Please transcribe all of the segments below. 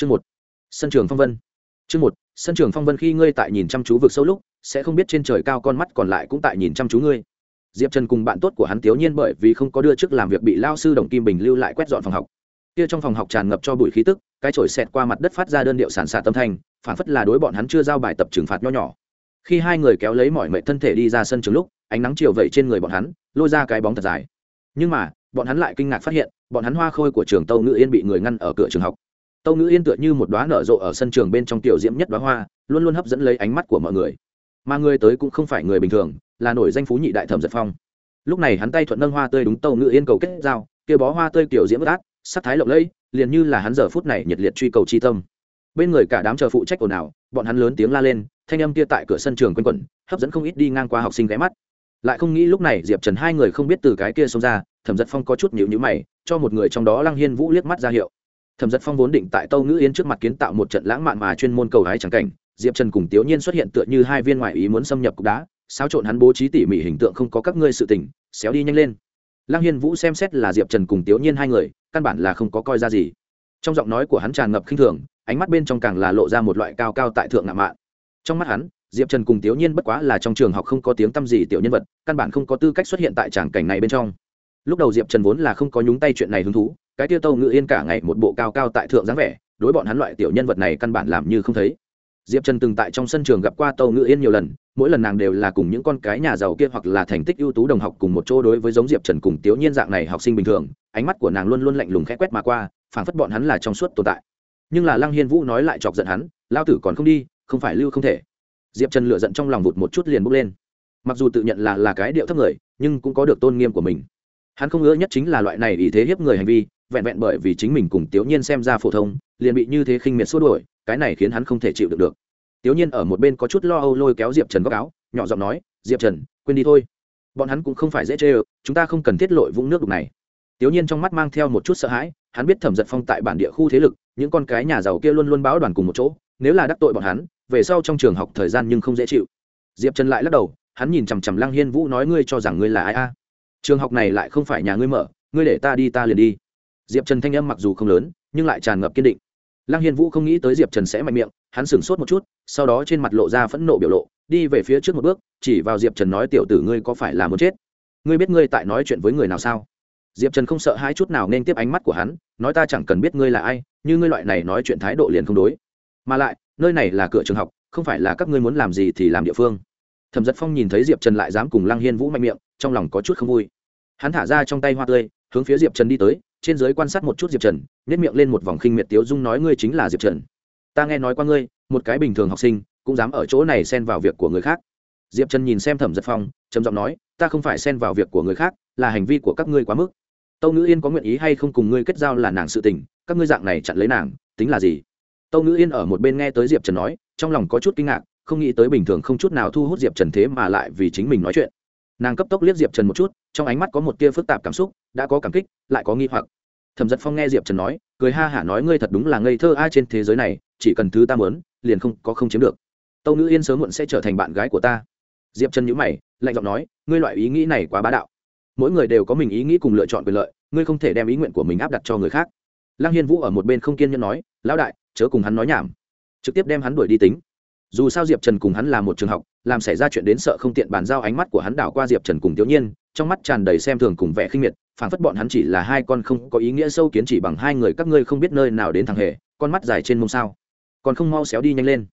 chương một, sân trường phong vân. Chương một, sân trường phong vân khi ngươi tại nhìn chăm chú vực sâu lúc, sẽ không biết trên trời cao con mắt còn lại cũng tại nhìn chăm chú ngươi. Diệp trần cùng bạn tốt của hắn tiểu nhiên bởi vì không có đưa trước làm việc bị lao sư đồng kim bình lưu lại quét dọn phòng học. Kia trong phòng học tràn ngập cho bụi khí tức, cái chổi xẹt qua mặt đất phát ra đơn điệu sản xạ tâm thanh phản phất là đối bọn hắn chưa giao bài tập trừng phạt nho nhỏ. Khi hai người kéo lấy mọi mệnh thân thể đi ra sân trường lúc, ánh nắng chiều vẩy trên người bọn hắn, lôi ra cái bóng thật dài. Nhưng mà, bọn hắn lại kinh ngạc phát hiện, bọn hắn hoa khôi của trường tâu ngự yên bị người ngăn ở cửa trường học tâu ngữ yên tựa như một đoá nở rộ ở sân trường bên trong tiểu diễm nhất đoá hoa, luôn luôn hấp dẫn lấy ánh mắt của mọi người. Mà người tới cũng không phải người bình thường, là nổi danh phú nhị đại thẩm giật phong. Lúc này hắn tay thuận nâng hoa tươi đúng tâu ngữ yên cầu kết giao, kia bó hoa tươi tiểu diễm bất át, sắc thái lộng lẫy, liền như là hắn giờ phút này nhiệt liệt truy cầu chi tâm. Bên người cả đám chờ phụ trách ồn ào, bọn hắn lớn tiếng la lên, thanh âm kia tại cửa sân trường quanh quẩn, hấp dẫn không ít đi ngang qua học sinh ghé mắt. Lại không nghĩ lúc này diệp trần hai người không biết từ cái kia xông ra, thẩm giật phong có chút nhịu nhữ mày, cho một người trong đó lăng hiên vũ liếc mắt ra hiệu thẩm giật phong vốn định tại tâu ngữ yên trước mặt kiến tạo một trận lãng mạn mà chuyên môn cầu hái trắng cảnh, diệp trần cùng tiểu nhiên xuất hiện tựa như hai viên ngoại ý muốn xâm nhập cục đá, xáo trộn hắn bố trí tỉ mỉ hình tượng không có các ngươi sự tình, xéo đi nhanh lên. Lăng hiên vũ xem xét là diệp trần cùng tiểu nhiên hai người, căn bản là không có coi ra gì. Trong giọng nói của hắn tràn ngập khinh thường, ánh mắt bên trong càng là lộ ra một loại cao cao tại thượng ngạo mạn. Trong mắt hắn, diệp trần cùng tiểu nhiên bất quá là trong trường học không có tiếng tăm gì tiểu nhân vật, căn bản không có tư cách xuất hiện tại tràng cảnh này bên trong. Lúc đầu diệp trần vốn là không có nhúng tay chuyện này hứng thú cái tiêu tâu ngự yên cả ngày một bộ cao cao tại thượng dáng vẻ, đối bọn hắn loại tiểu nhân vật này căn bản làm như không thấy. Diệp trần từng tại trong sân trường gặp qua tâu ngự yên nhiều lần, mỗi lần nàng đều là cùng những con cái nhà giàu kia hoặc là thành tích ưu tú đồng học cùng một chỗ đối với giống diệp trần cùng tiểu nhiên dạng này học sinh bình thường, ánh mắt của nàng luôn luôn lạnh lùng khẽ quét mà qua, phảng phất bọn hắn là trong suốt tồn tại. Nhưng là lăng hiên vũ nói lại chọc giận hắn lao tử còn không đi, không phải lưu không thể. Diệp trần lựa giận trong lòng vụt một chút liền bốc lên. Mặc dù tự nhận là là cái điệu thấp người, nhưng cũng có được tôn nghiêm của mình. Hắn không ngỡ nhất chính là loại này ý thế hiếp người hành vi vẹn vẹn bởi vì chính mình cùng tiểu nhiên xem ra phổ thông, liền bị như thế khinh miệt xua đuổi, cái này khiến hắn không thể chịu được được. Tiểu nhiên ở một bên có chút lo âu lôi kéo diệp trần góc áo, nhỏ giọng nói, diệp trần, quên đi thôi. Bọn hắn cũng không phải dễ chê ơ, chúng ta không cần thiết lội vũng nước đục này. Tiểu nhiên trong mắt mang theo một chút sợ hãi, hắn biết thẩm giật phong tại bản địa khu thế lực, những con cái nhà giàu kia luôn luôn báo đoàn cùng một chỗ, nếu là đắc tội bọn hắn, về sau trong trường học thời gian nhưng không dễ chịu. Diệp trần lại lắc đầu, hắn nhìn chằm chằm lăng hiên vũ nói, ngươi cho rằng ngươi là ai a? Trường học này lại không phải nhà ngươi mở, ngươi để ta đi ta liền đi diệp trần thanh âm mặc dù không lớn, nhưng lại tràn ngập kiên định. Lăng hiên vũ không nghĩ tới diệp trần sẽ mạnh miệng, hắn sửng sốt một chút, sau đó trên mặt lộ ra phẫn nộ biểu lộ, đi về phía trước một bước, chỉ vào diệp trần nói, tiểu tử ngươi có phải là muốn chết? Ngươi biết ngươi tại nói chuyện với người nào sao? Diệp trần không sợ hai chút nào nên tiếp ánh mắt của hắn, nói, ta chẳng cần biết ngươi là ai, như ngươi loại này nói chuyện thái độ liền không đối. Mà lại, nơi này là cửa trường học, không phải là các ngươi muốn làm gì thì làm địa phương. Thẩm giật phong nhìn thấy diệp trần lại dám cùng lăng hiên vũ mạnh miệng, trong lòng có chút không vui. Hắn thả ra trong tay hoa tươi, hướng phía diệp trần đi tới trên giới quan sát một chút diệp trần nếp miệng lên một vòng khinh miệt tiếu dung nói ngươi chính là diệp trần. Ta nghe nói qua ngươi, một cái bình thường học sinh, cũng dám ở chỗ này xen vào việc của người khác. Diệp trần nhìn xem thẩm giật phong, trầm giọng nói, ta không phải xen vào việc của người khác, là hành vi của các ngươi quá mức. Tâu ngữ yên có nguyện ý hay không cùng ngươi kết giao là nàng sự tình, các ngươi dạng này chặn lấy nàng, tính là gì? Tâu ngữ yên ở một bên nghe tới diệp trần nói, trong lòng có chút kinh ngạc, không nghĩ tới bình thường không chút nào thu hút diệp trần thế mà lại vì chính mình nói chuyện nàng cấp tốc liếc diệp trần một chút, trong ánh mắt có một tia phức tạp cảm xúc, đã có cảm kích, lại có nghi hoặc. Thẩm giật phong nghe diệp trần nói, cười ha hả nói, ngươi thật đúng là ngây thơ ai trên thế giới này, chỉ cần thứ ta mớn liền không có không chiếm được. Tâu nữ yên sớm muộn sẽ trở thành bạn gái của ta. Diệp trần nhữ mày, lạnh giọng nói, ngươi loại ý nghĩ này quá bá đạo. Mỗi người đều có mình ý nghĩ cùng lựa chọn quyền lợi, ngươi không thể đem ý nguyện của mình áp đặt cho người khác. Lăng hiên vũ ở một bên không kiên nhẫn nói, lão đại, chớ cùng hắn nói nhảm. Trực tiếp đem hắn đuổi đi tính. Dù sao diệp trần cùng hắn là một trường học làm xảy ra chuyện đến sợ không tiện bàn giao ánh mắt của hắn đảo qua diệp trần cùng tiểu nhiên, trong mắt tràn đầy xem thường cùng vẻ khinh miệt, phảng phất bọn hắn chỉ là hai con không có ý nghĩa sâu kiến chỉ bằng hai người các ngươi không biết nơi nào đến thằng hề, con mắt dài trên mông sao. Còn không mau xéo đi nhanh lên.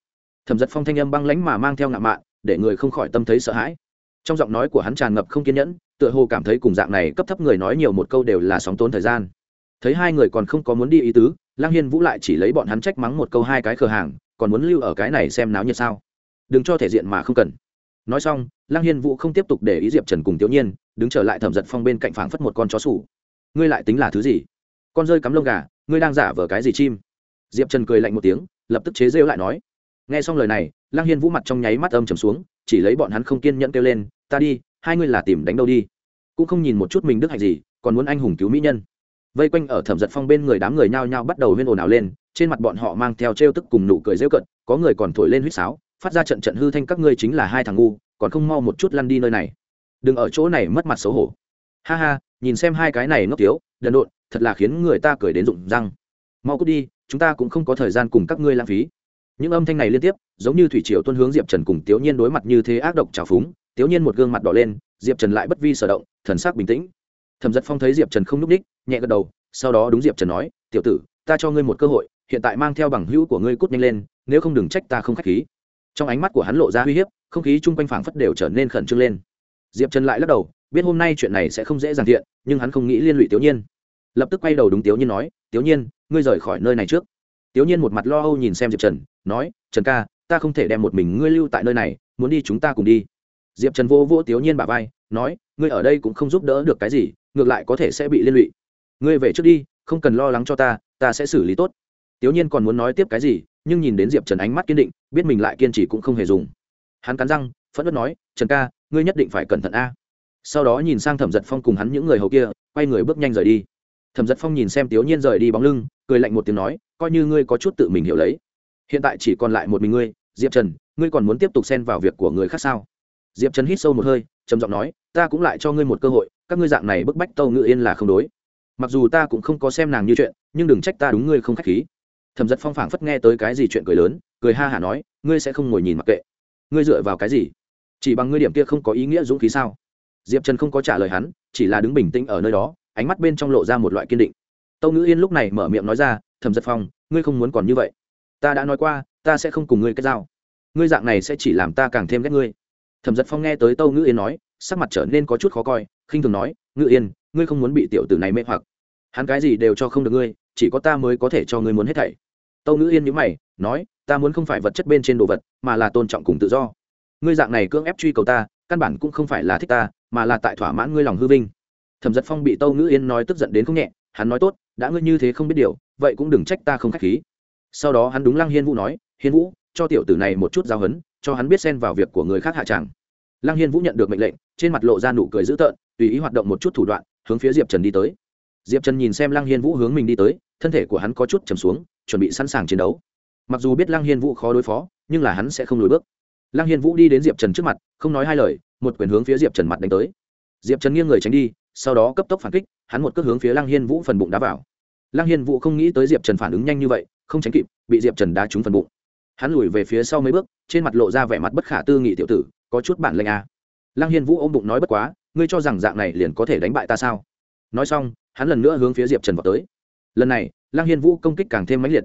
Thẩm giật phong thanh âm băng lánh mà mang theo ngạo mạn, để người không khỏi tâm thấy sợ hãi. Trong giọng nói của hắn tràn ngập không kiên nhẫn, tựa hồ cảm thấy cùng dạng này cấp thấp người nói nhiều một câu đều là sóng tốn thời gian. Thấy hai người còn không có muốn đi ý tứ lang hiên vũ lại chỉ lấy bọn hắn trách mắng một câu hai cái cửa hàng, còn muốn lưu ở cái này xem náo nhiệt sao? Đừng cho thể diện mà không cần. Nói xong lang hiên vũ không tiếp tục để ý diệp trần cùng tiểu nhiên, đứng trở lại thẩm giật phong bên cạnh phảng phất một con chó sủ. Ngươi lại tính là thứ gì? Con rơi cắm lông gà, ngươi đang giả vờ cái gì chim? Diệp trần cười lạnh một tiếng, lập tức chế rêu lại nói. Nghe xong lời này lang hiên vũ mặt trong nháy mắt âm trầm xuống, chỉ lấy bọn hắn không kiên nhẫn kêu lên, ta đi, hai ngươi là tìm đánh đâu đi. Cũng không nhìn một chút mình đức hạnh gì, còn muốn anh hùng cứu mỹ nhân. Vây quanh ở thẩm giật phong bên người đám người nhao nhao bắt đầu huyên ồn ào lên, trên mặt bọn họ mang theo t r e o tức cùng nụ cười rêu cận có người còn thổi lên huýt sáo phát ra trận trận hư thanh, các ngươi chính là hai thằng ngu, còn không mau một chút lăn đi nơi này. Đừng ở chỗ này mất mặt xấu hổ. Ha ha, nhìn xem hai cái này ngốc tiếu đần độn, thật là khiến người ta cười đến rụng răng. Mau cút đi, chúng ta cũng không có thời gian cùng các ngươi lãng phí. Những âm thanh này liên tiếp, giống như thủy triều tuân hướng diệp trần cùng tiểu nhiên đối mặt như thế ác độc trào phúng tiểu nhiên một gương mặt đỏ lên, diệp trần lại bất vi sở động, thần sắc bình tĩnh. Thẩm giật phong thấy diệp trần không n ú c ních nhẹ gật đầu, sau đó đúng diệp trần nói, tiểu tử, ta cho ngươi một cơ hội, hiện tại mang theo bằng hữu của ngươi cút nhanh lên, nếu không đừng trách ta không k h á c h khí trong ánh mắt của hắn lộ ra uy hiếp, không khí chung quanh phảng phất đều trở nên khẩn trương lên. Diệp trần lại lắc đầu, biết hôm nay chuyện này sẽ không dễ dàng thiện, nhưng hắn không nghĩ liên lụy tiểu nhiên. Lập tức quay đầu đúng tiểu nhiên nói, tiểu nhiên, ngươi rời khỏi nơi này trước. Tiểu nhiên một mặt lo âu nhìn xem diệp trần, nói, trần ca, ta không thể đem một mình ngươi lưu tại nơi này, muốn đi chúng ta cùng đi. Diệp trần vô vô tiểu nhiên bà vai, nói, ngươi ở đây cũng không giúp đỡ được cái gì, ngược lại có thể sẽ bị liên lụy. Ngươi về trước đi, không cần lo lắng cho ta ta sẽ xử lý tốt. Tiểu nhiên còn muốn nói tiếp cái gì nhưng nhìn đến diệp trần ánh mắt kiên định biết mình lại kiên trì cũng không hề dùng hắn cắn răng phẫn nộ nói trần ca ngươi nhất định phải cẩn thận a sau đó nhìn sang thẩm giật phong cùng hắn những người hầu kia quay người bước nhanh rời đi thẩm giật phong nhìn xem tiểu nhiên rời đi bóng lưng cười lạnh một tiếng nói coi như ngươi có chút tự mình hiểu lấy hiện tại chỉ còn lại một mình ngươi diệp trần ngươi còn muốn tiếp tục xen vào việc của người khác sao diệp trần hít sâu một hơi trầm giọng nói ta cũng lại cho ngươi một cơ hội các ngươi dạng này bức bách tâu ngự yên là không đối mặc dù ta cũng không có xem nàng như chuyện nhưng đừng trách ta đúng ngươi không k h á c h khí thẩm giật phong phảng phất nghe tới cái gì chuyện cười lớn, cười ha hả nói, ngươi sẽ không ngồi nhìn mặc kệ. Ngươi dựa vào cái gì? Chỉ bằng ngươi điểm kia không có ý nghĩa dũng khí sao? Diệp trần không có trả lời hắn, chỉ là đứng bình tĩnh ở nơi đó, ánh mắt bên trong lộ ra một loại kiên định. Tâu ngữ yên lúc này mở miệng nói ra, thẩm giật phong, ngươi không muốn còn như vậy. Ta đã nói qua, ta sẽ không cùng ngươi kết giao. Ngươi dạng này sẽ chỉ làm ta càng thêm ghét ngươi. Thẩm giật phong nghe tới tâu ngữ yên nói, sắc mặt trở nên có chút khó coi, khinh thường nói, ngữ yên, ngươi không muốn bị tiểu tử này mê hoặc. Hắn cái gì đều cho không được ngươi chỉ có ta mới có thể cho ngươi muốn hết thảy. Tâu ngữ yên nhữ mày, nói, ta muốn không phải vật chất bên trên đồ vật, mà là tôn trọng cùng tự do. Ngươi dạng này cưỡng ép truy cầu ta, căn bản cũng không phải là thích ta, mà là tại thỏa mãn ngươi lòng hư vinh. Thẩm giật phong bị tâu ngữ yên nói tức giận đến không nhẹ, hắn nói tốt, đã ngươi như thế không biết điều, vậy cũng đừng trách ta không k h á c h khí. Sau đó hắn đúng lăng hiên vũ nói, hiên vũ, cho tiểu tử này một chút giao hấn cho hắn biết xen vào việc của người khác hạ tràng lăng hiên vũ nhận được mệnh lệnh, trên mặt lộ ra nụ cười dữ tợn, tùy ý hoạt động một chút thủ đoạn, hướng phía diệp trần đi tới. Diệp trần nhìn xem lăng hiên vũ hướng mình đi tới thân thể của hắn có chút trầm xuống, chuẩn bị sẵn sàng chiến đấu. Mặc dù biết lăng hiên vũ khó đối phó, nhưng là hắn sẽ không lùi bước. Lăng hiên vũ đi đến diệp trần trước mặt, không nói hai lời, một quyền hướng phía diệp trần mặt đánh tới. Diệp trần nghiêng người tránh đi, sau đó cấp tốc phản kích, hắn một cước hướng phía lăng hiên vũ phần bụng đá vào. Lăng hiên vũ không nghĩ tới diệp trần phản ứng nhanh như vậy, không tránh kịp, bị diệp trần đá trúng phần bụng. Hắn lùi về phía sau mấy bước, trên mặt lộ ra vẻ mặt bất khả tư nghị tiểu tử, có chút bản lĩnh à. lăng hiên vũ ôm bụng nói bất quá, ngươi cho rằng dạng này liền có thể đánh bại ta sao? Nói xong, hắn lần nữa hướng phía diệp trần vào tới lần này, lăng hiên vũ công kích càng thêm mãnh liệt.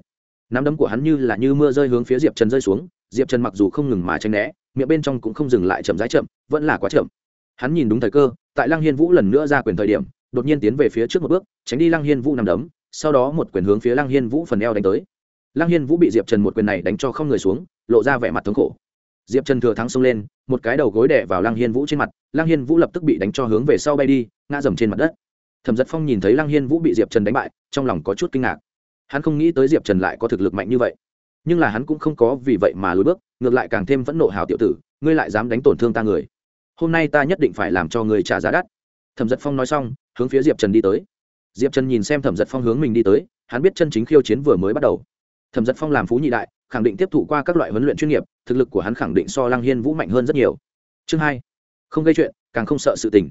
Nắm đấm của hắn như là như mưa rơi hướng phía diệp trần rơi xuống, diệp trần mặc dù không ngừng mà tranh né, miệng bên trong cũng không dừng lại chậm rãi chậm, vẫn là quá chậm. Hắn nhìn đúng thời cơ, tại lăng hiên vũ lần nữa ra quyền thời điểm, đột nhiên tiến về phía trước một bước, tránh đi lăng hiên vũ nằm đấm, sau đó một quyền hướng phía lăng hiên vũ phần eo đánh tới. Lăng hiên vũ bị diệp trần một quyền này đánh cho không người xuống, lộ ra vẻ mặt thống khổ. Diệp trần thừa thắng xông lên, một cái đầu gối đẻ vào lăng hiên vũ trên mặt, lăng hiên vũ lập tức bị đánh cho hướng về sau bay đi, ngã dầm trên mặt đất thẩm giật phong nhìn thấy lăng hiên vũ bị diệp trần đánh bại, trong lòng có chút kinh ngạc. Hắn không nghĩ tới diệp trần lại có thực lực mạnh như vậy. Nhưng là hắn cũng không có vì vậy mà lùi bước, ngược lại càng thêm phẫn nộ hào tiểu tử, ngươi lại dám đánh tổn thương ta người. Hôm nay ta nhất định phải làm cho người trả giá đắt. Thẩm giật phong nói xong, hướng phía diệp trần đi tới. Diệp trần nhìn xem thẩm giật phong hướng mình đi tới, hắn biết chân chính khiêu chiến vừa mới bắt đầu. Thẩm giật phong làm phú nhị đại, khẳng định tiếp thụ qua các loại huấn luyện chuyên nghiệp, thực lực của hắn khẳng định so lăng hiên vũ mạnh hơn rất nhiều. Chương hai, không gây chuyện, càng không sợ sự tình.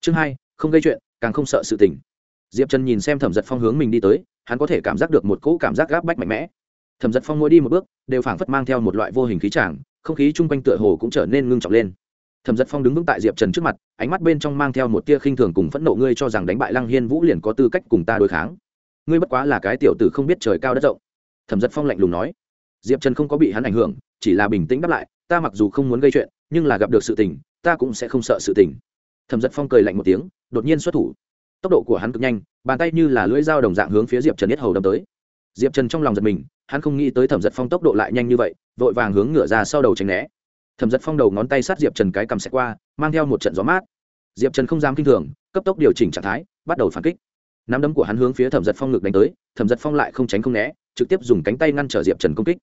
Chương hai, không gây chuyện càng không sợ sự tình. Diệp trần nhìn xem thẩm giật phong hướng mình đi tới, hắn có thể cảm giác được một cỗ cảm giác gáp bách mạnh mẽ. Thẩm giật phong mỗi đi một bước, đều phảng phất mang theo một loại vô hình khí tràng, không khí chung quanh tựa hồ cũng trở nên ngưng trọng lên. Thẩm giật phong đứng vững tại diệp trần trước mặt, ánh mắt bên trong mang theo một tia khinh thường cùng phẫn nộ ngươi cho rằng đánh bại lăng hiên vũ liền có tư cách cùng ta đối kháng. Ngươi bất quá là cái tiểu tử không biết trời cao đất rộng. Thẩm giật phong lạnh lùng nói. Diệp trần không có bị hắn ảnh hưởng, chỉ là bình tĩnh đáp lại, ta mặc dù không muốn gây chuyện, nhưng là gặp được sự tình, ta cũng sẽ không sợ sự tình thẩm giật phong cười lạnh một tiếng, đột nhiên xuất thủ. Tốc độ của hắn cực nhanh, bàn tay như là lưỡi dao đồng dạng hướng phía diệp trần nhất hầu đâm tới. Diệp trần trong lòng giật mình, hắn không nghĩ tới thẩm giật phong tốc độ lại nhanh như vậy, vội vàng hướng ngửa ra sau đầu tránh né. Thẩm giật phong đầu ngón tay sát diệp trần cái cầm xẹt qua, mang theo một trận gió mát. Diệp trần không dám k i n h thường, cấp tốc điều chỉnh trạng thái, bắt đầu phản kích. Nắm đấm của hắn hướng phía thẩm giật phong ngực đánh tới, thẩm giật phong lại không tránh không né, trực tiếp dùng cánh tay ngăn trở diệp trần công kích.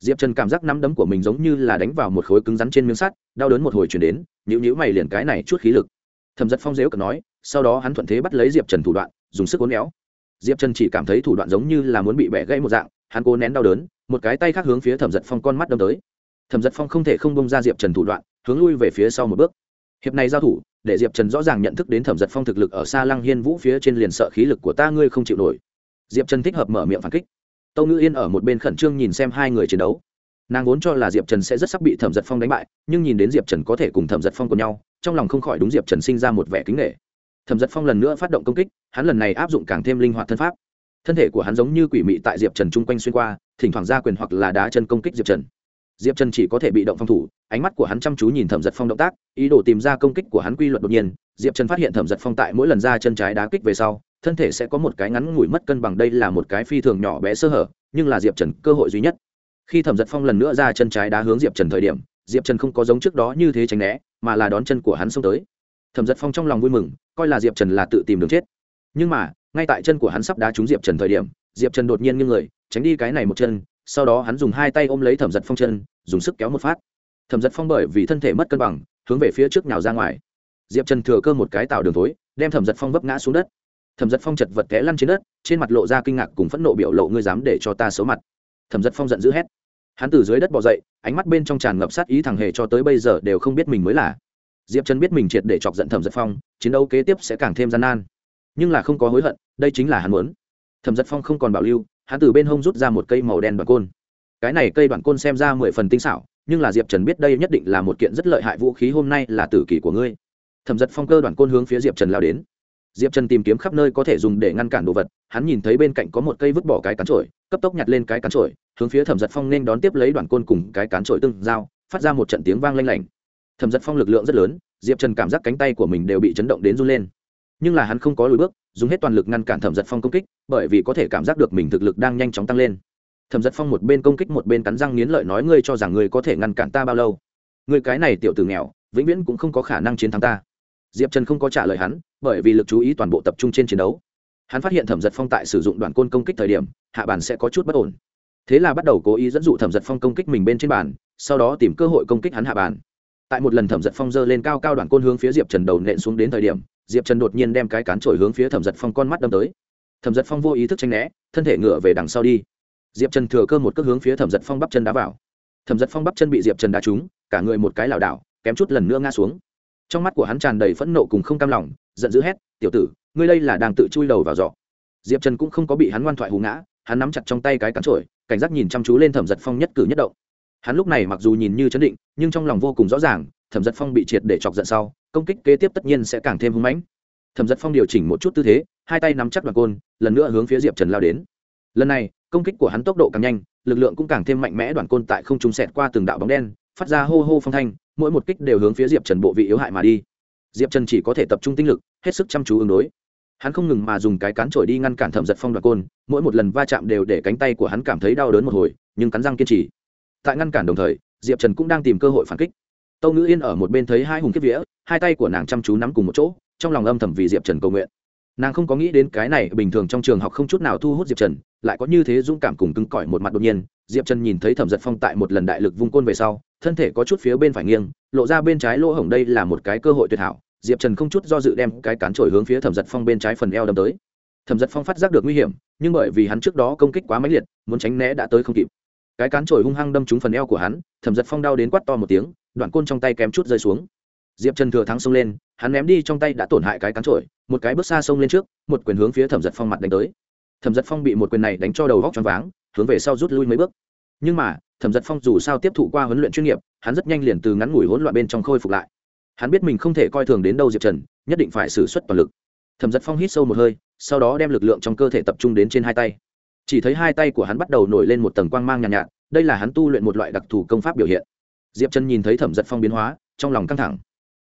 Diệp trần cảm giác nắm đấm của mình giống như là đánh vào một khối cứng rắn trên miếng sắt, đau đớn một hồi chuyển đến nhữ nhữ mày liền cái này chút khí lực thẩm giật phong dếu cần nói, sau đó hắn thuận thế bắt lấy diệp trần thủ đoạn, dùng sức uốn éo. Diệp trần chỉ cảm thấy thủ đoạn giống như là muốn bị bẻ gãy một dạng, hắn cố nén đau đớn, một cái tay khác hướng phía thẩm giật phong con mắt đâm tới. Thẩm giật phong không thể không bông ra diệp trần thủ đoạn, hướng lui về phía sau một bước. Hiệp này giao thủ, để diệp trần rõ ràng nhận thức đến thẩm giật phong thực lực ở xa lăng hiên vũ phía trên liền sợ khí lực của ta ngươi không chịu nổi. Diệp trần thích hợp mở miệng phản kích. Tâu ngữ yên ở một bên khẩn trương nhìn xem hai người chiến đấu. Nàng vốn cho là diệp trần sẽ rất sắp bị thẩm giật phong đánh bại, nhưng nhìn đến diệp trần có thể cùng thẩm giật phong cùng nhau trong lòng không khỏi đúng diệp trần sinh ra một vẻ kính nghệ thẩm giật phong lần nữa phát động công kích, hắn lần này áp dụng càng thêm linh hoạt thân pháp. Thân thể của hắn giống như quỷ mị tại diệp trần chung quanh xuyên qua, thỉnh thoảng ra quyền hoặc là đá chân công kích diệp trần. Diệp trần chỉ có thể bị động phòng thủ, ánh mắt của hắn chăm chú nhìn thẩm giật phong động tác, ý đồ tìm ra công kích của hắn quy luật đột nhiên. Diệp trần phát hiện thẩm giật phong tại mỗi lần ra chân trái đá kích về sau, thân thể sẽ có một cái ngắn ngủi mất cân bằng, đây là một cái phi thường nhỏ bé sơ hở, nhưng là diệp trần cơ hội duy nhất. Khi thẩm giật phong lần nữa ra chân trái đá hướng diệp trần thời điểm diệp trần không có giống trước đó như thế tránh né, mà là đón chân của hắn xông tới. Thẩm giật phong trong lòng vui mừng, coi là diệp trần là tự tìm đường chết. Nhưng mà, ngay tại chân của hắn sắp đá trúng diệp trần thời điểm, diệp trần đột nhiên nghiêng người, tránh đi cái này một chân, sau đó hắn dùng hai tay ôm lấy thẩm giật phong chân, dùng sức kéo một phát. Thẩm giật phong bởi vì thân thể mất cân bằng, hướng về phía trước nhào ra ngoài. Diệp trần thừa cơ một cái tạo đường tối đem thẩm giật phong vấp ngã xuống đất. Thẩm giật phong chật vật té lăn trên đất, trên mặt lộ ra kinh ngạc cùng phẫn nộ biểu lộ, ngươi dám để cho ta xấu mặt. Thẩm giật phong giận dữ hét hắn từ dưới đất bỏ dậy, ánh mắt bên trong tràn ngập sát ý thằng hề cho tới bây giờ đều không biết mình mới là. Diệp trần biết mình triệt để chọc giận thẩm giật phong, chiến đấu kế tiếp sẽ càng thêm gian nan. Nhưng là không có hối hận, đây chính là hắn muốn. Thẩm giật phong không còn bảo lưu, hắn từ bên hông rút ra một cây màu đen đoạn côn. Cái này cây đoạn côn xem ra mười phần tinh xảo, nhưng là diệp trần biết đây nhất định là một kiện rất lợi hại vũ khí, hôm nay là tử kỷ của ngươi. Thẩm giật phong cơ đoạn côn hướng phía diệp trần lao đến. Diệp trần tìm kiếm khắp nơi có thể dùng để ngăn cản đồ vật, hắn nhìn thấy bên cạnh có một cây vứt bỏ cái cán trổi cấp tốc nhặt lên cái cán trổi hướng phía thẩm giật phong nên đón tiếp lấy đoạn côn cùng cái cán trội tương giao, phát ra một trận tiếng vang lanh lảnh. Thẩm giật phong lực lượng rất lớn, diệp trần cảm giác cánh tay của mình đều bị chấn động đến run lên. Nhưng là hắn không có lùi bước, dùng hết toàn lực ngăn cản thẩm giật phong công kích, bởi vì có thể cảm giác được mình thực lực đang nhanh chóng tăng lên. Thẩm giật phong một bên công kích một bên cắn răng nghiến lợi nói, ngươi cho rằng ngươi có thể ngăn cản ta bao lâu? Ngươi cái này tiểu tử nghèo, vĩnh viễn cũng không có khả năng chiến thắng ta. Diệp trần không có trả lời hắn, bởi vì lực chú ý toàn bộ tập trung trên chiến đấu. Hắn phát hiện thẩm giật phong tại sử dụng đoạn côn công kích thời điểm, hạ bàn sẽ có chút bất ổn thế là bắt đầu cố ý dẫn dụ thẩm giật phong công kích mình bên trên bàn, sau đó tìm cơ hội công kích hắn hạ bàn. Tại một lần thẩm giật phong dơ lên cao cao đoạn côn hướng phía diệp trần đầu nện xuống đến thời điểm, diệp trần đột nhiên đem cái cán trổi hướng phía thẩm giật phong con mắt đâm tới. Thẩm giật phong vô ý thức tranh né, thân thể ngựa về đằng sau đi. Diệp trần thừa cơ một cước hướng phía thẩm giật phong bắp chân đá vào. Thẩm giật phong bắp chân bị diệp trần đá trúng, cả người một cái lảo đảo, kém chút lần nữa ngã xuống. Trong mắt của hắn tràn đầy phẫn nộ cùng không cam lòng, giận dữ hét, tiểu tử, ngươi đây là đang tự chui đầu vào giỏ. Diệp trần cũng không có bị hắn ngoan thoại hú ngã, hắn nắm chặt trong tay cái cán trổi cảnh giác nhìn chăm chú lên thẩm giật phong nhất cử nhất động. Hắn lúc này mặc dù nhìn như chấn định, nhưng trong lòng vô cùng rõ ràng, thẩm giật phong bị triệt để chọc giận sau, công kích kế tiếp tất nhiên sẽ càng thêm hưng mãnh. Thẩm giật phong điều chỉnh một chút tư thế, hai tay nắm chắc đoàn côn, lần nữa hướng phía diệp trần lao đến. Lần này, công kích của hắn tốc độ càng nhanh, lực lượng cũng càng thêm mạnh mẽ, đoàn côn tại không trung sẹt qua từng đạo bóng đen, phát ra hô hô phong thanh, mỗi một kích đều hướng phía diệp trần bộ vị yếu hại mà đi. Diệp trần chỉ có thể tập trung tinh lực, hết sức chăm chú ứng đối hắn không ngừng mà dùng cái cán trổi đi ngăn cản thẩm giật phong đoạt côn, mỗi một lần va chạm đều để cánh tay của hắn cảm thấy đau đớn một hồi, nhưng cắn răng kiên trì. Tại ngăn cản đồng thời, diệp trần cũng đang tìm cơ hội phản kích. Tâu ngữ yên ở một bên thấy hai hùng kiếp vĩa hai tay của nàng chăm chú nắm cùng một chỗ, trong lòng âm thầm vì diệp trần cầu nguyện. Nàng không có nghĩ đến cái này bình thường trong trường học không chút nào thu hút diệp trần, lại có như thế dũng cảm cùng cứng cỏi một mặt đột nhiên, diệp trần nhìn thấy thẩm giật phong tại một lần đại lực vung côn về sau, thân thể có chút phía bên phải nghiêng, lộ ra bên trái lỗ hổng đây là một cái cơ hội tuyệt hảo diệp trần không chút do dự đem cái cán trổi hướng phía thẩm giật phong bên trái phần eo đâm tới. Thẩm giật phong phát giác được nguy hiểm, nhưng bởi vì hắn trước đó công kích quá mãnh liệt, muốn tránh né đã tới không kịp. Cái cán trổi hung hăng đâm trúng phần eo của hắn, thẩm giật phong đau đến quắt to một tiếng, đoạn côn trong tay kém chút rơi xuống. Diệp trần thừa thắng xông lên, hắn ném đi trong tay đã tổn hại cái cán trổi, một cái bước xa xông lên trước, một quyền hướng phía thẩm giật phong mặt đánh tới. Thẩm giật phong bị một quyền này đánh cho đầu góc choáng váng, hướng về sau rút lui mấy bước. Nhưng mà, thẩm giật phong dù sao tiếp thụ qua huấn luyện chuyên nghiệp, hắn rất nhanh liền từ ngắn ngủi hỗn loạn bên trong khôi phục lại hắn biết mình không thể coi thường đến đâu diệp trần nhất định phải xử suất toàn lực. Thẩm giật phong hít sâu một hơi sau đó đem lực lượng trong cơ thể tập trung đến trên hai tay. Chỉ thấy hai tay của hắn bắt đầu nổi lên một tầng quang mang nhàn nhạt, nhạt đây là hắn tu luyện một loại đặc thù công pháp biểu hiện. Diệp trần nhìn thấy thẩm giật phong biến hóa trong lòng căng thẳng.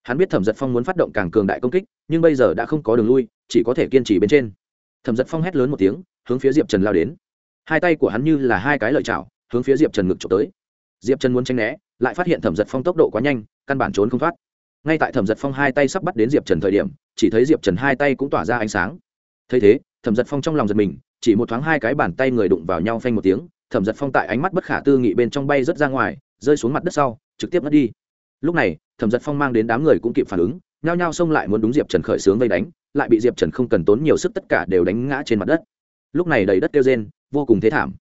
Hắn biết thẩm giật phong muốn phát động càng cường đại công kích nhưng bây giờ đã không có đường lui chỉ có thể kiên trì bên trên. Thẩm giật phong hét lớn một tiếng hướng phía diệp trần lao đến. Hai tay của hắn như là hai cái lợi chảo hướng phía diệp trần ngực trộm tới. Diệp trần muốn tranh né lại phát hiện thẩm giật phong tốc độ quá nhanh căn bản trốn không thoát ngay tại thẩm giật phong hai tay sắp bắt đến diệp trần thời điểm, chỉ thấy diệp trần hai tay cũng tỏa ra ánh sáng. Thấy thế, thẩm giật phong trong lòng giật mình, chỉ một thoáng hai cái bàn tay người đụng vào nhau phanh một tiếng, thẩm giật phong tại ánh mắt bất khả tư nghị bên trong bay rớt ra ngoài, rơi xuống mặt đất sau, trực tiếp mất đi. Lúc này, thẩm giật phong mang đến đám người cũng kịp phản ứng, nhao nhao xông lại muốn đúng diệp trần khởi xướng vây đánh, lại bị diệp trần không cần tốn nhiều sức tất cả đều đánh ngã trên mặt đất. Lúc này đầy đất kêu rên, vô cùng thế thảm.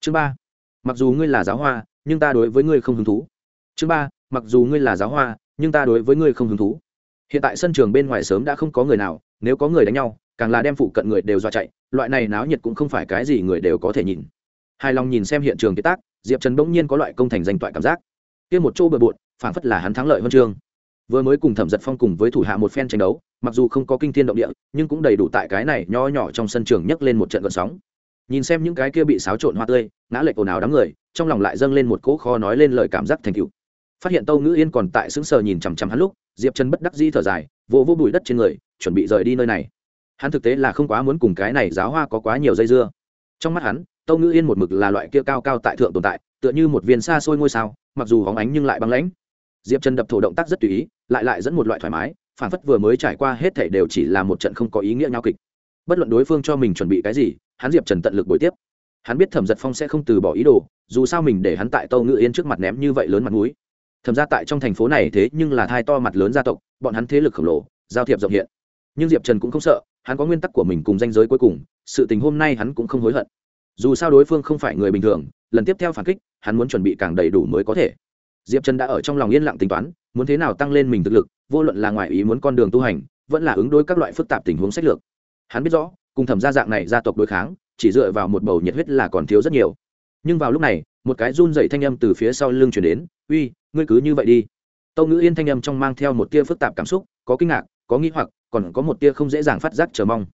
Chương ba, mặc dù ngươi là giáo hoa, nhưng ta đối với ngươi không hứng thú. Chương ba, mặc dù ngươi là giáo hoa nhưng ta đối với ngươi không hứng thú. Hiện tại sân trường bên ngoài sớm đã không có người nào, nếu có người đánh nhau, càng là đem phụ cận người đều dọa chạy, loại này náo nhiệt cũng không phải cái gì người đều có thể nhìn. Hài lòng nhìn xem hiện trường kế tác, diệp trần bỗng nhiên có loại công thành danh toại cảm giác. Kia một chỗ bừa bộn, phảng phất là hắn thắng lợi huân chương. Vừa mới cùng thẩm giật phong cùng với thủ hạ một phen tranh đấu, mặc dù không có kinh thiên động địa, nhưng cũng đầy đủ tại cái này nho nhỏ trong sân trường nhấc lên một trận gợn sóng. Nhìn xem những cái kia bị xáo trộn hoa tươi, ngã lệch ồn ào đám người, trong lòng lại dâng lên một cỗ kho nói lên lời cảm giác thành cựu phát hiện tâu ngữ yên còn tại xứng sờ nhìn chằm chằm hắn lúc, diệp Trần bất đắc di thở dài vô vô bụi đất trên người, chuẩn bị rời đi nơi này. Hắn thực tế là không quá muốn cùng cái này giáo hoa có quá nhiều dây dưa. Trong mắt hắn, tâu ngữ yên một mực là loại kia cao cao tại thượng tồn tại, tựa như một viên xa xôi ngôi sao, mặc dù hóng ánh nhưng lại băng lãnh. Diệp trần đập thổ động tác rất tùy ý, lại lại dẫn một loại thoải mái, phản phất vừa mới trải qua hết thể đều chỉ là một trận không có ý nghĩa nhau kịch. Bất luận đối phương cho mình chuẩn bị cái gì, hắn diệp trần tận lực bồi tiếp. Hắn biết thẩm giật phong sẽ không từ bỏ ý đồ, dù sao mình để hắn tại tâu ngự yên trước mặt ném như vậy lớn mặt m ũ i thẩm ra tại trong thành phố này thế nhưng là thai to mặt lớn gia tộc, bọn hắn thế lực khổng lồ, giao thiệp rộng hiện. Nhưng diệp trần cũng không sợ, hắn có nguyên tắc của mình cùng danh giới cuối cùng, sự tình hôm nay hắn cũng không hối hận. Dù sao đối phương không phải người bình thường, lần tiếp theo phản kích, hắn muốn chuẩn bị càng đầy đủ mới có thể. Diệp trần đã ở trong lòng yên lặng tính toán, muốn thế nào tăng lên mình thực lực, vô luận là ngoài ý muốn con đường tu hành, vẫn là ứng đối các loại phức tạp tình huống sách lược. Hắn biết rõ, cùng thẩm gia dạng này gia tộc đối kháng, chỉ dựa vào một bầu nhiệt huyết là còn thiếu rất nhiều. Nhưng vào lúc này, một cái run dậy thanh âm từ phía sau lưng chuyển đến, uy ngươi cứ như vậy đi. Tâu ngữ yên thanh âm trong mang theo một tia phức tạp cảm xúc, có kinh ngạc, có nghĩ hoặc, còn có một tia không dễ dàng phát giác chờ mong.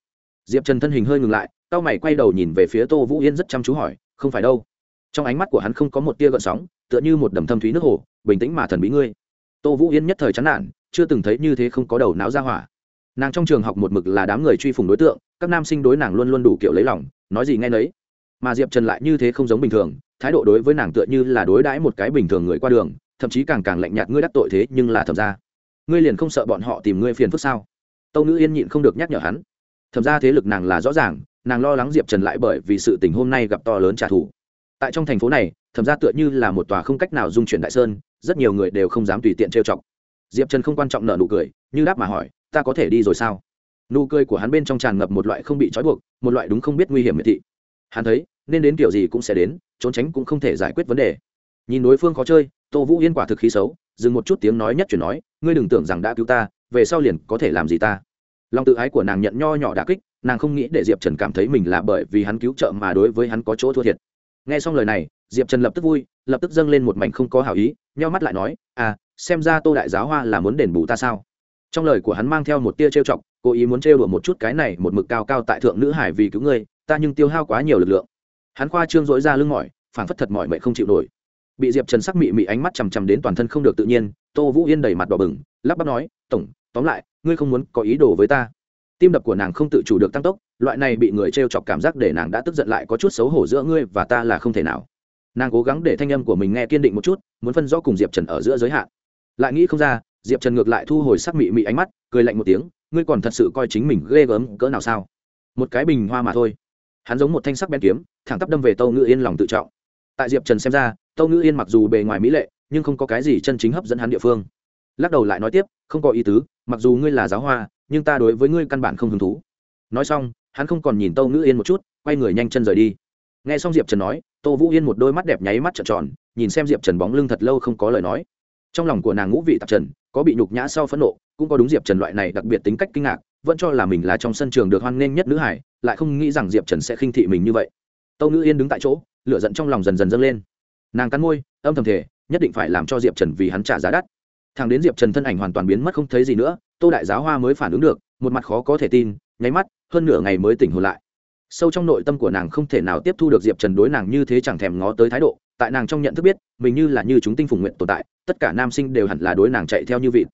Diệp trần thân hình hơi ngừng lại tao mày quay đầu nhìn về phía tô vũ yên rất chăm chú hỏi, không phải đâu. Trong ánh mắt của hắn không có một tia gợn sóng, tựa như một đầm thâm thúy nước hồ, bình tĩnh mà thần bí ngươi. Tô vũ yên nhất thời chán nản, chưa từng thấy như thế không có đầu não ra hỏa. Nàng trong trường học một mực là đám người truy phùng đối tượng, các nam sinh đối nàng luôn luôn đủ kiểu lấy lòng, nói gì nghe nấy. Mà diệp trần lại như thế không giống bình thường, thái độ đối với nàng tựa như là đối đãi một cái bình thường người qua đường thậm chí càng càng lạnh nhạt ngươi đắc tội thế nhưng là thầm ra ngươi liền không sợ bọn họ tìm ngươi phiền phức sao? Tâu nữ yên nhịn không được nhắc nhở hắn. Thầm ra thế lực nàng là rõ ràng, nàng lo lắng diệp trần lại bởi vì sự tình hôm nay gặp to lớn trả thù. Tại trong thành phố này, thẩm ra tựa như là một tòa không cách nào dung chuyển đại sơn, rất nhiều người đều không dám tùy tiện trêu chọc. Diệp trần không quan trọng nợ nụ cười, như đáp mà hỏi, ta có thể đi rồi sao? Nụ cười của hắn bên trong tràn ngập một loại không bị trói buộc, một loại đúng không biết nguy hiểm miệt thị. Hắn thấy, nên đến kiểu gì cũng sẽ đến, trốn tránh cũng không thể giải quyết vấn đề nhìn đối phương khó chơi, tô vũ yên quả thực khí xấu, dừng một chút tiếng nói nhất chuyển nói, ngươi đừng tưởng rằng đã cứu ta, về sau liền có thể làm gì ta. Lòng tự ái của nàng nhận nho nhỏ đà kích, nàng không nghĩ để diệp trần cảm thấy mình là bởi vì hắn cứu trợ mà đối với hắn có chỗ thua thiệt. Nghe xong lời này, diệp trần lập tức vui, lập tức dâng lên một mảnh không có hảo ý, nheo mắt lại nói à xem ra tô đại giáo hoa là muốn đền bù ta sao? Trong lời của hắn mang theo một tia trêu chọc, cố ý muốn trêu đùa một chút cái này một mực cao cao tại thượng nữ hải vì cứu ngươi, ta nhưng tiêu hao quá nhiều lực lượng. Hắn khoa trương dỗi ra lưng mỏi, phảng phất thật mỏi mệt không chịu nổi bị diệp trần sắc mị mị ánh mắt chằm chằm đến toàn thân không được tự nhiên, tô vũ yên đầy mặt đỏ bừng, lắp bắp nói, tổng, tóm lại, ngươi không muốn có ý đồ với ta. Tim đập của nàng không tự chủ được tăng tốc, loại này bị người t r e o chọc cảm giác để nàng đã tức giận lại có chút xấu hổ giữa ngươi và ta là không thể nào. Nàng cố gắng để thanh âm của mình nghe kiên định một chút, muốn phân rõ cùng diệp trần ở giữa giới hạn. Lại nghĩ không ra, diệp trần ngược lại thu hồi sắc mị mị ánh mắt, cười lạnh một tiếng, ngươi còn thật sự coi chính mình ghê gớm, cỡ nào sao? Một cái bình hoa mà thôi. Hắn giống một thanh sắc bén kiếm, thẳng tắp đâm về tâu ngự yên lòng tự trọng. Tại diệp trần xem ra tâu ngữ yên mặc dù bề ngoài mỹ lệ, nhưng không có cái gì chân chính hấp dẫn hắn địa phương. Lắc đầu lại nói tiếp, không có ý tứ, mặc dù ngươi là giáo hoa, nhưng ta đối với ngươi căn bản không hứng thú. Nói xong, hắn không còn nhìn tâu ngữ yên một chút, quay người nhanh chân rời đi. Nghe xong diệp trần nói, tô vũ yên một đôi mắt đẹp nháy mắt trợn tròn, nhìn xem diệp trần bóng lưng thật lâu không có lời nói. Trong lòng của nàng ngũ vị tạp trần, có bị nhục nhã sau phẫn nộ, cũng có đúng diệp trần loại này đặc biệt tính cách kinh ngạc, vẫn cho là mình là trong sân trường được hoan nghênh nhất nữ hải, lại không nghĩ rằng diệp trần sẽ khinh thị mình như vậy. Tâu ngữ yên đứng tại chỗ, lửa giận trong lòng dần dần dâng lên nàng cắn môi, âm thầm thể nhất định phải làm cho diệp trần vì hắn trả giá đắt. Thằng đến diệp trần thân ảnh hoàn toàn biến mất không thấy gì nữa, tô đại giáo hoa mới phản ứng được, một mặt khó có thể tin, nháy mắt, hơn nửa ngày mới tỉnh hồn lại. Sâu trong nội tâm của nàng không thể nào tiếp thu được diệp trần đối nàng như thế chẳng thèm ngó tới thái độ, tại nàng trong nhận thức biết, mình như là như chúng tinh phùng nguyện tồn tại, tất cả nam sinh đều hẳn là đối nàng chạy theo như vịt.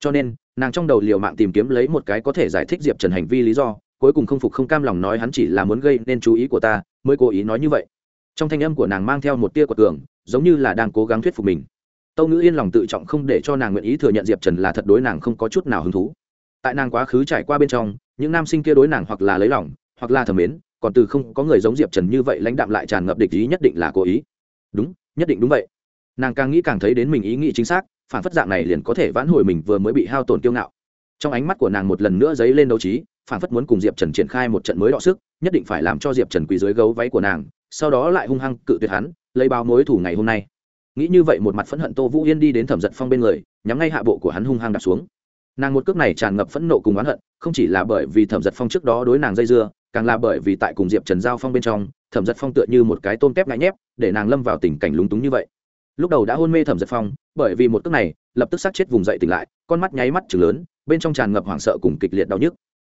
Cho nên, nàng trong đầu liều mạng tìm kiếm lấy một cái có thể giải thích diệp trần hành vi lý do, cuối cùng không phục không cam lòng nói hắn chỉ là muốn gây nên chú ý của ta, mới cố ý nói như vậy trong thanh âm của nàng mang theo một tia của cường, giống như là đang cố gắng thuyết phục mình. Tâu nữ yên lòng tự trọng không để cho nàng nguyện ý thừa nhận diệp trần là thật đối nàng không có chút nào hứng thú. Tại nàng quá khứ trải qua bên trong, những nam sinh kia đối nàng hoặc là lấy lòng, hoặc là thầm mến, còn từ không có người giống diệp trần như vậy lãnh đạm lại tràn ngập địch ý nhất định là cố ý. Đúng, nhất định đúng vậy. Nàng càng nghĩ càng thấy đến mình ý nghĩ chính xác, phản phất dạng này liền có thể vãn hồi mình vừa mới bị hao tổn kiêu ngạo. Trong ánh mắt của nàng một lần nữa dấy lên đấu trí, phản phất muốn cùng diệp trần triển khai một trận mới đọ sức, nhất định phải làm cho diệp trần quỳ dưới gấu váy của nàng sau đó lại hung hăng cự tuyệt hắn, lấy báo mối thủ ngày hôm nay. Nghĩ như vậy một mặt phẫn hận tô vũ yên đi đến thẩm giật phong bên người, nhắm ngay hạ bộ của hắn hung hăng đặt xuống. Nàng một cước này tràn ngập phẫn nộ cùng oán hận, không chỉ là bởi vì thẩm giật phong trước đó đối nàng dây dưa, càng là bởi vì tại cùng diệp trần giao phong bên trong, thẩm giật phong tựa như một cái tôm tép ngại nhép, để nàng lâm vào tình cảnh lúng túng như vậy. Lúc đầu đã hôn mê thẩm giật phong, bởi vì một cước này, lập tức sát chết vùng dậy tỉnh lại, con mắt nháy mắt chừng lớn, bên trong tràn ngập hoảng sợ cùng kịch liệt đau nhức.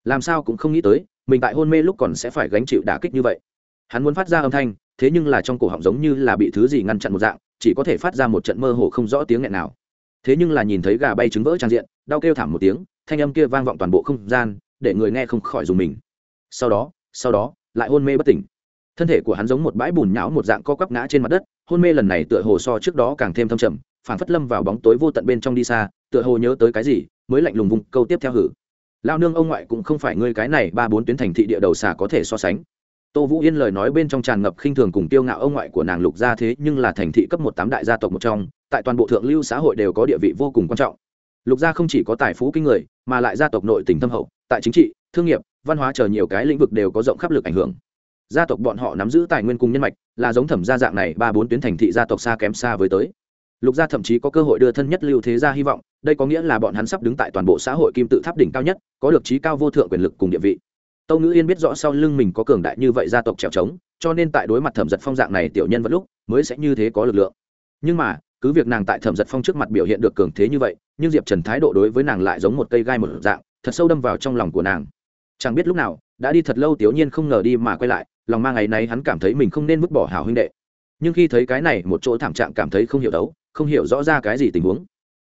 Làm sao cũng không nghĩ tới, mình tại hôn mê lúc còn sẽ phải gánh chịu đả kích như vậy hắn muốn phát ra âm thanh, thế nhưng là trong cổ họng giống như là bị thứ gì ngăn chặn một dạng, chỉ có thể phát ra một trận mơ hồ không rõ tiếng nghẹn nào. Thế nhưng là nhìn thấy gà bay trứng vỡ trang diện, đau kêu thảm một tiếng, thanh âm kia vang vọng toàn bộ không gian, để người nghe không khỏi dùng mình. Sau đó sau đó, lại hôn mê bất tỉnh. Thân thể của hắn giống một bãi bùn nhão một dạng co quắp ngã trên mặt đất, hôn mê lần này tựa hồ so trước đó càng thêm thâm trầm phản phất lâm vào bóng tối vô tận bên trong đi xa, tựa hồ nhớ tới cái gì, mới lạnh lùng vùng câu tiếp theo hử. Lao nương ông ngoại cũng không phải ngươi cái này ba bốn tuyến thành thị địa đầu xà có thể so sánh tô vũ yên lời nói bên trong tràn ngập khinh thường cùng tiêu ngạo ông ngoại của nàng lục gia thế, nhưng là thành thị cấp một tám đại gia tộc một trong, tại toàn bộ thượng lưu xã hội đều có địa vị vô cùng quan trọng. Lục gia không chỉ có tài phú kinh người, mà lại gia tộc nội tỉnh thâm hậu, tại chính trị, thương nghiệp, văn hóa chờ nhiều cái lĩnh vực đều có rộng khắp lực ảnh hưởng. Gia tộc bọn họ nắm giữ tài nguyên cùng nhân mạch, là giống thẩm gia dạng này ba bốn tuyến thành thị gia tộc xa kém xa với tới. Lục gia thậm chí có cơ hội đưa thân nhất lưu thế gia hy vọng, đây có nghĩa là bọn hắn sắp đứng tại toàn bộ xã hội kim tự tháp đỉnh cao nhất, có được trí cao vô thượng quyền lực cùng địa vị tâu ngữ yên biết rõ sau lưng mình có cường đại như vậy gia tộc trèo trống, cho nên tại đối mặt thẩm giật phong dạng này tiểu nhân vẫn lúc, mới sẽ như thế có lực lượng. Nhưng mà, cứ việc nàng tại thẩm giật phong trước mặt biểu hiện được cường thế như vậy, nhưng diệp trần thái độ đối với nàng lại giống một cây gai một dạng, thật sâu đâm vào trong lòng của nàng. Chẳng biết lúc nào, đã đi thật lâu tiểu nhiên không ngờ đi mà quay lại, lòng mang ngày nay hắn cảm thấy mình không nên vứt bỏ hảo huynh đệ. Nhưng khi thấy cái này, một chỗ thảm trạng cảm thấy không hiểu đấu, không hiểu rõ ra cái gì tình huống.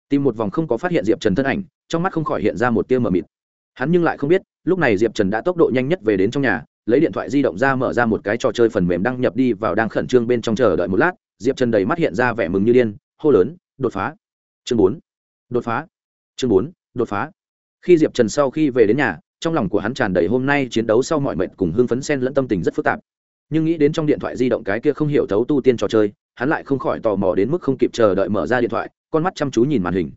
Tìm một vòng không có phát hiện diệp trần thân ảnh, trong mắt không khỏi hiện ra một tia mờ mịt. Hắn nhưng lại không biết lúc này diệp trần đã tốc độ nhanh nhất về đến trong nhà, lấy điện thoại di động ra mở ra một cái trò chơi phần mềm đăng nhập đi vào đang khẩn trương bên trong chờ đợi một lát, diệp trần đầy mắt hiện ra vẻ mừng như điên, hô lớn, đột phá! Chương bốn. Đột phá. Chương bốn. Đột phá. Khi diệp trần sau khi về đến nhà, trong lòng của hắn tràn đầy hôm nay chiến đấu sau mọi mệnh cùng hưng phấn sen lẫn tâm tình rất phức tạp. Nhưng nghĩ đến trong điện thoại di động cái kia không hiểu thấu tu tiên trò chơi, hắn lại không khỏi tò mò đến mức không kịp chờ đợi mở ra điện thoại, con mắt chăm chú nhìn màn hình.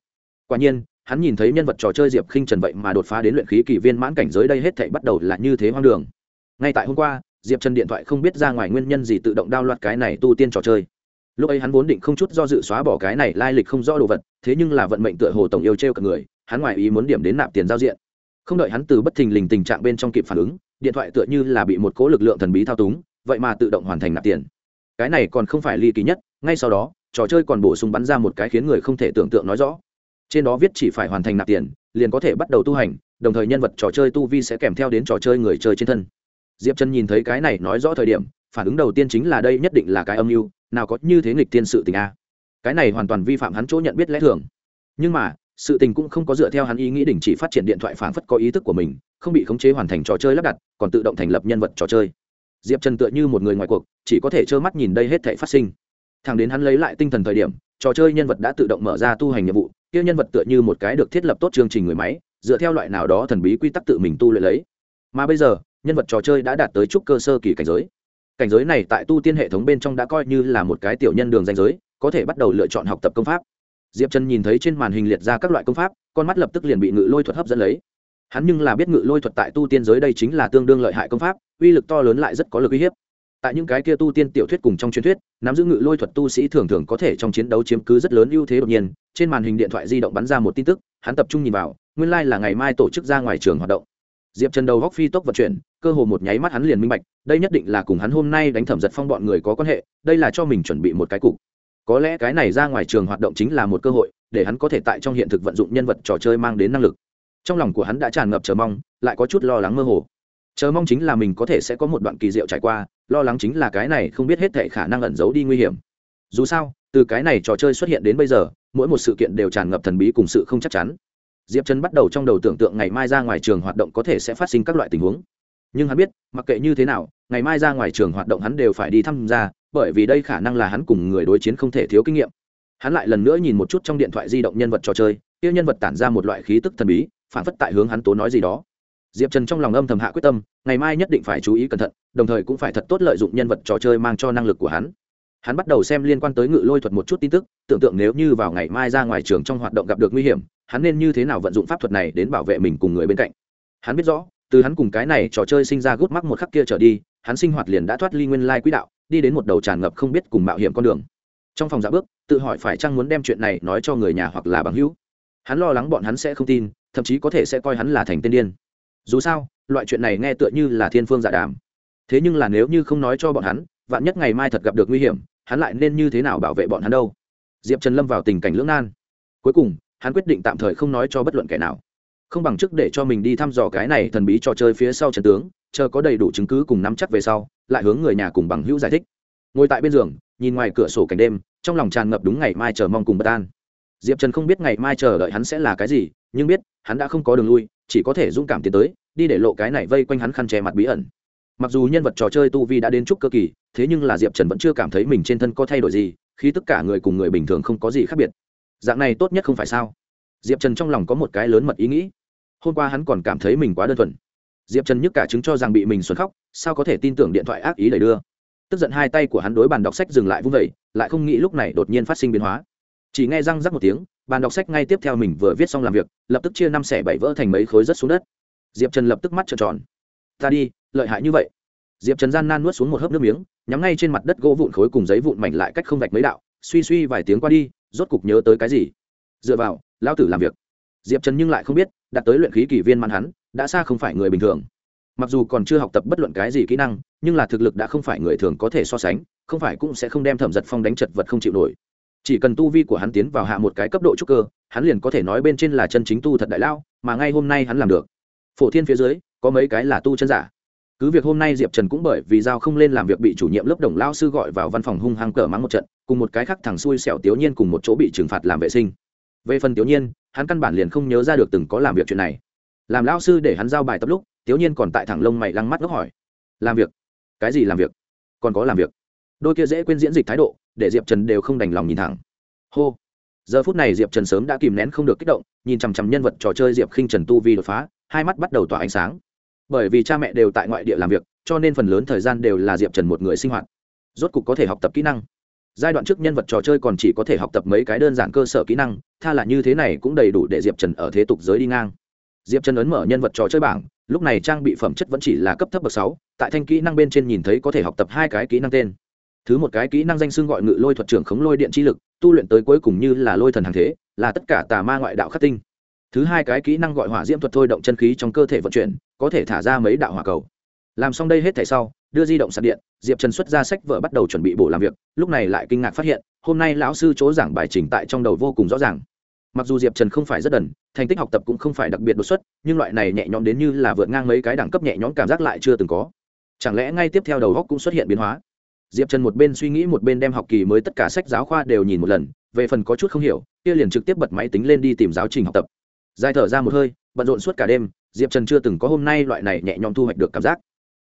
Quả nhiên hắn nhìn thấy nhân vật trò chơi diệp khinh trần vậy mà đột phá đến luyện khí kỳ viên mãn cảnh giới đây hết thảy bắt đầu là như thế hoang đường. Ngay tại hôm qua, diệp trần điện thoại không biết ra ngoài nguyên nhân gì tự động đao loạt cái này tu tiên trò chơi. Lúc ấy hắn vốn định không chút do dự xóa bỏ cái này lai lịch không rõ đồ vật, thế nhưng là vận mệnh tựa hồ tổng yêu t r cả người, hắn ngoài ý muốn điểm đến nạp tiền giao diện. Không đợi hắn từ bất thình lình tình trạng bên trong kịp phản ứng, điện thoại tựa như là bị một cố lực lượng thần bí thao túng, vậy mà tự động hoàn thành nạp tiền. Cái này còn không phải ly kỳ nhất, ngay sau đó, trò chơi còn bổ sung bắn ra một cái khiến người không thể tưởng tượng nói rõ trên đó viết chỉ phải hoàn thành nạp tiền, liền có thể bắt đầu tu hành, đồng thời nhân vật trò chơi tu vi sẽ kèm theo đến trò chơi người chơi trên thân. Diệp trần nhìn thấy cái này nói rõ thời điểm, phản ứng đầu tiên chính là đây nhất định là cái âm mưu, nào có như thế nghịch tiên sự tình a. Cái này hoàn toàn vi phạm hắn chỗ nhận biết lẽ thường. Nhưng mà, sự tình cũng không có dựa theo hắn ý nghĩ đình chỉ phát triển điện thoại phản phất có ý thức của mình, không bị khống chế hoàn thành trò chơi lắp đặt, còn tự động thành lập nhân vật trò chơi. Diệp trần tựa như một người ngoài cuộc, chỉ có thể trơ mắt nhìn đây hết thể phát sinh. Thằng đến hắn lấy lại tinh thần thời điểm, trò chơi nhân vật đã tự động mở ra tu hành nhiệm vụ kia nhân vật tựa như một cái được thiết lập tốt chương trình người máy, dựa theo loại nào đó thần bí quy tắc tự mình tu luyện lấy. Mà bây giờ, nhân vật trò chơi đã đạt tới chút cơ sơ kỳ cảnh giới. Cảnh giới này tại tu tiên hệ thống bên trong đã coi như là một cái tiểu nhân đường danh giới, có thể bắt đầu lựa chọn học tập công pháp. Diệp trần nhìn thấy trên màn hình liệt ra các loại công pháp, con mắt lập tức liền bị ngự lôi thuật hấp dẫn lấy. Hắn nhưng là biết ngự lôi thuật tại tu tiên giới đây chính là tương đương lợi hại công pháp, uy lực to lớn lại rất có lực uy hiếp tại những cái kia tu tiên tiểu thuyết cùng trong truyền thuyết, nắm giữ ngự lôi thuật tu sĩ thường thường có thể trong chiến đấu chiếm cứ rất lớn ưu thế đột nhiên. Trên màn hình điện thoại di động bắn ra một tin tức, hắn tập trung nhìn vào, nguyên lai、like、là ngày mai tổ chức ra ngoài trường hoạt động. Diệp trần đầu góc phi tốc vận chuyển, cơ hồ một nháy mắt hắn liền minh bạch, đây nhất định là cùng hắn hôm nay đánh thẩm giật phong bọn người có quan hệ, đây là cho mình chuẩn bị một cái cục. Có lẽ cái này ra ngoài trường hoạt động chính là một cơ hội, để hắn có thể tại trong hiện thực vận dụng nhân vật trò chơi mang đến năng lực. Trong lòng của hắn đã tràn ngập chờ mong, lại có chút lo lắng mơ hồ. Chờ mong chính là mình có thể sẽ có một đoạn kỳ diệu trải qua lo lắng chính là cái này không biết hết thệ khả năng ẩn giấu đi nguy hiểm. Dù sao, từ cái này trò chơi xuất hiện đến bây giờ, mỗi một sự kiện đều tràn ngập thần bí cùng sự không chắc chắn. Diệp trần bắt đầu trong đầu tưởng tượng ngày mai ra ngoài trường hoạt động có thể sẽ phát sinh các loại tình huống. Nhưng hắn biết, mặc kệ như thế nào, ngày mai ra ngoài trường hoạt động hắn đều phải đi tham gia bởi vì đây khả năng là hắn cùng người đối chiến không thể thiếu kinh nghiệm. Hắn lại lần nữa nhìn một chút trong điện thoại di động nhân vật trò chơi, kia nhân vật tản ra một loại khí tức thần bí, phản phất tại hướng hắn tố nói gì đó diệp trần trong lòng âm thầm hạ quyết tâm, ngày mai nhất định phải chú ý cẩn thận, đồng thời cũng phải thật tốt lợi dụng nhân vật trò chơi mang cho năng lực của hắn. Hắn bắt đầu xem liên quan tới ngự lôi thuật một chút tin tức, tưởng tượng nếu như vào ngày mai ra ngoài trường trong hoạt động gặp được nguy hiểm, hắn nên như thế nào vận dụng pháp thuật này đến bảo vệ mình cùng người bên cạnh. Hắn biết rõ, từ hắn cùng cái này trò chơi sinh ra gút mắc một khắc kia trở đi, hắn sinh hoạt liền đã thoát ly nguyên lai quỹ đạo, đi đến một đầu tràn ngập không biết cùng mạo hiểm con đường. Trong phòng dạ bước, tự hỏi phải chăng muốn đem chuyện này nói cho người nhà hoặc là bằng hữu. Hắn lo lắng bọn hắn sẽ không tin, thậm chí có thể sẽ coi hắn là thành tên điên dù sao, loại chuyện này nghe tựa như là thiên phương giả đàm. Thế nhưng là nếu như không nói cho bọn hắn, vạn nhất ngày mai thật gặp được nguy hiểm, hắn lại nên như thế nào bảo vệ bọn hắn đâu? Diệp trần lâm vào tình cảnh lưỡng nan. Cuối cùng, hắn quyết định tạm thời không nói cho bất luận kẻ nào. Không bằng chức để cho mình đi thăm dò cái này thần bí trò chơi phía sau trần tướng, chờ có đầy đủ chứng cứ cùng nắm chắc về sau, lại hướng người nhà cùng bằng hữu giải thích. Ngồi tại bên giường, nhìn ngoài cửa sổ cảnh đêm, trong lòng tràn ngập đúng ngày mai chờ mong cùng bất an. Diệp trần không biết ngày mai chờ đợi hắn sẽ là cái gì, nhưng biết, hắn đã không có đường lui chỉ có thể dũng cảm tiến tới, đi để lộ cái này vây quanh hắn khăn che mặt bí ẩn. Mặc dù nhân vật trò chơi tu vi đã đến chút cơ kỳ, thế nhưng là diệp trần vẫn chưa cảm thấy mình trên thân có thay đổi gì khi tất cả người cùng người bình thường không có gì khác biệt. Dạng này tốt nhất không phải sao? Diệp trần trong lòng có một cái lớn mật ý nghĩ. Hôm qua hắn còn cảm thấy mình quá đơn thuần. Diệp trần nhức cả chứng cho rằng bị mình xuân khóc, sao có thể tin tưởng điện thoại ác ý đẩy đưa. Tức giận hai tay của hắn đối bàn đọc sách dừng lại vung vẩy lại không nghĩ lúc này đột nhiên phát sinh biến hóa. Chỉ nghe răng rắc một tiếng bàn đọc sách ngay tiếp theo mình vừa viết xong làm việc, lập tức chia năm xẻ bảy vỡ thành mấy khối rất xuống đất. Diệp trần lập tức mắt trợn tròn. Ta đi, lợi hại như vậy. Diệp trần gian nan nuốt xuống một hớp nước miếng, nhắm ngay trên mặt đất gỗ vụn khối cùng giấy vụn mảnh lại cách không vạch mấy đạo, suy suy vài tiếng qua đi, rốt cục nhớ tới cái gì? Dựa vào lao tử làm việc. Diệp trần nhưng lại không biết đặt tới luyện khí kỳ viên mặn hắn, đã xa không phải người bình thường. Mặc dù còn chưa học tập bất luận cái gì kỹ năng, nhưng là thực lực đã không phải người thường có thể so sánh, không phải cũng sẽ không đem thẩm giật phong đánh chật vật không chịu nổi chỉ cần tu vi của hắn tiến vào hạ một cái cấp độ trúc cơ, hắn liền có thể nói bên trên là chân chính tu thật đại lao mà ngay hôm nay hắn làm được. Phổ thiên phía dưới, có mấy cái là tu chân giả. Cứ việc hôm nay diệp trần cũng bởi vì giao không lên làm việc bị chủ nhiệm lớp đồng lao sư gọi vào văn phòng hung hăng cờ mắng một trận, cùng một cái khác thằng xui xẻo tiểu nhiên cùng một chỗ bị trừng phạt làm vệ sinh. Về phần tiểu nhiên, hắn căn bản liền không nhớ ra được từng có làm việc chuyện này. Làm lao sư để hắn giao bài tập lúc, tiểu nhiên còn tại thẳng lông mày lăng mắt ngốc hỏi. Làm việc? Cái gì làm việc? Còn có làm việc? Đôi kia dễ quên diễn dịch thái độ để diệp trần đều không đành lòng nhìn thẳng hô giờ phút này diệp trần sớm đã kìm nén không được kích động nhìn chằm chằm nhân vật trò chơi diệp khinh trần tu vi đột phá hai mắt bắt đầu tỏa ánh sáng bởi vì cha mẹ đều tại ngoại địa làm việc cho nên phần lớn thời gian đều là diệp trần một người sinh hoạt rốt cục có thể học tập kỹ năng giai đoạn trước nhân vật trò chơi còn chỉ có thể học tập mấy cái đơn giản cơ sở kỹ năng tha là như thế này cũng đầy đủ để diệp trần ở thế tục giới đi ngang diệp trần ấn mở nhân vật trò chơi bảng lúc này trang bị phẩm chất vẫn chỉ là cấp thấp bậc sáu tại thanh kỹ năng bên trên nhìn thấy có thể học tập hai cái kỹ năng tên thứ một cái kỹ năng danh xưng gọi ngự lôi thuật trưởng khống lôi điện chi lực, tu luyện tới cuối cùng như là lôi thần hàng thế, là tất cả tà ma ngoại đạo khắc tinh. Thứ hai cái kỹ năng gọi hỏa diễm thuật thôi động chân khí trong cơ thể vận chuyển, có thể thả ra mấy đạo hỏa cầu. Làm xong đây hết thể sau, đưa di động sạc điện, diệp trần xuất ra sách vở bắt đầu chuẩn bị bổ làm việc, lúc này lại kinh ngạc phát hiện, hôm nay lão sư chỗ giảng bài trình tại trong đầu vô cùng rõ ràng. Mặc dù diệp trần không phải rất đần, thành tích học tập cũng không phải đặc biệt đột xuất, nhưng loại này nhẹ nhõm đến như là vượt ngang mấy cái đẳng cấp nhẹ nhõm cảm giác lại chưa từng có. Chẳng lẽ ngay tiếp theo đầu góc cũng xuất hiện biến hóa? Diệp trần một bên suy nghĩ một bên đem học kỳ mới tất cả sách giáo khoa đều nhìn một lần, về phần có chút không hiểu, kia liền trực tiếp bật máy tính lên đi tìm giáo trình học tập. Dài thở ra một hơi, bận rộn suốt cả đêm, diệp trần chưa từng có hôm nay loại này nhẹ nhõm thu hoạch được cảm giác.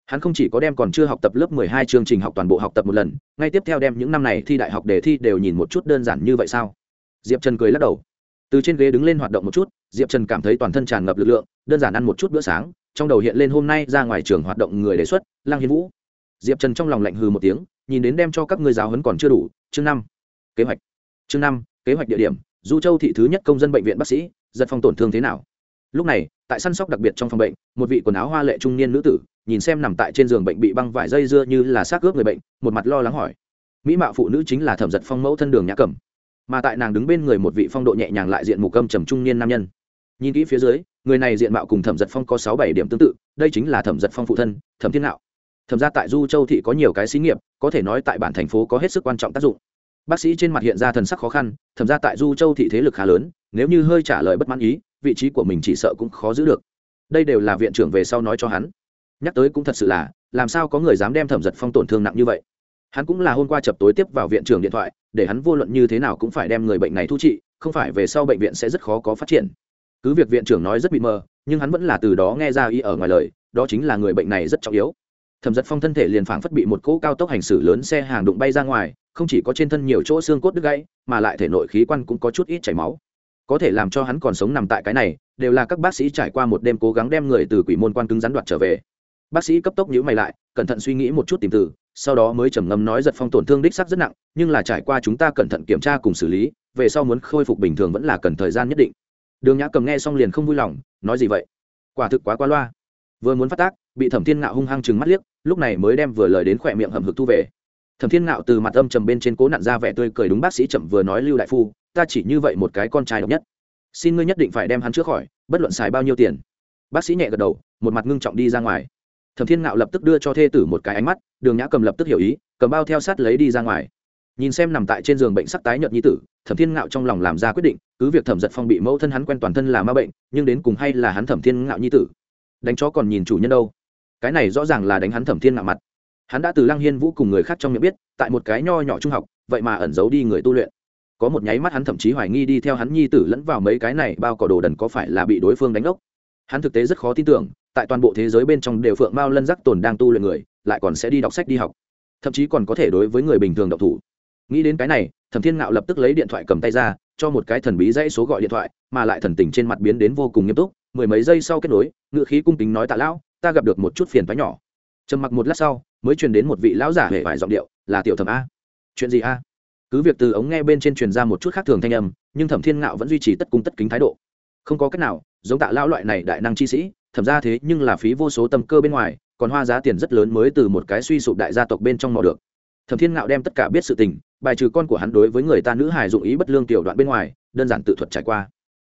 Hắn không chỉ có đem còn chưa học tập lớp mười hai chương trình học toàn bộ học tập một lần, ngay tiếp theo đem những năm này thi đại học đề thi đều nhìn một chút đơn giản như vậy sao? Diệp trần cười lắc đầu. Từ trên ghế đứng lên hoạt động một chút, diệp trần cảm thấy toàn thân tràn ngập lực lượng, đơn giản ăn một chút bữa sáng, trong đầu hiện lên hôm nay ra ngoài trường hoạt động người đề xuất lang hiến vũ diệp trần trong lòng lạnh hừ một tiếng, nhìn đến đem cho các ngươi giáo huấn còn chưa đủ, chương năm. Kế hoạch. Chương năm, kế hoạch địa điểm, du châu thị thứ nhất công dân bệnh viện bác sĩ, giật phong tổn thương thế nào? Lúc này, tại săn sóc đặc biệt trong phòng bệnh, một vị quần áo hoa lệ trung niên nữ tử, nhìn xem nằm tại trên giường bệnh bị băng vải dây dưa như là xác ướp người bệnh, một mặt lo lắng hỏi. Mỹ mạo phụ nữ chính là thẩm giật phong mẫu thân đường nhã cẩm. Mà tại nàng đứng bên người một vị phong độ nhẹ nhàng lại diện mục âm trầm trung niên nam nhân. Nhìn kỹ phía dưới, người này diện mạo cùng thẩm giật phong có sáu bảy điểm tương tự, đây chính là thẩm giật phong phụ thân, thẩm thiên nạo thẩm ra tại du châu thị có nhiều cái xí nghiệp, có thể nói tại bản thành phố có hết sức quan trọng tác dụng. Bác sĩ trên mặt hiện ra thần sắc khó khăn thẩm ra tại du châu thị thế lực khá lớn, nếu như hơi trả lời bất mãn ý, vị trí của mình chỉ sợ cũng khó giữ được. Đây đều là viện trưởng về sau nói cho hắn. Nhắc tới cũng thật sự là, làm sao có người dám đem thẩm giật phong tổn thương nặng như vậy? Hắn cũng là hôm qua chập tối tiếp vào viện trưởng điện thoại, để hắn vô luận như thế nào cũng phải đem người bệnh này thu trị, không phải về sau bệnh viện sẽ rất khó có phát triển. Cứ việc viện trưởng nói rất bị mờ, nhưng hắn vẫn là từ đó nghe ra ý ở ngoài lời, đó chính là người bệnh này rất trọng yếu thẩm giật phong thân thể liền phảng phất bị một cỗ cao tốc hành xử lớn xe hàng đụng bay ra ngoài, không chỉ có trên thân nhiều chỗ xương cốt đứt gãy, mà lại thể nội khí quan cũng có chút ít chảy máu. Có thể làm cho hắn còn sống nằm tại cái này, đều là các bác sĩ trải qua một đêm cố gắng đem người từ quỷ môn quan cứng rắn đoạt trở về. Bác sĩ cấp tốc nhữ mày lại, cẩn thận suy nghĩ một chút tìm từ, sau đó mới trầm ngâm nói giật phong tổn thương đích sắc rất nặng, nhưng là trải qua chúng ta cẩn thận kiểm tra cùng xử lý, về sau muốn khôi phục bình thường vẫn là cần thời gian nhất định. Đường nhã cầm nghe xong liền không vui lòng, nói gì vậy? Quả thực quá qua loa vừa muốn phát tác, bị thẩm thiên ngạo hung hăng chừng mắt liếc, lúc này mới đem vừa lời đến khỏe miệng hầm hực thu về. Thẩm thiên ngạo từ mặt âm trầm bên trên cố nặn ra vẻ tươi cười đúng bác sĩ chậm vừa nói lưu đại phu, ta chỉ như vậy một cái con trai độc nhất. Xin ngươi nhất định phải đem hắn chữa khỏi, bất luận xài bao nhiêu tiền. Bác sĩ nhẹ gật đầu, một mặt ngưng trọng đi ra ngoài. Thẩm thiên ngạo lập tức đưa cho thê tử một cái ánh mắt, đường nhã cầm lập tức hiểu ý, cầm bao theo sát lấy đi ra ngoài. Nhìn xem nằm tại trên giường bệnh sắc tái nhợt nhi tử, thẩm thiên ngạo trong lòng làm ra quyết định, cứ việc thẩm giật phong bị mẫu thân hắn quen toàn thân là ma bệnh, nhưng đến cùng hay là hắn thẩm thiên ngạo nhi tử đánh chó còn nhìn chủ nhân đâu. Cái này rõ ràng là đánh hắn thẩm thiên ngạo mặt. Hắn đã từ lăng hiên vũ cùng người khác trong miệng biết, tại một cái nho nhỏ trung học, vậy mà ẩn giấu đi người tu luyện. Có một nháy mắt hắn thậm chí hoài nghi đi theo hắn nhi tử lẫn vào mấy cái này bao cỏ đồ đần có phải là bị đối phương đánh ốc. Hắn thực tế rất khó tin tưởng, tại toàn bộ thế giới bên trong đều phượng mao lân giác tồn đang tu luyện người, lại còn sẽ đi đọc sách đi học. Thậm chí còn có thể đối với người bình thường độc thủ. Nghĩ đến cái này, thẩm thiên ngạo lập tức lấy điện thoại cầm tay ra, cho một cái thần bí dãy số gọi điện thoại, mà lại thần tình trên mặt biến đến vô cùng nghiêm túc mười mấy giây sau kết nối, ngựa khí cung kính nói tạ lão, ta gặp được một chút phiền thoái nhỏ. Trầm mặc một lát sau, mới truyền đến một vị lão giả hề vải giọng điệu, là tiểu thẩm a. Chuyện gì a? Cứ việc từ ống nghe bên trên truyền ra một chút khác thường thanh âm, nhưng thẩm thiên ngạo vẫn duy trì tất cung tất kính thái độ. Không có cách nào, giống tạ lão loại này đại năng chi sĩ, thẩm ra thế nhưng là phí vô số tâm cơ bên ngoài, còn hoa giá tiền rất lớn mới từ một cái suy sụp đại gia tộc bên trong mò được. Thẩm thiên ngạo đem tất cả biết sự tình, bài trừ con của hắn đối với người ta nữ hài dụng ý bất lương tiểu đoạn bên ngoài, đơn giản tự thuật trải qua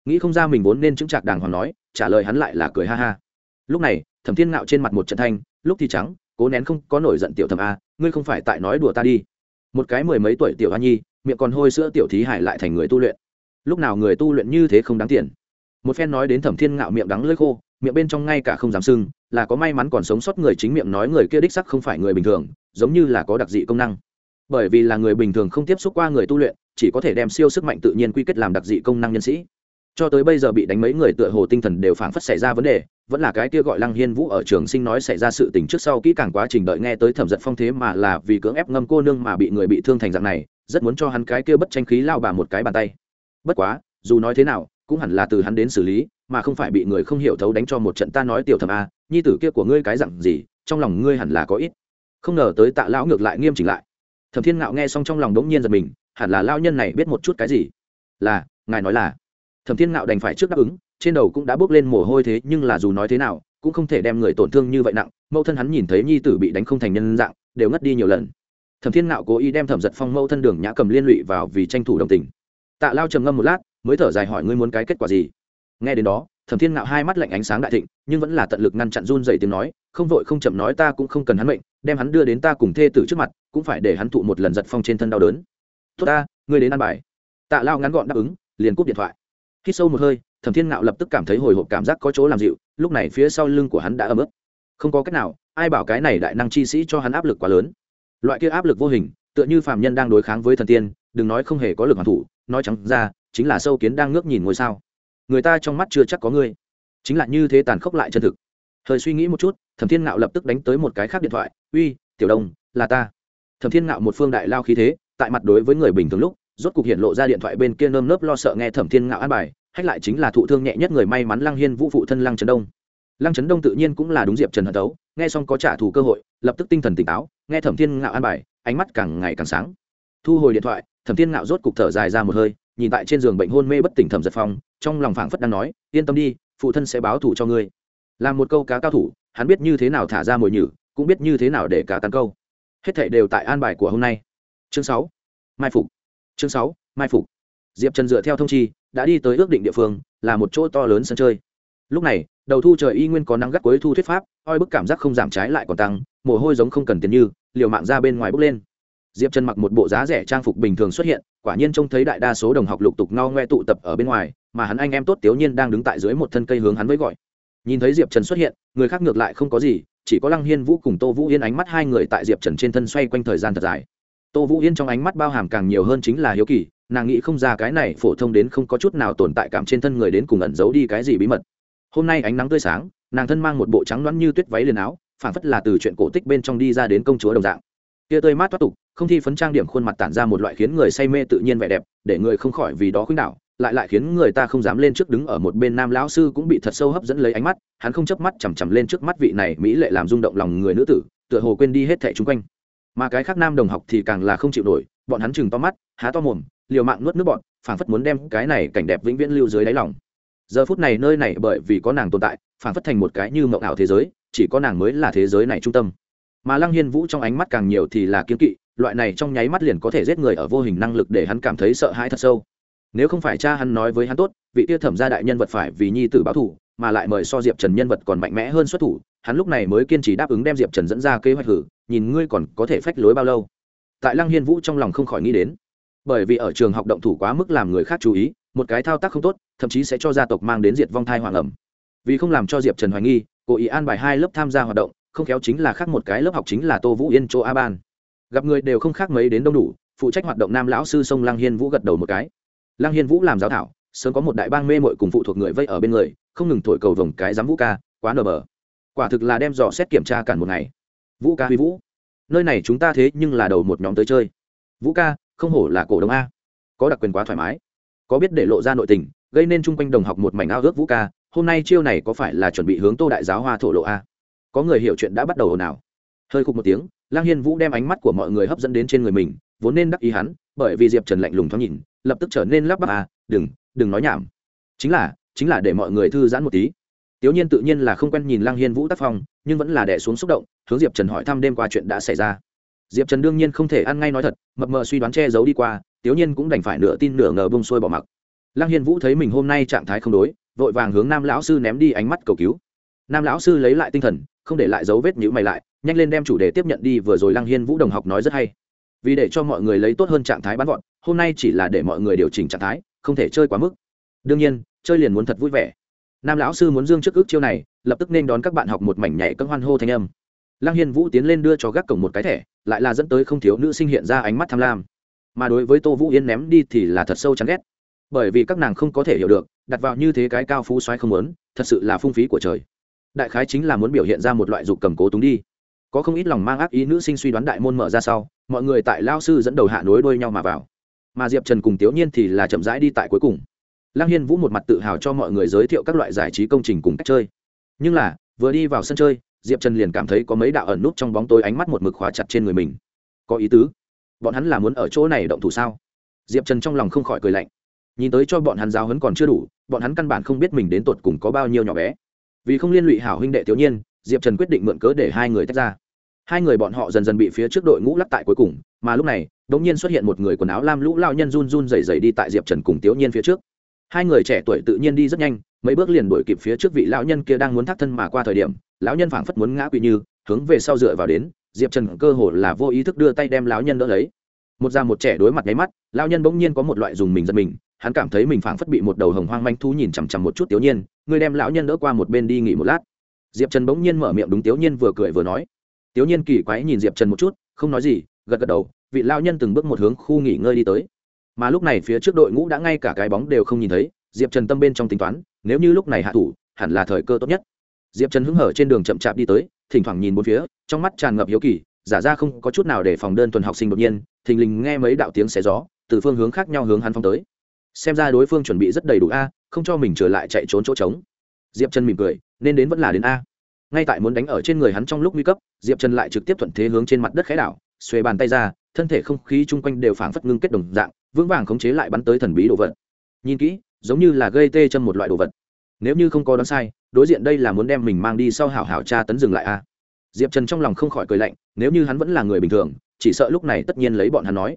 nghĩ không ra mình vốn nên chứng trạc đàng hoàng nói, trả lời hắn lại là cười ha ha. Lúc này, thẩm thiên ngạo trên mặt một trận thanh, lúc thì trắng, cố nén không có nổi giận tiểu thẩm a, ngươi không phải tại nói đùa ta đi. Một cái mười mấy tuổi tiểu a nhi, miệng còn hôi sữa tiểu thí hải lại thành người tu luyện. Lúc nào người tu luyện như thế không đáng tiền. Một phen nói đến thẩm thiên ngạo miệng đắng lưỡi khô, miệng bên trong ngay cả không dám sưng, là có may mắn còn sống sót người chính miệng nói người kia đích sắc không phải người bình thường, giống như là có đặc dị công năng. Bởi vì là người bình thường không tiếp xúc qua người tu luyện, chỉ có thể đem siêu sức mạnh tự nhiên quy kết làm đặc dị công năng nhân sĩ cho tới bây giờ bị đánh mấy người tựa hồ tinh thần đều phảng phất xảy ra vấn đề, vẫn là cái kia gọi lăng hiên vũ ở trường sinh nói xảy ra sự tình trước sau kỹ càng quá trình đợi nghe tới thẩm giật phong thế mà là vì cưỡng ép ngâm cô nương mà bị người bị thương thành dạng này, rất muốn cho hắn cái kia bất tranh khí lao bà một cái bàn tay. Bất quá, dù nói thế nào, cũng hẳn là từ hắn đến xử lý, mà không phải bị người không hiểu thấu đánh cho một trận ta nói tiểu thẩm a, nhi tử kia của ngươi cái dặn gì, trong lòng ngươi hẳn là có ít. Không ngờ tới tạ lão ngược lại nghiêm chỉnh lại. Thẩm thiên ngạo nghe xong trong lòng đống nhiên giật mình, hẳn là lao nhân này biết một chút cái gì? Là, ngài nói là thẩm thiên ngạo đành phải trước đáp ứng, trên đầu cũng đã bước lên mồ hôi thế, nhưng là dù nói thế nào, cũng không thể đem người tổn thương như vậy nặng, mẫu thân hắn nhìn thấy nhi tử bị đánh không thành nhân dạng, đều ngất đi nhiều lần. Thẩm thiên ngạo cố ý đem thẩm giật phong mẫu thân đường nhã cầm liên lụy vào vì tranh thủ đồng tình. Tạ lao trầm ngâm một lát, mới thở dài hỏi ngươi muốn cái kết quả gì? Nghe đến đó, thẩm thiên ngạo hai mắt lạnh ánh sáng đại thịnh, nhưng vẫn là tận lực ngăn chặn run dày tiếng nói, không vội không chậm nói ta cũng không cần hắn mệnh, đem hắn đưa đến ta cùng thê tử trước mặt, cũng phải để hắn thụ một lần giật phong trên thân đau đớn. Tốt ta, ngươi đến ăn bài. Tạ lao ngắn gọn đáp ứng, liền cúp điện thoại khi sâu một hơi, thẩm thiên ngạo lập tức cảm thấy hồi hộp cảm giác có chỗ làm dịu, lúc này phía sau lưng của hắn đã ấm ức. Không có cách nào, ai bảo cái này đại năng chi sĩ cho hắn áp lực quá lớn. Loại kia áp lực vô hình, tựa như phạm nhân đang đối kháng với thần tiên, đừng nói không hề có lực hoàn thủ, nói trắng ra, chính là sâu kiến đang ngước nhìn ngôi sao. Người ta trong mắt chưa chắc có ngươi. Chính là như thế tàn khốc lại chân thực. Thời suy nghĩ một chút, thẩm thiên ngạo lập tức đánh tới một cái khác điện thoại, uy, tiểu đông là ta. Thẩm thiên ngạo một phương đại lao khí thế, tại mặt đối với người bình thường lúc, rốt cục hiện lộ ra điện thoại bên kia nơm nớp lo sợ nghe thẩm thiên ngạo an bài hách lại chính là thụ thương nhẹ nhất người may mắn lăng hiên vũ phụ thân lăng trấn đông. Lăng trấn đông tự nhiên cũng là đúng diệp trần hận tấu nghe xong có trả thù cơ hội, lập tức tinh thần tỉnh táo, nghe thẩm thiên ngạo an bài, ánh mắt càng ngày càng sáng. Thu hồi điện thoại, thẩm thiên ngạo rốt cục thở dài ra một hơi, nhìn tại trên giường bệnh hôn mê bất tỉnh thẩm giật phong, trong lòng phảng phất đang nói, yên tâm đi, phụ thân sẽ báo thủ cho ngươi. Làm một câu cá cao thủ, hắn biết như thế nào thả ra mồi nhử, cũng biết như thế nào để cá tán câu. Hết thảy đều tại an bài của hôm nay. Chương sáu. Mai phục. Chương sáu. Mai phục. Diệp trần dựa theo thông chi đã đi tới ước định địa phương, là một chỗ to lớn sân chơi. Lúc này, đầu thu trời y nguyên có nắng gắt cuối thu thuyết pháp, oi bức cảm giác không giảm trái lại còn tăng, mồ hôi giống không cần tiền như, liều mạng ra bên ngoài bước lên. Diệp trần mặc một bộ giá rẻ trang phục bình thường xuất hiện, quả nhiên trông thấy đại đa số đồng học lục tục no ngoe tụ tập ở bên ngoài, mà hắn anh em tốt tiểu nhiên đang đứng tại dưới một thân cây hướng hắn với gọi. Nhìn thấy diệp trần xuất hiện, người khác ngược lại không có gì, chỉ có lăng hiên vũ cùng tô vũ yên ánh mắt hai người tại diệp trần trên thân xoay quanh thời gian thật dài. Tô vũ yên trong ánh mắt bao hàm càng nhiều hơn chính là hiếu kỳ nàng nghĩ không ra cái này phổ thông đến không có chút nào tồn tại cảm trên thân người đến cùng ẩn giấu đi cái gì bí mật. Hôm nay ánh nắng tươi sáng, nàng thân mang một bộ trắng loãng như tuyết váy liền áo, phảng phất là từ chuyện cổ tích bên trong đi ra đến công chúa đồng dạng. Tia tươi mát thoát tục, không thi phấn trang điểm khuôn mặt tản ra một loại khiến người say mê tự nhiên vẻ đẹp, để người không khỏi vì đó khuynh đảo, lại lại khiến người ta không dám lên trước đứng ở một bên nam lão sư cũng bị thật sâu hấp dẫn lấy ánh mắt, hắn không chớp mắt chằm chằm lên trước mắt vị này mỹ lệ làm rung động lòng người nữ tử, tựa hồ quên đi hết thẻ chung quanh. Mà cái khác nam đồng học thì càng là không chịu nổi, bọn hắn chừng to mắt, há to mồm liều mạng nuốt nước bọn, phảng phất muốn đem cái này cảnh đẹp vĩnh viễn lưu dưới đáy lòng. Giờ phút này nơi này bởi vì có nàng tồn tại, phảng phất thành một cái như mộng ảo thế giới, chỉ có nàng mới là thế giới này trung tâm. Mà lăng hiên vũ trong ánh mắt càng nhiều thì là kiên kỵ, loại này trong nháy mắt liền có thể giết người ở vô hình năng lực để hắn cảm thấy sợ hãi thật sâu. Nếu không phải cha hắn nói với hắn tốt, vị tia thẩm gia đại nhân vật phải vì nhi tử báo thủ mà lại mời so diệp trần nhân vật còn mạnh mẽ hơn xuất thủ, hắn lúc này mới kiên trì đáp ứng đem diệp trần dẫn ra kế hoạch hử, nhìn ngươi còn có thể phách lối bao lâu. Tại lăng hiên vũ trong lòng không khỏi nghĩ đến bởi vì ở trường học động thủ quá mức làm người khác chú ý, một cái thao tác không tốt, thậm chí sẽ cho gia tộc mang đến diệt vong thai hoàng ẩm. Vì không làm cho diệp trần hoài nghi cố ý an bài hai lớp tham gia hoạt động, không khéo chính là khác một cái lớp học chính là tô vũ yên chỗ a ban. Gặp người đều không khác mấy đến đông đủ, phụ trách hoạt động nam lão sư sông lăng hiên vũ gật đầu một cái. Lăng hiên vũ làm giáo thảo, sớm có một đại bang mê mội cùng phụ thuộc người vây ở bên người, không ngừng thổi cầu vồng cái giám vũ ca, quá nở bờ. Quả thực là đem dò xét kiểm tra cản một ngày. Vũ ca huy vũ, nơi này chúng ta thế nhưng là đầu một nhóm tới chơi. Vũ ca không hổ là cổ đông a. Có đặc quyền quá thoải mái. Có biết để lộ ra nội tình, gây nên chung quanh đồng học một mảnh ao ước vũ ca, hôm nay chiêu này có phải là chuẩn bị hướng tô đại giáo hoa thổ lộ a? Có người hiểu chuyện đã bắt đầu ồn ào. Hơi khục một tiếng, lang hiên vũ đem ánh mắt của mọi người hấp dẫn đến trên người mình, vốn nên đắc ý hắn, bởi vì diệp trần lạnh lùng thoáng nhìn, lập tức trở nên lắp bắp à đừng đừng nói nhảm. Chính là chính là để mọi người thư giãn một tí. Tiểu nhiên tự nhiên là không quen nhìn lang hiên vũ tác phong, nhưng vẫn là đẻ xuống xúc động, hướng diệp trần hỏi thăm đêm qua chuyện đã xảy ra diệp trần đương nhiên không thể ăn ngay nói thật, mập mờ suy đoán che giấu đi qua, tiểu nhiên cũng đành phải nửa tin nửa ngờ bông xuôi bỏ mặc. Lang hiên vũ thấy mình hôm nay trạng thái không đối, vội vàng hướng nam lão sư ném đi ánh mắt cầu cứu. Nam lão sư lấy lại tinh thần, không để lại dấu vết nhữ mày lại, nhanh lên đem chủ đề tiếp nhận đi, vừa rồi lăng hiên vũ đồng học nói rất hay. Vì để cho mọi người lấy tốt hơn trạng thái bắn gọn hôm nay chỉ là để mọi người điều chỉnh trạng thái, không thể chơi quá mức. Đương nhiên, chơi liền muốn thật vui vẻ. Nam lão sư muốn dương trước ước chiêu này, lập tức nên đón các bạn học một mảnh nhảy cân hoan hô thanh âm lăng hiên vũ tiến lên đưa cho gác cổng một cái thẻ, lại là dẫn tới không thiếu nữ sinh hiện ra ánh mắt tham lam. Mà đối với tô vũ yên ném đi thì là thật sâu chán ghét. Bởi vì các nàng không có thể hiểu được, đặt vào như thế cái cao phú xoáy không muốn, thật sự là phung phí của trời. Đại khái chính là muốn biểu hiện ra một loại dục cầm cố túng đi. Có không ít lòng mang ác ý nữ sinh suy đoán đại môn mở ra sau, mọi người tại lao sư dẫn đầu hạ nối đuôi nhau mà vào. Mà diệp trần cùng tiểu nhiên thì là chậm rãi đi tại cuối cùng. Lăng hiên vũ một mặt tự hào cho mọi người giới thiệu các loại giải trí công trình cùng cách chơi. Nhưng là, vừa đi vào sân chơi diệp trần liền cảm thấy có mấy đạo ẩn nút trong bóng tối ánh mắt một mực khóa chặt trên người mình. Có ý tứ. Bọn hắn là muốn ở chỗ này động thủ sao? Diệp trần trong lòng không khỏi cười lạnh. Nhìn tới cho bọn hắn giáo hấn còn chưa đủ, bọn hắn căn bản không biết mình đến tột cùng có bao nhiêu nhỏ bé. Vì không liên lụy hảo huynh đệ thiếu nhiên diệp trần quyết định mượn cớ để hai người tách ra. Hai người bọn họ dần dần bị phía trước đội ngũ lắc tại cuối cùng, mà lúc này đ ỗ n g nhiên xuất hiện một người quần áo lam lũ lao nhân run run dày dày đi tại diệp trần cùng tiểu nhiên phía trước. Hai người trẻ tuổi tự nhiên đi rất nhanh mấy bước liền đuổi kịp phía trước vị lão nhân kia đang muốn thắt thân mà qua thời điểm, lão nhân phảng phất muốn ngã quỵ như, hướng về sau dựa vào đến, diệp trần cơ hồ là vô ý thức đưa tay đem lão nhân đỡ lấy. Một già một trẻ đối mặt nháy mắt, lão nhân bỗng nhiên có một loại dùng mình giật mình, hắn cảm thấy mình phảng phất bị một đầu hồng hoang manh thú nhìn chằm chằm một chút tiểu nhiên người đem lão nhân đỡ qua một bên đi nghỉ một lát. Diệp trần bỗng nhiên mở miệng đúng tiểu nhiên vừa cười vừa nói. Tiểu nhiên kỳ quái nhìn diệp trần một chút, không nói gì, gật gật đầu, vị lão nhân từng bước một hướng khu nghỉ ngơi đi tới. Mà lúc này phía trước đội ngũ đã ngay cả cái bóng đều không nhìn thấy diệp trần tâm bên trong tính toán, nếu như lúc này hạ thủ, hẳn là thời cơ tốt nhất. Diệp trần hứng hở trên đường chậm chạp đi tới, thỉnh thoảng nhìn bốn phía, trong mắt tràn ngập hiếu kỳ, giả ra không có chút nào để phòng đơn thuần học sinh đột nhiên, thình lình nghe mấy đạo tiếng xé gió, từ phương hướng khác nhau hướng hắn phong tới. Xem ra đối phương chuẩn bị rất đầy đủ a, không cho mình trở lại chạy trốn chỗ trống. Diệp trần mỉm cười, nên đến vẫn là đến a. Ngay tại muốn đánh ở trên người hắn trong lúc nguy cấp, diệp trần lại trực tiếp thuận thế hướng trên mặt đất khẽ đảo, xuề bàn tay ra, thân thể không khí chung quanh đều phảng phất ngưng kết đồng dạng, vững vàng khống chế lại bắn tới thần bí đồ vật. Nhìn kỹ giống như là gây tê chân một loại đồ vật. Nếu như không có đoán sai, đối diện đây là muốn đem mình mang đi sau hảo hảo tra tấn dừng lại a. Diệp trần trong lòng không khỏi cười lạnh, nếu như hắn vẫn là người bình thường, chỉ sợ lúc này tất nhiên lấy bọn hắn nói.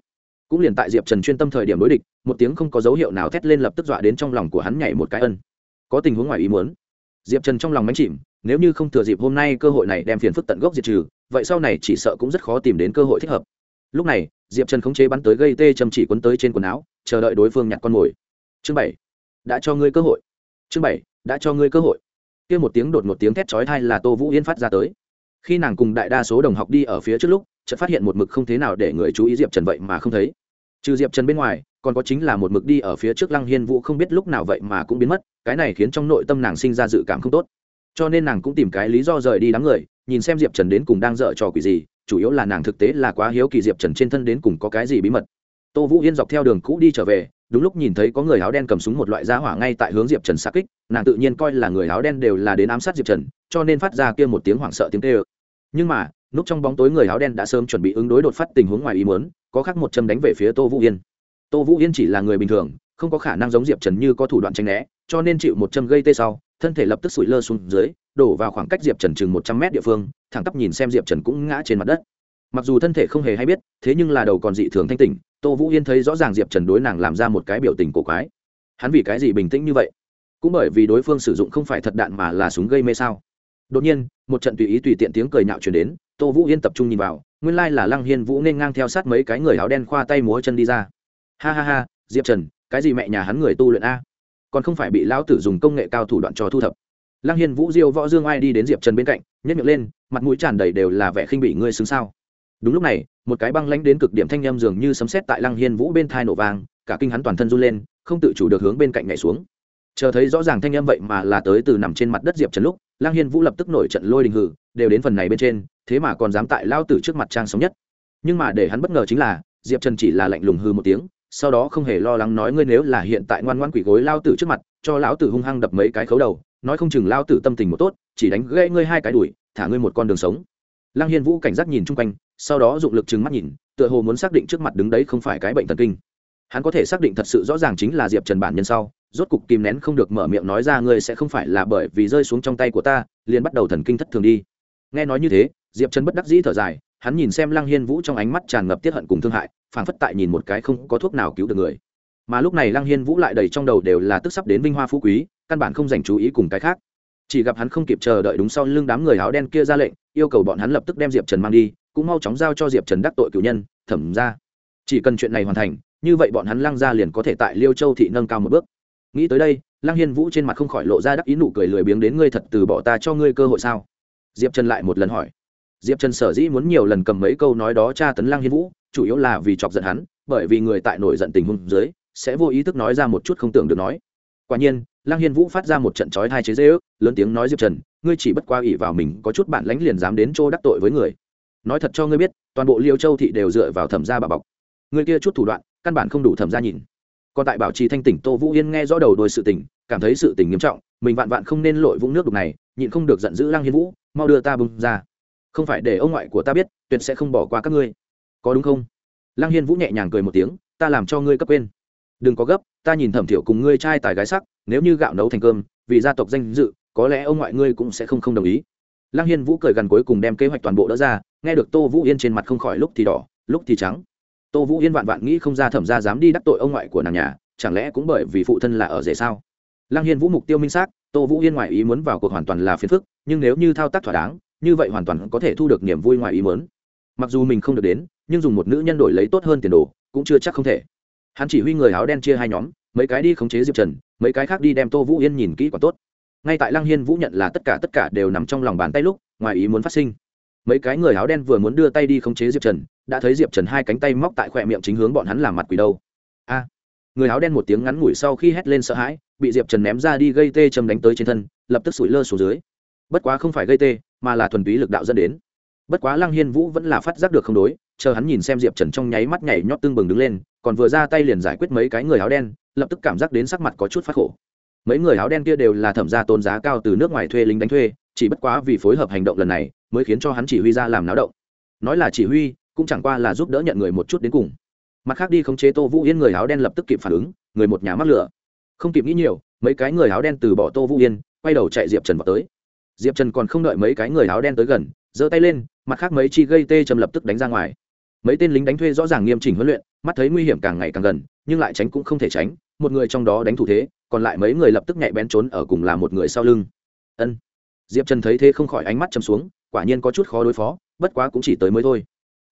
Cũng liền tại diệp trần chuyên tâm thời điểm đối địch, một tiếng không có dấu hiệu nào thét lên lập tức dọa đến trong lòng của hắn nhảy một cái ân. Có tình huống ngoài ý muốn. Diệp trần trong lòng mánh chìm, nếu như không thừa dịp hôm nay cơ hội này đem phiền phức tận gốc diệt trừ, vậy sau này chỉ sợ cũng rất khó tìm đến cơ hội thích hợp. Lúc này, diệp trần khống chế bắn tới gây tê châm chỉ quấn tới trên quần áo, chờ đợi đối phương nhặt con mồi. Chương bảy đã cho ngươi cơ hội. Chương bảy, đã cho ngươi cơ hội. Kia một tiếng đột một tiếng thét chói thai là tô vũ yên phát ra tới. Khi nàng cùng đại đa số đồng học đi ở phía trước lúc, chợt phát hiện một mực không thế nào để người chú ý diệp trần vậy mà không thấy. Trừ diệp trần bên ngoài, còn có chính là một mực đi ở phía trước lăng hiên vũ không biết lúc nào vậy mà cũng biến mất, cái này khiến trong nội tâm nàng sinh ra dự cảm không tốt. Cho nên nàng cũng tìm cái lý do rời đi đám người, nhìn xem diệp trần đến cùng đang dở trò quỷ gì, chủ yếu là nàng thực tế là quá hiếu kỳ diệp trần trên thân đến cùng có cái gì bí mật. Tô vũ yên dọc theo đường cũ đi trở về đúng lúc nhìn thấy có người áo đen cầm súng một loại giá hỏa ngay tại hướng diệp trần xa kích, nàng tự nhiên coi là người áo đen đều là đến ám sát diệp trần, cho nên phát ra kia một tiếng hoảng sợ tiếng tê ơ nhưng mà núp trong bóng tối người áo đen đã sớm chuẩn bị ứng đối đột phát tình huống ngoài ý muốn, có khác một châm đánh về phía tô vũ yên. Tô vũ yên chỉ là người bình thường, không có khả năng giống diệp trần như có thủ đoạn tranh né, cho nên chịu một châm gây tê sau, thân thể lập tức sủi lơ xuống dưới, đổ vào khoảng cách diệp trần chừng một trăm mét địa phương, thẳng tắp nhìn xem diệp trần cũng ngã trên mặt đất. Mặc dù thân thể không hề hay biết, thế nhưng là đầu còn dị thường thanh tỉnh tô vũ yên thấy rõ ràng diệp trần đối nàng làm ra một cái biểu tình cổ quái. Hắn vì cái gì bình tĩnh như vậy? Cũng bởi vì đối phương sử dụng không phải thật đạn mà là súng gây mê sao? Đột nhiên, một trận tùy ý tùy tiện tiếng cười nhạo chuyển đến, tô vũ yên tập trung nhìn vào, nguyên lai là lăng hiên vũ nên ngang theo sát mấy cái người áo đen khoa tay múa chân đi ra. Ha ha ha, diệp trần, cái gì mẹ nhà hắn người tu luyện a? Còn không phải bị lão tử dùng công nghệ cao thủ đoạn cho thu thập. Lăng hiên vũ diêu võ dương ai đi đến diệp trần bên cạnh nhất miệng lên, mặt mũi tràn đầy đều là vẻ khinh bị ngươi xứng sao? Đúng lúc này một cái băng lánh đến cực điểm thanh â m dường như sấm xét tại lăng hiên vũ bên thai nổ vàng cả kinh hắn toàn thân run lên, không tự chủ được hướng bên cạnh nhảy xuống. Chờ thấy rõ ràng thanh â m vậy mà là tới từ nằm trên mặt đất diệp trần lúc, lăng hiên vũ lập tức nổi trận lôi đình hử, đều đến phần này bên trên, thế mà còn dám tại lao tử trước mặt trang sống nhất. Nhưng mà để hắn bất ngờ chính là, diệp trần chỉ là lạnh lùng hư một tiếng, sau đó không hề lo lắng nói ngươi nếu là hiện tại ngoan ngoan quỷ gối lao tử trước mặt, cho lão tử hung hăng đập mấy cái khấu đầu, nói không chừng lao tử tâm tình một tốt, chỉ đánh gãy ngươi hai cái đuổi, thả ngươi một con đường sống lăng hiên vũ cảnh giác nhìn chung quanh, sau đó dụng lực trừng mắt nhìn, tựa hồ muốn xác định trước mặt đứng đấy không phải cái bệnh thần kinh. Hắn có thể xác định thật sự rõ ràng chính là diệp trần bản nhân sau, rốt cục kìm nén không được mở miệng nói ra ngươi sẽ không phải là bởi vì rơi xuống trong tay của ta, liền bắt đầu thần kinh thất thường đi. Nghe nói như thế, diệp trần bất đắc dĩ thở dài, hắn nhìn xem lăng hiên vũ trong ánh mắt tràn ngập tiết hận cùng thương hại, phảng phất tại nhìn một cái không có thuốc nào cứu được người. Mà lúc này lăng hiên vũ lại đầy trong đầu đều là tức sắp đến vinh hoa phú quý, căn bản không dành chú ý cùng cái khác. Chỉ gặp hắn không kịp chờ đợi đúng sau lưng đám người áo đen kia ra lệnh yêu cầu bọn hắn lập tức đem diệp trần mang đi, cũng mau chóng giao cho diệp trần đắc tội cử nhân, thẩm ra. Chỉ cần chuyện này hoàn thành, như vậy bọn hắn lăng ra liền có thể tại liêu châu thị nâng cao một bước. Nghĩ tới đây, lăng hiên vũ trên mặt không khỏi lộ ra đắc ý nụ cười lười biếng đến ngươi thật từ bỏ ta cho ngươi cơ hội sao? Diệp trần lại một lần hỏi. Diệp trần sở dĩ muốn nhiều lần cầm mấy câu nói đó tra tấn lăng hiên vũ, chủ yếu là vì chọc giận hắn, bởi vì người tại nổi giận tình huống dưới, sẽ vô ý thức nói ra một chút không tưởng được nói. Quả nhiên, lăng hiên vũ phát ra một trận chói hai chế dễ ước lớn tiếng nói diệp trần ngươi chỉ bất qua ỷ vào mình, có chút bản lãnh liền dám đến chỗ đắc tội với người. Nói thật cho ngươi biết, toàn bộ liêu châu thị đều dựa vào thẩm gia bà bọc. Ngươi kia chút thủ đoạn, căn bản không đủ thẩm gia nhìn. Còn tại bảo trì thanh tỉnh, tô vũ yên nghe rõ đầu đôi sự tình, cảm thấy sự tình nghiêm trọng, mình vạn vạn không nên lội vũng nước đục này, nhịn không được giận dữ lăng hiên vũ, mau đưa ta bưng ra. Không phải để ông ngoại của ta biết, tuyệt sẽ không bỏ qua các ngươi. Có đúng không? Lăng hiên vũ nhẹ nhàng cười một tiếng, ta làm cho ngươi cấp quên. Đừng có gấp, ta nhìn thẩm thiểu cùng ngươi trai tài gái sắc, nếu như gạo nấu thành cơm, vì gia tộc danh dự có lẽ ông ngoại ngươi cũng sẽ không không đồng ý. Lăng hiên vũ cười gần cuối cùng đem kế hoạch toàn bộ đỡ ra, nghe được tô vũ yên trên mặt không khỏi lúc thì đỏ, lúc thì trắng. Tô vũ yên vạn vạn nghĩ không ra thẩm ra dám đi đắc tội ông ngoại của nàng nhà, chẳng lẽ cũng bởi vì phụ thân là ở rể sao? Lăng hiên vũ mục tiêu minh xác, tô vũ yên ngoại ý muốn vào cuộc hoàn toàn là phiền phức, nhưng nếu như thao tác thỏa đáng, như vậy hoàn toàn có thể thu được niềm vui ngoại ý muốn. Mặc dù mình không được đến, nhưng dùng một nữ nhân đổi lấy tốt hơn tiền đồ, cũng chưa chắc không thể. Hắn chỉ huy người áo đen chia hai nhóm, mấy cái đi khống chế diệp trần, mấy cái khác đi đem tô vũ yên nhìn kỹ còn tốt ngay tại lăng hiên vũ nhận là tất cả tất cả đều nằm trong lòng bàn tay lúc, ngoài ý muốn phát sinh. Mấy cái người áo đen vừa muốn đưa tay đi khống chế diệp trần, đã thấy diệp trần hai cánh tay móc tại khoe miệng chính hướng bọn hắn làm mặt quỷ đâu. A! Người áo đen một tiếng ngắn ngủi sau khi hét lên sợ hãi, bị diệp trần ném ra đi gây tê châm đánh tới trên thân, lập tức sủi lơ xuống dưới. Bất quá không phải gây tê, mà là thuần túy lực đạo dẫn đến. Bất quá lăng hiên vũ vẫn là phát giác được không đối, chờ hắn nhìn xem diệp trần trong nháy mắt nhảy nhót tương bừng đứng lên, còn vừa ra tay liền giải quyết mấy cái người áo đen, lập tức cảm giác đến sắc mặt có chút phát khổ mấy người áo đen kia đều là thẩm gia tôn giá cao từ nước ngoài thuê lính đánh thuê, chỉ bất quá vì phối hợp hành động lần này mới khiến cho hắn chỉ huy ra làm náo động. Nói là chỉ huy, cũng chẳng qua là giúp đỡ nhận người một chút đến cùng. Mặt khác đi khống chế tô vũ yên, người áo đen lập tức kịp phản ứng, người một nhà mắc lửa. Không kịp nghĩ nhiều, mấy cái người áo đen từ bỏ tô vũ yên, quay đầu chạy diệp trần vào tới. Diệp trần còn không đợi mấy cái người áo đen tới gần, giơ tay lên, mặt khác mấy chi gây tê trầm lập tức đánh ra ngoài. Mấy tên lính đánh thuê rõ ràng nghiêm chỉnh huấn luyện, mắt thấy nguy hiểm càng ngày càng gần nhưng lại tránh cũng không thể tránh, một người trong đó đánh thủ thế, còn lại mấy người lập tức nhạy bén trốn ở cùng là một người sau lưng. Ân. Diệp trần thấy thế không khỏi ánh mắt châm xuống, quả nhiên có chút khó đối phó, bất quá cũng chỉ tới mới thôi.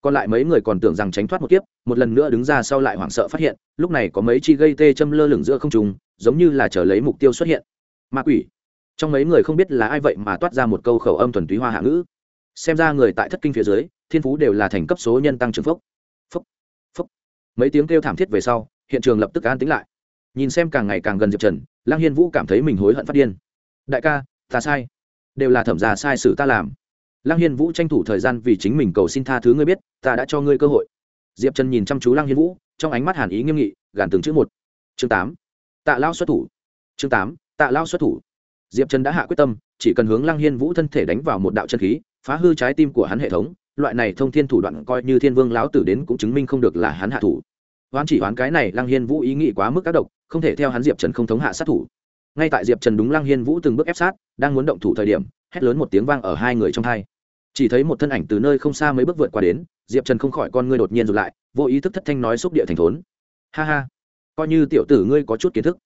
Còn lại mấy người còn tưởng rằng tránh thoát một kiếp, một lần nữa đứng ra sau lại hoảng sợ phát hiện, lúc này có mấy chi gây tê châm lơ lửng giữa không trùng giống như là chờ lấy mục tiêu xuất hiện. Ma quỷ. Trong mấy người không biết là ai vậy mà toát ra một câu khẩu âm thuần túy hoa hạ ngữ. Xem ra người tại thất kinh phía dưới, thiên phú đều là thành cấp số nhân tăng trưởng phốc phốc phốc mấy tiếng kêu thảm thiết về sau hiện trường lập tức an tĩnh lại. Nhìn xem càng ngày càng gần diệp trần lang hiên vũ cảm thấy mình hối hận phát điên. Đại ca, ta sai. Đều là thẩm gia sai sự ta làm. Lang hiên vũ tranh thủ thời gian vì chính mình cầu xin tha thứ ngươi biết, ta đã cho ngươi cơ hội. Diệp trần nhìn chăm chú lang hiên vũ, trong ánh mắt hàn ý nghiêm nghị, gàn từng chữ một. Chương tám. Tạ lao xuất thủ. Chương tám. Tạ lao xuất thủ. Diệp trần đã hạ quyết tâm, chỉ cần hướng lang hiên vũ thân thể đánh vào một đạo chân khí, phá hư trái tim của hắn hệ thống, loại này thông thiên thủ đoạn coi như thiên vương lão tử đến cũng chứng minh không được là hắn hạ thủ hoán chỉ hoán cái này lăng hiên vũ ý nghĩ quá mức các độc, không thể theo hắn diệp trần không thống hạ sát thủ. Ngay tại diệp trần đúng lăng hiên vũ từng bước ép sát, đang muốn động thủ thời điểm, hét lớn một tiếng vang ở hai người trong hai. Chỉ thấy một thân ảnh từ nơi không xa mấy bước vượt qua đến, diệp trần không khỏi con ngươi đột nhiên rụt lại, vô ý thức thất thanh nói xúc địa thành thốn. Ha ha, coi như tiểu tử ngươi có chút kiến thức.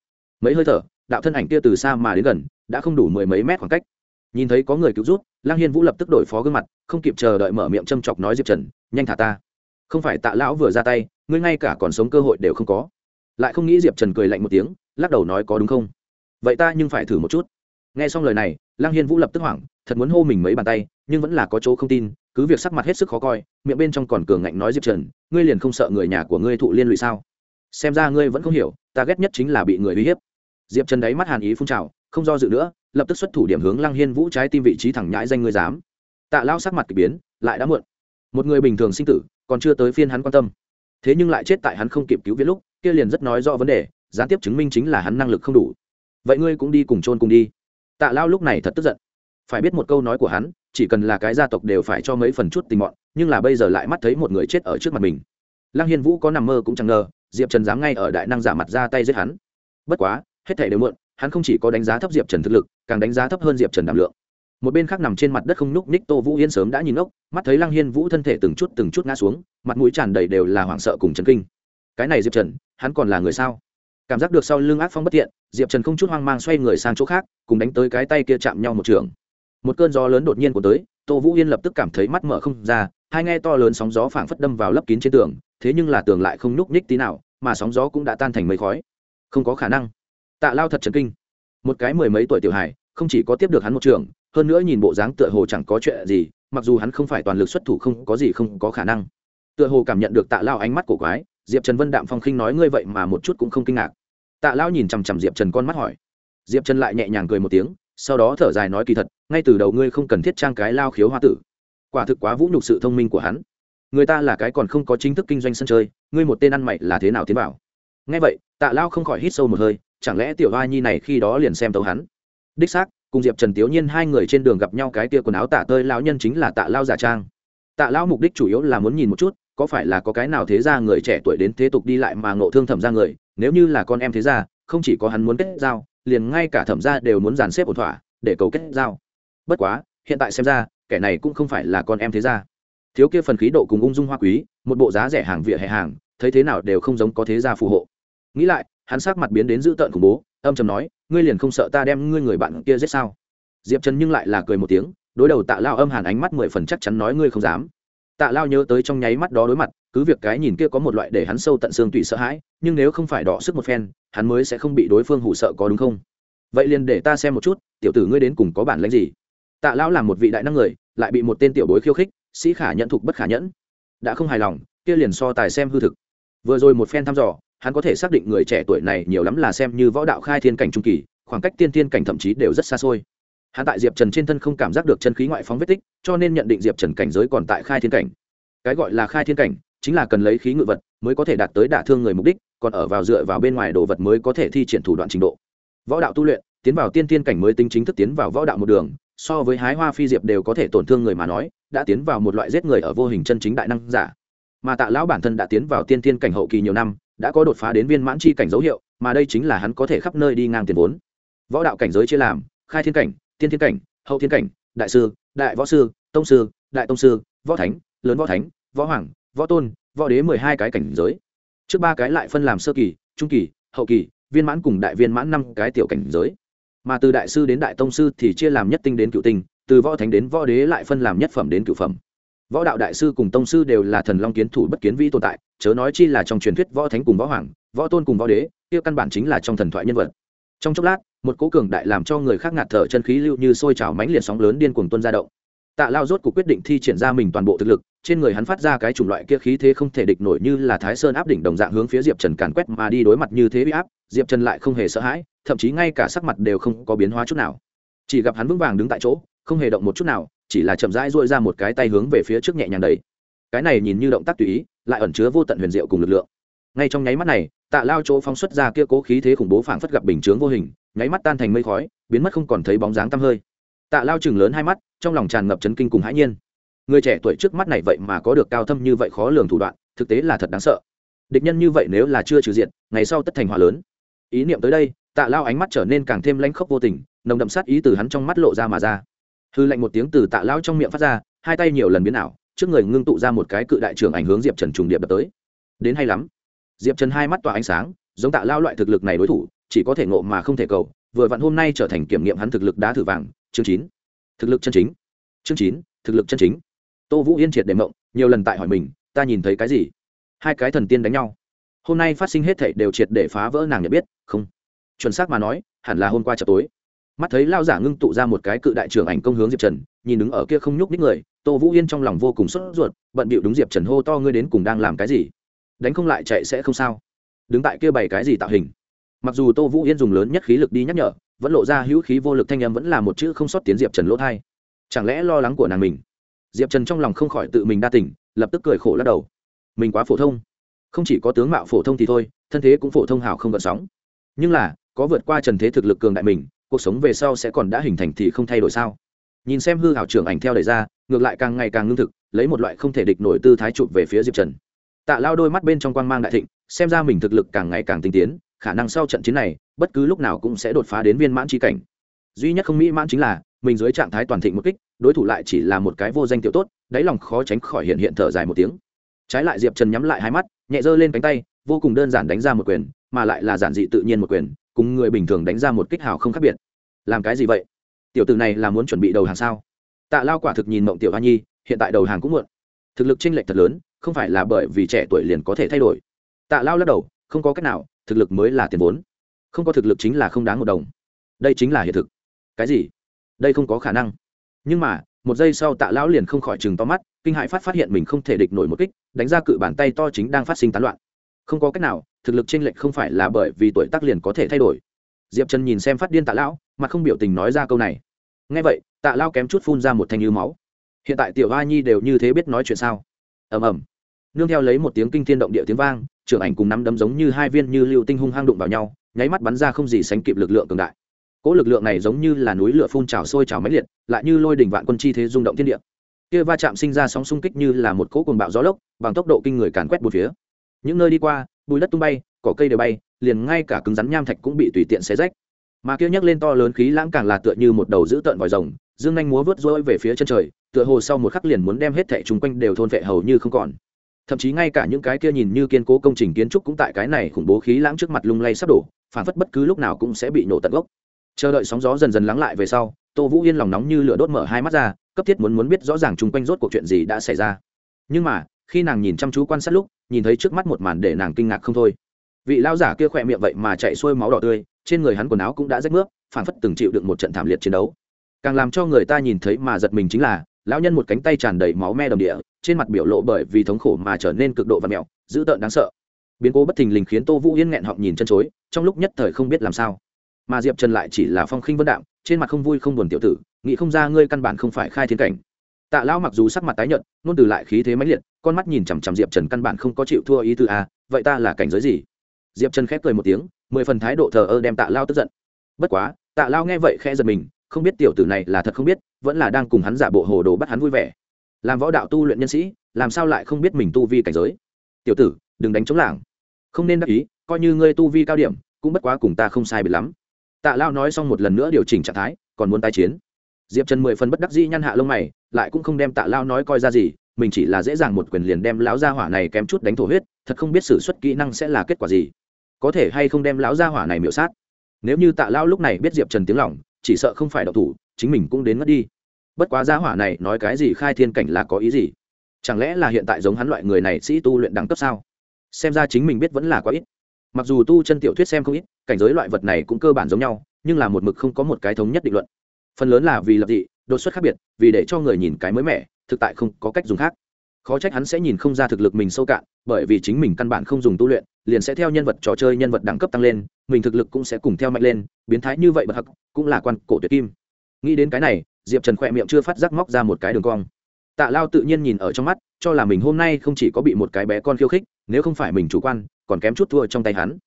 Mấy hơi thở, đạo thân ảnh kia từ xa mà đến gần, đã không đủ mười mấy mét khoảng cách. Nhìn thấy có người cứu rút lang hiên vũ lập tức đổi phó gương mặt, không kịp chờ đợi mở miệng châm chọc nói diệp trần, nhanh thả ta không phải tạ lão vừa ra tay, ngươi ngay cả còn sống cơ hội đều không có. Lại không nghĩ diệp trần cười lạnh một tiếng, lắc đầu nói có đúng không? Vậy ta nhưng phải thử một chút. Nghe xong lời này lang hiên vũ lập tức hoảng, thật muốn hô mình mấy bàn tay, nhưng vẫn là có chỗ không tin, cứ việc sắc mặt hết sức khó coi, miệng bên trong còn cường ngạnh nói diệp trần, ngươi liền không sợ người nhà của ngươi thụ liên lụy sao? Xem ra ngươi vẫn không hiểu, ta ghét nhất chính là bị người uy hiếp. Diệp trần đáy mắt hàn ý phun trào, không do dự nữa, lập tức xuất thủ điểm hướng Lang hiên vũ trái tim vị trí thẳng nhãi danh ngươi dám. Tạ lao sắc mặt k ỳ biến, lại đã muộn. Một người bình thường sinh tử còn chưa tới phiên hắn quan tâm. Thế nhưng lại chết tại hắn không kịp cứu viết lúc, kia liền rất nói rõ vấn đề, gián tiếp chứng minh chính là hắn năng lực không đủ. Vậy ngươi cũng đi cùng chôn cùng đi. Tạ lao lúc này thật tức giận. Phải biết một câu nói của hắn, chỉ cần là cái gia tộc đều phải cho mấy phần chút tình mọn, nhưng là bây giờ lại mắt thấy một người chết ở trước mặt mình. Lăng hiên vũ có nằm mơ cũng chẳng ngờ, diệp trần dám ngay ở đại năng giả mặt ra tay giết hắn. Bất quá, hết thể đều muộn, hắn không chỉ có đánh giá thấp diệp trần thực lực, càng đánh giá thấp hơn diệp trần đảm lượng một bên khác nằm trên mặt đất không nhúc ních tô vũ yên sớm đã nhìn ốc, mắt thấy lăng hiên vũ thân thể từng chút từng chút ngã xuống, mặt mũi tràn đầy đều là hoảng sợ cùng chấn kinh. Cái này diệp trần, hắn còn là người sao? Cảm giác được sau lưng ác phong bất tiện diệp trần không chút hoang mang xoay người sang chỗ khác, cùng đánh tới cái tay kia chạm nhau một trường. Một cơn gió lớn đột nhiên của tới, tô vũ yên lập tức cảm thấy mắt mở không ra, hai nghe to lớn sóng gió phảng phất đâm vào lấp kín trên tường, thế nhưng là tường lại không nhúc nhích tí nào, mà sóng gió cũng đã tan thành mây khói. Không có khả năng. Tạ lao thật chấn kinh. Một cái mười mấy tuổi tiểu hài, không chỉ có tiếp được hắn một trường hơn nữa nhìn bộ dáng tựa hồ chẳng có chuyện gì, mặc dù hắn không phải toàn lực xuất thủ không có gì không có khả năng. Tựa hồ cảm nhận được tạ lao ánh mắt của quái, diệp trần vân đạm phong khinh nói ngươi vậy mà một chút cũng không kinh ngạc. Tạ lao nhìn chằm chằm diệp trần con mắt hỏi. Diệp trần lại nhẹ nhàng cười một tiếng, sau đó thở dài nói kỳ thật, ngay từ đầu ngươi không cần thiết trang cái lao khiếu hoa tử. Quả thực quá vũ nhục sự thông minh của hắn. Người ta là cái còn không có chính thức kinh doanh sân chơi, ngươi một tên ăn mày là thế nào tiến bảo ngay vậy, tạ lao không khỏi hít sâu một hơi, chẳng lẽ tiểu hoa nhi này khi đó liền xem tấu hắn? Đích xác cùng diệp trần tiếu nhiên hai người trên đường gặp nhau cái kia quần áo tạ tơi lão nhân chính là tạ lao giả trang. Tạ lao mục đích chủ yếu là muốn nhìn một chút, có phải là có cái nào thế ra người trẻ tuổi đến thế tục đi lại mà ngộ thương thẩm ra người, nếu như là con em thế ra không chỉ có hắn muốn kết giao, liền ngay cả thẩm ra đều muốn dàn xếp ổn thỏa, để cầu kết giao. Bất quá, hiện tại xem ra, kẻ này cũng không phải là con em thế ra thiếu kia phần khí độ cùng ung dung hoa quý, một bộ giá rẻ hàng vỉa hè hàng, thấy thế nào đều không giống có thế gia phù hộ. Nghĩ lại hắn sắc mặt biến đến dữ tợn khủng bố, âm trầm nói, ngươi liền không sợ ta đem ngươi người bạn kia giết sao? Diệp trần nhưng lại là cười một tiếng, đối đầu tạ lao âm hàn ánh mắt mười phần chắc chắn nói, ngươi không dám. Tạ lao nhớ tới trong nháy mắt đó đối mặt, cứ việc cái nhìn kia có một loại để hắn sâu tận xương tủy sợ hãi, nhưng nếu không phải đỏ sức một phen, hắn mới sẽ không bị đối phương hụ sợ có đúng không? Vậy liền để ta xem một chút, tiểu tử ngươi đến cùng có bản lãnh gì? Tạ lão là một vị đại năng người, lại bị một tên tiểu bối khiêu khích, sĩ khả nhận thục bất khả nhẫn. Đã không hài lòng, kia liền so tài xem hư thực. Vừa rồi một phen thăm dò hắn có thể xác định người trẻ tuổi này nhiều lắm là xem như võ đạo khai thiên cảnh trung kỳ, khoảng cách tiên thiên cảnh thậm chí đều rất xa xôi. Hắn tại diệp trần trên thân không cảm giác được chân khí ngoại phóng vết tích, cho nên nhận định diệp trần cảnh giới còn tại khai thiên cảnh. Cái gọi là khai thiên cảnh, chính là cần lấy khí ngự vật mới có thể đạt tới đả thương người mục đích, còn ở vào dựa vào bên ngoài đồ vật mới có thể thi triển thủ đoạn trình độ. Võ đạo tu luyện, tiến vào tiên thiên cảnh mới tính chính thức tiến vào võ đạo một đường, so với hái hoa phi diệp đều có thể tổn thương người mà nói, đã tiến vào một loại giết người ở vô hình chân chính đại năng giả. Mà tạ lão bản thân đã tiến vào tiên thiên cảnh hậu kỳ nhiều năm đã có đột phá đến viên mãn chi cảnh dấu hiệu, mà đây chính là hắn có thể khắp nơi đi ngang tiền vốn. Võ đạo cảnh giới chia làm, khai thiên cảnh, tiên thiên cảnh, hậu thiên cảnh, đại sư, đại võ sư, tông sư, đại tông sư, võ thánh, lớn võ thánh, võ hoàng, võ tôn, võ đế mười hai cái cảnh giới. Trước ba cái lại phân làm sơ kỳ, trung kỳ, hậu kỳ, viên mãn cùng đại viên mãn năm cái tiểu cảnh giới. Mà từ đại sư đến đại tông sư thì chia làm nhất tinh đến cựu tinh, từ võ thánh đến võ đế lại phân làm nhất phẩm đến cựu phẩm võ đạo đại sư cùng tông sư đều là thần long kiến thủ bất kiến vĩ tồn tại, chớ nói chi là trong truyền thuyết võ thánh cùng võ hoàng, võ tôn cùng võ đế, kia căn bản chính là trong thần thoại nhân vật. Trong chốc lát, một cố cường đại làm cho người khác ngạt thở chân khí lưu như sôi trào mãnh liệt sóng lớn điên cuồng tuân ra động. Tạ lao rốt cuộc quyết định thi triển ra mình toàn bộ thực lực, trên người hắn phát ra cái chủng loại kia khí thế không thể địch nổi như là thái sơn áp đỉnh đồng dạng hướng phía diệp trần càn quét mà đi đối mặt như thế bị áp, diệp trần lại không hề sợ hãi, thậm chí ngay cả sắc mặt đều không có biến hóa chút nào. Chỉ gặp hắn vững vàng đứng tại chỗ, không hề động một chút nào chỉ là chậm rãi duỗi ra một cái tay hướng về phía trước nhẹ nhàng đẩy. Cái này nhìn như động tác tùy ý, lại ẩn chứa vô tận huyền diệu cùng lực lượng. Ngay trong nháy mắt này, tạ lao chỗ phóng xuất ra kia cố khí thế khủng bố phảng phất gặp bình chướng vô hình, nháy mắt tan thành mây khói, biến mất không còn thấy bóng dáng tăm hơi. Tạ lao chừng lớn hai mắt, trong lòng tràn ngập chấn kinh cùng hãi nhiên. Người trẻ tuổi trước mắt này vậy mà có được cao thâm như vậy khó lường thủ đoạn, thực tế là thật đáng sợ. Địch nhân như vậy nếu là chưa trừ diện, ngày sau tất thành hỏa lớn. Ý niệm tới đây, tạ lao ánh mắt trở nên càng thêm lãnh khốc vô tình, nồng đậm sát ý từ hắn trong mắt lộ ra mà ra hư lạnh một tiếng từ tạ lão trong miệng phát ra, hai tay nhiều lần biến ảo, trước người ngưng tụ ra một cái cự đại trưởng ảnh hướng diệp trần trùng điệp đập tới. Đến hay lắm. Diệp trần hai mắt tỏa ánh sáng, giống tạ lao loại thực lực này đối thủ, chỉ có thể ngộ mà không thể cầu, vừa vặn hôm nay trở thành kiểm nghiệm hắn thực lực đá thử vàng, chương chín. Thực lực chân chính. Chương chín, thực lực chân chính. Tô vũ yên triệt để mộng, nhiều lần tại hỏi mình, ta nhìn thấy cái gì? Hai cái thần tiên đánh nhau. Hôm nay phát sinh hết thảy đều triệt để phá vỡ nàng nhận biết, không. Chuẩn xác mà nói, hẳn là hôm qua chợ tối mắt thấy lao giả ngưng tụ ra một cái cự đại trưởng ảnh công hướng diệp trần nhìn đứng ở kia không nhúc ních người tô vũ yên trong lòng vô cùng sốt ruột bận bịu đúng diệp trần hô to ngươi đến cùng đang làm cái gì đánh không lại chạy sẽ không sao đứng tại kia bày cái gì tạo hình mặc dù tô vũ yên dùng lớn nhất khí lực đi nhắc nhở vẫn lộ ra hữu khí vô lực thanh em vẫn là một chữ không sót tiến diệp trần lỗ thai chẳng lẽ lo lắng của nàng mình diệp trần trong lòng không khỏi tự mình đa tỉnh lập tức cười khổ lắc đầu mình quá phổ thông không chỉ có tướng mạo phổ thông thì thôi thân thế cũng phổ thông hào không gợn sóng nhưng là có vượt qua trần thế thực lực cường đại mình cuộc sống về sau sẽ còn đã hình thành thì không thay đổi sao? Nhìn xem hư hảo trưởng ảnh theo đẩy ra, ngược lại càng ngày càng ngưng thực, lấy một loại không thể địch nổi tư thái chụp về phía diệp trần. Tạ lao đôi mắt bên trong quang mang đại thịnh, xem ra mình thực lực càng ngày càng tinh tiến, khả năng sau trận chiến này, bất cứ lúc nào cũng sẽ đột phá đến viên mãn trí cảnh. Duy nhất không mỹ mãn chính là, mình dưới trạng thái toàn thịnh một kích, đối thủ lại chỉ là một cái vô danh tiểu tốt, đáy lòng khó tránh khỏi hiện hiện thở dài một tiếng. Trái lại diệp trần nhắm lại hai mắt, nhẹ giơ lên cánh tay, vô cùng đơn giản đánh ra một quyền, mà lại là giản dị tự nhiên một quyền cùng người bình thường đánh ra một kích hào không khác biệt. Làm cái gì vậy? Tiểu tử này là muốn chuẩn bị đầu hàng sao? Tạ lao quả thực nhìn mộng tiểu hoa nhi, hiện tại đầu hàng cũng muộn. Thực lực chênh lệch thật lớn, không phải là bởi vì trẻ tuổi liền có thể thay đổi. Tạ lao lắc đầu, không có cách nào, thực lực mới là tiền vốn. Không có thực lực chính là không đáng một đồng. Đây chính là hiện thực. Cái gì? Đây không có khả năng. Nhưng mà, một giây sau tạ lão liền không khỏi chừng to mắt, kinh hại phát phát hiện mình không thể địch nổi một kích, đánh ra cự bàn tay to chính đang phát sinh tán loạn không có cách nào, thực lực chênh lệch không phải là bởi vì tuổi tác liền có thể thay đổi. Diệp trần nhìn xem phát điên tạ lão mà không biểu tình nói ra câu này. Ngay vậy, tạ lao kém chút phun ra một thanh như máu. Hiện tại tiểu hoa nhi đều như thế biết nói chuyện sao? Ầm ầm. Nương theo lấy một tiếng kinh thiên động địa tiếng vang, trưởng ảnh cùng nắm đấm giống như hai viên như lưu tinh hung hang đụng vào nhau, nháy mắt bắn ra không gì sánh kịp lực lượng cường đại. Cỗ lực lượng này giống như là núi lửa phun trào sôi trào máy liệt, lại như lôi đỉnh vạn quân chi thế rung động thiên địa. Kia va chạm sinh ra sóng xung kích như là một cỗ cuồng bạo gió lốc, bằng tốc độ kinh người càn quét một phía những nơi đi qua, bùi đất tung bay, cỏ cây đều bay, liền ngay cả cứng rắn nham thạch cũng bị tùy tiện xé rách. Mà kia nhấc lên to lớn khí lãng càng là tựa như một đầu dữ tợn vòi rồng, dương nhanh múa vớt rối về phía chân trời, tựa hồ sau một khắc liền muốn đem hết thẻ chung quanh đều thôn vệ hầu như không còn. Thậm chí ngay cả những cái kia nhìn như kiên cố công trình kiến trúc cũng tại cái này khủng bố khí lãng trước mặt lung lay sắp đổ, phản phất bất cứ lúc nào cũng sẽ bị nổ tận gốc. Chờ đợi sóng gió dần dần lắng lại về sau, tô vũ yên lòng nóng như lửa đốt mở hai mắt ra, cấp thiết muốn muốn biết rõ ràng chung quanh rốt cuộc chuyện gì đã xảy ra. Nhưng mà khi nàng nhìn chăm chú quan sát lúc, nhìn thấy trước mắt một màn để nàng kinh ngạc không thôi. Vị lao giả kia khỏe miệng vậy mà chạy xuôi máu đỏ tươi, trên người hắn quần áo cũng đã rách nước phản phất từng chịu được một trận thảm liệt chiến đấu. Càng làm cho người ta nhìn thấy mà giật mình chính là, lão nhân một cánh tay tràn đầy máu me đầm địa, trên mặt biểu lộ bởi vì thống khổ mà trở nên cực độ và mẹo dữ tợn đáng sợ. Biến cố bất thình lình khiến tô vũ yên nghẹn họng nhìn chân chối, trong lúc nhất thời không biết làm sao. Mà diệp trần lại chỉ là phong khinh vân đạm, trên mặt không vui không buồn tiểu tử, nghĩ không ra ngươi căn bản không phải khai thiên cảnh tạ lão mặc dù sắc mặt tái nhợt nôn từ lại khí thế mãnh liệt con mắt nhìn chằm chằm diệp trần căn bản không có chịu thua ý tư a à, vậy ta là cảnh giới gì? Diệp trần khép cười một tiếng mười phần thái độ thờ ơ đem tạ lao tức giận. Bất quá tạ lao nghe vậy khẽ giật mình không biết tiểu tử này là thật không biết vẫn là đang cùng hắn giả bộ hồ đồ bắt hắn vui vẻ. Làm võ đạo tu luyện nhân sĩ làm sao lại không biết mình tu vi cảnh giới? Tiểu tử đừng đánh chống lảng. Không nên đắc ý coi như ngươi tu vi cao điểm cũng bất quá cùng ta không sai bị lắm. Tạ lao nói xong một lần nữa điều chỉnh trạng thái còn muốn tái chiến diệp trần mười phần bất đắc dĩ nhăn hạ lông mày lại cũng không đem tạ lao nói coi ra gì mình chỉ là dễ dàng một quyền liền đem lão gia hỏa này kém chút đánh thổ huyết thật không biết xử suất kỹ năng sẽ là kết quả gì. Có thể hay không đem lão gia hỏa này miễu sát? Nếu như tạ lao lúc này biết diệp trần tiếng lỏng, chỉ sợ không phải đậu thủ chính mình cũng đến mất đi. Bất quá gia hỏa này nói cái gì khai thiên cảnh là có ý gì? Chẳng lẽ là hiện tại giống hắn loại người này sĩ tu luyện đẳng cấp sao? Xem ra chính mình biết vẫn là quá ít. Mặc dù tu chân tiểu thuyết xem không ít cảnh giới loại vật này cũng cơ bản giống nhau nhưng là một mực không có một cái thống nhất định luận phần lớn là vì lập dị, đột xuất khác biệt, vì để cho người nhìn cái mới mẻ, thực tại không có cách dùng khác. Khó trách hắn sẽ nhìn không ra thực lực mình sâu cạn, bởi vì chính mình căn bản không dùng tu luyện, liền sẽ theo nhân vật trò chơi nhân vật đẳng cấp tăng lên, mình thực lực cũng sẽ cùng theo mạnh lên, biến thái như vậy bậc hặc cũng là quan cổ tuyệt kim. Nghĩ đến cái này, diệp trần khỏe miệng chưa phát giác móc ra một cái đường cong. Tạ lao tự nhiên nhìn ở trong mắt, cho là mình hôm nay không chỉ có bị một cái bé con khiêu khích, nếu không phải mình chủ quan, còn kém chút thua trong tay hắn.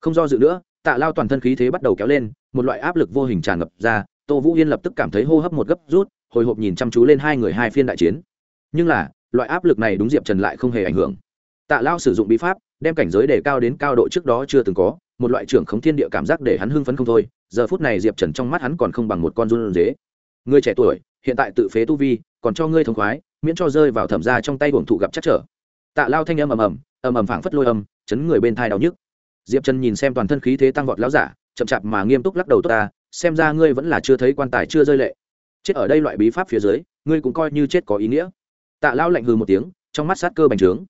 Không do dự nữa, tạ lao toàn thân khí thế bắt đầu kéo lên, một loại áp lực vô hình tràn ngập ra tô vũ yên lập tức cảm thấy hô hấp một gấp rút, hồi hộp nhìn chăm chú lên hai người hai phiên đại chiến. Nhưng là, loại áp lực này đúng diệp trần lại không hề ảnh hưởng. Tạ lao sử dụng bí pháp, đem cảnh giới đề cao đến cao độ trước đó chưa từng có, một loại trưởng khống thiên địa cảm giác để hắn hưng phấn không thôi, giờ phút này diệp trần trong mắt hắn còn không bằng một con run dế. Người trẻ tuổi, hiện tại tự phế tu vi, còn cho ngươi thông khoái, miễn cho rơi vào thẩm ra trong tay buồng thụ gặp chắc trở. Tạ lao thanh âm ầm ầm ầm ầm phảng phất lôi âm, chấn người bên thai đau nhức. Diệp trần nhìn xem toàn thân khí thế tăng vọt lão giả, chậm chạp mà nghiêm túc lắc đầu tốt ta xem ra ngươi vẫn là chưa thấy quan tài chưa rơi lệ. Chết ở đây loại bí pháp phía dưới, ngươi cũng coi như chết có ý nghĩa. Tạ lao lạnh hư một tiếng, trong mắt sát cơ bành trướng.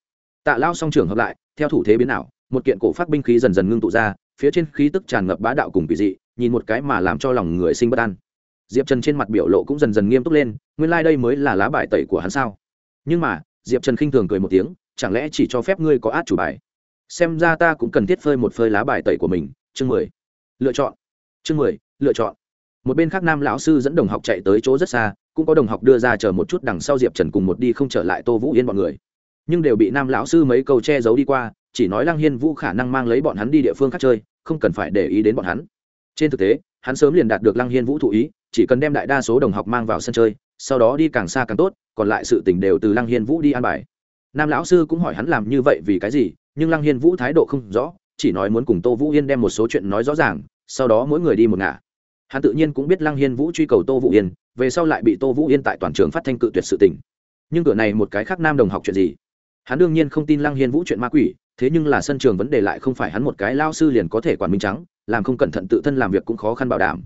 Tạ lao song trưởng hợp lại, theo thủ thế biến ảo, một kiện cổ phát binh khí dần dần ngưng tụ ra, phía trên khí tức tràn ngập bá đạo cùng kỳ dị, nhìn một cái mà làm cho lòng người sinh bất an. Diệp trần trên mặt biểu lộ cũng dần dần nghiêm túc lên, nguyên lai、like、đây mới là lá bài tẩy của hắn sao. Nhưng mà, diệp trần khinh thường cười một tiếng, chẳng lẽ chỉ cho phép ngươi có át chủ bài? Xem ra ta cũng cần thiết phơi một phơi lá bài tẩy của mình. Chương mười. Lựa chọn. Chương mười lựa chọn. Một bên khác nam lão sư dẫn đồng học chạy tới chỗ rất xa, cũng có đồng học đưa ra chờ một chút đằng sau diệp trần cùng một đi không trở lại tô vũ yên bọn người. Nhưng đều bị nam lão sư mấy câu che giấu đi qua, chỉ nói lăng hiên vũ khả năng mang lấy bọn hắn đi địa phương khác chơi, không cần phải để ý đến bọn hắn. Trên thực tế, hắn sớm liền đạt được lăng hiên vũ thụ ý, chỉ cần đem đại đa số đồng học mang vào sân chơi, sau đó đi càng xa càng tốt, còn lại sự t ì n h đều từ lăng hiên vũ đi an bài. Nam lão sư cũng hỏi hắn làm như vậy vì cái gì, nhưng lăng hiên vũ thái độ không rõ, chỉ nói muốn cùng tô vũ yên đem một số chuyện nói rõ ràng, sau đó mỗi người đi một ngả hắn tự nhiên cũng biết lăng hiên vũ truy cầu tô vũ yên, về sau lại bị tô vũ yên tại toàn trường phát thanh cự tuyệt sự tình. Nhưng cửa này một cái khác nam đồng học chuyện gì? Hắn đương nhiên không tin lăng hiên vũ chuyện ma quỷ, thế nhưng là sân trường vấn đề lại không phải hắn một cái lao sư liền có thể quản minh trắng, làm không cẩn thận tự thân làm việc cũng khó khăn bảo đảm.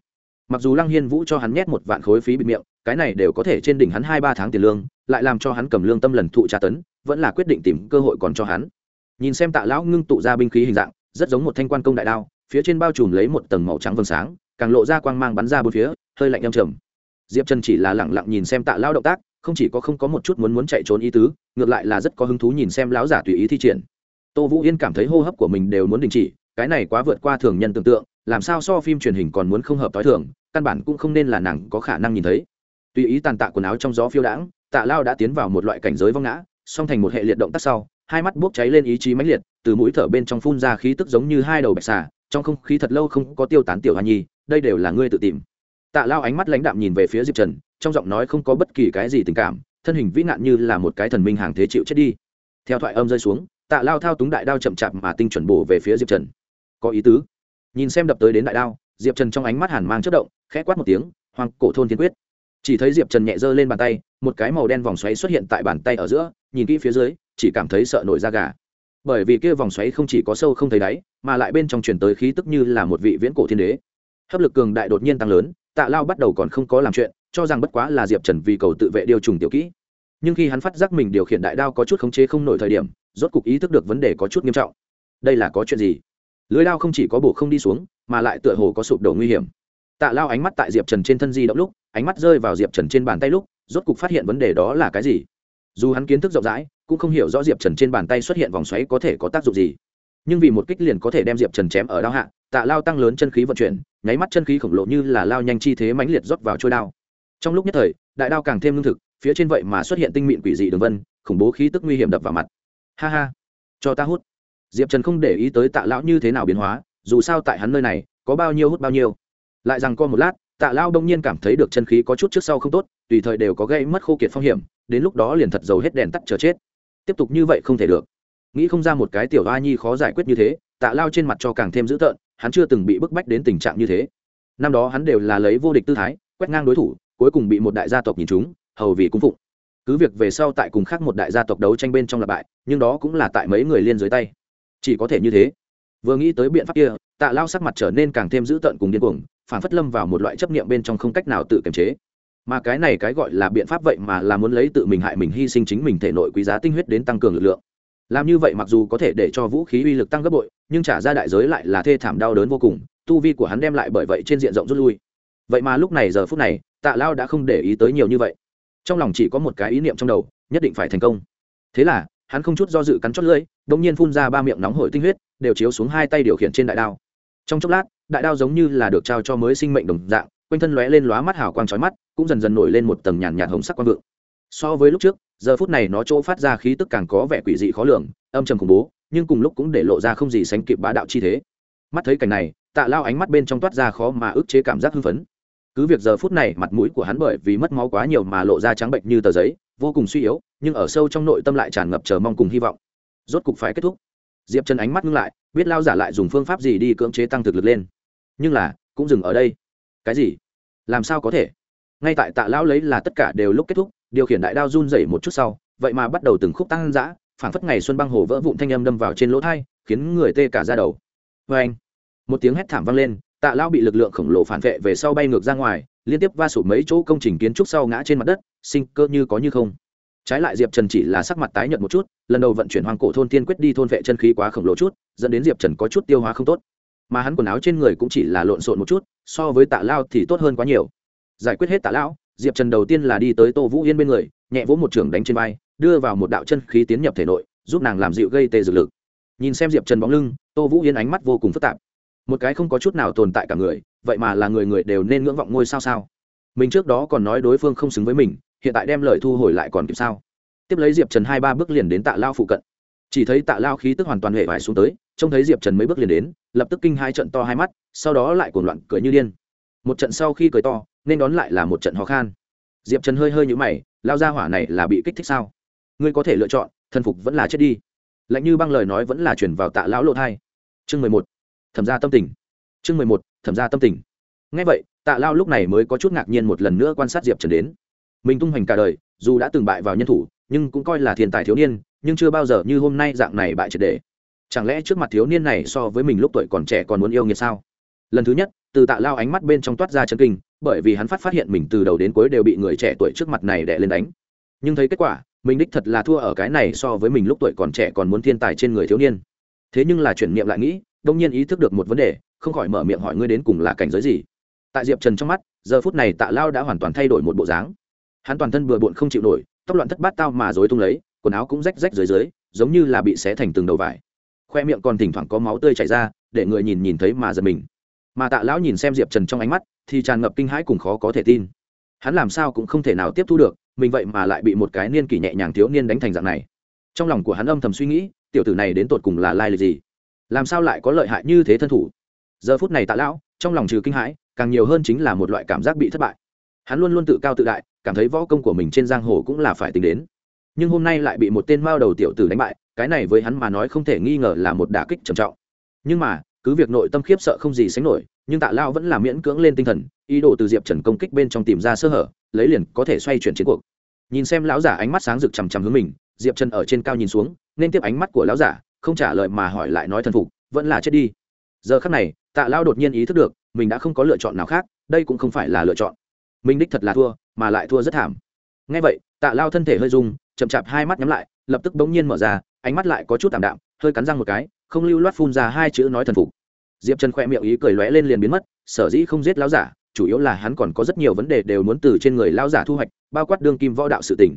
Mặc dù lăng hiên vũ cho hắn nhét một vạn khối phí bịt miệng, cái này đều có thể trên đỉnh hắn hai ba tháng tiền lương, lại làm cho hắn cầm lương tâm lần thụ tra tấn, vẫn là quyết định tìm cơ hội còn cho hắn. Nhìn xem tạ lão ngưng tụ ra binh khí hình dạng, rất giống một thanh quan công đại đao, phía trên bao trùm lấy một tầng màu trắng vầng sáng càng lộ ra quang mang bắn ra bốn phía, hơi lạnh âm trầm. Diệp trần chỉ là lẳng lặng nhìn xem tạ lão động tác, không chỉ có không có một chút muốn muốn chạy trốn ý tứ, ngược lại là rất có hứng thú nhìn xem lão giả tùy ý thi triển. Tô vũ yên cảm thấy hô hấp của mình đều muốn đình chỉ, cái này quá vượt qua thường nhân tưởng tượng, làm sao so phim truyền hình còn muốn không hợp t h o i thường, căn bản cũng không nên là nàng có khả năng nhìn thấy. Tùy ý tàn tạ quần áo trong gió phiêu đãng, tạ lao đã tiến vào một loại cảnh giới vong ngã, song thành một hệ liệt động tác sau hai mắt bốc cháy lên ý chí mãnh liệt, từ mũi thở bên trong phun ra khí tức giống như hai đầu bạch xà, trong không khí thật lâu không có tiêu tán tiểu hoa nhi, đây đều là ngươi tự tìm. Tạ lao ánh mắt lãnh đạm nhìn về phía diệp trần, trong giọng nói không có bất kỳ cái gì tình cảm, thân hình vĩ nạn như là một cái thần minh hàng thế chịu chết đi. Theo thoại âm rơi xuống, tạ lao thao túng đại đao chậm chạp mà tinh chuẩn bổ về phía diệp trần. Có ý tứ. Nhìn xem đập tới đến đại đao, diệp trần trong ánh mắt hàn mang chất động, khẽ quát một tiếng, hoàng cổ thôn thiên quyết. Chỉ thấy diệp trần nhẹ giơ lên bàn tay, một cái màu đen vòng xoáy xuất hiện tại bàn tay ở giữa, nhìn kỹ phía dưới chỉ cảm thấy sợ nổi da gà. Bởi vì kia vòng xoáy không chỉ có sâu không thấy đáy, mà lại bên trong chuyển tới khí tức như là một vị viễn cổ thiên đế. Hấp lực cường đại đột nhiên tăng lớn, tạ lao bắt đầu còn không có làm chuyện, cho rằng bất quá là diệp trần vì cầu tự vệ điều trùng tiểu kỹ. Nhưng khi hắn phát giác mình điều khiển đại đao có chút khống chế không nổi thời điểm, rốt cục ý thức được vấn đề có chút nghiêm trọng. Đây là có chuyện gì? Lưới đao không chỉ có bổ không đi xuống, mà lại tựa hồ có sụp đổ nguy hiểm. Tạ lao ánh mắt tại diệp trần trên thân di động lúc, ánh mắt rơi vào diệp trần trên bàn tay lúc, rốt cục phát hiện vấn đề đó là cái gì? Dù hắn kiến thức rộng rãi cũng không hiểu rõ diệp trần trên bàn tay xuất hiện vòng xoáy có thể có tác dụng gì. Nhưng vì một kích liền có thể đem diệp trần chém ở đao hạ, tạ lao tăng lớn chân khí vận chuyển, nháy mắt chân khí khổng lồ như là lao nhanh chi thế mãnh liệt rót vào trôi đao. Trong lúc nhất thời, đại đao càng thêm lương thực, phía trên vậy mà xuất hiện tinh mịn quỷ dị đường vân, khủng bố khí tức nguy hiểm đập vào mặt. Ha ha, cho ta hút. Diệp trần không để ý tới tạ lão như thế nào biến hóa, dù sao tại hắn nơi này, có bao nhiêu hút bao nhiêu. Lại rằng co một lát, tạ lão đông nhiên cảm thấy được chân khí có chút trước sau không tốt, tùy thời đều có gây mất khô kiệt phong hiểm, đến lúc đó liền thật dầu hết đèn tắt chờ chết tiếp tục như vậy không thể được. Nghĩ không ra một cái tiểu a nhi khó giải quyết như thế, tạ lao trên mặt cho càng thêm dữ tợn, hắn chưa từng bị bức bách đến tình trạng như thế. Năm đó hắn đều là lấy vô địch tư thái, quét ngang đối thủ, cuối cùng bị một đại gia tộc nhìn chúng hầu vì cung phụng. Cứ việc về sau tại cùng khác một đại gia tộc đấu tranh bên trong là bại, nhưng đó cũng là tại mấy người liên dưới tay. Chỉ có thể như thế. Vừa nghĩ tới biện pháp kia, tạ lao sắc mặt trở nên càng thêm dữ tợn cùng điên cuồng, phản phất lâm vào một loại chấp niệm bên trong không cách nào tự kiềm chế mà cái này cái gọi là biện pháp vậy mà là muốn lấy tự mình hại mình hy sinh chính mình thể nội quý giá tinh huyết đến tăng cường lực lượng. Làm như vậy mặc dù có thể để cho vũ khí uy lực tăng gấp bội, nhưng trả ra đại giới lại là thê thảm đau đớn vô cùng, tu vi của hắn đem lại bởi vậy trên diện rộng rút lui. Vậy mà lúc này giờ phút này, tạ lao đã không để ý tới nhiều như vậy. Trong lòng chỉ có một cái ý niệm trong đầu, nhất định phải thành công. Thế là, hắn không chút do dự cắn chót lưỡi đ ỗ n g nhiên phun ra ba miệng nóng hổi tinh huyết, đều chiếu xuống hai tay điều khiển trên đại đao. Trong chốc lát, đại đao giống như là được trao cho mới sinh mệnh đồng dạng quanh thân lóe lên lóa mắt hào quang chói mắt, cũng dần dần nổi lên một tầng nhàn nhạt hồng sắc quang vượng. So với lúc trước, giờ phút này nó chỗ phát ra khí tức càng có vẻ quỷ dị khó lường, âm trầm khủng bố, nhưng cùng lúc cũng để lộ ra không gì sánh kịp bá đạo chi thế. Mắt thấy cảnh này, tạ lao ánh mắt bên trong toát ra khó mà ức chế cảm giác hưng phấn. Cứ việc giờ phút này mặt mũi của hắn bởi vì mất máu quá nhiều mà lộ ra trắng bệnh như tờ giấy, vô cùng suy yếu, nhưng ở sâu trong nội tâm lại tràn ngập chờ mong cùng hy vọng. Rốt cục phải kết thúc. Diệp chân ánh mắt ngưng lại, biết lao giả lại dùng phương pháp gì đi cưỡng chế tăng thực lực lên. Nhưng là, cũng dừng ở đây cái gì? Làm sao có thể? Ngay tại tạ lão lấy là tất cả đều lúc kết thúc, điều khiển đại đao run rẩy một chút sau, vậy mà bắt đầu từng khúc tăng giã phảng phất ngày xuân băng hồ vỡ vụn thanh âm đâm vào trên lỗ thai, khiến người tê cả ra đầu. Vê anh, một tiếng hét thảm vang lên, tạ lao bị lực lượng khổng lồ phản vệ về sau bay ngược ra ngoài, liên tiếp va sụp mấy chỗ công trình kiến trúc sau ngã trên mặt đất, sinh cơ như có như không. Trái lại diệp trần chỉ là sắc mặt tái nhợt một chút, lần đầu vận chuyển hoàng cổ thôn tiên quyết đi thôn vệ chân khí quá khổng lồ chút, dẫn đến diệp trần có chút tiêu hóa không tốt mà hắn quần áo trên người cũng chỉ là lộn xộn một chút, so với tạ lao thì tốt hơn quá nhiều. Giải quyết hết tạ lão diệp trần đầu tiên là đi tới tô vũ yên bên người, nhẹ vỗ một trường đánh trên vai, đưa vào một đạo chân khí tiến nhập thể nội, giúp nàng làm dịu gây tê dược lực. Nhìn xem diệp trần bóng lưng, tô vũ yên ánh mắt vô cùng phức tạp. Một cái không có chút nào tồn tại cả người, vậy mà là người người đều nên ngưỡng vọng ngôi sao sao? Mình trước đó còn nói đối phương không xứng với mình, hiện tại đem lời thu hồi lại còn kịp sao? Tiếp lấy diệp trần hai ba bước liền đến tạ lao phụ cận. Chỉ thấy tạ lao khí tức hoàn toàn hệ vải xuống tới, trông thấy diệp trần mấy bước liền đến lập tức kinh hai trận to hai mắt, sau đó lại cuồng loạn cười như điên. Một trận sau khi cười to, nên đón lại là một trận ho khan. Diệp trần hơi hơi nhũ mày, lao ra hỏa này là bị kích thích sao? Ngươi có thể lựa chọn, thần phục vẫn là chết đi. Lạnh như băng lời nói vẫn là chuyển vào tạ lão lộ thai. Chương mười một, thẩm ra tâm tình. Chương mười một, thẩm ra tâm tình. Ngay vậy, tạ lao lúc này mới có chút ngạc nhiên một lần nữa quan sát diệp trần đến. Mình tung hoành cả đời, dù đã từng bại vào nhân thủ, nhưng cũng coi là thiên tài thiếu niên, nhưng chưa bao giờ như hôm nay dạng này bại triệt đề chẳng lẽ trước mặt thiếu niên này so với mình lúc tuổi còn trẻ còn muốn yêu nghiệt sao? Lần thứ nhất, từ tạ lao ánh mắt bên trong toát ra chân kinh, bởi vì hắn phát phát hiện mình từ đầu đến cuối đều bị người trẻ tuổi trước mặt này đè lên đánh. Nhưng thấy kết quả, mình đích thật là thua ở cái này so với mình lúc tuổi còn trẻ còn muốn thiên tài trên người thiếu niên. Thế nhưng là chuyển niệm lại nghĩ, đông nhiên ý thức được một vấn đề, không khỏi mở miệng hỏi ngươi đến cùng là cảnh giới gì. Tại diệp trần trong mắt, giờ phút này tạ lao đã hoàn toàn thay đổi một bộ dáng. Hắn toàn thân bừa bộn không chịu nổi, tóc loạn thất bát tao mà dối tung lấy, quần áo cũng rách rách dưới dưới, giống như là bị xé thành từng đầu vải khoe miệng còn thỉnh thoảng có máu tươi chảy ra, để người nhìn nhìn thấy mà giật mình. Mà tạ lão nhìn xem diệp trần trong ánh mắt, thì tràn ngập kinh hãi cùng khó có thể tin. Hắn làm sao cũng không thể nào tiếp thu được, mình vậy mà lại bị một cái niên kỷ nhẹ nhàng thiếu niên đánh thành dạng này. Trong lòng của hắn âm thầm suy nghĩ, tiểu tử này đến tột cùng là lai lịch gì? Làm sao lại có lợi hại như thế thân thủ? Giờ phút này tạ lão, trong lòng trừ kinh hãi, càng nhiều hơn chính là một loại cảm giác bị thất bại. Hắn luôn luôn tự cao tự đại, cảm thấy võ công của mình trên giang hồ cũng là phải tính đến nhưng hôm nay lại bị một tên mao đầu tiểu tử đánh bại, cái này với hắn mà nói không thể nghi ngờ là một đả kích trầm trọng. Nhưng mà, cứ việc nội tâm khiếp sợ không gì sánh nổi, nhưng tạ lao vẫn là miễn cưỡng lên tinh thần, ý đồ từ diệp trần công kích bên trong tìm ra sơ hở, lấy liền có thể xoay chuyển chiến cuộc. Nhìn xem lão giả ánh mắt sáng rực chằm chằm hướng mình, diệp trần ở trên cao nhìn xuống, nên tiếp ánh mắt của lão giả, không trả lời mà hỏi lại nói thần phục, vẫn là chết đi. Giờ khắc này, tạ lao đột nhiên ý thức được, mình đã không có lựa chọn nào khác, đây cũng không phải là lựa chọn. Mình đích thật là thua, mà lại thua rất thảm. Ngay vậy, tạ lao thân thể hơi rung chậm chạp hai mắt nhắm lại, lập tức bỗng nhiên mở ra, ánh mắt lại có chút tạm đạm, hơi cắn răng một cái, không lưu loát phun ra hai chữ nói thần phục. Diệp trần khoe miệng ý cười lóe lên liền biến mất, sở dĩ không giết lão giả, chủ yếu là hắn còn có rất nhiều vấn đề đều muốn từ trên người lão giả thu hoạch, bao quát đương kim võ đạo sự tỉnh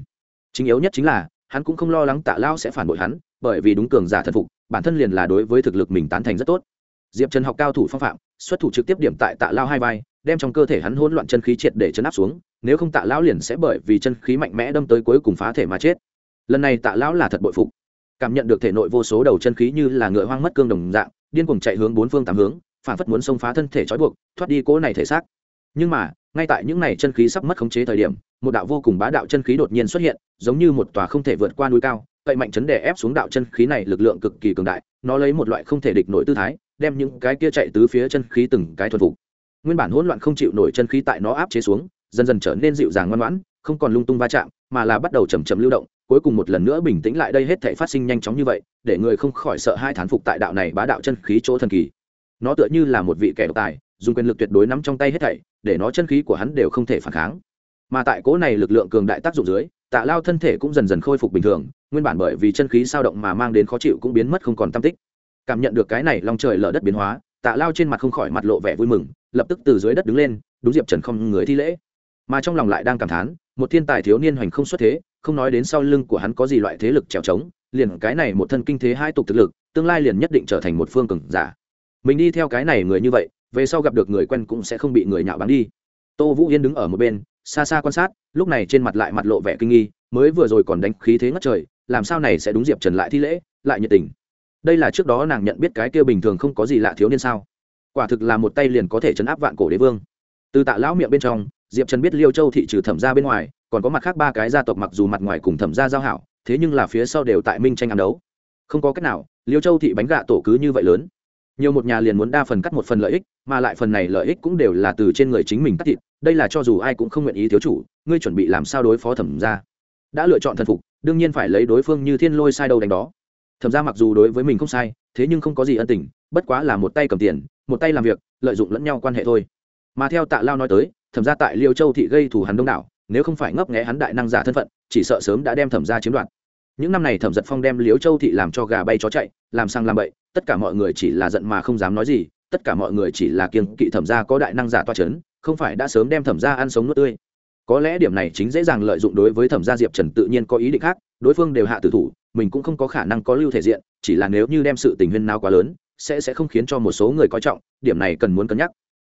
chính yếu nhất chính là, hắn cũng không lo lắng tạ lao sẽ phản bội hắn, bởi vì đúng cường giả thần phục, bản thân liền là đối với thực lực mình tán thành rất tốt. Diệp trần học cao thủ phong phạm, xuất thủ trực tiếp điểm tại tạ lao hai vai đem trong cơ thể hắn hỗn loạn chân khí triệt để chấn áp xuống, nếu không tạ lão liền sẽ bởi vì chân khí mạnh mẽ đâm tới cuối cùng phá thể mà chết. Lần này tạ lão là thật bội phục. Cảm nhận được thể nội vô số đầu chân khí như là ngựa hoang mất cương đồng dạng, điên cuồng chạy hướng bốn phương tám hướng, phản phất muốn xông phá thân thể trói buộc, thoát đi cỗ này thể xác. Nhưng mà, ngay tại những này chân khí sắp mất khống chế thời điểm, một đạo vô cùng bá đạo chân khí đột nhiên xuất hiện, giống như một tòa không thể vượt qua núi cao, vậy mạnh chấn đè ép xuống đạo chân khí này lực lượng cực kỳ cường đại, nó lấy một loại không thể địch nổi tư thái, đem những cái kia chạy tứ phía chân khí từng cái thuần phục nguyên bản hỗn loạn không chịu nổi chân khí tại nó áp chế xuống, dần dần trở nên dịu dàng ngoan ngoãn, không còn lung tung va chạm, mà là bắt đầu chầm chậm lưu động, cuối cùng một lần nữa bình tĩnh lại đây hết thể phát sinh nhanh chóng như vậy, để người không khỏi sợ hai thán phục tại đạo này bá đạo chân khí chỗ thần kỳ. Nó tựa như là một vị kẻ độc tài, dùng quyền lực tuyệt đối nắm trong tay hết thảy, để nó chân khí của hắn đều không thể phản kháng. Mà tại cố này lực lượng cường đại tác dụng dưới, tạ lao thân thể cũng dần dần khôi phục bình thường, nguyên bản bởi vì chân khí sao động mà mang đến khó chịu cũng biến mất không còn tam tích. Cảm nhận được cái này lòng trời lở đất biến hóa, tạ lao trên mặt không khỏi mặt lộ vẻ vui mừng lập tức từ dưới đất đứng lên, đúng diệp trần không người thi lễ. Mà trong lòng lại đang cảm thán, một thiên tài thiếu niên hoành không xuất thế, không nói đến sau lưng của hắn có gì loại thế lực trèo trống, liền cái này một thân kinh thế hai tục thực lực, tương lai liền nhất định trở thành một phương cường giả. Mình đi theo cái này người như vậy, về sau gặp được người quen cũng sẽ không bị người nhạo báng đi. Tô vũ yên đứng ở một bên, xa xa quan sát, lúc này trên mặt lại mặt lộ vẻ kinh nghi, mới vừa rồi còn đánh khí thế ngất trời, làm sao này sẽ đúng diệp trần lại thi lễ, lại nhiệt tình. Đây là trước đó nàng nhận biết cái kia bình thường không có gì lạ thiếu niên sao? Quả thực là một tay liền có thể chấn áp vạn cổ đế vương. Từ tạ lão miệng bên trong, diệp trần biết liêu châu thị trừ thẩm ra bên ngoài, còn có mặt khác ba cái gia tộc mặc dù mặt ngoài cùng thẩm ra giao hảo, thế nhưng là phía sau đều tại minh tranh ăn đấu. Không có cách nào, liêu châu thị bánh gạ tổ cứ như vậy lớn. Nhiều một nhà liền muốn đa phần cắt một phần lợi ích, mà lại phần này lợi ích cũng đều là từ trên người chính mình cắt thịt, đây là cho dù ai cũng không nguyện ý thiếu chủ, ngươi chuẩn bị làm sao đối phó thẩm ra đã lựa chọn thần phục, đương nhiên phải lấy đối phương như thiên lôi sai đâu đánh đó. Thẩm ra mặc dù đối với mình không sai, thế nhưng không có gì ân tình bất quá là một tay cầm tiền, một tay làm việc, lợi dụng lẫn nhau quan hệ thôi. Mà theo tạ lao nói tới, thẩm ra tại liêu châu thị gây thù hắn đông đảo, nếu không phải ngấp nghẽ hắn đại năng giả thân phận, chỉ sợ sớm đã đem thẩm ra chiếm đoạt. Những năm này thẩm giật phong đem liêu châu thị làm cho gà bay chó chạy, làm sang làm bậy, tất cả mọi người chỉ là giận mà không dám nói gì, tất cả mọi người chỉ là kiêng kỵ thẩm ra có đại năng giả toa c h ấ n không phải đã sớm đem thẩm ra ăn sống nước tươi. Có lẽ điểm này chính dễ dàng lợi dụng đối với thẩm gia diệp trần tự nhiên có ý định khác, đối phương đều hạ tử thủ, mình cũng không có khả năng có lưu thể diện, chỉ là nếu như đem sự tình huyên nào quá lớn sẽ sẽ không khiến cho một số người coi trọng, điểm này cần muốn cân nhắc.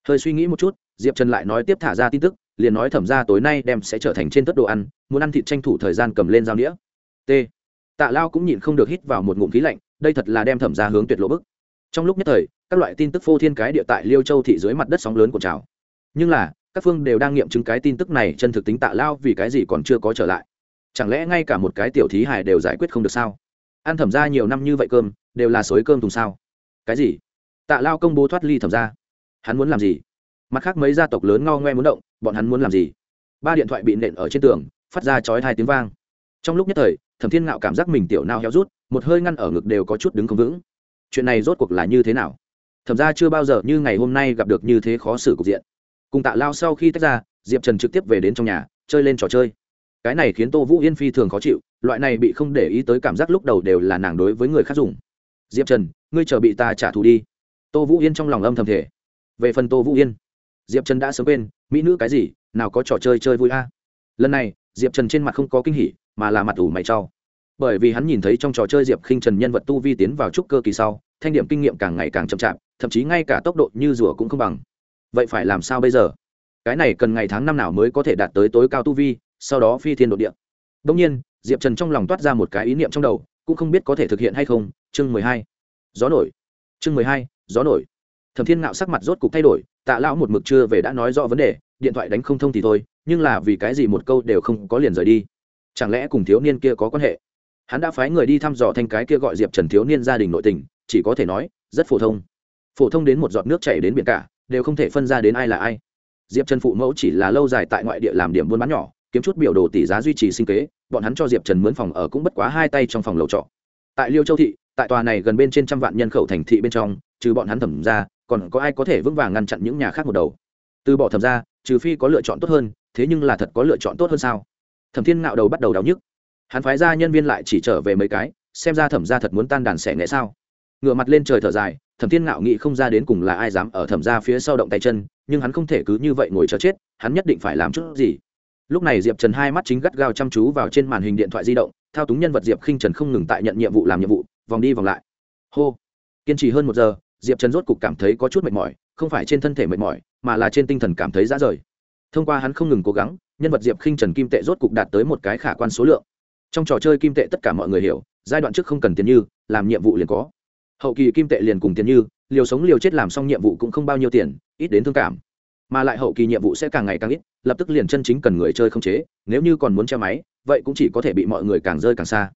Hơi suy nghĩ một chút, diệp trần lại nói tiếp thả ra tin tức, liền nói thẩm ra tối nay đem sẽ trở thành trên tất đồ ăn, muốn ăn thịt tranh thủ thời gian cầm lên dao đĩa t. Tạ lao cũng nhịn không được hít vào một ngụm khí lạnh, đây thật là đem thẩm ra hướng tuyệt lộ bức. Trong lúc nhất thời, các loại tin tức phô thiên cái địa tại liêu châu thị dưới mặt đất sóng lớn của trào. Nhưng là, các phương đều đang nghiệm chứng cái tin tức này chân thực tính tạ lao vì cái gì còn chưa có trở lại. Chẳng lẽ ngay cả một cái tiểu thí hải đều giải quyết không được sao? Ăn thẩm ra nhiều năm như vậy cơm, đều là xối cơm thùng sao? Cái gì? Tạ lao công bố thoát ly thẩm ra hắn muốn làm gì? Mặt khác mấy gia tộc lớn ngao ngoe muốn động, bọn hắn muốn làm gì? Ba điện thoại bị nện ở trên tường, phát ra chói hai tiếng vang. Trong lúc nhất thời, thẩm thiên ngạo cảm giác mình tiểu nao héo rút, một hơi ngăn ở ngực đều có chút đứng không vững. Chuyện này rốt cuộc là như thế nào? Thẩm ra chưa bao giờ như ngày hôm nay gặp được như thế khó xử cục diện. Cùng tạ lao sau khi tách ra, diệp trần trực tiếp về đến trong nhà, chơi lên trò chơi. Cái này khiến tô vũ yên phi thường khó chịu, loại này bị không để ý tới cảm giác lúc đầu đều là nàng đối với người khác dùng diệp trần, ngươi chờ bị ta trả thù đi. Tô vũ yên trong lòng âm thầm thể về phần tô vũ yên, diệp trần đã sớm quên, mỹ nữ cái gì, nào có trò chơi chơi vui a. Lần này, diệp trần trên mặt không có kinh hỉ, mà là mặt ủ mày trau bởi vì hắn nhìn thấy trong trò chơi diệp khinh trần nhân vật tu vi tiến vào trúc cơ kỳ sau, thanh điểm kinh nghiệm càng ngày càng chậm chạp, thậm chí ngay cả tốc độ như rùa cũng không bằng. Vậy phải làm sao bây giờ? Cái này cần ngày tháng năm nào mới có thể đạt tới tối cao tu vi, sau đó phi thiên đ ộ địa. Đông nhiên, diệp trần trong lòng toát ra một cái ý niệm trong đầu, cũng không biết có thể thực hiện hay không chương mười hai, gió nổi. Chương mười hai, gió nổi. Thẩm thiên ngạo sắc mặt rốt cục thay đổi, tạ lão một mực chưa về đã nói rõ vấn đề, điện thoại đánh không thông thì thôi, nhưng là vì cái gì một câu đều không có liền rời đi? Chẳng lẽ cùng thiếu niên kia có quan hệ? Hắn đã phái người đi thăm dò thanh cái kia gọi diệp trần thiếu niên gia đình nội tình, chỉ có thể nói, rất phổ thông. Phổ thông đến một giọt nước chảy đến biển cả, đều không thể phân ra đến ai là ai. Diệp trần phụ mẫu chỉ là lâu dài tại ngoại địa làm điểm buôn bán nhỏ, kiếm chút biểu đồ tỷ giá duy trì sinh kế, bọn hắn cho diệp trần mướn phòng ở cũng bất quá hai tay trong phòng lầu trọ. Tại liêu châu thị tại tòa này gần bên trên trăm vạn nhân khẩu thành thị bên trong, trừ bọn hắn thẩm ra, còn có ai có thể vững vàng ngăn chặn những nhà khác một đầu? Từ bỏ thẩm ra, trừ phi có lựa chọn tốt hơn, thế nhưng là thật có lựa chọn tốt hơn sao? Thẩm thiên ngạo đầu bắt đầu đau nhức. Hắn phái ra nhân viên lại chỉ trở về mấy cái, xem ra thẩm ra thật muốn tan đàn xẻ nghệ sao? Ngựa mặt lên trời thở dài, thẩm thiên ngạo nghĩ không ra đến cùng là ai dám ở thẩm ra phía sau động tay chân, nhưng hắn không thể cứ như vậy ngồi chờ chết, hắn nhất định phải làm chút gì. Lúc này diệp trần hai mắt chính gắt gao chăm chú vào trên màn hình điện thoại di động, thao túng nhân vật diệp khinh trần không ngừng tại nhận nhiệm vụ làm nhiệm vụ vòng đi vòng lại. Hô. Kiên trì hơn một giờ, diệp trần rốt cục cảm thấy có chút mệt mỏi, không phải trên thân thể mệt mỏi, mà là trên tinh thần cảm thấy rã rời. Thông qua hắn không ngừng cố gắng, nhân vật diệp khinh trần kim tệ rốt cục đạt tới một cái khả quan số lượng. Trong trò chơi kim tệ tất cả mọi người hiểu, giai đoạn trước không cần tiền như, làm nhiệm vụ liền có. Hậu kỳ kim tệ liền cùng tiền như, liều sống liều chết làm xong nhiệm vụ cũng không bao nhiêu tiền, ít đến thương cảm. Mà lại hậu kỳ nhiệm vụ sẽ càng ngày càng ít, lập tức liền chân chính cần người chơi không chế, nếu như còn muốn che máy, vậy cũng chỉ có thể bị mọi người càng rơi càng xa.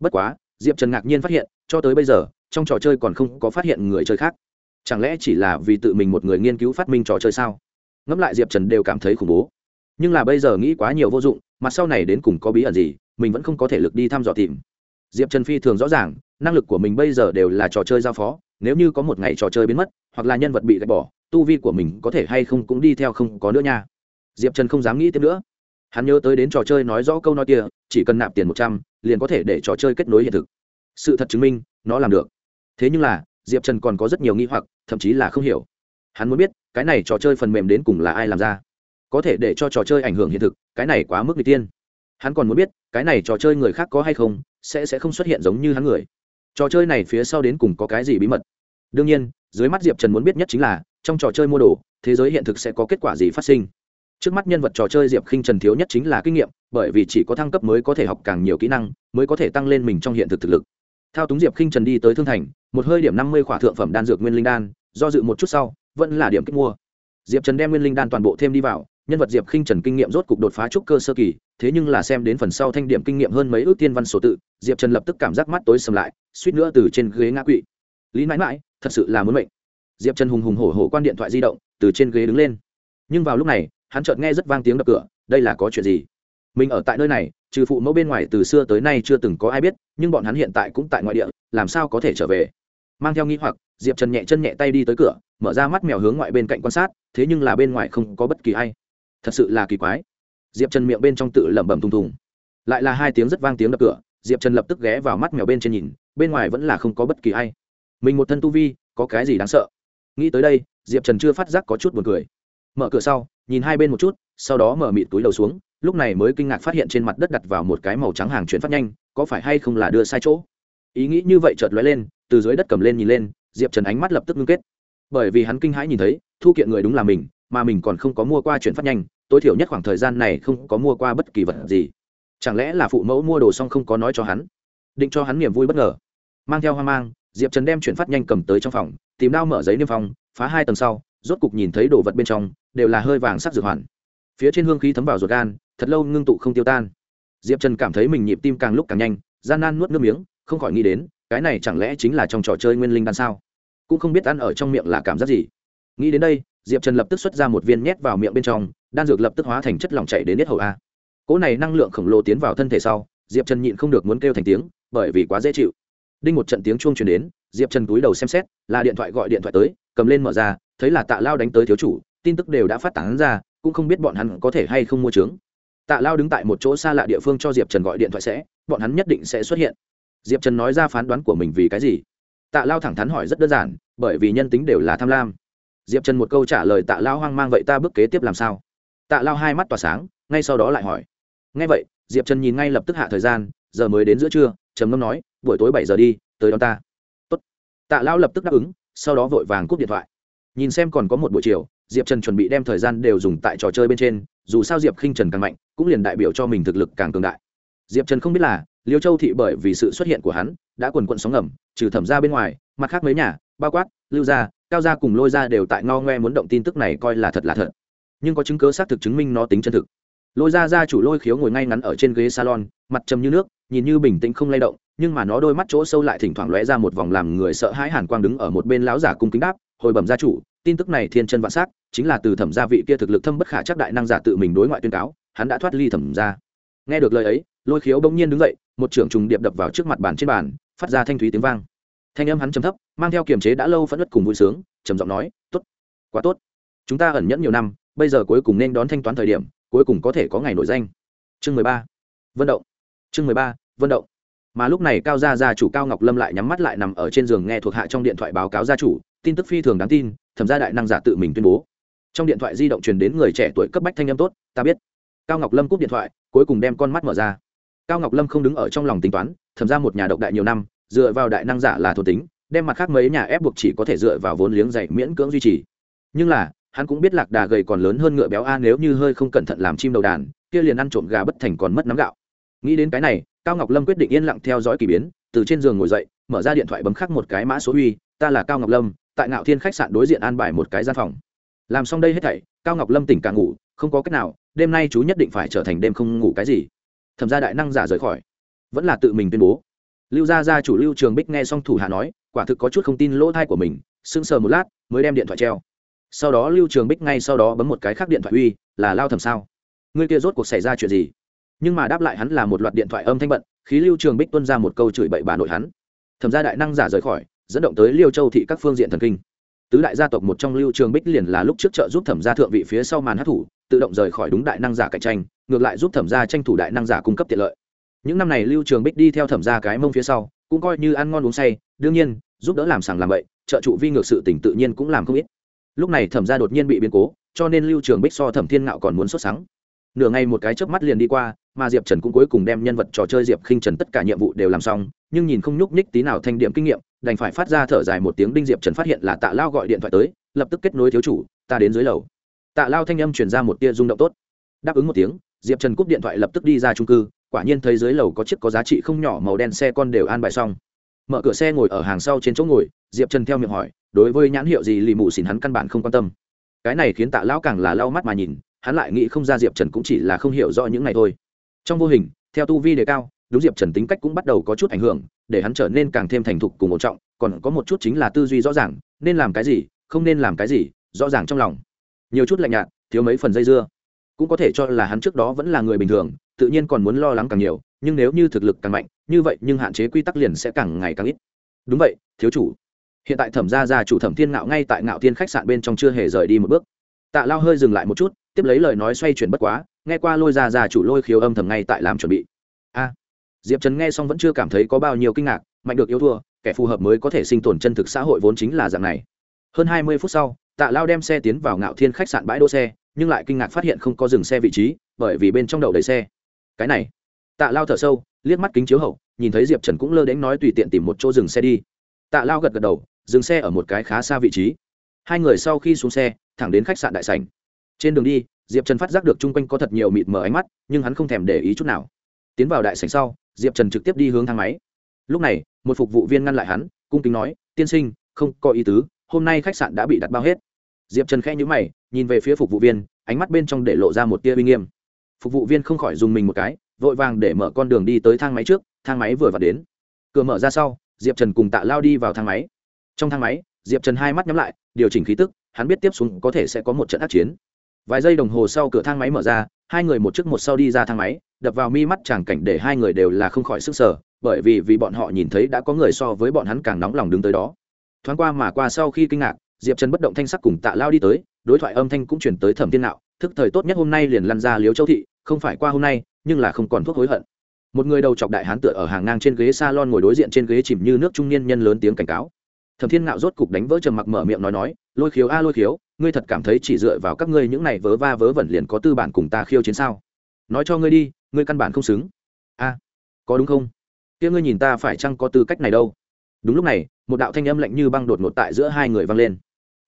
Bất quá, diệp trần ngạc nhiên phát hiện cho tới bây giờ, trong trò chơi còn không có phát hiện người chơi khác. Chẳng lẽ chỉ là vì tự mình một người nghiên cứu phát minh trò chơi sao? Ngẫm lại diệp trần đều cảm thấy khủng bố. Nhưng là bây giờ nghĩ quá nhiều vô dụng mặt sau này đến cùng có bí ẩn gì, mình vẫn không có thể lực đi thăm dò tìm. Diệp trần phi thường rõ ràng, năng lực của mình bây giờ đều là trò chơi giao phó, nếu như có một ngày trò chơi biến mất, hoặc là nhân vật bị gạch bỏ, tu vi của mình có thể hay không cũng đi theo không có nữa nha. Diệp trần không dám nghĩ tiếp nữa. Hắn nhớ tới đến trò chơi nói rõ câu nói kia, chỉ cần nạp tiền một trăm, liền có thể để trò chơi kết nối hiện thực sự thật chứng minh, nó làm được. Thế nhưng là, diệp trần còn có rất nhiều nghi hoặc, thậm chí là không hiểu. Hắn muốn biết, cái này trò chơi phần mềm đến cùng là ai làm ra? Có thể để cho trò chơi ảnh hưởng hiện thực, cái này quá mức n g tiên. Hắn còn muốn biết, cái này trò chơi người khác có hay không, sẽ sẽ không xuất hiện giống như hắn người. Trò chơi này phía sau đến cùng có cái gì bí mật? Đương nhiên, dưới mắt diệp trần muốn biết nhất chính là, trong trò chơi mua đồ, thế giới hiện thực sẽ có kết quả gì phát sinh. Trước mắt nhân vật trò chơi diệp khinh trần thiếu nhất chính là kinh nghiệm, bởi vì chỉ có thăng cấp mới có thể học càng nhiều kỹ năng, mới có thể tăng lên mình trong hiện thực thực lực thao túng diệp khinh trần đi tới thương thành, một hơi điểm năm mươi khỏa thượng phẩm đan dược nguyên linh đan, do dự một chút sau, vẫn là điểm kích mua. Diệp trần đem nguyên linh đan toàn bộ thêm đi vào, nhân vật diệp khinh trần kinh nghiệm rốt cục đột phá trúc cơ sơ kỳ, thế nhưng là xem đến phần sau thanh điểm kinh nghiệm hơn mấy ước tiên văn sổ tự, diệp trần lập tức cảm giác mắt tối sầm lại, suýt nữa từ trên ghế ngã quỵ. Lý mãi mãi, thật sự là muốn mệnh. Diệp trần hùng hùng hổ hổ quan điện thoại di động, từ trên ghế đứng lên. Nhưng vào lúc này, hắn chợt nghe rất vang tiếng đập cửa, đây là có chuyện gì? Mình ở tại nơi này trừ phụ mẫu bên ngoài từ xưa tới nay chưa từng có ai biết, nhưng bọn hắn hiện tại cũng tại ngoại địa, làm sao có thể trở về? Mang theo nghi hoặc, diệp trần nhẹ chân nhẹ tay đi tới cửa, mở ra mắt mèo hướng ngoại bên cạnh quan sát, thế nhưng là bên ngoài không có bất kỳ ai. Thật sự là kỳ quái. Diệp trần miệng bên trong tự lẩm bẩm thùng thùng. Lại là hai tiếng rất vang tiếng đập cửa, diệp trần lập tức ghé vào mắt mèo bên trên nhìn, bên ngoài vẫn là không có bất kỳ a i mình một thân tu vi, có cái gì đáng sợ? Nghĩ tới đây, diệp trần chưa phát giác có chút buồn cười. Mở cửa sau, nhìn hai bên một chút, sau đó mở mịt túi đầu xuống lúc này mới kinh ngạc phát hiện trên mặt đất đặt vào một cái màu trắng hàng chuyển phát nhanh, có phải hay không là đưa sai chỗ? Ý nghĩ như vậy chợt lóe lên, từ dưới đất cầm lên nhìn lên, diệp trần ánh mắt lập tức ngưng kết. Bởi vì hắn kinh hãi nhìn thấy, thu kiện người đúng là mình, mà mình còn không có mua qua chuyển phát nhanh, tối thiểu nhất khoảng thời gian này không có mua qua bất kỳ vật gì. Chẳng lẽ là phụ mẫu mua đồ xong không có nói cho hắn? Định cho hắn niềm vui bất ngờ. Mang theo hoang mang, diệp trần đem chuyển phát nhanh cầm tới trong phòng, tìm đao mở giấy niêm phong, phá hai tầng sau, rốt cục nhìn thấy đồ vật bên trong, đều là hơi vàng sắc dược hoàn. Phía trên hương khí thấm vào ruột gan thật lâu ngưng tụ không tiêu tan. Diệp trần cảm thấy mình nhịp tim càng lúc càng nhanh, gian nan nuốt nước miếng, không khỏi nghĩ đến, cái này chẳng lẽ chính là trong trò chơi nguyên linh đan sao? Cũng không biết ăn ở trong miệng là cảm giác gì. Nghĩ đến đây, diệp trần lập tức xuất ra một viên nhét vào miệng bên trong, đan dược lập tức hóa thành chất lỏng chảy đến nhất hầu a. Cỗ này năng lượng khổng lồ tiến vào thân thể sau, diệp trần nhịn không được muốn kêu thành tiếng, bởi vì quá dễ chịu. Đinh một trận tiếng chuông truyền đến, diệp trần túi đầu xem xét, là điện thoại gọi điện thoại tới, cầm lên mở ra, thấy là tạ lao đánh tới thiếu chủ, tin tức đều đã phát tán ra, cũng không biết bọn hắn có thể hay không mua trướng tạ lao đứng tại một chỗ xa lạ địa phương cho diệp trần gọi điện thoại sẽ, bọn hắn nhất định sẽ xuất hiện. Diệp trần nói ra phán đoán của mình vì cái gì? Tạ lao thẳng thắn hỏi rất đơn giản, bởi vì nhân tính đều là tham lam. Diệp trần một câu trả lời tạ lao hoang mang, vậy ta bước kế tiếp làm sao? Tạ lao hai mắt tỏa sáng, ngay sau đó lại hỏi. Ngay vậy, diệp trần nhìn ngay lập tức hạ thời gian, giờ mới đến giữa trưa, trầm ngâm nói, buổi tối bảy giờ đi, tới đón ta. Tốt. tạ lao lập tức đáp ứng, sau đó vội vàng cúp điện thoại. Nhìn xem còn có một buổi chiều diệp trần chuẩn bị đem thời gian đều dùng tại trò chơi bên trên, dù sao diệp khinh trần càng mạnh, cũng liền đại biểu cho mình thực lực càng cường đại. Diệp trần không biết là, liêu châu thị bởi vì sự xuất hiện của hắn, đã quần quận sóng ngầm, trừ thẩm ra bên ngoài, mặt khác mấy nhà, bao quát, lưu gia, cao gia cùng lôi gia đều tại ngao ngoe muốn động tin tức này coi là thật là thật. Nhưng có chứng cớ xác thực chứng minh nó tính chân thực. Lôi gia gia chủ lôi khiếu ngồi ngay ngắn ở trên ghế salon, mặt trầm như nước, nhìn như bình tĩnh không lay động, nhưng mà nó đôi mắt chỗ sâu lại thỉnh thoảng lóe ra một vòng làm người sợ hãi hàn quang đứng ở một bên lão giả cung kính đáp, hồi bẩm gia chủ tin tức này thiên chân vạn sắc, chính là từ thẩm gia vị kia thực lực thâm bất khả chắc đại năng giả tự mình đối ngoại tuyên cáo, hắn đã thoát ly thẩm gia. Nghe được lời ấy, lôi khiếu bỗng nhiên đứng dậy, một trưởng trùng điệp đập vào trước mặt bàn trên bàn, phát ra thanh thúy tiếng vang. Thanh âm hắn trầm thấp, mang theo kiềm chế đã lâu phẫn nộ cùng vui sướng, trầm giọng nói, tốt, quá tốt. Chúng ta ẩn nhẫn nhiều năm, bây giờ cuối cùng nên đón thanh toán thời điểm, cuối cùng có thể có ngày nổi danh. Chương mười ba. Vận động. Chương mười ba, vận động. Mà lúc này cao gia gia chủ cao ngọc lâm lại nhắm mắt lại nằm ở trên giường nghe thuộc hạ trong điện thoại báo cáo gia chủ tin tức phi thường đáng tin, thẩm gia đại năng giả tự mình tuyên bố. Trong điện thoại di động truyền đến người trẻ tuổi cấp bách thanh âm tốt, ta biết. Cao ngọc lâm cúp điện thoại, cuối cùng đem con mắt mở ra. Cao ngọc lâm không đứng ở trong lòng tính toán, thẩm ra một nhà độc đại nhiều năm, dựa vào đại năng giả là thổ tính, đem mặt khác mấy nhà ép buộc chỉ có thể dựa vào vốn liếng dạy miễn cưỡng duy trì. Nhưng là, hắn cũng biết lạc đà gầy còn lớn hơn ngựa béo a, nếu như hơi không cẩn thận làm chim đầu đàn, kia liền ăn trộm gà bất thành còn mất nắm gạo. Nghĩ đến cái này, cao ngọc lâm quyết định yên lặng theo dõi k ỳ biến, từ trên giường ngồi dậy, mở ra điện thoại bấm khắc một cái mã số uy, ta là cao ngọc lâm tại ngạo thiên khách sạn đối diện an bài một cái gian phòng. Làm xong đây hết thảy, cao ngọc lâm tỉnh càng ngủ, không có cách nào, đêm nay chú nhất định phải trở thành đêm không ngủ cái gì. Thẩm gia đại năng giả rời khỏi. Vẫn là tự mình tuyên bố. Lưu gia gia chủ lưu trường bích nghe xong thủ hạ nói, quả thực có chút không tin lỗ thai của mình, sững sờ một lát, mới đem điện thoại treo. Sau đó lưu trường bích ngay sau đó bấm một cái khác điện thoại uy, là lao thầm sao? Người kia rốt cuộc xảy ra chuyện gì? Nhưng mà đáp lại hắn là một loạt điện thoại âm thanh bận, khí lưu trường bích tuân ra một câu chửi bậy bà nội hắn. Thẩm gia đại năng giả rời khỏi dẫn động tới liêu châu thị các phương diện thần kinh. Tứ đại gia tộc một trong lưu trường bích liền là lúc trước trợ giúp thẩm gia thượng vị phía sau màn hát thủ, tự động rời khỏi đúng đại năng giả cạnh tranh, ngược lại giúp thẩm gia tranh thủ đại năng giả cung cấp tiện lợi. Những năm này lưu trường bích đi theo thẩm gia cái mông phía sau, cũng coi như ăn ngon uống say, đương nhiên, giúp đỡ làm sàng làm bậy, trợ trụ vi ngược sự tỉnh tự nhiên cũng làm không ít. Lúc này thẩm gia đột nhiên bị biến cố, cho nên lưu trường bích so thẩm thiên ngạo còn muốn xuất sáng nửa ngày một cái chớp mắt liền đi qua mà diệp trần cũng cuối cùng đem nhân vật trò chơi diệp khinh trần tất cả nhiệm vụ đều làm xong, nhưng nhìn không nhúc nhích tí nào thanh điểm kinh nghiệm, đành phải phát ra thở dài một tiếng đinh diệp trần phát hiện là tạ lao gọi điện thoại tới, lập tức kết nối thiếu chủ, ta đến dưới lầu. Tạ lao thanh âm chuyển ra một tia rung động tốt. Đáp ứng một tiếng, diệp trần cúp điện thoại lập tức đi ra trung cư, quả nhiên thấy dưới lầu có chiếc có giá trị không nhỏ màu đen xe con đều an bài xong. Mở cửa xe ngồi ở hàng sau trên chỗ ngồi, diệp trần theo miệng hỏi, đối với nhãn hiệu gì lì mù xỉn hắn căn bản không quan tâm. Cái này khiến tạ lão càng là lau mắt mà nhìn, hắn lại nghĩ không ra diệp trần cũng chỉ là không hiểu rõ những này thôi trong vô hình, theo tu vi đề cao, đúng diệp trần tính cách cũng bắt đầu có chút ảnh hưởng, để hắn trở nên càng thêm thành thục cùng một trọng, còn có một chút chính là tư duy rõ ràng, nên làm cái gì, không nên làm cái gì, rõ ràng trong lòng. Nhiều chút lạnh nhạt, thiếu mấy phần dây dưa. Cũng có thể cho là hắn trước đó vẫn là người bình thường, tự nhiên còn muốn lo lắng càng nhiều, nhưng nếu như thực lực càng mạnh, như vậy nhưng hạn chế quy tắc liền sẽ càng ngày càng ít. Đúng vậy, thiếu chủ. Hiện tại thẩm gia gia chủ thẩm thiên ngạo ngay tại ngạo thiên khách sạn bên trong chưa hề rời đi một bước. Tạ lao hơi dừng lại một chút, tiếp lấy lời nói xoay chuyển bất quá nghe qua lôi ra ra chủ lôi khiếu âm thầm ngay tại làm chuẩn bị. A, diệp trần nghe xong vẫn chưa cảm thấy có bao nhiêu kinh ngạc, mạnh được yêu thua, kẻ phù hợp mới có thể sinh tồn chân thực xã hội vốn chính là dạng này. Hơn hai mươi phút sau, tạ lao đem xe tiến vào ngạo thiên khách sạn bãi đỗ xe, nhưng lại kinh ngạc phát hiện không có dừng xe vị trí, bởi vì bên trong đậu đầy xe. Cái này, tạ lao thở sâu, liếc mắt kính chiếu hậu, nhìn thấy diệp trần cũng lơ đến nói tùy tiện tìm một chỗ dừng xe đi. Tạ lao gật gật đầu, dừng xe ở một cái khá xa vị trí. Hai người sau khi xuống xe, thẳng đến khách sạn đại sảnh. Trên đường đi diệp trần phát giác được chung quanh có thật nhiều mịt mờ ánh mắt, nhưng hắn không thèm để ý chút nào. Tiến vào đại sảnh sau, diệp trần trực tiếp đi hướng thang máy. Lúc này, một phục vụ viên ngăn lại hắn, cung kính nói, tiên sinh, không có ý tứ, hôm nay khách sạn đã bị đặt bao hết. Diệp trần khẽ nhữ mày, nhìn về phía phục vụ viên, ánh mắt bên trong để lộ ra một tia uy nghiêm. Phục vụ viên không khỏi dùng mình một cái, vội vàng để mở con đường đi tới thang máy trước, thang máy vừa vặt đến. Cửa mở ra sau, diệp trần cùng tạ lao đi vào thang máy. Trong thang máy, diệp trần hai mắt nhắm lại, điều chỉnh khí tức, hắn biết tiếp xuống có thể sẽ có một trận á c chiến vài giây đồng hồ sau cửa thang máy mở ra, hai người một trước một sau đi ra thang máy, đập vào mi mắt chàng cảnh để hai người đều là không khỏi sức sở bởi vì vì bọn họ nhìn thấy đã có người so với bọn hắn càng nóng lòng đứng tới đó. Thoáng qua mà qua sau khi kinh ngạc, diệp trần bất động thanh sắc cùng tạ lao đi tới, đối thoại âm thanh cũng chuyển tới thẩm thiên nạo thức thời tốt nhất hôm nay liền lăn ra liếu châu thị, không phải qua hôm nay, nhưng là không còn thuốc hối hận. Một người đầu chọc đại hán tựa ở hàng ngang trên ghế s a lon ngồi đối diện trên ghế chìm như nước trung niên nhân lớn tiếng cảnh cáo thẩm thiên ngạo rốt cục đánh vỡ trầm mặc mở miệng nói nói, lôi khiếu a, lôi khiếu, ngươi thật cảm thấy chỉ dựa vào các ngươi những này vớ va vớ vẩn liền có tư bản cùng ta khiêu chiến sao? Nói cho ngươi đi, ngươi căn bản không xứng. A, có đúng không? Kia ngươi nhìn ta phải chăng có tư cách này đâu? Đúng lúc này, một đạo thanh âm lạnh như băng đột ngột tại giữa hai người vang lên.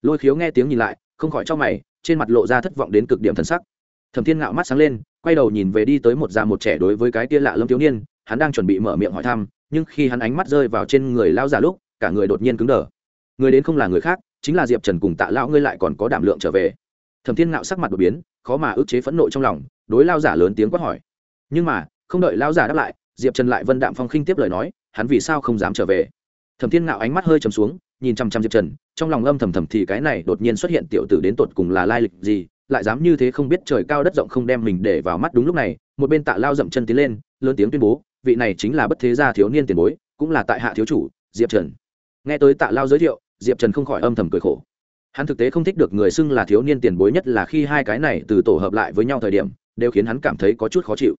Lôi khiếu nghe tiếng nhìn lại, không khỏi cho mày, trên mặt lộ ra thất vọng đến cực điểm thân sắc. Thẩm thiên ngạo mắt sáng lên, quay đầu nhìn về đi tới một già một trẻ đối với cái kia lạ lâm thiếu niên, hắn đang chuẩn bị mở miệng hỏi thăm, nhưng khi hắn ánh mắt rơi vào trên người lao giả lúc cả người đột nhiên cứng đờ. Người đến không là người khác, chính là diệp trần cùng tạ lão ngươi lại còn có đảm lượng trở về. Thẩm thiên ngạo sắc mặt đột biến, khó mà ức chế phẫn nộ trong lòng, đối lao giả lớn tiếng quát hỏi. Nhưng mà, không đợi lao giả đáp lại, diệp trần lại vân đạm phong khinh tiếp lời nói, hắn vì sao không dám trở về? Thẩm thiên ngạo ánh mắt hơi trầm xuống, nhìn chăm chăm diệp trần, trong lòng âm thầm thầm thì cái này đột nhiên xuất hiện tiểu tử đến tột cùng là lai lịch gì, lại dám như thế không biết trời cao đất rộng không đem mình để vào mắt đúng lúc này, một bên tạ lao dậm chân tiến lên, lớn tiếng tuyên bố, vị này chính là bất thế gia thiếu niên tiền bối, cũng là tại hạ thiếu chủ, diệp trần nghe tới tạ lao giới thiệu, diệp trần không khỏi âm thầm cười khổ. Hắn thực tế không thích được người xưng là thiếu niên tiền bối nhất là khi hai cái này từ tổ hợp lại với nhau thời điểm, đều khiến hắn cảm thấy có chút khó chịu.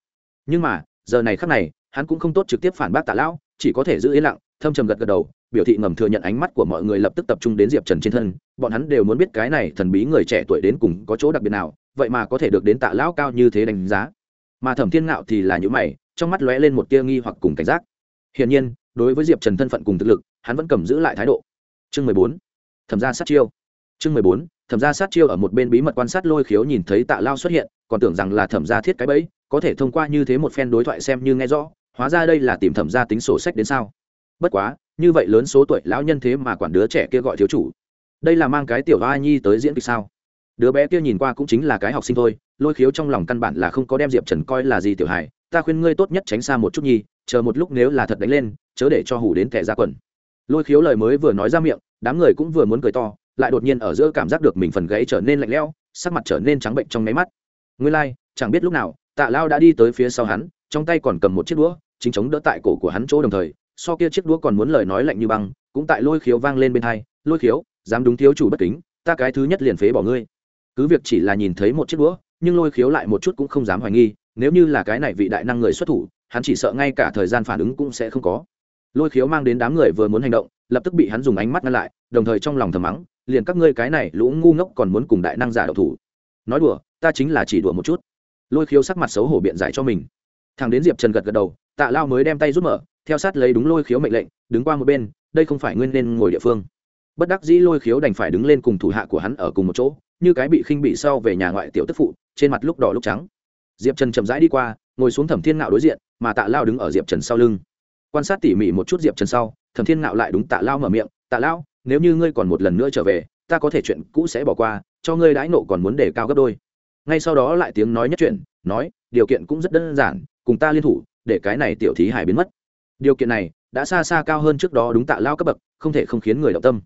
Nhưng mà, giờ này khắc này, hắn cũng không tốt trực tiếp phản bác tạ lão chỉ có thể giữ yên lặng, thâm trầm gật gật đầu, biểu thị ngầm thừa nhận ánh mắt của mọi người lập tức tập trung đến diệp trần trên thân, bọn hắn đều muốn biết cái này thần bí người trẻ tuổi đến cùng có chỗ đặc biệt nào, vậy mà có thể được đến tạ lão cao như thế đánh giá. Mà thẩm thiên ngạo thì là những mày, trong mắt lóe lên một tia nghi hoặc cùng cảnh giác. Hiển nhiên đối với diệp trần thân phận cùng thực lực, hắn vẫn cầm giữ lại thái độ. Chương mười bốn, thẩm gia sát chiêu. Chương mười bốn, thẩm gia sát chiêu ở một bên bí mật quan sát lôi khiếu nhìn thấy tạ lao xuất hiện, còn tưởng rằng là thẩm gia thiết cái bẫy, có thể thông qua như thế một phen đối thoại xem như nghe rõ, hóa ra đây là tìm thẩm gia tính sổ sách đến sao. Bất quá, như vậy lớn số tuổi lão nhân thế mà quản đứa trẻ kia gọi thiếu chủ. Đây là mang cái tiểu a nhi tới diễn kịch sao? Đứa bé kia nhìn qua cũng chính là cái học sinh thôi, lôi khiếu trong lòng căn bản là không có đem diệp trần coi là gì tiểu hài. Ta khuyên ngươi tốt nhất tránh xa một chút nhi, chờ một lúc nếu là thật đánh lên chớ để cho hủ đến kẻ ra quần. Lôi khiếu lời mới vừa nói ra miệng đám người cũng vừa muốn cười to lại đột nhiên ở giữa cảm giác được mình phần gãy trở nên lạnh lẽo sắc mặt trở nên trắng bệnh trong máy mắt. Nguyên lai、like, chẳng biết lúc nào tạ lao đã đi tới phía sau hắn trong tay còn cầm một chiếc đũa chính chống đỡ tại cổ của hắn chỗ đồng thời so kia chiếc đũa còn muốn lời nói lạnh như băng cũng tại lôi khiếu vang lên bên hai lôi khiếu dám đúng thiếu chủ bất kính ta cái thứ nhất liền phế bỏ ngươi. Cứ việc chỉ là nhìn thấy một chiếc đũa nhưng lôi khiếu lại một chút cũng không dám hoài nghi nếu như là cái này vị đại năng người xuất thủ hắn chỉ sợ ngay cả thời gian phản ứng cũng sẽ không có lôi khiếu mang đến đám người vừa muốn hành động, lập tức bị hắn dùng ánh mắt ngăn lại, đồng thời trong lòng thầm mắng, liền các ngươi cái này lũ ngu ngốc còn muốn cùng đại năng giả đậu thủ. Nói đùa, ta chính là chỉ đùa một chút. Lôi khiếu sắc mặt xấu hổ biện giải cho mình. Thằng đến diệp trần gật gật đầu, tạ lao mới đem tay rút mở, theo sát lấy đúng lôi khiếu mệnh lệnh, đứng qua một bên, đây không phải nguyên nên ngồi địa phương. Bất đắc dĩ lôi khiếu đành phải đứng lên cùng thủ hạ của hắn ở cùng một chỗ, như cái bị khinh bị sau về nhà ngoại tiểu tức phụ, trên mặt lúc đỏ lúc trắng. Diệp trần chậm rãi đi qua, ngồi xuống thẩm thiên ngạo đối diện, mà tạ lao đứng ở diệp trần sau lưng quan sát tỉ mỉ một chút diệp trần sau, thẩm thiên ngạo lại đúng tạ lao mở miệng, tạ lao, nếu như ngươi còn một lần nữa trở về, ta có thể chuyện cũ sẽ bỏ qua, cho ngươi đãi nộ còn muốn để cao gấp đôi. Ngay sau đó lại tiếng nói nhất chuyện, nói, điều kiện cũng rất đơn giản, cùng ta liên thủ, để cái này tiểu thí hải biến mất. Điều kiện này đã xa xa cao hơn trước đó đúng tạ lao cấp bậc, không thể không khiến người động tâm.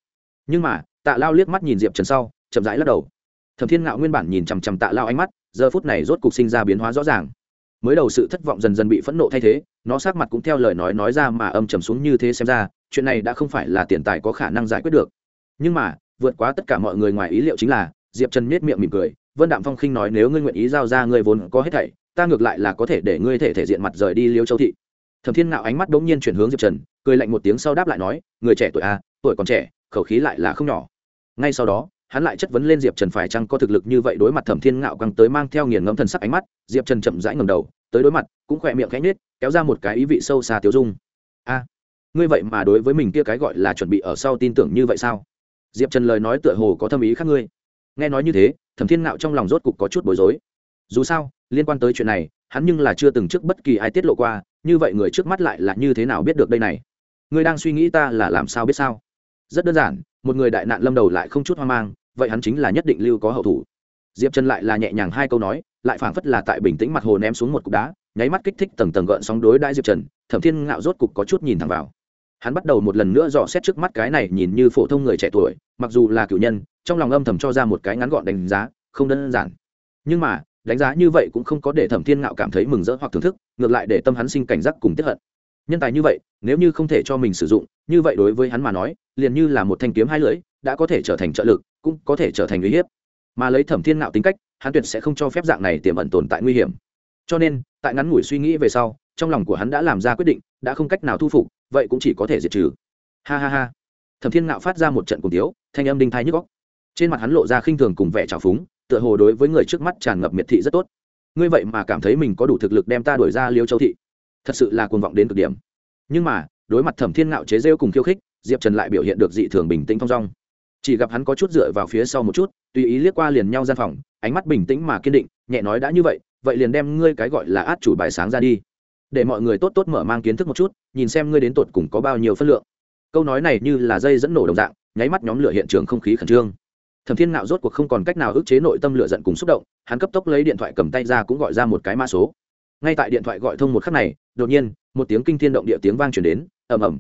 Nhưng mà, tạ lao liếc mắt nhìn diệp trần sau, chậm rãi lắc đầu. Thẩm thiên ngạo nguyên bản nhìn chằm chằm tạ lao ánh mắt, giờ phút này rốt cục sinh ra biến hóa rõ ràng. Mới đầu sự thất vọng dần dần bị phẫn nộ thay thế nó sát mặt cũng theo lời nói nói ra mà âm trầm xuống như thế xem ra, chuyện này đã không phải là tiền tài có khả năng giải quyết được. Nhưng mà, vượt quá tất cả mọi người ngoài ý liệu chính là, diệp trần nết miệng mỉm cười, vân đạm phong khinh nói nếu ngươi nguyện ý giao ra ngươi vốn có hết thảy, ta ngược lại là có thể để ngươi thể thể diện mặt rời đi liêu châu thị. Thẩm thiên ngạo ánh mắt đống nhiên chuyển hướng diệp trần, cười lạnh một tiếng sau đáp lại nói, người trẻ tuổi a, tuổi còn trẻ, khẩu khí lại là không nhỏ. Ngay sau đó, hắn lại chất vấn lên diệp trần phải chăng có thực lực như vậy đối mặt thẩm thiên ngạo căng tới mang theo nghiền ngẫm thần sắc ánh mắt, diệp trần chậm rãi ngầm đầu tới đối mặt, cũng khỏe miệng khẽ nhết kéo ra một cái ý vị sâu xa tiêu dung. A, ngươi vậy mà đối với mình kia cái gọi là chuẩn bị ở sau tin tưởng như vậy sao? Diệp trần lời nói tựa hồ có thâm ý khác ngươi. Nghe nói như thế, thẩm thiên ngạo trong lòng rốt cục có chút bối rối. Dù sao, liên quan tới chuyện này, hắn nhưng là chưa từng trước bất kỳ ai tiết lộ qua, như vậy người trước mắt lại là như thế nào biết được đây này? Ngươi đang suy nghĩ ta là làm sao biết sao? Rất đơn giản, một người đại nạn lâm đầu lại không chút hoang mang, vậy hắn chính là nhất định lưu có hậu thủ diệp trần lại là nhẹ nhàng hai câu nói, lại phảng phất là tại bình tĩnh mặt hồ ném xuống một cục đá, nháy mắt kích thích tầng tầng gợn sóng đối đãi diệp trần, thẩm thiên ngạo rốt cục có chút nhìn thẳng vào. Hắn bắt đầu một lần nữa dò xét trước mắt cái này nhìn như phổ thông người trẻ tuổi, mặc dù là cựu nhân, trong lòng âm thầm cho ra một cái ngắn gọn đánh giá, không đơn giản. Nhưng mà, đánh giá như vậy cũng không có để thẩm thiên ngạo cảm thấy mừng rỡ hoặc thưởng thức, ngược lại để tâm hắn sinh cảnh giác cùng tiếp hận. Nhân tài như vậy, nếu như không thể cho mình sử dụng, như vậy đối với hắn mà nói, liền như là một thanh kiếm hai lưỡi, đã có thể trở thành trợ lực, cũng có thể trở thành uy hiếp mà lấy thẩm thiên ngạo tính cách, hắn tuyệt sẽ không cho phép dạng này tiềm ẩn tồn tại nguy hiểm. Cho nên, tại ngắn ngủi suy nghĩ về sau, trong lòng của hắn đã làm ra quyết định, đã không cách nào thu phục, vậy cũng chỉ có thể diệt trừ. Ha ha ha. Thẩm thiên ngạo phát ra một trận cùng tiếu, thanh âm đinh thai nhức góc trên mặt hắn lộ ra khinh thường cùng vẻ trào phúng, tựa hồ đối với người trước mắt tràn ngập miệt thị rất tốt. Ngươi vậy mà cảm thấy mình có đủ thực lực đem ta đuổi ra liêu châu thị. Thật sự là cuồng vọng đến cực điểm. Nhưng mà, đối mặt thẩm thiên ngạo chế rêu cùng khiêu khích, diệp trần lại biểu hiện được dị thường bình tĩnh thong dong chỉ gặp hắn có chút dựa vào phía sau một chút, tùy ý liếc qua liền nhau gian phòng, ánh mắt bình tĩnh mà kiên định, nhẹ nói đã như vậy vậy liền đem ngươi cái gọi là át chủ bài sáng ra đi. Để mọi người tốt tốt mở mang kiến thức một chút, nhìn xem ngươi đến tột cùng có bao nhiêu phân lượng. Câu nói này như là dây dẫn nổ đồng dạng, nháy mắt nhóm lửa hiện trường không khí khẩn trương. Thẩm thiên ngạo rốt cuộc không còn cách nào ức chế nội tâm lửa giận cùng xúc động, hắn cấp tốc lấy điện thoại cầm tay ra cũng gọi ra một cái mã số. Ngay tại điện thoại gọi thông một khắc này, đột nhiên, một tiếng kinh thiên động địa tiếng vang chuyển đến, ầm ầm.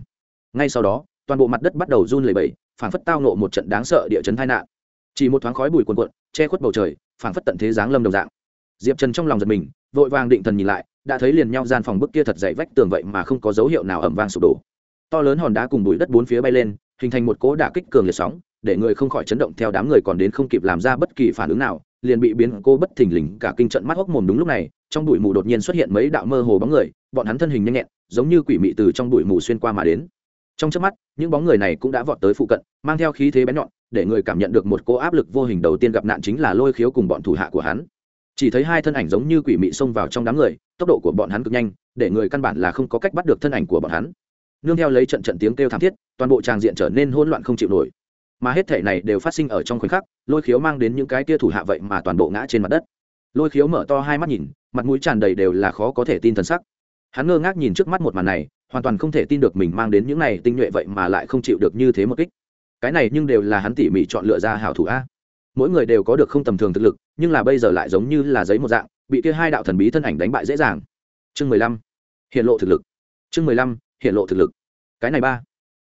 Ngay sau đó, toàn bộ mặt đất bắt đầu run lẩy bẩy phảng phất tao nộ một trận đáng sợ địa chấn tai nạn. Chỉ một thoáng khói bụi cuồn cuộn, che khuất bầu trời, phảng phất tận thế giáng lâm đồng dạng. Diệp trần trong lòng giật mình, vội vàng định thần nhìn lại, đã thấy liền nhau gian phòng bức kia thật dày vách tường vậy mà không có dấu hiệu nào ẩm vang sụp đổ. To lớn hòn đá cùng bụi đất bốn phía bay lên, hình thành một cỗ đả kích cường liệt sóng, để người không khỏi chấn động theo đám người còn đến không kịp làm ra bất kỳ phản ứng nào, liền bị biến cô bất thình lình cả kinh trận mắt hốc mồm đúng lúc này, trong bụi mù đột nhiên xuất hiện mấy đạo mơ hồ bóng người, bọn hắn thân hình nhanh nhẹn, giống như quỷ mị từ trong bụi mù xuyên qua mà đến trong chớp mắt, những bóng người này cũng đã vọt tới phụ cận, mang theo khí thế bén nhọn, để người cảm nhận được một cô áp lực vô hình đầu tiên gặp nạn chính là lôi khiếu cùng bọn thủ hạ của hắn. Chỉ thấy hai thân ảnh giống như quỷ mị xông vào trong đám người, tốc độ của bọn hắn cực nhanh, để người căn bản là không có cách bắt được thân ảnh của bọn hắn. Nương theo lấy trận trận tiếng kêu thảm thiết, toàn bộ tràng diện trở nên hỗn loạn không chịu nổi. Mà hết thể này đều phát sinh ở trong khoảnh khắc, lôi khiếu mang đến những cái tia thủ hạ vậy mà toàn bộ ngã trên mặt đất. Lôi khiếu mở to hai mắt nhìn, mặt mũi tràn đầy đều là khó có thể tin thần sắc hắn ngơ ngác nhìn trước mắt một màn này, hoàn toàn không thể tin được mình mang đến những này tinh nhuệ vậy mà lại không chịu được như thế một kích. Cái này nhưng đều là hắn tỉ mỉ chọn lựa ra hảo thủ a. Mỗi người đều có được không tầm thường thực lực, nhưng là bây giờ lại giống như là giấy một dạng, bị kia hai đạo thần bí thân ảnh đánh bại dễ dàng. Chương mười lăm, hiện lộ thực lực. Chương mười lăm, hiện lộ thực lực. Cái này ba.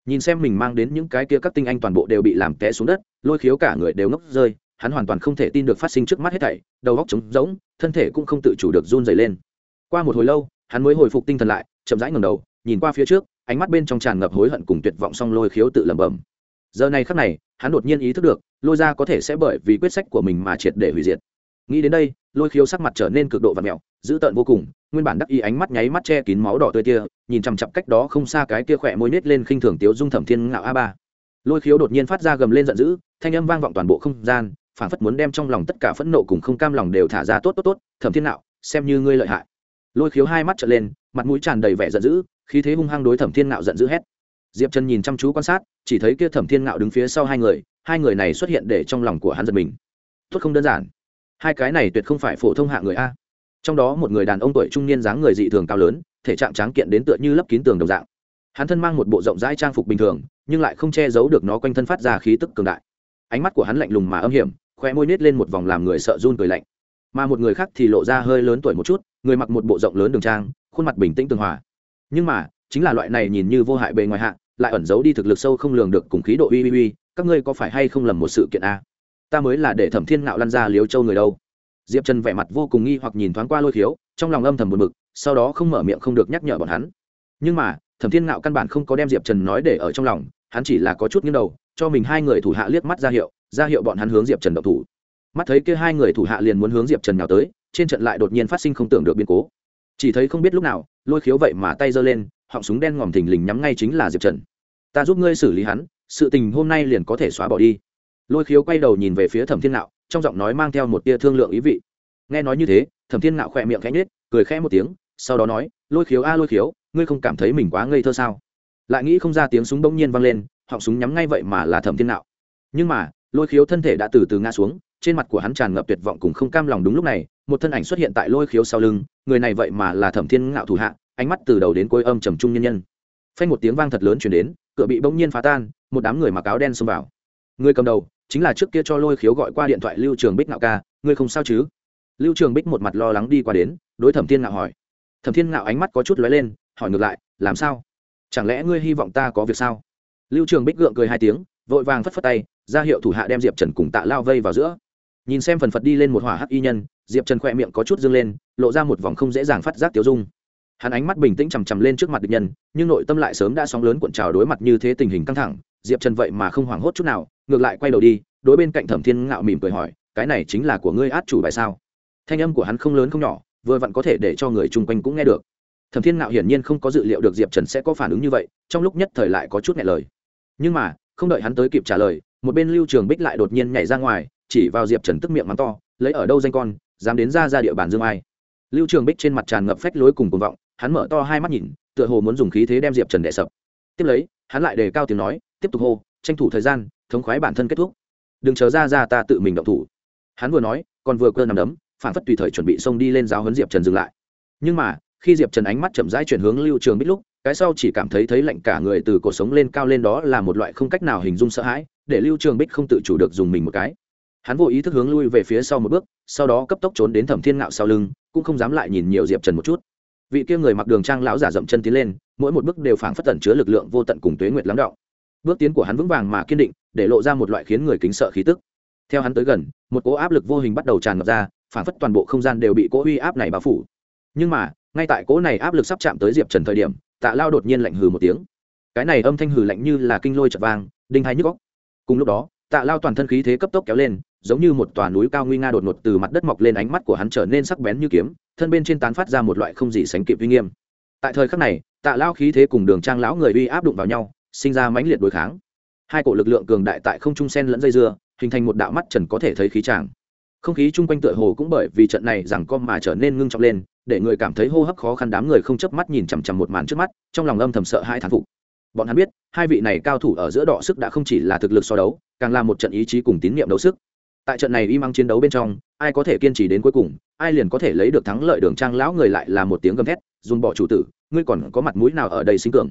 Nhìn xem mình mang đến những cái kia các tinh anh toàn bộ đều bị làm té xuống đất, lôi khiếu cả người đều ngốc rơi, hắn hoàn toàn không thể tin được phát sinh trước mắt hết thảy, đầu góc trống rỗng, thân thể cũng không tự chủ được run dày lên. Qua một hồi lâu hắn mới hồi phục tinh thần lại, chậm rãi ngầm đầu, nhìn qua phía trước, ánh mắt bên trong tràn ngập hối hận cùng tuyệt vọng xong lôi khiếu tự lẩm bẩm. Giờ này khắc này, hắn đột nhiên ý thức được, lôi ra có thể sẽ bởi vì quyết sách của mình mà triệt để hủy diệt. Nghĩ đến đây, lôi khiếu sắc mặt trở nên cực độ và mẹo dữ tợn vô cùng, nguyên bản đắc ý ánh mắt nháy mắt che kín máu đỏ tươi tia nhìn chằm chặp cách đó không xa cái kia khỏe môi nết lên khinh thường tiếu dung thẩm thiên ngạo a ba. Lôi khiếu đột nhiên phát ra gầm lên giận dữ, thanh âm vang vọng toàn bộ không gian phản phất muốn đem trong lòng tất cả phẫn nộ cùng không cam lòng đều thả ra tốt tốt tốt, thẩm thiên ngạo, xem như ngươi lợi hại lôi khiếu hai mắt trở lên, mặt mũi tràn đầy vẻ giận dữ, khí thế hung hăng đối thẩm thiên ngạo giận dữ hét. Diệp trần nhìn chăm chú quan sát, chỉ thấy kia thẩm thiên ngạo đứng phía sau hai người hai người này xuất hiện để trong lòng của hắn giật mình. Tốt không đơn giản. Hai cái này tuyệt không phải phổ thông hạ người a. Trong đó một người đàn ông tuổi trung niên dáng người dị thường cao lớn, thể trạng tráng kiện đến tựa như lấp kín tường đồng dạng. Hắn thân mang một bộ rộng rãi trang phục bình thường, nhưng lại không che giấu được nó quanh thân phát ra khí tức cường đại. Ánh mắt của hắn lạnh lùng mà âm hiểm khoe môi nết lên một vòng làm người sợ run cười lạnh mà một người khác thì lộ ra hơi lớn tuổi một chút, người mặc một bộ rộng lớn đường trang, khuôn mặt bình tĩnh tường hòa. Nhưng mà, chính là loại này nhìn như vô hại bề ngoài hạ, lại ẩn giấu đi thực lực sâu không lường được cùng khí độ uy uy uy, các ngươi có phải hay không lầm một sự kiện a? Ta mới là để thẩm thiên ngạo lăn ra liếu châu người đâu. Diệp trần vẻ mặt vô cùng nghi hoặc nhìn thoáng qua lôi khiếu, trong lòng âm thầm buồn mực sau đó không mở miệng không được nhắc nhở bọn hắn. Nhưng mà, thẩm thiên ngạo căn bản không có đem diệp trần nói để ở trong lòng, hắn chỉ là có chút nghiêng đầu, cho mình hai người thủ hạ liếc mắt ra hiệu ra hiệu bọn hắn hướng diệp trần độc thủ mắt thấy kia hai người thủ hạ liền muốn hướng diệp trần nào tới trên trận lại đột nhiên phát sinh không tưởng được biến cố chỉ thấy không biết lúc nào lôi khiếu vậy mà tay giơ lên họng súng đen ngòm thình lình nhắm ngay chính là diệp trần ta giúp ngươi xử lý hắn sự tình hôm nay liền có thể xóa bỏ đi lôi khiếu quay đầu nhìn về phía thẩm thiên nạo trong giọng nói mang theo một tia thương lượng ý vị nghe nói như thế thẩm thiên nạo khỏe miệng khẽ nhết cười khẽ một tiếng sau đó nói lôi khiếu a lôi khiếu ngươi không cảm thấy mình quá ngây thơ sao lại nghĩ không ra tiếng súng bỗng nhiên vang lên họng súng nhắm ngay vậy mà là thẩm thiên nạo nhưng mà lôi khiếu thân thể đã từ từ ngã xuống trên mặt của hắn tràn ngập tuyệt vọng cùng không cam lòng đúng lúc này, một thân ảnh xuất hiện tại lôi khiếu sau lưng, người này vậy mà là thẩm thiên ngạo thủ hạ, ánh mắt từ đầu đến cuối âm trầm trung nhân nhân. Phanh một tiếng vang thật lớn chuyển đến, cửa bị bỗng nhiên phá tan, một đám người mặc áo đen xông vào. Người cầm đầu chính là trước kia cho lôi khiếu gọi qua điện thoại lưu trường bích ngạo ca, ngươi không sao chứ? Lưu trường bích một mặt lo lắng đi qua đến, đối thẩm thiên ngạo hỏi. Thẩm thiên ngạo ánh mắt có chút lóe lên, hỏi ngược lại, làm sao? Chẳng lẽ ngươi hy vọng ta có việc sao? Lưu trường bích gượng cười hai tiếng, vội vàng phất phất tay, ra hiệu thủ hạ đem diệp trần cùng tạ lao vây vào giữa nhìn xem phần phật đi lên một hỏa hắc y nhân, diệp trần khỏe miệng có chút dâng lên, lộ ra một vòng không dễ dàng phát giác tiêu dung. Hắn ánh mắt bình tĩnh chằm chằm lên trước mặt địch nhân, nhưng nội tâm lại sớm đã sóng lớn cuộn trào đối mặt như thế tình hình căng thẳng, diệp trần vậy mà không hoảng hốt chút nào, ngược lại quay đầu đi, đối bên cạnh thẩm thiên ngạo mỉm cười hỏi, cái này chính là của ngươi át chủ bài sao? Thanh âm của hắn không lớn không nhỏ, vừa vặn có thể để cho người chung quanh cũng nghe được. Thẩm thiên ngạo hiển nhiên không có dự liệu được diệp trần sẽ có phản ứng như vậy, trong lúc nhất thời lại có chút nghe lời. Nhưng mà, không đợi hắn tới kịp trả lời, một bên lưu trường bích lại đột nhiên nhảy ra ngoài chỉ vào diệp trần tức miệng mắng to, lấy ở đâu danh con, dám đến ra ra địa bàn dương ai? Lưu trường bích trên mặt tràn ngập phách lối cùng cuồng vọng, hắn mở to hai mắt nhìn, tựa hồ muốn dùng khí thế đem diệp trần đẻ sập. Tiếp lấy, hắn lại đề cao tiếng nói, tiếp tục hô, tranh thủ thời gian, thống khoái bản thân kết thúc. Đừng chờ ra ra ta tự mình động thủ. Hắn vừa nói, còn vừa cơ nằm đấm, phản phất tùy thời chuẩn bị xông đi lên giáo huấn diệp trần dừng lại. Nhưng mà, khi diệp trần ánh mắt chậm rãi chuyển hướng lưu trường bích lúc, cái sau chỉ cảm thấy thấy lạnh cả người từ cổ sống lên cao lên đó là một loại không cách nào hình dung sợ hãi, để lưu trường bích không tự chủ được dùng mình một cái hắn vô ý thức hướng lui về phía sau một bước, sau đó cấp tốc trốn đến thẩm thiên ngạo sau lưng, cũng không dám lại nhìn nhiều diệp trần một chút. Vị kia người mặc đường trang lão giả dậm chân tiến lên, mỗi một bước đều phảng phất tẩn chứa lực lượng vô tận cùng tuế nguyệt lắng động. Bước tiến của hắn vững vàng mà kiên định, để lộ ra một loại khiến người kính sợ khí tức. Theo hắn tới gần, một cỗ áp lực vô hình bắt đầu tràn ngập ra, phảng phất toàn bộ không gian đều bị cỗ uy áp này bao phủ. Nhưng mà, ngay tại cỗ này áp lực sắp chạm tới diệp trần thời điểm, tạ lao đột nhiên lạnh hừ một tiếng. Cái này âm thanh hừ lạnh như là kinh lôi chật vang, đinh hay nhức góc cùng lúc đó, tạ lao toàn thân khí thế cấp tốc kéo lên giống như một tòa núi cao nguy nga đột ngột từ mặt đất mọc lên ánh mắt của hắn trở nên sắc bén như kiếm, thân bên trên tán phát ra một loại không gì sánh kịp uy nghiêm. Tại thời khắc này, tạ lao khí thế cùng đường trang lão người uy áp đụng vào nhau, sinh ra mãnh liệt đối kháng. Hai cổ lực lượng cường đại tại không trung sen lẫn dây dưa, hình thành một đạo mắt trần có thể thấy khí tràng. Không khí chung quanh tựa hồ cũng bởi vì trận này rằng con mà trở nên ngưng trọng lên, để người cảm thấy hô hấp khó khăn đám người không chớp mắt nhìn chằm chằm một màn trước mắt, trong lòng âm thầm sợ hai thán phục. Bọn hắn biết, hai vị này cao thủ ở giữa đọ sức đã không chỉ là thực lực so đấu, càng là một trận ý chí cùng tín nhiệm đấu sức tại trận này y mang chiến đấu bên trong, ai có thể kiên trì đến cuối cùng, ai liền có thể lấy được thắng lợi đường trang lão người lại là một tiếng gầm thét, dùng bỏ chủ tử, ngươi còn có mặt mũi nào ở đây sinh cường?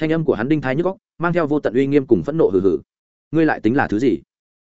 Thanh âm của hắn đinh thái nhức góc mang theo vô tận uy nghiêm cùng phẫn nộ hừ hừ. Ngươi lại tính là thứ gì?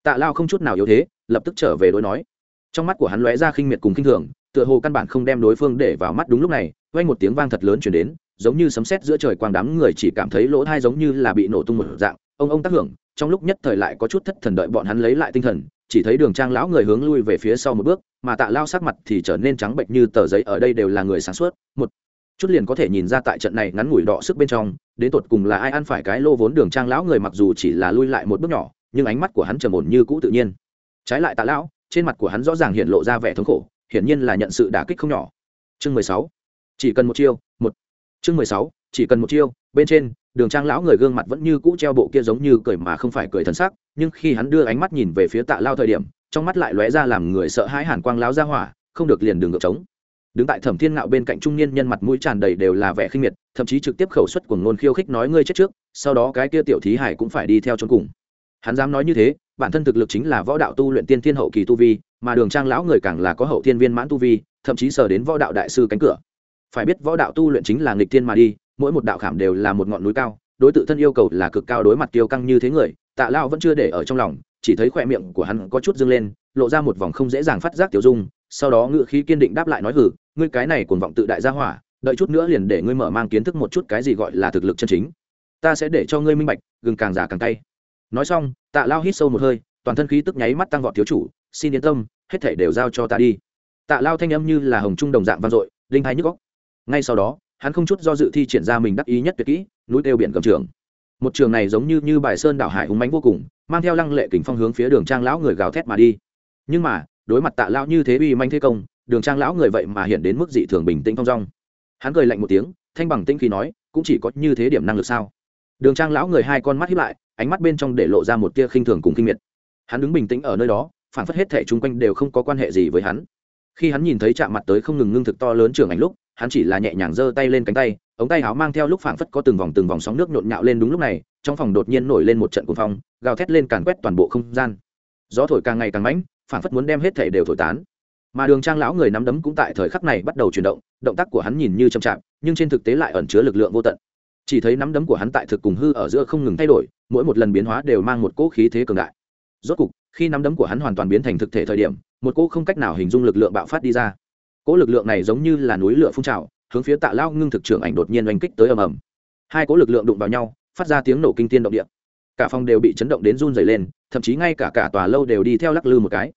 Tạ lao không chút nào yếu thế, lập tức trở về đối nói. Trong mắt của hắn lóe ra khinh miệt cùng khinh thường, tựa hồ căn bản không đem đối phương để vào mắt đúng lúc này, vang một tiếng vang thật lớn chuyển đến, giống như sấm sét giữa trời quang đám người chỉ cảm thấy lỗ thai giống như là bị nổ tung một dạng. Ông ông tác hưởng, trong lúc nhất thời lại có chút thất thần đợi bọn hắn lấy lại tinh thần chỉ thấy đường trang lão người hướng lui về phía sau một bước, mà tạ lao sắc mặt thì trở nên trắng bệnh như tờ giấy, ở đây đều là người sáng suốt. Một, chút liền có thể nhìn ra tại trận này ngắn ngủi đỏ sức bên trong, đến tột cùng là ai ăn phải cái lô vốn đường trang lão người mặc dù chỉ là lui lại một bước nhỏ, nhưng ánh mắt của hắn trầm ổn như cũ tự nhiên. Trái lại tạ lão, trên mặt của hắn rõ ràng hiện lộ ra vẻ thống khổ, hiển nhiên là nhận sự đả kích không nhỏ. Chương mười sáu, chỉ cần một chiêu, một. Chương mười sáu, chỉ cần một chiêu, bên trên đường trang lão người gương mặt vẫn như cũ treo bộ kia giống như cười mà không phải cười thân sắc, nhưng khi hắn đưa ánh mắt nhìn về phía tạ lao thời điểm trong mắt lại lóe ra làm người sợ hãi hàn quang láo ra hỏa không được liền đường ngược trống. Đứng tại thẩm thiên ngạo bên cạnh trung niên nhân mặt mũi tràn đầy đều là vẻ khinh miệt thậm chí trực tiếp khẩu suất của ngôn khiêu khích nói ngươi chết trước sau đó cái kia tiểu thí hải cũng phải đi theo trốn cùng. Hắn dám nói như thế bản thân thực lực chính là võ đạo tu luyện tiên thiên hậu kỳ tu vi mà đường trang lão người càng là có hậu thiên viên mãn tu vi thậm chí sờ đến võ đạo đại sư cánh cửa. Phải biết võ đạo tu luyện chính là nghịch thiên mà đi mỗi một đạo khảm đều là một ngọn núi cao, đối tự thân yêu cầu là cực cao đối mặt tiêu căng như thế người, tạ lao vẫn chưa để ở trong lòng, chỉ thấy khỏe miệng của hắn có chút dâng lên, lộ ra một vòng không dễ dàng phát giác tiểu dung, sau đó ngự khí kiên định đáp lại nói hử ngươi cái này cuồng vọng tự đại gia hỏa, đợi chút nữa liền để ngươi mở mang kiến thức một chút cái gì gọi là thực lực chân chính. Ta sẽ để cho ngươi minh bạch, gừng càng già càng tay nói xong, tạ lao hít sâu một hơi, toàn thân khí tức nháy mắt tăng vọt thiếu chủ, xin yên tâm, hết thể đều giao cho ta đi. Tạ lao thanh âm như là hồng trung đồng dạng vang dội, linh hai nhức góc ngay sau đó hắn không chút do dự thi triển ra mình đắc ý nhất tuyệt kỹ, núi đeo biển cầm trường. Một trường này giống như như bài sơn đảo hải hùng mánh vô cùng, mang theo lăng lệ kính phong hướng phía đường trang lão người gào thét mà đi. Nhưng mà, đối mặt tạ lão như thế uy manh thế công, đường trang lão người vậy mà hiện đến mức dị thường bình tĩnh thong dong. Hắn cười lạnh một tiếng, thanh bằng tĩnh khi nói, cũng chỉ có như thế điểm năng lực sao? Đường trang lão người hai con mắt hiếp lại, ánh mắt bên trong để lộ ra một tia khinh thường cùng kinh miệt. Hắn đứng bình tĩnh ở nơi đó, phản phất hết thể chung quanh đều không có quan hệ gì với hắn. Khi hắn nhìn thấy chạm mặt tới không ngừng ngưng thực to lớn trưởng ảnh lúc hắn chỉ là nhẹ nhàng giơ tay lên cánh tay, ống tay áo mang theo lúc phảng phất có từng vòng từng vòng sóng nước nhộn nhạo lên đúng lúc này, trong phòng đột nhiên nổi lên một trận cuồng phong, gào thét lên càn quét toàn bộ không gian. Gió thổi càng ngày càng mãnh, phảng phất muốn đem hết thể đều thổi tán. Mà đường trang lão người nắm đấm cũng tại thời khắc này bắt đầu chuyển động động tác của hắn nhìn như chậm chạp, nhưng trên thực tế lại ẩn chứa lực lượng vô tận. Chỉ thấy nắm đấm của hắn tại thực cùng hư ở giữa không ngừng thay đổi, mỗi một lần biến hóa đều mang một cỗ khí thế cường đại. Rốt cục, khi nắm đấm của hắn hoàn toàn biến thành thực thể thời điểm, một cỗ không cách nào hình dung lực lượng bạo phát đi ra cỗ lực lượng này giống như là núi lửa phun trào, hướng phía tạ lao ngưng thực trưởng ảnh đột nhiên oanh kích tới ầm ầm. Hai cỗ lực lượng đụng vào nhau, phát ra tiếng nổ kinh tiên động địa. Cả phòng đều bị chấn động đến run dày lên, thậm chí ngay cả cả tòa lâu đều đi theo lắc lư một cái.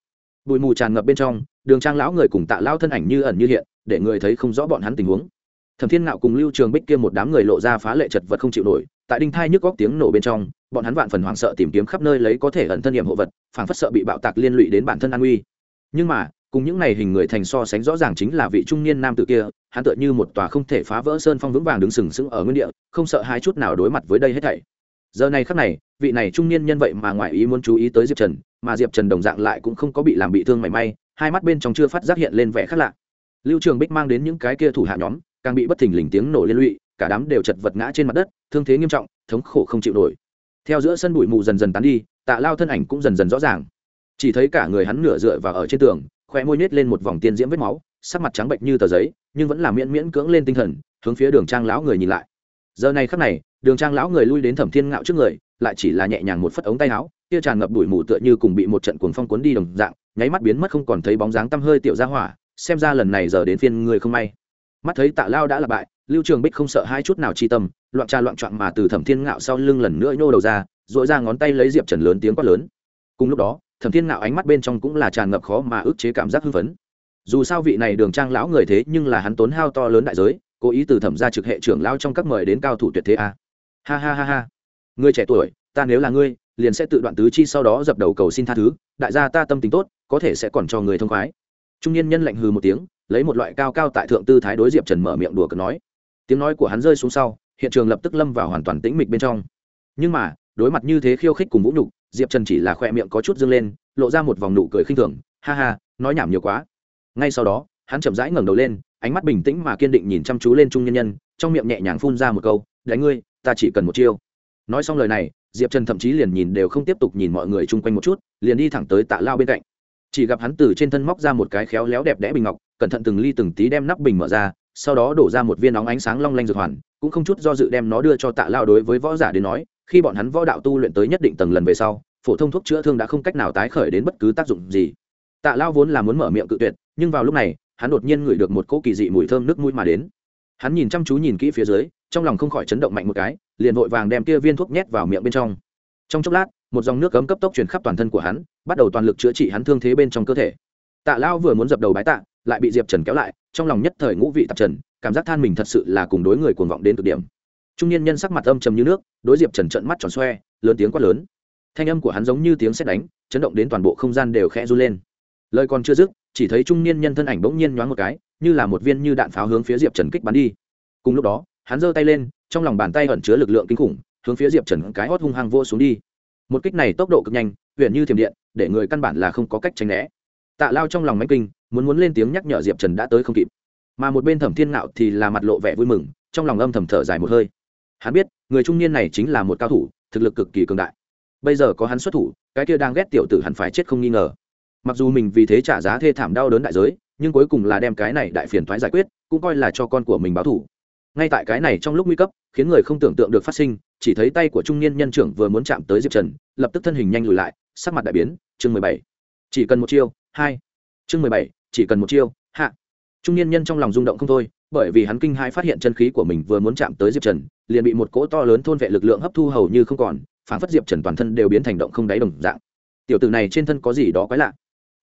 Bụi mù tràn ngập bên trong, đường trang lão người cùng tạ lao thân ảnh như ẩn như hiện, để người thấy không rõ bọn hắn tình huống. Thẩm thiên ngạo cùng lưu trường bích kia một đám người lộ ra phá lệ chật vật không chịu nổi, tại đinh thai nhức góc tiếng nổ bên trong, bọn hắn vạn phần hoảng sợ tìm kiếm khắp nơi lấy có thể ẩn thân điểm hộ vật, phảng phất sợ bị bạo tạc liên lụy đến bản thân an uy nhưng mà cùng những này hình người thành so sánh rõ ràng chính là vị trung niên nam tử kia, hắn tựa như một tòa không thể phá vỡ sơn phong vững vàng đứng sừng sững ở nguyên địa, không sợ hai chút nào đối mặt với đây hết thảy. Giờ này khắc này, vị này trung niên nhân vậy mà ngoại ý muốn chú ý tới diệp trần, mà diệp trần đồng dạng lại cũng không có bị làm bị thương mảy may, hai mắt bên trong chưa phát giác hiện lên vẻ khác lạ. Lưu trường bích mang đến những cái kia thủ hạ nhóm, càng bị bất thình lình tiếng nổ liên lụy, cả đám đều chật vật ngã trên mặt đất, thương thế nghiêm trọng, thống khổ không chịu nổi. Theo giữa sân bụi mù dần dần tán đi, tạ lao thân ảnh cũng dần dần rõ ràng. Chỉ thấy cả người hắn nửa dựa vào ở trên tường khóe môi nhếch lên một vòng tiên diễm vết máu, sắc mặt trắng bệnh như tờ giấy, nhưng vẫn là miễn miễn cưỡng lên tinh thần, hướng phía đường trang lão người nhìn lại. Giờ này khắc này, đường trang lão người lui đến thẩm thiên ngạo trước người, lại chỉ là nhẹ nhàng một phất ống tay áo, kia tràn ngập đuổi mù tựa như cùng bị một trận cuồng phong cuốn đi đồng dạng, nháy mắt biến mất không còn thấy bóng dáng tăm hơi tiểu gia hỏa, xem ra lần này giờ đến phiên người không may. Mắt thấy tạ lao đã là bại, lưu trường bích không sợ hai chút nào chi tâm, loạn trà loạn choạng mà từ thẩm thiên ngạo sau lưng lần nữa nhô đầu ra dội ra ngón tay lấy diệp trần lớn tiếng quát lớn. Cùng lúc đó thẩm thiên nạo ánh mắt bên trong cũng là tràn ngập khó mà ức chế cảm giác hưng phấn. Dù sao vị này đường trang lão người thế nhưng là hắn tốn hao to lớn đại giới, cố ý từ thẩm ra trực hệ trưởng lao trong các mời đến cao thủ tuyệt thế a. Ha ha ha ha. Người trẻ tuổi, ta nếu là ngươi, liền sẽ tự đoạn tứ chi sau đó dập đầu cầu xin tha thứ, đại gia ta tâm tính tốt, có thể sẽ còn cho người thông khoái. Trung niên nhân lạnh hừ một tiếng, lấy một loại cao cao tại thượng tư thái đối diệp trần mở miệng đùa cợt nói. Tiếng nói của hắn rơi xuống sau, hiện trường lập tức lâm vào hoàn toàn tĩnh mịch bên trong. Nhưng mà đối mặt như thế khiêu khích cùng vũ nhục, diệp trần chỉ là khoe miệng có chút dâng lên, lộ ra một vòng nụ cười khinh thường, ha ha, nói nhảm nhiều quá. Ngay sau đó, hắn chậm rãi ngẩng đầu lên, ánh mắt bình tĩnh mà kiên định nhìn chăm chú lên trung nhân nhân, trong miệng nhẹ nhàng phun ra một câu, đánh ngươi, ta chỉ cần một chiêu. Nói xong lời này, diệp trần thậm chí liền nhìn đều không tiếp tục nhìn mọi người chung quanh một chút, liền đi thẳng tới tạ lao bên cạnh. Chỉ gặp hắn từ trên thân móc ra một cái khéo léo đẹp đẽ bình ngọc, cẩn thận từng ly từng tí đem nắp bình mở ra, sau đó đổ ra một viên nóng ánh sáng long lanh dược hoàn, cũng không chút do dự đem nó đưa cho tạ lao đối với võ giả đến nói khi bọn hắn võ đạo tu luyện tới nhất định tầng lần về sau, phổ thông thuốc chữa thương đã không cách nào tái khởi đến bất cứ tác dụng gì. Tạ lao vốn là muốn mở miệng cự tuyệt, nhưng vào lúc này, hắn đột nhiên ngửi được một cỗ kỳ dị mùi thơm nước mũi mà đến. Hắn nhìn chăm chú nhìn kỹ phía dưới, trong lòng không khỏi chấn động mạnh một cái, liền vội vàng đem kia viên thuốc nhét vào miệng bên trong. Trong chốc lát, một dòng nước cấm cấp tốc truyền khắp toàn thân của hắn, bắt đầu toàn lực chữa trị hắn thương thế bên trong cơ thể. Tạ lao vừa muốn dập đầu bái tạ, lại bị diệp trần kéo lại, trong lòng nhất thời ngũ vị tạp trần, cảm giác than mình thật sự là cùng đối người cuồng vọng đến cực điểm trung niên nhân sắc mặt âm trầm như nước, đối diệp trần trận mắt tròn xoe, lớn tiếng quát lớn. Thanh âm của hắn giống như tiếng sét đánh, chấn động đến toàn bộ không gian đều khẽ run lên. Lời còn chưa dứt, chỉ thấy trung niên nhân thân ảnh bỗng nhiên nhoáng một cái, như là một viên như đạn pháo hướng phía diệp trần kích bắn đi. Cùng lúc đó, hắn giơ tay lên, trong lòng bàn tay ẩn chứa lực lượng kinh khủng, hướng phía diệp trần cái hót hung hăng vô xuống đi. Một kích này tốc độ cực nhanh huyện như thiểm điện, để người căn bản là không có cách tránh né. Tạ lao trong lòng máy kinh, muốn muốn lên tiếng nhắc nhở diệp trần đã tới không kịp. Mà một bên thẩm thiên ngạo thì là mặt lộ vẻ vui mừng, trong lòng âm thầm thở dài một hơi hắn biết, người trung niên này chính là một cao thủ, thực lực cực kỳ cường đại. Bây giờ có hắn xuất thủ, cái kia đang ghét tiểu tử hẳn phải chết không nghi ngờ. Mặc dù mình vì thế trả giá thê thảm đau đớn đại giới, nhưng cuối cùng là đem cái này đại phiền thoái giải quyết, cũng coi là cho con của mình báo thủ ngay tại cái này trong lúc nguy cấp, khiến người không tưởng tượng được phát sinh, chỉ thấy tay của trung niên nhân trưởng vừa muốn chạm tới diệp trần, lập tức thân hình nhanh lùi lại, sắc mặt đại biến, chương mười bảy. Chỉ cần một chiêu, hai. Chương mười bảy, chỉ cần một chiêu, hạ. Trung niên nhân trong lòng rung động không thôi, bởi vì hắn kinh hai phát hiện chân khí của mình vừa muốn chạm tới diệp trần liền bị một cỗ to lớn thôn vệ lực lượng hấp thu hầu như không còn phản phất diệp trần toàn thân đều biến thành động không đáy đồng dạng. Tiểu tử này trên thân có gì đó quái lạ.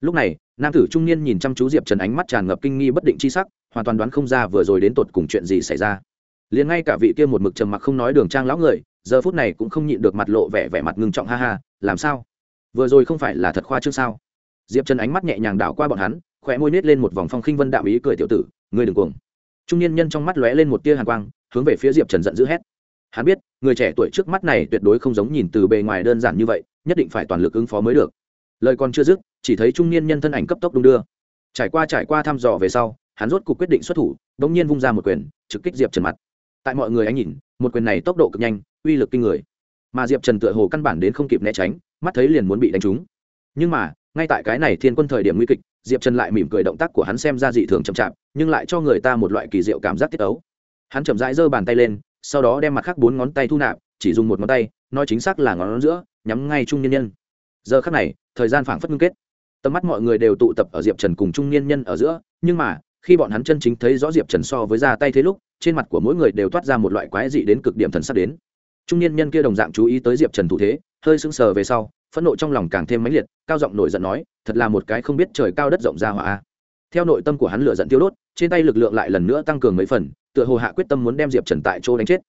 Lúc này, nam tử trung niên nhìn chăm chú diệp trần ánh mắt tràn ngập kinh nghi bất định c h i sắc, hoàn toàn đoán không ra vừa rồi đến tột cùng chuyện gì xảy ra. Liền ngay cả vị kia một mực trầm mặc không nói đường trang lão người, giờ phút này cũng không nhịn được mặt lộ vẻ vẻ mặt ngưng trọng ha ha, làm sao? Vừa rồi không phải là thật khoa trương sao? Diệp trần ánh mắt nhẹ nhàng đảo qua bọn hắn khỏe môi nết lên một vòng phong khinh vân đạo ý cười tiểu tử, ngươi đừng cuồng. Trung niên nhân trong mắt lóe lên một tia hàn quang hướng về phía diệp trần giận dữ hét. Hắn biết, người trẻ tuổi trước mắt này tuyệt đối không giống nhìn từ bề ngoài đơn giản như vậy, nhất định phải toàn lực ứng phó mới được. Lời còn chưa dứt, chỉ thấy trung niên nhân thân ảnh cấp tốc đung đưa. Trải qua trải qua thăm dò về sau, hắn rốt cuộc quyết định xuất thủ đ ỗ n g nhiên vung ra một quyền, trực kích diệp trần mặt. Tại mọi người ánh nhìn, một quyền này tốc độ cực nhanh, uy lực kinh người. Mà diệp trần tựa hồ căn bản đến không kịp né tránh, mắt thấy liền muốn bị đánh trúng. Nhưng mà, ngay tại cái này thiên quân thời điểm nguy kịch, diệp trần lại mỉm cười động tác của hắn xem ra dị thường chậm chạp, nhưng lại cho người ta một loại kỳ diệu cảm giác tiết ấu hắn chậm rãi giơ bàn tay lên, sau đó đem mặt khác bốn ngón tay thu nạp, chỉ dùng một ngón tay, nói chính xác là ngón giữa, nhắm ngay trung nhân nhân. Giờ khắc này, thời gian phảng phất ngưng kết. Tầm mắt mọi người đều tụ tập ở diệp trần cùng trung niên nhân ở giữa, nhưng mà, khi bọn hắn chân chính thấy rõ diệp trần so với ra tay thế lúc, trên mặt của mỗi người đều toát ra một loại quái dị đến cực điểm thần sắp đến. Trung niên nhân kia đồng dạng chú ý tới diệp trần thủ thế, hơi sững sờ về sau, phẫn nộ trong lòng càng thêm mãnh liệt, cao giọng nổi giận nói, thật là một cái không biết trời cao đất rộng ra hỏa theo nội tâm của hắn lựa giận tiêu đốt, trên tay lực lượng lại lần nữa tăng cường mấy phần tựa hồ hạ quyết tâm muốn đem diệp trần tại chỗ đánh chết.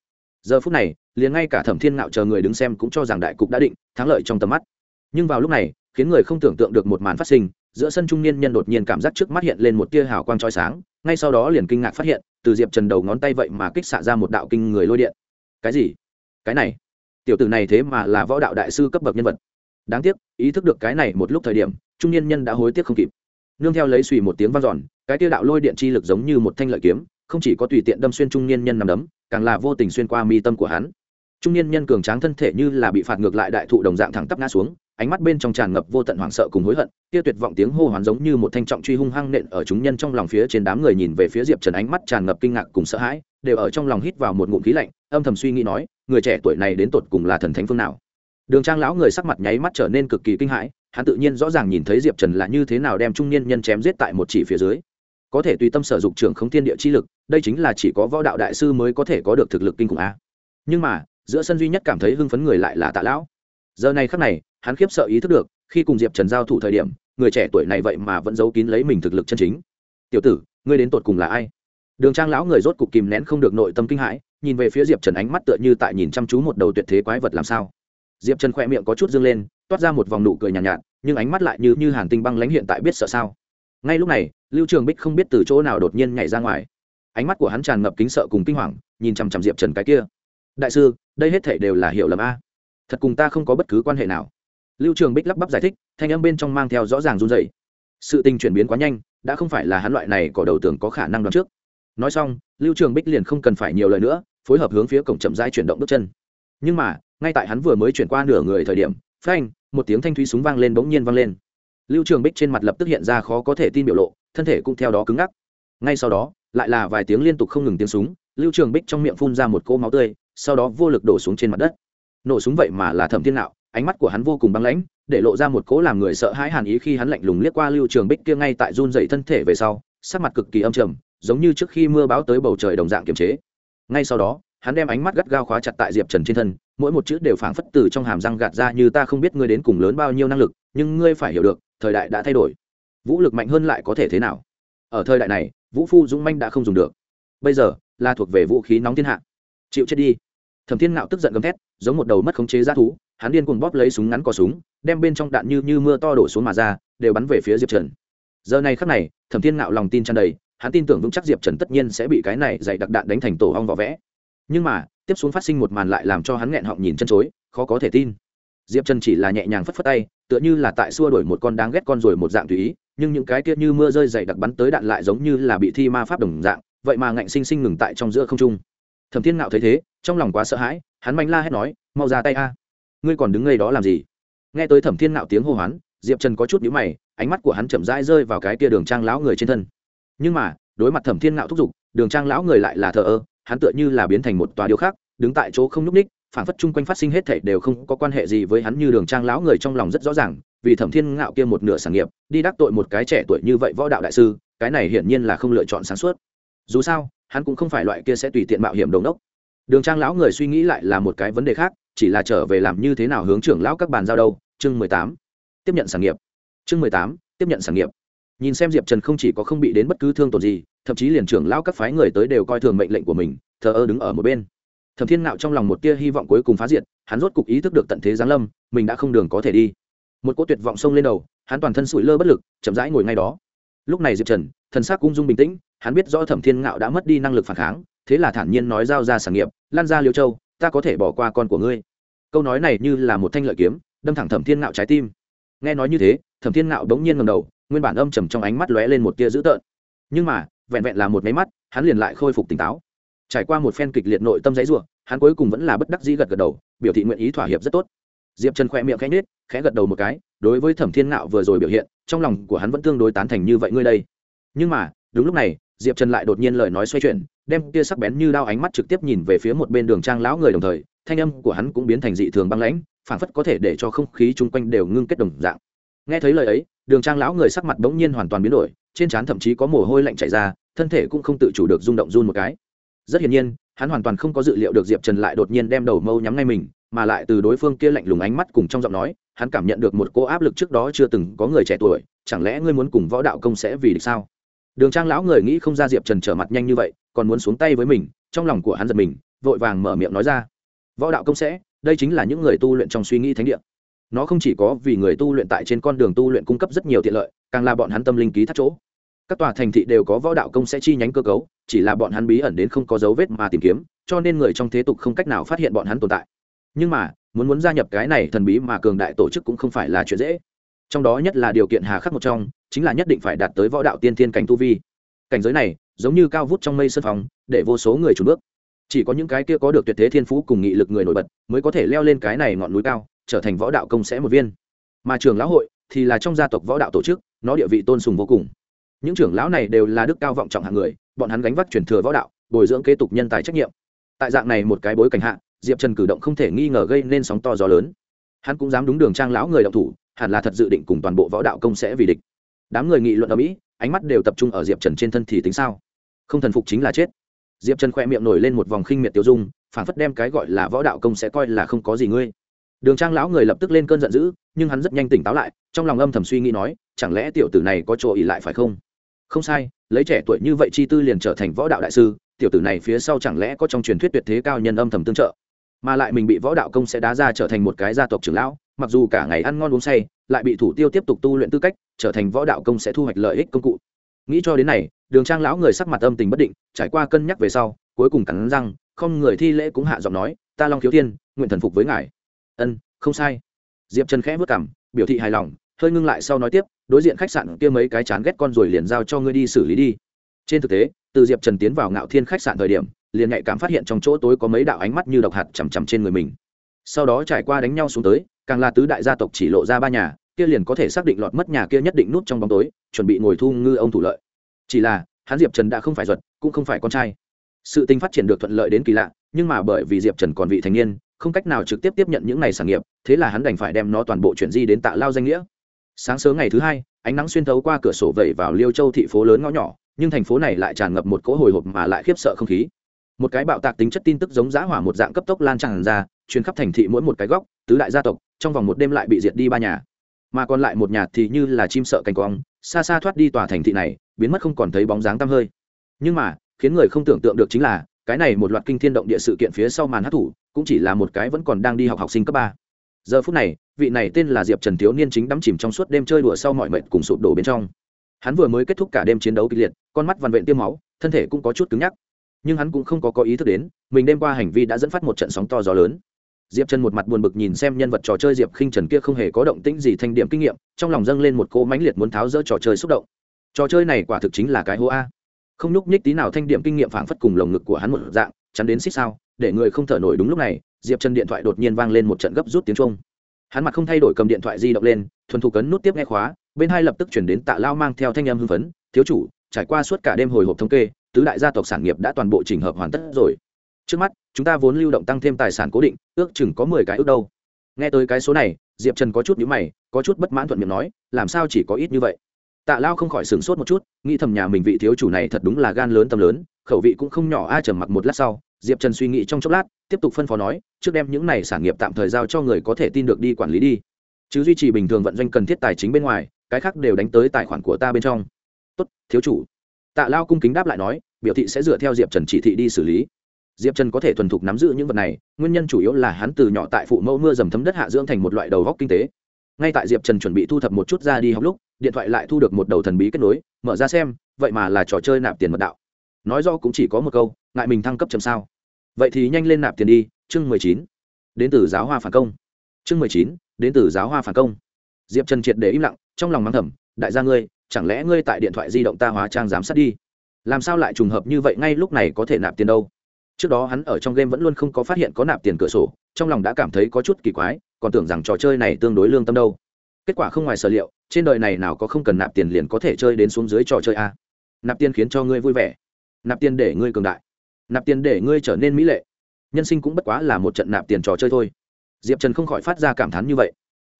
Giờ phút này, liền ngay cả thẩm thiên ngạo chờ người đứng xem cũng cho rằng đại cục đã định, thắng lợi trong tầm mắt. Nhưng vào lúc này, khiến người không tưởng tượng được một màn phát sinh, giữa sân trung niên nhân đột nhiên cảm giác trước mắt hiện lên một tia hào quang trói sáng, ngay sau đó liền kinh ngạc phát hiện, từ diệp trần đầu ngón tay vậy mà kích xạ ra một đạo kinh người lôi điện. Cái gì? Cái này? Tiểu tử này thế mà là võ đạo đại sư cấp bậc nhân vật. Đáng tiếc, ý thức được cái này một lúc thời điểm, trung niên nhân đã hối tiếc không kịp. Nương theo lấy suy một tiếng vang dọn, cái tia đạo lôi điện chi lực giống như một thanh lợi kiếm không chỉ có tùy tiện đâm xuyên trung niên nhân nằm đấm, càng là vô tình xuyên qua mi tâm của hắn. Trung niên nhân cường tráng thân thể như là bị phạt ngược lại đại thụ đồng dạng thẳng tắp ngã xuống, ánh mắt bên trong tràn ngập vô tận hoảng sợ cùng hối hận, kia tuyệt vọng tiếng hô hoán giống như một thanh trọng truy hung hăng nện ở chúng nhân trong lòng phía trên đám người nhìn về phía diệp trần ánh mắt tràn ngập kinh ngạc cùng sợ hãi, đều ở trong lòng hít vào một ngụm khí lạnh, âm thầm suy nghĩ nói, người trẻ tuổi này đến tột cùng là thần thánh phương nào? Đường trang lão người sắc mặt nháy mắt trở nên cực kỳ kinh hãi, hắn tự nhiên rõ ràng nhìn thấy diệp trần là như thế nào đem trung niên nhân chém giết tại một chỉ phía dưới có thể tùy tâm sở dục trưởng không thiên địa chi lực đây chính là chỉ có võ đạo đại sư mới có thể có được thực lực kinh khủng a. Nhưng mà giữa sân duy nhất cảm thấy hưng phấn người lại là tạ lão. Giờ này khắc này hắn khiếp sợ ý thức được khi cùng diệp trần giao thủ thời điểm người trẻ tuổi này vậy mà vẫn giấu kín lấy mình thực lực chân chính. Tiểu tử ngươi đến tột cùng là ai? Đường trang lão người rốt cục kìm nén không được nội tâm kinh hãi nhìn về phía diệp trần ánh mắt tựa như tại nhìn chăm chú một đầu tuyệt thế quái vật làm sao. Diệp trần khoe miệng có chút dâng lên toát ra một vòng nụ cười nhàn nhạt, nhạt nhưng ánh mắt lại như như hàn tinh băng lãnh hiện tại biết sợ sao. Ngay lúc này lưu trường bích không biết từ chỗ nào đột nhiên nhảy ra ngoài. Ánh mắt của hắn tràn ngập kính sợ cùng kinh hoàng, nhìn chằm chằm diệp trần cái kia. Đại sư, đây hết thể đều là hiểu lầm a. Thật cùng ta không có bất cứ quan hệ nào. Lưu trường bích lắp bắp giải thích, thanh âm bên trong mang theo rõ ràng run dày sự tình chuyển biến quá nhanh, đã không phải là hắn loại này cỏ đầu tường có khả năng đoán trước. Nói xong, lưu trường bích liền không cần phải nhiều lời nữa, phối hợp hướng phía cổng chậm rãi chuyển động bước chân. Nhưng mà, ngay tại hắn vừa mới chuyển qua nửa người thời điểm, phanh, một tiếng thanh thúy súng vang lên bỗng nhiên vang lên. Lưu trường bích trên mặt lập tức hiện ra khó có thể tin biểu lộ thân thể cũng theo đó cứng ngắc. Ngay sau đó, lại là vài tiếng liên tục không ngừng tiếng súng, lưu trường bích trong miệng phun ra một cỗ máu tươi, sau đó vô lực đổ xuống trên mặt đất. Nổ súng vậy mà là thẩm thiên nạo, ánh mắt của hắn vô cùng băng lãnh, để lộ ra một cỗ làm người sợ hãi hàn ý khi hắn lạnh lùng liếc qua lưu trường bích kia ngay tại run dậy thân thể về sau, sắc mặt cực kỳ âm trầm, giống như trước khi mưa báo tới bầu trời đồng dạng kiềm chế. Ngay sau đó, hắn đem ánh mắt gắt gao khóa chặt tại diệp trần trên thân, mỗi một chữ đều phảng phất từ trong hàm răng gạt ra như ta không biết ngươi đến cùng lớn bao nhiêu năng lực, nhưng ngươi phải hiểu được, thời đại đã thay đổi vũ lực mạnh hơn lại có thể thế nào? Ở thời đại này, vũ phu dũng manh đã không dùng được. Bây giờ, là thuộc về vũ khí nóng thiên hạ. Chịu chết đi. Thẩm thiên ngạo tức giận gầm thét, giống một đầu mất khống chế g thú, hắn điên cuồng bóp lấy súng ngắn cò súng, đem bên trong đạn như như mưa to đổ xuống mà ra, đều bắn về phía diệp trần. Giờ này khắc này, thẩm thiên ngạo lòng tin tràn đầy, hắn tin tưởng vững chắc diệp trần tất nhiên sẽ bị cái này dạy đặc đạn đánh thành tổ hong vỏ vẽ. Nhưng mà, tiếp xuống phát sinh một màn lại làm cho hắn nghẹn họng nhìn chân chối, khó có thể tin. Diệp trần chỉ là nhẹ nhàng phất phất tay, tựa như là tại xua đổi một con đáng ghét con rồi một dạng tùy ý nhưng những cái kia như mưa rơi dày đặc bắn tới đạn lại giống như là bị thi ma pháp đồng dạng, vậy mà ngạnh sinh sinh ngừng tại trong giữa không trung. Thẩm thiên ngạo thấy thế, trong lòng quá sợ hãi, hắn manh la hét nói, mau ra tay a! Ngươi còn đứng ngay đó làm gì? Nghe tới thẩm thiên ngạo tiếng hô hoán, diệp trần có chút nhíu mày, ánh mắt của hắn chậm rãi rơi vào cái kia đường trang lão người trên thân. Nhưng mà, đối mặt thẩm thiên ngạo thúc giục, đường trang lão người lại là thờ ơ, hắn tựa như là biến thành một tòa điêu khác đứng tại chỗ không nhúc ních phản phất chung quanh phát sinh hết thảy đều không có quan hệ gì với hắn như đường trang lão người trong lòng rất rõ ràng, vì thẩm thiên ngạo kia một nửa sản nghiệp, đi đắc tội một cái trẻ tuổi như vậy võ đạo đại sư, cái này hiển nhiên là không lựa chọn sáng suốt. Dù sao, hắn cũng không phải loại kia sẽ tùy tiện mạo hiểm đầu đốc đường trang lão người suy nghĩ lại là một cái vấn đề khác, chỉ là trở về làm như thế nào hướng trưởng lão các bàn giao đâu, chương mười tám, tiếp nhận sản nghiệp. Chương mười tám, tiếp nhận sản nghiệp. Nhìn xem diệp trần không chỉ có không bị đến bất cứ thương tổn gì, thậm chí liền trưởng lão các phái người tới đều coi thường mệnh lệnh của mình, thờ ơ đứng ở một bên thẩm thiên Ngạo trong lòng một tia hy vọng cuối cùng phá diệt, hắn rốt cục ý thức được tận thế giáng lâm, mình đã không đường có thể đi. Một cỗ tuyệt vọng xông lên đầu, hắn toàn thân sụi lơ bất lực, chậm rãi ngồi ngay đó. Lúc này diệp trần, thần sắc ung dung bình tĩnh, hắn biết rõ thẩm thiên ngạo đã mất đi năng lực phản kháng, thế là thản nhiên nói giao ra sản nghiệp, lan ra liêu châu, ta có thể bỏ qua con của ngươi. Câu nói này như là một thanh lợi kiếm, đâm thẳng thẩm thiên ngạo trái tim. Nghe nói như thế, thẩm thiên ngạo bỗng nhiên ngầm đầu, nguyên bản âm trầm trong ánh mắt lóe lên một tia dữ tợn. Nhưng mà, vẹn vẹn là một máy mắt, hắn liền lại khôi phục tỉnh táo trải qua một phen kịch liệt nội tâm dãy rủa, hắn cuối cùng vẫn là bất đắc dĩ gật gật đầu, biểu thị nguyện ý thỏa hiệp rất tốt. Diệp trần khỏe miệng khẽ nết khẽ gật đầu một cái, đối với thẩm thiên ngạo vừa rồi biểu hiện, trong lòng của hắn vẫn tương đối tán thành như vậy ngươi đây. Nhưng mà, đúng lúc này, diệp trần lại đột nhiên lời nói xoay chuyển, đem kia sắc bén như đao ánh mắt trực tiếp nhìn về phía một bên đường trang lão người đồng thời, thanh âm của hắn cũng biến thành dị thường băng lãnh, phảng phất có thể để cho không khí chung quanh đều ngưng kết đồng dạng. Nghe thấy lời ấy, đường trang lão người sắc mặt bỗng nhiên hoàn toàn biến đổi, trên trán thậm chí có mồ hôi lạnh chảy ra, thân thể cũng không tự chủ được rung động run một cái rất hiển nhiên, hắn hoàn toàn không có dự liệu được diệp trần lại đột nhiên đem đầu mâu nhắm ngay mình, mà lại từ đối phương kia lạnh lùng ánh mắt cùng trong giọng nói, hắn cảm nhận được một cô áp lực trước đó chưa từng có người trẻ tuổi, chẳng lẽ ngươi muốn cùng võ đạo công sẽ vì địch sao? Đường trang lão người nghĩ không ra diệp trần trở mặt nhanh như vậy, còn muốn xuống tay với mình, trong lòng của hắn giật mình, vội vàng mở miệng nói ra. Võ đạo công sẽ, đây chính là những người tu luyện trong suy nghĩ thánh địa. Nó không chỉ có vì người tu luyện tại trên con đường tu luyện cung cấp rất nhiều tiện lợi, càng là bọn hắn tâm linh ký thắt chỗ các tòa thành thị đều có võ đạo công sẽ chi nhánh cơ cấu, chỉ là bọn hắn bí ẩn đến không có dấu vết mà tìm kiếm, cho nên người trong thế tục không cách nào phát hiện bọn hắn tồn tại. Nhưng mà, muốn muốn gia nhập cái này thần bí mà cường đại tổ chức cũng không phải là chuyện dễ. Trong đó nhất là điều kiện hà khắc một trong, chính là nhất định phải đạt tới võ đạo tiên thiên cảnh tu vi. Cảnh giới này, giống như cao vút trong mây sân phòng, để vô số người trùn bước. Chỉ có những cái kia có được tuyệt thế thiên phú cùng nghị lực người nổi bật, mới có thể leo lên cái này ngọn núi cao, trở thành võ đạo công sẽ một viên. Mà trường lão hội thì là trong gia tộc võ đạo tổ chức, nó địa vị tôn sùng vô cùng những trưởng lão này đều là đức cao vọng trọng hạng người, bọn hắn gánh vác truyền thừa võ đạo, bồi dưỡng kế tục nhân tài trách nhiệm. Tại dạng này một cái bối cảnh hạ, diệp trần cử động không thể nghi ngờ gây nên sóng to gió lớn. Hắn cũng dám đúng đường trang lão người động thủ, hẳn là thật dự định cùng toàn bộ võ đạo công sẽ vì địch. Đám người nghị luận ở mỹ, ánh mắt đều tập trung ở diệp trần trên thân thì tính sao? Không thần phục chính là chết. Diệp trần khoe miệng nổi lên một vòng khinh miệt tiêu dung, phản phất đem cái gọi là võ đạo công sẽ coi là không có gì ngươi. Đường trang lão người lập tức lên cơn giận dữ, nhưng hắn rất nhanh tỉnh táo lại, trong lòng âm thầm suy nghĩ nói, chẳng lẽ tiểu tử này có chỗ ỉ lại phải không? Không sai, lấy trẻ tuổi như vậy chi tư liền trở thành võ đạo đại sư, tiểu tử này phía sau chẳng lẽ có trong truyền thuyết tuyệt thế cao nhân âm thầm tương trợ? Mà lại mình bị võ đạo công sẽ đá ra trở thành một cái gia tộc trưởng lão, mặc dù cả ngày ăn ngon uống say, lại bị thủ tiêu tiếp tục tu luyện tư cách, trở thành võ đạo công sẽ thu hoạch lợi ích công cụ. Nghĩ cho đến này, đường trang lão người sắc mặt âm tình bất định, trải qua cân nhắc về sau, cuối cùng cắn răng, không người thi lễ cũng hạ giọng nói, ta long thiếu thiên, nguyện thần phục với ngài. Ân, không sai. Diệp trần khẽ vất cảm biểu thị hài lòng hơi ngưng lại sau nói tiếp, đối diện khách sạn kia mấy cái chán ghét con rồi liền giao cho ngươi đi xử lý đi. Trên thực tế, từ diệp trần tiến vào ngạo thiên khách sạn thời điểm, liền nhạy cảm phát hiện trong chỗ tối có mấy đạo ánh mắt như độc hạt chằm chằm trên người mình. Sau đó trải qua đánh nhau xuống tới, càng là tứ đại gia tộc chỉ lộ ra ba nhà, kia liền có thể xác định lọt mất nhà kia nhất định nút trong bóng tối, chuẩn bị ngồi thu ngư ông thủ lợi. Chỉ là, hắn diệp trần đã không phải duật cũng không phải con trai. Sự tình phát triển được thuận lợi đến kỳ lạ, nhưng mà bởi vì diệp trần còn vị thành niên, không cách nào trực tiếp tiếp nhận những này sản nghiệp, thế là hắn đành phải đem nó toàn bộ chuyển di đến tạ lao danh nghĩa sáng sớm ngày thứ hai, ánh nắng xuyên thấu qua cửa sổ vẩy vào liêu châu thị phố lớn ngõ nhỏ, nhưng thành phố này lại tràn ngập một cỗ hồi hộp mà lại khiếp sợ không khí. Một cái bạo tạc tính chất tin tức giống giá hỏa một dạng cấp tốc lan tràn ra chuyến khắp thành thị mỗi một cái góc, tứ đại gia tộc, trong vòng một đêm lại bị diệt đi ba nhà. Mà còn lại một nhà thì như là chim sợ cành quong, xa xa thoát đi tòa thành thị này, biến mất không còn thấy bóng dáng tăm hơi. Nhưng mà, khiến người không tưởng tượng được chính là, cái này một loạt kinh thiên động địa sự kiện phía sau màn hát thủ, cũng chỉ là một cái vẫn còn đang đi học học sinh cấp ba giờ phút này, vị này tên là diệp trần thiếu niên chính đắm chìm trong suốt đêm chơi đùa sau mọi mệnh cùng sụp đổ bên trong. Hắn vừa mới kết thúc cả đêm chiến đấu kịch liệt, con mắt vằn vện tiêm máu, thân thể cũng có chút cứng nhắc. Nhưng hắn cũng không có có ý thức đến, mình đêm qua hành vi đã dẫn phát một trận sóng to gió lớn. Diệp trần một mặt buồn bực nhìn xem nhân vật trò chơi diệp khinh trần kia không hề có động tĩnh gì thành điểm kinh nghiệm, trong lòng dâng lên một cỗ mãnh liệt muốn tháo rỡ trò chơi xúc động. Trò chơi này quả thực chính là cái hố a. Không nhúc nhích tí nào thanh điểm kinh nghiệm phảng phất cùng lồng ngực của hắn một dạng chắn đến xích sao, để người không thở nổi đúng lúc này, diệp trần điện thoại đột nhiên vang lên một trận gấp rút tiếng trung hắn mặt không thay đổi cầm điện thoại di động lên, thuần thục cấn nút tiếp nghe khóa, bên hai lập tức chuyển đến tạ lao mang theo thanh em hưng phấn, thiếu chủ, trải qua suốt cả đêm hồi hộp thống kê, tứ đại gia tộc sản nghiệp đã toàn bộ chỉnh hợp hoàn tất rồi. Trước mắt, chúng ta vốn lưu động tăng thêm tài sản cố định, ước chừng có mười cái ước đâu. Nghe tới cái số này, diệp trần có chút nhữ mày, có chút bất mãn thuận miệng nói, làm sao chỉ có ít như vậy? Tạ lao không khỏi sửng sốt một chút, nghĩ thầm nhà mình vị thiếu chủ này thật đúng là gan lớn tâm lớn khẩu vị cũng không nhỏ, a trầm mặc một lát sau, diệp trần suy nghĩ trong chốc lát, tiếp tục phân phó nói, trước đem những này sản nghiệp tạm thời giao cho người có thể tin được đi quản lý đi. Chứ duy trì bình thường vận doanh cần thiết tài chính bên ngoài, cái khác đều đánh tới tài khoản của ta bên trong. Tốt, thiếu chủ. Tạ lao cung kính đáp lại nói, biểu thị sẽ dựa theo diệp trần chỉ thị đi xử lý. Diệp trần có thể thuần thục nắm giữ những vật này, nguyên nhân chủ yếu là hắn từ nhỏ tại phụ mẫu mưa dầm thấm đất hạ dưỡng thành một loại đầu góc kinh tế. Ngay tại diệp trần chuẩn bị thu thập một chút ra đi học lúc, điện thoại lại thu được một đầu thần bí kết nối, mở ra xem, vậy mà là trò chơi nạp tiền mật đạo nói do cũng chỉ có một câu, ngại mình thăng cấp chậm sao. Vậy thì nhanh lên nạp tiền đi, chương mười chín. Đến từ giáo hoa phản công. Chương mười chín, đến từ giáo hoa phản công. Diệp trần triệt để im lặng, trong lòng mắng thầm, đại gia ngươi, chẳng lẽ ngươi tại điện thoại di động ta hóa trang giám sát đi? Làm sao lại trùng hợp như vậy ngay lúc này có thể nạp tiền đâu? Trước đó hắn ở trong game vẫn luôn không có phát hiện có nạp tiền cửa sổ, trong lòng đã cảm thấy có chút kỳ quái, còn tưởng rằng trò chơi này tương đối lương tâm đâu. Kết quả không ngoài sở liệu, trên đời này nào có không cần nạp tiền liền có thể chơi đến xuống dưới trò chơi a. Nạp tiền khiến cho ngươi vui vẻ nạp tiền để ngươi cường đại, nạp tiền để ngươi trở nên mỹ lệ. Nhân sinh cũng bất quá là một trận nạp tiền trò chơi thôi. Diệp trần không khỏi phát ra cảm thán như vậy.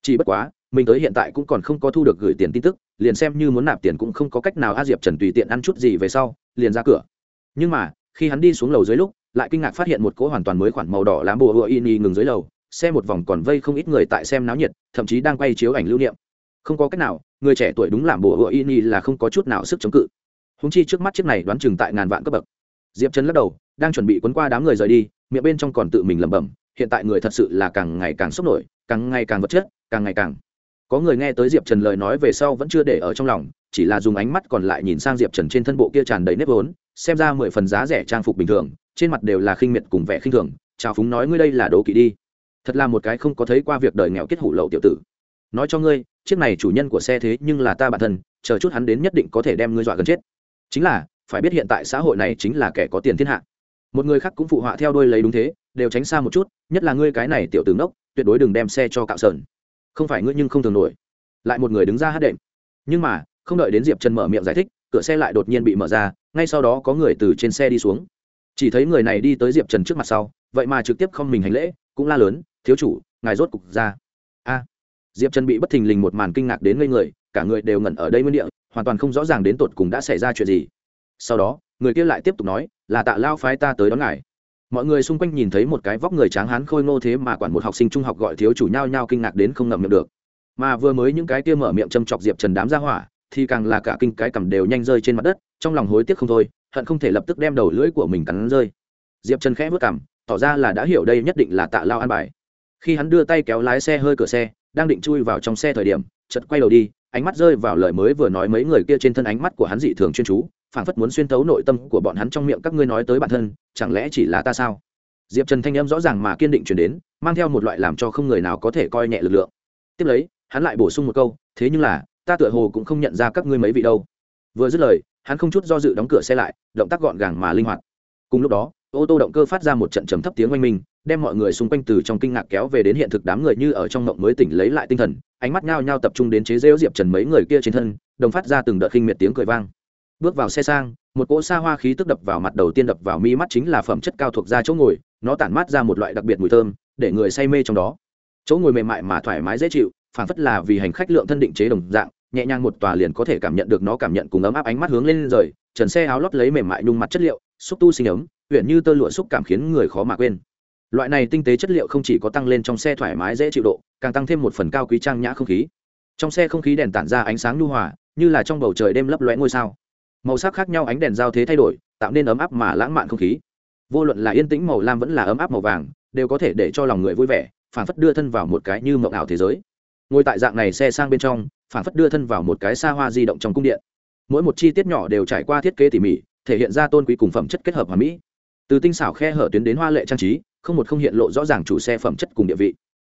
Chỉ bất quá, mình tới hiện tại cũng còn không có thu được gửi tiền tin tức, liền xem như muốn nạp tiền cũng không có cách nào a diệp trần tùy tiện ăn chút gì về sau, liền ra cửa. Nhưng mà, khi hắn đi xuống lầu dưới lúc, lại kinh ngạc phát hiện một cỗ hoàn toàn mới khoản màu đỏ lám bùa hựa in ngừng dưới lầu, xe một vòng còn vây không ít người tại xem náo nhiệt, thậm chí đang quay chiếu ảnh lưu niệm. Không có cách nào, người trẻ tuổi đúng làm bùa hựa in là không có chút nào sức chống cự húng chi trước mắt chiếc này đoán chừng tại ngàn vạn cấp bậc. Diệp trần lắc đầu, đang chuẩn bị quấn qua đám người rời đi, miệng bên trong còn tự mình lẩm bẩm, hiện tại người thật sự là càng ngày càng sốc nổi, càng ngày càng vật chất, càng ngày càng. Có người nghe tới diệp trần lời nói về sau vẫn chưa để ở trong lòng, chỉ là dùng ánh mắt còn lại nhìn sang diệp trần trên thân bộ kia tràn đầy nếp vốn, xem ra mười phần giá rẻ trang phục bình thường, trên mặt đều là khinh miệt cùng vẻ khinh thường. Chào phúng nói ngươi đây là đố kỵ đi. Thật là một cái không có thấy qua việc đời nghèo kết hủ lậu tiểu tử. Nói cho ngươi, chiếc này chủ nhân của xe thế nhưng là ta bản thân, chờ chút hắn đến nhất định có thể đem ngươi dọa gần chết chính là, phải biết hiện tại xã hội này chính là kẻ có tiền thiên hạ. Một người khác cũng phụ họa theo đôi lấy đúng thế, đều tránh xa một chút, nhất là ngươi cái này tiểu tướng đốc tuyệt đối đừng đem xe cho cạo sờn. Không phải ngươi nhưng không thường nổi. Lại một người đứng ra hát đệm. Nhưng mà, không đợi đến diệp trần mở miệng giải thích, cửa xe lại đột nhiên bị mở ra, ngay sau đó có người từ trên xe đi xuống. Chỉ thấy người này đi tới diệp trần trước mặt sau, vậy mà trực tiếp không mình hành lễ, cũng la lớn, thiếu chủ, ngài rốt cục ra. A. Diệp trần bị bất thình lình một màn kinh ngạc đến ngây người, cả người đều ngẩn ở đây nguyên địa hoàn toàn không rõ ràng đến tột cùng đã xảy ra chuyện gì. Sau đó, người kia lại tiếp tục nói, là tạ lao phái ta tới đón ngài. Mọi người xung quanh nhìn thấy một cái vóc người tráng hán khôi ngô thế mà quản một học sinh trung học gọi thiếu chủ nhau nhau kinh ngạc đến không ngậm miệng được. Mà vừa mới những cái kia mở miệng châm chọc diệp trần đám ra hỏa, thì càng là cả kinh cái cầm đều nhanh rơi trên mặt đất, trong lòng hối tiếc không thôi, hận không thể lập tức đem đầu lưỡi của mình cắn rơi. Diệp trần khẽ vất cảm tỏ ra là đã hiểu đây nhất định là tạ lao an bài. Khi hắn đưa tay kéo lái xe hơi cửa xe, đang định chui vào trong xe thời điểm chật quay đầu đi ánh mắt rơi vào lời mới vừa nói mấy người kia trên thân ánh mắt của hắn dị thường chuyên chú, phảng phất muốn xuyên thấu nội tâm của bọn hắn trong miệng các ngươi nói tới bản thân, chẳng lẽ chỉ là ta sao? Diệp trần thanh âm rõ ràng mà kiên định chuyển đến, mang theo một loại làm cho không người nào có thể coi nhẹ lực lượng. Tiếp lấy, hắn lại bổ sung một câu, thế nhưng là, ta tựa hồ cũng không nhận ra các ngươi mấy vị đâu. Vừa dứt lời, hắn không chút do dự đóng cửa xe lại, động tác gọn gàng mà linh hoạt. Cùng lúc đó ô tô động cơ phát ra một trận trầm thấp tiếng oanh minh, đem mọi người xung quanh từ trong kinh ngạc kéo về đến hiện thực đám người như ở trong mộng mới tỉnh lấy lại tinh thần, ánh mắt nhao nhao tập trung đến chế rêu diệp trần mấy người kia trên thân, đồng phát ra từng đợt khinh miệt tiếng cười vang. Bước vào xe sang, một cỗ xa hoa khí tức đập vào mặt đầu tiên đập vào mi mắt chính là phẩm chất cao thuộc ra chỗ ngồi, nó tản mát ra một loại đặc biệt mùi thơm, để người say mê trong đó. Chỗ ngồi mềm mại mà thoải mái dễ chịu phản phất là vì hành khách lượng thân định chế đồng dạng, nhẹ nhàng một tòa liền có thể cảm nhận được nó cảm nhận cùng ấm áp ánh mắt hướng lên rời, trần xe áo lót lấy mềm mại nhung mặt chất liệu, xúc tu sinh ấm huyện như tơ lụa xúc cảm khiến người khó mà quên. Loại này tinh tế chất liệu không chỉ có tăng lên trong xe thoải mái dễ chịu độ, càng tăng thêm một phần cao quý trang nhã không khí. Trong xe không khí đèn tản ra ánh sáng nhu hòa, như là trong bầu trời đêm lấp lóe ngôi sao. Màu sắc khác nhau ánh đèn giao thế thay đổi, tạo nên ấm áp mà lãng mạn không khí. Vô luận là yên tĩnh màu lam vẫn là ấm áp màu vàng, đều có thể để cho lòng người vui vẻ phản phất đưa thân vào một cái như mộng ảo thế giới. Ngồi tại dạng này xe sang bên trong phản phất đưa thân vào một cái xa hoa di động trong cung điện. Mỗi một chi tiết nhỏ đều trải qua thiết kế tỉ mỉ, thể hiện ra tôn quý cùng phẩm chất kết hợp hòa mỹ từ tinh xảo khe hở tuyến đến hoa lệ trang trí, không một không hiện lộ rõ ràng chủ xe phẩm chất cùng địa vị.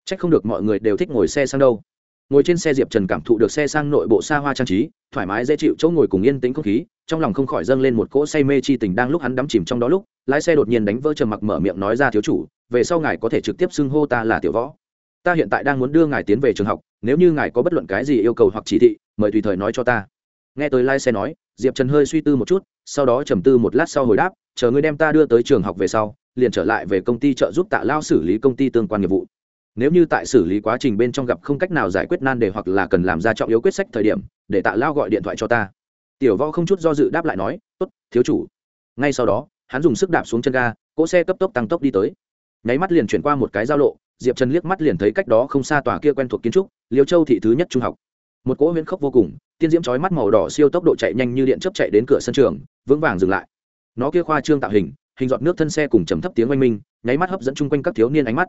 C h ắ c không được mọi người đều thích ngồi xe sang đâu. Ngồi trên xe diệp trần cảm thụ được xe sang nội bộ xa hoa trang trí, thoải mái dễ chịu chỗ ngồi cùng yên tĩnh không khí, trong lòng không khỏi dâng lên một cỗ say mê chi tình đang lúc hắn đắm chìm trong đó lúc, lái xe đột nhiên đánh vỡ trầm mặc mở miệng nói ra thiếu chủ, về sau ngài có thể trực tiếp xưng hô ta là tiểu võ. Ta hiện tại đang muốn đưa ngài tiến về trường học, nếu như ngài có bất luận cái gì yêu cầu hoặc chỉ thị, mời tùy thời nói cho ta. Nghe tới lái xe nói, diệp trần hơi suy tư một chút, sau đó trầm tư một lát sau hồi đáp chờ ngươi đem ta đưa tới trường học về sau, liền trở lại về công ty trợ giúp tạ lao xử lý công ty tương quan nghiệp vụ. Nếu như tại xử lý quá trình bên trong gặp không cách nào giải quyết nan đề hoặc là cần làm ra trọng yếu quyết sách thời điểm, để tạ lao gọi điện thoại cho ta. Tiểu võ không chút do dự đáp lại nói, tốt, thiếu chủ. Ngay sau đó, hắn dùng sức đạp xuống chân ga, cỗ xe cấp tốc tăng tốc đi tới. Nháy mắt liền chuyển qua một cái giao lộ, diệp trần liếc mắt liền thấy cách đó không xa tòa kia quen thuộc kiến trúc, liêu châu thị thứ nhất trung học. Một cỗ huyễn khốc vô cùng, tiên diễm chói mắt màu đỏ siêu tốc độ chạy nhanh như điện chấp chạy đến cửa sân trường, vững vàng dừng lại nó kia khoa trương tạo hình hình dọn nước thân xe cùng trầm thấp tiếng oanh minh, nháy mắt hấp dẫn chung quanh các thiếu niên ánh mắt.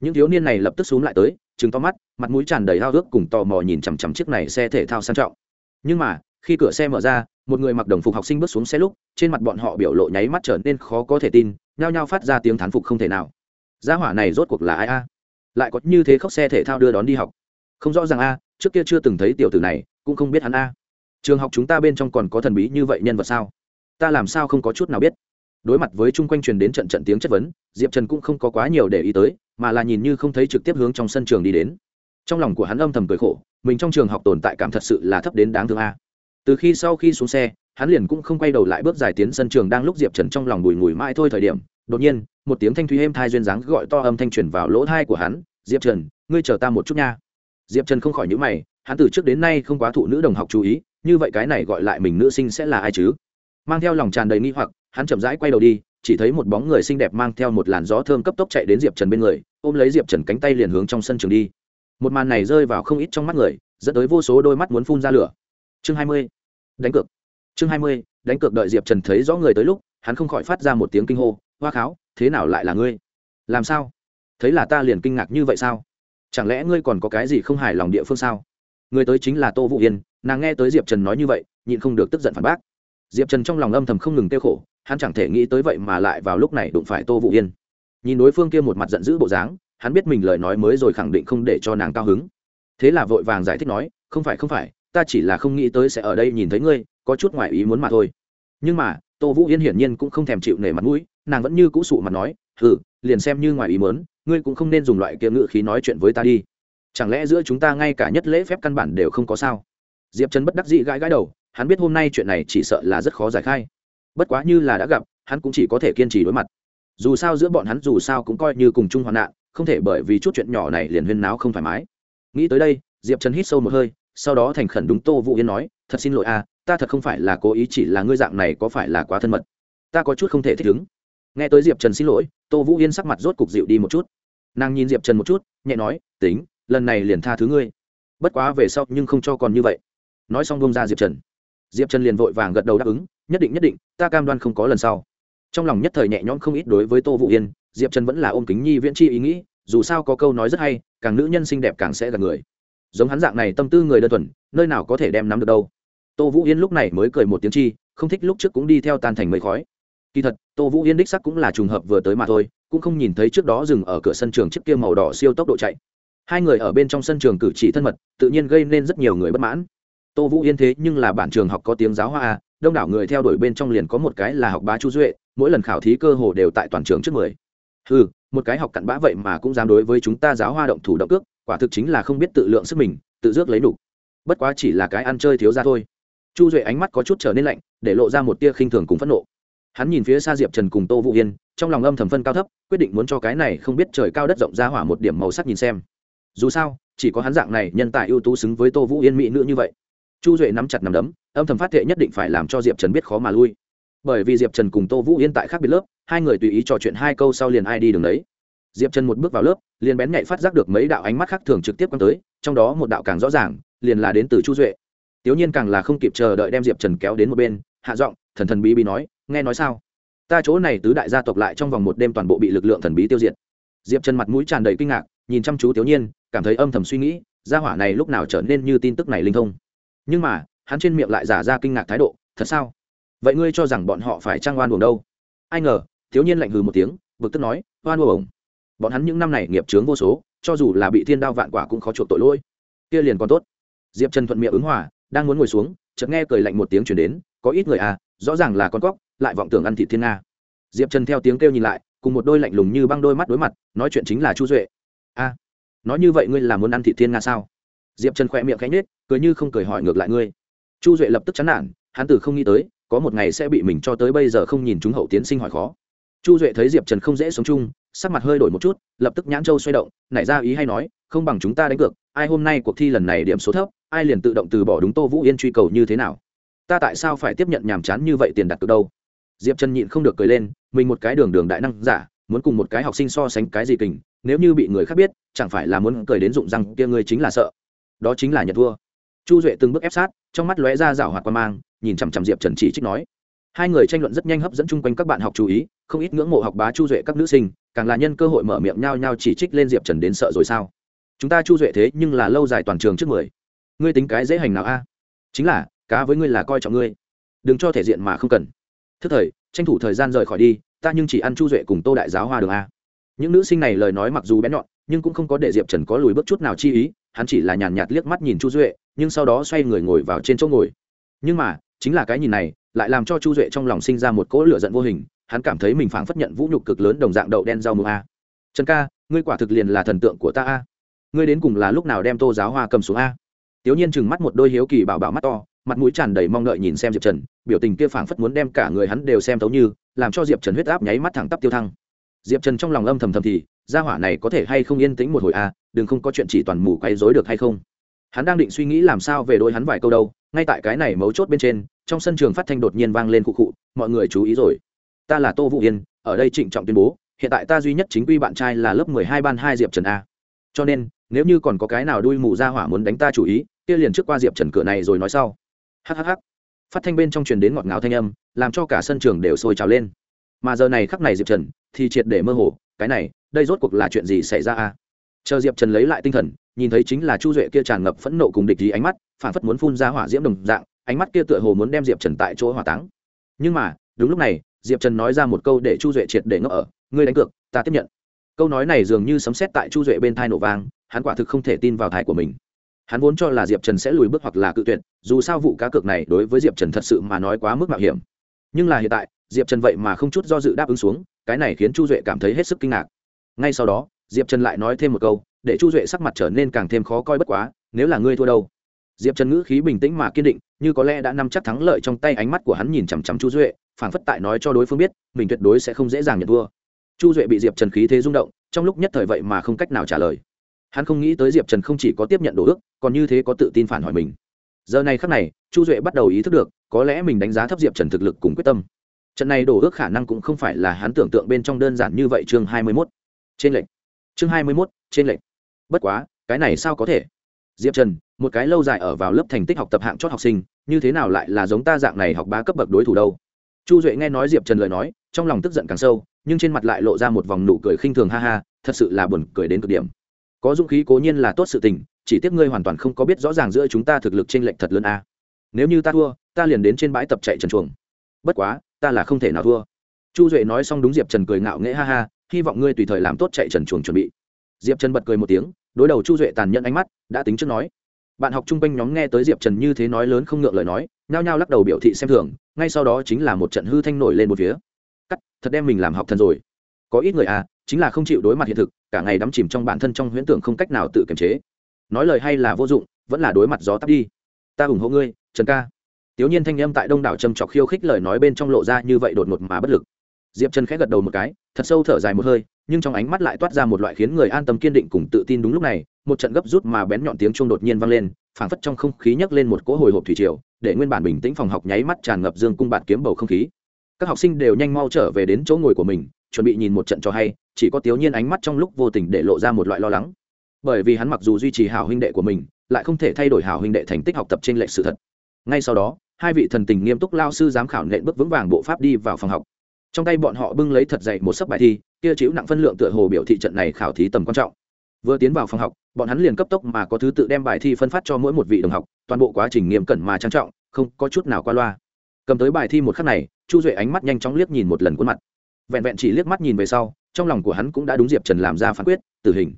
Những thiếu niên này lập tức xuống lại tới chừng to mắt, mặt mũi tràn đầy hao ước cùng tò mò nhìn chằm chằm chiếc này xe thể thao sang trọng. Nhưng mà, khi cửa xe mở ra, một người mặc đồng phục học sinh bước xuống xe lúc, trên mặt bọn họ biểu lộ nháy mắt trở nên khó có thể tin, nhao nhao phát ra tiếng thán phục không thể nào. Gia hỏa này rốt cuộc là ai a? Lại có như thế khóc xe thể thao đưa đón đi học. Không rõ ràng a, trước kia chưa từng thấy tiểu tử này, cũng không biết hắn a. Trường học chúng ta bên trong còn có thần bí như vậy nhân vật sao? Ta làm sao không có chút nào biết. Đối mặt với chung quanh truyền đến trận trận tiếng chất vấn, diệp trần cũng không có quá nhiều để ý tới, mà là nhìn như không thấy trực tiếp hướng trong sân trường đi đến. Trong lòng của hắn âm thầm cười khổ, mình trong trường học tồn tại cảm thật sự là thấp đến đáng thương a. Từ khi sau khi xuống xe, hắn liền cũng không quay đầu lại bước dài tiến sân trường đang lúc diệp trần trong lòng bùi ngùi mãi thôi thời điểm, đột nhiên, một tiếng thanh thúy êm thai duyên dáng gọi to âm thanh truyền vào lỗ thai của hắn, diệp trần, ngươi chờ ta một chút nha. Diệp trần không khỏi nhữ mày, hắn từ trước đến nay không quá thụ nữ đồng học chú ý, như vậy cái này gọi lại mình nữ sinh sẽ là ai chứ? Mang theo lòng tràn đầy nghi hoặc, hắn chậm rãi quay đầu đi, chỉ thấy một bóng người xinh đẹp mang theo một làn gió thơm cấp tốc chạy đến diệp trần bên người, ôm lấy diệp trần cánh tay liền hướng trong sân trường đi. Một màn này rơi vào không ít trong mắt người, dẫn tới vô số đôi mắt muốn phun ra lửa. Chương hai mươi. Đánh cược. Chương hai mươi, đánh cược đợi diệp trần thấy rõ người tới lúc, hắn không khỏi phát ra một tiếng kinh hô, hoa kháo, thế nào lại là ngươi? Làm sao? Thấy là ta liền kinh ngạc như vậy sao? Chẳng lẽ ngươi còn có cái gì không hài lòng địa phương sao? Người tới chính là tô vũ yên, nàng nghe tới diệp trần nói như vậy, nhịn không được tức giận phản bác diệp trần trong lòng âm thầm không ngừng tiêu khổ, hắn chẳng thể nghĩ tới vậy mà lại vào lúc này đụng phải tô vũ yên. nhìn đối phương kia một mặt giận dữ bộ dáng, hắn biết mình lời nói mới rồi khẳng định không để cho nàng cao hứng. thế là vội vàng giải thích nói, không phải không phải, ta chỉ là không nghĩ tới sẽ ở đây nhìn thấy ngươi, có chút ngoại ý muốn mà thôi. nhưng mà, tô vũ yên hiển nhiên cũng không thèm chịu nể mặt mũi, nàng vẫn như cũ sụ mặt nói ừ liền xem như ngoại ý muốn, ngươi cũng không nên dùng loại kia ngữ khí nói chuyện với ta đi. chẳng lẽ giữa chúng ta ngay cả nhất lễ phép căn bản đều không có sao? diệp trần bất đắc dĩ gãi gãi đầu hắn biết hôm nay chuyện này chỉ sợ là rất khó giải khai. Bất quá như là đã gặp, hắn cũng chỉ có thể kiên trì đối mặt. Dù sao giữa bọn hắn dù sao cũng coi như cùng chung hoạn nạn, không thể bởi vì chút chuyện nhỏ này liền huyên náo không thoải mái. Nghĩ tới đây, diệp trần hít sâu một hơi, sau đó thành khẩn đúng tô vũ yên nói, thật xin lỗi a ta thật không phải là cố ý chỉ là ngươi dạng này có phải là quá thân mật. Ta có chút không thể thích ứng. Nghe tới diệp trần xin lỗi, tô vũ yên sắc mặt rốt cục dịu đi một chút. Nàng nhìn diệp trần một chút, nhẹ nói, tính, lần này liền tha thứ ngươi. Bất quá về sau nhưng không cho còn như vậy. Nói xong bông ra diệp trần diệp trần liền vội vàng gật đầu đáp ứng, nhất định nhất định, ta cam đoan không có lần sau. Trong lòng nhất thời nhẹ nhõm không ít đối với tô vũ yên, diệp trần vẫn là ôm kính nhi viễn chi ý nghĩ, dù sao có câu nói rất hay, càng nữ nhân xinh đẹp càng sẽ gặp người. Giống hắn dạng này tâm tư người đơn thuần, nơi nào có thể đem nắm được đâu. Tô vũ yên lúc này mới cười một tiếng chi, không thích lúc trước cũng đi theo tan thành mây khói. Kỳ thật, tô vũ yên đích sắc cũng là trùng hợp vừa tới mà thôi, cũng không nhìn thấy trước đó dừng ở cửa sân trường chiếc kia màu đỏ siêu tốc độ chạy. Hai người ở bên trong sân trường cử chỉ thân mật, tự nhiên gây nên rất nhiều người bất mãn tô vũ yên thế nhưng là bản trường học có tiếng giáo hoa a đông đảo người theo đuổi bên trong liền có một cái là học bá chu duệ, mỗi lần khảo thí cơ hồ đều tại toàn trường trước mười. Ừ một cái học cặn bã vậy mà cũng dám đối với chúng ta giáo hoa động thủ động cước, quả thực chính là không biết tự lượng sức mình, tự rước lấy đủ. Bất quá chỉ là cái ăn chơi thiếu ra thôi. Chu duệ ánh mắt có chút trở nên lạnh, để lộ ra một tia khinh thường cùng phẫn nộ. Hắn nhìn phía xa diệp trần cùng tô vũ yên, trong lòng âm thầm phân cao thấp, quyết định muốn cho cái này không biết trời cao đất rộng ra hỏa một điểm màu sắc nhìn xem. Dù sao, chỉ có hắn dạng này nhân tài ưu tú xứng với tô vũ yên mỹ nữ như vậy chu duệ nắm chặt nằm đấm, âm thầm phát thệ nhất định phải làm cho diệp trần biết khó mà lui. Bởi vì diệp trần cùng tô vũ yên tại khác biệt lớp, hai người tùy ý trò chuyện hai câu sau liền ai đi đường đấy. Diệp trần một bước vào lớp, liền bén nhạy phát giác được mấy đạo ánh mắt khác thường trực tiếp quăng tới, trong đó một đạo càng rõ ràng, liền là đến từ chu duệ. Tiểu nhiên càng là không kịp chờ đợi đem diệp trần kéo đến một bên, hạ giọng, thần thần bí bí nói, nghe nói sao? Ta chỗ này tứ đại gia tộc lại trong vòng một đêm toàn bộ bị lực lượng thần bí tiêu diệt. Diệp trần mặt mũi tràn đầy kinh ngạc, nhìn chăm chú tiểu nhiên, cảm thấy âm thầm suy nghĩ, gia hỏa này lúc nào trở nên như tin tức này linh thông nhưng mà, hắn trên miệng lại giả ra kinh ngạc thái độ, thật sao? Vậy ngươi cho rằng bọn họ phải trang oan buồng đâu? Ai ngờ, thiếu nhiên lạnh hừ một tiếng, bực tức nói, oan buồng bọn hắn những năm này nghiệp chướng vô số, cho dù là bị thiên đao vạn quả cũng khó chuộc tội lỗi. Kia liền còn tốt. Diệp trần thuận miệng ứng hòa, đang muốn ngồi xuống, chợt nghe cười lạnh một tiếng chuyển đến, có ít người à rõ ràng là con cóc, lại vọng tưởng ăn thịt thiên nga. Diệp trần theo tiếng kêu nhìn lại, cùng một đôi lạnh lùng như băng đôi mắt đối mặt, nói chuyện chính là chu duệ. A, nói như vậy ngươi là muốn ăn thịt thiên nga sao? Diệp trần khỏe miệng khẽ nhết cười như không cười hỏi ngược lại ngươi. Chu duệ lập tức chán nản, hắn từ không nghĩ tới, có một ngày sẽ bị mình cho tới bây giờ không nhìn chúng hậu tiến sinh hỏi khó. Chu duệ thấy diệp trần không dễ sống chung, sắc mặt hơi đổi một chút, lập tức nhãn châu xoay động, nảy ra ý hay nói, không bằng chúng ta đánh cược, ai hôm nay cuộc thi lần này điểm số thấp, ai liền tự động từ bỏ đúng tô vũ yên truy cầu như thế nào? Ta tại sao phải tiếp nhận nhàm chán như vậy tiền đặt cược đâu? Diệp trần nhịn không được cười lên, mình một cái đường đường đại năng giả, muốn cùng một cái học sinh so sánh cái gì kình, nếu như bị người khác biết, chẳng phải là muốn cười đến rụng răng, kia ngươi chính là sợ đó chính là nhận thua. Chu duệ từng bước ép sát, trong mắt lóe ra rảo hoạt quan mang, nhìn chằm chằm diệp trần chỉ trích nói. Hai người tranh luận rất nhanh hấp dẫn chung quanh các bạn học chú ý, không ít ngưỡng mộ học bá chu duệ các nữ sinh, càng là nhân cơ hội mở miệng nhao nhao chỉ trích lên diệp trần đến sợ rồi sao? Chúng ta chu duệ thế nhưng là lâu dài toàn trường trước mười. Ngươi tính cái dễ hành nào a? Chính là, cá với ngươi là coi trọng ngươi. Đừng cho thể diện mà không cần. Thức thời, tranh thủ thời gian rời khỏi đi, ta nhưng chỉ ăn chu duệ cùng tô đại giáo hoa đường a. Những nữ sinh này lời nói mặc dù bén nhọn, nhưng cũng không có để diệp trần có lùi bước chút nào chi ý hắn chỉ là nhàn nhạt liếc mắt nhìn chu duệ, nhưng sau đó xoay người ngồi vào trên chỗ ngồi. Nhưng mà, chính là cái nhìn này, lại làm cho chu duệ trong lòng sinh ra một cỗ lửa giận vô hình, hắn cảm thấy mình phảng phất nhận vũ nhục cực lớn đồng dạng đậu đen rau mùa a. Trần ca, ngươi quả thực liền là thần tượng của ta a. Ngươi đến cùng là lúc nào đem tô giáo hoa cầm xuống a? Tiểu nhiên chừng mắt một đôi hiếu kỳ bảo bảo mắt to, mặt mũi tràn đầy mong đợi nhìn xem diệp trần, biểu tình kia phảng phất muốn đem cả người hắn đều xem thấu như, làm cho diệp trần huyết áp nháy mắt thẳng tắp tiêu thăng. Diệp trần trong lòng âm thầm thầm thì, gia hỏa này có thể hay không yên tĩnh một hồi a đừng không có chuyện chỉ toàn mù quay dối được hay không. Hắn đang định suy nghĩ làm sao về đôi hắn vài câu đâu, ngay tại cái này mấu chốt bên trên, trong sân trường phát thanh đột nhiên vang lên cụ cụ mọi người chú ý rồi. Ta là tô vũ yên, ở đây trịnh trọng tuyên bố, hiện tại ta duy nhất chính quy bạn trai là lớp mười hai ban hai diệp trần a. Cho nên, nếu như còn có cái nào đuôi mù ra hỏa muốn đánh ta chủ ý, kia liền trước qua diệp trần cửa này rồi nói sau. Hhh phát thanh bên trong truyền đến ngọt ngào thanh âm, làm cho cả sân trường đều sôi trào lên. Mà giờ này khắc này diệp trần thì triệt để mơ hồ, cái này, đây rốt cuộc là chuyện gì xảy ra a? Chờ diệp trần lấy lại tinh thần, nhìn thấy chính là chu duệ kia tràn ngập phẫn nộ cùng địch ý ánh mắt, phản phất muốn phun ra hỏa diễm đồng dạng, ánh mắt kia tựa hồ muốn đem diệp trần tại chỗ hỏa táng. Nhưng mà, đúng lúc này, diệp trần nói ra một câu để chu duệ triệt để ngốc ở, ngươi đánh cược, ta tiếp nhận. Câu nói này dường như sấm xét tại chu duệ bên thai nổ vang, hắn quả thực không thể tin vào thai của mình. Hắn vốn cho là diệp trần sẽ lùi bước hoặc là cự tuyệt, dù sao vụ cá cược này đối với diệp trần thật sự mà nói quá mức mạo hiểm. Nhưng là hiện tại, diệp trần vậy mà không chút do dự đáp ứng xuống, cái này khiến chu duệ cảm thấy hết sức kinh ngạc. Ngay sau đó diệp trần lại nói thêm một câu, để chu duệ sắc mặt trở nên càng thêm khó coi bất quá, nếu là ngươi thua đâu? Diệp trần ngữ khí bình tĩnh mà kiên định, như có lẽ đã nắm chắc thắng lợi trong tay ánh mắt của hắn nhìn chằm chằm chu duệ, phảng phất tại nói cho đối phương biết, mình tuyệt đối sẽ không dễ dàng nhận thua. Chu duệ bị diệp trần khí thế rung động, trong lúc nhất thời vậy mà không cách nào trả lời. Hắn không nghĩ tới diệp trần không chỉ có tiếp nhận đồ ước, còn như thế có tự tin phản hỏi mình. Giờ này khắc này, chu duệ bắt đầu ý thức được, có lẽ mình đánh giá thấp diệp trần thực lực cùng quyết tâm. Trận này đổ ước khả năng cũng không phải là hắn tưởng tượng bên trong đơn giản như vậy chương hai mươi mốt. Trên lệnh chương hai mươi mốt, trên lệnh bất quá, cái này sao có thể? Diệp trần, một cái lâu dài ở vào lớp thành tích học tập hạng chót học sinh, như thế nào lại là giống ta dạng này học bá cấp bậc đối thủ đâu? Chu duệ nghe nói diệp trần lời nói, trong lòng tức giận càng sâu, nhưng trên mặt lại lộ ra một vòng nụ cười khinh thường ha ha, thật sự là buồn cười đến cực điểm. Có dũng khí cố nhiên là tốt sự tình, chỉ tiếc ngươi hoàn toàn không có biết rõ ràng giữa chúng ta thực lực t r ê n lệch thật lớn a. Nếu như ta thua, ta liền đến trên bãi tập chạy trần chuồng. Bất quá, ta là không thể nào thua. Chu duệ nói xong đúng diệp trần cười ngạo nghễ ha ha hy vọng ngươi tùy thời làm tốt chạy trần chuồng chuẩn bị. Diệp trần bật cười một tiếng, đối đầu chu duệ tàn nhẫn ánh mắt, đã tính trước nói. Bạn học chung quanh nhóm nghe tới diệp trần như thế nói lớn không ngượng lời nói, nhao nhao lắc đầu biểu thị xem thường, ngay sau đó chính là một trận hư thanh nổi lên một phía. Cắt, thật đem mình làm học thần rồi. Có ít người à chính là không chịu đối mặt hiện thực, cả ngày đắm chìm trong bản thân trong huyễn tưởng không cách nào tự kiềm chế. Nói lời hay là vô dụng, vẫn là đối mặt gió tắt đi. Ta ủng hộ ngươi, trần ca. Tiểu nhiên thanh âm tại đông đảo trầm trọc khiêu khích lời nói bên trong lộ ra như vậy đột ngột mà bất lực diệp trần khẽ gật đầu một cái, thật sâu thở dài một hơi, nhưng trong ánh mắt lại toát ra một loại khiến người an tâm kiên định cùng tự tin đúng lúc này, một trận gấp rút mà bén nhọn tiếng chuông đột nhiên vang lên, phảng phất trong không khí nhấc lên một cỗ hồi hộp thủy triều, để nguyên bản bình tĩnh phòng học nháy mắt tràn ngập dương cung bạt kiếm bầu không khí. Các học sinh đều nhanh mau trở về đến chỗ ngồi của mình, chuẩn bị nhìn một trận cho hay, chỉ có tiểu nhiên ánh mắt trong lúc vô tình để lộ ra một loại lo lắng. Bởi vì hắn mặc dù duy trì hảo huynh đệ của mình, lại không thể thay đổi hảo huynh đệ thành tích học tập trên lệ sự thật. Ngay sau đó, hai vị thần tình nghiêm túc lao sư giám khảo nện bước vững vàng bộ pháp đi vào phòng học trong tay bọn họ bưng lấy thật dày một sấp bài thi, kia chịu nặng phân lượng tựa hồ biểu thị trận này khảo thí tầm quan trọng. Vừa tiến vào phòng học, bọn hắn liền cấp tốc mà có thứ tự đem bài thi phân phát cho mỗi một vị đồng học, toàn bộ quá trình nghiêm cẩn mà trang trọng, không có chút nào qua loa. Cầm tới bài thi một khắc này, chu duệ ánh mắt nhanh chóng liếc nhìn một lần khuôn mặt. Vẹn vẹn chỉ liếc mắt nhìn về sau, trong lòng của hắn cũng đã đúng diệp trần làm ra phán quyết, tử hình.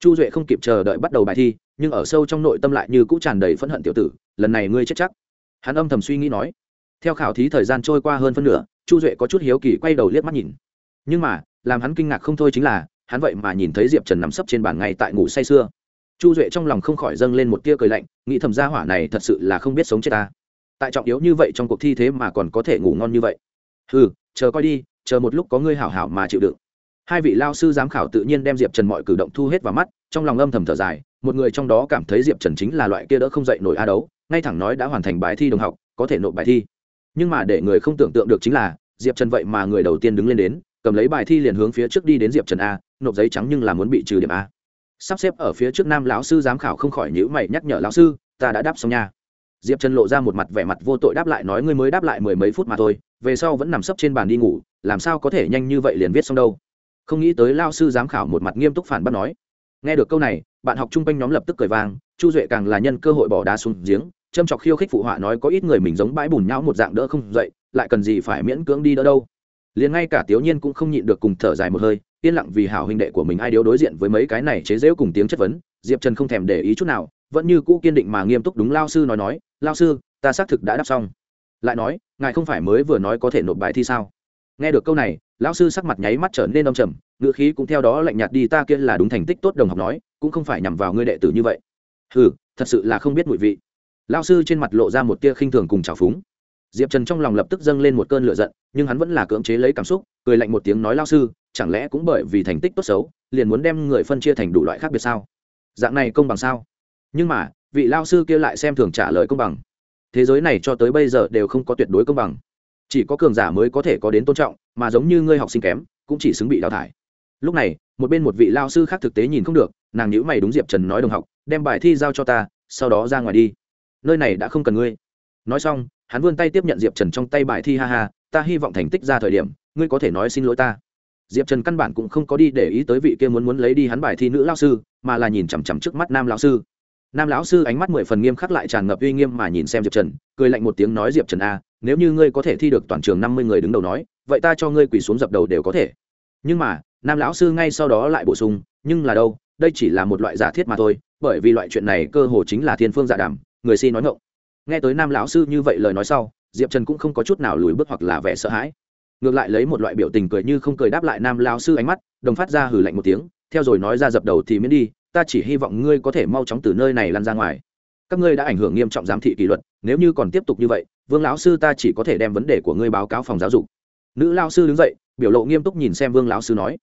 Chu duệ không kịp chờ đợi bắt đầu bài thi, nhưng ở sâu trong nội tâm lại như cũng tràn đầy phẫn hận tiểu tử, lần này ngươi chết chắc. Hắn âm thầm suy nghĩ nói, theo khảo thí thời gian trôi qua hơn phân nửa chu duệ có chút hiếu kỳ quay đầu liếc mắt nhìn. Nhưng mà, làm hắn kinh ngạc không thôi chính là, hắn vậy mà nhìn thấy diệp trần nằm sấp trên bàn ngay tại ngủ say sưa. Chu duệ trong lòng không khỏi dâng lên một tia cười lạnh, nghĩ thầm gia hỏa này thật sự là không biết sống chết ta. Tại trọng yếu như vậy trong cuộc thi thế mà còn có thể ngủ ngon như vậy. Ừ chờ coi đi, chờ một lúc có ngươi hảo hảo mà chịu đựng. Hai vị lao sư giám khảo tự nhiên đem diệp trần mọi cử động thu hết vào mắt, trong lòng âm thầm thở dài, một người trong đó cảm thấy diệp trần chính là loại kia đỡ không dậy nổi a đấu, ngay thẳng nói đã hoàn thành bài thi đồng học, có thể nộp bài thi. Nhưng mà để người không tưởng tượng được chính là diệp trần vậy mà người đầu tiên đứng lên đến, cầm lấy bài thi liền hướng phía trước đi đến diệp trần a, nộp giấy trắng nhưng là muốn bị trừ điểm a. Sắp xếp ở phía trước nam lão sư giám khảo không khỏi nhữ mày nhắc nhở lão sư, ta đã đáp xong nha. Diệp trần lộ ra một mặt vẻ mặt vô tội đáp lại nói, ngươi mới đáp lại mười mấy phút mà thôi, về sau vẫn nằm sấp trên bàn đi ngủ, làm sao có thể nhanh như vậy liền viết xong đâu? Không nghĩ tới lao sư giám khảo một mặt nghiêm túc phản bác nói, nghe được câu này, bạn học chung quanh nhóm lập tức cười vang, chu duệ càng là nhân cơ hội bỏ đá xuống giếng, châm chọc khiêu khích phụ họa nói có ít người mình giống bãi bùn nhão một dạng đỡ không dậy lại cần gì phải miễn cưỡng đi đỡ đâu. Liền ngay cả tiểu nhiên cũng không nhịn được cùng thở dài một hơi, yên lặng vì hảo huynh đệ của mình ai điếu đối diện với mấy cái này chế giễu cùng tiếng chất vấn, diệp trần không thèm để ý chút nào, vẫn như cũ kiên định mà nghiêm túc đúng lao sư nói nói, lao sư, ta xác thực đã đáp xong. Lại nói, ngài không phải mới vừa nói có thể nộp bài thi sao? Nghe được câu này lão sư sắc mặt nháy mắt trở nên đông trầm, ngữ khí cũng theo đó lạnh nhạt đi, ta kia là đúng thành tích tốt đồng học nói, cũng không phải nhằm vào ngươi đệ tử như vậy. Ừ thật sự là không biết mùi vị. Lão sư trên mặt lộ ra một tia khinh thường cùng trào phúng diệp trần trong lòng lập tức dâng lên một cơn lửa giận, nhưng hắn vẫn là cưỡng chế lấy cảm xúc, cười lạnh một tiếng nói lao sư, chẳng lẽ cũng bởi vì thành tích tốt xấu, liền muốn đem người phân chia thành đủ loại khác biệt sao? Dạng này công bằng sao? Nhưng mà, vị lao sư kia lại xem thường trả lời công bằng. Thế giới này cho tới bây giờ đều không có tuyệt đối công bằng. Chỉ có cường giả mới có thể có đến tôn trọng, mà giống như ngươi học sinh kém, cũng chỉ xứng bị đào thải. Lúc này, một bên một vị lao sư khác thực tế nhìn không được, nàng nhữ mày đúng diệp trần nói đồng học, đem bài thi giao cho ta, sau đó ra ngoài đi. Nơi này đã không cần ngươi. Nói xong hắn vươn tay tiếp nhận diệp trần trong tay bài thi, ha ha, ta hy vọng thành tích ra thời điểm, ngươi có thể nói xin lỗi ta. Diệp trần căn bản cũng không có đi để ý tới vị kia muốn muốn lấy đi hắn bài thi nữ lao sư, mà là nhìn chằm chằm trước mắt nam lao sư. Nam lão sư ánh mắt mười phần nghiêm khắc lại tràn ngập uy nghiêm mà nhìn xem diệp trần, cười lạnh một tiếng nói, diệp trần a nếu như ngươi có thể thi được toàn trường năm mươi người đứng đầu nói, vậy ta cho ngươi quỳ xuống dập đầu đều có thể. Nhưng mà, nam lão sư ngay sau đó lại bổ sung, nhưng là đâu, đây chỉ là một loại giả thiết mà thôi, bởi vì loại chuyện này cơ hồ chính là thiên phương dạ giả đảm người si nói ngộng nghe tới nam lão sư như vậy lời nói sau, diệp trần cũng không có chút nào lùi bước hoặc là vẻ sợ hãi. Ngược lại lấy một loại biểu tình cười như không cười đáp lại nam lão sư ánh mắt, đồng phát ra hừ lạnh một tiếng, theo rồi nói ra dập đầu thì miễn đi, ta chỉ hy vọng ngươi có thể mau chóng từ nơi này lăn ra ngoài. Các ngươi đã ảnh hưởng nghiêm trọng giám thị kỷ luật, nếu như còn tiếp tục như vậy, vương lão sư ta chỉ có thể đem vấn đề của ngươi báo cáo phòng giáo dục. Nữ lao sư đứng dậy, biểu lộ nghiêm túc nhìn xem vương lão sư nói.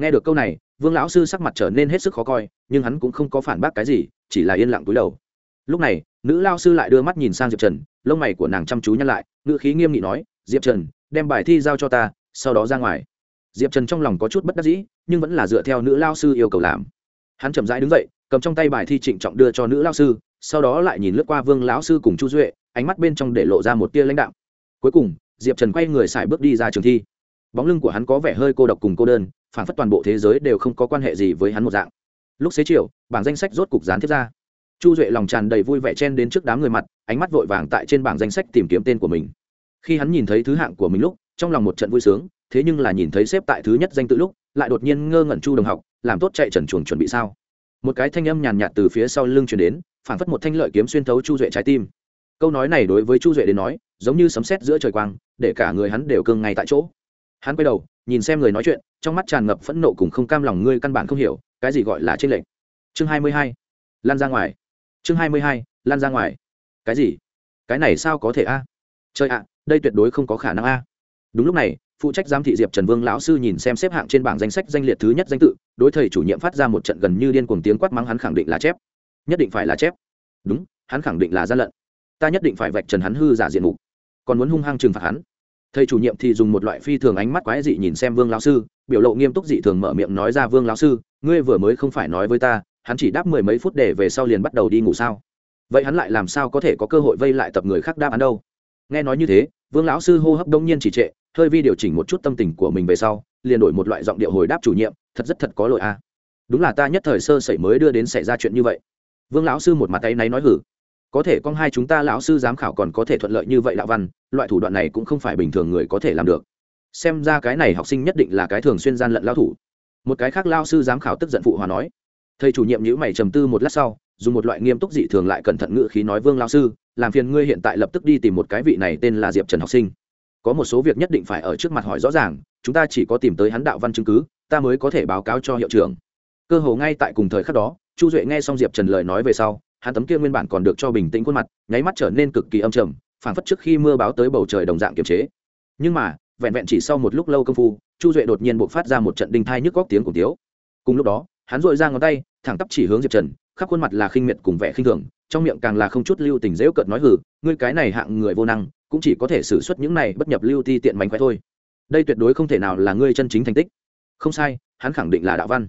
Nghe được câu này, vương lão sư sắc mặt trở nên hết sức khó coi, nhưng hắn cũng không có phản bác cái gì, chỉ là yên lặng túi đầu lúc này, nữ lao sư lại đưa mắt nhìn sang diệp trần, lông mày của nàng chăm chú nhăn lại, ngữ khí nghiêm nghị nói, diệp trần, đem bài thi giao cho ta, sau đó ra ngoài. Diệp trần trong lòng có chút bất đắc dĩ, nhưng vẫn là dựa theo nữ lao sư yêu cầu làm. Hắn chậm rãi đứng dậy, cầm trong tay bài thi trịnh trọng đưa cho nữ lao sư, sau đó lại nhìn lướt qua vương lão sư cùng chu duệ, ánh mắt bên trong để lộ ra một tia lãnh đạo. Cuối cùng, diệp trần quay người xài bước đi ra trường thi. Bóng lưng của hắn có vẻ hơi cô độc cùng cô đơn, phản phất toàn bộ thế giới đều không có quan hệ gì với hắn một dạng. Lúc xế chiều, bảng danh sách rốt cục dán thiết ra chu duệ lòng tràn đầy vui vẻ chen đến trước đám người mặt, ánh mắt vội vàng tại trên bảng danh sách tìm kiếm tên của mình. Khi hắn nhìn thấy thứ hạng của mình lúc, trong lòng một trận vui sướng, thế nhưng là nhìn thấy xếp tại thứ nhất danh tự lúc, lại đột nhiên ngơ ngẩn chu đồng học, làm tốt chạy trần chuồng chuẩn bị sao? Một cái thanh âm nhàn nhạt từ phía sau lưng chuyển đến phản phất một thanh lợi kiếm xuyên thấu chu duệ trái tim. Câu nói này đối với chu duệ đến nói, giống như sấm sét giữa trời quang, để cả người hắn đều cương ngay tại chỗ. Hắn quay đầu, nhìn xem người nói chuyện, trong mắt tràn ngập phẫn nộ cùng không cam lòng, ngươi căn bản không hiểu, cái gì gọi là trên lệnh chương hai mươi hai, lan ra ngoài chương hai mươi hai, lan ra ngoài. Cái gì? Cái này sao có thể a? À? trời ạ, đây tuyệt đối không có khả năng a. Đúng lúc này, phụ trách giám thị diệp trần vương lão sư nhìn xem xếp hạng trên bảng danh sách danh liệt thứ nhất danh tự, đối thầy chủ nhiệm phát ra một trận gần như điên cuồng tiếng quát mắng hắn khẳng định là chép. Nhất định phải là chép. Đúng, hắn khẳng định là gian lận. Ta nhất định phải vạch trần hắn hư giả diện mục. Còn muốn hung hăng trừng phạt hắn. Thầy chủ nhiệm thì dùng một loại phi thường ánh mắt quái dị nhìn xem vương lão sư, biểu lộ nghiêm túc dị thường mở miệng nói ra, vương lão sư, ngươi vừa mới không phải nói với ta hắn chỉ đáp mười mấy phút để về sau liền bắt đầu đi ngủ sao? Vậy hắn lại làm sao có thể có cơ hội vây lại tập người khác đáp án đâu? Nghe nói như thế, vương lão sư hô hấp đông nhiên chỉ trệ, hơi vi điều chỉnh một chút tâm tình của mình về sau, liền đổi một loại giọng điệu hồi đáp chủ nhiệm, thật rất thật có lỗi a. À. đúng là ta nhất thời sơ sẩy mới đưa đến xảy ra chuyện như vậy. Vương lão sư một mặt tay náy nói hử. Có thể con hai chúng ta lão sư giám khảo còn có thể thuận lợi như vậy đạo văn, loại thủ đoạn này cũng không phải bình thường người có thể làm được. Xem ra cái này học sinh nhất định là cái thường xuyên gian lận lao thủ. Một cái khác lao sư giám khảo tức giận phụ hòa nói thầy chủ nhiệm nhữ mày trầm tư một lát sau, dùng một loại nghiêm túc dị thường lại cẩn thận ngự khí nói, vương lao sư, làm phiền ngươi hiện tại lập tức đi tìm một cái vị này tên là diệp trần học sinh. Có một số việc nhất định phải ở trước mặt hỏi rõ ràng, chúng ta chỉ có tìm tới hắn đạo văn chứng cứ, ta mới có thể báo cáo cho hiệu trưởng. Cơ hồ ngay tại cùng thời khắc đó, chu duệ nghe xong diệp trần lời nói về sau, hắn tấm kia nguyên bản còn được cho bình tĩnh khuôn mặt, nháy mắt trở nên cực kỳ âm trầm, phảng phất trước khi mưa báo tới bầu trời đồng dạng kiềm chế. Nhưng mà, vẹn vẹn chỉ sau một lúc lâu công phu, chu duệ đột nhiên buộc phát ra một trận đinh thai nhức góc tiếng cùng tiếu. Cùng lúc đó hắn dội ra ngón tay, thẳng tắp chỉ hướng diệp trần, khắp khuôn mặt là khinh miệt cùng vẻ khinh thường, trong miệng càng là không chút lưu tình dễu cợt nói hử ngươi cái này hạng người vô năng, cũng chỉ có thể xử suất những này bất nhập lưu ti tiện mánh khóe thôi. Đây tuyệt đối không thể nào là ngươi chân chính thành tích. Không sai, hắn khẳng định là đạo văn.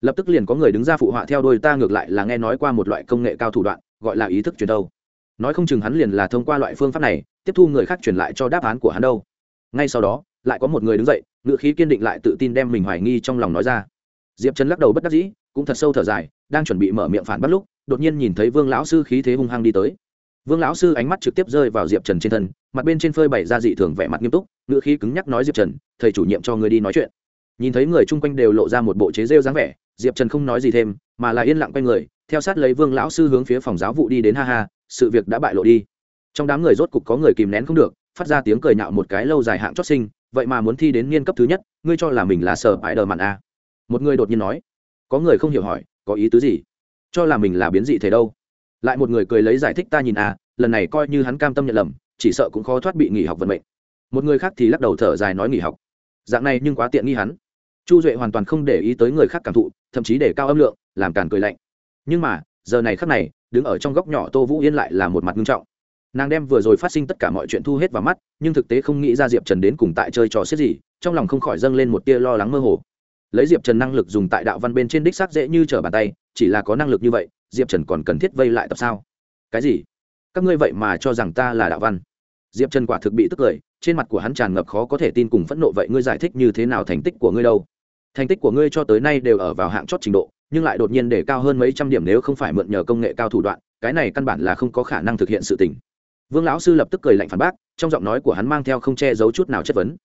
Lập tức liền có người đứng ra phụ họa theo đôi ta ngược lại là nghe nói qua một loại công nghệ cao thủ đoạn, gọi là ý thức truyền đâu. Nói không chừng hắn liền là thông qua loại phương pháp này, tiếp thu người khác truyền lại cho đáp án của hắn đâu. Ngay sau đó, lại có một người đứng dậy ngựa khí kiên định lại tự tin đem mình hoài nghi trong lòng nói ra diệp trần lắc đầu bất đắc dĩ, cũng thật sâu thở dài, đang chuẩn bị mở miệng phản bắt lúc, đột nhiên nhìn thấy vương lão sư khí thế hung hăng đi tới. Vương lão sư ánh mắt trực tiếp rơi vào diệp trần trên thân, mặt bên trên phơi bày ra dị thường vẻ mặt nghiêm túc ngựa khí cứng nhắc nói diệp trần, thầy chủ nhiệm cho người đi nói chuyện. Nhìn thấy người chung quanh đều lộ ra một bộ chế rêu dáng vẻ, diệp trần không nói gì thêm, mà là yên lặng quay người, theo sát lấy vương lão sư hướng phía phòng giáo vụ đi đến, ha ha, sự việc đã bại lộ đi. Trong đám người rốt cục có người kìm nén không được, phát ra tiếng cười nhạo một cái lâu dài hạng chót sinh, vậy mà muốn thi đến niên cấp thứ nhất, ngươi cho là mình là sở bãi đờ mặn a một người đột nhiên nói có người không hiểu hỏi có ý tứ gì? Cho là mình là biến dị thế đâu? Lại một người cười lấy giải thích ta nhìn à, lần này coi như hắn cam tâm nhận lầm chỉ sợ cũng khó thoát bị nghỉ học vận mệnh. Một người khác thì lắc đầu thở dài nói nghỉ học. Dạng này nhưng quá tiện nghi hắn. Chu duệ hoàn toàn không để ý tới người khác cảm thụ thậm chí để cao âm lượng làm càn cười lạnh. Nhưng mà giờ này khắc này đứng ở trong góc nhỏ tô vũ yên lại là một mặt nghiêm trọng. Nàng đem vừa rồi phát sinh tất cả mọi chuyện thu hết vào mắt nhưng thực tế không nghĩ ra diệp trần đến cùng tại chơi trò xiết gì trong lòng không khỏi dâng lên một tia lo lắng mơ hồ lấy diệp trần năng lực dùng tại đạo văn bên trên đích xác dễ như trở bàn tay, chỉ là có năng lực như vậy, diệp trần còn cần thiết vây lại tập sao? Cái gì? Các ngươi vậy mà cho rằng ta là đạo văn? Diệp trần quả thực bị tức cười, trên mặt của hắn tràn ngập khó có thể tin cùng phẫn nộ vậy ngươi giải thích như thế nào thành tích của ngươi đâu? Thành tích của ngươi cho tới nay đều ở vào hạng chót trình độ, nhưng lại đột nhiên để cao hơn mấy trăm điểm nếu không phải mượn nhờ công nghệ cao thủ đoạn, cái này căn bản là không có khả năng thực hiện sự tình. Vương lão sư lập tức cười lạnh phản bác, trong giọng nói của hắn mang theo không che giấu chút nào chất vấn.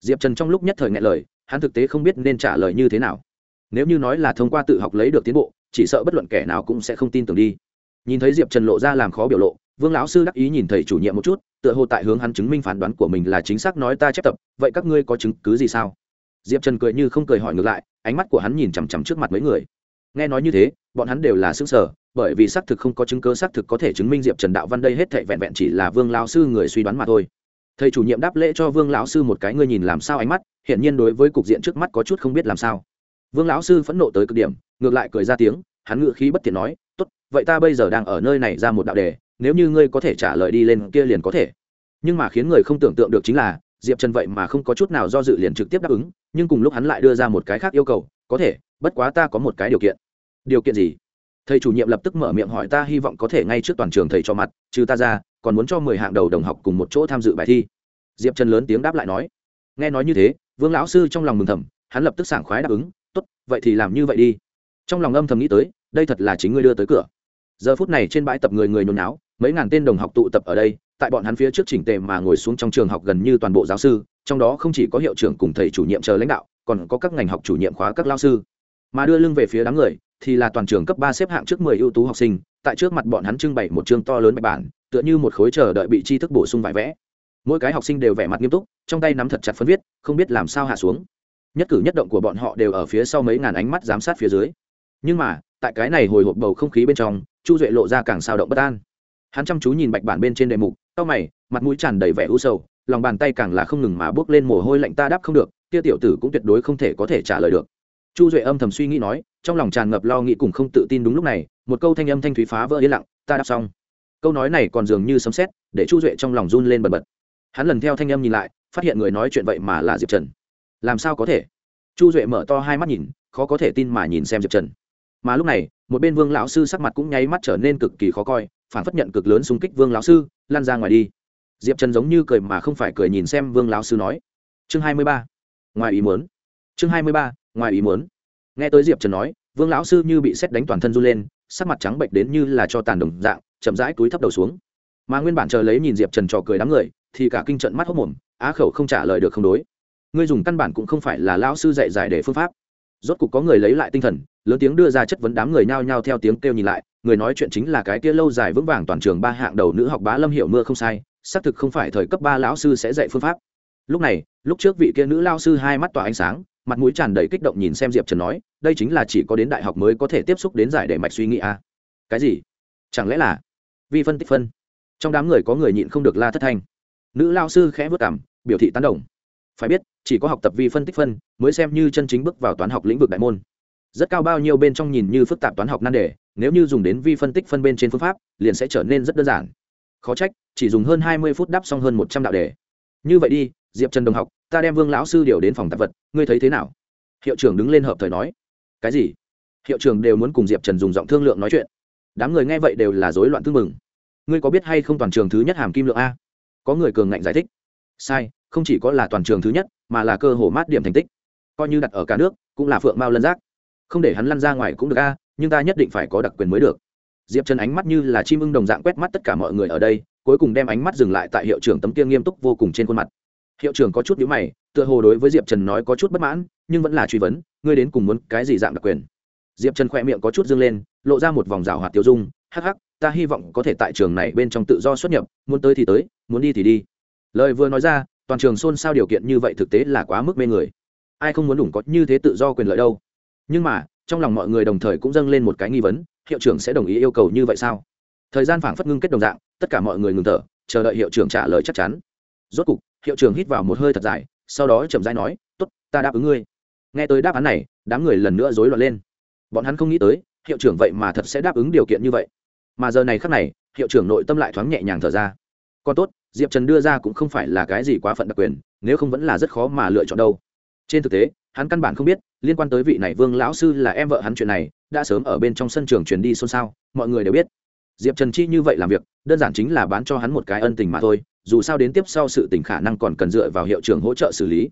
Diệp trần trong lúc nhất thời ngại lời hắn thực tế không biết nên trả lời như thế nào. Nếu như nói là thông qua tự học lấy được tiến bộ, chỉ sợ bất luận kẻ nào cũng sẽ không tin tưởng đi. Nhìn thấy diệp trần lộ ra làm khó biểu lộ, vương lão sư đắc ý nhìn thầy chủ nhiệm một chút, tựa hồ tại hướng hắn chứng minh phán đoán của mình là chính xác nói ta chép tập, vậy các ngươi có chứng cứ gì sao? Diệp trần cười như không cười hỏi ngược lại, ánh mắt của hắn nhìn chằm chằm trước mặt mấy người. Nghe nói như thế, bọn hắn đều là xứng sở bởi vì xác thực không có chứng cứ xác thực có thể chứng minh diệp trần đạo văn đây hết thệ vẹn vẹn chỉ là vương lão sư người suy đoán mà thôi thầy chủ nhiệm đáp lễ cho vương lão sư một cái, ngươi nhìn làm sao ánh mắt, hiển nhiên đối với cục diện trước mắt có chút không biết làm sao. Vương lão sư phẫn nộ tới cực điểm, ngược lại cười ra tiếng, hắn ngự khí bất tiện nói, tốt, vậy ta bây giờ đang ở nơi này ra một đạo đề, nếu như ngươi có thể trả lời đi lên kia liền có thể. Nhưng mà khiến người không tưởng tượng được chính là, diệp trần vậy mà không có chút nào do dự liền trực tiếp đáp ứng, nhưng cùng lúc hắn lại đưa ra một cái khác yêu cầu, có thể, bất quá ta có một cái điều kiện. Điều kiện gì? Thầy chủ nhiệm lập tức mở miệng hỏi, ta hy vọng có thể ngay trước toàn trường thầy cho mặt, trừ ta ra còn muốn cho mười hạng đầu đồng học cùng một chỗ tham dự bài thi. Diệp trần lớn tiếng đáp lại nói. Nghe nói như thế, vương lão sư trong lòng mừng thầm, hắn lập tức sảng khoái đáp ứng, tốt, vậy thì làm như vậy đi. Trong lòng âm thầm nghĩ tới, đây thật là chính ngươi đưa tới cửa. Giờ phút này trên bãi tập người người nhốn náo, mấy ngàn tên đồng học tụ tập ở đây, tại bọn hắn phía trước chỉnh tề mà ngồi xuống trong trường học gần như toàn bộ giáo sư, trong đó không chỉ có hiệu trưởng cùng thầy chủ nhiệm chờ lãnh đạo, còn có các ngành học chủ nhiệm khóa các lao sư mà đưa lưng về phía đám người, thì là toàn trường cấp ba xếp hạng trước mười ưu tú học sinh, tại trước mặt bọn hắn trưng bày một chương to lớn bạch bản, tựa như một khối chờ đợi bị tri thức bổ sung vải vẽ. Mỗi cái học sinh đều vẻ mặt nghiêm túc, trong tay nắm thật chặt phân viết, không biết làm sao hạ xuống. Nhất cử nhất động của bọn họ đều ở phía sau mấy ngàn ánh mắt giám sát phía dưới. Nhưng mà, tại cái này hồi hộp bầu không khí bên trong, chu duệ lộ ra càng sao động bất an. Hắn chăm chú nhìn bạch bản bên trên đề mục tao mày, mặt mũi tràn đầy vẻ u sầu, lòng bàn tay càng là không ngừng mà bước lên mồ hôi lạnh ta đáp không được, kia tiểu tử cũng tuyệt đối không thể có thể trả lời được chu duệ âm thầm suy nghĩ nói, trong lòng tràn ngập lo nghĩ cùng không tự tin đúng lúc này, một câu thanh âm thanh thúy phá vỡ yên lặng, ta đáp xong. Câu nói này còn dường như sấm xét để chu duệ trong lòng run lên bần bật. Hắn lần theo thanh âm nhìn lại, phát hiện người nói chuyện vậy mà là diệp trần. Làm sao có thể? Chu duệ mở to hai mắt nhìn, khó có thể tin mà nhìn xem diệp trần. Mà lúc này, một bên vương lão sư sắc mặt cũng nháy mắt trở nên cực kỳ khó coi, phản phất nhận cực lớn xung kích vương lão sư lan ra ngoài đi. Diệp trần giống như cười mà không phải cười nhìn xem vương lão sư nói, chương hai mươi ba. Ngoài ý muốn. Chương hai mươi ba ngoài ý muốn. Nghe tới diệp trần nói, vương lão sư như bị xét đánh toàn thân run lên, sắc mặt trắng bệnh đến như là cho tàn đồng dạng, chậm rãi túi thấp đầu xuống. Mà nguyên bản chờ lấy nhìn diệp trần trò cười đám người, thì cả kinh trận mắt hốc mồm, á khẩu không trả lời được không đối. Ngươi dùng căn bản cũng không phải là lão sư dạy giải để phương pháp. Rốt cục có người lấy lại tinh thần, lớn tiếng đưa ra chất vấn đám người nhao nhao theo tiếng kêu nhìn lại, người nói chuyện chính là cái kia lâu dài vững vàng toàn trường ba hạng đầu nữ học bá lâm hiểu mưa không sai, xác thực không phải thời cấp ba lão sư sẽ dạy phương pháp. Lúc này, lúc trước vị kia nữ lao sư hai mắt tỏa ánh sáng mặt mũi tràn đầy kích động nhìn xem diệp trần nói, đây chính là chỉ có đến đại học mới có thể tiếp xúc đến giải để mạch suy nghĩ à. cái gì? Chẳng lẽ là vi phân tích phân? Trong đám người có người nhịn không được la thất thanh. Nữ lao sư khẽ vất cảm biểu thị tán đồng. Phải biết, chỉ có học tập vi phân tích phân mới xem như chân chính bước vào toán học lĩnh vực đại môn. Rất cao bao nhiêu bên trong nhìn như phức tạp toán học nan đề, nếu như dùng đến vi phân tích phân bên trên phương pháp, liền sẽ trở nên rất đơn giản. Khó trách, chỉ dùng hơn hai mươi phút đắp xong hơn một trăm đạo đề. Như vậy đi, diệp trần đồng học ta đem vương lão sư điều đến phòng tạp vật, ngươi thấy thế nào? Hiệu trưởng đứng lên hợp thời nói. Cái gì? Hiệu trưởng đều muốn cùng diệp trần dùng giọng thương lượng nói chuyện. Đám người nghe vậy đều là rối loạn tư mừng. Ngươi có biết hay không toàn trường thứ nhất hàm kim lượng a? Có người cường ngạnh giải thích. Sai, không chỉ có là toàn trường thứ nhất, mà là cơ hồ mát điểm thành tích. Coi như đặt ở cả nước, cũng là phượng mao lân giác. Không để hắn lăn ra ngoài cũng được a, nhưng ta nhất định phải có đặc quyền mới được. Diệp trần ánh mắt như là chim ưng đồng dạng quét mắt tất cả mọi người ở đây, cuối cùng đem ánh mắt dừng lại tại hiệu trưởng tấm kia nghiêm túc vô cùng trên khuôn mặt hiệu trưởng có chút nhữ mày, tựa hồ đối với diệp trần nói có chút bất mãn, nhưng vẫn là truy vấn, ngươi đến cùng muốn cái gì dạng đặc quyền? Diệp trần khỏe miệng có chút dâng lên, lộ ra một vòng rào hoạt tiêu dung, hắc hắc, ta hy vọng có thể tại trường này bên trong tự do xuất nhập, muốn tới thì tới, muốn đi thì đi. Lời vừa nói ra, toàn trường xôn xao điều kiện như vậy thực tế là quá mức mê người. Ai không muốn đủ có như thế tự do quyền lợi đâu. Nhưng mà, trong lòng mọi người đồng thời cũng dâng lên một cái nghi vấn, hiệu trưởng sẽ đồng ý yêu cầu như vậy sao? Thời gian phảng phất ngưng kết đồng dạng, tất cả mọi người ngừng thở, chờ đợi hiệu trưởng trả lời chắc chắn. Rốt cục hiệu trưởng hít vào một hơi thật dài, sau đó chậm rãi nói t ố t ta đáp ứng ngươi. Nghe tới đáp án này, đám người lần nữa rối loạn lên. Bọn hắn không nghĩ tới, hiệu trưởng vậy mà thật sẽ đáp ứng điều kiện như vậy. Mà giờ này khắc này, hiệu trưởng nội tâm lại thoáng nhẹ nhàng thở ra. Còn tốt, diệp trần đưa ra cũng không phải là cái gì quá phận đặc quyền, nếu không vẫn là rất khó mà lựa chọn đâu. Trên thực tế, hắn căn bản không biết, liên quan tới vị này vương lão sư là em vợ hắn chuyện này, đã sớm ở bên trong sân trường truyền đi xôn xao, mọi người đều biết. Diệp trần chi như vậy làm việc, đơn giản chính là bán cho hắn một cái ân tình mà thôi dù sao đến tiếp sau sự tình khả năng còn cần dựa vào hiệu trưởng hỗ trợ xử lý.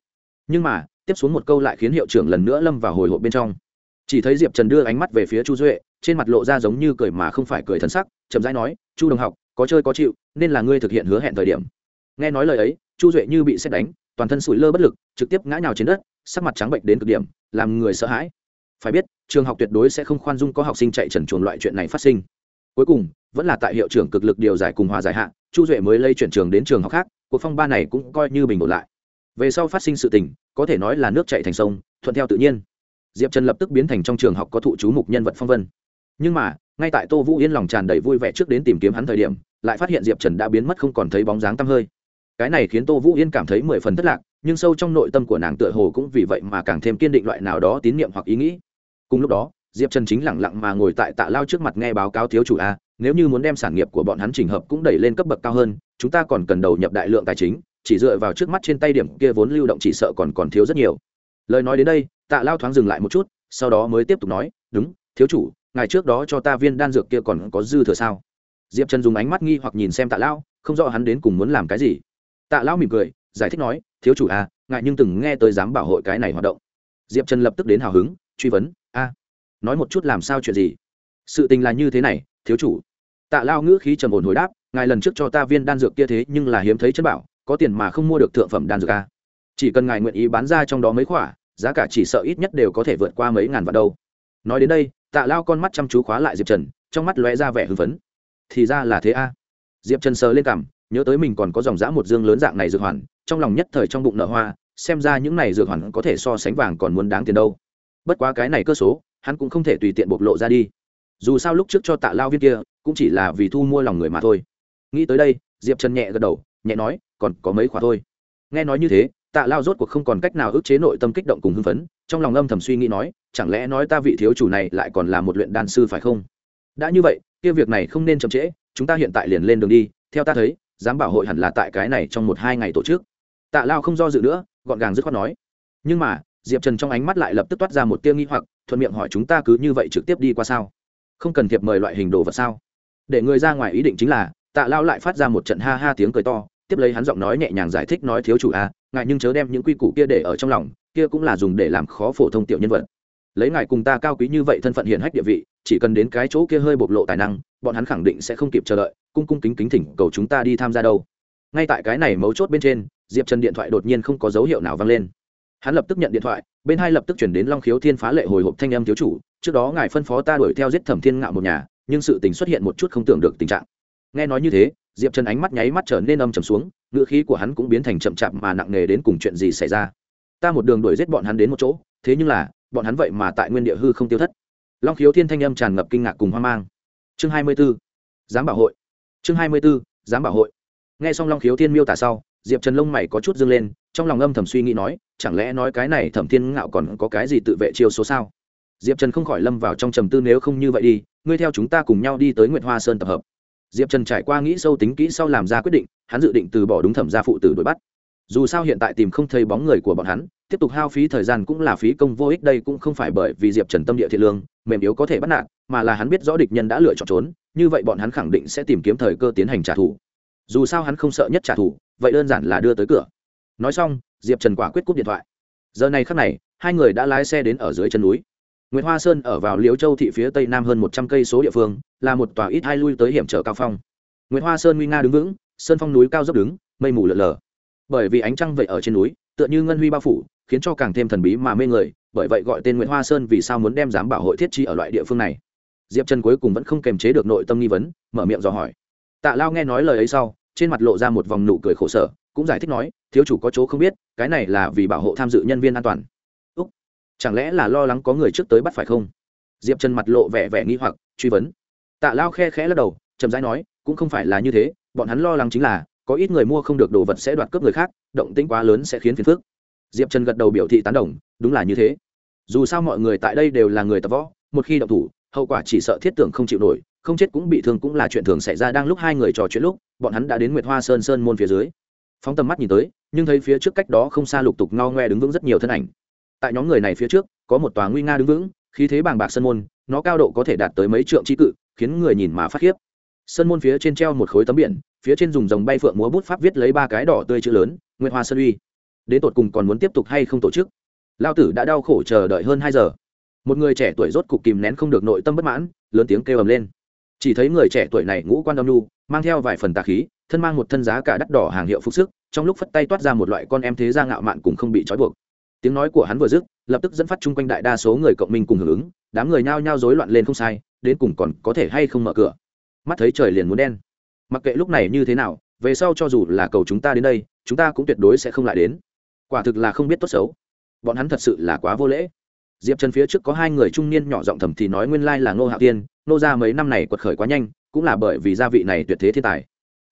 Nhưng mà, tiếp xuống một câu lại khiến hiệu trưởng lần nữa lâm vào hồi hộp bên trong. Chỉ thấy diệp trần đưa ánh mắt về phía chu duệ, trên mặt lộ ra giống như cười mà không phải cười thần sắc, chậm rãi nói, chu đồng học, có chơi có chịu, nên là ngươi thực hiện hứa hẹn thời điểm. Nghe nói lời ấy, chu duệ như bị xét đánh, toàn thân sủi lơ bất lực, trực tiếp ngã nhào trên đất, sắc mặt trắng bệnh đến cực điểm, làm người sợ hãi. Phải biết, trường học tuyệt đối sẽ không khoan dung có học sinh chạy trần chuồn loại chuyện này phát sinh cuối cùng, vẫn là tại hiệu trưởng cực lực điều giải cùng hòa giải hạn chu duệ mới lây chuyển trường đến trường học khác, cuộc phong ba này cũng coi như bình ổn lại. Về sau phát sinh sự tình, có thể nói là nước chạy thành sông, thuận theo tự nhiên. Diệp trần lập tức biến thành trong trường học có thụ chú mục nhân vật phong vân. Nhưng mà, ngay tại tô vũ yên lòng tràn đầy vui vẻ trước đến tìm kiếm hắn thời điểm, lại phát hiện diệp trần đã biến mất không còn thấy bóng dáng tăm hơi. Cái này khiến tô vũ yên cảm thấy mười phần thất lạc, nhưng sâu trong nội tâm của nàng tựa hồ cũng vì vậy mà càng thêm kiên định loại nào đó tín nhiệm hoặc ý nghĩ. Cùng lúc đó diệp trần chính lẳng lặng mà ngồi tại tạ lao trước mặt nghe báo cáo thiếu chủ a, nếu như muốn đem sản nghiệp của bọn hắn trình hợp cũng đẩy lên cấp bậc cao hơn, chúng ta còn cần đầu nhập đại lượng tài chính, chỉ dựa vào trước mắt trên tay điểm kia vốn lưu động chỉ sợ còn còn thiếu rất nhiều. Lời nói đến đây, tạ lao thoáng dừng lại một chút, sau đó mới tiếp tục nói, đúng, thiếu chủ ngày trước đó cho ta viên đan dược kia còn có dư thừa sao? Diệp trần dùng ánh mắt nghi hoặc nhìn xem tạ lao, không rõ hắn đến cùng muốn làm cái gì. Tạ lao mỉm cười, giải thích nói, thiếu chủ à ngại nhưng từng nghe tới dám bảo hội cái này hoạt động. Diệp trần lập tức đến hào hứng, truy vấn, a nói một chút làm sao chuyện gì? Sự tình là như thế này, thiếu chủ. Tạ lao ngữ khí trầm ổn hồi đáp, ngài lần trước cho ta viên đan dược kia thế nhưng là hiếm thấy chân bảo, có tiền mà không mua được thượng phẩm đan dược a chỉ cần ngài nguyện ý bán ra trong đó mấy khoả giá cả chỉ sợ ít nhất đều có thể vượt qua mấy ngàn vạn đâu. Nói đến đây, tạ lao con mắt chăm chú khóa lại diệp trần, trong mắt lóe ra vẻ hưng phấn. Thì ra là thế a. Diệp trần sờ lên cảm nhớ tới mình còn có dòng dã một dương lớn dạng này dược hoàn, trong lòng nhất thời trong bụng nở hoa, xem ra những này dược hoàn có thể so sánh vàng còn muốn đáng tiền đâu. Bất quá cái này cơ số hắn cũng không thể tùy tiện bộc lộ ra đi. Dù sao lúc trước cho tạ lao viên kia, cũng chỉ là vì thu mua lòng người mà thôi. Nghĩ tới đây, diệp trần nhẹ gật đầu, nhẹ nói, còn có mấy khoả thôi. Nghe nói như thế, tạ lao rốt cuộc không còn cách nào ức chế nội tâm kích động cùng hưng phấn, trong lòng âm thầm suy nghĩ nói, chẳng lẽ nói ta vị thiếu chủ này lại còn là một luyện đan sư phải không? Đã như vậy, kia việc này không nên chậm trễ, chúng ta hiện tại liền lên đường đi, theo ta thấy dám bảo hội hẳn là tại cái này trong một hai ngày tổ chức. Tạ lao không do dự nữa, gọn gàng dứt khoát nói. Nhưng mà, diệp trần trong ánh mắt lại lập tức toát ra một tia nghi hoặc thuận miệng hỏi chúng ta cứ như vậy trực tiếp đi qua sao? Không cần thiệp mời loại hình đồ vật sao? Để người ra ngoài ý định chính là tạ lao lại phát ra một trận ha ha tiếng cười to tiếp lấy hắn giọng nói nhẹ nhàng giải thích nói thiếu chủ a à, ngài nhưng chớ đem những quy củ kia để ở trong lòng kia cũng là dùng để làm khó phổ thông tiểu nhân vật. Lấy ngài cùng ta cao quý như vậy thân phận hiển hách địa vị chỉ cần đến cái chỗ kia hơi bộc lộ tài năng bọn hắn khẳng định sẽ không kịp chờ đợi cung cung kính kính thỉnh cầu chúng ta đi tham gia đâu. Ngay tại cái này mấu chốt bên trên diệp trần điện thoại đột nhiên không có dấu hiệu nào vang lên. Hắn lập tức nhận điện thoại bên hai lập tức chuyển đến long khiếu thiên phá lệ hồi hộp thanh âm thiếu chủ, trước đó ngài phân phó ta đuổi theo giết thẩm thiên ngạo một nhà, nhưng sự tình xuất hiện một chút không tưởng được tình trạng. Nghe nói như thế, diệp trần ánh mắt nháy mắt trở nên âm trầm xuống, ngữ khí của hắn cũng biến thành chậm chạp mà nặng nề đến cùng chuyện gì xảy ra. Ta một đường đuổi giết bọn hắn đến một chỗ, thế nhưng là, bọn hắn vậy mà tại nguyên địa hư không tiêu thất. Long khiếu thiên thanh âm tràn ngập kinh ngạc cùng hoang mang. Chương hai mươi b ố giám bảo hội. Chương hai mươi b ố giám bảo hội. Nghe xong long khiếu thiên miêu tả sau diệp trần lông mày có chút dâng lên, trong lòng âm thầm suy nghĩ nói, chẳng lẽ nói cái này thẩm thiên ngạo còn có cái gì tự vệ chiêu số sao? Diệp trần không khỏi lâm vào trong trầm tư nếu không như vậy đi, ngươi theo chúng ta cùng nhau đi tới nguyệt hoa sơn tập hợp. Diệp trần trải qua nghĩ sâu tính kỹ sau làm ra quyết định, hắn dự định từ bỏ đúng thẩm gia phụ tử đuổi bắt. Dù sao hiện tại tìm không thấy bóng người của bọn hắn, tiếp tục hao phí thời gian cũng là phí công vô ích, đây cũng không phải bởi vì diệp trần tâm địa thiện lương, mềm yếu có thể bắt nạt, mà là hắn biết rõ địch nhân đã lựa chọn trốn, như vậy bọn hắn khẳng định sẽ tìm kiếm thời cơ tiến hành trả thù dù sao hắn không sợ nhất trả thù, vậy đơn giản là đưa tới cửa. Nói xong, diệp trần quả quyết cúp điện thoại. Giờ này khắc này, hai người đã lái xe đến ở dưới chân núi. Nguyễn hoa sơn ở vào liễu châu thị phía tây nam hơn một trăm cây số địa phương, là một tòa ít hai lui tới hiểm trở cao phong. Nguyễn hoa sơn nguy nga đứng vững, sơn phong núi cao dốc đứng, mây mù lợn lờ bởi vì ánh trăng vậy ở trên núi, tựa như ngân huy bao phủ, khiến cho càng thêm thần bí mà mê người, bởi vậy gọi tên nguyễn hoa sơn vì sao muốn đem giám bảo hội thiết trí ở loại địa phương này. Diệp trần cuối cùng vẫn không kềm chế được nội tâm nghi vấn, mở miệng dò hỏi tạ lao nghe nói lời ấy sau, trên mặt lộ ra một vòng nụ cười khổ sở, cũng giải thích nói, thiếu chủ có chỗ không biết, cái này là vì bảo hộ tham dự nhân viên an toàn. Úc, chẳng lẽ là lo lắng có người trước tới bắt phải không? Diệp trần mặt lộ vẻ vẻ nghi hoặc, truy vấn. Tạ lao khe khẽ lắc đầu, chậm rãi nói, cũng không phải là như thế, bọn hắn lo lắng chính là, có ít người mua không được đồ vật sẽ đoạt cướp người khác, động tĩnh quá lớn sẽ khiến phiền phức. Diệp trần gật đầu biểu thị tán đồng, đúng là như thế. Dù sao mọi người tại đây đều là người tập võ, một khi động thủ, hậu quả chỉ sợ thiết tưởng không chịu nổi không chết cũng bị thương cũng là chuyện thường xảy ra đang lúc hai người trò chuyện lúc, bọn hắn đã đến nguyệt hoa sơn sơn môn phía dưới. Phóng tầm mắt nhìn tới, nhưng thấy phía trước cách đó không xa lục tục no ngoe đứng vững rất nhiều thân ảnh. Tại nhóm người này phía trước, có một tòa nguy nga đứng vững, khí thế bàng bạc sơn môn, nó cao độ có thể đạt tới mấy trượng tri cự, khiến người nhìn mà phát khiếp. Sơn môn phía trên treo một khối tấm biển, phía trên dùng dòng bay phượng múa bút pháp viết lấy ba cái đỏ tươi chữ lớn, nguyệt hoa sơn uy. Đến tột cùng còn muốn tiếp tục hay không tổ chức? Lao tử đã đau khổ chờ đợi hơn hai giờ. Một người trẻ tuổi rốt cục kìm nén không được nội tâm bất mãn, lớn tiếng kêu ầm lên chỉ thấy người trẻ tuổi này ngũ quan âm nhu, mang theo vài phần tà khí, thân mang một thân giá cả đắt đỏ hàng hiệu phục sức, trong lúc phất tay toát ra một loại con em thế gia ngạo mạn cùng không bị trói buộc. Tiếng nói của hắn vừa dứt, lập tức dẫn phát chung quanh đại đa số người cộng minh cùng hưởng ứng, đám người nhao nhao rối loạn lên không sai, đến cùng còn có thể hay không mở cửa. Mắt thấy trời liền muốn đen. Mặc kệ lúc này như thế nào, về sau cho dù là cầu chúng ta đến đây, chúng ta cũng tuyệt đối sẽ không lại đến. Quả thực là không biết tốt xấu. Bọn hắn thật sự là quá vô lễ diệp trần phía trước có hai người trung niên nhỏ giọng thầm thì nói nguyên lai là ngô hạo tiên nô ra mấy năm này quật khởi quá nhanh, cũng là bởi vì gia vị này tuyệt thế thiên tài.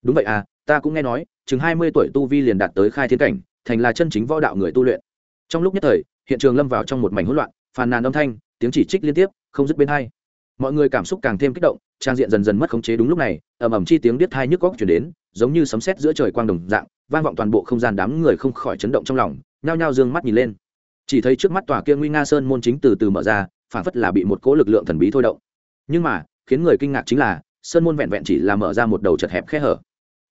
Đúng vậy à ta cũng nghe nói, chừng hai mươi tuổi tu vi liền đạt tới khai thiên cảnh, thành là chân chính võ đạo người tu luyện. Trong lúc nhất thời, hiện trường lâm vào trong một mảnh hỗn loạn, phàn nàn âm thanh, tiếng chỉ trích liên tiếp, không dứt bên hai. Mọi người cảm xúc càng thêm kích động, trang diện dần dần mất khống chế đúng lúc này, ầm ầm chi tiếng biết hai nhức góc chuyển đến, giống như sấm sét giữa trời quang đồng dạng, vang vọng toàn bộ không gian đám người không khỏi chấn động trong lòng, nhao nhao dương mắt nhìn lên chỉ thấy trước mắt tòa kia nguy nga sơn môn chính từ từ mở ra phản phất là bị một cỗ lực lượng thần bí thôi động. Nhưng mà, khiến người kinh ngạc chính là, sơn môn vẹn vẹn chỉ là mở ra một đầu chật hẹp khe hở.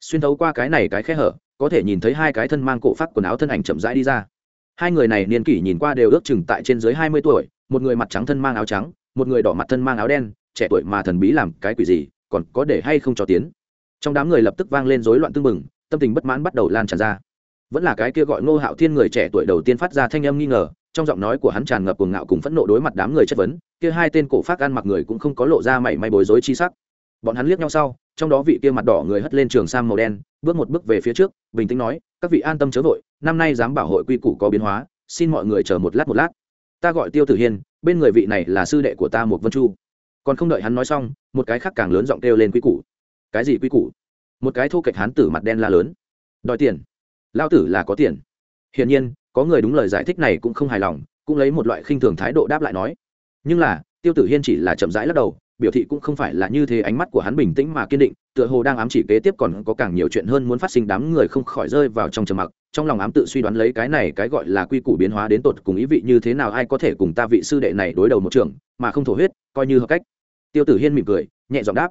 Xuyên thấu qua cái này cái khe hở, có thể nhìn thấy hai cái thân mang cổ phát quần áo thân ảnh chậm rãi đi ra. Hai người này niên kỷ nhìn qua đều ước chừng tại trên dưới hai mươi tuổi, một người mặt trắng thân mang áo trắng, một người đỏ mặt thân mang áo đen, trẻ tuổi mà thần bí làm cái quỷ gì, còn có để hay không cho tiến. Trong đám người lập tức vang lên rối loạn tưng bừng, tâm tình bất mãn bắt đầu lan tràn ra vẫn là cái kia gọi ngô hạo thiên người trẻ tuổi đầu tiên phát ra thanh âm nghi ngờ, trong giọng nói của hắn tràn ngập cuồng ngạo cùng phẫn nộ đối mặt đám người chất vấn, kia hai tên cổ phát ăn mặc người cũng không có lộ ra mảy may bối rối chi sắc. Bọn hắn liếc nhau sau, trong đó vị kia mặt đỏ người hất lên trường sam màu đen, bước một bước về phía trước, bình tĩnh nói, các vị an tâm chớ vội, năm nay dám bảo hội quy củ có biến hóa, xin mọi người chờ một lát một lát. Ta gọi tiêu tử hiên, bên người vị này là sư đệ của ta một vân chu. Còn không đợi hắn nói xong, một cái khác càng lớn giọng kêu lên quy củ. Cái gì quy củ? Một cái thô kệch hán tử mặt đen la lớn. Đòi tiền lao tử là có tiền. Hiển nhiên, có người đúng lời giải thích này cũng không hài lòng, cũng lấy một loại khinh thường thái độ đáp lại nói. Nhưng là, tiêu tử hiên chỉ là chậm rãi lắc đầu, biểu thị cũng không phải là như thế ánh mắt của hắn bình tĩnh mà kiên định, tựa hồ đang ám chỉ kế tiếp còn có càng nhiều chuyện hơn muốn phát sinh đám người không khỏi rơi vào trong trầm mặc, trong lòng ám tự suy đoán lấy cái này cái gọi là quy củ biến hóa đến tột cùng ý vị như thế nào ai có thể cùng ta vị sư đệ này đối đầu một trường, mà không thổ huyết, coi như hợp cách. Tiêu tử hiên mỉm cười, nhẹ giọng đáp.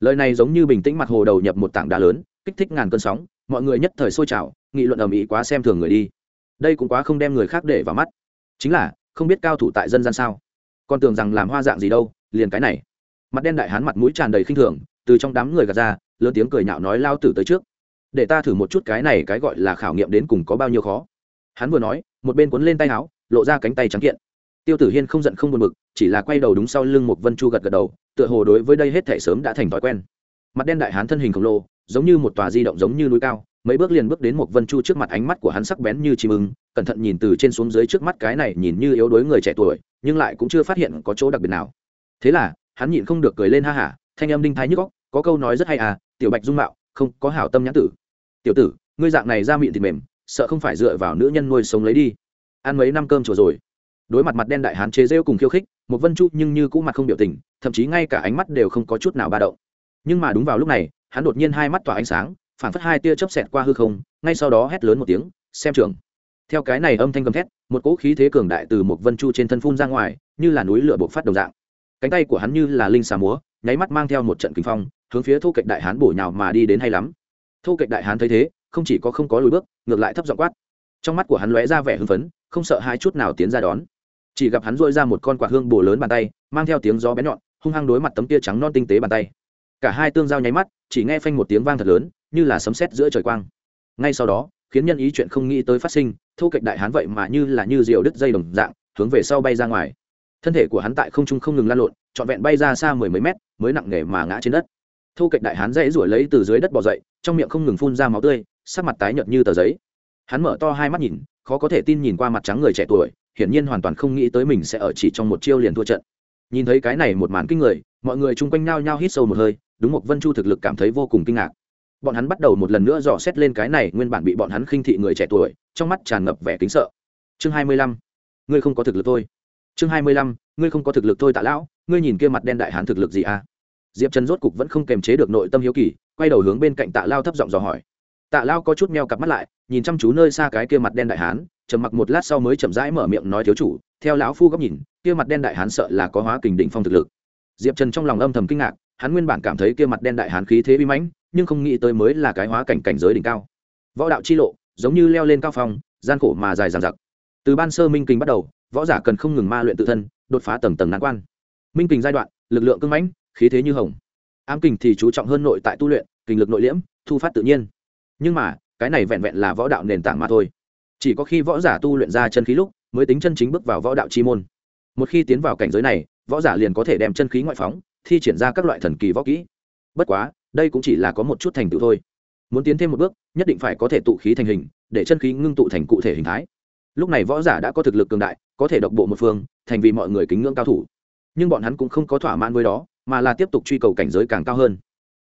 Lời này giống như bình tĩnh mặt hồ đầu nhập một tảng đá lớn, kích thích ngàn cơn sóng, mọi người nhất thời sôi trào nghị luận ầm ĩ quá xem thường người đi. Đây cũng quá không đem người khác để vào mắt. Chính là, không biết cao thủ tại dân gian sao? Còn tưởng rằng làm hoa dạng gì đâu, liền cái này. Mặt đen đại hán mặt mũi tràn đầy khinh thường, từ trong đám người gạt ra, lớn tiếng cười nhạo nói lao tử tới trước. Để ta thử một chút cái này cái gọi là khảo nghiệm đến cùng có bao nhiêu khó. Hắn vừa nói, một bên cuốn lên tay áo, lộ ra cánh tay trắng kiện. Tiêu tử hiên không giận không buồn bực, chỉ là quay đầu đúng sau lưng một vân chu gật gật đầu, tựa hồ đối với đây hết thể sớm đã thành thói quen. Mặt đen đại hán thân hình khổng lồ, giống như một tòa di động giống như núi cao mấy bước liền bước đến một vân chu trước mặt ánh mắt của hắn sắc bén như chim ưng, cẩn thận nhìn từ trên xuống dưới trước mắt cái này nhìn như yếu đuối người trẻ tuổi, nhưng lại cũng chưa phát hiện có chỗ đặc biệt nào. Thế là, hắn nhịn không được cười lên ha hả, thanh âm đinh thái nhức góc có câu nói rất hay à tiểu bạch dung mạo, không có hảo tâm nhãn tử. Tiểu tử, ngươi dạng này ra miệng thịt mềm, sợ không phải dựa vào nữ nhân nuôi sống lấy đi. Ăn mấy năm cơm chùa rồi. Đối mặt mặt đen đại hán chế rêu cùng khiêu khích, một vân chu nhưng như cũ mặt không biểu tình, thậm chí ngay cả ánh mắt đều không có chút nào ba động. Nhưng mà đúng vào lúc này, hắn đột nhiên hai mắt tỏa ánh sáng phản phất hai tia chớp xẹt qua hư không, ngay sau đó hét lớn một tiếng, xem trưởng theo cái này âm thanh gầm thét, một cỗ khí thế cường đại từ một vân chu trên thân phun ra ngoài, như là núi lửa bộc phát đồng dạng. Cánh tay của hắn như là linh xà múa, nháy mắt mang theo một trận kinh phong, hướng phía thu kệch đại hán bổ nhào mà đi đến hay lắm. Thu kệch đại hán thấy thế, không chỉ có không có lùi bước, ngược lại thấp giọng quát. Trong mắt của hắn lóe ra vẻ hưng phấn, không sợ hai chút nào tiến ra đón. Chỉ gặp hắn dội ra một con quạt hương bổ lớn bàn tay, mang theo tiếng gió bén nhọn, hung hăng đối mặt tấm tia trắng non tinh tế bàn tay. Cả hai tương giao nháy mắt, chỉ nghe phanh một tiếng vang thật lớn như là sấm sét giữa trời quang. Ngay sau đó, khiến nhân ý chuyện không nghĩ tới phát sinh thu kịch đại hán vậy mà như là như diều đứt dây đồng dạng, hướng về sau bay ra ngoài. Thân thể của hắn tại không trung không ngừng lan lộn, trọn vẹn bay ra xa mười mấy mét, mới nặng nề mà ngã trên đất. Thu kịch đại hán dãy ruổi lấy từ dưới đất bỏ dậy, trong miệng không ngừng phun ra máu tươi, sắc mặt tái nhợt như tờ giấy. Hắn mở to hai mắt nhìn, khó có thể tin nhìn qua mặt trắng người trẻ tuổi, hiển nhiên hoàn toàn không nghĩ tới mình sẽ ở chỉ trong một chiêu liền thua trận. Nhìn thấy cái này một màn kinh người, mọi người chung quanh nao nhao hít sâu một hơi, đúng một vân chu thực lực cảm thấy vô cùng kinh ngạc bọn hắn bắt đầu một lần nữa dò xét lên cái này nguyên bản bị bọn hắn khinh thị người trẻ tuổi, trong mắt tràn ngập vẻ kính sợ. Chương hai mươi lăm, ngươi không có thực lực thôi. Chương hai mươi lăm, ngươi không có thực lực thôi tạ lão, ngươi nhìn kia mặt đen đại hán thực lực gì à? Diệp trần rốt cục vẫn không kềm chế được nội tâm hiếu kỳ, quay đầu hướng bên cạnh tạ lao thấp giọng dò hỏi. Tạ lao có chút meo cặp mắt lại, nhìn chăm chú nơi xa cái kia mặt đen đại hán, trầm mặc một lát sau mới chậm rãi mở miệng nói thiếu chủ, theo lão phu góc nhìn, kia mặt đen đại hán sợ là có hóa kình đỉnh phong thực lực. Diệp trần trong lòng âm thầm kinh ngạc, hắn nguyên bản cảm thấy kia mặt đen đại hán khí thế uy mãnh nhưng không nghĩ tới mới là cái hóa cảnh cảnh giới đỉnh cao. Võ đạo chi lộ, giống như leo lên cao phong, gian khổ mà dài dằng dặc. Từ ban sơ minh kình bắt đầu, võ giả cần không ngừng ma luyện tự thân, đột phá tầng tầng nan quan. Minh kình giai đoạn, lực lượng cưng mãnh, khí thế như hồng. Ám kình thì chú trọng hơn nội tại tu luyện kình lực nội liễm, thu phát tự nhiên. Nhưng mà, cái này vẹn vẹn là võ đạo nền tảng mà thôi. Chỉ có khi võ giả tu luyện ra chân khí lúc, mới tính chân chính bước vào võ đạo chi môn. Một khi tiến vào cảnh giới này, võ giả liền có thể đem chân khí ngoại phóng, thi triển ra các loại thần kỳ võ kỹ. Bất quá đây cũng chỉ là có một chút thành tựu thôi. Muốn tiến thêm một bước, nhất định phải có thể tụ khí thành hình, để chân khí ngưng tụ thành cụ thể hình thái. Lúc này võ giả đã có thực lực cường đại, có thể độc bộ một phương, thành vì mọi người kính ngưỡng cao thủ. Nhưng bọn hắn cũng không có thỏa mãn với đó, mà là tiếp tục truy cầu cảnh giới càng cao hơn.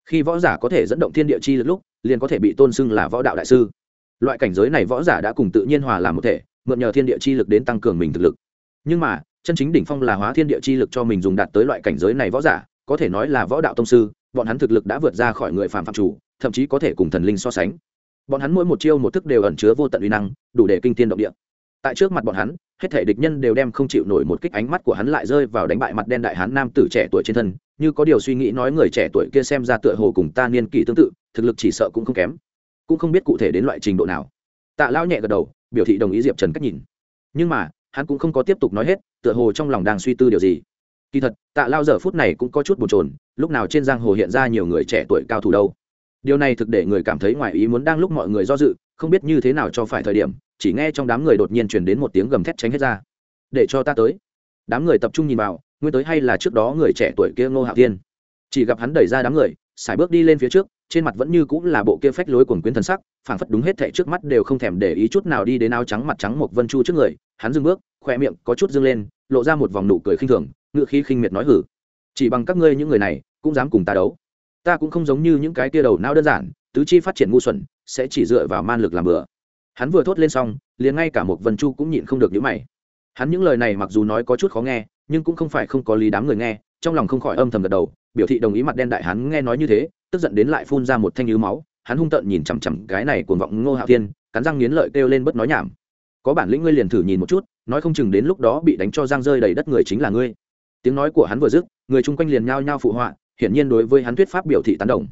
Khi võ giả có thể dẫn động thiên địa chi lực lúc, liền có thể bị tôn xưng là võ đạo đại sư. Loại cảnh giới này võ giả đã cùng tự nhiên hòa làm một thể, mượn nhờ thiên địa chi lực đến tăng cường mình thực lực. Nhưng mà, chân chính đỉnh phong là hóa thiên địa chi lực cho mình dùng đạt tới loại cảnh giới này võ giả, có thể nói là võ đạo tông sư bọn hắn thực lực đã vượt ra khỏi người phàm phạm chủ, thậm chí có thể cùng thần linh so sánh. Bọn hắn mỗi một chiêu một thức đều ẩn chứa vô tận uy năng, đủ để kinh thiên động địa. Tại trước mặt bọn hắn, hết thể địch nhân đều đem không chịu nổi một kích ánh mắt của hắn lại rơi vào đánh bại mặt đen đại hán nam tử trẻ tuổi trên thân, như có điều suy nghĩ nói người trẻ tuổi kia xem ra tựa hồ cùng ta niên kỷ tương tự, thực lực chỉ sợ cũng không kém, cũng không biết cụ thể đến loại trình độ nào. Tạ lão nhẹ gật đầu, biểu thị đồng ý diệp trần cách nhìn. Nhưng mà, hắn cũng không có tiếp tục nói hết, tựa hồ trong lòng đang suy tư điều gì. Kỳ thật, tạ lao giờ phút này cũng có chút bồn chồn lúc nào trên giang hồ hiện ra nhiều người trẻ tuổi cao thủ đâu. Điều này thực để người cảm thấy ngoài ý muốn đang lúc mọi người do dự, không biết như thế nào cho phải thời điểm, chỉ nghe trong đám người đột nhiên truyền đến một tiếng gầm thét tránh hết ra. Để cho ta tới. Đám người tập trung nhìn vào nguyên tới hay là trước đó người trẻ tuổi kia ngô hạo tiên chỉ gặp hắn đẩy ra đám người, sải bước đi lên phía trước, trên mặt vẫn như cũng là bộ kia phách lối quần quyến thần sắc, phảng phất đúng hết thệ trước mắt đều không thèm để ý chút nào đi đến áo trắng mặt trắng một vân chu trước người, hắn dừng bước khoe miệng có chút dâng lên, lộ ra một vòng nụ cười khinh thường ngựa khí khinh miệt nói hử. Chỉ bằng các ngươi những người này cũng dám cùng ta đấu. Ta cũng không giống như những cái tia đầu não đơn giản, tứ chi phát triển ngu xuẩn, sẽ chỉ dựa vào man lực làm bừa. Hắn vừa thốt lên xong, liền ngay cả một vân chu cũng nhịn không được những mày. Hắn những lời này mặc dù nói có chút khó nghe, nhưng cũng không phải không có lý đám người nghe, trong lòng không khỏi âm thầm gật đầu, biểu thị đồng ý mặt đen đại hắn nghe nói như thế, tức giận đến lại phun ra một thanh ứ máu, hắn hung tợn nhìn chằm chằm cái này cuồng vọng ngô hạo thiên, cắn răng nghiến lợi kêu lên bất nói nhảm. Có bản lĩnh ngươi liền thử nhìn một chút, nói không chừng đến lúc đó bị đánh cho giang rơi đầy đất người chính là ngươi. Tiếng nói của hắn vừa dứt, người chung quanh liền nhao nhao phụ họa hiển nhiên đối với hắn thuyết pháp biểu thị tán đồng.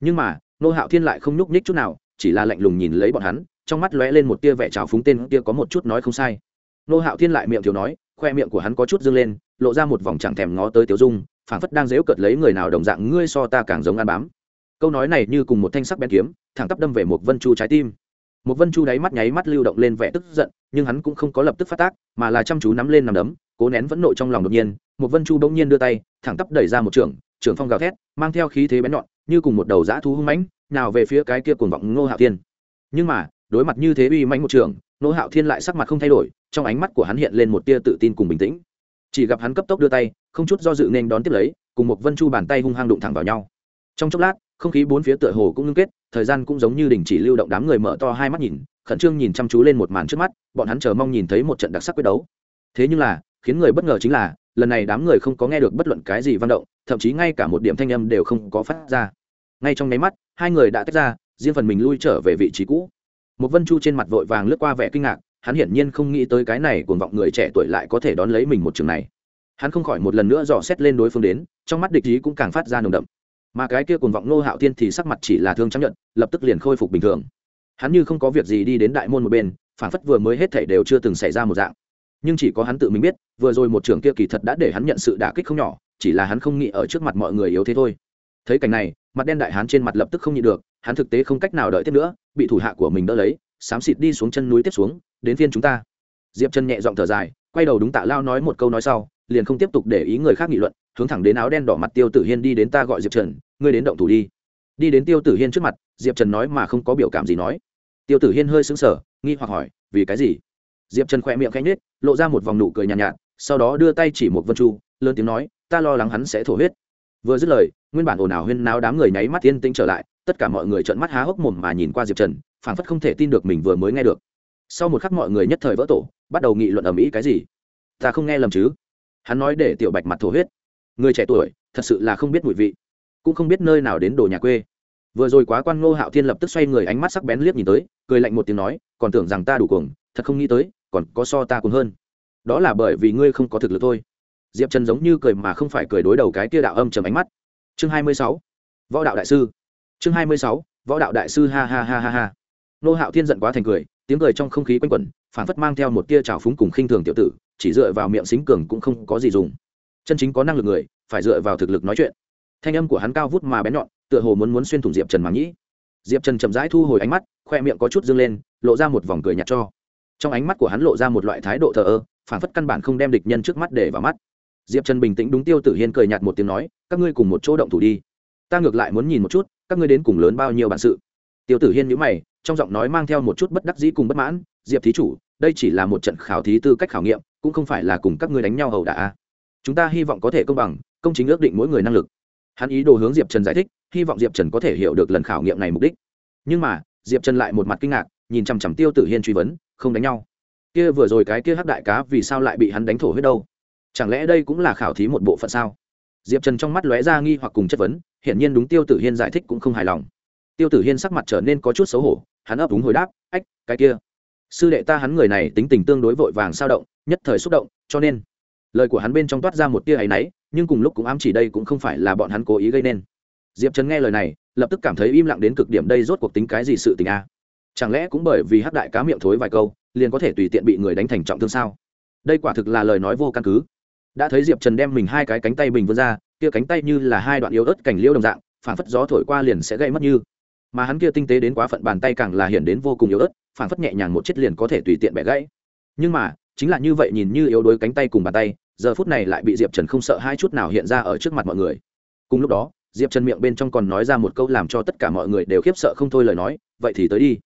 Nhưng mà nô hạo thiên lại không nhúc nhích chút nào, chỉ là lạnh lùng nhìn lấy bọn hắn, trong mắt lóe lên một tia vẻ trào phúng tên kia có một chút nói không sai. Nô hạo thiên lại miệng thiếu nói, khoe miệng của hắn có chút dâng lên, lộ ra một vòng chẳng thèm ngó tới tiểu dung, phảng phất đang dễu cợt lấy người nào đồng dạng, ngươi so ta càng giống ăn bám. Câu nói này như cùng một thanh sắc bén kiếm, thẳng tắp đâm về một vân chu trái tim. Một vân chu đáy mắt nháy mắt lưu động lên vẻ tức giận, nhưng hắn cũng không có lập tức phát tác, mà là chăm chú nắm lên nằm đấm, cố nén vẫn nội trong lòng đột nhiên. Một vân chu bỗng nhiên đưa tay, thẳng tắp đẩy ra một trường Trưởng phong gào thét, mang theo khí thế bén nhọn, như cùng một đầu dã thú hung mãnh, nào về phía cái kia cuồng vọng ngô hạo thiên. Nhưng mà, đối mặt như thế uy mãnh một trường, ngô hạo thiên lại sắc mặt không thay đổi, trong ánh mắt của hắn hiện lên một tia tự tin cùng bình tĩnh. Chỉ gặp hắn cấp tốc đưa tay, không chút do dự nên đón tiếp lấy, cùng một vân chu bàn tay hung hăng đụng thẳng vào nhau. Trong chốc lát, không khí bốn phía tựa hồ cũng ngưng kết, thời gian cũng giống như đình chỉ lưu động đám người mở to hai mắt nhìn, khẩn trương nhìn chăm chú lên một màn trước mắt, bọn hắn chờ mong nhìn thấy một trận đặc sắc quyết đấu. Thế nhưng là, khiến người bất ngờ chính là lần này đám người không có nghe được bất luận cái gì văn động, thậm chí ngay cả một điểm thanh âm đều không có phát ra. Ngay trong nháy mắt, hai người đã tách ra, riêng phần mình lui trở về vị trí cũ. Một vân chu trên mặt vội vàng lướt qua vẻ kinh ngạc, hắn hiển nhiên không nghĩ tới cái này cuồng vọng người trẻ tuổi lại có thể đón lấy mình một trường này. Hắn không khỏi một lần nữa dò xét lên đối phương đến, trong mắt địch ý cũng càng phát ra nồng đậm. Mà cái kia cuồng vọng nô hạo tiên thì sắc mặt chỉ là thương chấp nhận lập tức liền khôi phục bình thường. Hắn như không có việc gì đi đến đại môn một bên phản phất vừa mới hết thảy đều chưa từng xảy ra một dạng nhưng chỉ có hắn tự mình biết, vừa rồi một trường kia kỳ thật đã để hắn nhận sự đả kích không nhỏ, chỉ là hắn không nghĩ ở trước mặt mọi người yếu thế thôi. Thấy cảnh này, mặt đen đại hắn trên mặt lập tức không nhịn được, hắn thực tế không cách nào đợi tiếp nữa, bị thủ hạ của mình đỡ lấy, xám xịt đi xuống chân núi tiếp xuống, đến phiên chúng ta. Diệp chân nhẹ giọng thở dài, quay đầu đúng tạ lao nói một câu nói sau, liền không tiếp tục để ý người khác nghị luận, hướng thẳng đến áo đen đỏ mặt tiêu tử hiên đi đến ta gọi diệp trần, ngươi đến động thủ đi. Đi đến tiêu tử hiên trước mặt, diệp trần nói mà không có biểu cảm gì nói. Tiêu tử hiên hơi xứng sở nghi hoặc hỏi, vì cái gì? Diệp trần khỏe miệng khanh nết lộ ra một vòng nụ cười nhàn nhạt, nhạt sau đó đưa tay chỉ một vân chu lớn tiếng nói ta lo lắng hắn sẽ thổ huyết. Vừa dứt lời nguyên bản ồn ào huyên náo đám người nháy mắt yên tĩnh trở lại tất cả mọi người trợn mắt há hốc mồm mà nhìn qua diệp trần phảng phất không thể tin được mình vừa mới nghe được. Sau một khắc mọi người nhất thời vỡ tổ bắt đầu nghị luận ầm ĩ cái gì? Ta không nghe lầm chứ? Hắn nói để tiểu bạch mặt thổ huyết. Người trẻ tuổi thật sự là không biết mùi vị cũng không biết nơi nào đến đồ nhà quê vừa rồi quá quan ngô hạo thiên lập tức xoay người ánh mắt sắc bén liếc nhìn tới, cười lạnh một tiếng nói, còn tưởng rằng ta đủ cuồng, thật không nghĩ tới, còn có so ta cuồng hơn. Đó là bởi vì ngươi không có thực lực thôi. Diệp trần giống như cười mà không phải cười đối đầu cái kia đạo âm trầm ánh mắt. Chương hai mươi sáu. Võ đạo đại sư. Chương hai mươi sáu. Võ đạo đại sư ha ha ha ha ha. Nô hạo thiên giận quá thành cười, tiếng cười trong không khí quanh quẩn phản phất mang theo một tia trào phúng cùng khinh thường tiểu tử, chỉ dựa vào miệng xính cường cũng không có gì dùng. Chân chính có năng lực người, phải dựa vào thực lực nói chuyện. Thanh âm của hắn cao vút mà bén nhọn tựa hồ muốn muốn xuyên thủng diệp trần mà nhĩ diệp trần chậm rãi thu hồi ánh mắt, khoe miệng có chút dâng lên, lộ ra một vòng cười nhạt cho. Trong ánh mắt của hắn lộ ra một loại thái độ thờ ơ, phản phất căn bản không đem địch nhân trước mắt để vào mắt. Diệp trần bình tĩnh đúng tiêu tử hiên cười nhạt một tiếng nói, các ngươi cùng một chỗ động thủ đi. Ta ngược lại muốn nhìn một chút, các ngươi đến cùng lớn bao nhiêu bản sự. Tiêu tử hiên nhữ mày, trong giọng nói mang theo một chút bất đắc dĩ cùng bất mãn, diệp thí chủ, đây chỉ là một trận khảo thí tư cách khảo nghiệm, cũng không phải là cùng các ngươi đánh nhau hầu đả. Chúng ta hy vọng có thể công bằng, công chính ước định mỗi người năng lực. Hắn ý đồ hướng diệp trần giải thích hy vọng diệp trần có thể hiểu được lần khảo nghiệm này mục đích nhưng mà diệp trần lại một mặt kinh ngạc nhìn chằm chằm tiêu tử hiên truy vấn không đánh nhau kia vừa rồi cái kia hắc đại cá vì sao lại bị hắn đánh thổ huyết đâu chẳng lẽ đây cũng là khảo thí một bộ phận sao diệp trần trong mắt lóe ra nghi hoặc cùng chất vấn hiển nhiên đúng tiêu tử hiên giải thích cũng không hài lòng tiêu tử hiên sắc mặt trở nên có chút xấu hổ hắn ấp úng hồi đáp ách, cái kia sư đệ ta hắn người này tính tình tương đối vội vàng sao động nhất thời xúc động cho nên lời của hắn bên trong toát ra một tia áy náy nhưng cùng lúc cũng ám chỉ đây cũng không phải là bọn hắn cố ý gây nên diệp trần nghe lời này, lập tức cảm thấy im lặng đến cực điểm đây rốt cuộc tính cái gì sự tình a? Chẳng lẽ cũng bởi vì hắc đại cá miệng thối vài câu, liền có thể tùy tiện bị người đánh thành trọng thương sao? Đây quả thực là lời nói vô căn cứ. Đã thấy diệp trần đem mình hai cái cánh tay bình vươn ra, kia cánh tay như là hai đoạn yếu ớt cảnh liêu đồng dạng phản phất gió thổi qua liền sẽ gây mất như. Mà hắn kia tinh tế đến quá phận bàn tay càng là hiển đến vô cùng yếu ớt phản phất nhẹ nhàng một chiếc liền có thể tùy tiện bẻ gãy. Nhưng mà, chính là như vậy nhìn như yếu đuối cánh tay cùng bàn tay, giờ phút này lại bị diệp trần không sợ hai chút nào hiện ra ở trước mặt mọi người. Cùng lúc đó diệp trần miệng bên trong còn nói ra một câu làm cho tất cả mọi người đều khiếp sợ không thôi lời nói, vậy thì tới đi.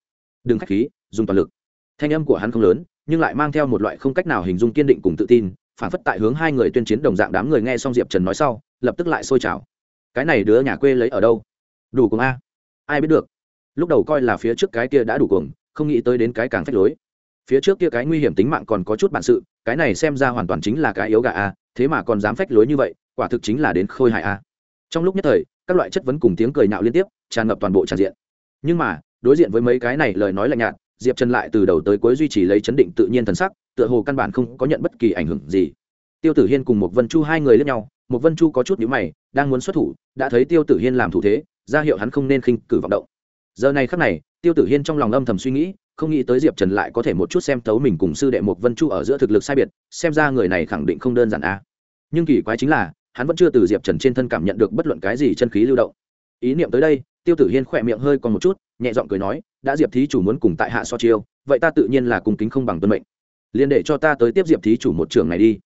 Đừng k h á c h khí, dùng toàn lực. Thanh âm của hắn không lớn, nhưng lại mang theo một loại không cách nào hình dung kiên định cùng tự tin, phản phất tại hướng hai người tuyên chiến đồng dạng đám người nghe xong diệp trần nói sau, lập tức lại sôi trào. Cái này đứa nhà quê lấy ở đâu? Đủ cùng a. Ai biết được. Lúc đầu coi là phía trước cái kia đã đủ cuồng, không nghĩ tới đến cái càng phách lối. Phía trước kia cái nguy hiểm tính mạng còn có chút bản sự, cái này xem ra hoàn toàn chính là cái yếu gà a, thế mà còn dám phách lối như vậy, quả thực chính là đến khôi hại a trong lúc nhất thời, các loại chất vấn cùng tiếng cười nạo liên tiếp, tràn ngập toàn bộ tràn diện. Nhưng mà, đối diện với mấy cái này lời nói lạnh nhạt, diệp trần lại từ đầu tới cuối duy trì lấy chấn định tự nhiên thần sắc, tựa hồ căn bản không có nhận bất kỳ ảnh hưởng gì. Tiêu tử hiên cùng một vân chu hai người lẫn nhau một vân chu có chút nhữ mày, đang muốn xuất thủ, đã thấy tiêu tử hiên làm thủ thế, ra hiệu hắn không nên khinh cử vọng động. Giờ này khắc này, tiêu tử hiên trong lòng âm thầm suy nghĩ, không nghĩ tới diệp trần lại có thể một chút xem tấu mình cùng sư đệ một vân chu ở giữa thực lực sai biệt, xem ra người này khẳng định không đơn giản a nhưng kỳ quái chính là hắn vẫn chưa từ diệp trần trên thân cảm nhận được bất luận cái gì chân khí lưu động ý niệm tới đây tiêu tử hiên khỏe miệng hơi còn một chút nhẹ giọng cười nói đã diệp thí chủ muốn cùng tại hạ so chiêu vậy ta tự nhiên là cùng kính không bằng tuân mệnh liền để cho ta tới tiếp diệp thí chủ một trường này đi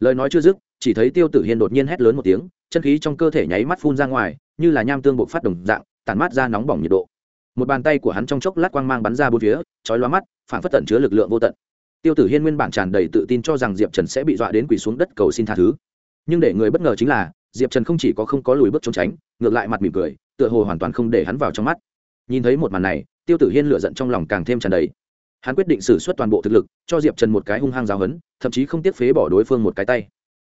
lời nói chưa dứt chỉ thấy tiêu tử hiên đột nhiên hét lớn một tiếng chân khí trong cơ thể nháy mắt phun ra ngoài như là nham tương bộ phát đồng dạng tản mát ra nóng bỏng nhiệt độ một bàn tay của hắn trong chốc lát quang mang bắn ra bốn phía chói lóa mắt phản phất tận chứa lực lượng vô tận tiêu tử hiên nguyên bản tràn đầy tự tin cho rằng diệp trần sẽ bị dọa đến quỳ xuống đất cầu xin tha thứ nhưng để người bất ngờ chính là, diệp trần không chỉ có không có lùi bước trốn tránh, ngược lại mặt mỉm cười, tựa hồ hoàn toàn không để hắn vào trong mắt. Nhìn thấy một màn này, tiêu tử hiên lựa giận trong lòng càng thêm tràn đầy. Hắn quyết định xử suất toàn bộ thực lực, cho diệp trần một cái hung hăng giáo hấn thậm chí không tiếc phế bỏ đối phương một cái tay.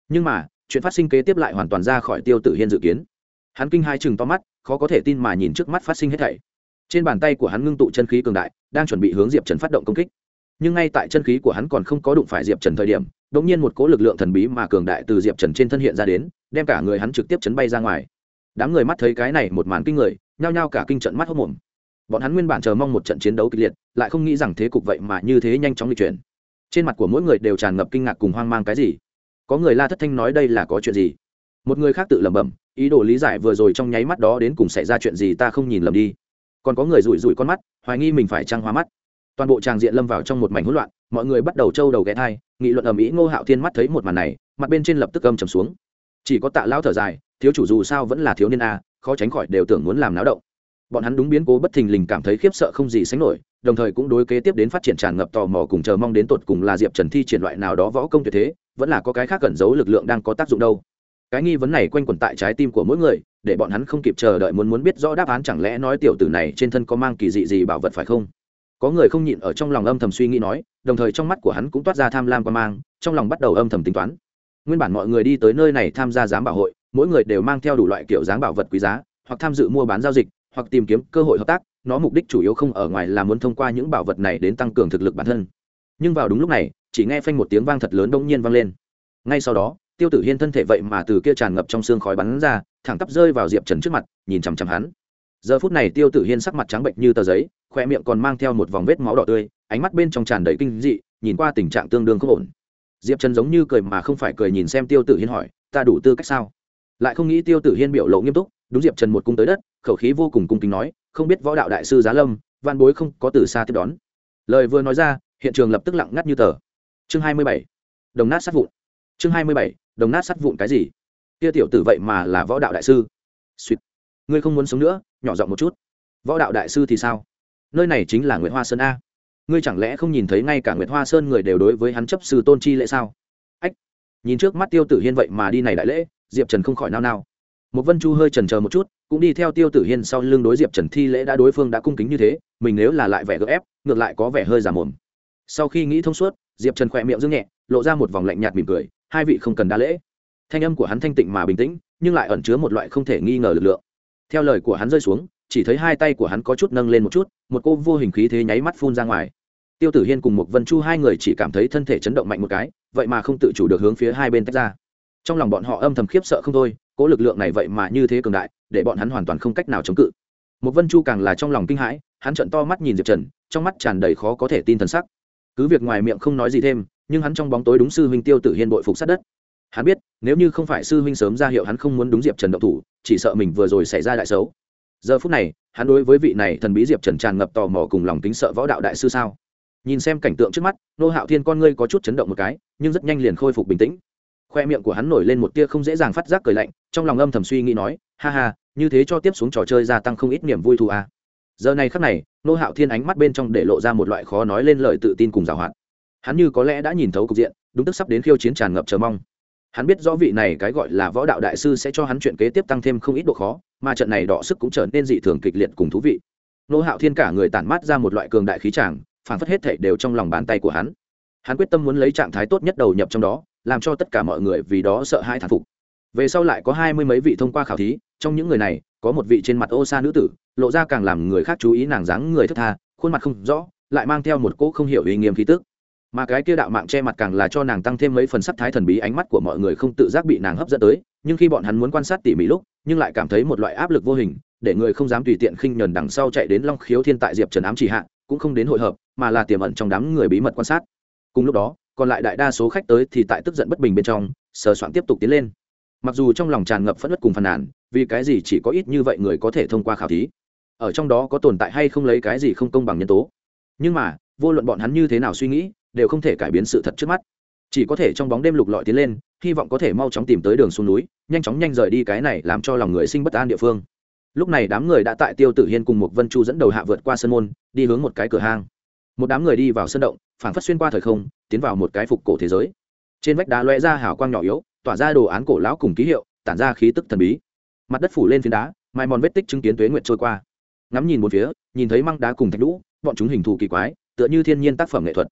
Nhưng mà, chuyện phát sinh kế tiếp lại hoàn toàn ra khỏi tiêu tử hiên dự kiến. Hắn kinh hai chừng to mắt, khó có thể tin mà nhìn trước mắt phát sinh hết thảy. Trên bàn tay của hắn ngưng tụ chân khí cường đại, đang chuẩn bị hướng diệp trần phát động công kích. Nhưng ngay tại chân khí của hắn còn không có đụng phải diệp trần thời điểm đột nhiên một cỗ lực lượng thần bí mà cường đại từ diệp trần trên thân hiện ra đến, đem cả người hắn trực tiếp chấn bay ra ngoài. Đám người mắt thấy cái này một màn kinh người, nhao nhao cả kinh trận mắt hốt mồm. Bọn hắn nguyên bản chờ mong một trận chiến đấu kịch liệt, lại không nghĩ rằng thế cục vậy mà như thế nhanh chóng lịch chuyển. Trên mặt của mỗi người đều tràn ngập kinh ngạc cùng hoang mang cái gì? Có người la thất thanh nói đây là có chuyện gì? Một người khác tự lẩm bẩm, ý đồ lý giải vừa rồi trong nháy mắt đó đến cùng xảy ra chuyện gì ta không nhìn lầm đi. Còn có người rủi rủi con mắt, hoài nghi mình phải trăng hóa mắt. Toàn bộ tràng diện lâm vào trong một mảnh hỗn loạn mọi người bắt đầu trâu đầu ghé thai, nghị luận ầm ĩ ngô hạo thiên mắt thấy một màn này, mặt bên trên lập tức âm trầm xuống. Chỉ có tạ lao thở dài, thiếu chủ dù sao vẫn là thiếu niên a, khó tránh khỏi đều tưởng muốn làm náo động. Bọn hắn đúng biến cố bất thình lình cảm thấy khiếp sợ không gì sánh nổi, đồng thời cũng đối kế tiếp đến phát triển tràn ngập tò mò cùng chờ mong đến tột cùng là diệp trần thi triển loại nào đó võ công tuyệt thế, vẫn là có cái khác cẩn giấu lực lượng đang có tác dụng đâu. Cái nghi vấn này quanh quẩn tại trái tim của mỗi người, để bọn hắn không kịp chờ đợi muốn muốn biết rõ đáp án chẳng lẽ nói tiểu tử này trên thân có mang kỳ dị gì bảo vật phải không? Có người không nhịn ở trong lòng âm thầm suy nghĩ nói, đồng thời trong mắt của hắn cũng toát ra tham lam qua mang, trong lòng bắt đầu âm thầm tính toán. Nguyên bản mọi người đi tới nơi này tham gia giám bảo hội, mỗi người đều mang theo đủ loại kiểu dáng bảo vật quý giá, hoặc tham dự mua bán giao dịch, hoặc tìm kiếm cơ hội hợp tác, nó mục đích chủ yếu không ở ngoài là muốn thông qua những bảo vật này đến tăng cường thực lực bản thân. Nhưng vào đúng lúc này, chỉ nghe phanh một tiếng vang thật lớn đông nhiên vang lên. Ngay sau đó, tiêu tử hiên thân thể vậy mà từ kia tràn ngập trong xương khói bắn ra, thẳng tắp rơi vào diệp trần trước mặt, nhìn chằm chằm hắn. Giờ phút này tiêu tử hiên sắc mặt trắng bệnh như tờ giấy khoe miệng còn mang theo một vòng vết máu đỏ tươi, ánh mắt bên trong tràn đầy kinh dị, nhìn qua tình trạng tương đương không ổn. Diệp trần giống như cười mà không phải cười nhìn xem tiêu tử hiên hỏi, ta đủ tư cách sao? Lại không nghĩ tiêu tử hiên biểu lộ nghiêm túc, đúng diệp trần một cung tới đất, khẩu khí vô cùng cung kính nói, không biết võ đạo đại sư giá lâm, văn bối không có từ xa tiếp đón. Lời vừa nói ra, hiện trường lập tức lặng ngắt như tờ. Chương hai mươi bảy, đồng nát sát vụn. Chương hai mươi bảy, đồng nát sắt vụn cái gì? Kia tiểu tử vậy mà là võ đạo đại sư. Suýt ngươi không muốn sống nữa, nhỏ giọng một chút. Võ đạo đại sư thì sao? Nơi này chính là nguyễn hoa sơn a. Ngươi chẳng lẽ không nhìn thấy ngay cả nguyệt hoa sơn người đều đối với hắn chấp sư tôn chi lễ sao? Ách, nhìn trước mắt tiêu tử hiên vậy mà đi này đại lễ, diệp trần không khỏi nao nao. Một vân chu hơi trần chờ một chút, cũng đi theo tiêu tử hiên sau lưng đối diệp trần thi lễ đã đối phương đã cung kính như thế, mình nếu là lại vẻ gỡ ép, ngược lại có vẻ hơi giả mồm. Sau khi nghĩ thông suốt, diệp trần khỏe miệng dưng nhẹ, lộ ra một vòng lạnh nhạt mỉm cười, hai vị không cần đa lễ. Thanh âm của hắn thanh tịnh mà bình tĩnh, nhưng lại ẩn chứa một loại không thể nghi ngờ lực lượng. Theo lời của hắn rơi xuống chỉ thấy hai tay của hắn có chút nâng lên một chút, một cô vô hình khí thế nháy mắt phun ra ngoài. Tiêu tử hiên cùng một vân chu hai người chỉ cảm thấy thân thể chấn động mạnh một cái, vậy mà không tự chủ được hướng phía hai bên tách ra. Trong lòng bọn họ âm thầm khiếp sợ không thôi, cố lực lượng này vậy mà như thế cường đại, để bọn hắn hoàn toàn không cách nào chống cự. Một vân chu càng là trong lòng kinh hãi, hắn trận to mắt nhìn diệp trần, trong mắt tràn đầy khó có thể tin thần sắc. Cứ việc ngoài miệng không nói gì thêm, nhưng hắn trong bóng tối đúng sư huynh tiêu tử hiên bội phục sát đất. Hắn biết, nếu như không phải sư huynh sớm ra hiệu hắn không muốn đúng diệp trần động thủ, chỉ sợ mình vừa rồi xảy ra đại xấu giờ phút này, hắn đối với vị này thần bí diệp trần tràn ngập tò mò cùng lòng tính sợ võ đạo đại sư sao? Nhìn xem cảnh tượng trước mắt, nô hạo thiên con ngươi có chút chấn động một cái, nhưng rất nhanh liền khôi phục bình tĩnh. Khoe miệng của hắn nổi lên một tia không dễ dàng phát giác cười lạnh, trong lòng âm thầm suy nghĩ nói, ha ha, như thế cho tiếp xuống trò chơi gia tăng không ít niềm vui thù à. giờ này khắc này, nô hạo thiên ánh mắt bên trong để lộ ra một loại khó nói lên lời tự tin cùng giảo hoạt. Hắn như có lẽ đã nhìn thấu cục diện, đúng tức sắp đến khiêu chiến tràn ngập chờ mong. Hắn biết rõ vị này cái gọi là võ đạo đại sư sẽ cho hắn chuyện kế tiếp tăng thêm không ít độ khó mà trận này đọ sức cũng trở nên dị thường kịch liệt cùng thú vị. Nô hạo thiên cả người tản mát ra một loại cường đại khí tràng phản phất hết thể đều trong lòng bàn tay của hắn. Hắn quyết tâm muốn lấy trạng thái tốt nhất đầu nhập trong đó, làm cho tất cả mọi người vì đó sợ hãi thán phục. Về sau lại có hai mươi mấy vị thông qua khảo thí, trong những người này, có một vị trên mặt ô sa nữ tử, lộ ra càng làm người khác chú ý nàng dáng người thất tha, khuôn mặt không rõ, lại mang theo một cỗ không hiểu ý nghiêm khí tức. Mà cái kia đạo mạng che mặt càng là cho nàng tăng thêm mấy phần sắc thái thần bí ánh mắt của mọi người không tự giác bị nàng hấp dẫn tới nhưng khi bọn hắn muốn quan sát tỉ mỉ lúc, nhưng lại cảm thấy một loại áp lực vô hình, để người không dám tùy tiện khinh nhờn đằng sau chạy đến long khiếu thiên tại diệp trần ám chỉ hạ, cũng không đến hội hợp, mà là tiềm ẩn trong đám người bí mật quan sát. Cùng lúc đó, còn lại đại đa số khách tới thì tại tức giận bất bình bên trong, sờ soạn tiếp tục tiến lên. Mặc dù trong lòng tràn ngập phẫn nứt cùng phàn nàn, vì cái gì chỉ có ít như vậy người có thể thông qua khảo thí? Ở trong đó có tồn tại hay không lấy cái gì không công bằng nhân tố? Nhưng mà, vô luận bọn hắn như thế nào suy nghĩ, đều không thể cải biến sự thật trước mắt chỉ có thể trong bóng đêm lục lọi tiến lên, hy vọng có thể mau chóng tìm tới đường xuống núi, nhanh chóng nhanh rời đi cái này làm cho lòng người sinh bất an địa phương. Lúc này đám người đã tại tiêu tử hiên cùng một vân chu dẫn đầu hạ vượt qua sân môn, đi hướng một cái cửa hang. Một đám người đi vào sân động, phảng phất xuyên qua thời không, tiến vào một cái phục cổ thế giới. Trên vách đá loe ra hào quang nhỏ yếu, tỏa ra đồ án cổ lão cùng ký hiệu, tản ra khí tức thần bí. Mặt đất phủ lên phiến đá mai mòn vết tích chứng kiến tuế nguyện trôi qua. Ngắm nhìn một phía, nhìn thấy măng đá cùng thạch lũ bọn chúng hình thù kỳ quái, tựa như thiên nhiên tác phẩm nghệ thuật.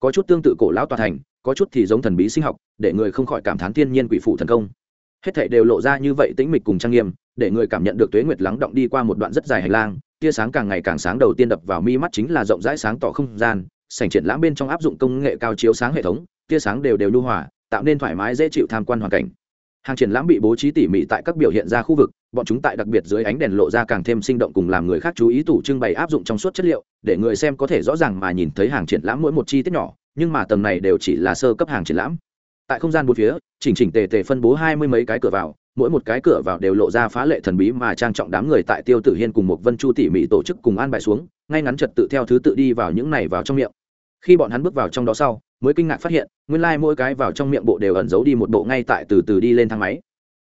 Có chút tương tự cổ lão tòa thành có chút thì giống thần bí sinh học, để người không khỏi cảm thán thiên nhiên quỷ phụ thần công. Hết thảy đều lộ ra như vậy tĩnh mịch cùng trang nghiêm, để người cảm nhận được tuế nguyệt lắng động đi qua một đoạn rất dài hành lang, tia sáng càng ngày càng sáng đầu tiên đập vào mi mắt chính là rộng rãi sáng tỏ không gian, sảnh triển lãm bên trong áp dụng công nghệ cao chiếu sáng hệ thống, tia sáng đều đều nhu hòa, tạo nên thoải mái dễ chịu tham quan hoàn cảnh. Hàng triển lãm bị bố trí tỉ mỉ tại các biểu hiện ra khu vực bọn chúng tại đặc biệt dưới ánh đèn lộ ra càng thêm sinh động cùng làm người khác chú ý tủ trưng bày áp dụng trong suốt chất liệu, để người xem có thể rõ ràng mà nhìn thấy hàng triển lãm mỗi một chi tiết nhỏ, nhưng mà tầng này đều chỉ là sơ cấp hàng triển lãm. Tại không gian bốn phía, chỉnh chỉnh tề tề phân bố hai mươi mấy cái cửa vào, mỗi một cái cửa vào đều lộ ra phá lệ thần bí mà trang trọng đám người tại tiêu tử hiên cùng một vân chu tỉ mỉ tổ chức cùng an bài xuống, ngay ngắn trật tự theo thứ tự đi vào những này vào trong miệng. Khi bọn hắn bước vào trong đó sau, mới kinh ngạc phát hiện, nguyên lai、like、mỗi cái vào trong miệng bộ đều ẩn giấu đi một bộ ngay tại từ từ đi lên thang máy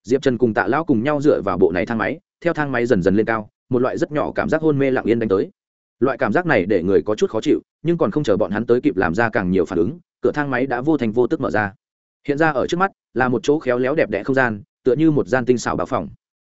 diệp trần cùng tạ lão cùng nhau dựa vào bộ này thang máy, theo thang máy dần dần lên cao, một loại rất nhỏ cảm giác hôn mê lặng yên đánh tới. Loại cảm giác này để người có chút khó chịu, nhưng còn không chờ bọn hắn tới kịp làm ra càng nhiều phản ứng, cửa thang máy đã vô thành vô tức mở ra. Hiện ra ở trước mắt, là một chỗ khéo léo đẹp đẽ không gian, tựa như một gian tinh xảo bảo phòng.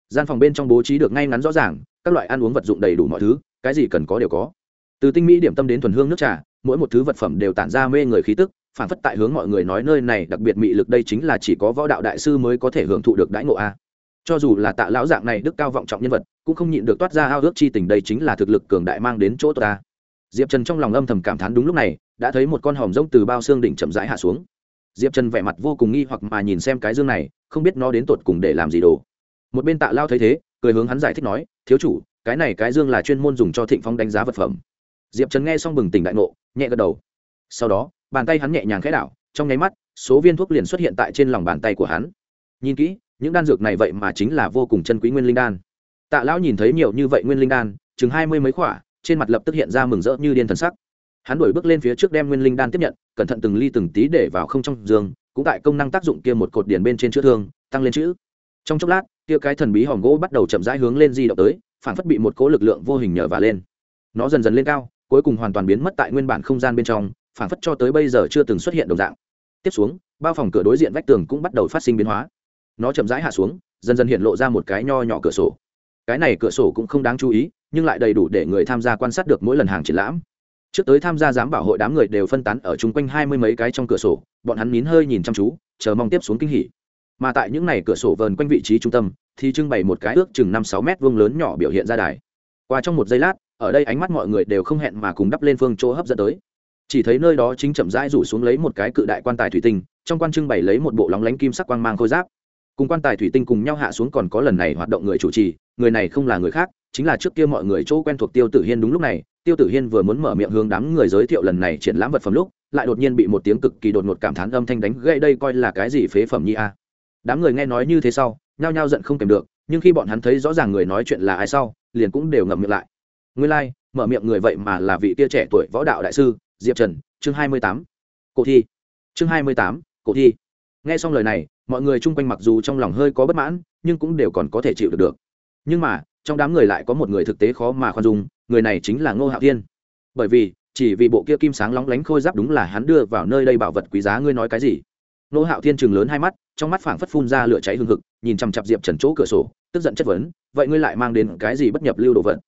Gian phòng bên trong bố trí được ngay ngắn rõ ràng, các loại ăn uống vật dụng đầy đủ mọi thứ, cái gì cần có đều có. Từ tinh mỹ điểm tâm đến thuần hương nước trà, mỗi một thứ vật phẩm đều tản ra mê người khí tức phản phất tại hướng mọi người nói nơi này, đặc biệt mị lực đây chính là chỉ có võ đạo đại sư mới có thể hưởng thụ được đãi ngộ a. Cho dù là tạ lão dạng này đức cao vọng trọng nhân vật, cũng không nhịn được toát ra ao ước chi tình đây chính là thực lực cường đại mang đến chỗ ta diệp trần trong lòng âm thầm cảm thán đúng lúc này, đã thấy một con hòm rông từ bao xương đỉnh chậm rãi hạ xuống. Diệp trần vẻ mặt vô cùng nghi hoặc mà nhìn xem cái dương này, không biết nó đến tột cùng để làm gì đồ. Một bên tạ lao thấy thế, cười hướng hắn giải thích nói, thiếu chủ, cái này cái dương là chuyên môn dùng cho thịnh phong đánh giá vật phẩm. Diệp trần nghe xong bừng tỉnh đại ngộ, nhẹ gật đầu. Sau đó bàn tay hắn nhẹ nhàng khẽ đảo, trong nháy mắt, số viên thuốc liền xuất hiện tại trên lòng bàn tay của hắn. Nhìn kỹ, những đan dược này vậy mà chính là vô cùng chân quý nguyên linh đan. Tạ lão nhìn thấy nhiều như vậy nguyên linh đan, chừng hai mươi mấy khỏa, trên mặt lập tức hiện ra mừng rỡ như điên thần sắc. Hắn đổi bước lên phía trước đem nguyên linh đan tiếp nhận, cẩn thận từng ly từng tí để vào không trong giường, cũng tại công năng tác dụng kia một cột điển bên trên chữa thương, tăng lên chữ. Trong chốc lát, kia cái thần bí hòm gỗ bắt đầu chậm rãi hướng lên di động tới, phản phất bị một cỗ lực lượng vô hình nhờ và lên. Nó dần dần lên cao, cuối cùng hoàn toàn biến mất tại nguyên bản không gian bên trong phản phất cho tới bây giờ chưa từng xuất hiện đồng dạng. Tiếp xuống, bao phòng cửa đối diện vách tường cũng bắt đầu phát sinh biến hóa. Nó chậm rãi hạ xuống, dần dần hiện lộ ra một cái nho nhỏ cửa sổ. Cái này cửa sổ cũng không đáng chú ý, nhưng lại đầy đủ để người tham gia quan sát được mỗi lần hàng triển lãm. Trước tới tham gia giám bảo hội đám người đều phân tán ở chung quanh hai mươi mấy cái trong cửa sổ, bọn hắn nín hơi nhìn chăm chú, chờ mong tiếp xuống kinh hỉ. Mà tại những n à y cửa sổ vờn quanh vị trí trung tâm, thì trưng bày một cái ước chừng năm sáu mét vuông lớn nhỏ biểu hiện ra đài. Qua trong một giây lát, ở đây ánh mắt mọi người đều không hẹn mà cùng đắp lên phương chỗ hấp dẫn tới chỉ thấy nơi đó chính chậm rãi rủ xuống lấy một cái cự đại quan tài thủy tinh trong quan trưng bày lấy một bộ lóng lánh kim sắc quang mang khôi giáp. Cùng quan tài thủy tinh cùng nhau hạ xuống còn có lần này hoạt động người chủ trì người này không là người khác chính là trước kia mọi người chỗ quen thuộc tiêu tử hiên đúng lúc này. Tiêu tử hiên vừa muốn mở miệng hướng đám người giới thiệu lần này triển lãm vật phẩm lúc lại đột nhiên bị một tiếng cực kỳ đột ngột cảm thán âm thanh đánh gậy đây coi là cái gì phế phẩm nhi a? Đám người nghe nói như thế sau nhao nhao giận không kèm được nhưng khi bọn hắn thấy rõ ràng người nói chuyện là ai sau liền cũng đều ngậm miệng lại. Nguyên lai、like, mở miệng người vậy mà là vị tia trẻ tuổi võ đạo đại sư diệp trần, chương hai mươi tám, cổ thi. Chương hai mươi tám, cổ thi. Nghe xong lời này, mọi người chung quanh mặc dù trong lòng hơi có bất mãn, nhưng cũng đều còn có thể chịu được được. Nhưng mà, trong đám người lại có một người thực tế khó mà khoan dung, người này chính là ngô hạo thiên. Bởi vì, chỉ vì bộ kia kim sáng lóng lánh khôi giáp đúng là hắn đưa vào nơi đây bảo vật quý giá ngươi nói cái gì? Ngô hạo thiên chừng lớn hai mắt, trong mắt phảng phất phun ra lửa cháy hương hực, nhìn chằm chặp diệp trần chỗ cửa sổ, tức giận chất vấn, vậy ngươi lại mang đến cái gì bất nhập lưu đồ vật?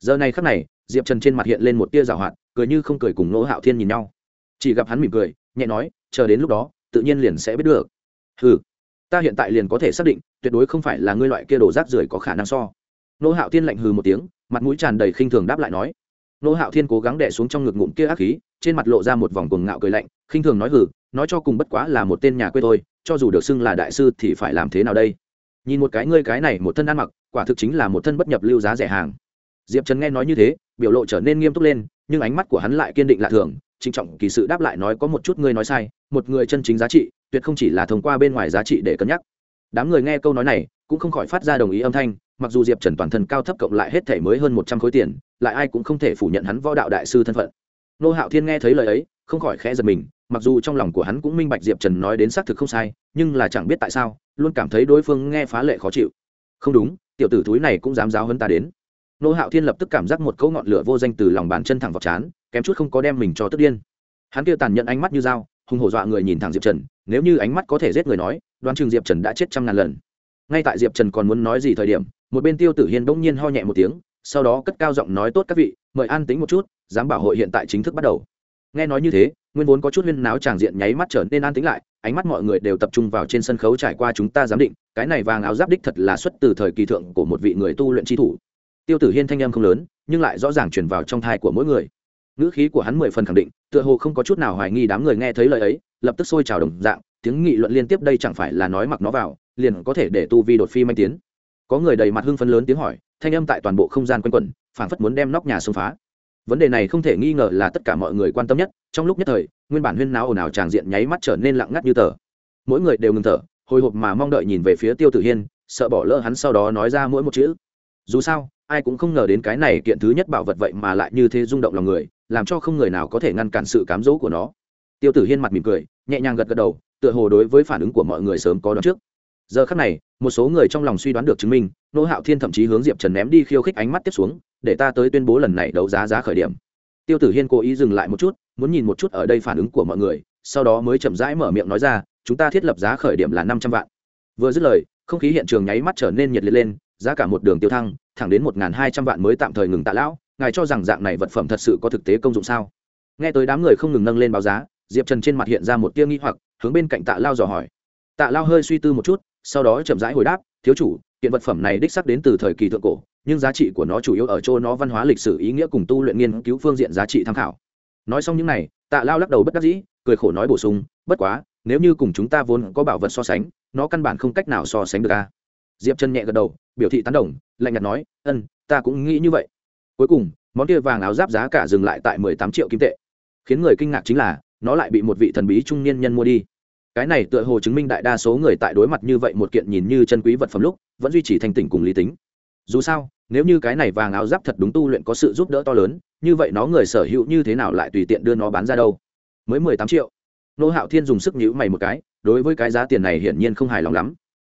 Giờ này khắc này diệp trần trên mặt hiện lên một tia rào hoạt, cười như không cười cùng nỗ hạo thiên nhìn nhau. Chỉ gặp hắn mỉm cười, nhẹ nói, chờ đến lúc đó, tự nhiên liền sẽ biết được. Ừ ta hiện tại liền có thể xác định, tuyệt đối không phải là ngươi loại kia đồ rác rưởi có khả năng so. Nô hạo thiên lạnh hừ một tiếng, mặt mũi tràn đầy khinh thường đáp lại nói. Nô hạo thiên cố gắng đẻ xuống trong ngực ngụm kia ác khí, trên mặt lộ ra một vòng cuồng ngạo cười lạnh, khinh thường nói, hừ, nói cho cùng bất quá là một tên nhà quê tôi, cho dù được xưng là đại sư thì phải làm thế nào đây? Nhìn một cái ngươi cái này một thân ăn mặc, quả thực chính là một thân bất nhập lưu giá rẻ hàng diệp trần nghe nói như thế, biểu lộ trở nên nghiêm túc lên, nhưng ánh mắt của hắn lại kiên định lạ thường, trịnh trọng kỳ sự đáp lại nói có một chút ngươi nói sai, một người chân chính giá trị, tuyệt không chỉ là thông qua bên ngoài giá trị để cân nhắc. Đám người nghe câu nói này, cũng không khỏi phát ra đồng ý âm thanh, mặc dù diệp trần toàn thân cao thấp cộng lại hết thể mới hơn một trăm khối tiền, lại ai cũng không thể phủ nhận hắn võ đạo đại sư thân phận. Nô hạo thiên nghe thấy lời ấy, không khỏi khẽ giật mình, mặc dù trong lòng của hắn cũng minh bạch diệp trần nói đến xác thực không sai, nhưng là chẳng biết tại sao, luôn cảm thấy đối phương nghe phá lệ khó chịu. Không đúng, tiểu tử thúi này cũng dám giáo hơn ta đến nô hạo thiên lập tức cảm giác một cỗ ngọn lửa vô danh từ lòng bàn chân thẳng vào chán kém chút không có đem mình cho tức điên. Hắn kia tàn nhận ánh mắt như dao hùng hổ dọa người nhìn thẳng diệp trần, nếu như ánh mắt có thể giết người nói, đoán chừng diệp trần đã chết trăm ngàn lần. Ngay tại diệp trần còn muốn nói gì thời điểm, một bên tiêu tử hiên bỗng nhiên ho nhẹ một tiếng, sau đó cất cao giọng nói, tốt các vị, mời an tính một chút dám bảo hội hiện tại chính thức bắt đầu. Nghe nói như thế, nguyên vốn có chút huyên náo tràng diện nháy mắt trở nên an tính lại, ánh mắt mọi người đều tập trung vào trên sân khấu trải qua chúng ta giám định, cái này vàng áo giáp đích thật là xuất từ thời kỳ thượng của một vị người tu luyện tri thủ tiêu tử hiên thanh âm không lớn, nhưng lại rõ ràng truyền vào trong thai của mỗi người. Ngữ khí của hắn mười phần khẳng định, tựa hồ không có chút nào hoài nghi đám người nghe thấy lời ấy, lập tức sôi trào đồng dạng, tiếng nghị luận liên tiếp đây chẳng phải là nói mặc nó vào, liền có thể để tu vi đột phi manh tiến. Có người đầy mặt hưng phấn lớn tiếng hỏi, thanh âm tại toàn bộ không gian quanh quẩn, phảng phất muốn đem nóc nhà xông phá. Vấn đề này không thể nghi ngờ là tất cả mọi người quan tâm nhất, trong lúc nhất thời, nguyên bản huyên náo ồn ào tràng diện nháy mắt trở nên lặng ngắt như tờ. Mỗi người đều ngừng thở, hồi hộp mà mong đợi nhìn về phía tiêu tử hiên, sợ bỏ lỡ hắn sau đó nói ra mỗi một chữ. Dù sao ai cũng không ngờ đến cái này kiện thứ nhất bảo vật vậy mà lại như thế rung động lòng người, làm cho không người nào có thể ngăn cản sự cám dỗ của nó. Tiêu tử hiên mặt mỉm cười, nhẹ nhàng gật gật đầu, tựa hồ đối với phản ứng của mọi người sớm có đón trước. Giờ khắc này, một số người trong lòng suy đoán được chứng minh, nô hạo thiên thậm chí hướng diệp trần ném đi khiêu khích ánh mắt tiếp xuống, để ta tới tuyên bố lần này đấu giá giá khởi điểm. Tiêu tử hiên cố ý dừng lại một chút, muốn nhìn một chút ở đây phản ứng của mọi người, sau đó mới chậm rãi mở miệng nói ra, chúng ta thiết lập giá khởi điểm là năm trăm vạn. Vừa dứt lời, không khí hiện trường nháy mắt trở nên nhiệt liệt lên, giá cả một đường tiêu thăng thẳng đến một hai trăm vạn mới tạm thời ngừng tạ lão, ngài cho rằng dạng này vật phẩm thật sự có thực tế công dụng sao? Nghe tới đám người không ngừng nâng lên báo giá, diệp trần trên mặt hiện ra một tia nghi hoặc, hướng bên cạnh tạ lao dò hỏi. Tạ lao hơi suy tư một chút, sau đó chậm rãi hồi đáp, thiếu chủ hiện vật phẩm này đích sắc đến từ thời kỳ thượng cổ, nhưng giá trị của nó chủ yếu ở chỗ nó văn hóa lịch sử ý nghĩa cùng tu luyện nghiên cứu phương diện giá trị tham khảo. Nói xong những này, tạ lao lắc đầu bất đắc dĩ, cười khổ nói bổ sung, bất quá, nếu như cùng chúng ta vốn có bảo vật so sánh, nó căn bản không cách nào so sánh được a diệp chân nhẹ gật đầu, biểu thị tán đồng, lạnh nhạt nói, ân, ta cũng nghĩ như vậy. Cuối cùng, món kia vàng áo giáp giá cả dừng lại tại mười tám triệu kim tệ. Khiến người kinh ngạc chính là, nó lại bị một vị thần bí trung niên nhân mua đi. Cái này tựa hồ chứng minh đại đa số người tại đối mặt như vậy một kiện nhìn như chân quý vật phẩm lúc, vẫn duy trì thanh tỉnh cùng lý tính. Dù sao, nếu như cái này vàng áo giáp thật đúng tu luyện có sự giúp đỡ to lớn, như vậy nó người sở hữu như thế nào lại tùy tiện đưa nó bán ra đâu? Mới mười tám triệu. Nô hạo thiên dùng sức nhữ mày một cái, đối với cái giá tiền này hiển nhiên không hài lòng lắm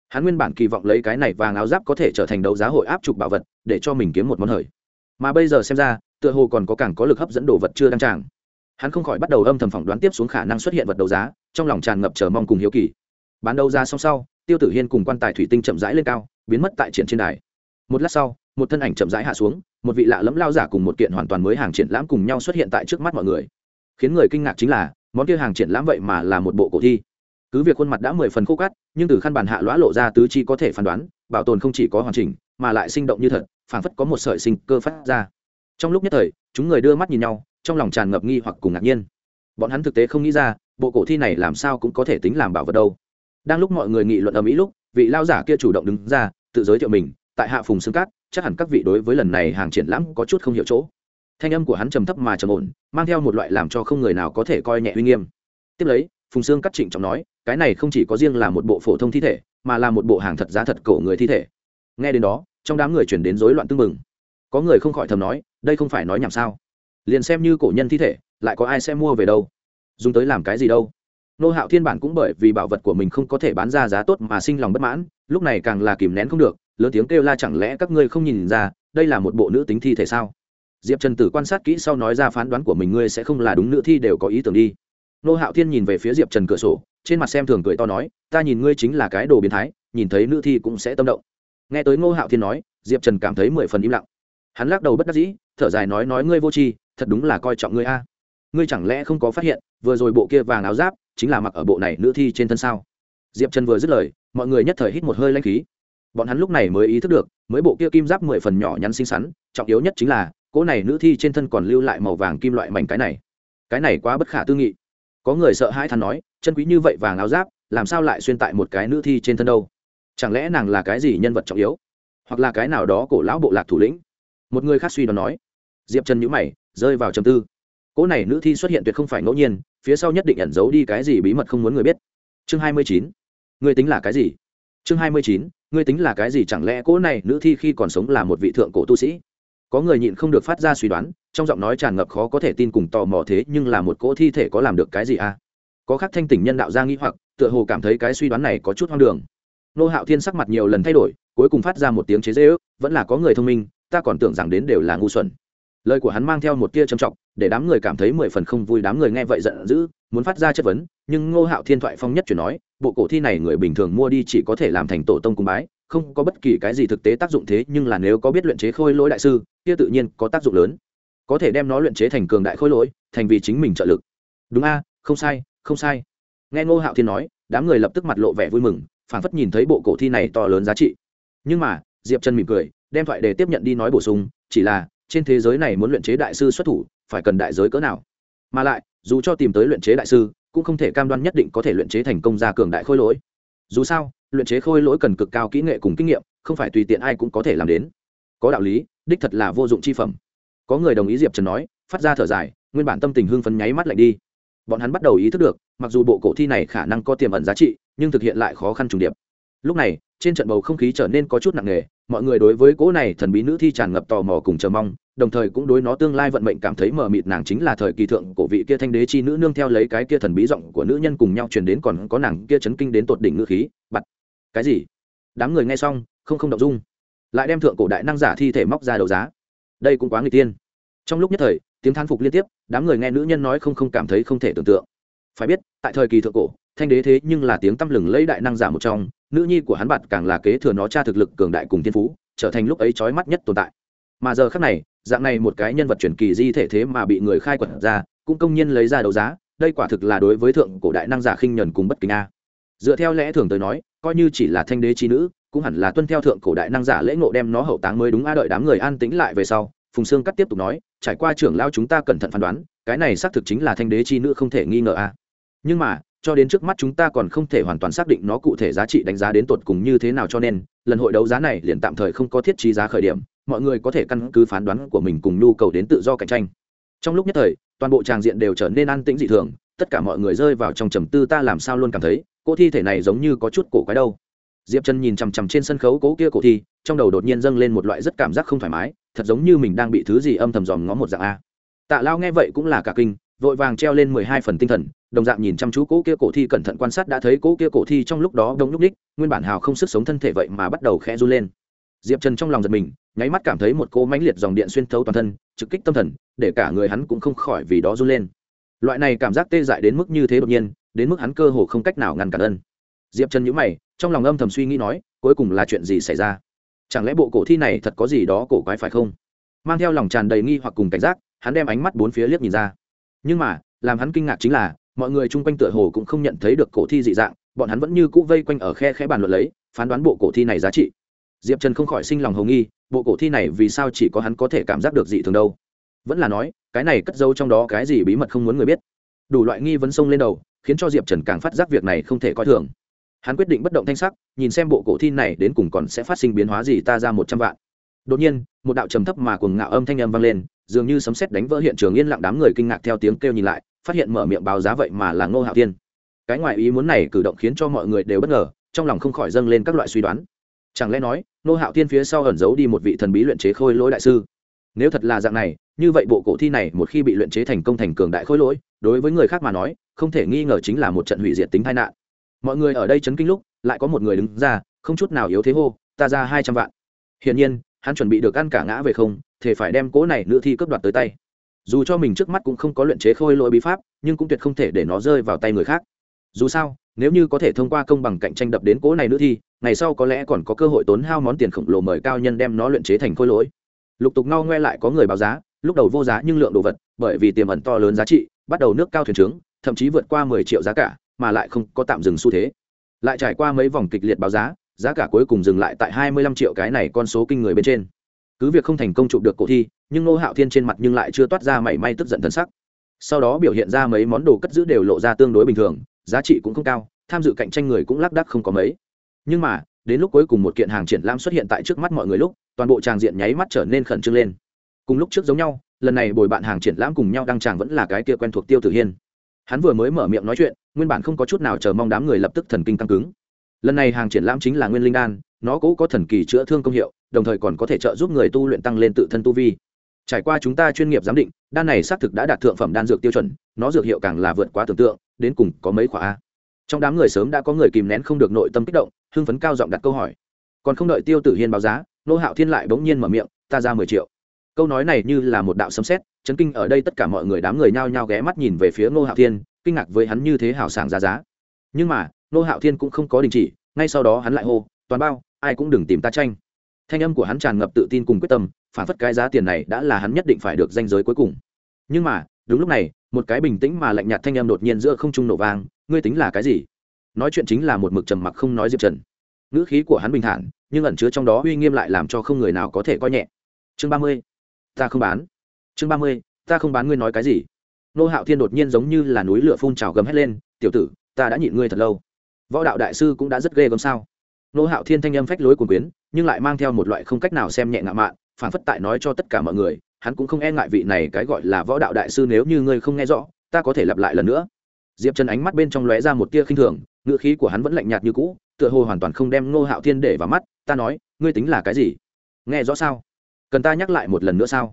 hắn nguyên bản kỳ vọng lấy cái này vàng áo giáp có thể trở thành đấu giá hội áp trục bảo vật, để cho mình kiếm một món hời. Mà bây giờ xem ra, tựa hồ còn có càng có lực hấp dẫn đồ vật chưa đăng tràng. Hắn không khỏi bắt đầu âm thầm phỏng đoán tiếp xuống khả năng xuất hiện vật đấu giá, trong lòng tràn ngập chờ mong cùng hiếu kỳ. Bán đấu giá xong sau, tiêu tử hiên cùng quan tài thủy tinh chậm rãi lên cao, biến mất tại triển trên đài. Một lát sau, một thân ảnh chậm rãi hạ xuống, một vị lạ lẫm lao giả cùng một kiện hoàn toàn mới hàng triển lãm cùng nhau xuất hiện tại trước mắt mọi người. Khiến người kinh ngạc chính là, món kia hàng triển lãm vậy mà là một bộ cổ thi cứ việc khuôn mặt đã mười phần khô cát, nhưng từ khăn bàn hạ lõa lộ ra tứ chi có thể phán đoán bảo tồn không chỉ có hoàn chỉnh mà lại sinh động như thật phảng phất có một sợi sinh cơ phát ra. Trong lúc nhất thời chúng người đưa mắt nhìn nhau trong lòng tràn ngập nghi hoặc cùng ngạc nhiên. Bọn hắn thực tế không nghĩ ra bộ cổ thi này làm sao cũng có thể tính làm bảo vật đâu. Đang lúc mọi người nghị luận ở mỹ lúc vị lao giả kia chủ động đứng ra tự giới thiệu mình tại hạ phùng xương cát chắc hẳn các vị đối với lần này hàng triển lãm có chút không hiểu chỗ. Thanh âm của hắn trầm thấp mà trầm ổn mang theo một loại làm cho không người nào có thể coi nhẹ uy nghiêm. Tiếp lấy phùng sương cắt trịnh trọng nói, cái này không chỉ có riêng là một bộ phổ thông thi thể, mà là một bộ hàng thật giá thật cổ người thi thể. Nghe đến đó, trong đám người chuyển đến rối loạn tưng mừng có người không khỏi thầm nói, đây không phải nói nhảm sao? Liền xem như cổ nhân thi thể, lại có ai sẽ mua về đâu? Dùng tới làm cái gì đâu? Nô hạo thiên bản cũng bởi vì bảo vật của mình không có thể bán ra giá tốt mà sinh lòng bất mãn, lúc này càng là kìm nén không được, lớn tiếng kêu la chẳng lẽ các ngươi không nhìn ra, đây là một bộ nữ tính thi thể sao? Diệp trần tử quan sát kỹ sau nói ra phán đoán của mình, ngươi sẽ không là đúng nữ thi đều có ý tưởng đi nô hạo thiên nhìn về phía diệp trần cửa sổ, trên mặt xem thường cười to nói, ta nhìn ngươi chính là cái đồ biến thái, nhìn thấy nữ thi cũng sẽ tâm động. Nghe tới ngô hạo thiên nói, diệp trần cảm thấy mười phần im lặng. Hắn lắc đầu bất đắc dĩ, thở dài nói nói ngươi vô tri, thật đúng là coi trọng ngươi a. Ngươi chẳng lẽ không có phát hiện, vừa rồi bộ kia vàng áo giáp chính là mặc ở bộ này nữ thi trên thân sao? Diệp trần vừa dứt lời, mọi người nhất thời hít một hơi lanh khí. Bọn hắn lúc này mới ý thức được, mới bộ kia kim giáp mười phần nhỏ nhắn xinh xắn, trọng yếu nhất chính là, cỗ này nữ thi trên thân còn lưu lại màu vàng kim loại mảnh cái này. Cái này quá bất khả tư nghị có người sợ hãi thắn nói, chân quý như vậy vàng áo giáp, làm sao lại xuyên tại một cái nữ thi trên thân đâu? Chẳng lẽ nàng là cái gì nhân vật trọng yếu? Hoặc là cái nào đó cổ lão bộ lạc thủ lĩnh? Một người khác suy đoán nói. Diệp trần nhữ mày, rơi vào trầm tư. Cỗ này nữ thi xuất hiện tuyệt không phải ngẫu nhiên, phía sau nhất định ẩn giấu đi cái gì bí mật không muốn người biết. Chương hai mươi chín. Người tính là cái gì? Chương hai mươi chín. Người tính là cái gì? Chẳng lẽ cỗ này nữ thi khi còn sống là một vị thượng cổ tu sĩ? Có người nhịn không được phát ra suy đoán trong giọng nói tràn ngập khó có thể tin cùng tò mò thế nhưng là một cỗ thi thể có làm được cái gì à? Có khác thanh tỉnh nhân đạo ra nghĩ hoặc, tựa hồ cảm thấy cái suy đoán này có chút hoang đường. Nô hạo thiên sắc mặt nhiều lần thay đổi, cuối cùng phát ra một tiếng chế dễ ước vẫn là có người thông minh, ta còn tưởng rằng đến đều là ngu xuẩn. Lời của hắn mang theo một tia trầm trọng, để đám người cảm thấy mười phần không vui đám người nghe vậy giận dữ, muốn phát ra chất vấn, nhưng ngô hạo thiên thoại phong nhất chuyển nói, bộ cổ thi này người bình thường mua đi chỉ có thể làm thành tổ tông cung bái, không có bất kỳ cái gì thực tế tác dụng thế nhưng là nếu có biết luyện chế khôi lỗi đại sư, kia tự nhiên có tác dụng lớn có thể đem nó luyện chế thành cường đại khôi lỗi, thành vì chính mình trợ lực. Đúng a, không sai không sai. Nghe ngô hạo thiên nói, đám người lập tức mặt lộ vẻ vui mừng, phảng phất nhìn thấy bộ cổ thi này to lớn giá trị. Nhưng mà, diệp trần mỉm cười, đem thoại để tiếp nhận đi nói bổ sung, chỉ là, trên thế giới này muốn luyện chế đại sư xuất thủ, phải cần đại giới cỡ nào? Mà lại, dù cho tìm tới luyện chế đại sư, cũng không thể cam đoan nhất định có thể luyện chế thành công ra cường đại khôi lỗi. Dù sao, luyện chế khôi lỗi cần cực cao kỹ nghệ cùng kinh nghiệm, không phải tùy tiện ai cũng có thể làm đến. Có đạo lý, đích thật là vô dụng chi phẩm có người đồng ý diệp trần nói, phát ra thở dài, nguyên bản tâm tình hưng phấn nháy mắt lạnh đi. Bọn hắn bắt đầu ý thức được, mặc dù bộ cổ thi này khả năng có tiềm ẩn giá trị, nhưng thực hiện lại khó khăn trùng điệp. Lúc này, trên trận bầu không khí trở nên có chút nặng nề, mọi người đối với cỗ này thần bí nữ thi tràn ngập tò mò cùng chờ mong, đồng thời cũng đối nó tương lai vận mệnh cảm thấy mờ mịt nàng chính là thời kỳ thượng cổ vị kia thanh đế chi nữ nương theo lấy cái kia thần bí giọng của nữ nhân cùng nhau truyền đến còn có nàng kia chấn kinh đến tột đỉnh ngữ khí bặt cái gì? Đám người nghe xong, không không động dung. Lại đem thượng cổ đại năng giả thi thể móc ra đấu giá đây cũng quá người tiên. Trong lúc nhất thời, tiếng thán phục liên tiếp, đám người nghe nữ nhân nói không không cảm thấy không thể tưởng tượng. Phải biết, tại thời kỳ thượng cổ, thanh đế thế nhưng là tiếng tăm lừng lấy đại năng giả một trong, nữ nhi của hắn bạt càng là kế thừa nó cha thực lực cường đại cùng thiên phú, trở thành lúc ấy trói mắt nhất tồn tại. Mà giờ khác này, dạng này một cái nhân vật truyền kỳ di thể thế mà bị người khai quật ra, cũng công nhiên lấy ra đấu giá, đây quả thực là đối với thượng cổ đại năng giả khinh nhuần cùng bất kính a. Dựa theo lẽ thường tới nói, coi như chỉ là thanh đế chi nữ cũng hẳn là tuân theo thượng cổ đại năng giả lễ ngộ đem nó hậu táng mới đúng. A đợi đám người an tĩnh lại về sau, phùng sương cắt tiếp tục nói, trải qua trưởng lao chúng ta cẩn thận phán đoán, cái này xác thực chính là thanh đế chi nữ không thể nghi ngờ a. Nhưng mà, cho đến trước mắt chúng ta còn không thể hoàn toàn xác định nó cụ thể giá trị đánh giá đến tột cùng như thế nào cho nên, lần hội đấu giá này liền tạm thời không có thiết trí giá khởi điểm, mọi người có thể căn cứ phán đoán của mình cùng nhu cầu đến tự do cạnh tranh. Trong lúc nhất thời, toàn bộ tràng diện đều trở nên an tĩnh dị thường, tất cả mọi người rơi vào trong trầm tư, ta làm sao luôn cảm thấy, cô thi thể này giống như có chút cổ quái đâu? Diệp Trần nhìn chằm chằm trên sân khấu cố kia cổ thi, trong đầu đột nhiên dâng lên một loại rất cảm giác không thoải mái, thật giống như mình đang bị thứ gì âm thầm dòm ngó một dạng a. Tạ lao nghe vậy cũng là cả kinh, vội vàng treo lên mười hai phần tinh thần, đồng dạng nhìn chăm chú cố kia cổ thi cẩn thận quan sát đã thấy cố kia cổ thi trong lúc đó đông nhúc ních nguyên bản hào không sức sống thân thể vậy mà bắt đầu khẽ run lên. Diệp trần trong lòng giật mình, nháy mắt cảm thấy một cô mãnh liệt dòng điện xuyên thấu toàn thân, trực kích tâm thần, để cả người hắn cũng không khỏi vì đó run lên. Loại này cảm giác tê dại đến mức như thế đột nhiên, đến mức hắn cơ hồ không cách nào ngăn cản ân diệp trần nhữ mày, trong lòng âm thầm suy nghĩ nói, cuối cùng là chuyện gì xảy ra? Chẳng lẽ bộ cổ thi này thật có gì đó cổ quái phải không? Mang theo lòng tràn đầy nghi hoặc cùng cảnh giác, hắn đem ánh mắt bốn phía liếc nhìn ra. Nhưng mà, làm hắn kinh ngạc chính là, mọi người chung quanh tựa hồ cũng không nhận thấy được cổ thi dị dạng, bọn hắn vẫn như cũ vây quanh ở khe khẽ bàn luận lấy, phán đoán bộ cổ thi này giá trị. Diệp trần không khỏi sinh lòng hầu nghi, bộ cổ thi này vì sao chỉ có hắn có thể cảm giác được dị thường đâu? Vẫn là nói, cái này cất giấu trong đó cái gì bí mật không muốn người biết? Đủ loại nghi vấn xông lên đầu, khiến cho diệp trần càng phát giác việc này không thể coi thường hắn quyết định bất động thanh sắc, nhìn xem bộ cổ thi này đến cùng còn sẽ phát sinh biến hóa gì ta ra một trăm vạn. Đột nhiên, một đạo trầm thấp mà cuồng ngạo âm thanh âm vang lên, dường như sấm sét đánh vỡ hiện trường yên lặng đám người kinh ngạc theo tiếng kêu nhìn lại, phát hiện mở miệng báo giá vậy mà là ngô hạo thiên. Cái ngoại ý muốn này cử động khiến cho mọi người đều bất ngờ, trong lòng không khỏi dâng lên các loại suy đoán. Chẳng lẽ nói, ngô hạo thiên phía sau ẩn giấu đi một vị thần bí luyện chế khôi lỗi đại sư? Nếu thật là dạng này, như vậy bộ cổ thi này một khi bị luyện chế thành công thành cường đại khôi lỗi, đối với người khác mà nói, không thể nghi ngờ chính là một trận hủy diệt tính tai nạn mọi người ở đây chấn kinh lúc, lại có một người đứng ra, không chút nào yếu thế hô, ta ra hai trăm vạn. Hiển nhiên, hắn chuẩn bị được ăn cả ngã về không, thể phải đem cỗ này nữ thi cướp đoạt tới tay. Dù cho mình trước mắt cũng không có luyện chế khôi lỗi bí pháp, nhưng cũng tuyệt không thể để nó rơi vào tay người khác. Dù sao, nếu như có thể thông qua công bằng cạnh tranh đập đến cỗ này nữ thi, ngày sau có lẽ còn có cơ hội tốn hao món tiền khổng lồ mời cao nhân đem nó luyện chế thành khôi lỗi. Lục tục ngao ngoe lại có người báo giá, lúc đầu vô giá nhưng lượng đồ vật, bởi vì tiềm ẩn to lớn giá trị, bắt đầu nước cao thuyền trướng, thậm chí vượt qua mười triệu giá cả mà lại không có tạm dừng xu thế. Lại trải qua mấy vòng kịch liệt báo giá giá cả cuối cùng dừng lại tại hai mươi lăm triệu cái này con số kinh người bên trên. Cứ việc không thành công chụp được cổ thi, nhưng nô hạo thiên trên mặt nhưng lại chưa toát ra mảy may tức giận thân sắc. Sau đó biểu hiện ra mấy món đồ cất giữ đều lộ ra tương đối bình thường, giá trị cũng không cao, tham dự cạnh tranh người cũng lác đắc không có mấy. Nhưng mà, đến lúc cuối cùng một kiện hàng triển lãm xuất hiện tại trước mắt mọi người lúc, toàn bộ tràng diện nháy mắt trở nên khẩn trương lên. Cùng lúc trước giống nhau, lần này bồi bạn hàng triển lãm cùng nhau đăng tràng vẫn là cái kia quen thuộc tiêu tử hiên. Hắn vừa mới mở miệng nói chuyện nguyên bản không có chút nào chờ mong đám người lập tức thần kinh tăng cứng. Lần này hàng triển lãm chính là nguyên linh đan, nó cũng có thần kỳ chữa thương công hiệu, đồng thời còn có thể trợ giúp người tu luyện tăng lên tự thân tu vi. Trải qua chúng ta chuyên nghiệp giám định, đan này xác thực đã đạt thượng phẩm đan dược tiêu chuẩn, nó dược hiệu càng là vượt quá tưởng tượng, đến cùng có mấy khóa trong đám người sớm đã có người kìm nén không được nội tâm kích động, hưng phấn cao giọng đặt câu hỏi. Còn không đợi tiêu tử hiên báo giá, nô hạo thiên lại bỗng nhiên mở miệng, ta ra mười triệu. Câu nói này như là một đạo sấm sét, chấn kinh ở đây tất cả mọi người đám người nhao nhao ghé mắt nhìn về phía nô hạo thiên kinh ngạc với hắn như thế hào sảng giá giá. Nhưng mà, nô hạo thiên cũng không có đình chỉ, ngay sau đó hắn lại hô, toàn bao, ai cũng đừng tìm ta tranh. Thanh âm của hắn tràn ngập tự tin cùng quyết tâm, phản phất cái giá tiền này đã là hắn nhất định phải được danh giới cuối cùng. Nhưng mà, đúng lúc này, một cái bình tĩnh mà lạnh nhạt thanh âm đột nhiên giữa không trung nổ vang, ngươi tính là cái gì? Nói chuyện chính là một mực trầm mặc không nói diệp trần. Ngữ khí của hắn bình thản, nhưng ẩn chứa trong đó uy nghiêm lại làm cho không người nào có thể coi nhẹ. Chương ba mươi, ta không bán. Chương ba mươi, ta không bán, ngươi nói cái gì? Nô hạo thiên đột nhiên giống như là núi lửa phun trào gầm hét lên, tiểu tử, ta đã nhịn ngươi thật lâu. Võ đạo đại sư cũng đã rất ghê gớm sao? Nô hạo thiên thanh âm phách lối cuồng quyến, nhưng lại mang theo một loại không cách nào xem nhẹ ngạo mạn, phản phất tại nói cho tất cả mọi người, hắn cũng không e ngại vị này cái gọi là võ đạo đại sư nếu như ngươi không nghe rõ, ta có thể lặp lại lần nữa. Diệp trần ánh mắt bên trong lóe ra một tia khinh thường, ngữ khí của hắn vẫn lạnh nhạt như cũ, tựa hồ hoàn toàn không đem Nô hạo thiên để vào mắt, ta nói, ngươi tính là cái gì? Nghe rõ sao? Cần ta nhắc lại một lần nữa sao?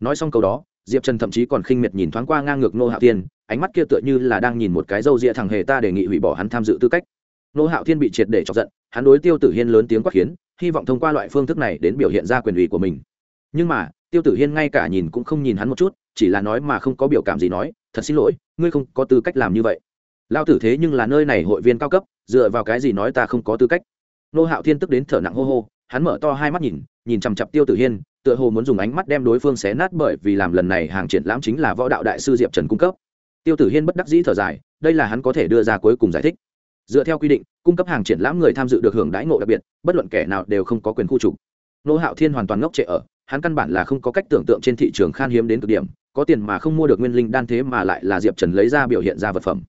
Nói xong câu đó diệp trần thậm chí còn khinh miệt nhìn thoáng qua ngang ngược Nô hạo thiên, ánh mắt kia tựa như là đang nhìn một cái râu ria thằng hề ta đề nghị hủy bỏ hắn tham dự tư cách. Nô hạo thiên bị triệt để chọc giận, hắn đối tiêu tử hiên lớn tiếng quát khiến, hy vọng thông qua loại phương thức này đến biểu hiện ra quyền ủy của mình. Nhưng mà, tiêu tử hiên ngay cả nhìn cũng không nhìn hắn một chút, chỉ là nói mà không có biểu cảm gì nói, thật xin lỗi, ngươi không có tư cách làm như vậy. Lao tử thế nhưng là nơi này hội viên cao cấp, dựa vào cái gì nói ta không có tư cách? Nô hạo thiên tức đến thở nặng hô hô hắn mở to hai mắt nhìn nhìn chằm chặp tiêu tử hiên, tựa hồ muốn dùng ánh mắt đem đối phương xé nát bởi vì làm lần này hàng triển lãm chính là võ đạo đại sư diệp trần cung cấp. Tiêu tử hiên bất đắc dĩ thở dài, đây là hắn có thể đưa ra cuối cùng giải thích. Dựa theo quy định, cung cấp hàng triển lãm người tham dự được hưởng đãi ngộ đặc biệt, bất luận kẻ nào đều không có quyền khu trục. Nô hạo thiên hoàn toàn ngốc trệ ở, hắn căn bản là không có cách tưởng tượng trên thị trường khan hiếm đến cực điểm, có tiền mà không mua được nguyên linh đan thế mà lại là diệp trần lấy ra biểu hiện ra vật phẩm.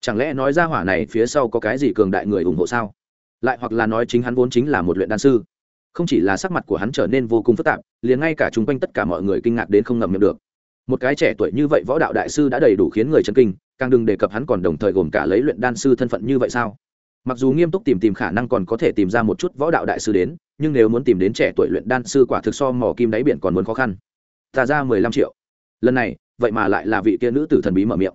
Chẳng lẽ nói ra hỏa này phía sau có cái gì cường đại người ủng hộ sao? Lại hoặc là nói chính hắn vốn chính là một luyện đan sư không chỉ là sắc mặt của hắn trở nên vô cùng phức tạp, liền ngay cả chung quanh tất cả mọi người kinh ngạc đến không ngậm miệng được. Một cái trẻ tuổi như vậy võ đạo đại sư đã đầy đủ khiến người chân kinh, càng đừng đề cập hắn còn đồng thời gồm cả lấy luyện đan sư thân phận như vậy sao? Mặc dù nghiêm túc tìm tìm khả năng còn có thể tìm ra một chút võ đạo đại sư đến, nhưng nếu muốn tìm đến trẻ tuổi luyện đan sư quả thực so mò kim đáy biển còn muốn khó khăn. Ta ra mười lăm triệu. Lần này, vậy mà lại là vị kia nữ tử thần bí mở miệng.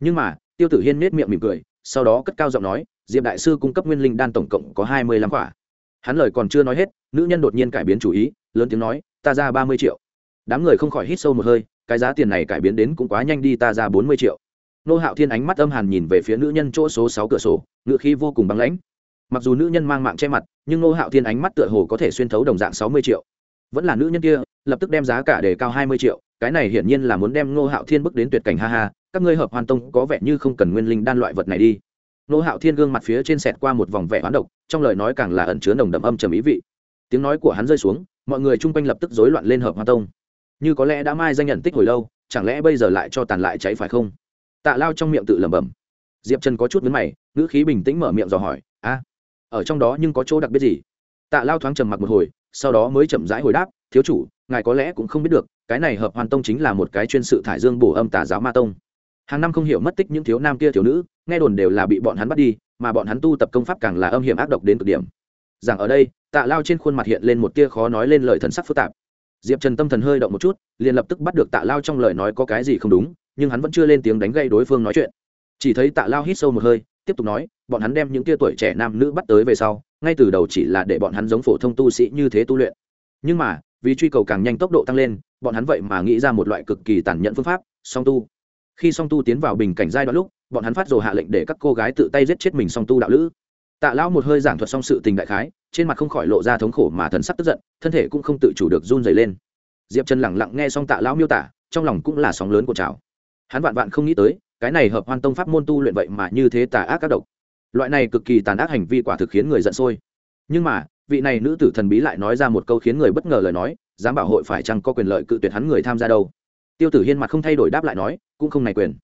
Nhưng mà, tiêu tử hiên nết miệng mỉm cười, sau đó cất cao giọng nói, diệp đại sư cung cấp nguyên linh đan tổng cộng có hai mươi lăm quả hắn lời còn chưa nói hết, nữ nhân đột nhiên cải biến chủ ý, lớn tiếng nói, ta ra ba mươi triệu. Đám người không khỏi hít sâu một hơi, cái giá tiền này cải biến đến cũng quá nhanh đi, ta ra bốn mươi triệu. Nô hạo thiên ánh mắt âm hàn nhìn về phía nữ nhân chỗ số sáu cửa sổ ngự khí vô cùng băng lãnh. Mặc dù nữ nhân mang mạng che mặt, nhưng nô hạo thiên ánh mắt tựa hồ có thể xuyên thấu đồng dạng sáu mươi triệu. Vẫn là nữ nhân kia, lập tức đem giá cả để cao hai mươi triệu, cái này hiển nhiên là muốn đem nô hạo thiên bước đến tuyệt cảnh, ha ha, các ngươi hợp hoàn tông có vẻ như không cần nguyên linh đan loại vật này đi nô hạo thiên gương mặt phía trên sẹt qua một vòng vẻ hoán độc, trong lời nói càng là ẩn chứa nồng đậm âm trầm ý vị. Tiếng nói của hắn rơi xuống, mọi người chung quanh lập tức rối loạn lên hợp hoa tông. Như có lẽ đã mai danh nhận tích hồi lâu, chẳng lẽ bây giờ lại cho tàn lại cháy phải không? Tạ lao trong miệng tự lẩm bẩm. Diệp trần có chút vấn mày, ngữ khí bình tĩnh mở miệng dò hỏi, a, ở trong đó nhưng có chỗ đặc biệt gì? Tạ lao thoáng trầm mặc một hồi, sau đó mới chậm rãi hồi đáp, thiếu chủ, ngài có lẽ cũng không biết được, cái này hợp hoàn tông chính là một cái chuyên sự thải dương bổ âm tà giáo ma tông. Hàng năm không hiểu mất tích những thiếu nam kia thiếu nữ nghe đồn đều là bị bọn hắn bắt đi, mà bọn hắn tu tập công pháp càng là âm hiểm ác độc đến cực điểm. Rằng ở đây, tạ lao trên khuôn mặt hiện lên một tia khó nói lên lời thần sắc phức tạp. Diệp trần tâm thần hơi động một chút, liền lập tức bắt được tạ lao trong lời nói có cái gì không đúng, nhưng hắn vẫn chưa lên tiếng đánh gây đối phương nói chuyện. Chỉ thấy tạ lao hít sâu một hơi, tiếp tục nói, bọn hắn đem những tia tuổi trẻ nam nữ bắt tới về sau, ngay từ đầu chỉ là để bọn hắn giống phổ thông tu sĩ như thế tu luyện. Nhưng mà, vì truy cầu càng nhanh tốc độ tăng lên, bọn hắn vậy mà nghĩ ra một loại cực kỳ tàn nhẫn phương pháp, song tu. Khi song tu tiến vào bình cảnh giai đoạn lúc bọn hắn phát rồi hạ lệnh để các cô gái tự tay giết chết mình song tu đạo lữ. Tạ lão một hơi giảng thuật xong sự tình đại khái, trên mặt không khỏi lộ ra thống khổ mà thần sắc tức giận, thân thể cũng không tự chủ được run dày lên. Diệp trần lẳng lặng nghe xong tạ lão miêu tả, trong lòng cũng là sóng lớn của trào. Hắn vạn vạn không nghĩ tới, cái này hợp hoan tông pháp môn tu luyện vậy mà như thế tà ác các độc. Loại này cực kỳ tàn ác hành vi quả thực khiến người giận sôi. Nhưng mà, vị này nữ tử thần bí lại nói ra một câu khiến người bất ngờ lời nói, dám bảo hội phải chăng có quyền lợi cự tuyệt hắn người tham gia đâu? Tiêu tử hiên mặt không thay đổi đáp lại nói, cũng không này quyền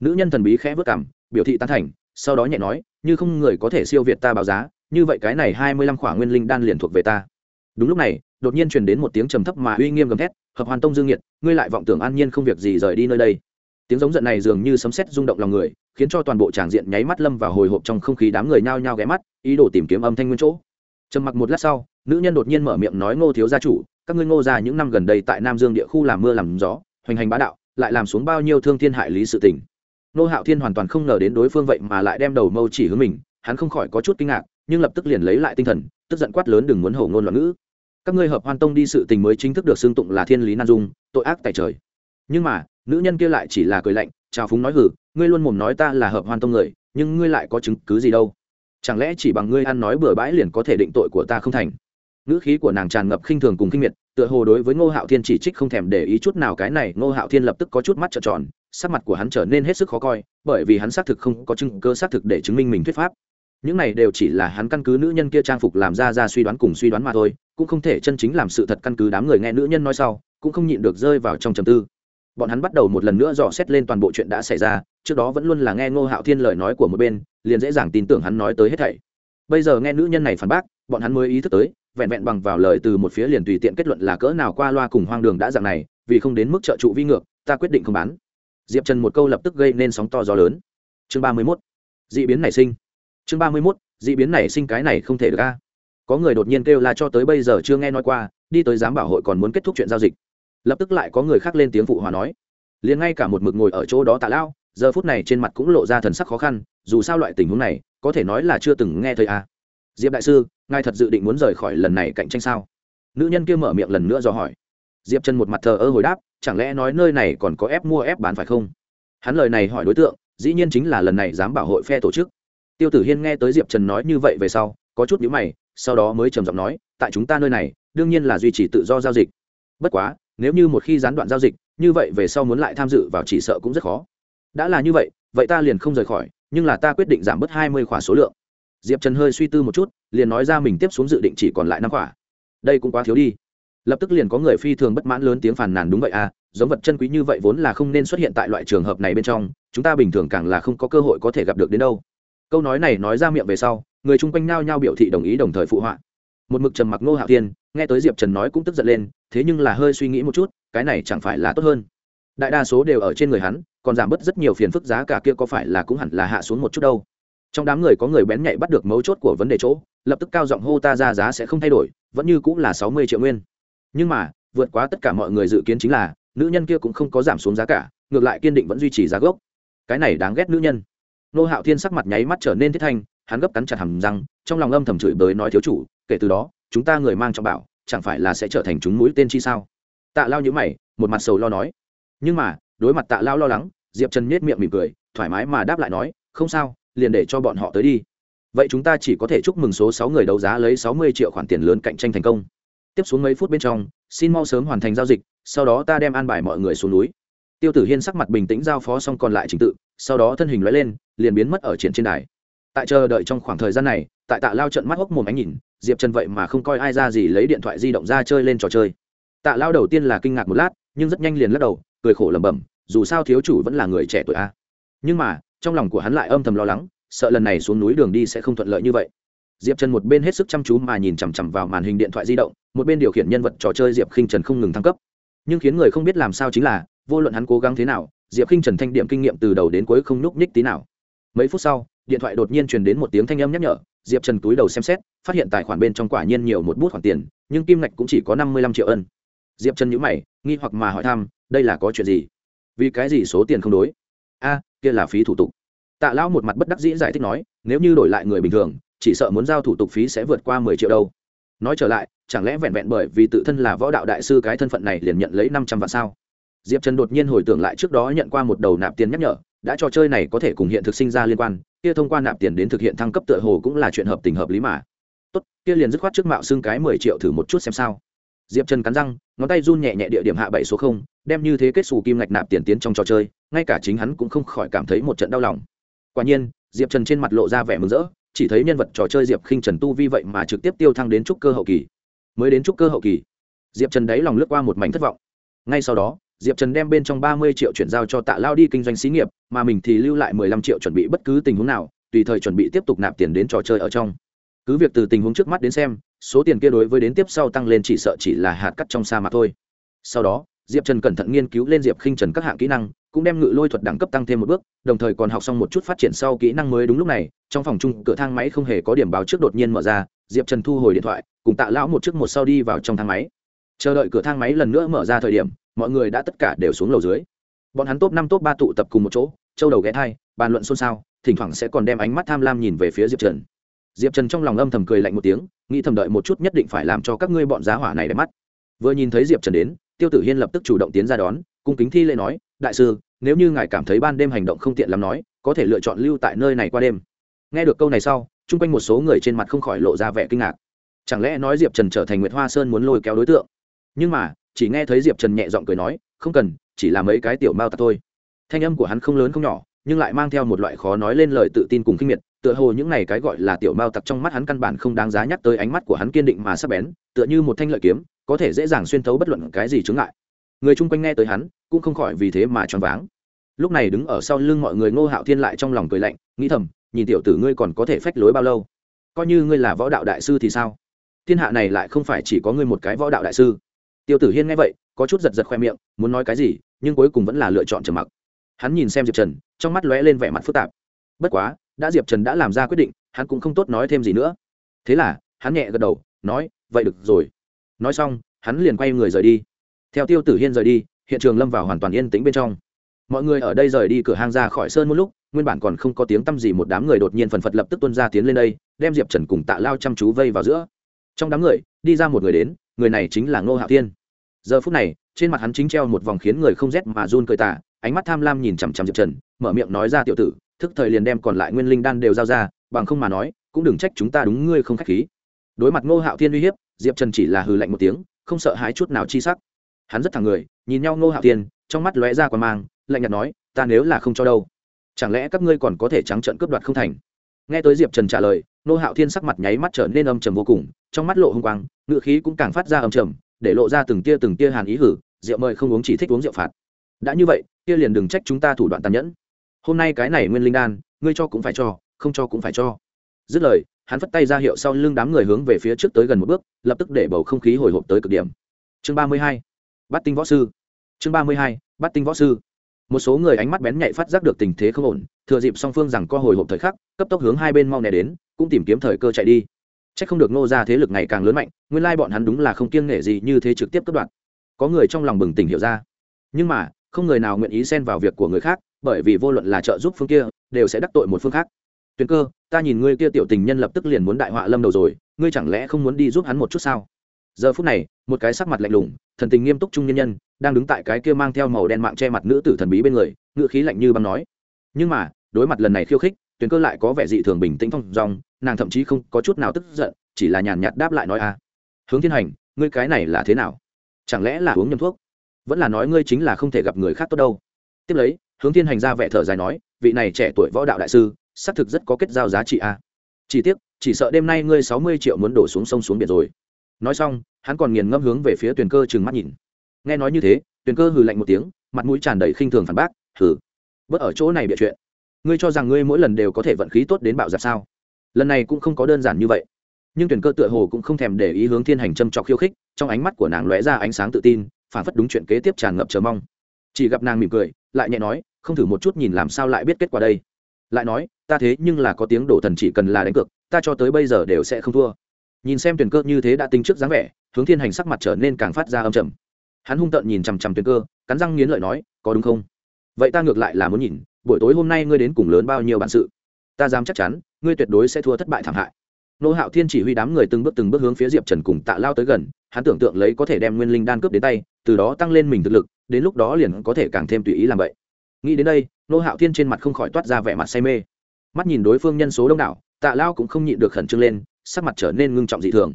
nữ nhân thần bí khẽ vớt cảm biểu thị tán thành, sau đó nhẹ nói, như không người có thể siêu việt ta báo giá, như vậy cái này hai mươi lăm khỏa nguyên linh đan liền thuộc về ta. Đúng lúc này, đột nhiên truyền đến một tiếng trầm thấp mà uy nghiêm gầm thét, hợp hoàn tông dương nhiệt ngươi lại vọng tưởng an nhiên không việc gì rời đi nơi đây. Tiếng giống giận này dường như sấm sét rung động lòng người, khiến cho toàn bộ tràng diện nháy mắt lâm vào hồi hộp trong không khí đám người nhao nhao ghé mắt, ý đồ tìm kiếm âm thanh nguyên chỗ. Trầm mặc một lát sau, nữ nhân đột nhiên mở miệng nói, ngô thiếu gia chủ, các ngươi ngô ra những năm gần đây tại nam dương địa khu làm mưa làm gió, hoành hành bá đạo, lại làm xuống bao nhiêu thương thiên hại lý sự tình? Nô hạo thiên hoàn toàn không ngờ đến đối phương vậy mà lại đem đầu mâu chỉ hướng mình, hắn không khỏi có chút kinh ngạc, nhưng lập tức liền lấy lại tinh thần, tức giận quát lớn đừng muốn hổ ngôn loạn ngữ. Các ngươi hợp hoan tông đi sự tình mới chính thức được xưng tụng là thiên lý nan dung, tội ác tại trời. Nhưng mà, nữ nhân kia lại chỉ là cười lạnh, chào phúng nói hử ngươi luôn mồm nói ta là hợp hoan tông người, nhưng ngươi lại có chứng cứ gì đâu? Chẳng lẽ chỉ bằng ngươi ăn nói bừa bãi liền có thể định tội của ta không thành? Ngữ khí của nàng tràn ngập khinh thường cùng kinh miệt, tựa hồ đối với ngô hạo thiên chỉ trích không thèm để ý chút nào, cái này ngô hạo thiên lập tức có chút mắt trợn tròn sắc mặt của hắn trở nên hết sức khó coi, bởi vì hắn xác thực không có chứng cơ xác thực để chứng minh mình thuyết pháp. Những này đều chỉ là hắn căn cứ nữ nhân kia trang phục làm ra ra suy đoán cùng suy đoán mà thôi, cũng không thể chân chính làm sự thật căn cứ đám người nghe nữ nhân nói sau, cũng không nhịn được rơi vào trong trầm tư. Bọn hắn bắt đầu một lần nữa dò xét lên toàn bộ chuyện đã xảy ra, trước đó vẫn luôn là nghe ngô hạo thiên lời nói của một bên, liền dễ dàng tin tưởng hắn nói tới hết thảy. Bây giờ nghe nữ nhân này phản bác, bọn hắn mới ý thức tới, vẹn vẹn bằng vào lời từ một phía liền tùy tiện kết luận là cỡ nào qua loa cùng hoang đường đã dạng này, vì không đến mức trợ trụ vi ngược, ta quyết định không bán diệp trần một câu lập tức gây nên sóng to gió lớn. Chương ba mươi mốt d ị biến nảy sinh. Chương ba mươi mốt d ị biến nảy sinh cái này không thể được ca có người đột nhiên kêu là cho tới bây giờ chưa nghe nói qua, đi tới giám bảo hội còn muốn kết thúc chuyện giao dịch. Lập tức lại có người khác lên tiếng phụ hòa nói. Liền ngay cả một mực ngồi ở chỗ đó tạ lao, giờ phút này trên mặt cũng lộ ra thần sắc khó khăn, dù sao loại tình huống này, có thể nói là chưa từng nghe thấy à. diệp đại sư, ngài thật dự định muốn rời khỏi lần này cạnh tranh sao? Nữ nhân kia mở miệng lần nữa do hỏi diệp chân một mặt thờ ơ hồi đáp, chẳng lẽ nói nơi này còn có ép mua ép bán phải không? Hắn lời này hỏi đối tượng, dĩ nhiên chính là lần này dám bảo hội phe tổ chức. Tiêu tử hiên nghe tới diệp trần nói như vậy về sau, có chút nhữ mày, sau đó mới trầm giọng nói, tại chúng ta nơi này, đương nhiên là duy trì tự do giao dịch. Bất quá, nếu như một khi gián đoạn giao dịch, như vậy về sau muốn lại tham dự vào chỉ sợ cũng rất khó. Đã là như vậy vậy ta liền không rời khỏi, nhưng là ta quyết định giảm bớt hai mươi khỏa số lượng. Diệp trần hơi suy tư một chút, liền nói ra mình tiếp xuống dự định chỉ còn lại năm khỏa. Đây cũng quá thiếu đi lập tức liền có người phi thường bất mãn lớn tiếng phàn nàn, đúng vậy à giống vật chân quý như vậy vốn là không nên xuất hiện tại loại trường hợp này bên trong, chúng ta bình thường càng là không có cơ hội có thể gặp được đến đâu. Câu nói này nói ra miệng về sau, người chung quanh nao nhao biểu thị đồng ý đồng thời phụ họa. Một mực trầm mặc ngô hạo tiên nghe tới diệp trần nói cũng tức giận lên, thế nhưng là hơi suy nghĩ một chút, cái này chẳng phải là tốt hơn. Đại đa số đều ở trên người hắn, còn giảm bớt rất nhiều phiền phức giá cả kia có phải là cũng hẳn là hạ xuống một chút đâu. Trong đám người có người bén nhạy bắt được mấu chốt của vấn đề chỗ, lập tức cao giọng hô ta ra giá sẽ không thay đổi, vẫn như cũng là sáu mươi triệu nguyên nhưng mà, vượt quá tất cả mọi người dự kiến chính là, nữ nhân kia cũng không có giảm xuống giá cả, ngược lại kiên định vẫn duy trì giá gốc. Cái này đáng ghét nữ nhân. Nô hạo thiên sắc mặt nháy mắt trở nên thiết thanh, hắn gấp cắn chặt hầm răng, trong lòng âm thầm chửi bới nói thiếu chủ, kể từ đó, chúng ta người mang trọng bảo, chẳng phải là sẽ trở thành chúng mũi tên chi sao? Tạ lao nhữ mày, một mặt sầu lo nói. Nhưng mà, đối mặt tạ lao lo lắng, diệp trần nhết miệng mỉm cười, thoải mái mà đáp lại nói, không sao, liền để cho bọn họ tới đi. Vậy chúng ta chỉ có thể chúc mừng số sáu người đấu giá lấy sáu mươi triệu khoản tiền lớn cạnh tranh thành công tiếp xuống mấy phút bên trong, xin mau sớm hoàn thành giao dịch, sau đó ta đem an bài mọi người xuống núi. Tiêu tử hiên sắc mặt bình tĩnh giao phó xong còn lại trình tự, sau đó thân hình loại lên, liền biến mất ở triển trên đài. Tại chờ đợi trong khoảng thời gian này, tại tạ lao trận mắt hốc mồm ánh nhìn, diệp trần vậy mà không coi ai ra gì lấy điện thoại di động ra chơi lên trò chơi. Tạ lao đầu tiên là kinh ngạc một lát, nhưng rất nhanh liền lắc đầu, cười khổ lẩm bẩm, dù sao thiếu chủ vẫn là người trẻ tuổi a. Nhưng mà, trong lòng của hắn lại âm thầm lo lắng, sợ lần này xuống núi đường đi sẽ không thuận lợi như vậy diệp trần một bên hết sức chăm chú mà nhìn chằm chằm vào màn hình điện thoại di động, một bên điều khiển nhân vật trò chơi diệp khinh trần không ngừng thăng cấp. Nhưng khiến người không biết làm sao chính là, vô luận hắn cố gắng thế nào, diệp khinh trần thanh điểm kinh nghiệm từ đầu đến cuối không nhúc nhích tí nào. Mấy phút sau, điện thoại đột nhiên truyền đến một tiếng thanh âm nhắc nhở, diệp trần túi đầu xem xét, phát hiện tài khoản bên trong quả nhiên nhiều một bút khoản tiền, nhưng kim ngạch cũng chỉ có năm mươi lăm triệu ân. Diệp trần nhữ mày, nghi hoặc mà hỏi thăm, đây là có chuyện gì? Vì cái gì số tiền không đối? A, kia là phí thủ tục. Tạ lão một mặt bất đắc dĩ giải thích nói, nếu như đổi lại người bình thường chỉ sợ muốn giao thủ tục phí sẽ vượt qua mười triệu đâu. Nói trở lại, chẳng lẽ vẹn vẹn bởi vì tự thân là võ đạo đại sư cái thân phận này liền nhận lấy năm trăm vạn sao? Diệp trần đột nhiên hồi tưởng lại trước đó nhận qua một đầu nạp tiền nhắc nhở, đã trò chơi này có thể cùng hiện thực sinh ra liên quan, kia thông qua nạp tiền đến thực hiện thăng cấp tựa hồ cũng là chuyện hợp tình hợp lý mà. Tốt, kia liền dứt khoát trước mạo xưng cái mười triệu thử một chút xem sao. Diệp trần cắn răng, ngón tay run nhẹ nhẹ địa điểm hạ bảy số không, đem như thế kết xù kim ngạch nạp tiền tiến trong trò chơi, ngay cả chính hắn cũng không khỏi cảm thấy một trận đau lòng. Quả nhiên, diệp trần trên mặt lộ ra vẻ mừng rỡ chỉ thấy nhân vật trò chơi diệp khinh trần tu vi vậy mà trực tiếp tiêu thăng đến trúc cơ hậu kỳ. Mới đến trúc cơ hậu kỳ, diệp trần đáy lòng lướt qua một mảnh thất vọng. Ngay sau đó, diệp trần đem bên trong ba mươi triệu chuyển giao cho tạ lao đi kinh doanh xí nghiệp, mà mình thì lưu lại mười lăm triệu chuẩn bị bất cứ tình huống nào, tùy thời chuẩn bị tiếp tục nạp tiền đến trò chơi ở trong. Cứ việc từ tình huống trước mắt đến xem, số tiền kia đối với đến tiếp sau tăng lên chỉ sợ chỉ là hạt cắt trong sa mạc thôi. Sau đó, diệp trần cẩn thận nghiên cứu lên diệp khinh trần các hạng kỹ năng cũng đem ngự lôi thuật đẳng cấp tăng thêm một bước, đồng thời còn học xong một chút phát triển sau kỹ năng mới đúng lúc này, trong phòng chung cửa thang máy không hề có điểm báo trước đột nhiên mở ra, diệp trần thu hồi điện thoại, cùng tạ lão một chiếc một sau đi vào trong thang máy. Chờ đợi cửa thang máy lần nữa mở ra thời điểm, mọi người đã tất cả đều xuống lầu dưới. Bọn hắn top năm, top ba tụ tập cùng một chỗ, châu đầu ghé thai, bàn luận xôn xao, thỉnh thoảng sẽ còn đem ánh mắt tham lam nhìn về phía diệp trần. Diệp trần trong lòng âm thầm cười lạnh một tiếng, nghĩ thầm đợi một chút nhất định phải làm cho các ngươi bọn giá hỏa này đẹp mắt. Vừa nhìn thấy diệp trần đến, tiêu tử hiên lập tức chủ động tiến ra đón, cung kính thi lễ nói đại sư, nếu như ngài cảm thấy ban đêm hành động không tiện lắm nói, có thể lựa chọn lưu tại nơi này qua đêm. Nghe được câu này sau, chung quanh một số người trên mặt không khỏi lộ ra vẻ kinh ngạc. Chẳng lẽ nói diệp trần trở thành nguyệt hoa sơn muốn lôi kéo đối tượng? Nhưng mà, chỉ nghe thấy diệp trần nhẹ giọng cười nói, không cần, chỉ là mấy cái tiểu mao tặc thôi. Thanh âm của hắn không lớn không nhỏ, nhưng lại mang theo một loại khó nói lên lời tự tin cùng kinh miệt, tựa hồ những này cái gọi là tiểu mao tặc trong mắt hắn căn bản không đáng giá nhắc tới ánh mắt của hắn kiên định mà sắp bén, tựa như một thanh lợi kiếm, có thể dễ dàng xuyên thấu bất luận cái gì chướng ngại người chung quanh nghe tới hắn, cũng không khỏi vì thế mà choáng váng. Lúc này đứng ở sau lưng mọi người ngô hạo thiên lại trong lòng cười lạnh, nghĩ thầm, nhìn tiểu tử ngươi còn có thể phách lối bao lâu? Coi như ngươi là võ đạo đại sư thì sao? Thiên hạ này lại không phải chỉ có ngươi một cái võ đạo đại sư. Tiêu tử hiên nghe vậy, có chút giật giật khoe miệng, muốn nói cái gì, nhưng cuối cùng vẫn là lựa chọn trầm mặc. Hắn nhìn xem diệp trần, trong mắt lóe lên vẻ mặt phức tạp. Bất quá, đã diệp trần đã làm ra quyết định, hắn cũng không tốt nói thêm gì nữa. Thế là, hắn nhẹ gật đầu, nói, vậy được rồi. Nói xong, hắn liền quay người rời đi theo tiêu tử hiên rời đi, hiện trường lâm vào hoàn toàn yên tĩnh bên trong. Mọi người ở đây rời đi cửa hang ra khỏi sơn một lúc, nguyên bản còn không có tiếng tăm gì một đám người đột nhiên phần phật lập tức tuân ra tiến lên đây, đem diệp trần cùng tạ lao chăm chú vây vào giữa. Trong đám người, đi ra một người đến, người này chính là ngô hạo thiên. Giờ phút này, trên mặt hắn chính treo một vòng khiến người không rét mà run cười tả ánh mắt tham lam nhìn chằm chằm diệp trần, mở miệng nói ra, tiểu tử, thức thời liền đem còn lại nguyên linh đan đều giao ra, bằng không mà nói, cũng đừng trách chúng ta đúng ngươi không k h á c h khí. Đối mặt ngô hạo thiên uy hiếp, diệp trần chỉ là hừ lạnh một tiếng, không sợ hãi chút nào chi sắc hắn rất thẳng người, nhìn nhau ngô hạo thiên, trong mắt lóe ra q mang, lạnh nhạt nói, ta nếu là không cho đâu, chẳng lẽ các ngươi còn có thể trắng trận cướp đoạt không thành? Nghe tới diệp trần trả lời, ngô hạo thiên sắc mặt nháy mắt trở nên âm trầm vô cùng, trong mắt lộ h ư n g quang ngự khí cũng càng phát ra âm trầm, để lộ ra từng tia từng tia hàn ý hử, rượu mời không uống chỉ thích uống rượu phạt. Đã như vậy, kia liền đừng trách chúng ta thủ đoạn tàn nhẫn. Hôm nay cái này nguyên linh đan, ngươi cho cũng phải cho, không cho cũng phải cho. Dứt lời, hắn phất tay ra hiệu sau lưng đám người hướng về phía trước tới gần một bước, lập tức để bầu không khí hồi hộp tới cực điểm. Chương ba mươi hai bắt tinh võ sư. Chương ba mươi hai, bắt tinh võ sư. Một số người ánh mắt bén nhạy phát giác được tình thế không ổn, thừa dịp song phương rằng co hồi hộp thời khắc, cấp tốc hướng hai bên mau nè đến, cũng tìm kiếm thời cơ chạy đi. C h ắ c không được nô ra thế lực ngày càng lớn mạnh, nguyên lai bọn hắn đúng là không kiêng nể gì như thế trực tiếp cất đoạn có người trong lòng bừng tỉnh hiểu ra. Nhưng mà, không người nào nguyện ý xen vào việc của người khác, bởi vì vô luận là trợ giúp phương kia, đều sẽ đắc tội một phương khác. Tuyền cơ, ta nhìn ngươi kia tiểu tình nhân lập tức liền muốn đại họa lâm đầu rồi, ngươi chẳng lẽ không muốn đi giúp hắn một chút sao? Giờ phút này, một cái sắc mặt lạnh lùng, thần tình nghiêm túc trung nhân nhân, đang đứng tại cái kia mang theo màu đen mạng che mặt nữ tử thần bí bên người ngựa khí lạnh như băng nói. Nhưng mà, đối mặt lần này khiêu khích tuyến cơ lại có vẻ dị thường bình tĩnh phong dong, nàng thậm chí không có chút nào tức giận, chỉ là nhàn nhạt đáp lại nói a hướng thiên hành, ngươi cái này là thế nào? Chẳng lẽ là uống nhầm thuốc? Vẫn là nói ngươi chính là không thể gặp người khác tốt đâu. Tiếp lấy, hướng thiên hành ra vẻ thở dài nói, vị này trẻ tuổi võ đạo đại sư, xác thực rất có kết giao giá trị a. Chỉ tiếc, chỉ sợ đêm nay ngươi sáu mươi triệu muốn đổ xuống sông xuống biển rồi nói xong, hắn còn nghiền ngâm hướng về phía tuyền cơ chừng mắt nhìn. Nghe nói như thế, tuyền cơ hừ lạnh một tiếng, mặt mũi tràn đầy khinh thường phản bác, hừ, bớt ở chỗ này bịa chuyện. Ngươi cho rằng ngươi mỗi lần đều có thể vận khí tốt đến bạo giặc sao? Lần này cũng không có đơn giản như vậy. Nhưng tuyển cơ tựa hồ cũng không thèm để ý hướng thiên hành châm trọc khiêu khích, trong ánh mắt của nàng lóe ra ánh sáng tự tin, phản phất đúng chuyện kế tiếp tràn ngập chờ mong. Chỉ gặp nàng mỉm cười, lại nhẹ nói, không thử một chút nhìn làm sao lại biết kết quả đây. Lại nói, ta thế nhưng là có tiếng đổ thần chỉ cần là đánh cược, ta cho tới bây giờ đều sẽ không thua nhìn xem tuyển cơ như thế đã tính trước dáng vẻ, hướng thiên hành sắc mặt trở nên càng phát ra âm trầm. Hắn hung tợn nhìn chằm chằm tuyển cơ, cắn răng nghiến lợi nói, có đúng không? Vậy ta ngược lại là muốn nhìn, buổi tối hôm nay ngươi đến cùng lớn bao nhiêu bản sự? Ta dám chắc chắn, ngươi tuyệt đối sẽ thua thất bại thảm hại. Nô hạo thiên chỉ huy đám người từng bước từng bước hướng phía diệp trần cùng tạ lao tới gần, hắn tưởng tượng lấy có thể đem nguyên linh đan cướp đến tay, từ đó tăng lên mình thực lực, đến lúc đó liền có thể càng thêm tùy ý làm vậy. Nghĩ đến đây, nô hạo thiên trên mặt không khỏi toát ra vẻ mặt say mê. Mắt nhìn đối phương nhân số đông đảo, tạ lao cũng không nhịn được khẩn trương lên sắc mặt trở nên ngưng trọng dị thường.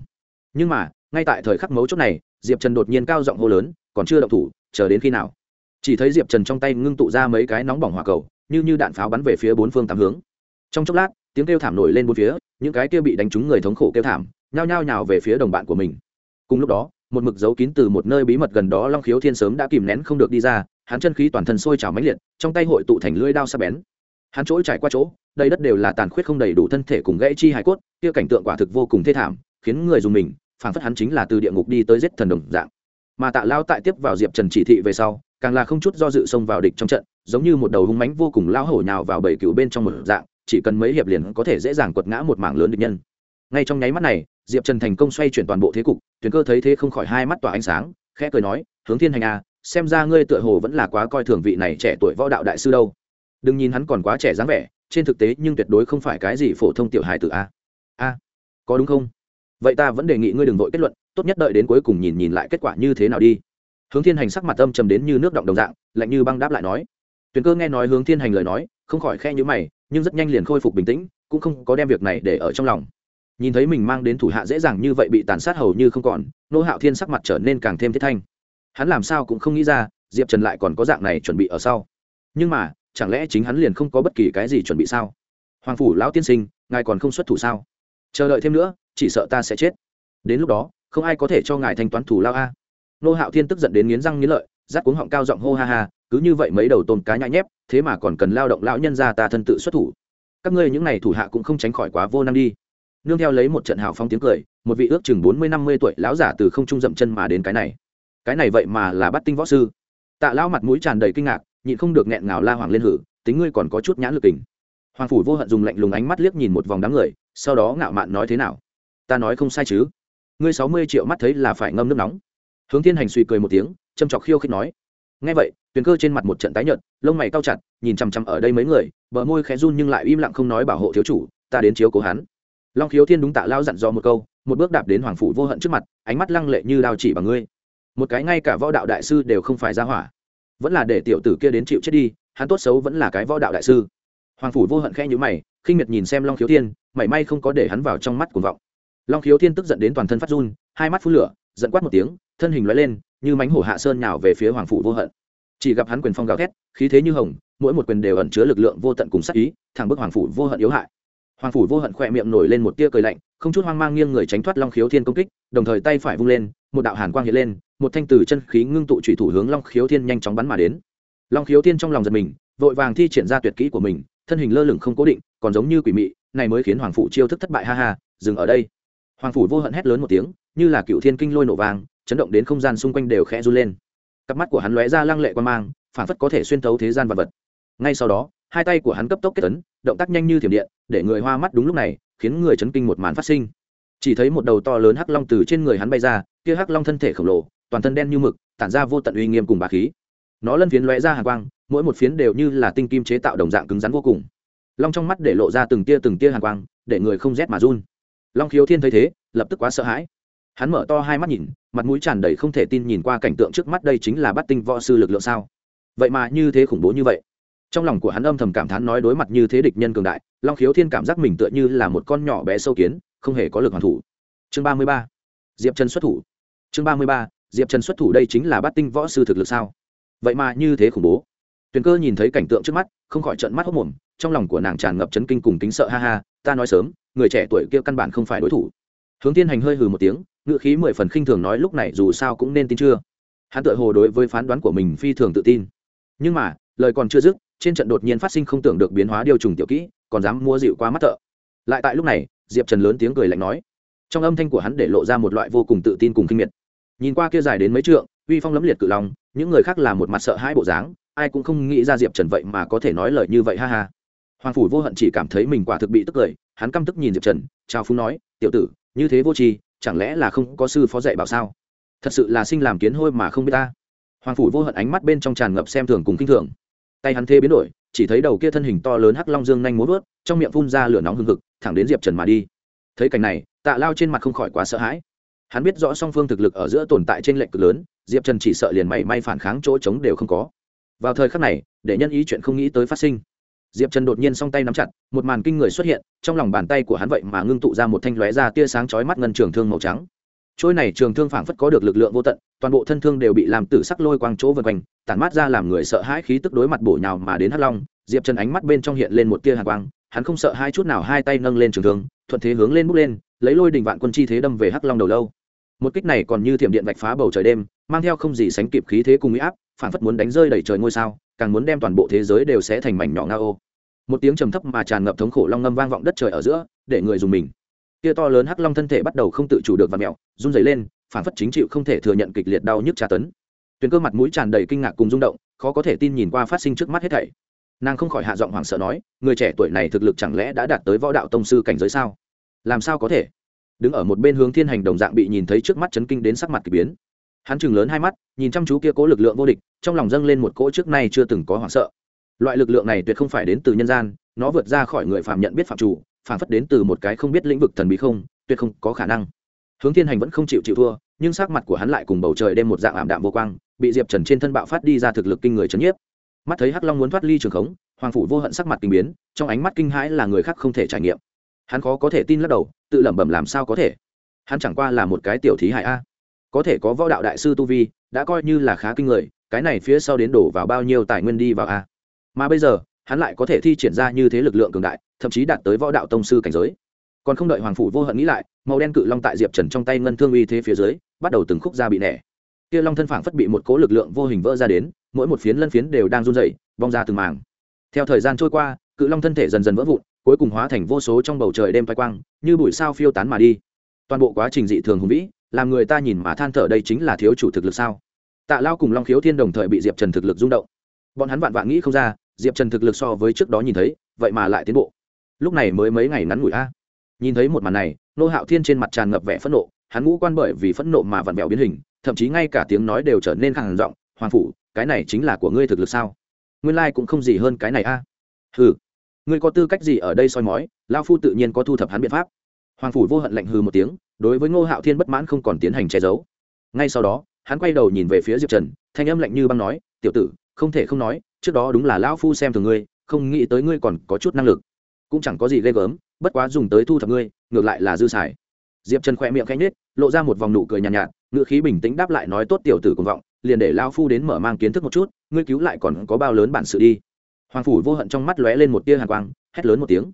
Nhưng mà, ngay tại thời khắc mấu chốt này, diệp trần đột nhiên cao giọng hô lớn, còn chưa động thủ, chờ đến khi nào? Chỉ thấy diệp trần trong tay ngưng tụ ra mấy cái nóng bỏng hỏa cầu, như như đạn pháo bắn về phía bốn phương tám hướng. Trong chốc lát, tiếng kêu thảm nổi lên bốn phía, những cái kia bị đánh trúng người thống khổ kêu thảm, nhao nhao nhào về phía đồng bạn của mình. Cùng lúc đó, một mực giấu kín từ một nơi bí mật gần đó long khiếu thiên sớm đã kìm nén không được đi ra, hắn chân khí toàn thân sôi trào mãnh liệt, trong tay hội tụ thành lưỡi đao sắc bén. Hắn chỗ trải qua chỗ đây đất đều là tàn khuyết không đầy đủ thân thể cùng gãy chi hài cốt kia cảnh tượng quả thực vô cùng thê thảm khiến người dùng mình phảng phất hắn chính là từ địa ngục đi tới giết thần đồng dạng. Mà tạ lao tại tiếp vào diệp trần chỉ thị về sau càng là không chút do dự xông vào địch trong trận giống như một đầu hung mãnh vô cùng lao hổ nhào vào bảy cựu bên trong một dạng chỉ cần mấy hiệp liền có thể dễ dàng quật ngã một mảng lớn địch nhân. Ngay trong nháy mắt này diệp trần thành công xoay chuyển toàn bộ thế cục tuyền cơ thấy thế không khỏi hai mắt tỏa ánh sáng khẽ cười nói hướng thiên hành à, xem ra ngươi tựa hồ vẫn là quá coi thường vị này trẻ tuổi võ đạo đại sư đâu. Đừng nhìn hắn còn quá trẻ dáng vẻ trên thực tế nhưng tuyệt đối không phải cái gì phổ thông tiểu hài tử a. A, có đúng không? Vậy ta vẫn đề nghị ngươi đừng vội kết luận, tốt nhất đợi đến cuối cùng nhìn nhìn lại kết quả như thế nào đi. Hướng thiên hành sắc mặt âm trầm đến như nước động đồng dạng, lạnh như băng đáp lại nói. Tuyền cơ nghe nói hướng thiên hành lời nói, không khỏi khe nhữ mày, nhưng rất nhanh liền khôi phục bình tĩnh, cũng không có đem việc này để ở trong lòng. Nhìn thấy mình mang đến thủ hạ dễ dàng như vậy bị tàn sát hầu như không còn, nô hạo thiên sắc mặt trở nên càng thêm thiết thanh. Hắn làm sao cũng không nghĩ ra, diệp trần lại còn có dạng này chuẩn bị ở sau. Nhưng mà chẳng lẽ chính hắn liền không có bất kỳ cái gì chuẩn bị sao? Hoàng phủ lão tiên sinh, ngài còn không xuất thủ sao? Chờ đợi thêm nữa, chỉ sợ ta sẽ chết. Đến lúc đó, không ai có thể cho ngài thanh toán thủ lao a. Nô hạo thiên tức giận đến nghiến răng nghiến lợi, rát cuống họng cao giọng hô ha ha, cứ như vậy mấy đầu tôm cá nhãi nhép, thế mà còn cần lao động lão nhân ra ta thân tự xuất thủ. Các ngươi những n à y thủ hạ cũng không tránh khỏi quá vô năng đi. Nương theo lấy một trận hào phong tiếng cười, một vị ước chừng bốn mươi năm mươi tuổi lão giả từ không trung dậm chân mà đến cái này. Cái này vậy mà là bắt tinh võ sư. Tạ lão mặt mũi tràn đầy kinh ngạc nhịn không được nghẹn ngào la hoàng lên hử, tính ngươi còn có chút nhãn lực tình hoàng phủ vô hận dùng lạnh lùng ánh mắt liếc nhìn một vòng đám người, sau đó ngạo mạn nói thế nào? Ta nói không sai chứ. Ngươi sáu mươi triệu mắt thấy là phải ngâm nước nóng. Hướng thiên hành suy cười một tiếng, châm chọc khiêu khích nói ngay vậy, tuyền cơ trên mặt một trận tái nhợt, lông mày cao chặt, nhìn chằm chằm ở đây mấy người, bờ môi khẽ run nhưng lại im lặng không nói bảo hộ thiếu chủ, ta đến chiếu cố hắn. Long khiếu thiên đúng tạ lao dặn dò một câu, một bước đạp đến hoàng phủ vô hận trước mặt, ánh mắt lăng lệ như đao chỉ bằng ngươi. Một cái ngay cả võ đạo đại sư đều không phải ra hỏa vẫn là để tiểu tử kia đến chịu chết đi, hắn tốt xấu vẫn là cái võ đạo đại sư. Hoàng phủ vô hận khẽ nhữ mày, khinh miệt nhìn xem long khiếu thiên, mảy may không có để hắn vào trong mắt cuồng vọng. Long khiếu thiên tức giận đến toàn thân phát run, hai mắt phun lửa, giận quát một tiếng, thân hình lóe lên, như mánh hổ hạ sơn nhào về phía hoàng phủ vô hận. Chỉ gặp hắn quyền phong gào thét, khí thế như hồng, mỗi một quyền đều ẩn chứa lực lượng vô tận cùng sắc ý, thẳng bức hoàng phủ vô hận yếu hại. Hoàng phủ vô hận khỏe miệng nổi lên một tia cười lạnh, không chút hoang mang nghiêng người tránh thoát long khiếu thiên công kích, đồng thời tay phải vung lên, một đạo hàn quang hiện lên một thanh từ chân khí ngưng tụ trùy thủ hướng long khiếu thiên nhanh chóng bắn mà đến. Long khiếu thiên trong lòng giật mình, vội vàng thi triển ra tuyệt kỹ của mình, thân hình lơ lửng không cố định, còn giống như quỷ mị, này mới khiến hoàng phủ chiêu thức thất bại, ha ha, dừng ở đây. Hoàng phủ vô hận hét lớn một tiếng, như là cựu thiên kinh lôi nổ vàng chấn động đến không gian xung quanh đều khẽ run lên. Cặp mắt của hắn lóe ra lăng lệ quan mang, phản phất có thể xuyên thấu thế gian vật vật. Ngay sau đó, hai tay của hắn cấp tốc kết tấn động tác nhanh như thiểm điện, để người hoa mắt đúng lúc này, khiến người chấn kinh một màn phát sinh. Chỉ thấy một đầu to lớn hắc long từ trên người hắn bay ra, kia hắc long thân thể khổng lồ toàn thân đen như mực, tản ra vô tận uy nghiêm cùng bà khí. Nó lân phiến lóe ra hàng quang, mỗi một phiến đều như là tinh kim chế tạo đồng dạng cứng rắn vô cùng. Long trong mắt để lộ ra từng tia từng tia hàng quang, để người không rét mà run. Long khiếu thiên thấy thế, lập tức quá sợ hãi. Hắn mở to hai mắt nhìn, mặt mũi tràn đầy không thể tin nhìn qua cảnh tượng trước mắt đây chính là bắt tinh võ sư lực lượng sao? Vậy mà như thế khủng bố như vậy. Trong lòng của hắn âm thầm cảm thán nói đối mặt như thế địch nhân cường đại, long khiếu thiên cảm giác mình tựa như là một con nhỏ bé sâu kiến, không hề có lực hoàn thủ. Chương ba mươi ba. Diệp trần xuất thủ. Chương ba mươi ba diệp trần xuất thủ đây chính là bát tinh võ sư thực lực sao? Vậy mà như thế khủng bố. Tuyền cơ nhìn thấy cảnh tượng trước mắt, không khỏi trận mắt hốc mồm, trong lòng của nàng tràn ngập chấn kinh cùng kính sợ, ha ha, ta nói sớm, người trẻ tuổi kia căn bản không phải đối thủ. Hướng tiên hành hơi hừ một tiếng ngự khí mười phần khinh thường nói lúc này dù sao cũng nên tin chưa? Hắn tự hồ đối với phán đoán của mình phi thường tự tin. Nhưng mà, lời còn chưa dứt, trên trận đột nhiên phát sinh không tưởng được biến hóa điều trùng tiểu kỹ, còn dám mua dịu qua mắt thợ. Lại tại lúc này, diệp trần lớn tiếng cười lạnh nói. Trong âm thanh của hắn để lộ ra một loại vô cùng tự tin cùng kinh miệt nhìn qua kia dài đến mấy trượng, uy phong lấm liệt cự long, những người khác là một mặt sợ hãi bộ dáng, ai cũng không nghĩ ra diệp trần vậy mà có thể nói lời như vậy, ha ha. Hoàng phủ vô hận chỉ cảm thấy mình quả thực bị tức cười, hắn căm tức nhìn diệp trần trao phú nói, tiểu tử, như thế vô tri, chẳng lẽ là không có sư phó dạy bảo sao? Thật sự là sinh làm kiến hôi mà không biết ta. Hoàng phủ vô hận ánh mắt bên trong tràn ngập xem thường cùng kinh thường. Tay hắn thê biến đổi, chỉ thấy đầu kia thân hình to lớn hắc long dương nhanh muốn vớt, trong miệng phun ra lửa nóng hừng hực, thẳng đến diệp trần mà đi. Thấy cảnh này, tạ lao trên mặt không khỏi quá sợ hãi hắn biết rõ song phương thực lực ở giữa tồn tại trên lệnh cực lớn, diệp trần chỉ sợ liền mảy may phản kháng chỗ trống đều không có. Vào thời khắc này, để nhân ý chuyện không nghĩ tới phát sinh. Diệp trần đột nhiên song tay nắm chặt, một màn kinh người xuất hiện, trong lòng bàn tay của hắn vậy mà ngưng tụ ra một thanh lóe ra tia sáng chói mắt ngân trường thương màu trắng. Trôi này trường thương phảng phất có được lực lượng vô tận, toàn bộ thân thương đều bị làm tử sắc lôi quang chỗ vân quanh, tản mát ra làm người sợ hãi khí tức đối mặt bổ nhào mà đến hắc long. Diệp trần ánh mắt bên trong hiện lên một tia hạ quang, hắn không sợ hai chút nào hai tay nâng lên trường thương, thuận thế hướng lên bước lên, lấy lôi đình vạn quân chi thế đâm về hắc long đầu lâu một kích này còn như thiểm điện vạch phá bầu trời đêm, mang theo không gì sánh kịp khí thế cùng uy áp, phản phất muốn đánh rơi đầy trời ngôi sao, càng muốn đem toàn bộ thế giới đều sẽ thành mảnh nhỏ nga ô. Một tiếng trầm thấp mà tràn ngập thống khổ long ngâm vang vọng đất trời ở giữa, để người dùng mình. Kia to lớn hắc long thân thể bắt đầu không tự chủ được và mẹo run dày lên, phản phất chính chịu không thể thừa nhận kịch liệt đau nhức tra tấn. Tuyền cơ mặt mũi tràn đầy kinh ngạc cùng rung động, khó có thể tin nhìn qua phát sinh trước mắt hết thảy. Nàng không khỏi hạ giọng hoảng sợ nói, người trẻ tuổi này thực lực chẳng lẽ đã đạt tới võ đạo tông sư cảnh giới sao? Làm sao có thể? Đứng ở một bên hướng thiên hành đồng dạng bị nhìn thấy trước mắt chấn kinh đến sắc mặt k ỳ biến. Hắn chừng lớn hai mắt, nhìn chăm chú kia cố lực lượng vô địch, trong lòng dâng lên một cỗ trước nay chưa từng có hoảng sợ. Loại lực lượng này tuyệt không phải đến từ nhân gian, nó vượt ra khỏi người phạm nhận biết phạm chủ phản phất đến từ một cái không biết lĩnh vực thần bí không, tuyệt không có khả năng. Hướng thiên hành vẫn không chịu chịu thua, nhưng sắc mặt của hắn lại cùng bầu trời đem một dạng ảm đạm vô quang, bị diệp trần trên thân bạo phát đi ra thực lực kinh người chấn nhiếp. Mắt thấy hắc long muốn thoát ly trường khống, hoàng phủ vô hận sắc mặt kinh biến, trong ánh mắt kinh hãi là người khác không thể trải nghiệm. Hắn khó có thể tin lắc đầu tự lẩm bẩm làm sao có thể? Hắn chẳng qua là một cái tiểu thí hại a. Có thể có võ đạo đại sư tu vi, đã coi như là khá kinh người, cái này phía sau đến đổ vào bao nhiêu tài nguyên đi vào a. Mà bây giờ, hắn lại có thể thi triển ra như thế lực lượng cường đại, thậm chí đạt tới võ đạo tông sư cảnh giới. Còn không đợi hoàng phủ vô hận nghĩ lại, màu đen cự long tại diệp trần trong tay ngân thương uy thế phía dưới, bắt đầu từng khúc ra bị nẻ. Kia long thân phảng phất bị một cố lực lượng vô hình vỡ ra đến, mỗi một phiến lân phiến đều đang run rẩy, vong ra từng màng theo thời gian trôi qua, cự long thân thể dần dần vỡ vụn cuối cùng hóa thành vô số trong bầu trời đêm phai quang, như bụi sao phiêu tán mà đi. Toàn bộ quá trình dị thường hùng vĩ, làm người ta nhìn mà than thở đây chính là thiếu chủ thực lực sao? Tạ lao cùng long khiếu thiên đồng thời bị diệp trần thực lực rung động. Bọn hắn vạn vạn nghĩ không ra, diệp trần thực lực so với trước đó nhìn thấy, vậy mà lại tiến bộ. Lúc này mới mấy ngày ngắn ngủi a. Nhìn thấy một màn này, nô hạo thiên trên mặt tràn ngập vẻ phẫn nộ, hắn ngũ quan bởi vì phẫn nộ mà vặn vẹo biến hình, thậm chí ngay cả tiếng nói đều trở nên khẳng giọng, hoàng phủ, cái này chính là của ngươi thực lực sao? Nguyên lai cũng không gì hơn cái này a. Hừ ngươi có tư cách gì ở đây soi mói? Lao phu tự nhiên có thu thập hắn biện pháp. Hoàng phủ vô hận lạnh hư một tiếng đối với ngô hạo thiên bất mãn không còn tiến hành che giấu. Ngay sau đó hắn quay đầu nhìn về phía diệp trần thanh âm lạnh như băng nói tiểu tử không thể không nói trước đó đúng là lão phu xem thường ngươi không nghĩ tới ngươi còn có chút năng lực. Cũng chẳng có gì ghê gớm bất quá dùng tới thu thập ngươi ngược lại là dư xài. Diệp trần khỏe miệng khanh nết lộ ra một vòng nụ cười nhàn nhạt, nhạt ngự khí bình tĩnh đáp lại nói tốt tiểu tử cùng vọng liền để lao phu đến mở mang kiến thức một chút ngươi cứu lại còn có bao lớn bản sự đi hoàng phủ vô hận trong mắt lóe lên một tia hàn quang, hét lớn một tiếng.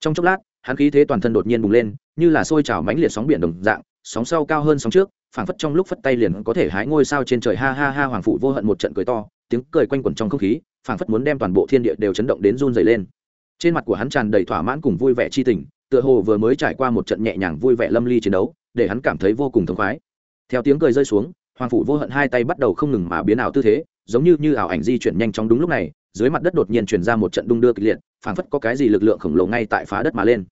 Trong chốc lát, hắn khí thế toàn thân đột nhiên bùng lên, như là sôi trào mánh liệt sóng biển đồng dạng, sóng sau cao hơn sóng trước, phảng phất trong lúc phất tay liền có thể hái ngôi sao trên trời. Ha ha ha, hoàng phủ vô hận một trận cười to, tiếng cười quanh quẩn trong không khí, phảng phất muốn đem toàn bộ thiên địa đều chấn động đến run dày lên. Trên mặt của hắn tràn đầy thỏa mãn cùng vui vẻ chi tình, tựa hồ vừa mới trải qua một trận nhẹ nhàng vui vẻ lâm ly chiến đấu, để hắn cảm thấy vô cùng thống khoái. Theo tiếng cười rơi xuống, hoàng phủ vô hận hai tay bắt đầu không ngừng mà biến ảo tư thế, giống như như ảo ảnh di chuyển nhanh chóng đúng lúc này dưới mặt đất đột nhiên truyền ra một trận đung đưa kịch liệt, phảng phất có cái gì lực lượng khổng lồ ngay tại phá đất mà lên.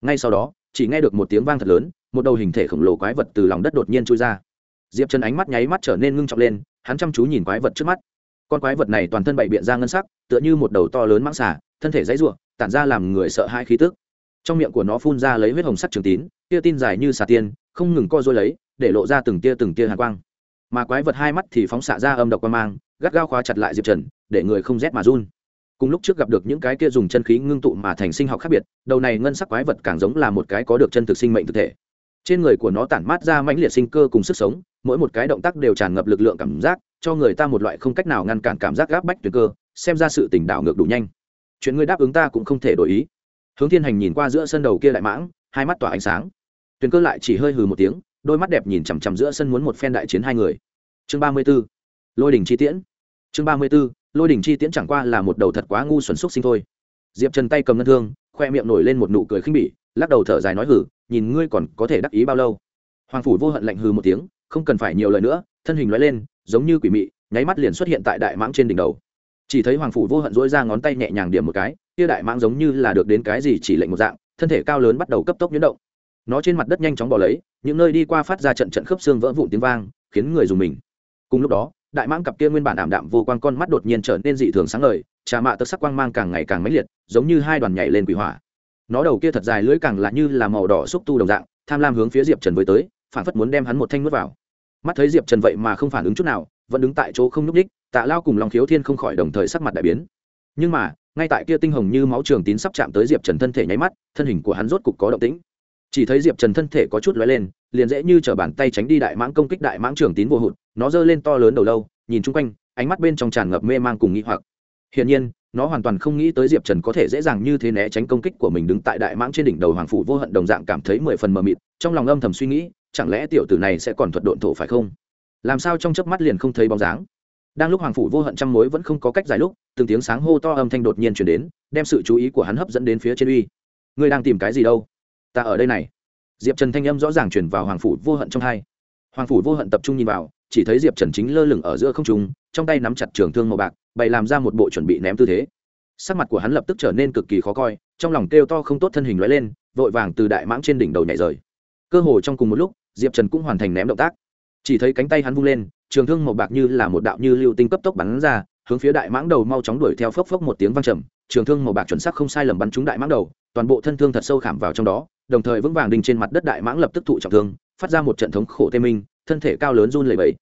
Ngay sau đó, chỉ nghe được một tiếng vang thật lớn, một đầu hình thể khổng lồ quái vật từ lòng đất đột nhiên trôi ra. Diệp chân ánh mắt nháy mắt trở nên ngưng trọng lên, hắn chăm chú nhìn quái vật trước mắt. Con quái vật này toàn thân bậy biện ra ngân sắc, tựa như một đầu to lớn mãng xả thân thể dãy ruộng tản ra làm người sợ hai khí tức. Trong miệng của nó phun ra lấy huyết hồng sắc trường tín, tia tin dài như xà tiên, không ngừng co dôi lấy, để lộ ra từng tia từng tia hàn quang. Mà quái vật hai mắt thì phóng xạ ra âm độc quan mang gắt gao khóa chặt lại diệp trần, để người không rét mà run. Cùng lúc trước gặp được những cái kia dùng chân khí ngưng tụ mà thành sinh học khác biệt, đầu này ngân sắc quái vật càng giống là một cái có được chân thực sinh mệnh thực thể. Trên người của nó tản mát ra mãnh liệt sinh cơ cùng sức sống, mỗi một cái động tác đều tràn ngập lực lượng cảm giác, cho người ta một loại không cách nào ngăn cản cảm giác gáp bách tuyệt cơ, xem ra sự tỉnh đảo ngược đủ nhanh. Chuyện ngươi đáp ứng ta cũng không thể đổi ý. Hướng thiên hành nhìn qua giữa sân đầu kia lại mãng, hai mắt tỏa ánh sáng. Tuyền cơ lại chỉ hơi hừ một tiếng, đôi mắt đẹp nhìn chằm chằm giữa sân muốn một phen đại chiến hai người. Chương ba mươi b ố lôi đình chi tiễn. Chương ba mươi b ố lôi đình chi tiễn chẳng qua là một đầu thật quá ngu xuẩn xúc sinh thôi. Diệp trần tay cầm ngân thương, khoe miệng nổi lên một nụ cười khinh bỉ, lắc đầu thở dài nói hử, nhìn ngươi còn có thể đắc ý bao lâu? Hoàng phủ vô hận lạnh hừ một tiếng, không cần phải nhiều lời nữa, thân hình nói lên, giống như quỷ mị, nháy mắt liền xuất hiện tại đại mãng trên đỉnh đầu. Chỉ thấy hoàng phủ vô hận dỗi ra ngón tay nhẹ nhàng điểm một cái, kia đại mãng giống như là được đến cái gì chỉ lệnh một dạng, thân thể cao lớn bắt đầu cấp tốc nhuyễn động. Nó trên mặt đất nhanh chóng bỏ lấy, những nơi đi qua phát ra trận trận khớp xương vỡ vụn tiếng vang, khiến người dùng mình. Cùng lúc đó đại mãng cặp kia nguyên bản ảm đạm vô quan con mắt đột nhiên trở nên dị thường sáng ngời, trà mạ tật sắc quang mang càng ngày càng mãnh liệt, giống như hai đoàn nhảy lên quỷ hỏa. Nó đầu kia thật dài lưỡi càng là như là màu đỏ xúc tu đồng dạng, tham lam hướng phía diệp trần với tới, phản phất muốn đem hắn một thanh nuốt vào. Mắt thấy diệp trần vậy mà không phản ứng chút nào, vẫn đứng tại chỗ không nhúc đích tạ lao cùng lòng khiếu thiên không khỏi đồng thời sắc mặt đại biến. Nhưng mà, ngay tại kia tinh hồng như máu trường tín sắp chạm tới diệp trần thân thể nháy mắt, thân hình của hắn rốt cục có động tĩnh chỉ thấy diệp trần thân thể có chút lóe lên, liền dễ như t r ở bàn tay tránh đi đại mãng công kích đại mãng trường tín vô hụt, nó giơ lên to lớn đầu lâu, nhìn chung quanh, ánh mắt bên trong tràn ngập mê man cùng nghĩ hoặc. Hiển nhiên, nó hoàn toàn không nghĩ tới diệp trần có thể dễ dàng như thế né tránh công kích của mình đứng tại đại mãng trên đỉnh đầu hoàng phủ vô hận đồng dạng cảm thấy mười phần mờ mịt, trong lòng âm thầm suy nghĩ, chẳng lẽ tiểu tử này sẽ còn thuật độn thổ phải không? Làm sao trong chớp mắt liền không thấy bóng dáng? Đang lúc hoàng phủ vô hận trăm mối vẫn không có cách giải lúc, từng tiếng sáng hô to âm thanh đột nhiên chuyển đến, đem sự chú ý của hắn hấp dẫn đến phía trên uy. Ngươi đang tìm cái gì đâu? Ta ở đây này. Diệp trần thanh âm rõ ràng chuyển vào hoàng phủ vô hận trong hai. Hoàng phủ vô hận tập trung nhìn vào, chỉ thấy diệp trần chính lơ lửng ở giữa không trung, trong tay nắm chặt trường thương màu bạc, bày làm ra một bộ chuẩn bị ném tư thế. Sắc mặt của hắn lập tức trở nên cực kỳ khó coi, trong lòng kêu to không tốt thân hình lóe lên, vội vàng từ đại mãng trên đỉnh đầu nhảy rời. Cơ hồ trong cùng một lúc, diệp trần cũng hoàn thành ném động tác. Chỉ thấy cánh tay hắn vung lên, trường thương màu bạc như là một đạo như lưu tinh cấp tốc bắn ra, hướng phía đại mãng đầu mau chóng đuổi theo phốc phốc một tiếng vang trầm, trường thương màu bạc chuẩn xác không sai lầm bắn trúng đại mãng đầu, toàn bộ thân thương thật sâu khảm vào trong đó đồng thời vững vàng đinh trên mặt đất đại mãng lập tức thụ trọng thương, phát ra một trận thống khổ tê minh, thân thể cao lớn run lẩy bẩy.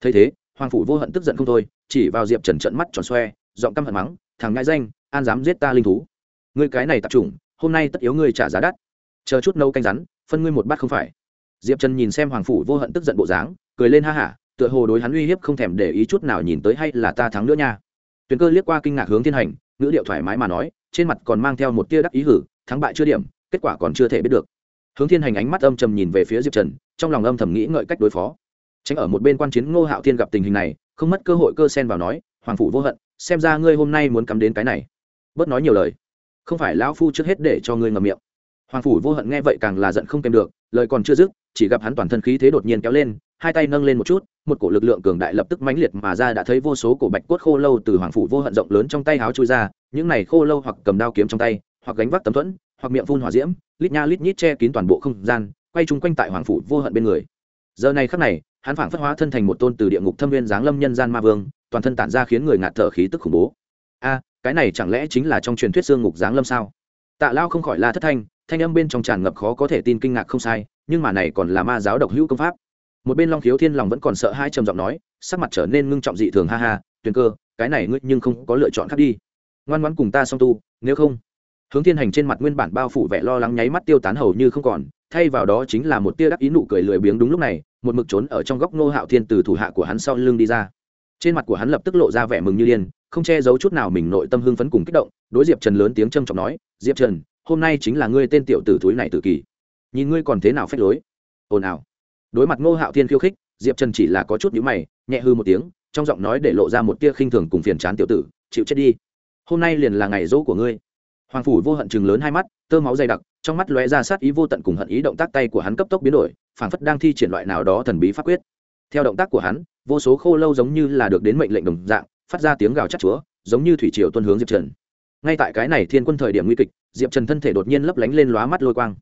Thấy thế, hoàng phủ vô hận tức giận không thôi, chỉ vào diệp trần trận mắt tròn xoe, giọng căm hận mắng, thằng ngại danh, an dám giết ta linh thú. Ngươi cái này tập trung hôm nay tất yếu ngươi trả giá đắt. Chờ chút nâu canh rắn, phân ngươi một bát không phải. Diệp trần nhìn xem hoàng phủ vô hận tức giận bộ dáng, cười lên ha hả, tựa hồ đối hắn uy hiếp không thèm để ý chút nào nhìn tới hay là ta thắng nữa nha. Tuyền cơ liếc qua kinh ngạc hướng thiên hành, ngữ điệu thoải mái mà nói, trên mặt còn mang theo một tia đắc ý hử, thắng bại chưa điểm kết quả còn chưa thể biết được. Hướng thiên hành ánh mắt âm trầm nhìn về phía diệp trần, trong lòng âm thầm nghĩ ngợi cách đối phó. Tránh ở một bên quan chiến ngô hạo thiên gặp tình hình này, không mất cơ hội cơ sen vào nói, hoàng phủ vô hận, xem ra ngươi hôm nay muốn cắm đến cái này. Bớt nói nhiều lời. Không phải lão phu trước hết để cho ngươi ngầm miệng. Hoàng phủ vô hận nghe vậy càng là giận không kèm được, lời còn chưa dứt, chỉ gặp hắn toàn thân khí thế đột nhiên kéo lên, hai tay nâng lên một chút, một cổ lực lượng cường đại lập tức mãnh liệt mà ra đã thấy vô số cổ bạch cốt khô lâu từ hoàng phủ vô hận rộng lớn trong tay háo chui ra, những này khô lâu hoặc cầm đao kiếm trong tay, hoặc gánh vác tấm thuẫn hoặc miệng phun hỏa diễm, lít nha lít nhít che kín toàn bộ không gian, quay chung quanh tại hoàng phủ vô hận bên người. Giờ này khắc này, hắn phảng phất hóa thân thành một tôn từ địa ngục thâm viên giáng lâm nhân gian ma vương, toàn thân tản ra khiến người ngạt thở khí tức khủng bố. A, cái này chẳng lẽ chính là trong truyền thuyết xương ngục giáng lâm sao? Tạ lao không khỏi la thất thanh thanh âm bên trong tràn ngập khó có thể tin kinh ngạc không sai, nhưng mà này còn là ma giáo độc hữu công pháp. Một bên long khiếu thiên lòng vẫn còn sợ hai trầm giọng nói, sắc mặt trở nên ngưng trọng dị thường, ha ha, tuyền cơ, cái này ngươi nhưng không có lựa chọn khác đi. Ngoan ngoãn cùng ta song tu, nếu không hướng thiên hành trên mặt nguyên bản bao phủ vẻ lo lắng nháy mắt tiêu tán hầu như không còn, thay vào đó chính là một tia đắc ý nụ cười lười biếng đúng lúc này, một mực trốn ở trong góc nô hạo thiên từ thủ hạ của hắn sau lưng đi ra. Trên mặt của hắn lập tức lộ ra vẻ mừng như điên, không che giấu chút nào mình nội tâm hưng phấn cùng kích động, đối diệp trần lớn tiếng trầm trọng nói, diệp trần, hôm nay chính là ngươi tên tiểu tử thúi này tự kỳ. Nhìn ngươi còn thế nào phép lối. Ồn ào. Đối mặt ngô hạo thiên khiêu khích, diệp trần chỉ là có chút nhữ mày, nhẹ hư một tiếng, trong giọng nói để lộ ra một tia khinh thường cùng phiền chán tiểu tử, chịu chết đi. Hôm nay liền là ngày dỗ của ngươi hoàng phủ vô hận chừng lớn hai mắt, tơ máu dày đặc, trong mắt lóe ra sát ý vô tận cùng hận ý động tác tay của hắn cấp tốc biến đổi, phảng phất đang thi triển loại nào đó thần bí pháp quyết. Theo động tác của hắn, vô số khô lâu giống như là được đến mệnh lệnh đồng dạng, phát ra tiếng gào chắc chúa, giống như thủy triều tuân hướng diệp trần. Ngay tại cái này thiên quân thời điểm nguy kịch, diệp trần thân thể đột nhiên lấp lánh lên lóa mắt lôi quang.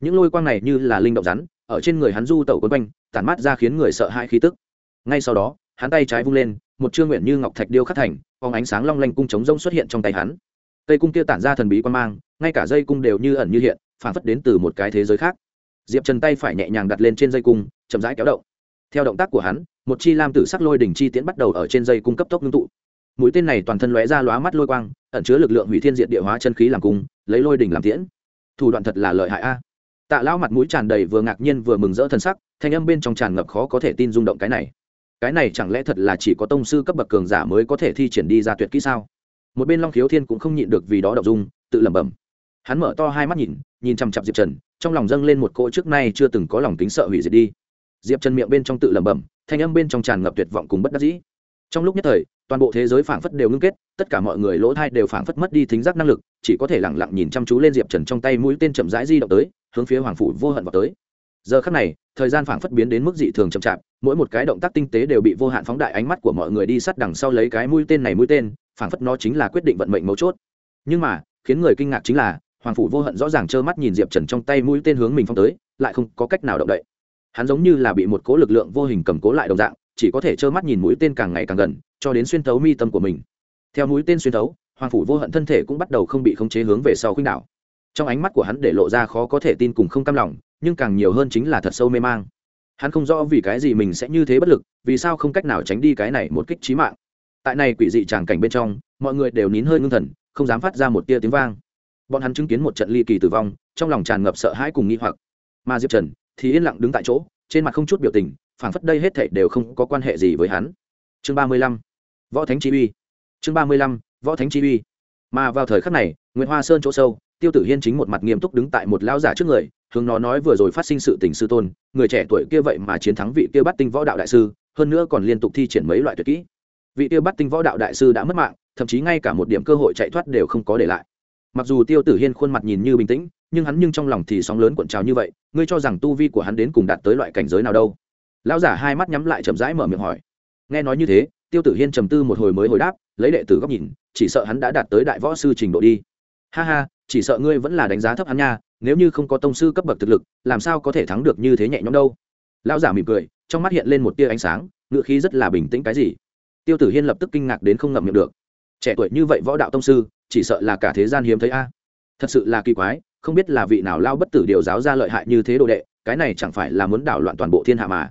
Những lôi quang này như là linh động rắn, ở trên người hắn du tẩu quấn quanh, tản mát ra khiến người sợ hãi khí tức. Ngay sau đó, hắn tay trái vung lên, một chương nguyện như ngọc thạch điêu khắc thành, phóng ánh sáng long lanh cung chống rông xuất hiện trong tay hắn cây cung kia tản ra thần bí quan mang, ngay cả dây cung đều như ẩn như hiện, phản phất đến từ một cái thế giới khác. Diệp trần tay phải nhẹ nhàng đặt lên trên dây cung, chậm rãi kéo động. Theo động tác của hắn, một chi lam tử sắc lôi đỉnh chi tiễn bắt đầu ở trên dây cung cấp tốc ngưng tụ. Mũi tên này toàn thân lóe ra lóa mắt lôi quang, ẩn chứa lực lượng hủy thiên diện địa hóa chân khí làm cung, lấy lôi đỉnh làm tiễn. Thủ đoạn thật là lợi hại a. Tạ Lão mặt mũi tràn đầy vừa ngạc nhiên vừa mừng rỡ thân sắc, thanh âm bên trong tràn ngập khó có thể tin rung động cái này. Cái này chẳng lẽ thật là chỉ có tông sư cấp bậc cường giả mới có thể thi triển đi ra tuyệt kỹ sao? Một bên long khiếu thiên cũng không nhịn được vì đó đậu dung, tự lẩm bẩm. Hắn mở to hai mắt nhìn nhìn chằm chặp diệp trần, trong lòng dâng lên một cỗ trước nay chưa từng có lòng tính sợ hủy diệt đi. Diệp trần miệng bên trong tự lẩm bẩm, thanh âm bên trong tràn ngập tuyệt vọng cùng bất đắc dĩ. Trong lúc nhất thời, toàn bộ thế giới phảng phất đều ngưng kết, tất cả mọi người lỗ thai đều phảng phất mất đi thính giác năng lực, chỉ có thể lẳng lặng nhìn chăm chú lên diệp trần trong tay mũi tên chậm rãi di động tới, hướng phía hoàng phủ vô hận vào tới. Giờ khắc này, thời gian phảng phất biến đến mức dị thường chậm chạp, mỗi một cái động tác tinh tế đều bị vô hạn phóng đại ánh mắt của mọi người đi sát đằng sau lấy cái mũi tên này mũi tên phảng phất nó chính là quyết định vận mệnh mấu chốt. Nhưng mà, khiến người kinh ngạc chính là, hoàng phủ vô hận rõ ràng trơ mắt nhìn diệp trần trong tay mũi tên hướng mình phong tới, lại không có cách nào động đậy. Hắn giống như là bị một cố lực lượng vô hình cầm cố lại đồng dạng, chỉ có thể trơ mắt nhìn mũi tên càng ngày càng gần, cho đến xuyên thấu mi tâm của mình. Theo mũi tên xuyên thấu, hoàng phủ vô hận thân thể cũng bắt đầu không bị khống chế hướng về sau khuynh đảo. Trong ánh mắt của hắn để lộ ra khó có thể tin cùng không cam lòng, nhưng càng nhiều hơn chính là thật sâu mê mang. Hắn không rõ vì cái gì mình sẽ như thế bất lực, vì sao không cách nào tránh đi cái này một kích trí mạng tại này quỷ dị tràng cảnh bên trong, mọi người đều nín hơi ngưng thần, không dám phát ra một tia tiếng vang. Bọn hắn chứng kiến một trận ly kỳ tử vong, trong lòng tràn ngập sợ hãi cùng nghi hoặc. Mà diệp trần thì yên lặng đứng tại chỗ, trên mặt không chút biểu tình, phảng phất đây hết thảy đều không có quan hệ gì với hắn. Chương ba mươi lăm, võ thánh chi uy. Chương ba mươi lăm, võ thánh chi uy. Mà vào thời khắc này nguyễn hoa sơn chỗ sâu, tiêu tử hiên chính một mặt nghiêm túc đứng tại một lão giả trước người, hướng nó nói vừa rồi phát sinh sự tình sư tôn, người trẻ tuổi kia vậy mà chiến thắng vị kia bắt tinh võ đạo đại sư, hơn nữa còn liên tục thi triển mấy loại tuyệt kỹ vị Tiêu bắt tinh võ đạo đại sư đã mất mạng, thậm chí ngay cả một điểm cơ hội chạy thoát đều không có để lại. Mặc dù tiêu tử hiên khuôn mặt nhìn như bình tĩnh, nhưng hắn nhưng trong lòng thì sóng lớn cuộn trào như vậy, ngươi cho rằng tu vi của hắn đến cùng đạt tới loại cảnh giới nào đâu? Lão giả hai mắt nhắm lại chậm rãi mở miệng hỏi. Nghe nói như thế, tiêu tử hiên trầm tư một hồi mới hồi đáp, lấy đệ tử góc nhìn, chỉ sợ hắn đã đạt tới đại võ sư trình độ đi. Ha ha, chỉ sợ ngươi vẫn là đánh giá thấp hắn nha, nếu như không có tông sư cấp bậc thực lực, làm sao có thể thắng được như thế nhẹ nhõm đâu? Lão giả mỉm cười, trong mắt hiện lên một tia ánh sáng ngựa khí rất là bình tĩnh cái gì? Tiêu tử hiên lập tức kinh ngạc đến không ngậm miệng được. Trẻ tuổi như vậy võ đạo tông sư, chỉ sợ là cả thế gian hiếm thấy a. Thật sự là kỳ quái, không biết là vị nào lao bất tử điều giáo ra lợi hại như thế đồ đệ, cái này chẳng phải là muốn đảo loạn toàn bộ thiên hạ mà.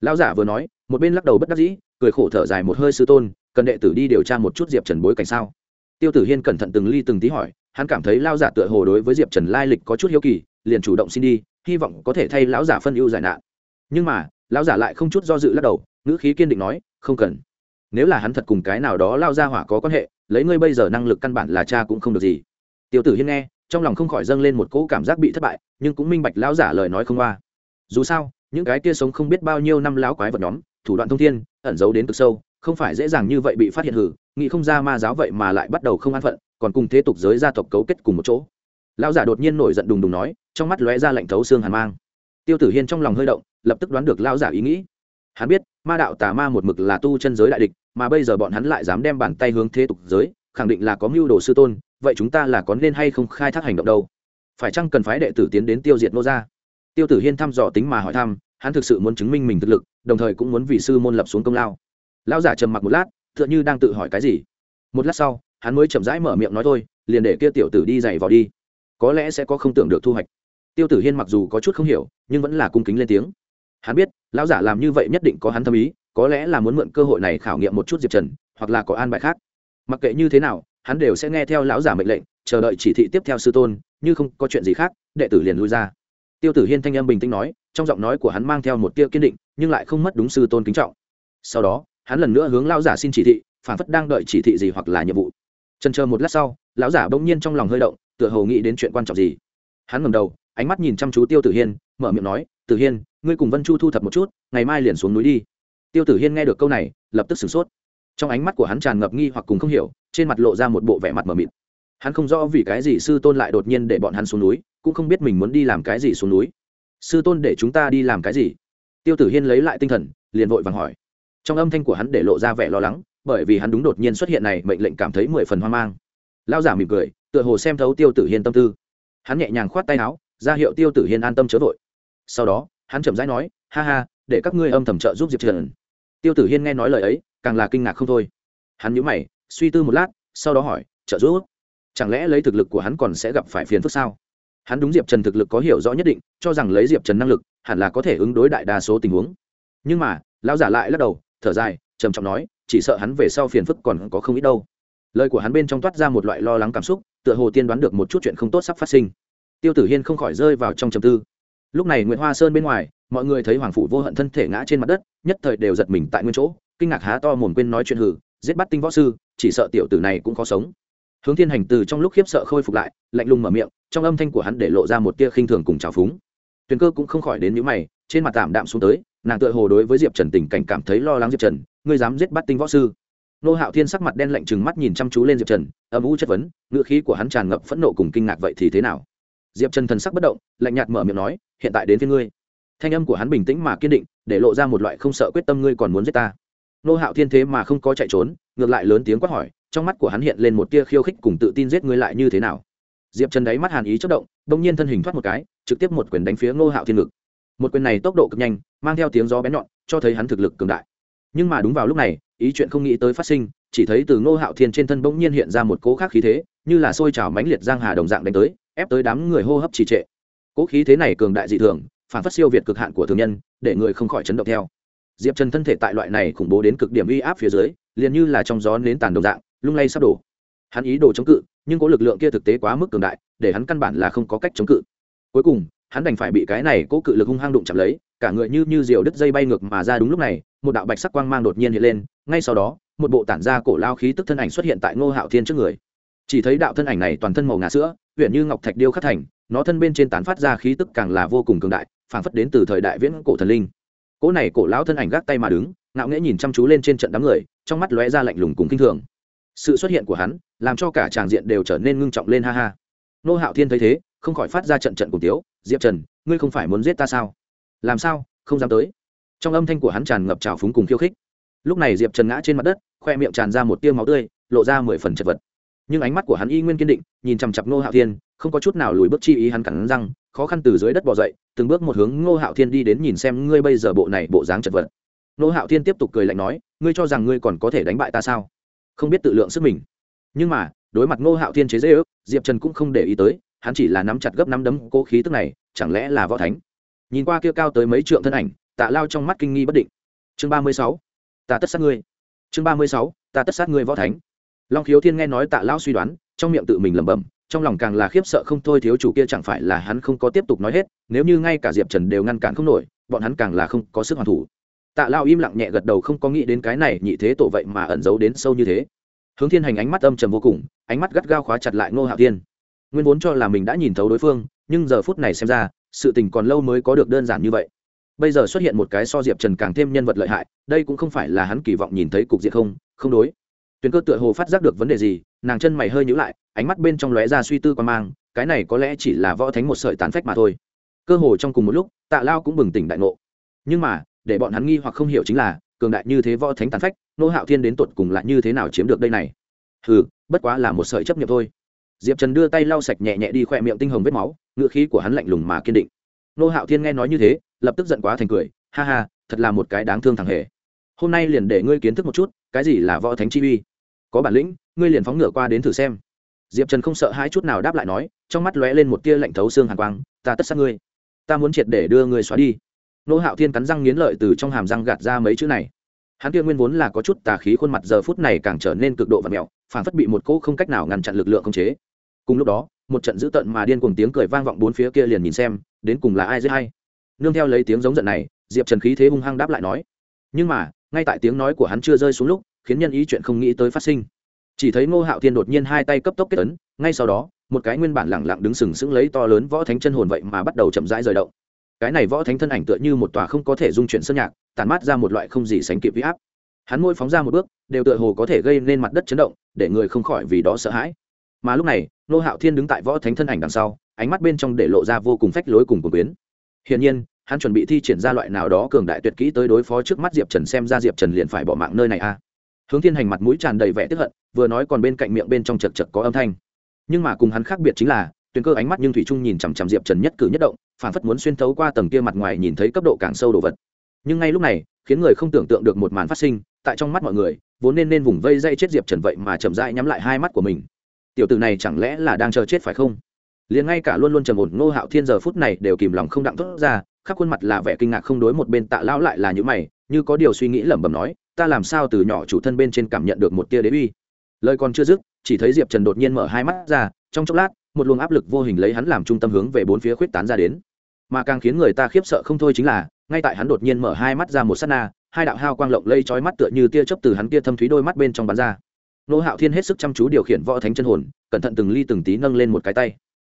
Lao giả vừa nói, một bên lắc đầu bất đắc dĩ, cười khổ thở dài một hơi sư tôn, cần đệ tử đi điều tra một chút diệp trần bối cảnh sao? Tiêu tử hiên cẩn thận từng ly từng tí hỏi, hắn cảm thấy lao giả tựa hồ đối với diệp trần lai lịch có chút hiếu kỳ, liền chủ động xin đi, hy vọng có thể thay lão giả phân ưu giải nạn. Nhưng mà, lão giả lại không chút do dự lắc đầu, ngữ khí kiên định nói, không cần nếu là hắn thật cùng cái nào đó lao ra hỏa có quan hệ, lấy ngươi bây giờ năng lực căn bản là cha cũng không được gì. Tiêu tử hiên nghe, trong lòng không khỏi dâng lên một cỗ cảm giác bị thất bại, nhưng cũng minh bạch lão giả lời nói không qua. Dù sao, những cái kia sống không biết bao nhiêu năm lão quái vật nhóm, thủ đoạn thông thiên, ẩn giấu đến cực sâu, không phải dễ dàng như vậy bị phát hiện hử, nghĩ không ra ma giáo vậy mà lại bắt đầu không an phận, còn cùng thế tục giới gia tộc cấu kết cùng một chỗ. Lão giả đột nhiên nổi giận đùng đùng nói, trong mắt lóe ra lạnh thấu xương hàn mang. Tiêu tử hiên trong lòng hơi động, lập tức đoán được lão giả ý nghĩ hắn biết, ma đạo tà ma một mực là tu chân giới đại địch, mà bây giờ bọn hắn lại dám đem bàn tay hướng thế tục giới, khẳng định là có mưu đồ sư tôn, vậy chúng ta là có nên hay không khai thác hành động đâu? Phải chăng cần phái đệ tử tiến đến tiêu diệt nô gia? Tiêu tử hiên thăm dò tính mà hỏi thăm, hắn thực sự muốn chứng minh mình thực lực, đồng thời cũng muốn vì sư môn lập xuống công lao. Lão giả trầm mặc một lát, tựa như đang tự hỏi cái gì. Một lát sau, hắn mới chậm rãi mở miệng nói thôi, liền để kia tiểu tử đi dày vào đi. Có lẽ sẽ có không tưởng được thu hoạch. Tiêu tử hiên mặc dù có chút không hiểu, nhưng vẫn là cung kính lên tiếng hắn biết, lão giả làm như vậy nhất định có hắn tâm ý, có lẽ là muốn mượn cơ hội này khảo nghiệm một chút diệp trần, hoặc là có an bài khác. Mặc kệ như thế nào, hắn đều sẽ nghe theo lão giả mệnh lệnh, chờ đợi chỉ thị tiếp theo sư tôn, như không có chuyện gì khác, đệ tử liền lui ra. Tiêu tử hiên thanh âm bình tĩnh nói, trong giọng nói của hắn mang theo một tia kiên định, nhưng lại không mất đúng sư tôn kính trọng. Sau đó, hắn lần nữa hướng lão giả xin chỉ thị, phản phất đang đợi chỉ thị gì hoặc là nhiệm vụ. Trần chờ một lát sau, lão giả bỗng nhiên trong lòng hơi động, tựa hồ nghĩ đến chuyện quan trọng gì. Hắn ngầm đầu, ánh mắt nhìn chăm chú tiêu tử hiên, mở miệng nói tử hiên, ngươi cùng vân chu thu thập một chút, ngày mai liền xuống núi đi. Tiêu tử hiên nghe được câu này, lập tức sửng sốt. Trong ánh mắt của hắn tràn ngập nghi hoặc cùng không hiểu, trên mặt lộ ra một bộ vẻ mặt mờ mịt. Hắn không rõ vì cái gì sư tôn lại đột nhiên để bọn hắn xuống núi, cũng không biết mình muốn đi làm cái gì xuống núi. Sư tôn để chúng ta đi làm cái gì? Tiêu tử hiên lấy lại tinh thần, liền vội vàng hỏi. Trong âm thanh của hắn để lộ ra vẻ lo lắng, bởi vì hắn đúng đột nhiên xuất hiện này, mệnh lệnh cảm thấy mười phần hoang mang. Lao giả mỉm cười, tựa hồ xem thấu tiêu tử hiên tâm tư. Hắn nhẹ nhàng khoát tay áo, ra hiệu tiêu tử hiên an tâm chớ vội sau đó, hắn chậm rãi nói, ha ha, để các ngươi âm thầm trợ giúp diệp trần. Tiêu tử hiên nghe nói lời ấy, càng là kinh ngạc không thôi. Hắn nhíu mày, suy tư một lát, sau đó hỏi, trợ giúp? Chẳng lẽ lấy thực lực của hắn còn sẽ gặp phải phiền phức sao? Hắn đúng diệp trần thực lực có hiểu rõ nhất định, cho rằng lấy diệp trần năng lực, hẳn là có thể ứng đối đại đa số tình huống. Nhưng mà, lão giả lại lắc đầu, thở dài, trầm trọng nói, chỉ sợ hắn về sau phiền phức còn có không ít đâu. Lời của hắn bên trong toát ra một loại lo lắng cảm xúc, tựa hồ tiên đoán được một chút chuyện không tốt sắp phát sinh. Tiêu tử hiên không khỏi rơi vào trong trầm tư lúc này nguyễn hoa sơn bên ngoài, mọi người thấy hoàng phủ vô hận thân thể ngã trên mặt đất, nhất thời đều giật mình tại nguyên chỗ, kinh ngạc há to mồm quên nói chuyện hử, giết bắt tinh võ sư, chỉ sợ tiểu tử này cũng khó sống. Hướng thiên hành từ trong lúc khiếp sợ khôi phục lại, lạnh lùng mở miệng, trong âm thanh của hắn để lộ ra một tia khinh thường cùng trào phúng. Tuyền cơ cũng không khỏi đến những mày, trên mặt tạm đạm xuống tới, nàng tựa hồ đối với diệp trần tình cảnh cảm thấy lo lắng diệp trần, ngươi dám giết bắt tinh võ sư. Nô hạo thiên sắc mặt đen lạnh trừng mắt nhìn chăm chú lên diệp trần, âm u chất vấn, ngữ khí của hắn tràn ngập phẫn nộ cùng kinh ngạc vậy thì thế nào? Diệp trần thần sắc bất động, lạnh nhạt mở miệng nói, hiện tại đến phía ngươi. Thanh âm của hắn bình tĩnh mà kiên định, để lộ ra một loại không sợ quyết tâm ngươi còn muốn giết ta. Nô hạo thiên thế mà không có chạy trốn, ngược lại lớn tiếng quát hỏi, trong mắt của hắn hiện lên một tia khiêu khích cùng tự tin giết ngươi lại như thế nào. Diệp trần đáy mắt hàn ý chất động, bỗng nhiên thân hình thoát một cái, trực tiếp một quyền đánh phía ngô hạo thiên ngực. Một quyền này tốc độ cực nhanh, mang theo tiếng gió bén nhọn, cho thấy hắn thực lực cường đại. Nhưng mà đúng vào lúc này, ý chuyện không nghĩ tới phát sinh, chỉ thấy từ ngô hạo thiên trên thân bỗng nhiên hiện ra một cố khác khí thế, như là sôi trào mãnh liệt giang hà đồng dạng đánh tới ép tới đám người hô hấp trì trệ. Cố khí thế này cường đại dị thường, phản phát siêu việt cực hạn của thường nhân, để người không khỏi chấn động theo. Diệp trần thân thể tại loại này khủng bố đến cực điểm uy áp phía dưới, liền như là trong gió nến tàn đồng dạng, lung lay sắp đổ. Hắn ý đồ chống cự, nhưng có lực lượng kia thực tế quá mức cường đại, để hắn căn bản là không có cách chống cự. Cuối cùng, hắn đành phải bị cái này cố cự lực hung hăng đụng chạm lấy, cả người như như diều đứt dây bay ngược mà ra đúng lúc này, một đạo bạch sắc quang mang đột nhiên hiện lên, ngay sau đó, một bộ tản ra cổ lao khí tức thân ảnh xuất hiện tại ngô hạo thiên trước người chỉ thấy đạo thân ảnh này toàn thân màu ngà sữa huyện như ngọc thạch điêu khắc thành, nó thân bên trên tán phát ra khí tức càng là vô cùng cường đại, phảng phất đến từ thời đại viễn cổ thần linh. Cỗ này cổ lão thân ảnh gác tay mà đứng, ngạo nghễ nhìn chăm chú lên trên trận đám người, trong mắt lóe ra lạnh lùng cùng kinh thường. Sự xuất hiện của hắn, làm cho cả tràng diện đều trở nên ngưng trọng lên ha ha. Nô hạo thiên thấy thế, không khỏi phát ra trận trận cùng tiếu, diệp trần, ngươi không phải muốn giết ta sao? Làm sao? Không dám tới. Trong âm thanh của hắn tràn ngập trào phúng cùng khiêu khích. Lúc này diệp trần ngã trên mặt đất, khoe miệng tràn ra một tiêu máu tươi, lộ ra mười phần chật vật nhưng ánh mắt của hắn y nguyên kiên định, nhìn chằm chặp Ngô hạo thiên, không có chút nào lùi bước chi ý hắn cắn răng, khó khăn từ dưới đất bỏ dậy, từng bước một hướng ngô hạo thiên đi đến nhìn xem ngươi bây giờ bộ này bộ dáng chật vật. Ngô hạo thiên tiếp tục cười lạnh nói, ngươi cho rằng ngươi còn có thể đánh bại ta sao? Không biết tự lượng sức mình. Nhưng mà, đối mặt ngô hạo thiên chế dễ ước, diệp trần cũng không để ý tới, hắn chỉ là nắm chặt gấp nắm đấm cố khí tức này, chẳng lẽ là võ thánh? Nhìn qua kia cao tới mấy trượng thân ảnh, tạ lao trong mắt kinh nghi bất định. Chương ba mươi sáu, ta tất sát ngươi. Chương ba mươi sáu, ta tất sát ngươi võ thánh long khiếu thiên nghe nói tạ Lão suy đoán, trong miệng tự mình lẩm bẩm, trong lòng càng là khiếp sợ không thôi, thiếu chủ kia chẳng phải là hắn không có tiếp tục nói hết, nếu như ngay cả diệp trần đều ngăn cản không nổi, bọn hắn càng là không có sức hoàn thủ. Tạ lao im lặng nhẹ gật đầu không có nghĩ đến cái này nhị thế tổ vậy mà ẩn giấu đến sâu như thế. Hướng thiên hành ánh mắt âm trầm vô cùng, ánh mắt gắt gao khóa chặt lại ngô hạo thiên. Nguyên vốn cho là mình đã nhìn thấu đối phương, nhưng giờ phút này xem ra, sự tình còn lâu mới có được đơn giản như vậy. Bây giờ xuất hiện một cái so diệp trần càng thêm nhân vật lợi hại, đây cũng không phải là hắn kỳ vọng nhìn thấy cục diện không không đối tuyền cơ tựa hồ phát giác được vấn đề gì, nàng chân mày hơi nhữ lại, ánh mắt bên trong lóe ra suy tư quan mang, cái này có lẽ chỉ là võ thánh một sợi tán phách mà thôi. Cơ hồ trong cùng một lúc, tạ lao cũng bừng tỉnh đại ngộ. Nhưng mà, để bọn hắn nghi hoặc không hiểu chính là, cường đại như thế võ thánh tán phách, nô hạo thiên đến tột cùng lại như thế nào chiếm được đây này? Hừ, bất quá là một sợi chấp nhận thôi. Diệp trần đưa tay lau sạch nhẹ nhẹ đi khoe miệng tinh hồng vết máu, ngựa khí của hắn lạnh lùng mà kiên định. Nô hạo thiên nghe nói như thế, lập tức giận quá thành cười, ha ha, thật là một cái đáng thương thằng hề. Hôm nay liền để ngươi kiến thức một chút, cái gì là võ thánh chi uy? Có bản lĩnh, ngươi liền phóng ngựa qua đến thử xem. Diệp trần không sợ hai chút nào đáp lại nói, trong mắt lóe lên một tia lạnh thấu xương hàn quang, ta tất sát ngươi. Ta muốn triệt để đưa ngươi xóa đi. Nô hạo thiên cắn răng nghiến lợi từ trong hàm răng gạt ra mấy chữ này. Hắn kia nguyên vốn là có chút tà khí khuôn mặt giờ phút này càng trở nên cực độ và mẹo phản phất bị một cỗ không cách nào ngăn chặn lực lượng khống chế. Cùng lúc đó, một trận dữ tợn mà điên cùng tiếng cười vang vọng bốn phía kia liền nhìn xem, đến cùng là ai dễ hay nương theo lấy tiếng giống giận này, diệp trần khí thế hung hăng đáp lại nói, nhưng mà, ngay tại tiếng nói của hắn chưa rơi xuống lúc khiến nhân ý chuyện không nghĩ tới phát sinh. Chỉ thấy ngô hạo thiên đột nhiên hai tay cấp tốc kết ấn, ngay sau đó, một cái nguyên bản lẳng lặng đứng sừng sững lấy to lớn võ thánh chân hồn vậy mà bắt đầu chậm rãi rời động. Cái này võ thánh thân ảnh tựa như một tòa không có thể dung chuyển sơn nhạc tàn mát ra một loại không gì sánh kịp huy áp. Hắn môi phóng ra một bước, đều tựa hồ có thể gây nên mặt đất chấn động, để người không khỏi vì đó sợ hãi. Mà lúc này, Ngô hạo thiên đứng tại võ thánh thân ảnh đằng sau, ánh mắt bên trong để lộ ra vô cùng phách lối cùng cuồng biến. hiển nhiên, hắn chuẩn bị thi triển ra loại nào đó cường đại tuyệt kỹ tới đối phó trước mắt diệp trần xem ra diệp trần liền phải bỏ mạng nơi này a hướng thiên hành mặt mũi tràn đầy vẻ tức hận, vừa nói còn bên cạnh miệng bên trong chật chật có âm thanh. Nhưng mà cùng hắn khác biệt chính là, tuyền cơ ánh mắt nhưng thủy trung nhìn chằm chằm diệp trần nhất cử nhất động, phản phất muốn xuyên thấu qua tầng kia mặt ngoài nhìn thấy cấp độ càng sâu đồ vật. Nhưng ngay lúc này, khiến người không tưởng tượng được một màn phát sinh, tại trong mắt mọi người, vốn nên nên vùng vây dây chết diệp trần vậy mà chậm rãi nhắm lại hai mắt của mình. Tiểu tử này chẳng lẽ là đang chờ chết phải không? Liền ngay cả luôn luôn trầm ổn ngô hạo thiên giờ phút này đều kìm lòng không đặng thốt ra, khắp khuôn mặt là vẻ kinh ngạc không đối một bên tạ lão lại là những mày, như có điều suy nghĩ lẩm bẩm nói ta làm sao từ nhỏ chủ thân bên trên cảm nhận được một tia đế uy? Lời còn chưa dứt, chỉ thấy diệp trần đột nhiên mở hai mắt ra, trong chốc lát, một luồng áp lực vô hình lấy hắn làm trung tâm hướng về bốn phía khuyết tán ra đến. Mà càng khiến người ta khiếp sợ không thôi chính là, ngay tại hắn đột nhiên mở hai mắt ra một s á t na, hai đạo hao quang lộng lây trói mắt tựa như tia chớp từ hắn kia thâm thúy đôi mắt bên trong bắn ra. Nô hạo thiên hết sức chăm chú điều khiển võ thánh chân hồn, cẩn thận từng ly từng tí nâng lên một cái tay.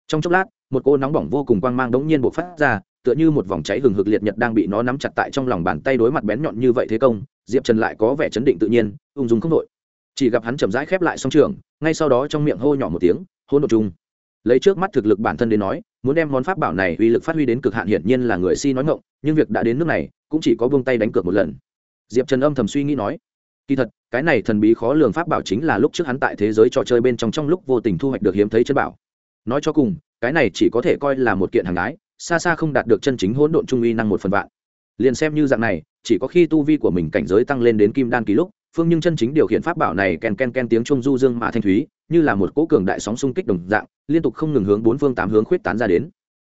Trong chốc lát, một cô nóng bỏng vô cùng quang mang đống nhiên bộc phát ra, tựa như một vòng cháy hừng hực liệt nhật đang bị nó nắm chặt tại trong lòng bàn tay đối mặt bén nhọn như vậy thế công diệp trần lại có vẻ chấn định tự nhiên ung dung không đội chỉ gặp hắn chậm rãi khép lại song trường ngay sau đó trong miệng hô nhỏ một tiếng hôn đột chung lấy trước mắt thực lực bản thân đến nói muốn đem món pháp bảo này uy lực phát huy đến cực hạn hiển nhiên là người si nói ngộng nhưng việc đã đến nước này cũng chỉ có buông tay đánh cược một lần diệp trần âm thầm suy nghĩ nói kỳ thật cái này thần bí khó lường pháp bảo chính là lúc trước hắn tại thế giới trò chơi bên trong trong lúc vô tình thu hoạch được hiếm thấy chân bảo nói cho cùng cái này chỉ có thể coi là một kiện hàng ái xa xa không đạt được chân chính hỗn độn trung uy năng một phần vạn liền xem như dạng này chỉ có khi tu vi của mình cảnh giới tăng lên đến kim đan kỳ lúc, phương nhưng chân chính điều khiển pháp bảo này ken ken ken tiếng trung du dương mà thanh thúy, như là một cỗ cường đại sóng xung kích đồng dạng, liên tục không ngừng hướng bốn phương tám hướng khuyết tán ra đến.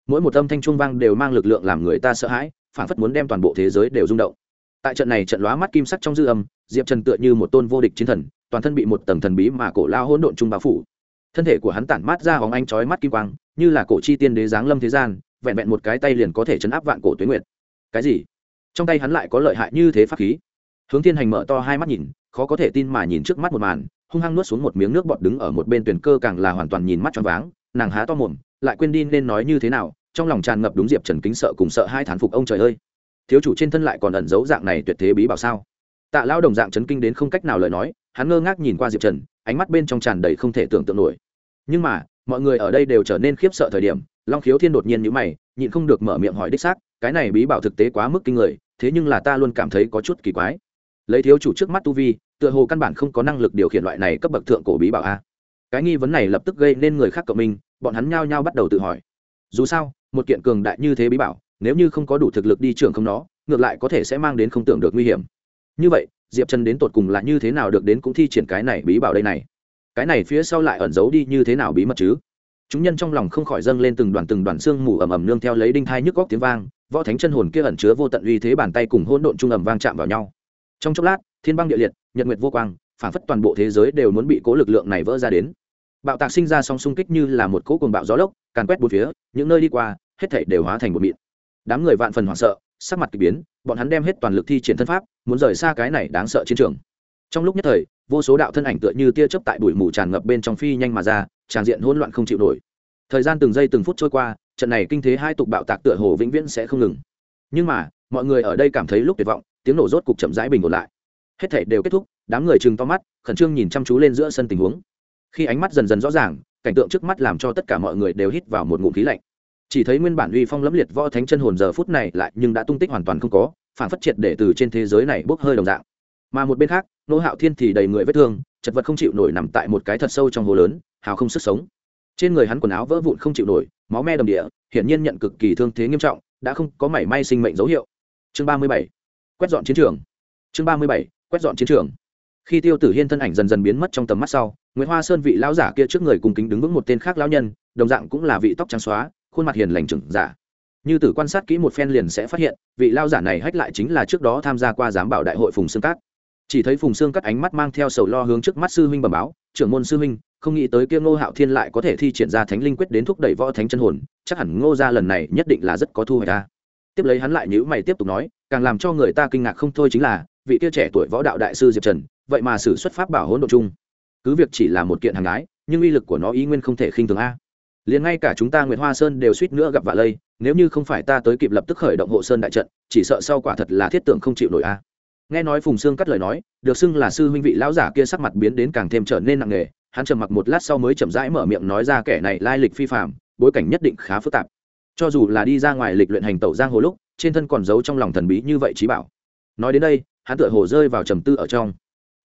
Mỗi một âm thanh trung vang đều mang lực lượng làm người ta sợ hãi phản phất muốn đem toàn bộ thế giới đều rung động. Tại trận này trận lóa mắt kim sắc trong dư âm, diệp trần tựa như một tôn vô địch chiến thần, toàn thân bị một tầng thần bí mà cổ lao hỗn độn trung bao phủ. Thân thể của hắn tản mát ra hóng anh chói mắt kim quang, như là cổ chi tiên đế giáng lâm thế gian, vẹn vẹn một cái tay liền có thể chấn áp vạn cổ tuyến nguyệt. Cái gì? Trong tay hắn lại có lợi hại như thế pháp khí. Hướng thiên hành mở to hai mắt nhìn, khó có thể tin mà nhìn trước mắt một màn, hung hăng nuốt xuống một miếng nước bọt đứng ở một bên tuyển cơ càng là hoàn toàn nhìn mắt choáng váng, nàng há to mồm, lại quên đi nên nói như thế nào, trong lòng tràn ngập đúng diệp trần kính sợ cùng sợ hai thán phục, ông trời ơi, thiếu chủ trên thân lại còn ẩn giấu dạng này tuyệt thế bí bảo sao? Tạ lao đồng dạng chấn kinh đến không cách nào lời nói, hắn ngơ ngác nhìn qua diệp trần, ánh mắt bên trong tràn đầy không thể tưởng tượng nổi. Nhưng mà, mọi người ở đây đều trở nên khiếp sợ thời điểm, long khiếu thiên đột nhiên nhữ mày, nhịn không được mở miệng hỏi đích xác cái này bí bảo thực tế quá mức kinh người, thế nhưng là ta luôn cảm thấy có chút kỳ quái. Lấy thiếu chủ trước mắt tu vi, tựa hồ căn bản không có năng lực điều khiển loại này cấp bậc thượng cổ bí bảo a. Cái nghi vấn này lập tức gây nên người khác cộng minh, bọn hắn nhao nhao bắt đầu tự hỏi. Dù sao, một kiện cường đại như thế bí bảo, nếu như không có đủ thực lực đi trường không nó, ngược lại có thể sẽ mang đến không tưởng được nguy hiểm. Như vậy, diệp trần đến tột cùng là như thế nào được đến cũng thi triển cái này bí bảo đây này? Cái này phía sau lại ẩn giấu đi như thế nào bí mật chứ? Chúng nhân trong lòng không khỏi dâng lên từng đoàn từng đoàn xương mù ầm ầm nương theo lấy đinh thai nhức góc tiếng vang võ thánh chân hồn kia ẩn chứa vô tận uy thế bàn tay cùng hỗn độn trung ầm vang chạm vào nhau. Trong chốc lát, thiên băng địa liệt, nhật nguyệt vô quang, phản phất toàn bộ thế giới đều muốn bị cố lực lượng này vỡ ra đến. Bạo tạc sinh ra song xung kích như là một cỗ cuồng bạo gió lốc, càn quét bốn phía, những nơi đi qua, hết thảy đều hóa thành một mịn. Đám người vạn phần hoảng sợ, sắc mặt kỳ biến, bọn hắn đem hết toàn lực thi triển thân pháp, muốn rời xa cái này đáng sợ chiến trường. Trong lúc nhất thời, vô số đạo thân ảnh tựa như tia chớp tại bụi mù tràn ngập bên trong phi nhanh mà ra, tràn diện hỗn loạn không chịu nổi. Thời gian từng giây từng phút trôi qua trận này kinh thế hai tục bạo tạc tựa hồ vĩnh viễn sẽ không ngừng. Nhưng mà, mọi người ở đây cảm thấy lúc tuyệt vọng, tiếng nổ rốt cục chậm rãi bình ổn lại. Hết thể đều kết thúc, đám người chừng to mắt, khẩn trương nhìn chăm chú lên giữa sân tình huống. Khi ánh mắt dần dần rõ ràng, cảnh tượng trước mắt làm cho tất cả mọi người đều hít vào một ngụm khí lạnh. Chỉ thấy nguyên bản uy phong lẫm liệt võ thánh chân hồn giờ phút này lại nhưng đã tung tích hoàn toàn không có, phản phất triệt để từ trên thế giới này bốc hơi đồng dạng. Mà một bên khác, nô hạo thiên thì đầy người vết thương, chật vật không chịu nổi nằm tại một cái thật sâu trong hồ lớn, hào không sức sống. Trên người hắn quần áo vỡ vụn không chịu nổi máu me đầm địa, hiển nhiên nhận cực kỳ thương thế nghiêm trọng, đã không có mảy may sinh mệnh dấu hiệu. Chương ba mươi bảy, quét dọn chiến trường. Chương ba mươi bảy, quét dọn chiến trường. Khi tiêu tử hiên thân ảnh dần dần biến mất trong tầm mắt sau nguyễn hoa sơn vị lão giả kia trước người cùng kính đứng vững một tên khác lão nhân, đồng dạng cũng là vị tóc trắng xóa, khuôn mặt hiền lành trưởng giả. Như tử quan sát kỹ một phen liền sẽ phát hiện, vị lao giả này hách lại chính là trước đó tham gia qua giám bảo đại hội phùng xương cát. Chỉ thấy phùng xương cát ánh mắt mang theo sầu lo hướng trước mắt sư huynh bẩm báo, trưởng môn sư huynh không nghĩ tới kia ngô hạo thiên lại có thể thi triển ra thánh linh quyết đến thúc đẩy võ thánh chân hồn, chắc hẳn ngô ra lần này nhất định là rất có thu hoạch ta tiếp lấy hắn lại nhữ mày tiếp tục nói, càng làm cho người ta kinh ngạc không thôi chính là, vị kia trẻ tuổi võ đạo đại sư diệp trần, vậy mà xử xuất pháp bảo hỗn độ chung. Cứ việc chỉ là một kiện hàng ái nhưng uy lực của nó ý nguyên không thể khinh thường a. Liền ngay cả chúng ta nguyệt hoa sơn đều suýt nữa gặp vạ lây, nếu như không phải ta tới kịp lập tức khởi động hộ sơn đại trận, chỉ sợ sau quả thật là thiết tưởng không chịu nổi a. Nghe nói phùng sương cắt lời nói, được xưng là sư huynh vị lão giả kia sắc mặt biến đến càng thêm trở nên nặng nề hắn trầm mặc một lát sau mới chậm rãi mở miệng nói ra kẻ này lai lịch phi phạm bối cảnh nhất định khá phức tạp. Cho dù là đi ra ngoài lịch luyện hành tẩu giang hồ lúc, trên thân còn giấu trong lòng thần bí như vậy trí bảo. Nói đến đây, hắn tựa hồ rơi vào trầm tư ở trong.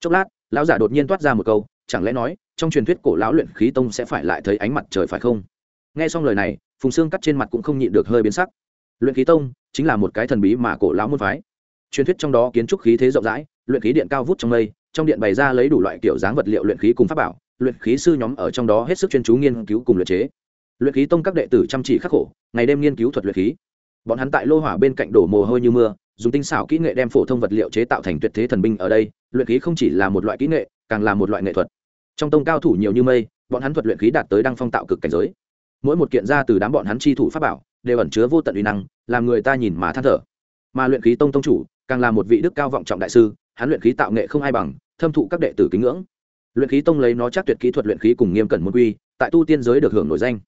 Chốc lát, lão giả đột nhiên toát ra một câu, chẳng lẽ nói, trong truyền thuyết cổ lão luyện khí tông sẽ phải lại thấy ánh mặt trời phải không? Nghe xong lời này, phùng xương cắt trên mặt cũng không nhịn được hơi biến sắc. Luyện khí tông chính là một cái thần bí mà cổ lão môn phái. Truyền thuyết trong đó kiến trúc khí thế rộng rãi, luyện khí điện cao vút trong mây, trong điện bày ra lấy đủ loại kiểu dáng vật liệu luyện khí cùng pháp bảo luyện khí sư nhóm ở trong đó hết sức chuyên chú nghiên cứu cùng luyện chế. Luyện khí tông các đệ tử chăm chỉ khắc khổ, ngày đêm nghiên cứu thuật luyện khí. Bọn hắn tại lô hỏa bên cạnh đổ mồ hôi như mưa, dùng tinh xảo kỹ nghệ đem phổ thông vật liệu chế tạo thành tuyệt thế thần binh ở đây. Luyện khí không chỉ là một loại kỹ nghệ, càng là một loại nghệ thuật. Trong tông cao thủ nhiều như mây, bọn hắn thuật luyện khí đạt tới đăng phong tạo cực cảnh giới. Mỗi một kiện ra từ đám bọn hắn chi thủ pháp bảo, đều ẩn chứa vô tận uy năng, làm người ta nhìn mà than thở. Mà luyện khí tông tông chủ, càng là một vị đức cao vọng trọng đại sư, hắn luyện khí tạo nghệ không ai bằng, thâm thụ các đệ tử kính ngưỡng luyện khí tông lấy nó chắc tuyệt kỹ thuật luyện khí cùng nghiêm cẩn môn quy, tại tu tiên giới được hưởng nổi danh.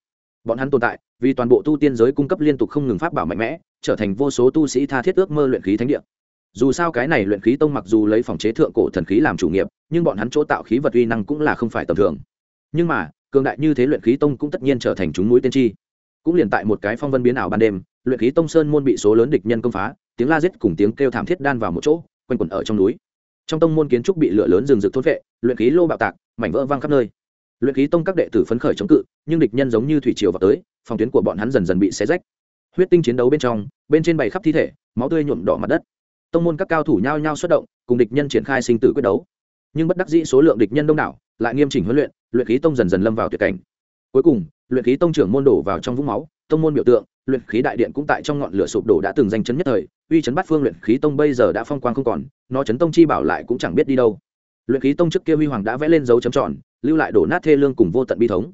Bọn hắn tồn tại, vì toàn bộ tu tiên giới cung cấp liên tục không ngừng pháp bảo mạnh mẽ, trở thành vô số tu sĩ tha thiết ước mơ luyện khí thánh địa. Dù sao cái này luyện khí tông mặc dù lấy phòng chế thượng cổ thần khí làm chủ nghiệp, nhưng bọn hắn chỗ tạo khí vật uy năng cũng là không phải tầm thường. Nhưng mà, cường đại như thế luyện khí tông cũng tất nhiên trở thành chúng mũi tiên tri cũng liền tại một cái phong vân biến ảo ban đêm, luyện khí tông sơn môn bị số lớn địch nhân công phá, tiếng la giết cùng tiếng kêu thảm thiết đan vào một chỗ, quanh quẩn ở trong núi trong tông môn kiến trúc bị lửa lớn rừng rực thốt vệ luyện khí lô bạo tạc, mảnh vỡ văng khắp nơi. Luyện khí tông các đệ tử phấn khởi chống cự, nhưng địch nhân giống như thủy triều vào tới, phòng tuyến của bọn hắn dần dần bị xé rách. Huyết tinh chiến đấu bên trong, bên trên bày khắp thi thể, máu tươi nhuộm đỏ mặt đất. Tông môn các cao thủ nhao nhao xuất động, cùng địch nhân triển khai sinh tử quyết đấu. Nhưng bất đắc dĩ số lượng địch nhân đông đảo, lại nghiêm chỉnh huấn luyện luyện khí tông dần dần lâm vào tuyệt cảnh. Cuối cùng, luyện khí tông trưởng môn đổ vào trong vũng máu tông môn biểu tượng, luyện khí đại điện cũng tại trong ngọn lửa sụp đổ đã từng danh chấn nhất thời, uy chấn bát phương luyện khí tông bây giờ đã phong quang không còn, nó chấn tông chi bảo lại cũng chẳng biết đi đâu. Luyện khí tông trước kia huy hoàng đã vẽ lên dấu chấm tròn, lưu lại đổ nát thê lương cùng vô tận bi thống.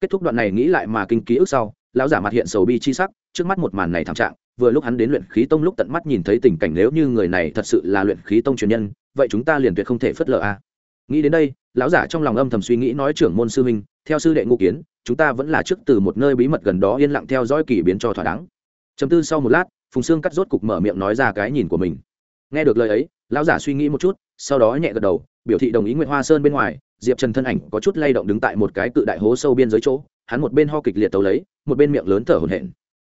Kết thúc đoạn này nghĩ lại mà kinh ký ức sau, lão giả mặt hiện sầu bi chi sắc, trước mắt một màn này thảm trạng, vừa lúc hắn đến luyện khí tông lúc tận mắt nhìn thấy tình cảnh nếu như người này thật sự là luyện khí tông truyền nhân, vậy chúng ta liền tuyệt không thể phớt lờ a. Nghĩ đến đây, lão giả trong lòng âm thầm suy nghĩ nói trưởng môn sư huynh theo sư đệ ngũ kiến, chúng ta vẫn là trước từ một nơi bí mật gần đó yên lặng theo dõi kỳ biến cho thỏa đáng. Chấm tư sau một lát, phùng sương cắt rốt cục mở miệng nói ra cái nhìn của mình. Nghe được lời ấy, lão giả suy nghĩ một chút, sau đó nhẹ gật đầu, biểu thị đồng ý nguyễn hoa sơn bên ngoài, diệp trần thân ảnh có chút lay động đứng tại một cái cự đại hố sâu biên giới chỗ, hắn một bên ho kịch liệt tấu lấy, một bên miệng lớn thở hổn hển.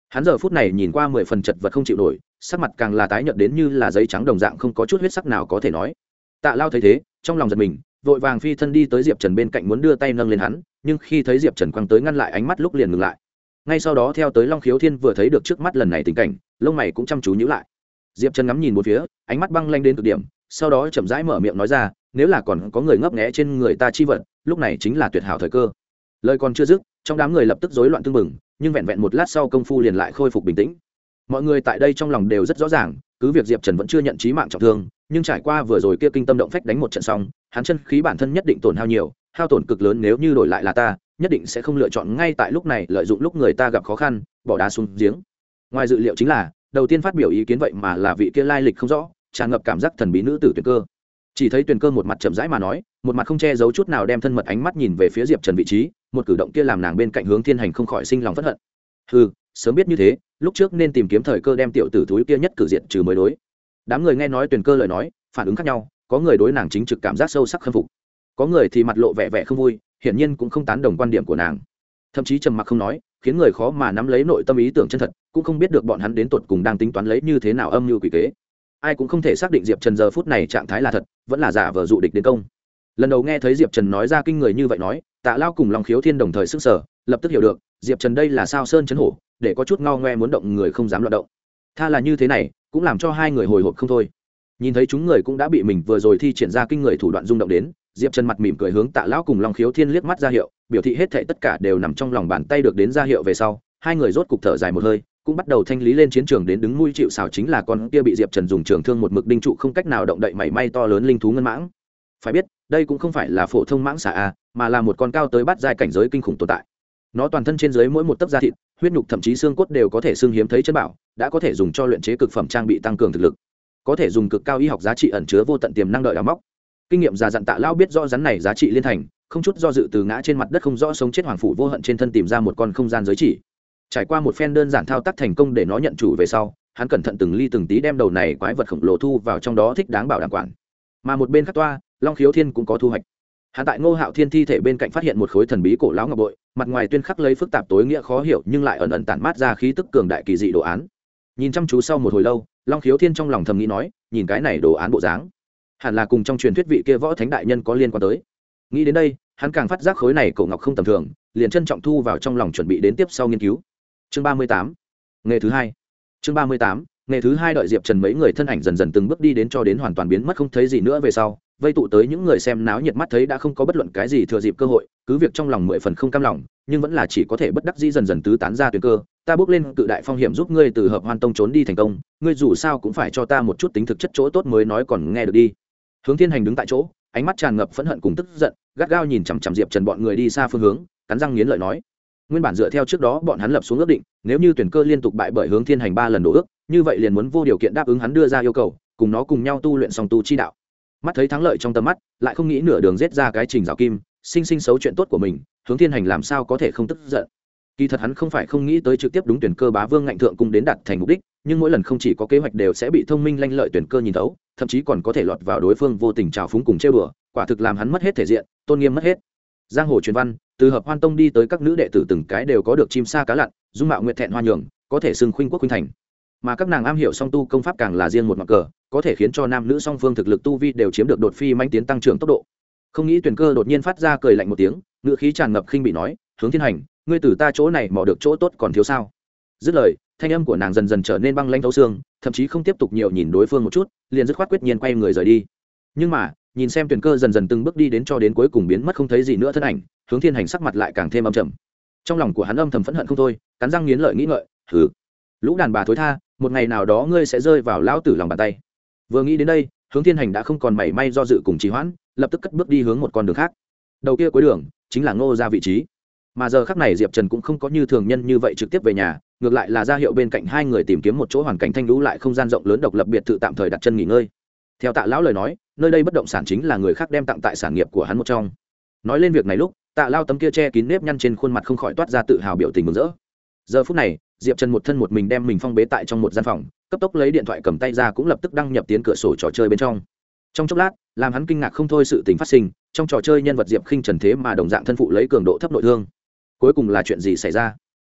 Hắn giờ phút này nhìn qua mười phần chật vật không chịu nổi, sắc mặt càng là tái nhợt đến như là giấy trắng đồng dạng không có chút huyết sắc nào có thể nói. Tạ lao thấy thế, trong lòng giật mình, vội vàng phi thân đi tới diệp trần bên cạnh muốn đưa tay nâng lên hắn nhưng khi thấy diệp trần quăng tới ngăn lại ánh mắt lúc liền ngừng lại. Ngay sau đó theo tới long khiếu thiên vừa thấy được trước mắt lần này tình cảnh, lông mày cũng chăm chú nhữ lại. Diệp trần ngắm nhìn một phía, ánh mắt băng lanh đến cực điểm, sau đó chậm rãi mở miệng nói ra, nếu là còn có người ngấp nghẽ trên người ta chi vật, lúc này chính là tuyệt hảo thời cơ. Lời còn chưa dứt, trong đám người lập tức rối loạn tưng bừng, nhưng vẹn vẹn một lát sau công phu liền lại khôi phục bình tĩnh. Mọi người tại đây trong lòng đều rất rõ ràng, cứ việc diệp trần vẫn chưa nhận trí mạng trọng thương, nhưng trải qua vừa rồi kia kinh tâm động phách đánh một trận xong, hắn chân khí bản thân nhất định tổn hao nhiều hao tổn cực lớn nếu như đổi lại là ta, nhất định sẽ không lựa chọn ngay tại lúc này lợi dụng lúc người ta gặp khó khăn, bỏ đá xuống giếng. Ngoài dự liệu chính là, đầu tiên phát biểu ý kiến vậy mà là vị kia lai lịch không rõ, tràn ngập cảm giác thần bí nữ tử tuyển cơ. Chỉ thấy tuyển cơ một mặt chậm rãi mà nói, một mặt không che giấu chút nào đem thân mật ánh mắt nhìn về phía diệp trần vị trí, một cử động kia làm nàng bên cạnh hướng thiên hành không khỏi sinh lòng p hận. Ừ sớm biết như thế, lúc trước nên tìm kiếm thời cơ đem tiểu tử thúi kia nhất cử diện trừ mới đối. Đám người nghe nói tuyển cơ lời nói, phản ứng khác nhau, có người đối nàng chính trực cảm giác sâu sắc khâm phục có người thì mặt lộ vẻ vẻ không vui, hiển nhiên cũng không tán đồng quan điểm của nàng. Thậm chí trầm mặc không nói, khiến người khó mà nắm lấy nội tâm ý tưởng chân thật, cũng không biết được bọn hắn đến tột cùng đang tính toán lấy như thế nào âm mưu quỷ kế. Ai cũng không thể xác định diệp trần giờ phút này trạng thái là thật, vẫn là giả vờ dụ địch đến công. Lần đầu nghe thấy diệp trần nói ra kinh người như vậy nói, tạ lao cùng lòng khiếu thiên đồng thời sức sở lập tức hiểu được, diệp trần đây là sao sơn chấn hổ, để có chút ngao ngoe muốn động người không dám loạt động. Tha là như thế này, cũng làm cho hai người hồi hộp không thôi. Nhìn thấy chúng người cũng đã bị mình vừa rồi thi triển ra kinh người thủ đoạn rung động đến diệp trần mặt mỉm cười hướng tạ lão cùng long khiếu thiên liếc mắt ra hiệu, biểu thị hết thệ tất cả đều nằm trong lòng bàn tay được đến ra hiệu về sau, hai người rốt cục thở dài một hơi, cũng bắt đầu thanh lý lên chiến trường đến đứng mũi chịu xào chính là con kia bị diệp trần dùng trường thương một mực đinh trụ không cách nào động đậy mảy may to lớn linh thú ngân mãng. Phải biết, đây cũng không phải là phổ thông mãng xà a, mà là một con cao tới bắt giai cảnh giới kinh khủng tồn tại. Nó toàn thân trên dưới mỗi một tấc da thịt, huyết nhục thậm chí xương cốt đều có thể xương hiếm thấy chân bảo, đã có thể dùng cho luyện chế cực phẩm trang bị tăng cường thực lực. Có thể dùng cực cao y học giá trị ẩn chứa vô tận tiềm năng đợi đào móc kinh nghiệm già dặn tạ lao biết rõ rắn này giá trị liên thành, không chút do dự từ ngã trên mặt đất không rõ sống chết hoàng phủ vô hận trên thân tìm ra một con không gian giới chỉ. Trải qua một phen đơn giản thao tác thành công để nó nhận chủ về sau, hắn cẩn thận từng ly từng tí đem đầu này quái vật khổng lồ thu vào trong đó thích đáng bảo đảm quản. Mà một bên khắc toa, long khiếu thiên cũng có thu hoạch. Hắn tại ngô hạo thiên thi thể bên cạnh phát hiện một khối thần bí cổ lão ngọc bội, mặt ngoài tuyên khắc lấy phức tạp tối nghĩa khó hiểu nhưng lại ẩn ẩn tản mát ra khí tức cường đại kỳ dị đồ án. Nhìn chăm chú sau một hồi lâu, long khiếu thiên trong lòng thầm nghĩ nói, nhìn cái này đồ án bộ dáng hẳn là cùng trong truyền thuyết vị kia võ thánh đại nhân có liên quan tới. Nghĩ đến đây, hắn càng phát giác khối này cổ ngọc không tầm thường, liền trân trọng thu vào trong lòng chuẩn bị đến tiếp sau nghiên cứu. Chương ba mươi tám, nghề thứ hai. Chương ba mươi tám, nghề thứ hai đợi diệp trần mấy người thân ảnh dần dần từng bước đi đến cho đến hoàn toàn biến mất không thấy gì nữa về sau, vây tụ tới những người xem náo nhiệt mắt thấy đã không có bất luận cái gì thừa dịp cơ hội, cứ việc trong lòng mười phần không cam lòng, nhưng vẫn là chỉ có thể bất đắc dĩ dần dần tứ tán ra tuyến cơ. Ta bước lên cự đại phong hiểm giúp ngươi từ hợp hoan tông trốn đi thành công, ngươi dù sao cũng phải cho ta một chút tính thực chất chỗ tốt mới nói còn nghe được đi hướng thiên hành đứng tại chỗ, ánh mắt tràn ngập phẫn hận cùng tức giận, gắt gao nhìn chằm chằm diệp trần bọn người đi xa phương hướng, cắn răng nghiến lợi nói. Nguyên bản dựa theo trước đó bọn hắn lập xuống ước định, nếu như tuyển cơ liên tục bại bởi hướng thiên hành ba lần đổ ước, như vậy liền muốn vô điều kiện đáp ứng hắn đưa ra yêu cầu, cùng nó cùng nhau tu luyện song tu chi đạo. Mắt thấy thắng lợi trong tầm mắt, lại không nghĩ nửa đường rết ra cái trình rào kim, sinh sinh xấu chuyện tốt của mình, hướng thiên hành làm sao có thể không tức giận. Kỳ thật hắn không phải không nghĩ tới trực tiếp đúng tuyển cơ bá vương ngạnh thượng cung đến đạt thành mục đích nhưng mỗi lần không chỉ có kế hoạch đều sẽ bị thông minh lanh lợi tuyển cơ nhìn thấu, thậm chí còn có thể lọt vào đối phương vô tình trào phúng cùng trêu đùa, quả thực làm hắn mất hết thể diện, tôn nghiêm mất hết. Giang hồ truyền văn, từ hợp hoan tông đi tới các nữ đệ tử từng cái đều có được chim sa cá lặn, dung mạo nguyện thẹn hoa nhường, có thể xưng khuynh quốc khuynh thành. Mà các nàng am hiểu song tu công pháp càng là riêng một mặt cờ, có thể khiến cho nam nữ song phương thực lực tu vi đều chiếm được đột phi manh tiến tăng trưởng tốc độ. Không nghĩ tuyển cơ đột nhiên phát ra cười lạnh một tiếng, ngữ khí tràn ngập khinh bị nói, hướng thiên hành, ngươi từ ta chỗ này mò được chỗ tốt còn thiếu sao? Dứt lời thanh âm của nàng dần dần trở nên băng lanh thấu xương, thậm chí không tiếp tục nhiều nhìn đối phương một chút, liền dứt khoát quyết nhiên quay người rời đi. Nhưng mà, nhìn xem tuyển cơ dần dần từng bước đi đến cho đến cuối cùng biến mất không thấy gì nữa thân ảnh, hướng thiên hành sắc mặt lại càng thêm âm trầm. Trong lòng của hắn âm thầm phẫn hận không thôi, cắn răng nghiến lợi nghĩ ngợi thử lũ đàn bà thối tha, một ngày nào đó ngươi sẽ rơi vào lão tử lòng bàn tay. Vừa nghĩ đến đây, hướng thiên hành đã không còn mảy may do dự cùng trì hoãn, lập tức cất bước đi hướng một con đường khác. Đầu kia cuối đường chính là ngô ra vị trí. Mà giờ khắc này diệp trần cũng không có như thường nhân như vậy trực tiếp về nhà ngược lại là ra hiệu bên cạnh hai người tìm kiếm một chỗ hoàn cảnh thanh lũ lại không gian rộng lớn độc lập biệt thự tạm thời đặt chân nghỉ ngơi. Theo tạ lão lời nói, nơi đây bất động sản chính là người khác đem tặng tại sản nghiệp của hắn một trong. Nói lên việc này lúc, tạ lao tấm kia che kín nếp nhăn trên khuôn mặt không khỏi toát ra tự hào biểu tình mừng rỡ. Giờ phút này, diệp trần một thân một mình đem mình phong bế tại trong một gian phòng, cấp tốc lấy điện thoại cầm tay ra cũng lập tức đăng nhập tiến cửa sổ trò chơi bên trong. Trong chốc lát, làm hắn kinh ngạc không thôi sự tình phát sinh, trong trò chơi nhân vật diệp khinh trần thế mà đồng dạng thân phụ lấy cường độ thấp nội thương. Cuối cùng là chuyện gì xảy ra?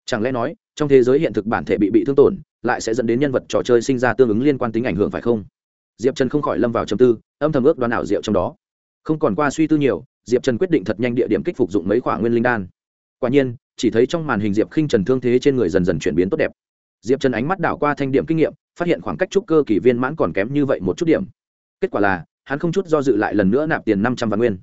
Chẳng lẽ nói, trong thế giới hiện thực bản thể bị bị thương tổn, lại sẽ dẫn đến nhân vật trò chơi sinh ra tương ứng liên quan tính ảnh hưởng phải không? Diệp trần không khỏi lâm vào chầm tư, âm thầm ước đoán ảo diệu trong đó. Không còn qua suy tư nhiều, diệp trần quyết định thật nhanh địa điểm kích phục dụng mấy khoả nguyên linh đan. Quả nhiên, chỉ thấy trong màn hình diệp khinh trần thương thế trên người dần dần chuyển biến tốt đẹp. Diệp trần ánh mắt đảo qua thanh điểm kinh nghiệm, phát hiện khoảng cách trúc cơ kỷ viên mãn còn kém như vậy một chút điểm. Kết quả là, hắn không chút do dự lại lần nữa nạp tiền năm trăm vạn nguyên.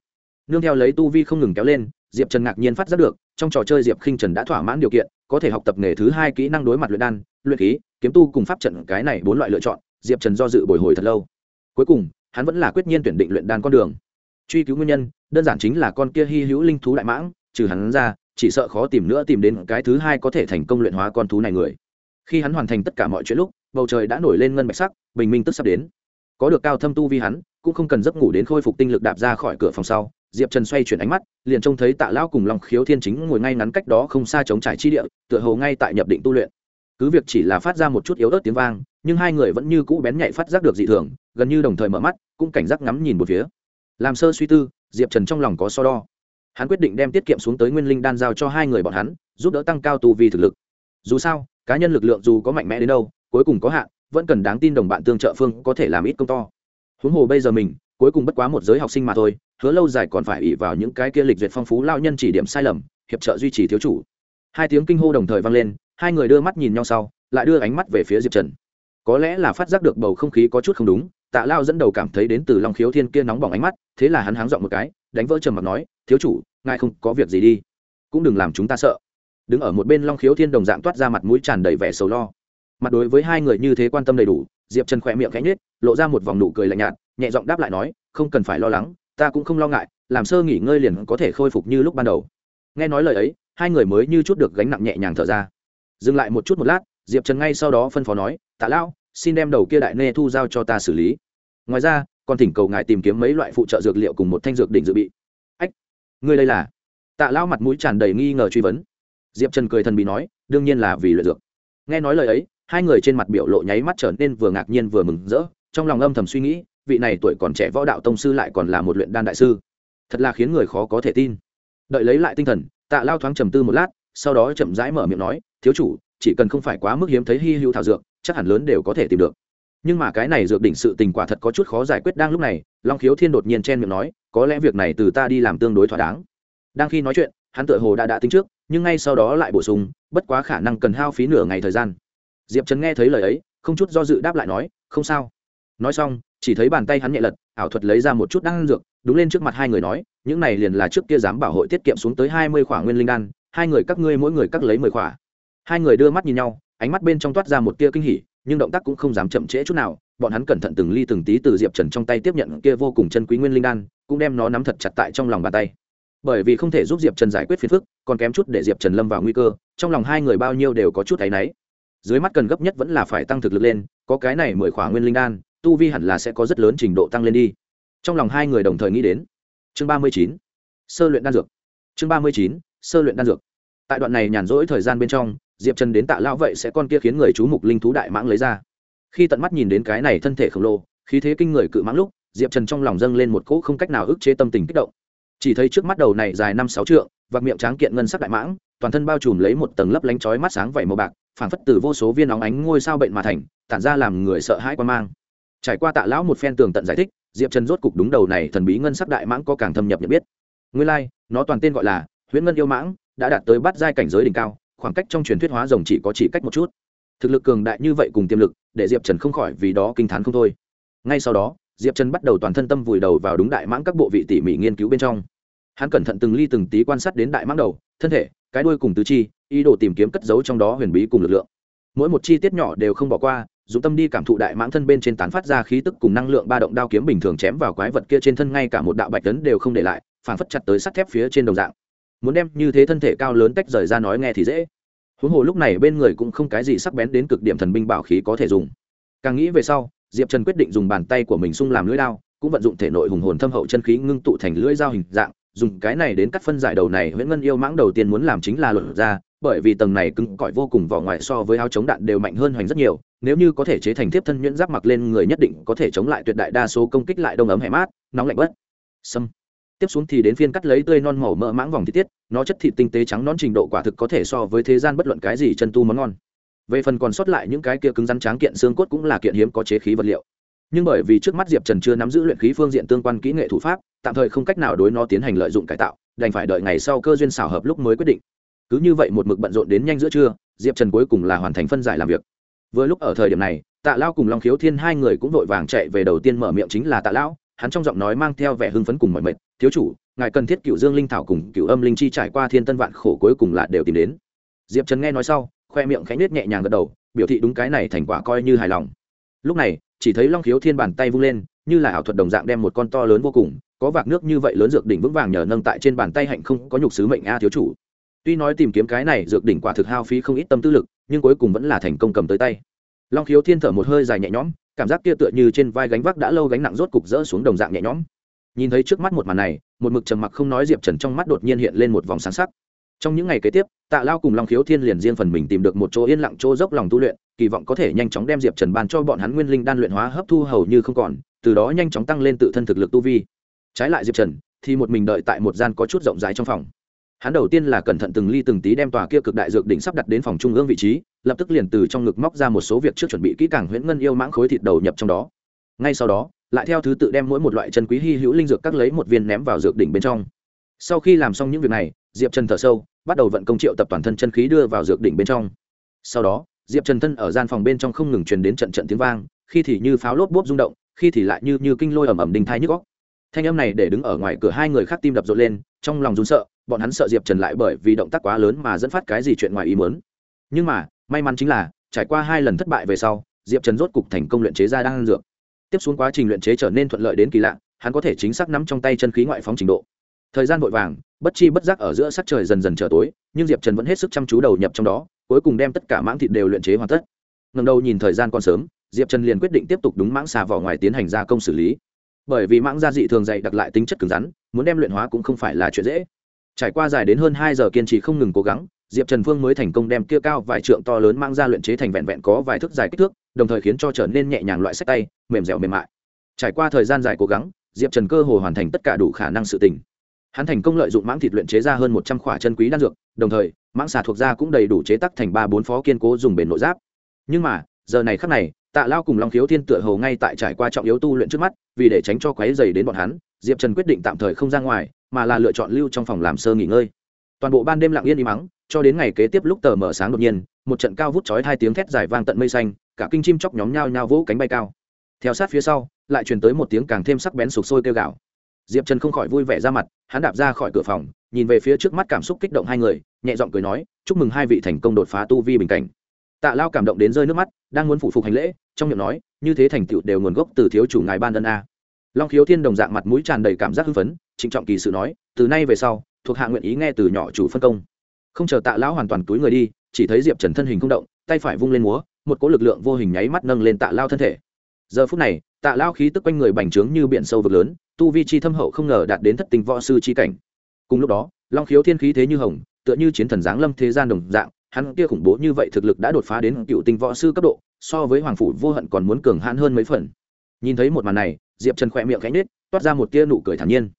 Nương theo lấy tu vi không ngừng kéo lên, diệp trần ngạc nhiên phát giác được, trong trò chơi diệp khinh trần đã thỏa mãn điều kiện có thể học tập nghề thứ hai kỹ năng đối mặt luyện đan, luyện khí, kiếm tu cùng pháp trận, cái này bốn loại lựa chọn, diệp trần do dự bồi hồi thật lâu. Cuối cùng, hắn vẫn là quyết nhiên tuyển định luyện đan con đường. Truy cứu nguyên nhân, đơn giản chính là con kia hy hữu linh thú đại mãng, trừ hắn ra, chỉ sợ khó tìm nữa tìm đến cái thứ hai có thể thành công luyện hóa con thú này người. Khi hắn hoàn thành tất cả mọi chuyện lúc, bầu trời đã nổi lên ngân bạch sắc, bình minh tức sắp đến. Có được cao thâm tu vi hắn, cũng không cần giấc ngủ đến khôi phục tinh lực đạp ra khỏi cửa phòng sau diệp trần xoay chuyển ánh mắt, liền trông thấy tạ lão cùng lòng khiếu thiên chính ngồi ngay ngắn cách đó không xa chống trải chi địa, tựa hồ ngay tại nhập định tu luyện. Cứ việc chỉ là phát ra một chút yếu ớt tiếng vang, nhưng hai người vẫn như cũ bén nhạy phát giác được dị thường, gần như đồng thời mở mắt, cũng cảnh giác ngắm nhìn một phía. Làm sơ suy tư, diệp trần trong lòng có so đo. Hắn quyết định đem tiết kiệm xuống tới nguyên linh đan giao cho hai người bọn hắn, giúp đỡ tăng cao tu vi thực lực. Dù sao, cá nhân lực lượng dù có mạnh mẽ đến đâu, cuối cùng có hạn, vẫn cần đáng tin đồng bạn tương trợ phương có thể làm ít công to. Huống hồ bây giờ mình cuối cùng bất quá một giới học sinh mà thôi, hứa lâu dài còn phải ỉ vào những cái kia lịch duyệt phong phú lao nhân chỉ điểm sai lầm, hiệp trợ duy trì thiếu chủ. Hai tiếng kinh hô đồng thời vang lên, hai người đưa mắt nhìn nhau sau, lại đưa ánh mắt về phía diệp trần. Có lẽ là phát giác được bầu không khí có chút không đúng, tạ lao dẫn đầu cảm thấy đến từ long khiếu thiên kia nóng bỏng ánh mắt, thế là hắn háng dọn một cái, đánh vỡ trầm mặt nói, thiếu chủ, ngài không có việc gì đi, cũng đừng làm chúng ta sợ. Đứng ở một bên long khiếu thiên đồng dạng toát ra mặt mũi tràn đầy vẻ sầu lo. Mặt đối với hai người như thế quan tâm đầy đủ diệp trần khỏe miệng cánh nết lộ ra một vòng nụ cười lạnh nhạt, nhẹ giọng đáp lại nói, không cần phải lo lắng, ta cũng không lo ngại, làm sơ nghỉ ngơi liền có thể khôi phục như lúc ban đầu. Nghe nói lời ấy, hai người mới như chút được gánh nặng nhẹ nhàng thở ra. Dừng lại một chút một lát, diệp trần ngay sau đó phân phó nói, tạ lão, xin đem đầu kia đại nê thu giao cho ta xử lý. Ngoài ra, còn thỉnh cầu ngài tìm kiếm mấy loại phụ trợ dược liệu cùng một thanh dược định dự bị. Ách, ngươi đây là? Tạ lão mặt mũi tràn đầy nghi ngờ truy vấn. Diệp trần cười thần bị nói, đương nhiên là vì luyện dược. Nghe nói lời ấy hai người trên mặt biểu lộ nháy mắt trở nên vừa ngạc nhiên vừa mừng rỡ, trong lòng âm thầm suy nghĩ, vị này tuổi còn trẻ võ đạo tông sư lại còn là một luyện đan đại sư. Thật là khiến người khó có thể tin. Đợi lấy lại tinh thần, tạ lao thoáng trầm tư một lát, sau đó chậm rãi mở miệng nói, thiếu chủ, chỉ cần không phải quá mức hiếm thấy hy hữu thảo dược, chắc hẳn lớn đều có thể tìm được. Nhưng mà cái này dược đỉnh sự tình quả thật có chút khó giải quyết đang lúc này, long khiếu thiên đột nhiên chen miệng nói, có lẽ việc này từ ta đi làm tương đối thỏa đáng. Đang khi nói chuyện, hắn tựa hồ đã đã tính trước, nhưng ngay sau đó lại bổ sung, bất quá khả năng cần hao phí nửa ngày thời gian diệp trần nghe thấy lời ấy, không chút do dự đáp lại nói, không sao. Nói xong, chỉ thấy bàn tay hắn nhẹ lật, ảo thuật lấy ra một chút đan dược, đúng lên trước mặt hai người nói, những này liền là trước kia dám bảo hội tiết kiệm xuống tới hai mươi khỏa nguyên linh đan, hai người các ngươi mỗi người cắt lấy mười khỏa. Hai người đưa mắt nhìn nhau, ánh mắt bên trong toát ra một tia kinh hỉ, nhưng động tác cũng không dám chậm trễ chút nào, bọn hắn cẩn thận từng ly từng tí từ diệp trần trong tay tiếp nhận kia vô cùng chân quý nguyên linh đan, cũng đem nó nắm thật chặt tại trong lòng bàn tay. Bởi vì không thể giúp diệp trần giải quyết phiền phức, còn kém chút để diệp trần lâm vào nguy cơ, trong lòng hai người bao nhiêu đều có chút áy náy dưới mắt cần gấp nhất vẫn là phải tăng thực lực lên, có cái này mười khỏa nguyên linh đan, tu vi hẳn là sẽ có rất lớn trình độ tăng lên đi. Trong lòng hai người đồng thời nghĩ đến. Chương ba mươi chín, sơ luyện đan dược. Chương ba mươi chín, sơ luyện đan dược. Tại đoạn này nhàn rỗi thời gian bên trong, diệp trần đến tạ lão vậy sẽ con kia khiến người chú mục linh thú đại mãng lấy ra. Khi tận mắt nhìn đến cái này thân thể khổng lồ, khí thế kinh người cự mãng lúc, diệp trần trong lòng dâng lên một cỗ không cách nào ức chế tâm tình kích động. Chỉ thấy trước mắt đầu này dài năm sáu trượng và miệng tráng kiện ngân sắc đại mãng, toàn thân bao trùm lấy một tầng lấp lánh chói mắt sáng vảy màu bạc phảng phất từ vô số viên óng ánh ngôi sao bệnh mà thành tản ra làm người sợ hãi quan mang. Trải qua tạ lão một phen tường tận giải thích diệp trần rốt cục đúng đầu này thần bí ngân sắc đại mãng có càng thâm nhập nhận biết. Nguyên lai、like, nó toàn tên gọi là huyễn ngân yêu mãng đã đạt tới bắt giai cảnh giới đỉnh cao khoảng cách trong truyền thuyết hóa rồng chỉ có chỉ cách một chút. Thực lực cường đại như vậy cùng tiềm lực để diệp trần không khỏi vì đó kinh t h á n không thôi. Ngay sau đó diệp trần bắt đầu toàn thân tâm vùi đầu vào đúng đại mãng các bộ vị tỉ mỉ nghiên cứu bên trong. Hắn cẩn thận từng ly từng tí quan sát đến đại mãng đầu thân thể cái đuôi cùng tứ chi, ý đồ tìm kiếm cất giấu trong đó huyền bí cùng lực lượng. Mỗi một chi tiết nhỏ đều không bỏ qua dùng tâm đi cảm thụ đại mãng thân bên trên tán phát ra khí tức cùng năng lượng ba động đao kiếm bình thường chém vào quái vật kia trên thân ngay cả một đạo bạch tấn đều không để lại, phản phất chặt tới sắt thép phía trên đồng dạng. Muốn đem như thế thân thể cao lớn tách rời ra nói nghe thì dễ. Huống hồ lúc này bên người cũng không cái gì sắc bén đến cực điểm thần binh bảo khí có thể dùng. Càng nghĩ về sau, diệp trần quyết định dùng bàn tay của mình xung làm lưỡi đao, cũng vận dụng thể nội hùng hồn thâm hậu chân khí ngưng tụ thành lưỡi dao hình dạng dùng cái này đến cắt phân giải đầu này nguyễn ngân yêu mãng đầu tiên muốn làm chính là luật ra, bởi vì tầng này cứng cỏi vô cùng vỏ ngoài so với áo chống đạn đều mạnh hơn hoành rất nhiều, nếu như có thể chế thành tiếp thân nhuyễn giáp mặc lên người nhất định có thể chống lại tuyệt đại đa số công kích lại đông ấm hẻ mát, nóng lạnh bất sâm. Tiếp xuống thì đến phiên cắt lấy tươi non màu mỡ mãng vòng thịt tiết, nó chất thịt tinh tế trắng non trình độ quả thực có thể so với thế gian bất luận cái gì chân tu món ngon. Về phần còn sót lại những cái kia cứng rắn tráng kiện xương cốt cũng là kiện hiếm có chế khí vật liệu nhưng bởi vì trước mắt diệp trần chưa nắm giữ luyện khí phương diện tương quan kỹ nghệ thủ pháp, tạm thời không cách nào đối nó tiến hành lợi dụng cải tạo, đành phải đợi ngày sau cơ duyên xảo hợp lúc mới quyết định. Cứ như vậy một mực bận rộn đến nhanh giữa trưa, diệp trần cuối cùng là hoàn thành phân giải làm việc. Vừa lúc ở thời điểm này, tạ lao cùng long khiếu thiên hai người cũng vội vàng chạy về đầu tiên mở miệng chính là tạ lão, hắn trong giọng nói mang theo vẻ hưng phấn cùng mọi mệt, thiếu chủ, ngài cần thiết cựu dương linh thảo cùng cựu âm linh chi trải qua thiên tân vạn khổ cuối cùng là đều tìm đến. Diệp trần nghe nói sau, khoe miệng khánh nết nhẹ nhàng gật đầu, biểu thị đúng cái này thành quả coi như hài lòng. Lúc này chỉ thấy long khiếu thiên bàn tay vung lên, như là ảo thuật đồng dạng đem một con to lớn vô cùng, có vạc nước như vậy lớn dược đỉnh vững vàng nhờ nâng tại trên bàn tay hạnh không có nhục sứ mệnh a thiếu chủ. Tuy nói tìm kiếm cái này dược đỉnh quả thực hao phí không ít tâm tư lực, nhưng cuối cùng vẫn là thành công cầm tới tay. Long khiếu thiên thở một hơi dài nhẹ nhõm, cảm giác kia tựa như trên vai gánh vác đã lâu gánh nặng rốt cục rỡ xuống đồng dạng nhẹ nhõm. Nhìn thấy trước mắt một màn này, một mực trầm mặc không nói diệp trần trong mắt đột nhiên hiện lên một vòng sáng sắc. Trong những ngày kế tiếp tạ lao cùng long khiếu thiên liền riêng phần mình tìm được một chỗ yên lặng chỗ dốc lòng tu luyện, kỳ vọng có thể nhanh chóng đem diệp trần ban cho bọn hắn nguyên linh đan luyện hóa hấp thu hầu như không còn, từ đó nhanh chóng tăng lên tự thân thực lực tu vi. Trái lại diệp trần thì một mình đợi tại một gian có chút rộng rãi trong phòng. Hắn đầu tiên là cẩn thận từng ly từng tí đem tòa kia cực đại dược đỉnh sắp đặt đến phòng trung ương vị trí, lập tức liền từ trong ngực móc ra một số việc trước chuẩn bị kỹ càng huyễn ngân yêu mãng khối thịt đầu nhập trong đó. Ngay sau đó, lại theo thứ tự đem mỗi một loại chân quý hy hữu linh dược các lấy một viên ném vào dược đỉnh bên trong. Sau khi làm xong những việc này, diệp trần thở sâu bắt đầu vận công triệu tập toàn thân chân khí đưa vào dược đỉnh bên trong. Sau đó, diệp trần thân ở gian phòng bên trong không ngừng truyền đến trận trận tiếng vang, khi thì như pháo lốp bốp rung động, khi thì lại như như kinh lôi ầm ầm đình thai nhức góc thanh âm này để đứng ở ngoài cửa hai người khác tim đập rộn lên, trong lòng run sợ, bọn hắn sợ diệp trần lại bởi vì động tác quá lớn mà dẫn phát cái gì chuyện ngoài ý muốn. Nhưng mà, may mắn chính là, trải qua hai lần thất bại về sau, diệp trần rốt cục thành công luyện chế ra đan dược. Tiếp xuống quá trình luyện chế trở nên thuận lợi đến kỳ lạ, hắn có thể chính xác nắm trong tay chân khí ngoại phóng trình độ thời gian vội vàng, bất chi bất giác ở giữa sắc trời dần dần trở tối, nhưng diệp trần vẫn hết sức chăm chú đầu nhập trong đó, cuối cùng đem tất cả mãng thịt đều luyện chế hoàn tất. Ngần đầu nhìn thời gian còn sớm, diệp trần liền quyết định tiếp tục đúng mãng xà vỏ ngoài tiến hành gia công xử lý. Bởi vì mãng gia dị thường dày đặc lại tính chất cứng rắn, muốn đem luyện hóa cũng không phải là chuyện dễ. Trải qua dài đến hơn hai giờ kiên trì không ngừng cố gắng, diệp trần phương mới thành công đem kia cao vài trượng to lớn mãng gia luyện chế thành vẹn vẹn có vài thước dài kích thước, đồng thời khiến cho trở nên nhẹ nhàng loại sách tay, mềm dẻo mềm mại. Trải qua thời gian dài cố gắng, diệp trần cơ hồ hoàn thành tất cả đủ khả năng sự tình hắn thành công lợi dụng mãng thịt luyện chế ra hơn một trăm khỏa chân quý đan dược, đồng thời, mãng xà thuộc da cũng đầy đủ chế tắc thành ba bốn phó kiên cố dùng bền nội giáp. Nhưng mà, giờ này khắc này, tạ lao cùng long khiếu thiên tựa hầu ngay tại trải qua trọng yếu tu luyện trước mắt, vì để tránh cho quáy dày đến bọn hắn, diệp trần quyết định tạm thời không ra ngoài, mà là lựa chọn lưu trong phòng làm sơ nghỉ ngơi. Toàn bộ ban đêm lặng yên im mắng cho đến ngày kế tiếp lúc tờ mở sáng đột nhiên, một trận cao vút chói hai tiếng thét dài vang tận mây xanh, cả kinh chim chóc nhóm nhao nhao vỗ cánh bay cao. Theo sát phía sau, lại truyền tới một tiếng càng thêm sắc bén sụp sôi kêu gạo diệp trần không khỏi vui vẻ ra mặt, hắn đạp ra khỏi cửa phòng, nhìn về phía trước mắt cảm xúc kích động hai người, nhẹ giọng cười nói, chúc mừng hai vị thành công đột phá tu vi bình cảnh. Tạ lao cảm động đến rơi nước mắt, đang muốn phụ phục hành lễ, trong miệng nói, như thế thành tựu đều nguồn gốc từ thiếu chủ ngài ban ân a. Long khiếu thiên đồng dạng mặt mũi tràn đầy cảm giác hưng phấn, trịnh trọng kỳ sự nói, từ nay về sau, thuộc hạ nguyện ý nghe từ nhỏ chủ phân công. Không chờ tạ lão hoàn toàn túi người đi, chỉ thấy diệp trần thân hình không động, tay phải vung lên múa, một cỗ lực lượng vô hình nháy mắt nâng lên tạ lao thân thể. Giờ phút này, tạ lao khí tức quanh người bành trướng như biển sâu vực lớn tu vi chi thâm hậu không ngờ đạt đến thất tình võ sư chi cảnh. Cùng lúc đó, long khiếu thiên khí thế như hồng, tựa như chiến thần giáng lâm thế gian đồng dạng, hắn kia khủng bố như vậy thực lực đã đột phá đến cựu tinh võ sư cấp độ, so với hoàng phủ vô hận còn muốn cường hãn hơn mấy phần. Nhìn thấy một màn này, diệp trần khỏe miệng cánh nết toát ra một tia nụ cười thản nhiên.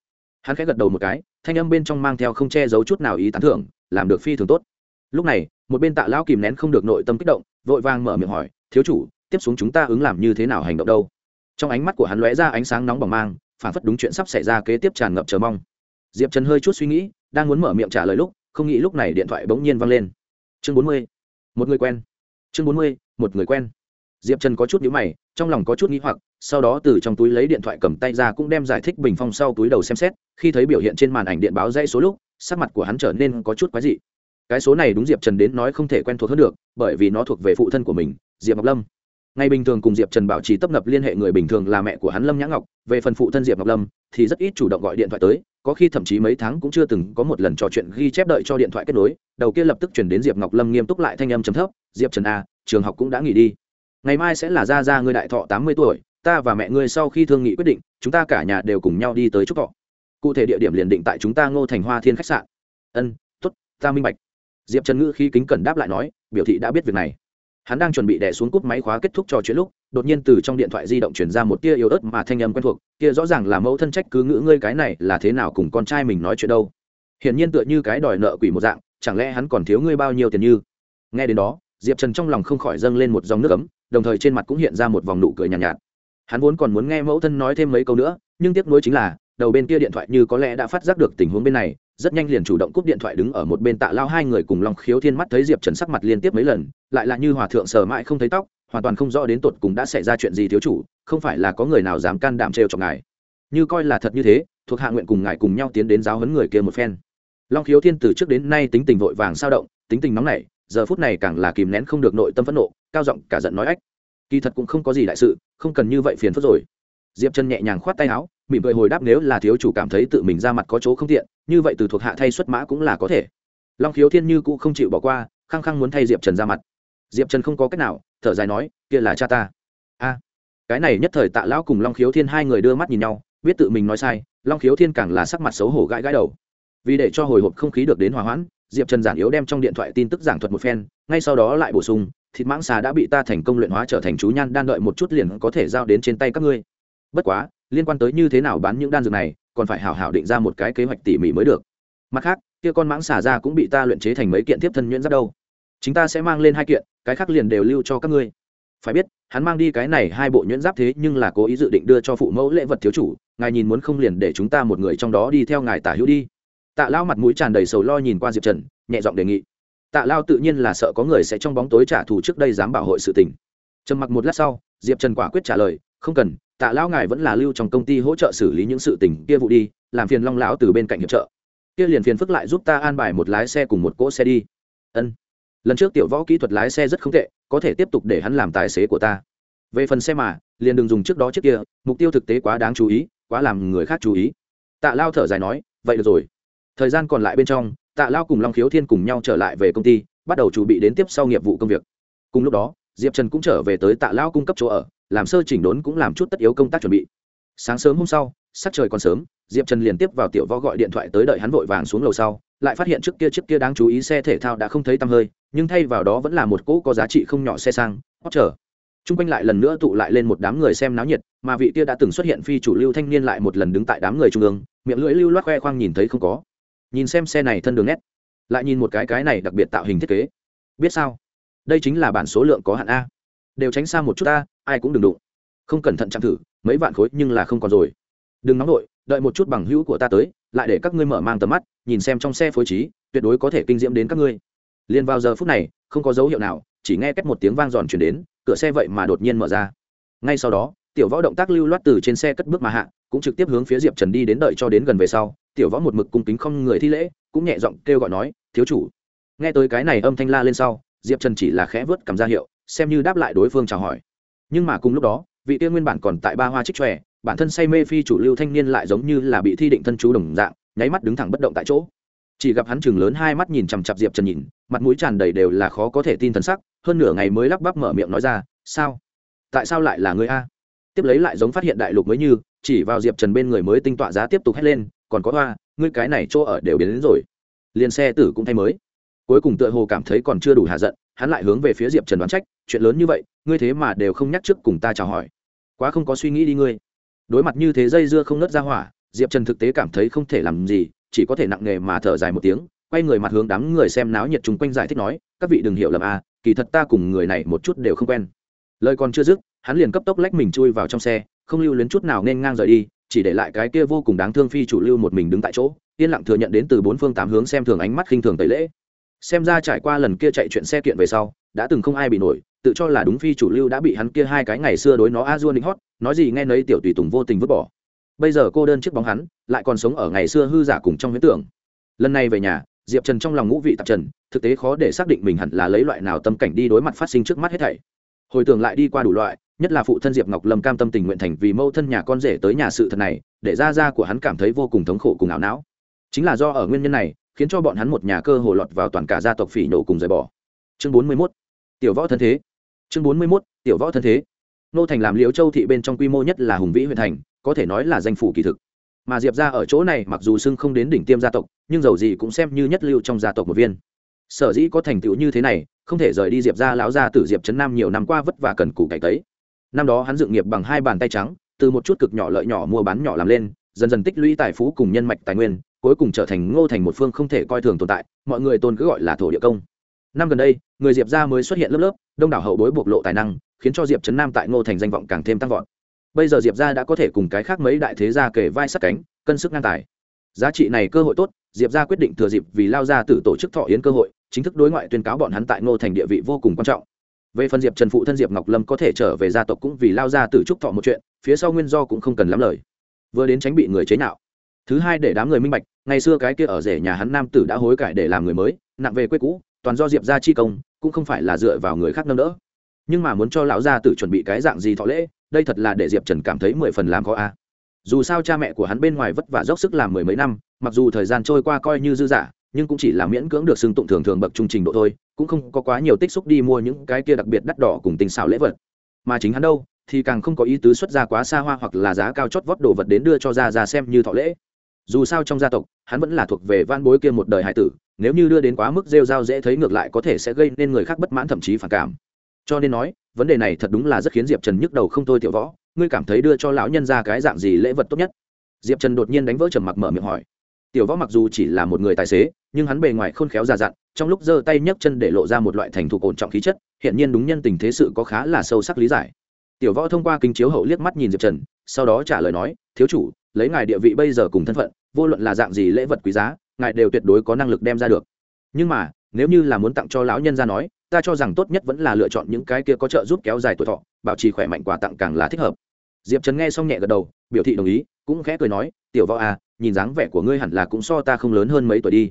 Hắn khẽ gật đầu một cái, thanh âm bên trong mang theo không che giấu chút nào ý tán thưởng, làm được phi thường tốt. Lúc này, một bên tạ lão kìm nén không được nội tâm kích động, vội vàng mở miệng hỏi, thiếu chủ, tiếp xuống chúng ta ứng làm như thế nào hành động đâu? Trong ánh mắt của hắn lóe ra ánh sáng nóng bỏng mang phản phất đúng chuyện sắp xảy ra kế tiếp tràn ngập chờ mong. Diệp trần hơi chút suy nghĩ, đang muốn mở miệng trả lời lúc, không nghĩ lúc này điện thoại bỗng nhiên văng lên. Chương bốn mươi, một người quen. Chương bốn mươi, một người quen. Diệp trần có chút nhữ mày, trong lòng có chút nghĩ hoặc, sau đó từ trong túi lấy điện thoại cầm tay ra cũng đem giải thích bình phong sau túi đầu xem xét, khi thấy biểu hiện trên màn ảnh điện báo dây số lúc, sắc mặt của hắn trở nên có chút quái dị. Cái số này đúng diệp trần đến nói không thể quen thuộc hơn được, bởi vì nó thuộc về phụ thân của mình, diệp ngọc lâm ngày bình thường cùng diệp trần bảo trì tấp nập liên hệ người bình thường là mẹ của hắn lâm nhã ngọc, về phần phụ thân diệp ngọc lâm, thì rất ít chủ động gọi điện thoại tới, có khi thậm chí mấy tháng cũng chưa từng có một lần trò chuyện ghi chép đợi cho điện thoại kết nối, đầu kia lập tức chuyển đến diệp ngọc lâm nghiêm túc lại thanh âm chấm thấp, diệp trần a trường học cũng đã nghỉ đi. Ngày mai sẽ là ra ra ngươi đại thọ tám mươi tuổi, ta và mẹ ngươi sau khi thương nghị quyết định, chúng ta cả nhà đều cùng nhau đi tới chúc thọ. Cụ thể địa điểm liền định tại chúng ta ngô thành hoa thiên khách sạn. Ân t ố t ta minh bạch. Diệp trần ngữ khi kính cẩn đáp lại nói, biểu thị đã biết việc này hắn đang chuẩn bị đẻ xuống cúp máy khóa kết thúc trò chuyện lúc đột nhiên từ trong điện thoại di động chuyển ra một tia yếu ớt mà thanh âm quen thuộc kia rõ ràng là mẫu thân trách cứ ngữ ngươi cái này là thế nào cùng con trai mình nói chuyện đâu. Hiển nhiên tựa như cái đòi nợ quỷ một dạng chẳng lẽ hắn còn thiếu ngươi bao nhiêu tiền như? Nghe đến đó diệp trần trong lòng không khỏi dâng lên một dòng nước ấm đồng thời trên mặt cũng hiện ra một vòng nụ cười nhàn nhạt, nhạt. Hắn vốn còn muốn nghe mẫu thân nói thêm mấy câu nữa nhưng tiếc nuối chính là đầu bên kia điện thoại như có lẽ đã phát giác được tình huống bên này rất nhanh liền chủ động cúp điện thoại đứng ở một bên tạ lao hai người cùng long khiếu thiên mắt thấy diệp trần sắc mặt liên tiếp mấy lần, lại là như hòa thượng sờ mãi không thấy tóc, hoàn toàn không rõ đến tột cùng đã xảy ra chuyện gì thiếu chủ, không phải là có người nào dám can đảm trêu chọc ngài. Như coi là thật như thế, thuộc hạ nguyện cùng ngài cùng nhau tiến đến giáo huấn người kia một phen. Long khiếu thiên từ trước đến nay tính tình vội vàng sao động, tính tình nóng nảy, giờ phút này càng là kìm nén không được nội tâm phẫn nộ, cao giọng cả giận nói ách, kỳ thật cũng không có gì đại sự, không cần như vậy phiền phức rồi. Diệp trần nhẹ nhàng khoát tay áo mỉm cười hồi đáp nếu là thiếu chủ cảm thấy tự mình ra mặt có chỗ không tiện, như vậy từ thuộc hạ thay xuất mã cũng là có thể. Long khiếu thiên như cũ không chịu bỏ qua, khăng khăng muốn thay diệp trần ra mặt. Diệp trần không có cách nào, thở dài nói, kia là cha ta. A. Cái này nhất thời tạ lão cùng long khiếu thiên hai người đưa mắt nhìn nhau, biết tự mình nói sai, long khiếu thiên càng là sắc mặt xấu hổ gãi gãi đầu. Vì để cho hồi hộp không khí được đến hòa hoãn, diệp trần giản yếu đem trong điện thoại tin tức giảng thuật một phen, ngay sau đó lại bổ sung, thịt mãng xà đã bị ta thành công luyện hóa trở thành chú nhan, đan đợi một chút liền có thể giao đến trên tay các ngươi. Bất quá liên quan tới như thế nào bán những đan dược này, còn phải hảo hảo định ra một cái kế hoạch tỉ mỉ mới được. Mặt khác, kia con mãng xà ra cũng bị ta luyện chế thành mấy kiện tiếp thân nhuyễn giáp đâu. Chúng ta sẽ mang lên hai kiện, cái khác liền đều lưu cho các ngươi. Phải biết, hắn mang đi cái này hai bộ nhuyễn giáp thế nhưng là cố ý dự định đưa cho phụ mẫu lễ vật thiếu chủ, ngài nhìn muốn không liền để chúng ta một người trong đó đi theo ngài tả hữu đi. Tạ lao mặt mũi tràn đầy sầu lo nhìn qua diệp trần, nhẹ giọng đề nghị. Tạ lao tự nhiên là sợ có người sẽ trong bóng tối trả thù trước đây dám bảo hội sự tình. Trầm mặc một lát sau, diệp trần quả quyết trả lời, không cần tạ lão ngài vẫn là lưu trong công ty hỗ trợ xử lý những sự tình kia vụ đi, làm phiền long lão từ bên cạnh hiệp trợ. Kia liền phiền phức lại giúp ta an bài một lái xe cùng một cỗ xe đi. Ân. Lần trước tiểu võ kỹ thuật lái xe rất không tệ, có thể tiếp tục để hắn làm tài xế của ta. Về phần xe mà, liền đừng dùng trước đó trước kia, mục tiêu thực tế quá đáng chú ý, quá làm người khác chú ý. Tạ lao thở dài nói, vậy được rồi. Thời gian còn lại bên trong, tạ lao cùng long khiếu thiên cùng nhau trở lại về công ty, bắt đầu chuẩn bị đến tiếp sau nghiệp vụ công việc. Cùng lúc đó, diệp trần cũng trở về tới tạ lao cung cấp chỗ ở làm sơ chỉnh đốn cũng làm chút tất yếu công tác chuẩn bị. Sáng sớm hôm sau, sắc trời còn sớm, diệp trần liền tiếp vào tiểu võ gọi điện thoại tới đợi hắn vội vàng xuống lầu sau, lại phát hiện trước kia trước kia đáng chú ý xe thể thao đã không thấy tăm hơi, nhưng thay vào đó vẫn là một cỗ có giá trị không nhỏ xe sang hót trở t r u n g quanh lại lần nữa tụ lại lên một đám người xem náo nhiệt, mà vị kia đã từng xuất hiện phi chủ lưu thanh niên lại một lần đứng tại đám người trung ương, miệng lưỡi lưu loát khoe khoang nhìn thấy không có. Nhìn xem xe này thân đường nét, lại nhìn một cái cái này đặc biệt tạo hình thiết kế. Biết sao? Đây chính là bản số lượng có hạn a. Đều tránh xa một chút ta ai cũng đừng đụng. Không cẩn thận chạm thử, mấy vạn khối nhưng là không còn rồi. Đừng nóng nổi đợi một chút bằng hữu của ta tới, lại để các ngươi mở mang tầm mắt, nhìn xem trong xe phối trí, tuyệt đối có thể kinh diễm đến các ngươi. Liền vào giờ phút này, không có dấu hiệu nào, chỉ nghe cách một tiếng vang giòn chuyển đến, cửa xe vậy mà đột nhiên mở ra. Ngay sau đó, tiểu võ động tác lưu loát từ trên xe cất bước mà hạ, cũng trực tiếp hướng phía diệp trần đi đến đợi cho đến gần về sau, tiểu võ một mực cung kính không người thi lễ, cũng nhẹ giọng kêu gọi nói, thiếu chủ. Nghe tới cái này âm thanh la lên sau, diệp trần chỉ là khẽ vớt cầm ra hiệu, xem như đáp lại đối phương chào hỏi nhưng mà cùng lúc đó, vị tiên nguyên bản còn tại ba hoa trích tròe bản thân say mê phi chủ lưu thanh niên lại giống như là bị thi định thân chú đồng dạng, nháy mắt đứng thẳng bất động tại chỗ. Chỉ gặp hắn chừng lớn hai mắt nhìn chằm chặp diệp trần nhìn, mặt mũi tràn đầy đều là khó có thể tin thần sắc, hơn nửa ngày mới lắp bắp mở miệng nói ra, sao? Tại sao lại là người a? Tiếp lấy lại giống phát hiện đại lục mới như, chỉ vào diệp trần bên người mới tinh tọa giá tiếp tục hét lên, còn có hoa, ngươi cái này chỗ ở đều biến đến rồi. Liền xe tử cũng thay mới. Cuối cùng tựa hồ cảm thấy còn chưa đủ hạ giận hắn lại hướng về phía diệp trần đoán trách, chuyện lớn như vậy, ngươi thế mà đều không nhắc trước cùng ta chào hỏi. Quá không có suy nghĩ đi ngươi. Đối mặt như thế dây dưa không nớt ra hỏa, diệp trần thực tế cảm thấy không thể làm gì, chỉ có thể nặng nề mà thở dài một tiếng, quay người mặt hướng đám người xem náo nhiệt chung quanh giải thích nói, các vị đừng hiểu lầm à kỳ thật ta cùng người này một chút đều không quen. Lời còn chưa dứt, hắn liền cấp tốc lách mình chui vào trong xe, không lưu luyến chút nào nên ngang rời đi, chỉ để lại cái kia vô cùng đáng thương phi chủ lưu một mình đứng tại chỗ, yên lặng thừa nhận đến từ bốn phương tám hướng xem thường ánh mắt khinh thường tẩy lễ xem ra trải qua lần kia chạy chuyện xe kiện về sau, đã từng không ai bị nổi, tự cho là đúng phi chủ lưu đã bị hắn kia hai cái ngày xưa đối nó a dua lính hót, nói gì nghe nấy tiểu tùy tùng vô tình vứt bỏ. Bây giờ cô đơn chiếc bóng hắn, lại còn sống ở ngày xưa hư giả cùng trong huyễn tưởng. Lần này về nhà, diệp trần trong lòng ngũ vị tạp trần, thực tế khó để xác định mình hẳn là lấy loại nào tâm cảnh đi đối mặt phát sinh trước mắt hết thảy. Hồi tưởng lại đi qua đủ loại, nhất là phụ thân diệp ngọc lâm cam tâm tình nguyện thành vì mâu thân nhà con rể tới nhà sự thật này, để ra ra của hắn cảm thấy vô cùng thống khổ cùng ảo não. Chính là do ở nguyên nhân này khiến cho bọn hắn một nhà cơ hồ lọt vào toàn cả gia tộc phỉ nổ cùng rời bỏ chương bốn mươi 41. tiểu võ thân thế chương bốn mươi 41. tiểu võ thân thế nô thành làm liễu châu thị bên trong quy mô nhất là hùng vĩ huyện thành, có thể nói là danh phủ kỳ thực mà diệp ra ở chỗ này mặc dù xưng không đến đỉnh tiêm gia tộc, nhưng dầu gì cũng xem như nhất lưu trong gia tộc một viên sở dĩ có thành tựu như thế này, không thể rời đi diệp ra lão gia tử diệp trấn nam nhiều năm qua vất vả cần củ cải tấy năm đó hắn dựng nghiệp bằng hai bàn tay trắng, từ một chút cực nhỏ lợi nhỏ mua bán nhỏ làm lên, dần dần tích lũy tài phú cùng nhân mạch tài nguyên cuối cùng trở thành ngô thành một phương không thể coi thường tồn tại, mọi người tôn cứ gọi là thổ địa công. Năm gần đây, người diệp gia mới xuất hiện lớp lớp, đông đảo hậu bối bộc lộ tài năng, khiến cho diệp trấn nam tại ngô thành danh vọng càng thêm tăng vọt. Bây giờ diệp gia đã có thể cùng cái khác mấy đại thế gia kể vai sát cánh, cân sức ngang tài. Giá trị này cơ hội tốt, diệp gia quyết định thừa dịp vì lao ra từ tổ chức thọ yến cơ hội, chính thức đối ngoại tuyên cáo bọn hắn tại ngô thành địa vị vô cùng quan trọng. Về phần diệp trần phụ thân diệp ngọc lâm có thể trở về gia tộc cũng vì lao ra từ trúc thọ một chuyện, phía sau nguyên do cũng không cần lắm lời. Vừa đến tránh bị người chế nhạo thứ hai để đám người minh bạch, ngày xưa cái kia ở rể nhà hắn nam tử đã hối cải để làm người mới, nặng về quê cũ, toàn do diệp ra chi công, cũng không phải là dựa vào người khác nâng đỡ. Nhưng mà muốn cho lão gia tử chuẩn bị cái dạng gì thọ lễ, đây thật là để diệp trần cảm thấy mười phần làm khó a. Dù sao cha mẹ của hắn bên ngoài vất vả dốc sức làm mười mấy năm, mặc dù thời gian trôi qua coi như dư dả, nhưng cũng chỉ là miễn cưỡng được xưng tụng thường thường bậc trung trình độ thôi, cũng không có quá nhiều tích xúc đi mua những cái kia đặc biệt đắt đỏ cùng tình xảo lễ vật. Mà chính hắn đâu, thì càng không có ý tứ xuất ra quá xa hoa hoặc là giá cao chót vót đồ vật đến đưa cho ra ra xem như thọ lễ dù sao trong gia tộc, hắn vẫn là thuộc về van bối kia một đời hải tử, nếu như đưa đến quá mức rêu r a o dễ thấy ngược lại có thể sẽ gây nên người khác bất mãn thậm chí phản cảm. Cho nên nói, vấn đề này thật đúng là rất khiến diệp trần nhức đầu không thôi tiểu võ, ngươi cảm thấy đưa cho lão nhân ra cái dạng gì lễ vật tốt nhất? Diệp trần đột nhiên đánh vỡ trầm mặc mở miệng hỏi. Tiểu võ mặc dù chỉ là một người tài xế, nhưng hắn bề ngoài khôn khéo già dặn, trong lúc giơ tay nhấc chân để lộ ra một loại thành thục ổn trọng khí chất hiện nhiên đúng nhân tình thế sự có khá là sâu sắc lý giải. Tiểu võ thông qua kính chiếu hậu liếc mắt nhìn diệp trần, sau đó trả lời nói, thiếu chủ lấy ngài địa vị bây giờ cùng thân phận, vô luận là dạng gì lễ vật quý giá, ngài đều tuyệt đối có năng lực đem ra được. Nhưng mà, nếu như là muốn tặng cho lão nhân ra nói, ta cho rằng tốt nhất vẫn là lựa chọn những cái kia có trợ giúp kéo dài tuổi thọ, bảo trì khỏe mạnh quà tặng càng là thích hợp. Diệp trần nghe xong nhẹ gật đầu, biểu thị đồng ý, cũng khẽ cười nói, tiểu võ à nhìn dáng vẻ của ngươi hẳn là cũng so ta không lớn hơn mấy tuổi đi.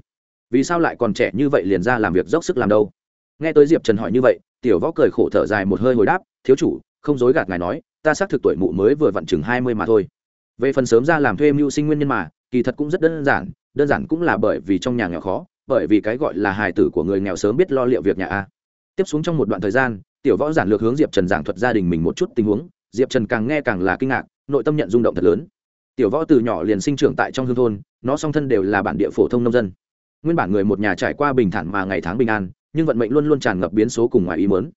Vì sao lại còn trẻ như vậy liền ra làm việc dốc sức làm đâu? Nghe tới diệp trần hỏi như vậy, tiểu võ cười khổ thở dài một hơi hồi đáp, thiếu chủ, không dối gạt ngài nói, ta xác thực tuổi mụ mới vừa vặn chừng hai mươi mà thôi về phần sớm ra làm thuê mưu sinh nguyên nhân mà, kỳ thật cũng rất đơn giản đơn giản cũng là bởi vì trong nhà nghèo khó, bởi vì cái gọi là hài tử của người nghèo sớm biết lo liệu việc nhà a. Tiếp xuống trong một đoạn thời gian, tiểu võ giản lược hướng diệp trần giảng thuật gia đình mình một chút tình huống, diệp trần càng nghe càng là kinh ngạc, nội tâm nhận rung động thật lớn. Tiểu võ từ nhỏ liền sinh trưởng tại trong hương thôn, nó song thân đều là bản địa phổ thông nông dân. Nguyên bản người một nhà trải qua bình thản mà ngày tháng bình an, nhưng vận mệnh luôn luôn tràn ngập biến số cùng ngoài ý mớn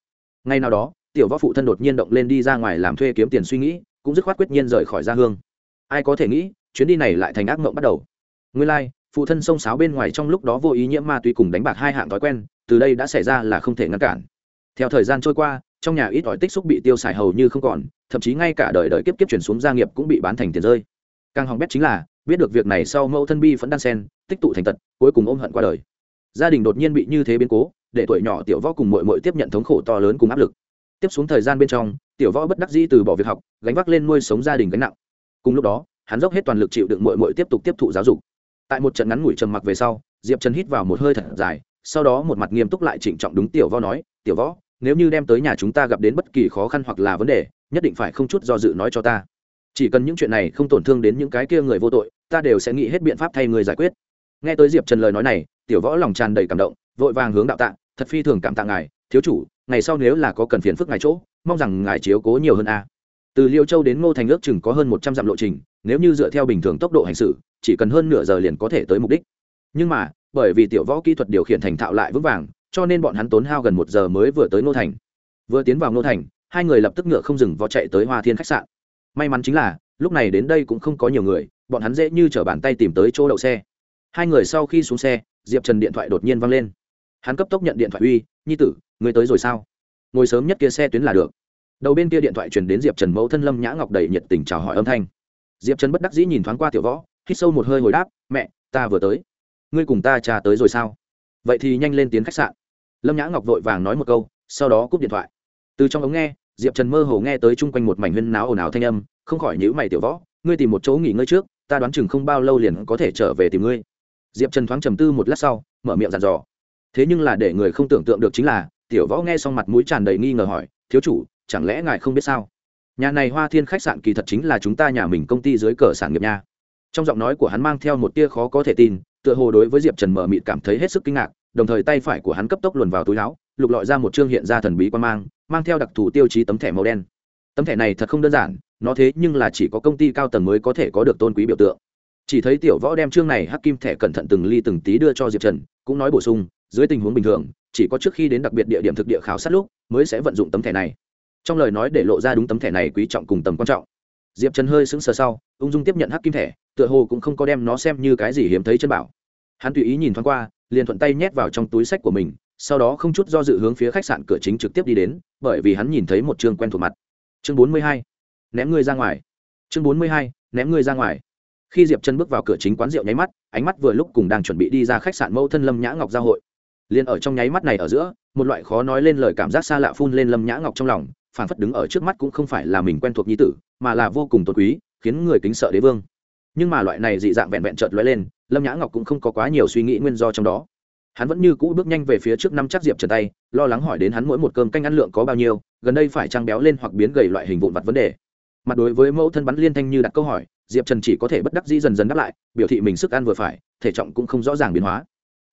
ngay nào đó, tiểu võ phụ thân đột nhiên động lên đi ra ngoài làm thuê kiếm tiền suy nghĩ, cũng dứt khoát quyết nhiên rời khỏi gia hương ai có thể nghĩ chuyến đi này lại thành ác mộng bắt đầu. Nguyên lai、like, phụ thân xông sáo bên ngoài trong lúc đó vô ý nhiễm ma túy cùng đánh bạc hai hạng thói quen từ đây đã xảy ra là không thể ngăn cản. Theo thời gian trôi qua trong nhà ít ỏi tích xúc bị tiêu xài hầu như không còn thậm chí ngay cả đời đời kiếp kiếp chuyển xuống gia nghiệp cũng bị bán thành tiền rơi. Càng hỏng bét chính là biết được việc này sau mẫu thân bi vẫn đan sen tích tụ thành tật cuối cùng ôm hận qua đời. Gia đình đột nhiên bị như thế biến cố để tuổi nhỏ tiểu võ cùng mội mội tiếp nhận thống khổ to lớn cùng áp lực. Tiếp xuống thời gian bên trong tiểu võ bất đắc dĩ từ bỏ việc học gánh vác lên nuôi sống gia đình gánh nặng cùng lúc đó, hắn dốc hết toàn lực chịu đựng mội mội tiếp tục tiếp thụ giáo dục. Tại một trận ngắn ngủi trầm mặc về sau, diệp trần hít vào một hơi thật dài, sau đó một mặt nghiêm túc lại trịnh trọng đúng tiểu võ nói, tiểu võ, nếu như đem tới nhà chúng ta gặp đến bất kỳ khó khăn hoặc là vấn đề, nhất định phải không chút do dự nói cho ta. Chỉ cần những chuyện này không tổn thương đến những cái kia người vô tội, ta đều sẽ nghĩ hết biện pháp thay người giải quyết. Nghe tới diệp trần lời nói này, tiểu võ lòng tràn đầy cảm động, vội vàng hướng đạo tạ, thật phi thường cảm tạ ngài, thiếu chủ, ngày sau nếu là có cần phiền phức ngài chỗ, mong rằng ngài chiếu cố nhiều hơn a từ liêu châu đến ngô thành ước chừng có hơn một trăm dặm lộ trình, nếu như dựa theo bình thường tốc độ hành xử, chỉ cần hơn nửa giờ liền có thể tới mục đích. Nhưng mà, bởi vì tiểu võ kỹ thuật điều khiển thành thạo lại vững vàng, cho nên bọn hắn tốn hao gần một giờ mới vừa tới ngô thành. Vừa tiến vào ngô thành, hai người lập tức ngựa không dừng vó chạy tới hoa thiên khách sạn. May mắn chính là, lúc này đến đây cũng không có nhiều người, bọn hắn dễ như t r ở bàn tay tìm tới chỗ đậu xe. Hai người sau khi xuống xe, diệp trần điện thoại đột nhiên văng lên. Hắn cấp tốc nhận điện thoại uy, nhi tử, người tới rồi sao? Ngồi sớm nhất kia xe tuyến là được đầu bên kia điện thoại truyền đến diệp trần mẫu thân lâm nhã ngọc đầy nhiệt tình chào hỏi âm thanh. Diệp trần bất đắc dĩ nhìn thoáng qua tiểu võ, hít sâu một hơi hồi đáp, mẹ, ta vừa tới. Ngươi cùng ta trà tới rồi sao? Vậy thì nhanh lên tiến khách sạn. Lâm nhã ngọc vội vàng nói một câu, sau đó cúp điện thoại. Từ trong ống nghe, diệp trần mơ hồ nghe tới chung quanh một mảnh huyên náo ồn ào thanh âm, không khỏi nhữ mày tiểu võ, ngươi tìm một chỗ nghỉ ngơi trước, ta đoán chừng không bao lâu liền có thể trở về tìm ngươi. Diệp trần thoáng trầm tư một lát sau, mở miệng dặn dò. Thế nhưng là để người không tưởng tượng được chính là, tiểu võ nghe xong mặt mũi tràn đầy nghi ngờ hỏi, thiếu chủ chẳng lẽ ngài không biết sao? Nhà này hoa thiên khách sạn kỳ thật chính là chúng ta nhà mình công ty dưới cờ sản nghiệp nha. Trong giọng nói của hắn mang theo một tia khó có thể tin, tựa hồ đối với diệp trần mở mịt cảm thấy hết sức kinh ngạc, đồng thời tay phải của hắn cấp tốc luồn vào túi áo, lục lọi ra một chương hiện ra thần bí quan mang mang theo đặc thù tiêu chí tấm thẻ màu đen. Tấm thẻ này thật không đơn giản, nó thế nhưng là chỉ có công ty cao tầng mới có thể có được tôn quý biểu tượng. Chỉ thấy tiểu võ đem chương này hắc kim thẻ cẩn thận từng ly từng tí đưa cho diệp trần, cũng nói bổ sung, dưới tình huống bình thường, chỉ có trước khi đến đặc biệt địa điểm thực địa khảo sát lúc, mới sẽ vận dụng tấm thẻ này trong lời nói để lộ ra đúng tấm thẻ này quý trọng cùng tầm quan trọng. Diệp trần hơi sững sờ sau, ung dung tiếp nhận hắc kim thẻ, tựa hồ cũng không có đem nó xem như cái gì hiếm thấy chân bảo. Hắn tùy ý nhìn thoáng qua, liền thuận tay nhét vào trong túi sách của mình, sau đó không chút do dự hướng phía khách sạn cửa chính trực tiếp đi đến, bởi vì hắn nhìn thấy một chương quen thuộc mặt. Chương bốn mươi hai, ném ngươi ra ngoài. Chương bốn mươi hai, ném ngươi ra ngoài. Khi diệp chân bước vào cửa chính quán rượu nháy mắt, ánh mắt vừa lúc cùng đang chuẩn bị đi ra khách sạn mẫu thân lâm nhã ngọc giao hội. Liền ở trong nháy mắt này ở giữa, một loại khó nói lên lời cảm giác xa lạ phun lên lâm nhã ngọc trong lòng phản phất đứng ở trước mắt cũng không phải là mình quen thuộc nhi tử, mà là vô cùng tôn quý, khiến người kính sợ đế vương. Nhưng mà loại này dị dạng vẹn vẹn chợt lóe lên, lâm nhã ngọc cũng không có quá nhiều suy nghĩ nguyên do trong đó. Hắn vẫn như cũ bước nhanh về phía trước năm chắc diệp trần tay, lo lắng hỏi đến hắn mỗi một cơm canh ăn lượng có bao nhiêu, gần đây phải trăng béo lên hoặc biến gầy loại hình vụn vặt vấn đề. Mặt đối với mẫu thân bắn liên thanh như đặt câu hỏi, diệp trần chỉ có thể bất đắc dĩ dần dần đáp lại, biểu thị mình sức ăn vừa phải, thể trọng cũng không rõ ràng biến hóa.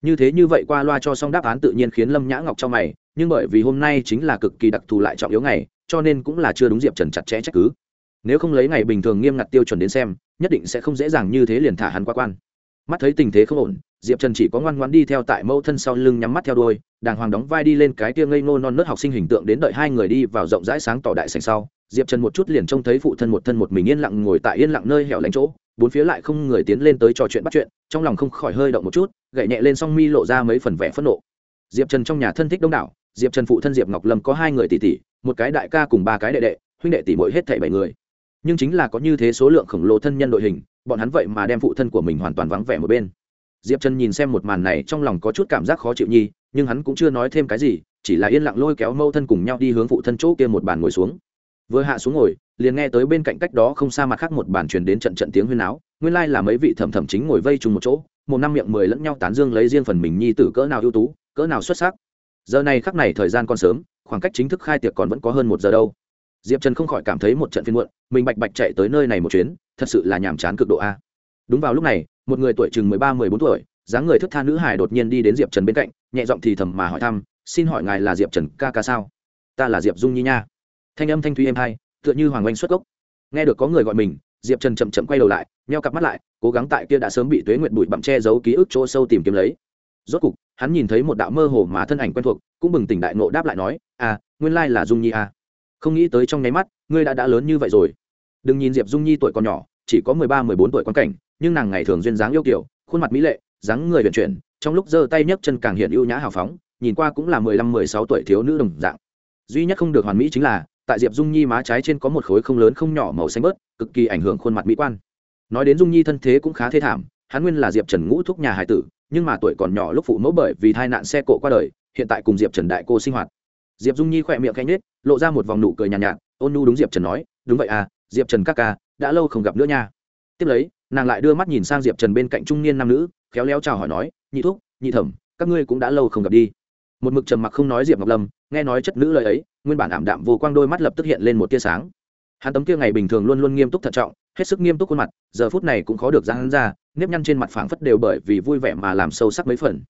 Như thế như vậy qua loa cho xong đáp án tự nhiên khiến lâm nhã ngọc cho mày, nhưng bởi vì hôm nay chính là cực kỳ đặc thù lại trọng yếu ngày cho nên cũng là chưa đúng diệp trần chặt chẽ trách cứ nếu không lấy ngày bình thường nghiêm ngặt tiêu chuẩn đến xem nhất định sẽ không dễ dàng như thế liền thả hắn qua quan mắt thấy tình thế không ổn diệp trần chỉ có ngoan ngoan đi theo tại mẫu thân sau lưng nhắm mắt theo đôi đàng hoàng đóng vai đi lên cái tia ngây ngô non nớt học sinh hình tượng đến đợi hai người đi vào rộng rãi sáng tỏ đại sành sau diệp trần một chút liền trông thấy phụ thân một thân một mình yên lặng ngồi tại yên lặng nơi hẻo lánh chỗ bốn phía lại không người tiến lên tới trò chuyện bắt chuyện trong lòng không khỏi hơi động một chút gậy nhẹ lên song mi lộ ra mấy phần vẻ phẫn nộ diệp trần trong nhà thân thích đông đảo diệp trần phụ thân diệp ngọc lâm có hai người tỷ tỷ, một cái đại ca cùng ba cái đệ đệ, huynh đệ tỷ mỗi hết thảy bảy người. Nhưng chính là có như thế số lượng khổng lồ thân nhân đội hình, bọn hắn vậy mà đem phụ thân của mình hoàn toàn vắng vẻ một bên. Diệp trần nhìn xem một màn này, trong lòng có chút cảm giác khó chịu nhi, nhưng hắn cũng chưa nói thêm cái gì, chỉ là yên lặng lôi kéo mâu thân cùng nhau đi hướng phụ thân chỗ kia một bàn ngồi xuống. Vừa hạ xuống ngồi, liền nghe tới bên cạnh cách đó không xa mặt khác một bàn truyền đến trận trận tiếng huyên áo nguyên lai là mấy vị thẩm thẩm chính ngồi vây chung một chỗ, một năm miệng mười lẫn nhau tán dương lấy riêng phần mình nhi tử cỡ nào ưu tú, cỡ nào xuất sắc giờ này khắc này thời gian còn sớm, khoảng cách chính thức khai tiệc còn vẫn có hơn một giờ đâu. Diệp trần không khỏi cảm thấy một trận phiên muộn, mình bạch bạch chạy tới nơi này một chuyến, thật sự là nhàm chán cực độ a. Đúng vào lúc này, một người tuổi chừng mười ba, mười bốn tuổi, dáng người thức tha nữ hải đột nhiên đi đến diệp trần bên cạnh, nhẹ giọng thì thầm mà hỏi thăm, xin hỏi ngài là diệp trần ca ca sao? Ta là diệp dung nhi nha. Thanh âm thanh thúy êm hai tựa như hoàng oanh xuất gốc. Nghe được có người gọi mình, diệp trần chậm chậm quay đầu lại neo cặp mắt lại, cố gắng tại kia đã sớm bị tuế nguyện bụi bặm che giấu ký ức chỗ sâu tìm kiếm lấy rốt cục, hắn nhìn thấy một đạo mơ hồ mà thân ảnh quen thuộc, cũng bừng tỉnh đại nộ đáp lại nói à nguyên lai là dung nhi à. không nghĩ tới trong nháy mắt, ngươi đã đã lớn như vậy rồi. Đừng nhìn diệp dung nhi tuổi còn nhỏ, chỉ có mười ba, mười bốn tuổi quan cảnh, nhưng nàng ngày thường duyên dáng yêu kiểu, khuôn mặt mỹ lệ, dáng người vận chuyển, trong lúc giơ tay nhấc chân càng hiện ưu nhã hào phóng, nhìn qua cũng là mười lăm, mười sáu tuổi thiếu nữ đồng dạng. Duy nhất không được hoàn mỹ chính là, tại diệp dung nhi má trái trên có một khối không lớn không nhỏ màu xanh bớt, cực kỳ ảnh hưởng khuôn mặt mỹ quan. Nói đến dung nhi thân thế cũng khá thê thảm, hắn nguyên là diệp trần ngũ thúc nhà hải tử nhưng mà tuổi còn nhỏ lúc phụ mẫu bởi vì tai nạn xe cộ qua đời hiện tại cùng diệp trần đại cô sinh hoạt. Diệp dung nhi khỏe miệng khanh nết lộ ra một vòng nụ cười nhàn nhạt, nhạt ôn nu đúng diệp trần nói đúng vậy à diệp trần các ca đã lâu không gặp nữa nha. Tiếp lấy nàng lại đưa mắt nhìn sang diệp trần bên cạnh trung niên nam nữ khéo léo chào hỏi nói nhị thúc nhị thẩm các ngươi cũng đã lâu không gặp đi. Một mực trầm mặc không nói diệp ngọc lâm nghe nói chất nữ lời ấy nguyên bản ảm đạm vô quang đôi mắt lập tức hiện lên một tia sáng. Hắn tấm kia ngày bình thường luôn luôn nghiêm túc thận trọng hết sức nghiêm túc khuôn mặt giờ phút này cũng khó được ra hắn ra nếp nhăn trên mặt phảng phất đều bởi vì vui vẻ mà làm sâu sắc mấy phần.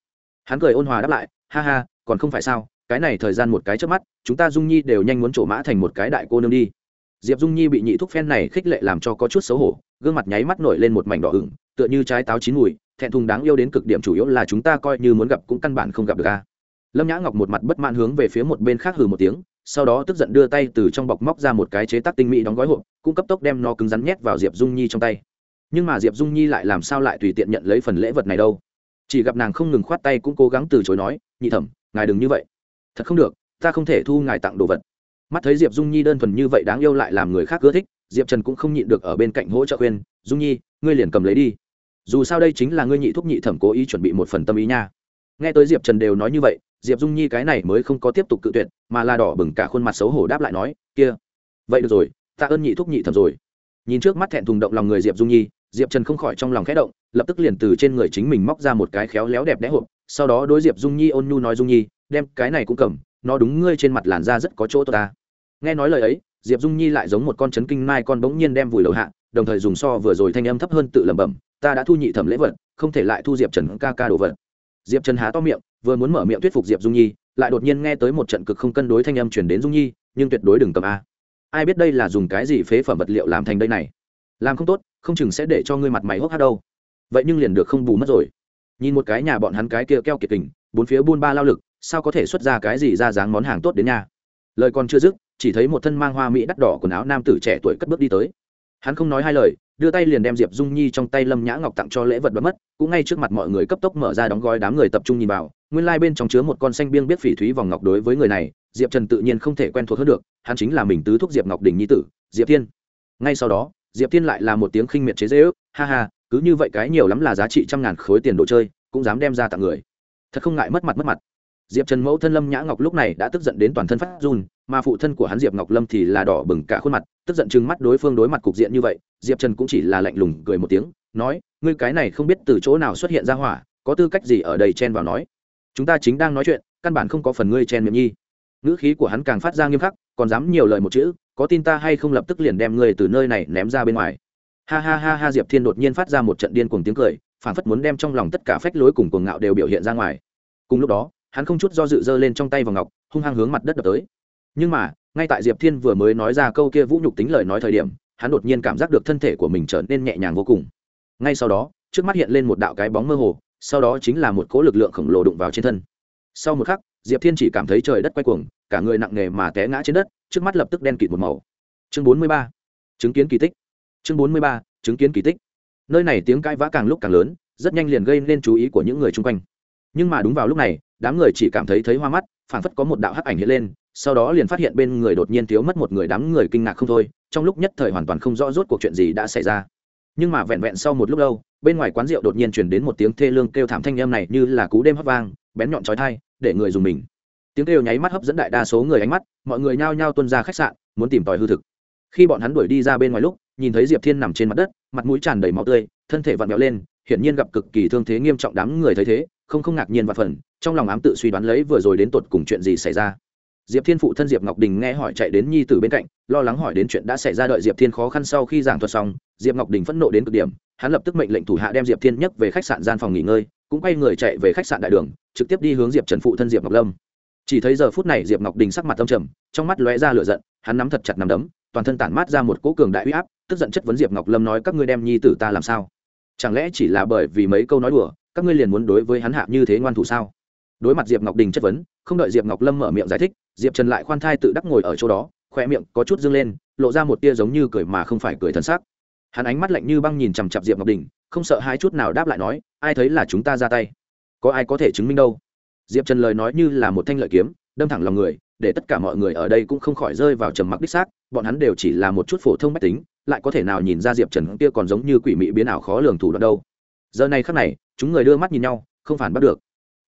Hắn cười ôn hòa đáp lại, ha ha, còn không phải sao, cái này thời gian một cái trước mắt, chúng ta dung nhi đều nhanh muốn trổ mã thành một cái đại cô nương đi. Diệp dung nhi bị nhị thúc phen này khích lệ làm cho có chút xấu hổ, gương mặt nháy mắt nổi lên một mảnh đỏ ửng, tựa như trái táo chín mùi, thẹn thùng đáng yêu đến cực điểm chủ yếu là chúng ta coi như muốn gặp cũng căn bản không gặp được a. Lâm nhã ngọc một mặt bất mãn hướng về phía một bên khác hừ một tiếng, sau đó tức giận đưa tay từ trong bọc móc ra một cái chế tác tinh mỹ đóng gói hộp, cũng cấp tốc đem nó cứng rắn nhét vào diệp dung nhi trong tay nhưng mà diệp dung nhi lại làm sao lại tùy tiện nhận lấy phần lễ vật này đâu? chỉ gặp nàng không ngừng khoát tay cũng cố gắng từ chối nói, nhị thẩm, ngài đừng như vậy. Thật không được, ta không thể thu ngài tặng đồ vật. Mắt thấy diệp dung nhi đơn thuần như vậy đáng yêu lại làm người khác ưa thích, diệp trần cũng không nhịn được ở bên cạnh hỗ trợ khuyên, dung nhi, ngươi liền cầm lấy đi. Dù sao đây chính là ngươi nhị thúc nhị thẩm cố ý chuẩn bị một phần tâm ý nha. Nghe tới diệp trần đều nói như vậy, diệp dung nhi cái này mới không có tiếp tục cự tuyệt, mà là đỏ bừng cả khuôn mặt xấu hổ đáp lại nói, kia, vậy được rồi, ta ơn nhị thúc nhị thẩm rồi nhìn trước mắt thẹn thùng động lòng người diệp dung nhi, diệp trần không khỏi trong lòng khẽ động, lập tức liền từ trên người chính mình móc ra một cái khéo léo đẹp đẽ hộp, sau đó đối diệp dung nhi ôn nhu nói, dung nhi, đem cái này cũng cầm, nó đúng ngươi trên mặt làn da rất có chỗ tốt ta. Nghe nói lời ấy, diệp dung nhi lại giống một con chấn kinh mai con bỗng nhiên đem vùi lầu hạ, đồng thời dùng so vừa rồi thanh âm thấp hơn tự lẩm bẩm, ta đã thu nhị thẩm lễ vật, không thể lại thu diệp trần ca ca đồ vật. Diệp trần há to miệng, vừa muốn mở miệng thuyết phục diệp dung nhi, lại đột nhiên nghe tới một trận cực không cân đối thanh âm chuyển đến dung nhi, nhưng tuyệt đối đừng cầm a ai biết đây là dùng cái gì phế phẩm vật liệu làm thành đây này? Làm không tốt, không chừng sẽ để cho ngươi mặt mày hốc hát đâu. Vậy nhưng liền được không bù mất rồi. Nhìn một cái nhà bọn hắn cái kia keo kiệt tình bốn phía buôn ba lao lực, sao có thể xuất ra cái gì ra dáng món hàng tốt đến nhà lời còn chưa dứt, chỉ thấy một thân mang hoa mỹ đắt đỏ quần áo nam tử trẻ tuổi cất bước đi tới. Hắn không nói hai lời, đưa tay liền đem diệp dung nhi trong tay lâm nhã ngọc tặng cho lễ vật bất mất, cũng ngay trước mặt mọi người cấp tốc mở ra đóng gói đám người tập trung nhìn vào, nguyên lai、like、bên trong chứa một con xanh biêng biết phỉ thúy vòng ngọc đối với người này diệp trần tự nhiên không thể quen thuộc hơn được, hắn chính là mình tứ thúc diệp ngọc đình nhi tử, diệp thiên. Ngay sau đó, diệp thiên lại là một tiếng khinh miệt chế dễ ước ha ha, cứ như vậy cái nhiều lắm là giá trị trăm ngàn khối tiền đồ chơi, cũng dám đem ra tặng người. Thật không ngại mất mặt mất mặt. Diệp trần mẫu thân lâm nhã ngọc lúc này đã tức giận đến toàn thân phát run, mà phụ thân của hắn diệp ngọc lâm thì là đỏ bừng cả khuôn mặt, tức giận chừng mắt đối phương đối mặt cục diện như vậy, diệp trần cũng chỉ là lạnh lùng cười một tiếng, nói, ngươi cái này không biết từ chỗ nào xuất hiện ra hỏa, có tư cách gì ở đây chen vào nói? Chúng ta chính đang nói chuyện, căn bản không có phần ngươi chen miệng nhi ngữ khí của hắn càng phát ra nghiêm khắc, còn dám nhiều lời một chữ, có tin ta hay không lập tức liền đem ngươi từ nơi này ném ra bên ngoài. Ha ha ha ha, diệp thiên đột nhiên phát ra một trận điên cuồng tiếng cười phản phất muốn đem trong lòng tất cả phách lối cùng cuồng ngạo đều biểu hiện ra ngoài. Cùng lúc đó, hắn không chút do dự dơ lên trong tay vào ngọc, hung hăng hướng mặt đất đập tới. Nhưng mà, ngay tại diệp thiên vừa mới nói ra câu kia vũ nhục tính lời nói thời điểm, hắn đột nhiên cảm giác được thân thể của mình trở nên nhẹ nhàng vô cùng. Ngay sau đó, trước mắt hiện lên một đạo cái bóng mơ hồ, sau đó chính là một cỗ lực lượng khổng lồ đụng vào trên thân. Sau một khắc diệp thiên chỉ cảm thấy trời đất quay cuồng, cả người nặng nề mà té ngã trên đất, trước mắt lập tức đen kịt một màu. Chương bốn mươi ba. Chứng kiến kỳ tích. Chương bốn mươi ba. Chứng kiến kỳ tích. Nơi này tiếng cãi vã càng lúc càng lớn, rất nhanh liền gây nên chú ý của những người chung quanh. Nhưng mà đúng vào lúc này, đám người chỉ cảm thấy thấy hoa mắt, phảng phất có một đạo hắc ảnh hiện lên, sau đó liền phát hiện bên người đột nhiên thiếu mất một người đám người kinh ngạc không thôi, trong lúc nhất thời hoàn toàn không rõ rốt cuộc chuyện gì đã xảy ra. Nhưng mà vẹn vẹn sau một lúc lâu, bên ngoài quán rượu đột nhiên chuyển đến một tiếng thê lương kêu thảm thanh em này như là cú đêm hấp vang bén nhọn trói thai, để người dùng mình. Tiếng kêu nháy mắt hấp dẫn đại đa số người ánh mắt, mọi người nhao nhao tuân ra khách sạn, muốn tìm tòi hư thực. Khi bọn hắn đuổi đi ra bên ngoài lúc, nhìn thấy diệp thiên nằm trên mặt đất, mặt mũi tràn đầy máu tươi, thân thể vặn vẹo lên, hiển nhiên gặp cực kỳ thương thế nghiêm trọng đám người thấy thế, không không ngạc nhiên và phần, trong lòng ám tự suy đoán lấy vừa rồi đến tột cùng chuyện gì xảy ra. Diệp thiên phụ thân diệp ngọc đình nghe hỏi chạy đến nhi tử bên cạnh, lo lắng hỏi đến chuyện đã xảy ra đợi diệp thiên khó khăn sau khi giảng thuật xong, diệp ngọc đình phẫn nộ đến cực điểm, hắn lập tức mệnh lệnh thủ hạ đem diệp thiên nhấc về khách sạn gian phòng nghỉ ngơi cũng quay người chạy về khách sạn đại đường, trực tiếp đi hướng diệp trần phụ thân diệp ngọc lâm. Chỉ thấy giờ phút này diệp ngọc đình sắc mặt tâm trầm, trong mắt lóe ra lửa giận, hắn nắm thật chặt nắm đấm, toàn thân tản mát ra một cỗ cường đại uy áp, tức giận chất vấn diệp ngọc lâm nói, các ngươi đem nhi tử ta làm sao? Chẳng lẽ chỉ là bởi vì mấy câu nói đùa, các ngươi liền muốn đối với hắn hạ như thế ngoan thủ sao? Đối mặt diệp ngọc đình chất vấn, không đợi diệp ngọc lâm mở miệng giải thích, diệp trần lại khoan thai tự đắc ngồi ở chỗ đó khoe miệng có chút dâng lên, lộ ra một tia giống như cười mà không phải cười thân xác hắn ánh mắt lạnh như băng nhìn chằm chặp diệp ngọc đình, không sợ hai chút nào đáp lại nói, ai thấy là chúng ta ra tay? Có ai có thể chứng minh đâu? Diệp trần lời nói như là một thanh lợi kiếm, đâm thẳng lòng người, để tất cả mọi người ở đây cũng không khỏi rơi vào trầm mặc đích xác, bọn hắn đều chỉ là một chút phổ thông mách tính, lại có thể nào nhìn ra diệp trần kia còn giống như quỷ mị biến ảo khó lường thủ đoạn đâu. Giờ này khắc này, chúng người đưa mắt nhìn nhau, không phản bắt được.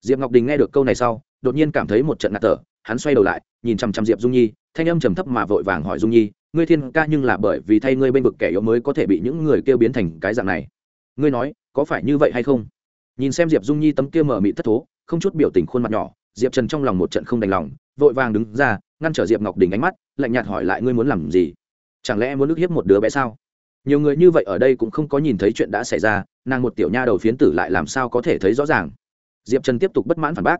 Diệp ngọc đình nghe được câu này sau, đột nhiên cảm thấy một trận ngạt thở, hắn xoay đầu lại, nhìn chằm chằm diệp dung nhi thanh âm trầm thấp mà vội vàng hỏi dung nhi, ngươi thiên ca nhưng là bởi vì thay ngươi bên vực kẻ yếu mới có thể bị những người kêu biến thành cái dạng này? Ngươi nói, có phải như vậy hay không? Nhìn xem diệp dung nhi tấm kia mở mị thất thố, không chút biểu tình khuôn mặt nhỏ, diệp trần trong lòng một trận không đành lòng, vội vàng đứng ra, ngăn trở diệp ngọc đình ánh mắt, lạnh nhạt hỏi lại ngươi muốn làm gì? Chẳng lẽ muốn ức hiếp một đứa bé sao? Nhiều người như vậy ở đây cũng không có nhìn thấy chuyện đã xảy ra, nàng một tiểu nha đầu phiến tử lại làm sao có thể thấy rõ ràng. Diệp trần tiếp tục bất mãn phản bác.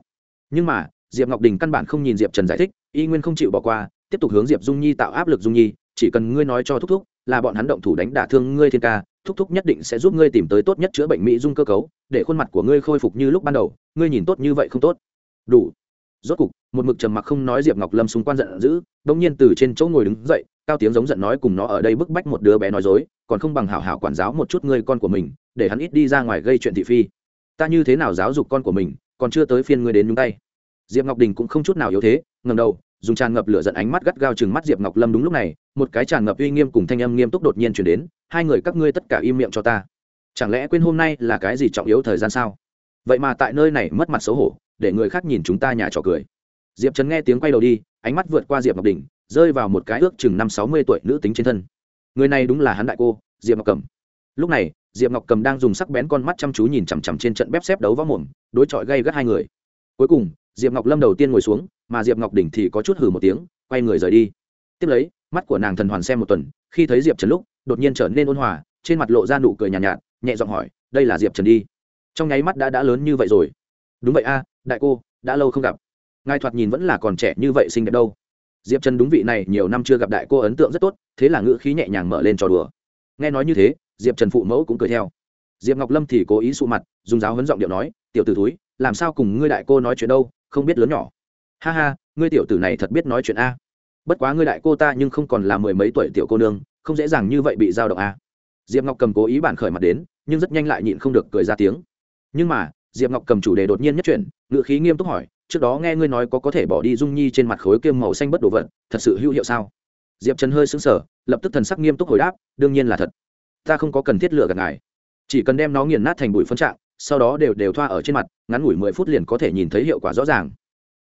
Nhưng mà, diệp ngọc đình căn bản không nhìn diệp trần giải thích, y nguyên không chịu bỏ qua tiếp tục hướng diệp dung nhi tạo áp lực dung nhi, chỉ cần ngươi nói cho thúc thúc là bọn hắn động thủ đánh đả thương ngươi thiên ca, thúc thúc nhất định sẽ giúp ngươi tìm tới tốt nhất chữa bệnh mỹ dung cơ cấu, để khuôn mặt của ngươi khôi phục như lúc ban đầu, ngươi nhìn tốt như vậy không tốt. Đủ. Rốt cục, một mực trầm mặc không nói diệp ngọc lâm xung quan giận dữ đông nhiên từ trên chỗ ngồi đứng dậy, cao tiếng giống giận nói cùng nó ở đây bức bách một đứa bé nói dối, còn không bằng hảo hảo quản giáo một chút ngươi con của mình, để hắn ít đi ra ngoài gây chuyện thị phi. Ta như thế nào giáo dục con của mình, còn chưa tới phiên ngươi đến nhúng tay. Diệp ngọc đình cũng không chút nào yếu thế ngầm đầu dùng tràn ngập lửa giận ánh mắt gắt gao chừng mắt diệp ngọc lâm đúng lúc này, một cái tràn ngập uy nghiêm cùng thanh âm nghiêm túc đột nhiên chuyển đến, hai người các ngươi tất cả im miệng cho ta. Chẳng lẽ quên hôm nay là cái gì trọng yếu thời gian sao? Vậy mà tại nơi này mất mặt xấu hổ, để người khác nhìn chúng ta nhà trò cười. Diệp trấn nghe tiếng quay đầu đi, ánh mắt vượt qua diệp ngọc đình, rơi vào một cái ước chừng năm sáu mươi tuổi nữ tính trên thân. Người này đúng là hắn đại cô, diệp ngọc cầm. Lúc này, diệp ngọc cầm đang dùng sắc bén con mắt chăm chú nhìn chằm chằm trên trận bếp xếp đấu võ mồm, đối chọi gây gắt hai người. Cuối cùng, diệp ngọc lâm đầu tiên ngồi xuống mà diệp ngọc Đỉnh thì có chút hừ một tiếng quay người rời đi. Tiếp lấy mắt của nàng thần hoàn xem một tuần khi thấy diệp trần lúc đột nhiên trở nên ôn hòa trên mặt lộ ra nụ cười nhàn nhạt, nhạt nhẹ giọng hỏi đây là diệp trần đi? Trong nháy mắt đã đã lớn như vậy rồi. Đúng vậy a đại cô đã lâu không gặp. Ngài thoạt nhìn vẫn là còn trẻ như vậy xinh đẹp đâu. Diệp trần đúng vị này nhiều năm chưa gặp đại cô ấn tượng rất tốt thế là ngữ khí nhẹ nhàng mở lên trò đùa. Nghe nói như thế diệp trần phụ mẫu cũng cười theo. Diệp ngọc lâm thì cố ý sụ mặt dùng giáo hấn giọng điệu nói tiểu t ử túi làm sao cùng ngươi đại cô nói chuyện đâu không biết lớn nhỏ ha ha, ngươi tiểu tử này thật biết nói chuyện a. Bất quá ngươi đại cô ta nhưng không còn là mười mấy tuổi tiểu cô nương, không dễ dàng như vậy bị giao động a. Diệp ngọc cầm cố ý bản khởi mặt đến, nhưng rất nhanh lại nhịn không được cười ra tiếng. Nhưng mà, diệp ngọc cầm chủ đề đột nhiên nhất chuyển ngựa khí nghiêm túc hỏi, trước đó nghe ngươi nói có có thể bỏ đi dung nhi trên mặt khối kiêm màu xanh bất đồ vật, thật sự hữu hiệu sao? Diệp trần hơi xứng sở lập tức thần sắc nghiêm túc hồi đáp, đương nhiên là thật. Ta không có cần thiết lựa gạt ngài. Chỉ cần đem nó nghiền nát thành bụi phân trạng, sau đó đều đều thoa ở trên mặt, ngắn ngủi mười phút liền có thể nhìn thấy hiệu quả rõ ràng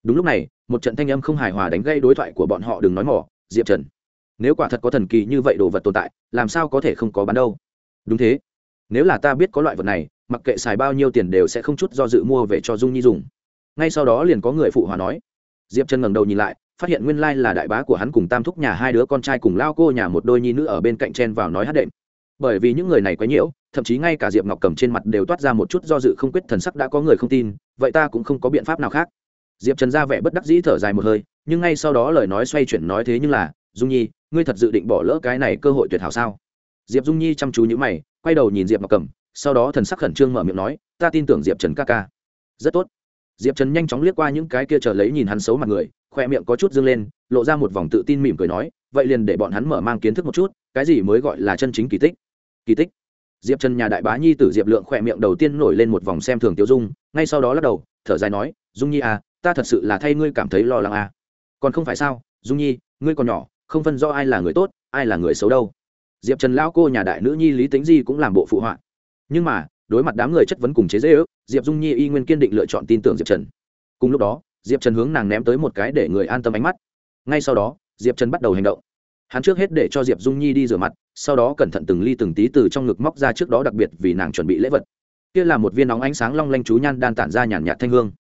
đúng lúc này, một trận thanh âm không hài hòa đánh gây đối thoại của bọn họ, đừng nói mỏ diệp trần. Nếu quả thật có thần kỳ như vậy đồ vật tồn tại, làm sao có thể không có bán đâu? Đúng thế. Nếu là ta biết có loại vật này, mặc kệ xài bao nhiêu tiền đều sẽ không chút do dự mua về cho dung nhi dùng. Ngay sau đó liền có người phụ hòa nói. Diệp trần ngẩng đầu nhìn lại, phát hiện nguyên lai là đại bá của hắn cùng tam thúc nhà hai đứa con trai cùng lao cô nhà một đôi nhi nữ ở bên cạnh chen vào nói hát đệm. Bởi vì những người này quấy nhiễu thậm chí ngay cả diệp ngọc cầm trên mặt đều toát ra một chút do dự không quyết thần sắc đã có người không tin, vậy ta cũng không có biện pháp nào khác diệp trần ra vẻ bất đắc dĩ thở dài một hơi, nhưng ngay sau đó lời nói xoay chuyển nói thế nhưng là, dung nhi, ngươi thật dự định bỏ lỡ cái này cơ hội tuyệt hảo sao? Diệp dung nhi chăm chú nhữ mày, quay đầu nhìn diệp ngọc cầm sau đó thần sắc khẩn trương mở miệng nói, ta tin tưởng diệp trần ca ca. Rất tốt. Diệp trần nhanh chóng liếc qua những cái kia chờ lấy nhìn hắn xấu mặt người, khoe miệng có chút dâng lên, lộ ra một vòng tự tin mỉm cười nói, vậy liền để bọn hắn mở mang kiến thức một chút, cái gì mới gọi là chân chính kỳ tích? Kỳ tích? Diệp trần nhà đại bá nhi tử diệp lượng khoe miệng đầu tiên nổi lên một vòng xem thường tiêu dung, ngay sau đó lắc đầu, thở dài nói, dung nhi à ta thật sự là thay ngươi cảm thấy lo lắng à. Còn không phải sao, dung nhi, ngươi còn nhỏ, không phân do ai là người tốt, ai là người xấu đâu. Diệp trần lão cô nhà đại nữ nhi lý tính di cũng làm bộ phụ họa. Nhưng mà, đối mặt đám người chất vấn cùng chế dễ ước diệp dung nhi y nguyên kiên định lựa chọn tin tưởng diệp trần. Cùng lúc đó, diệp trần hướng nàng ném tới một cái để người an tâm ánh mắt. Ngay sau đó, diệp trần bắt đầu hành động. Hắn trước hết để cho diệp dung nhi đi rửa mặt, sau đó cẩn thận từng ly từng tí từ trong ngực móc ra trước đó đặc biệt vì nàng chuẩn bị lễ vật. Kia là một viên nóng ánh sáng long lanh chú nhan đan tản ra nhàn nhạt thanh hương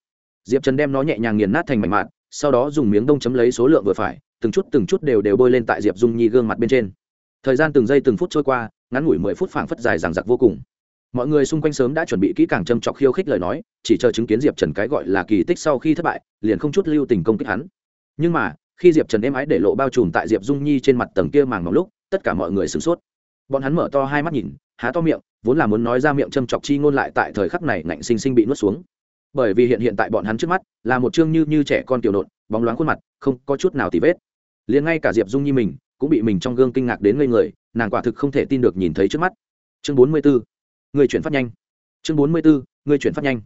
diệp trần đem nó nhẹ nhàng nghiền nát thành mảnh mạn, sau đó dùng miếng đông chấm lấy số lượng vừa phải, từng chút từng chút đều đều bôi lên tại diệp dung nhi gương mặt bên trên. Thời gian từng giây từng phút trôi qua, ngắn ngủi mười phút phảng phất dài dằng dặc vô cùng. Mọi người xung quanh sớm đã chuẩn bị kỹ càng châm chọc khiêu khích lời nói, chỉ chờ chứng kiến diệp trần cái gọi là kỳ tích sau khi thất bại, liền không chút lưu tình công kích hắn. Nhưng mà, khi diệp trần êm ái để lộ bao trùm tại diệp dung nhi trên mặt tầng kia màng mỏng lúc, tất cả mọi người sửng sốt. Bọn hắn mở to hai mắt nhìn, há to miệng, vốn là muốn nói ra miệng châm chọc chi ngôn lại tại thời khắc này ngạnh sinh sinh bị nuốt xuống bởi vì hiện hiện tại bọn hắn trước mắt là một chương như như trẻ con tiểu nộn, bóng loáng khuôn mặt, không có chút nào tì vết. Liền ngay cả diệp dung nhi mình cũng bị mình trong gương kinh ngạc đến ngây người, nàng quả thực không thể tin được nhìn thấy trước mắt. Chương bốn mươi b ố người chuyển phát nhanh. Chương bốn mươi b ố người chuyển phát nhanh.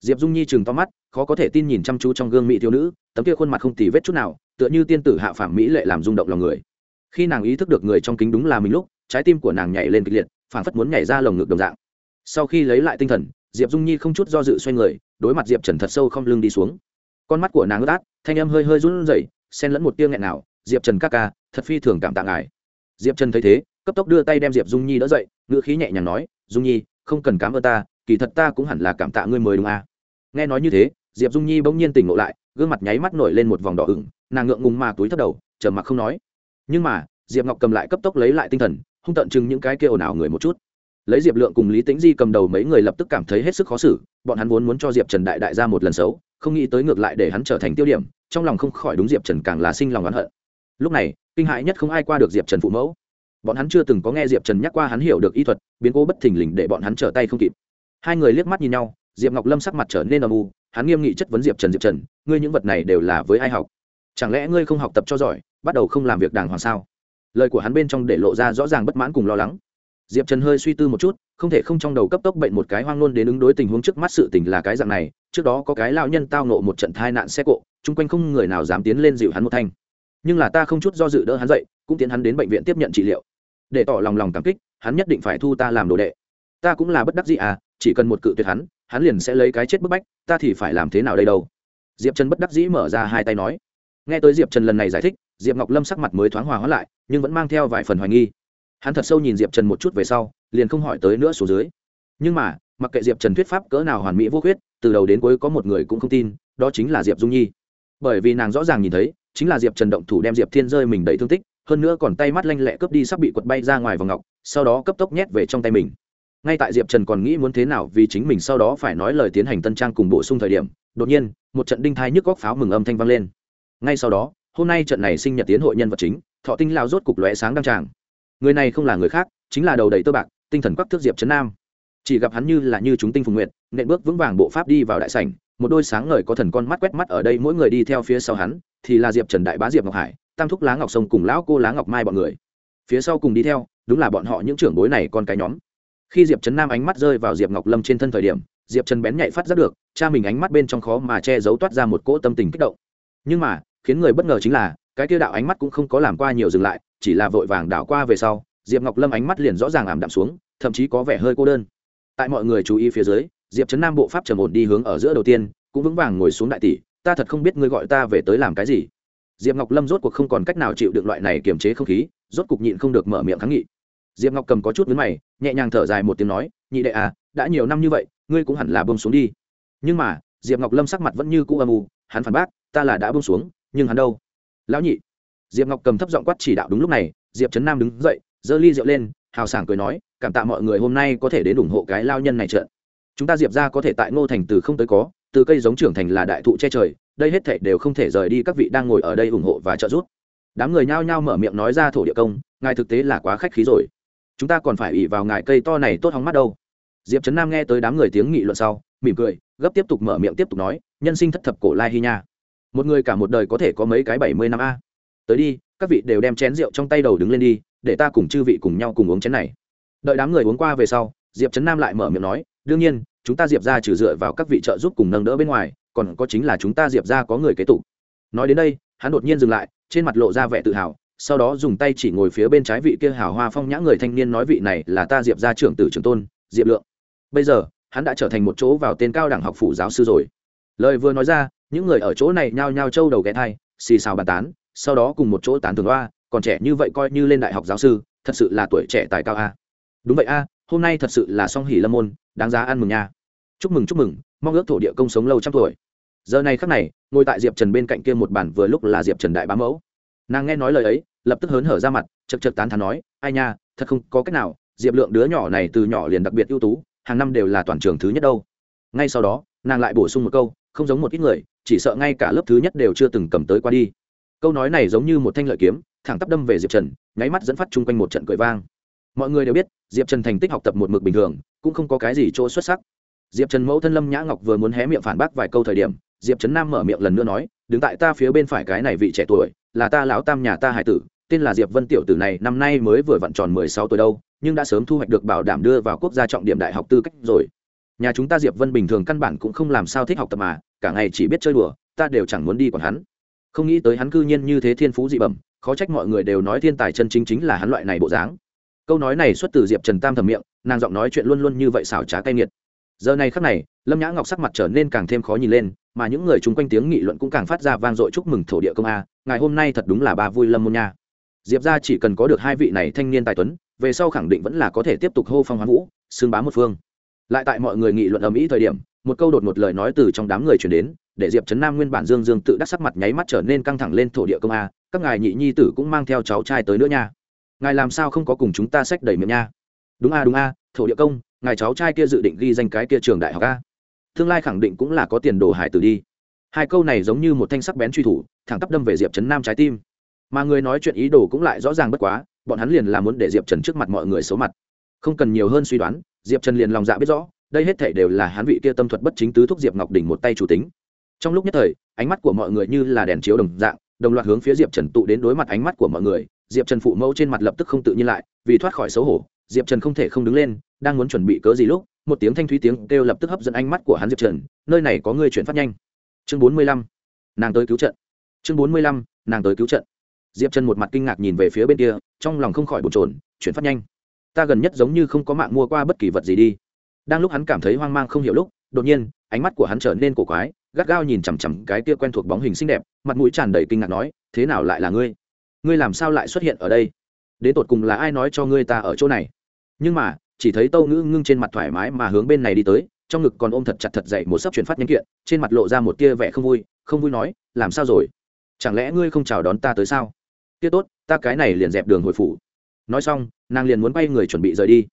Diệp dung nhi chừng to mắt, khó có thể tin nhìn chăm chú trong gương mỹ thiếu nữ, tấm kia khuôn mặt không tì vết chút nào, tựa như tiên tử hạ phàm mỹ lệ làm rung động lòng người. Khi nàng ý thức được người trong kính đúng là mình lúc, trái tim của nàng nhảy lên kịch liệt phản phất muốn nhảy ra lồng ngực đồng dạng. Sau khi lấy lại tinh thần, diệp dung nhi không chút do dự xoay người đối mặt diệp trần thật sâu không lưng đi xuống. Con mắt của nàng ướt át, thanh âm hơi hơi run rẩy, xen lẫn một tiếng nghẹn nào diệp trần ca ca, thật phi thường cảm tạ ngài. Diệp trần thấy thế, cấp tốc đưa tay đem diệp dung nhi đỡ dậy, ngữ khí nhẹ nhàng nói, dung nhi, không cần cám ơn ta, kỳ thật ta cũng hẳn là cảm tạ ngươi mới đúng à. nghe nói như thế, diệp dung nhi bỗng nhiên tỉnh ngộ lại, gương mặt nháy mắt nổi lên một vòng đỏ ửng, nàng ngượng ngùng mà túi thấp đầu chờ mặc không nói. Nhưng mà, diệp ngọc cầm lại cấp tốc lấy lại tinh thần, hung tận chừng những cái kia ồn ào người một chút lấy diệp lượng cùng lý tĩnh di cầm đầu mấy người lập tức cảm thấy hết sức khó xử, bọn hắn vốn muốn cho diệp trần đại đại ra một lần xấu, không nghĩ tới ngược lại để hắn trở thành tiêu điểm, trong lòng không khỏi đúng diệp trần càng là sinh lòng oán hận. Lúc này, kinh hãi nhất không ai qua được diệp trần phụ mẫu. Bọn hắn chưa từng có nghe diệp trần nhắc qua hắn hiểu được y thuật, biến cố bất thình lình để bọn hắn trở tay không kịp. Hai người liếc mắt nhìn nhau, diệp ngọc lâm sắc mặt trở nên âm u, hắn nghiêm nghị chất vấn diệp trần diệp trần, ngươi những vật này đều là với ai học? Chẳng lẽ ngươi không học tập cho giỏi, bắt đầu không làm việc đàng hoàng sao? Lời của hắn bên trong để lộ ra rõ ràng bất mãn cùng lo lắng diệp trần hơi suy tư một chút, không thể không trong đầu cấp tốc bệnh một cái hoang nôn đến ứng đối tình huống trước mắt sự tình là cái dạng này, trước đó có cái lao nhân tao nộ một trận thai nạn xe cộ, chung quanh không người nào dám tiến lên dịu hắn một thanh. Nhưng là ta không chút do dự đỡ hắn dậy, cũng tiến hắn đến bệnh viện tiếp nhận trị liệu. Để tỏ lòng lòng cảm kích, hắn nhất định phải thu ta làm đồ đệ. Ta cũng là bất đắc gì à chỉ cần một cự tuyệt hắn hắn liền sẽ lấy cái chết bức bách, ta thì phải làm thế nào đây đâu? Diệp trần bất đắc dĩ mở ra hai tay nói. Nghe tới diệp trần lần này giải thích, diệp ngọc lâm sắc mặt mới thoáng hòa hóa lại, nhưng vẫn mang theo vài phần hoài nghi hắn thật sâu nhìn diệp trần một chút về sau, liền không hỏi tới nữa số dưới. Nhưng mà, mặc kệ diệp trần thuyết pháp cỡ nào hoàn mỹ vô khuyết, từ đầu đến cuối có một người cũng không tin, đó chính là diệp dung nhi. Bởi vì nàng rõ ràng nhìn thấy, chính là diệp trần động thủ đem diệp thiên rơi mình đầy thương tích, hơn nữa còn tay mắt lanh lẹ cướp đi sắp bị quật bay ra ngoài vòng ngọc, sau đó cấp tốc nhét về trong tay mình. Ngay tại diệp trần còn nghĩ muốn thế nào vì chính mình sau đó phải nói lời tiến hành tân trang cùng bổ sung thời điểm, đột nhiên, một trận đinh thai nhức góc pháo mừng âm thanh vang lên. Ngay sau đó, hôm nay trận này sinh nhật tiến hội nhân vật chính, thọ tinh lao rốt cục lóe sáng đăng tràng người này không là người khác, chính là đầu đầy tơ bạc, tinh thần quắc thước diệp trấn nam. Chỉ gặp hắn như là như chúng tinh phùng nguyện nện bước vững vàng bộ pháp đi vào đại sảnh, một đôi sáng ngời có thần con mắt quét mắt ở đây mỗi người đi theo phía sau hắn, thì là diệp trần đại bá diệp ngọc hải, tam thúc lá ngọc sông cùng lão cô lá ngọc mai bọn người. Phía sau cùng đi theo, đúng là bọn họ những trưởng bối này con cái nhóm. Khi diệp trấn nam ánh mắt rơi vào diệp ngọc lâm trên thân thời điểm, diệp trần bén nhạy phát giác được, cha mình ánh mắt bên trong khó mà che giấu toát ra một cỗ tâm tình kích động. Nhưng mà, khiến người bất ngờ chính là, cái tiêu đạo ánh mắt cũng không có làm qua nhiều dừng lại chỉ là vội vàng đảo qua về sau, diệp ngọc lâm ánh mắt liền rõ ràng ảm đạm xuống, thậm chí có vẻ hơi cô đơn. Tại mọi người chú ý phía dưới, diệp trấn nam bộ pháp trầm ổn đi hướng ở giữa đầu tiên, cũng vững vàng ngồi xuống đại tỷ, ta thật không biết ngươi gọi ta về tới làm cái gì. Diệp ngọc lâm rốt cuộc không còn cách nào chịu được loại này kiềm chế không khí, rốt cục nhịn không được mở miệng kháng nghị. Diệp ngọc cầm có chút vướng mày, nhẹ nhàng thở dài một tiếng nói, nhị đệ à đã nhiều năm như vậy, ngươi cũng hẳn là bông xuống đi. Nhưng mà, diệp ngọc lâm sắc mặt vẫn như cũ âm u, hắn phản bác, ta là đã bông xuống, nhưng hắn đâu? Lão nhị diệp ngọc cầm thấp giọng quát chỉ đạo đúng lúc này, diệp trấn nam đứng dậy, giơ ly rượu lên, hào sảng cười nói, cảm tạ mọi người hôm nay có thể đến ủng hộ cái lao nhân này trợn chúng ta diệp ra có thể tại ngô thành từ không tới có, từ cây giống trưởng thành là đại thụ che trời, đây hết thảy đều không thể rời đi các vị đang ngồi ở đây ủng hộ và trợ giúp. Đám người nhao nhao mở miệng nói ra thổ địa công, ngài thực tế là quá khách khí rồi. Chúng ta còn phải ỉ vào ngài cây to này tốt hóng mắt đâu. Diệp trấn nam nghe tới đám người tiếng nghị luận sau, mỉm cười, gấp tiếp tục mở miệng tiếp tục nói, nhân sinh thất thập cổ lai hy nha. Một người cả một đời có thể có mấy cái bảy mươi năm a? Tới đi, các vị đều đem chén rượu trong tay đầu đứng lên đi, để ta cùng chư vị cùng nhau cùng uống chén này. Đợi đám người uống qua về sau, diệp trấn nam lại mở miệng nói, đương nhiên, chúng ta diệp ra trừ dựa vào các vị trợ giúp cùng nâng đỡ bên ngoài, còn có chính là chúng ta diệp ra có người kế tục. Nói đến đây, hắn đột nhiên dừng lại, trên mặt lộ ra vẻ tự hào, sau đó dùng tay chỉ ngồi phía bên trái vị kia hào hoa phong nhã người thanh niên nói, vị này là ta diệp ra trưởng tử trưởng tôn, diệp lượng. Bây giờ, hắn đã trở thành một chỗ vào tên cao đẳng học phủ giáo sư rồi. Lời vừa nói ra, những người ở chỗ này nhao nhao trâu đầu ghé thai, xì xào bàn tán sau đó cùng một chỗ tán thường oa còn trẻ như vậy coi như lên đại học giáo sư, thật sự là tuổi trẻ tài cao a. Đúng vậy a, hôm nay thật sự là song hỉ lâm môn, đáng giá ăn mừng nha. Chúc mừng chúc mừng, mong ước thổ địa công sống lâu trăm tuổi. Giờ này khắc này, ngồi tại diệp trần bên cạnh kia một bản vừa lúc là diệp trần đại bá mẫu. Nàng nghe nói lời ấy, lập tức hớn hở ra mặt, chật chật tán thán nói, ai nha, thật không có cách nào, diệp lượng đứa nhỏ này từ nhỏ liền đặc biệt ưu tú, hàng năm đều là toàn trường thứ nhất đâu. Ngay sau đó, nàng lại bổ sung một câu, không giống một ít người, chỉ sợ ngay cả lớp thứ nhất đều chưa từng cầm tới qua đi câu nói này giống như một thanh lợi kiếm, thẳng tắp đâm về diệp trần, nháy mắt dẫn phát chung quanh một trận cười vang. Mọi người đều biết, diệp trần thành tích học tập một mực bình thường, cũng không có cái gì chỗ xuất sắc. Diệp trần mẫu thân lâm nhã ngọc vừa muốn hé miệng phản bác vài câu thời điểm, diệp trấn nam mở miệng lần nữa nói, đứng tại ta phía bên phải cái này vị trẻ tuổi, là ta lão tam nhà ta hải tử, tên là diệp vân tiểu tử này năm nay mới vừa vặn tròn mười sáu tuổi đâu, nhưng đã sớm thu hoạch được bảo đảm đưa vào quốc gia trọng điểm đại học tư cách rồi. Nhà chúng ta diệp vân bình thường căn bản cũng không làm sao thích học tập mà, cả ngày chỉ biết chơi đùa, ta đều chẳng muốn đi còn hắn không nghĩ tới hắn cư nhiên như thế thiên phú dị bẩm, khó trách mọi người đều nói thiên tài chân chính chính là hắn loại này bộ dáng. Câu nói này xuất từ diệp trần tam thầm miệng, nàng giọng nói chuyện luôn luôn như vậy xảo trá cay nghiệt. Giờ này khắc này, lâm nhã ngọc sắc mặt trở nên càng thêm khó nhìn lên, mà những người chung quanh tiếng nghị luận cũng càng phát ra vang dội chúc mừng thổ địa công a, ngày hôm nay thật đúng là ba vui lâm môn nha. Diệp ra chỉ cần có được hai vị này thanh niên tài tuấn, về sau khẳng định vẫn là có thể tiếp tục hô phong hoán vũ xương bá một phương. Lại tại mọi người nghị luận ầm ĩ thời điểm, một câu đột một lời nói từ trong đám người chuyển đến để diệp trấn nam nguyên bản dương dương tự đắc sắc mặt nháy mắt trở nên căng thẳng lên thổ địa công a, các ngài nhị nhi tử cũng mang theo cháu trai tới nữa nha. Ngài làm sao không có cùng chúng ta sách đầy miệng nha? Đúng a đúng a, thổ địa công, ngài cháu trai kia dự định ghi danh cái kia trường đại học a. Tương lai khẳng định cũng là có tiền đồ hải tử đi. Hai câu này giống như một thanh sắc bén truy thủ, thẳng tắp đâm về diệp trấn nam trái tim. Mà người nói chuyện ý đồ cũng lại rõ ràng bất quá, bọn hắn liền là muốn để diệp trần trước mặt mọi người xấu mặt. Không cần nhiều hơn suy đoán, diệp trần liền lòng dạ biết rõ, đây hết thể đều là hắn vị kia tâm thuật bất chính tứ thúc diệp ngọc đỉnh một tay chủ tính trong lúc nhất thời, ánh mắt của mọi người như là đèn chiếu đồng dạng, đồng loạt hướng phía diệp trần tụ đến đối mặt ánh mắt của mọi người. Diệp trần phụ mẫu trên mặt lập tức không tự nhiên lại, vì thoát khỏi xấu hổ, diệp trần không thể không đứng lên, đang muốn chuẩn bị cớ gì lúc, một tiếng thanh thúy tiếng kêu lập tức hấp dẫn ánh mắt của hắn diệp trần. Nơi này có người chuyển phát nhanh. Chương bốn mươi lăm, nàng tới cứu trận. Chương bốn mươi lăm, nàng tới cứu trận. Diệp trần một mặt kinh ngạc nhìn về phía bên kia, trong lòng không khỏi bồn trồn chuyển phát nhanh. Ta gần nhất giống như không có mạng mua qua bất kỳ vật gì đi. Đang lúc hắn cảm thấy hoang mang không hiểu lúc, đột nhiên, ánh mắt của hắn trở nên cổ quái gắt gao nhìn chằm chằm cái kia quen thuộc bóng hình xinh đẹp, mặt mũi tràn đầy kinh ngạc nói, thế nào lại là ngươi? Ngươi làm sao lại xuất hiện ở đây? Đến tột cùng là ai nói cho ngươi ta ở chỗ này? Nhưng mà, chỉ thấy tâu ngữ ngưng trên mặt thoải mái mà hướng bên này đi tới, trong ngực còn ôm thật chặt thật dậy một sấp chuyển phát nhanh kiện, trên mặt lộ ra một tia vẻ không vui không vui nói, làm sao rồi? Chẳng lẽ ngươi không chào đón ta tới sao? Kia tốt, ta cái này liền dẹp đường hồi phủ. Nói xong, nàng liền muốn bay người chuẩn bị rời đi.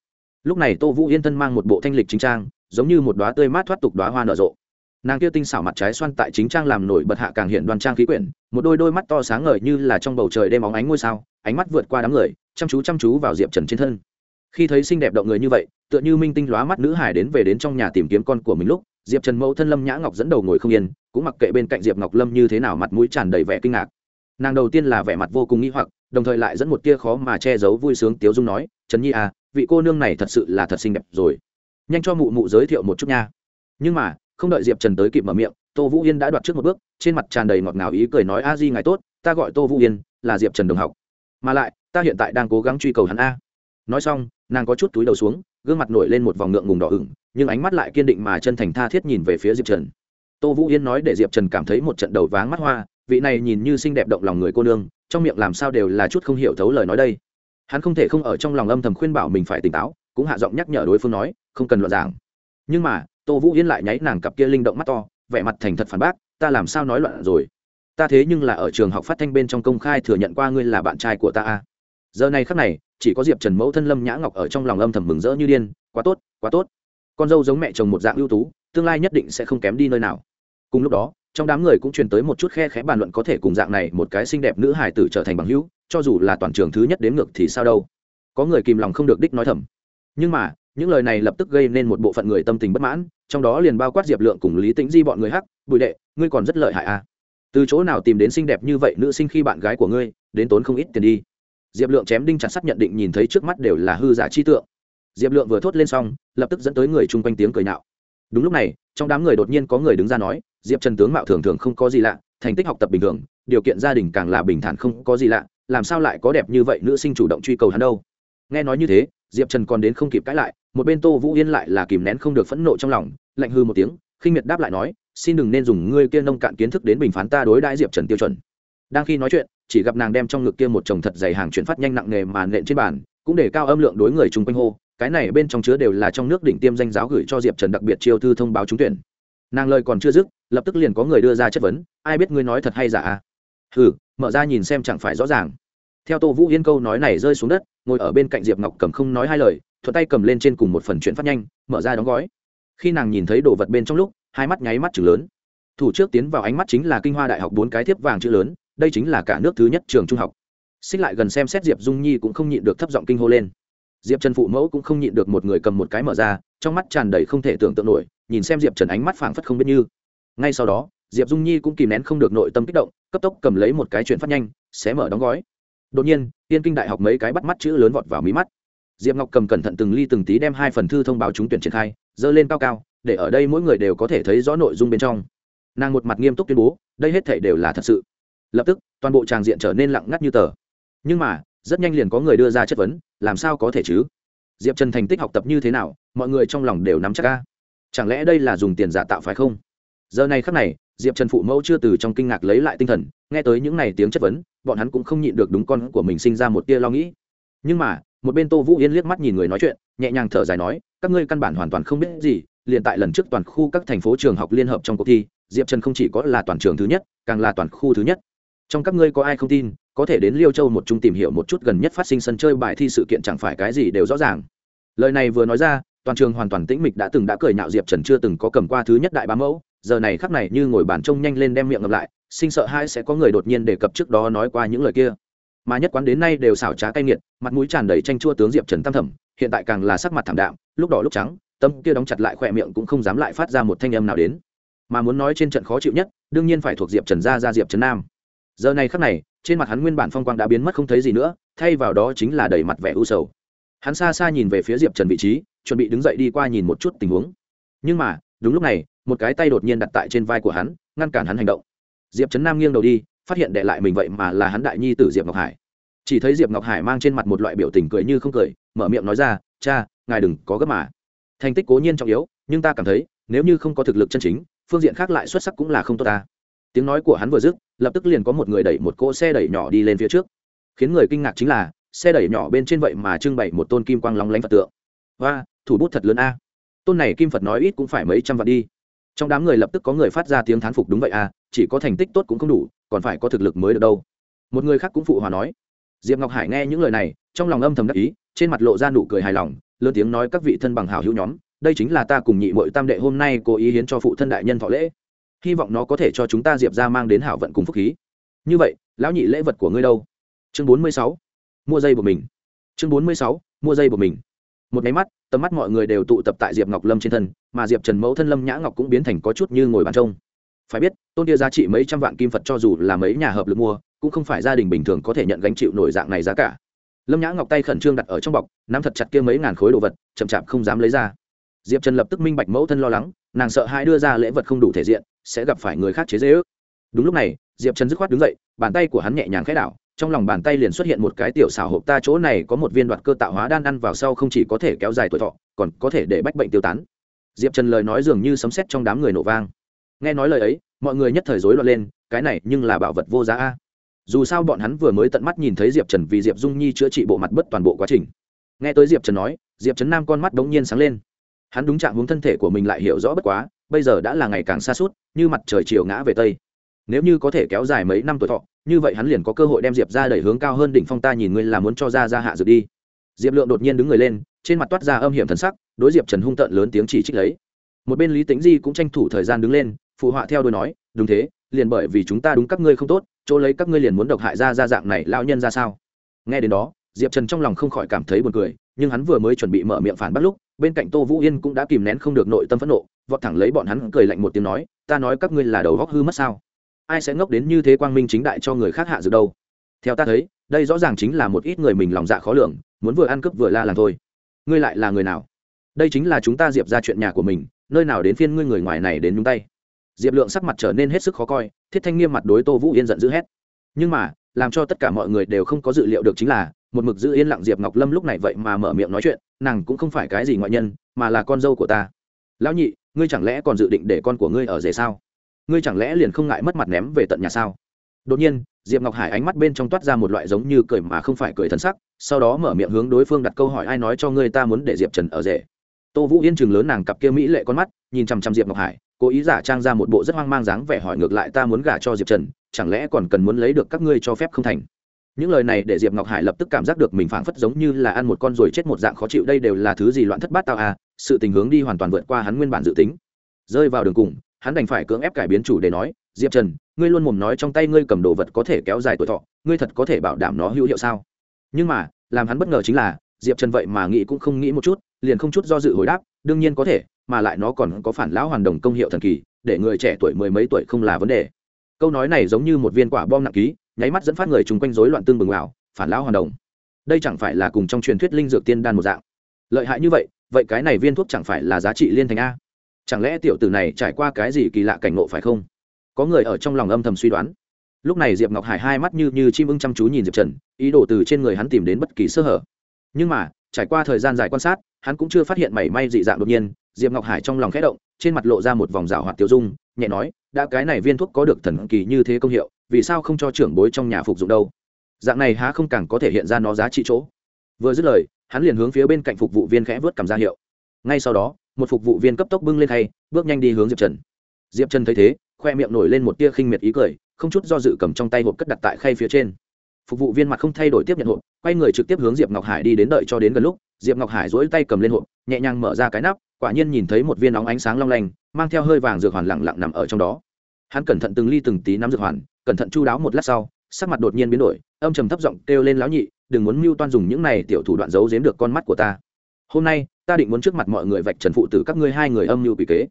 Lúc này tô vũ yên thân mang một bộ thanh lịch chính trang, giống như một đoá tươi mát thoát tục đoá hoa nở rộ nàng kia tinh xảo mặt trái xoan tại chính trang làm nổi bật hạ càng hiện đoan trang khí quyển, một đôi đôi mắt to sáng ngời như là trong bầu trời đêm óng ánh ngôi sao, ánh mắt vượt qua đám người, chăm chú chăm chú vào diệp trần trên thân. Khi thấy xinh đẹp động người như vậy, tựa như minh tinh lóa mắt nữ hải đến về đến trong nhà tìm kiếm con của mình lúc, diệp trần mẫu thân lâm nhã ngọc dẫn đầu ngồi không yên, cũng mặc kệ bên cạnh diệp ngọc lâm như thế nào mặt mũi tràn đầy vẻ kinh ngạc. Nàng đầu tiên là vẻ mặt vô cùng nghĩ hoặc, đồng thời lại dẫn một tia khó mà che giấu vui sướng tiếu dung nói, trần nhi à vị cô nương này thật sự là thật xinh đẹp rồi. Nhanh cho mụ mụ giới thiệu một chút nha. Nhưng mà không đợi diệp trần tới kịp mở miệng, tô vũ yên đã đoạt trước một bước, trên mặt tràn đầy ngọt ngào ý cười nói, a di ngài tốt, ta gọi tô vũ yên, là diệp trần đồng học. Mà lại, ta hiện tại đang cố gắng truy cầu hắn a. Nói xong, nàng có chút túi đầu xuống, gương mặt nổi lên một vòng ngượng ngùng đỏ ửng, nhưng ánh mắt lại kiên định mà chân thành tha thiết nhìn về phía diệp trần. Tô vũ yên nói để diệp trần cảm thấy một trận đầu váng mắt hoa, vị này nhìn như xinh đẹp động lòng người cô nương, trong miệng làm sao đều là chút không hiểu thấu lời nói đây. Hắn không thể không ở trong lòng âm thầm khuyên bảo mình phải tỉnh táo, cũng hạ giọng nhắc nhở đối phương nói, không cần loạn giảng. Nhưng mà tô vũ yên lại nháy nàng cặp kia linh động mắt to, vẻ mặt thành thật phản bác, ta làm sao nói loạn rồi? Ta thế nhưng là ở trường học phát thanh bên trong công khai thừa nhận qua ngươi là bạn trai của ta a giờ này khắc này, chỉ có diệp trần mẫu thân lâm nhã ngọc ở trong lòng âm thầm mừng rỡ như điên, quá tốt quá tốt. Con dâu giống mẹ chồng một dạng ưu tú, tương lai nhất định sẽ không kém đi nơi nào. Cùng lúc đó, trong đám người cũng truyền tới một chút khe khẽ bàn luận có thể cùng dạng này một cái xinh đẹp nữ hải tử trở thành bằng hữu, cho dù là toàn trường thứ nhất đến ngược thì sao đâu. Có người kìm lòng không được đích nói thầm. Nhưng mà những lời này lập tức gây nên một bộ phận người tâm tình bất mãn, trong đó liền bao quát diệp lượng cùng lý tĩnh di bọn người hắc, bùi đệ, ngươi còn rất lợi hại à. Từ chỗ nào tìm đến xinh đẹp như vậy nữ sinh khi bạn gái của ngươi, đến tốn không ít tiền đi. Diệp lượng chém đinh chặt sắt nhận định nhìn thấy trước mắt đều là hư giả chi tượng. Diệp lượng vừa thốt lên xong, lập tức dẫn tới người chung quanh tiếng cười nạo. Đúng lúc này, trong đám người đột nhiên có người đứng ra nói, diệp trần tướng mạo thường thường không có gì lạ, thành tích học tập bình thường, điều kiện gia đình càng là bình thản không có gì lạ, làm sao lại có đẹp như vậy nữ sinh chủ động truy cầu hắn đâu? Nghe nói như thế diệp trần còn đến không kịp cãi lại, một bên tô vũ yên lại là kìm nén không được phẫn nộ trong lòng, lạnh hư một tiếng, khinh miệt đáp lại nói, xin đừng nên dùng ngươi kia nông cạn kiến thức đến bình phán ta đối đãi diệp trần tiêu chuẩn. Đang khi nói chuyện, chỉ gặp nàng đem trong ngực kia một chồng thật dày hàng chuyển phát nhanh nặng nề mà nện trên bàn, cũng để cao âm lượng đối người chung quanh hô, cái này bên trong chứa đều là trong nước đỉnh tiêm danh giáo gửi cho diệp trần đặc biệt chiêu thư thông báo trúng tuyển. Nàng lời còn chưa dứt, lập tức liền có người đưa ra chất vấn, ai biết ngươi nói thật hay giả? À mở ra nhìn xem chẳng phải rõ ràng theo tô vũ yên câu nói này rơi xuống đất, ngồi ở bên cạnh diệp ngọc cầm không nói hai lời, thuận tay cầm lên trên cùng một phần chuyển phát nhanh, mở ra đóng gói. Khi nàng nhìn thấy đồ vật bên trong lúc, hai mắt nháy mắt chừng lớn. Thủ trước tiến vào ánh mắt chính là kinh hoa đại học bốn cái thiếp vàng chữ lớn, đây chính là cả nước thứ nhất trường trung học. Xích lại gần xem xét diệp dung nhi cũng không nhịn được thấp giọng kinh hô lên. Diệp trần phụ mẫu cũng không nhịn được một người cầm một cái mở ra, trong mắt tràn đầy không thể tưởng tượng nổi, nhìn xem diệp trần ánh mắt phảng phất không biết như. Ngay sau đó, diệp dung nhi cũng kìm nén không được nội tâm kích động, cấp tốc cầm lấy một cái chuyện phát nhanh xé mở đóng gói đột nhiên, tiên kinh đại học mấy cái bắt mắt chữ lớn vọt vào mí mắt. Diệp ngọc cầm cẩn thận từng ly từng tí đem hai phần thư thông báo trúng tuyển triển khai, dơ lên cao cao, để ở đây mỗi người đều có thể thấy rõ nội dung bên trong. Nàng một mặt nghiêm túc tuyên bố, đây hết thể đều là thật sự. Lập tức, toàn bộ tràng diện trở nên lặng ngắt như tờ. Nhưng mà, rất nhanh liền có người đưa ra chất vấn, làm sao có thể chứ? Diệp trần thành tích học tập như thế nào, mọi người trong lòng đều nắm chắc ca chẳng lẽ đây là dùng tiền giả tạo phải không? Giờ này khắc này diệp trần phụ mẫu chưa từ trong kinh ngạc lấy lại tinh thần, nghe tới những n à y tiếng chất vấn, bọn hắn cũng không nhịn được đúng con của mình sinh ra một tia lo nghĩ. Nhưng mà, một bên tô vũ yên liếc mắt nhìn người nói chuyện, nhẹ nhàng thở dài nói, các ngươi căn bản hoàn toàn không biết gì, liền tại lần trước toàn khu các thành phố trường học liên hợp trong cuộc thi, diệp trần không chỉ có là toàn trường thứ nhất, càng là toàn khu thứ nhất. Trong các ngươi có ai không tin, có thể đến liêu châu một chung tìm hiểu một chút gần nhất phát sinh sân chơi bài thi sự kiện chẳng phải cái gì đều rõ ràng. Lời này vừa nói ra, toàn trường hoàn toàn tĩnh mịch đã từng đã cười nhạo diệp trần chưa từng có cầm qua thứ nhất đại bá mẫu giờ này khắc này như ngồi bàn trông nhanh lên đem miệng ngập lại, sinh sợ hai sẽ có người đột nhiên đề cập trước đó nói qua những lời kia. Mà nhất quán đến nay đều xảo trá cay nghiệt, mặt mũi tràn đầy tranh chua tướng diệp trần tam thẩm, hiện tại càng là sắc mặt thảm đạm, lúc đỏ lúc trắng, tâm kia đóng chặt lại khỏe miệng cũng không dám lại phát ra một thanh âm nào đến. Mà muốn nói trên trận khó chịu nhất, đương nhiên phải thuộc diệp trần gia ra diệp trần nam. Giờ này khắc này, trên mặt hắn nguyên bản phong quang đã biến mất không thấy gì nữa, thay vào đó chính là đầy mặt vẻ u sầu. Hắn xa xa nhìn về phía diệp trần vị trí, chuẩn bị đứng dậy đi qua nhìn một chút tình huống. Nhưng mà, đúng lúc này một cái tay đột nhiên đặt tại trên vai của hắn, ngăn cản hắn hành động. Diệp trấn nam nghiêng đầu đi, phát hiện để lại mình vậy mà là hắn đại nhi tử diệp ngọc hải. Chỉ thấy diệp ngọc hải mang trên mặt một loại biểu tình cười như không cười, mở miệng nói ra, cha, ngài đừng có gấp mà. Thành tích cố nhiên trọng yếu, nhưng ta cảm thấy, nếu như không có thực lực chân chính, phương diện khác lại xuất sắc cũng là không tốt ta. Tiếng nói của hắn vừa dứt, lập tức liền có một người đẩy một cỗ xe đẩy nhỏ đi lên phía trước. Khiến người kinh ngạc chính là, xe đẩy nhỏ bên trên vậy mà trưng bày một tôn kim quang lóng lánh phật tượng. Và thủ bút thật lớn a. Tôn này kim phật nói ít cũng phải mấy trăm vạn đi trong đám người lập tức có người phát ra tiếng thán phục đúng vậy à chỉ có thành tích tốt cũng không đủ, còn phải có thực lực mới được đâu. Một người khác cũng phụ hòa nói. Diệp ngọc hải nghe những lời này, trong lòng âm thầm đắc ý, trên mặt lộ ra nụ cười hài lòng, lớn tiếng nói các vị thân bằng hảo hữu nhóm, đây chính là ta cùng nhị mội tam đệ hôm nay cố ý hiến cho phụ thân đại nhân thọ lễ. Hy vọng nó có thể cho chúng ta diệp ra mang đến hảo vận cùng phúc khí. Như vậy, lão nhị lễ vật của ngươi đâu? Chương bốn mươi sáu. Mua dây của mình. Chương bốn mươi sáu. Mua dây của mình. Một máy mắt tầm mắt mọi người đều tụ tập tại diệp ngọc lâm trên thân, mà diệp trần mẫu thân lâm nhã ngọc cũng biến thành có chút như ngồi bàn trông. Phải biết, tôn tia giá trị mấy trăm vạn kim phật cho dù là mấy nhà hợp lực mua, cũng không phải gia đình bình thường có thể nhận gánh chịu nổi dạng này giá cả. Lâm nhã ngọc tay khẩn trương đặt ở trong bọc, nắm thật chặt kia mấy ngàn khối đồ vật, chậm chạp không dám lấy ra. Diệp trần lập tức minh bạch mẫu thân lo lắng, nàng sợ hai đưa ra lễ vật không đủ thể diện, sẽ gặp phải người khác chế dễ ước đúng lúc này, diệp trần dứt khoát đứng dậy, bàn tay của hắn nhẹ nhàng khẽ đảo trong lòng bàn tay liền xuất hiện một cái tiểu xảo hộp ta chỗ này có một viên đoạt cơ tạo hóa đan ăn vào sau không chỉ có thể kéo dài tuổi thọ, còn có thể để bách bệnh tiêu tán. Diệp trần lời nói dường như sấm sét trong đám người nổ vang. Nghe nói lời ấy, mọi người nhất thời rối loạn lên, cái này nhưng là bảo vật vô giá a. Dù sao bọn hắn vừa mới tận mắt nhìn thấy diệp trần vì diệp dung nhi chữa trị bộ mặt bất toàn bộ quá trình. Nghe tới diệp trần nói, diệp trấn nam con mắt đống nhiên sáng lên. Hắn đúng trạng hướng thân thể của mình lại hiểu rõ bất quá, bây giờ đã là ngày càng xa suốt, như mặt trời chiều ngã về tây. Nếu như có thể kéo dài mấy năm tuổi thọ như vậy hắn liền có cơ hội đem diệp ra đẩy hướng cao hơn đỉnh phong ta nhìn ngươi là muốn cho ra ra hạ dược đi. Diệp lượng đột nhiên đứng người lên, trên mặt toát ra âm hiểm thần sắc, đối diệp trần hung tợn lớn tiếng chỉ trích lấy. Một bên lý tính di cũng tranh thủ thời gian đứng lên, phụ họa theo đôi nói, đúng thế, liền bởi vì chúng ta đúng các ngươi không tốt, chỗ lấy các ngươi liền muốn độc hại ra ra dạng này lão nhân ra sao? Nghe đến đó, diệp trần trong lòng không khỏi cảm thấy buồn cười, nhưng hắn vừa mới chuẩn bị mở miệng phản bác lúc, bên cạnh tô vũ yên cũng đã kìm nén không được nội tâm phẫn nộ, vọt thẳng lấy bọn hắn cười lạnh một tiếng nói, ta nói các ngươi là đầu góc hư mất sao? Ai sẽ ngốc đến như thế quang minh chính đại cho người khác hạ dược đâu? Theo ta thấy, đây rõ ràng chính là một ít người mình lòng dạ khó lường, muốn vừa ăn cướp vừa la làm thôi. Ngươi lại là người nào? Đây chính là chúng ta diệp ra chuyện nhà của mình, nơi nào đến phiên ngươi người ngoài này đến nhúng tay. Diệp lượng sắc mặt trở nên hết sức khó coi, thiết thanh nghiêm mặt đối tô vũ yên giận dữ hét. Nhưng mà, làm cho tất cả mọi người đều không có dự liệu được chính là, một mực giữ yên lặng diệp ngọc lâm lúc này vậy mà mở miệng nói chuyện, nàng cũng không phải cái gì ngoại nhân, mà là con dâu của ta. Lão nhị, ngươi chẳng lẽ còn dự định để con của ngươi ở rể sao? Ngươi chẳng lẽ liền không ngại mất mặt ném về tận nhà sao? Đột nhiên, diệp ngọc hải ánh mắt bên trong toát ra một loại giống như cười mà không phải cười thân sắc, sau đó mở miệng hướng đối phương đặt câu hỏi ai nói cho ngươi ta muốn để diệp trần ở rể. Tô vũ yên chừng lớn nàng cặp kia mỹ lệ con mắt, nhìn chằm chằm diệp ngọc hải, cố ý giả trang ra một bộ rất hoang mang dáng vẻ hỏi ngược lại ta muốn gả cho diệp trần, chẳng lẽ còn cần muốn lấy được các ngươi cho phép không thành? Những lời này để diệp ngọc hải lập tức cảm giác được mình phảng phất giống như là ăn một con rồi chết một dạng khó chịu, đây đều là thứ gì loạn thất bát tao à sự tình hướng đi hoàn toàn vượt qua hắn nguyên bản dự tính. Rơi vào đường cùng hắn đành phải cưỡng ép cải biến chủ để nói diệp trần ngươi luôn mồm nói trong tay ngươi cầm đồ vật có thể kéo dài tuổi thọ ngươi thật có thể bảo đảm nó hữu hiệu sao? Nhưng mà làm hắn bất ngờ chính là diệp trần vậy mà nghĩ cũng không nghĩ một chút liền không chút do dự hồi đáp đương nhiên có thể mà lại nó còn có phản lão hoàn đồng công hiệu thần kỳ để người trẻ tuổi mười mấy tuổi không là vấn đề. Câu nói này giống như một viên quả bom nặng ký nháy mắt dẫn phát người chung quanh rối loạn tương bừng ảo, phản lão hoàn đồng. Đây chẳng phải là cùng trong truyền thuyết linh dược tiên đan một dạng. Lợi hại như vậy vậy cái này viên thuốc chẳng phải là giá trị liên thành a? Chẳng lẽ tiểu tử này trải qua cái gì kỳ lạ cảnh ngộ phải không? Có người ở trong lòng âm thầm suy đoán. Lúc này diệp ngọc hải hai mắt như như chim ưng chăm chú nhìn diệp trần, ý đồ từ trên người hắn tìm đến bất kỳ sơ hở. Nhưng mà, trải qua thời gian dài quan sát, hắn cũng chưa phát hiện mảy may dị dạng đột nhiên. Diệp ngọc hải trong lòng khẽ động, trên mặt lộ ra một vòng rào hoạt tiêu dung, nhẹ nói, đã cái này viên thuốc có được thần kỳ như thế công hiệu, vì sao không cho trưởng bối trong nhà phục dụng đâu? Dạng này há không càng có thể hiện ra nó giá trị chỗ. Vừa dứt lời, hắn liền hướng phía bên cạnh phục vụ viên khẽ vớt cầm ra hiệu. Ngay sau đó một phục vụ viên cấp tốc bưng lên thay bước nhanh đi hướng diệp trần. Diệp trần thấy thế, khoe miệng nổi lên một tia khinh miệt ý cười, không chút do dự cầm trong tay hộp cất đặt tại khay phía trên. Phục vụ viên mặt không thay đổi tiếp nhận hộp, quay người trực tiếp hướng diệp ngọc hải đi đến đợi cho đến gần lúc, diệp ngọc hải dỗi tay cầm lên hộp, nhẹ nhàng mở ra cái nắp, quả nhiên nhìn thấy một viên nóng ánh sáng long lanh, mang theo hơi vàng dược hoàn lặng lặng nằm ở trong đó. Hắn cẩn thận từng ly từng tí nắm dược hoàn, cẩn thận chu đáo một lát sau, sắc mặt đột nhiên biến đổi, âm trầm thấp giọng kêu lên lão nhị, đừng muốn mưu toan dùng những này tiểu thủ đoạn giấu giếm được con mắt của ta. Hôm nay ta định muốn trước mặt mọi người vạch trần phụ tử các ngươi hai người âm mưu bị kế.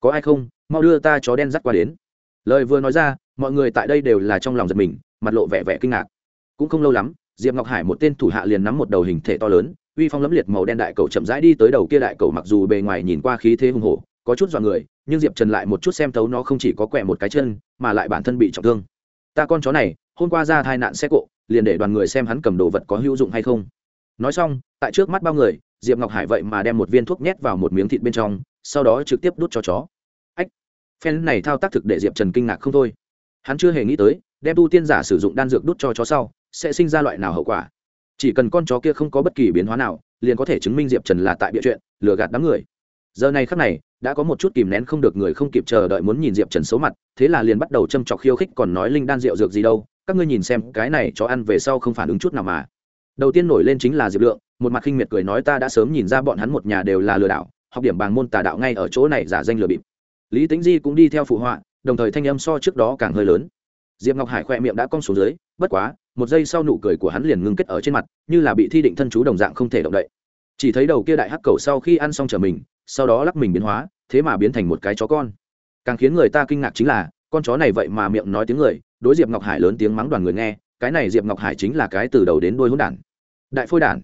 Có ai không? Mau đưa ta chó đen dắt qua đến. Lời vừa nói ra, mọi người tại đây đều là trong lòng giật mình, mặt lộ vẻ vẻ kinh ngạc. Cũng không lâu lắm, diệp ngọc hải một tên thủ hạ liền nắm một đầu hình thể to lớn, uy phong lẫm liệt màu đen đại cầu chậm rãi đi tới đầu kia đại cầu mặc dù bề ngoài nhìn qua khí thế hùng hổ, có chút dọa người, nhưng diệp trần lại một chút xem thấu nó không chỉ có quẹ một cái chân, mà lại bản thân bị trọng thương. Ta con chó này, hôm qua ra tai nạn xe cộ, liền để đoàn người xem hắn cầm đồ vật có hữu dụng hay không. Nói xong, tại trước mắt bao người diệp ngọc hải vậy mà đem một viên thuốc nhét vào một miếng thịt bên trong, sau đó trực tiếp đút cho chó. Ách, phen này thao tác thực để diệp trần kinh ngạc không thôi. Hắn chưa hề nghĩ tới, đem tu tiên giả sử dụng đan dược đút cho chó sau, sẽ sinh ra loại nào hậu quả. Chỉ cần con chó kia không có bất kỳ biến hóa nào, liền có thể chứng minh diệp trần là tại bịa chuyện, lừa gạt đám người. Giờ này khắc này, đã có một chút kìm nén không được người không kịp chờ đợi muốn nhìn diệp trần xấu mặt, thế là liền bắt đầu châm trọc khiêu khích còn nói linh đan rượu dược gì đâu, các ngươi nhìn xem, cái này cho ăn về sau không phản ứng chút nào mà. Đầu tiên nổi lên chính là diệp lượng một mặt khinh miệt cười nói ta đã sớm nhìn ra bọn hắn một nhà đều là lừa đảo, học điểm bàng môn tà đạo ngay ở chỗ này giả danh lừa bịp. Lý tính di cũng đi theo phụ họa, đồng thời thanh âm so trước đó càng hơi lớn. Diệp ngọc hải khoe miệng đã cong xuống dưới, bất quá, một giây sau nụ cười của hắn liền ngưng kết ở trên mặt, như là bị thi định thân chú đồng dạng không thể động đậy. Chỉ thấy đầu kia đại hắc cầu sau khi ăn xong trở mình, sau đó lắc mình biến hóa, thế mà biến thành một cái chó con. Càng khiến người ta kinh ngạc chính là, con chó này vậy mà miệng nói tiếng người, đối diệp ngọc hải lớn tiếng mắng đoàn người nghe, cái này diệp ngọc hải chính là cái từ đầu đến đôi hỗn đản. Đại phôi đản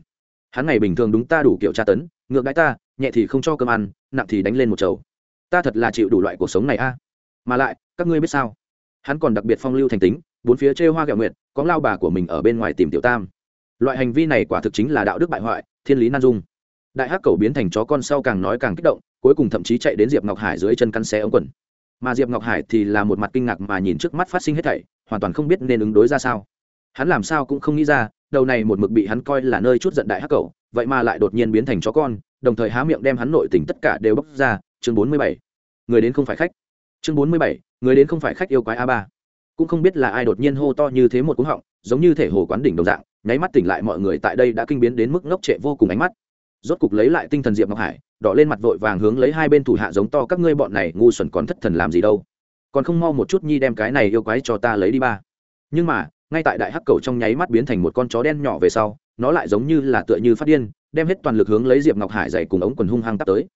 hắn ngày bình thường đúng ta đủ kiểu tra tấn, ngược đãi ta, nhẹ thì không cho cơm ăn, nặng thì đánh lên một chầu. Ta thật là chịu đủ loại cuộc sống này a. Mà lại, các ngươi biết sao? Hắn còn đặc biệt phong lưu thành tính, bốn phía trêu hoa gạo nguyện có lao bà của mình ở bên ngoài tìm tiểu tam. Loại hành vi này quả thực chính là đạo đức bại hoại, thiên lý nan dung. Đại hắc cầu biến thành chó con sau càng nói càng kích động, cuối cùng thậm chí chạy đến diệp ngọc hải dưới chân căn xe ống quần. Mà diệp ngọc hải thì là một mặt kinh ngạc mà nhìn trước mắt phát sinh hết thảy, hoàn toàn không biết nên ứng đối ra sao. Hắn làm sao cũng không nghĩ ra đầu này một mực bị hắn coi là nơi chút giận đại hắc cẩu, vậy mà lại đột nhiên biến thành chó con đồng thời há miệng đem hắn nội tình tất cả đều bóc ra. Chương bốn mươi bảy người đến không phải khách. Chương bốn mươi bảy người đến không phải khách yêu quái a ba. Cũng không biết là ai đột nhiên hô to như thế một cú họng giống như thể hồ quán đỉnh đồng dạng nháy mắt tỉnh lại mọi người tại đây đã kinh biến đến mức ngốc trệ vô cùng ánh mắt. Rốt cục lấy lại tinh thần diệp ngọc hải đỏ lên mặt vội vàng hướng lấy hai bên thủ hạ giống to các ngươi bọn này ngu xuẩn còn thất thần làm gì đâu. Còn không mau một chút nhi đem cái này yêu quái cho ta lấy đi ba. Nhưng mà ngay tại đại hắc cầu trong nháy mắt biến thành một con chó đen nhỏ về sau, nó lại giống như là tựa như phát điên, đem hết toàn lực hướng lấy diệp ngọc hải dày cùng ống quần hung hăng tắt tới.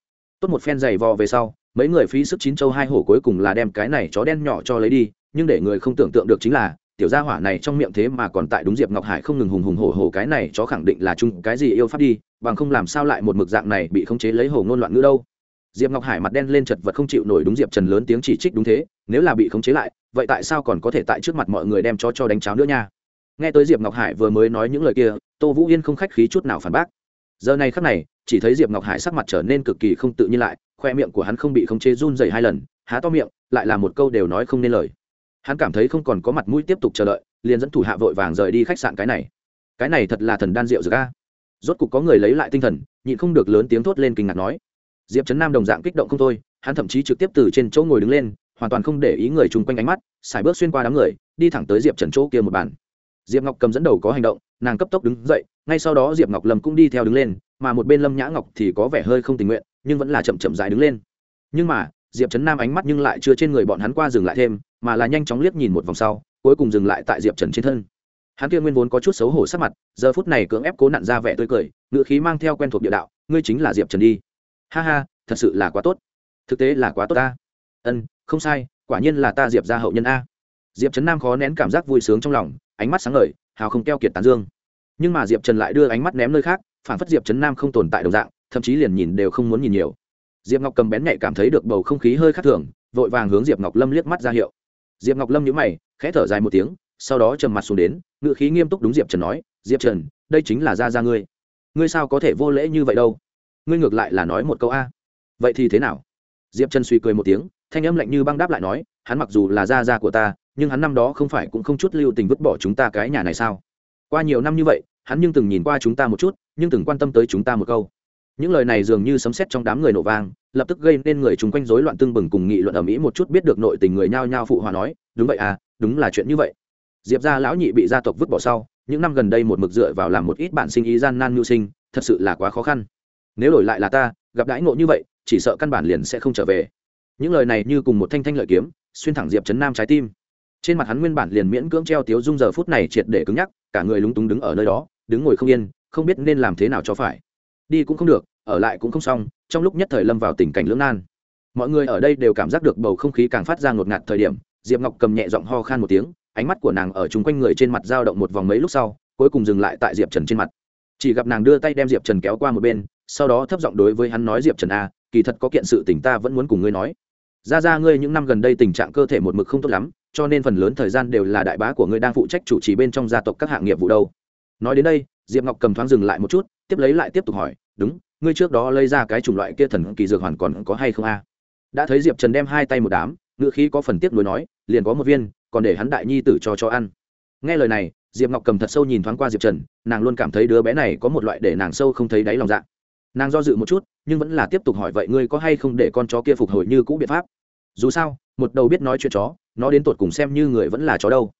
Tốt một phen giày vò về sau, mấy người phí sức chín châu hai hổ cuối cùng là đem cái này chó đen nhỏ cho lấy đi, nhưng để người không tưởng tượng được chính là, tiểu gia hỏa này trong miệng thế mà còn tại đúng diệp ngọc hải không ngừng hùng hùng hổ hổ cái này chó khẳng định là chung cái gì yêu pháp đi, bằng không làm sao lại một mực dạng này bị khống chế lấy hổ ngôn loạn ngữ đâu diệp ngọc hải mặt đen lên chật vật không chịu nổi đúng diệp trần lớn tiếng chỉ trích đúng thế, nếu là bị khống chế lại, vậy tại sao còn có thể tại trước mặt mọi người đem cho cho đánh cháo nữa nha? Nghe tới diệp ngọc hải vừa mới nói những lời kia, tô vũ yên không khách khí chút nào phản bác. Giờ này khắc này, chỉ thấy diệp ngọc hải sắc mặt trở nên cực kỳ không tự nhiên lại, khoe miệng của hắn không bị khống chế run dày hai lần, há to miệng, lại là một câu đều nói không nên lời. Hắn cảm thấy không còn có mặt mũi tiếp tục chờ đợi, liền dẫn thủ hạ vội vàng rời đi khách sạn cái này. Cái này thật là thần đan rượu dược a. Rốt cục có người lấy lại tinh thần, nhịn không được lớn tiếng thốt lên kinh ngạc nói diệp trấn nam đồng dạng kích động không thôi, hắn thậm chí trực tiếp từ trên chỗ ngồi đứng lên, hoàn toàn không để ý người chung quanh ánh mắt, xài bước xuyên qua đám người, đi thẳng tới diệp trần chỗ kia một bàn. Diệp ngọc cầm dẫn đầu có hành động, nàng cấp tốc đứng dậy, ngay sau đó diệp ngọc lâm cũng đi theo đứng lên, mà một bên lâm nhã ngọc thì có vẻ hơi không tình nguyện, nhưng vẫn là chậm chậm dài đứng lên. Nhưng mà, diệp trấn nam ánh mắt nhưng lại chưa trên người bọn hắn qua dừng lại thêm, mà là nhanh chóng liếc nhìn một vòng sau, cuối cùng dừng lại tại diệp trần trên thân. Hắn kia nguyên vốn có chút xấu hổ sắc mặt, giờ phút này cưỡng ép cố nặn ra vẻ tươi cười ngự khí mang theo quen thuộc địa đạo, ngươi chính là diệp trần đi ha ha, thật sự là quá tốt. Thực tế là quá tốt ta. Ân, không sai, quả nhiên là ta diệp ra hậu nhân a. Diệp trấn nam khó nén cảm giác vui sướng trong lòng, ánh mắt sáng ngời, hào không keo kiệt tán dương. Nhưng mà diệp trần lại đưa ánh mắt ném nơi khác, phản phất diệp trấn nam không tồn tại đồng dạng, thậm chí liền nhìn đều không muốn nhìn nhiều. Diệp ngọc cầm bén nhạy cảm thấy được bầu không khí hơi khác thường, vội vàng hướng diệp ngọc lâm liếc mắt ra hiệu. Diệp ngọc lâm nhíu mày, khẽ thở dài một tiếng, sau đó trầm mặt xuống đến ngự khí nghiêm túc đúng diệp trần nói, diệp trần, đây chính là ra ra ngươi. Ngươi sao có thể vô lễ như vậy đâu? Ngươi ngược lại là nói một câu a. Vậy thì thế nào? Diệp trần suy cười một tiếng, thanh âm lạnh như băng đáp lại nói, hắn mặc dù là gia gia của ta, nhưng hắn năm đó không phải cũng không chút lưu tình vứt bỏ chúng ta cái nhà này sao? Qua nhiều năm như vậy, hắn nhưng từng nhìn qua chúng ta một chút, nhưng từng quan tâm tới chúng ta một câu. Những lời này dường như sấm sét trong đám người nổ vang, lập tức gây nên người chung quanh rối loạn tương bừng cùng nghị luận ở mỹ một chút biết được nội tình người nhao nhao phụ hòa nói, đúng vậy à đúng là chuyện như vậy. Diệp gia lão nhị bị gia tộc vứt bỏ sau, những năm gần đây một mực dựa vào làm một ít bản sinh ý gian nan mưu sinh, thật sự là quá khó khăn nếu đổi lại là ta, gặp đãi ngộ như vậy, chỉ sợ căn bản liền sẽ không trở về. Những lời này như cùng một thanh thanh lợi kiếm, xuyên thẳng diệp trấn nam trái tim. Trên mặt hắn nguyên bản liền miễn cưỡng treo tiếu dung giờ phút này triệt để cứng nhắc, cả người lúng túng đứng ở nơi đó, đứng ngồi không yên, không biết nên làm thế nào cho phải. Đi cũng không được, ở lại cũng không xong, trong lúc nhất thời lâm vào tình cảnh lưỡng nan. Mọi người ở đây đều cảm giác được bầu không khí càng phát ra ngột ngạt thời điểm, diệp ngọc cầm nhẹ giọng ho khan một tiếng, ánh mắt của nàng ở chung quanh người trên mặt dao động một vòng mấy lúc sau, cuối cùng dừng lại tại diệp trần trên mặt. Chỉ gặp nàng đưa tay đem diệp trần kéo qua một bên sau đó thấp giọng đối với hắn nói, diệp trần a kỳ thật có kiện sự tình ta vẫn muốn cùng ngươi nói. Ra ra ngươi những năm gần đây tình trạng cơ thể một mực không tốt lắm, cho nên phần lớn thời gian đều là đại bá của ngươi đang phụ trách chủ trì bên trong gia tộc các hạng nghiệp vụ đâu. Nói đến đây, diệp ngọc cầm thoáng dừng lại một chút, tiếp lấy lại tiếp tục hỏi, đúng, ngươi trước đó lấy ra cái chủng loại kia thần kỳ dược hoàn còn có hay không a? Đã thấy diệp trần đem hai tay một đám ngự khí có phần tiếc nuối nói, liền có một viên, còn để hắn đại nhi tử cho cho ăn. Nghe lời này, diệp ngọc cầm thật sâu nhìn thoáng qua diệp trần, nàng luôn cảm thấy đứa bé này có một loại để nàng sâu không thấy đáy lòng dạ nàng do dự một chút, nhưng vẫn là tiếp tục hỏi vậy ngươi có hay không để con chó kia phục hồi như cũ biện pháp? Dù sao, một đầu biết nói chuyện chó, nó đến tột cùng xem như người vẫn là chó đâu.